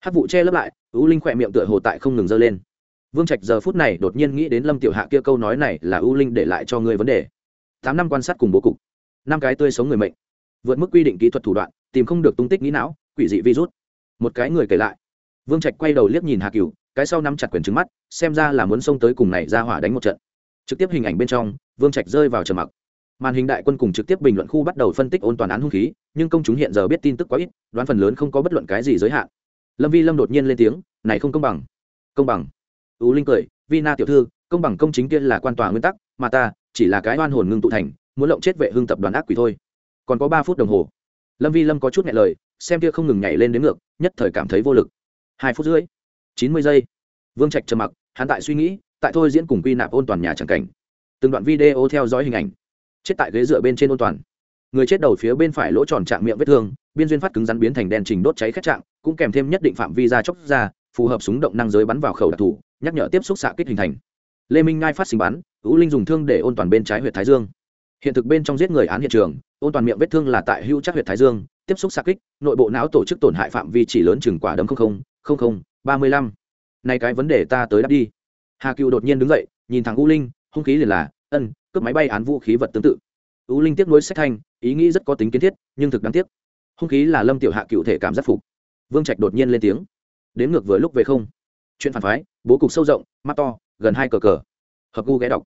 Hát vụ che lấp lại ưu linh khỏe miệng tựa hồ tại không ngừng dơ lên vương trạch giờ phút này đột nhiên nghĩ đến lâm tiểu hạ kia câu nói này là ưu linh để lại cho ngươi vấn đề. Tám năm quan sát cùng bố cục, năm cái tươi sống người mệnh, vượt mức quy định kỹ thuật thủ đoạn, tìm không được tung tích nghĩ não, quỷ dị virus. Một cái người kể lại. Vương trạch quay đầu liếc nhìn hà cửu, cái sau nắm chặt quyền trứng mắt, xem ra là muốn xông tới cùng này ra hỏa đánh một trận. Trực tiếp hình ảnh bên trong, vương trạch rơi vào trầm mặc. Màn hình đại quân cùng trực tiếp bình luận khu bắt đầu phân tích ôn toàn án hung khí, nhưng công chúng hiện giờ biết tin tức quá ít, đoán phần lớn không có bất luận cái gì giới hạn. Lâm vi lâm đột nhiên lên tiếng, này không công bằng công bằng ú linh cười vi na tiểu thư, công bằng công chính kia là quan tòa nguyên tắc, mà ta chỉ là cái oan hồn ngưng tụ thành, muốn lộng chết vệ hương tập đoàn ác quỷ thôi. Còn có ba phút đồng hồ. Lâm vi lâm có chút nhẹ lời, xem kia không ngừng nhảy lên đến ngược, nhất thời cảm thấy vô lực. Hai phút rưỡi, chín mươi giây. Vương trạch trầm mặc, hắn tại suy nghĩ, tại thôi diễn cùng quy nạp ôn toàn nhà tràng cảnh. Từng đoạn video theo dõi hình ảnh. Chết tại ghế dựa bên trên ôn toàn. Người chết đầu phía bên phải lỗ tròn trạng miệng vết thương, biên duyên phát cứng rắn biến thành đèn trình đốt cháy khét trạng, cũng kèm thêm nhất định phạm vi ra chóc ra, phù hợp súng động năng giới bắn vào khẩu đặc thù nhắc nhở tiếp xúc xạ kích hình thành. Lê minh ngai phát sinh bắn, U linh dùng thương để ôn toàn bên trái huyện thái dương. Hiện thực bên trong giết người án hiện trường, ôn toàn miệng vết thương là tại hưu chắc huyện thái dương, tiếp xúc xạ kích, nội bộ não tổ chức tổn hại phạm vi chỉ lớn chừng quả đấm không không không ba mươi lăm. Nay cái vấn đề ta tới đáp đi. Hà cựu đột nhiên đứng dậy, nhìn thằng u linh, hung khí liền là, ân, cướp máy bay án vũ khí vật tương tự. U linh tiếp nối sách thanh, ý nghĩ rất có tính kiến thiết, nhưng thực đáng tiếc. Hung khí là lâm tiểu hạ cựu thể cảm giác phục. Vương trạch đột nhiên lên tiếng. Đến ngược vừa lúc về không? Chuyện phản phái, bố cục sâu rộng, mắt to, gần hai cờ cờ. Hợp gu ghé đọc.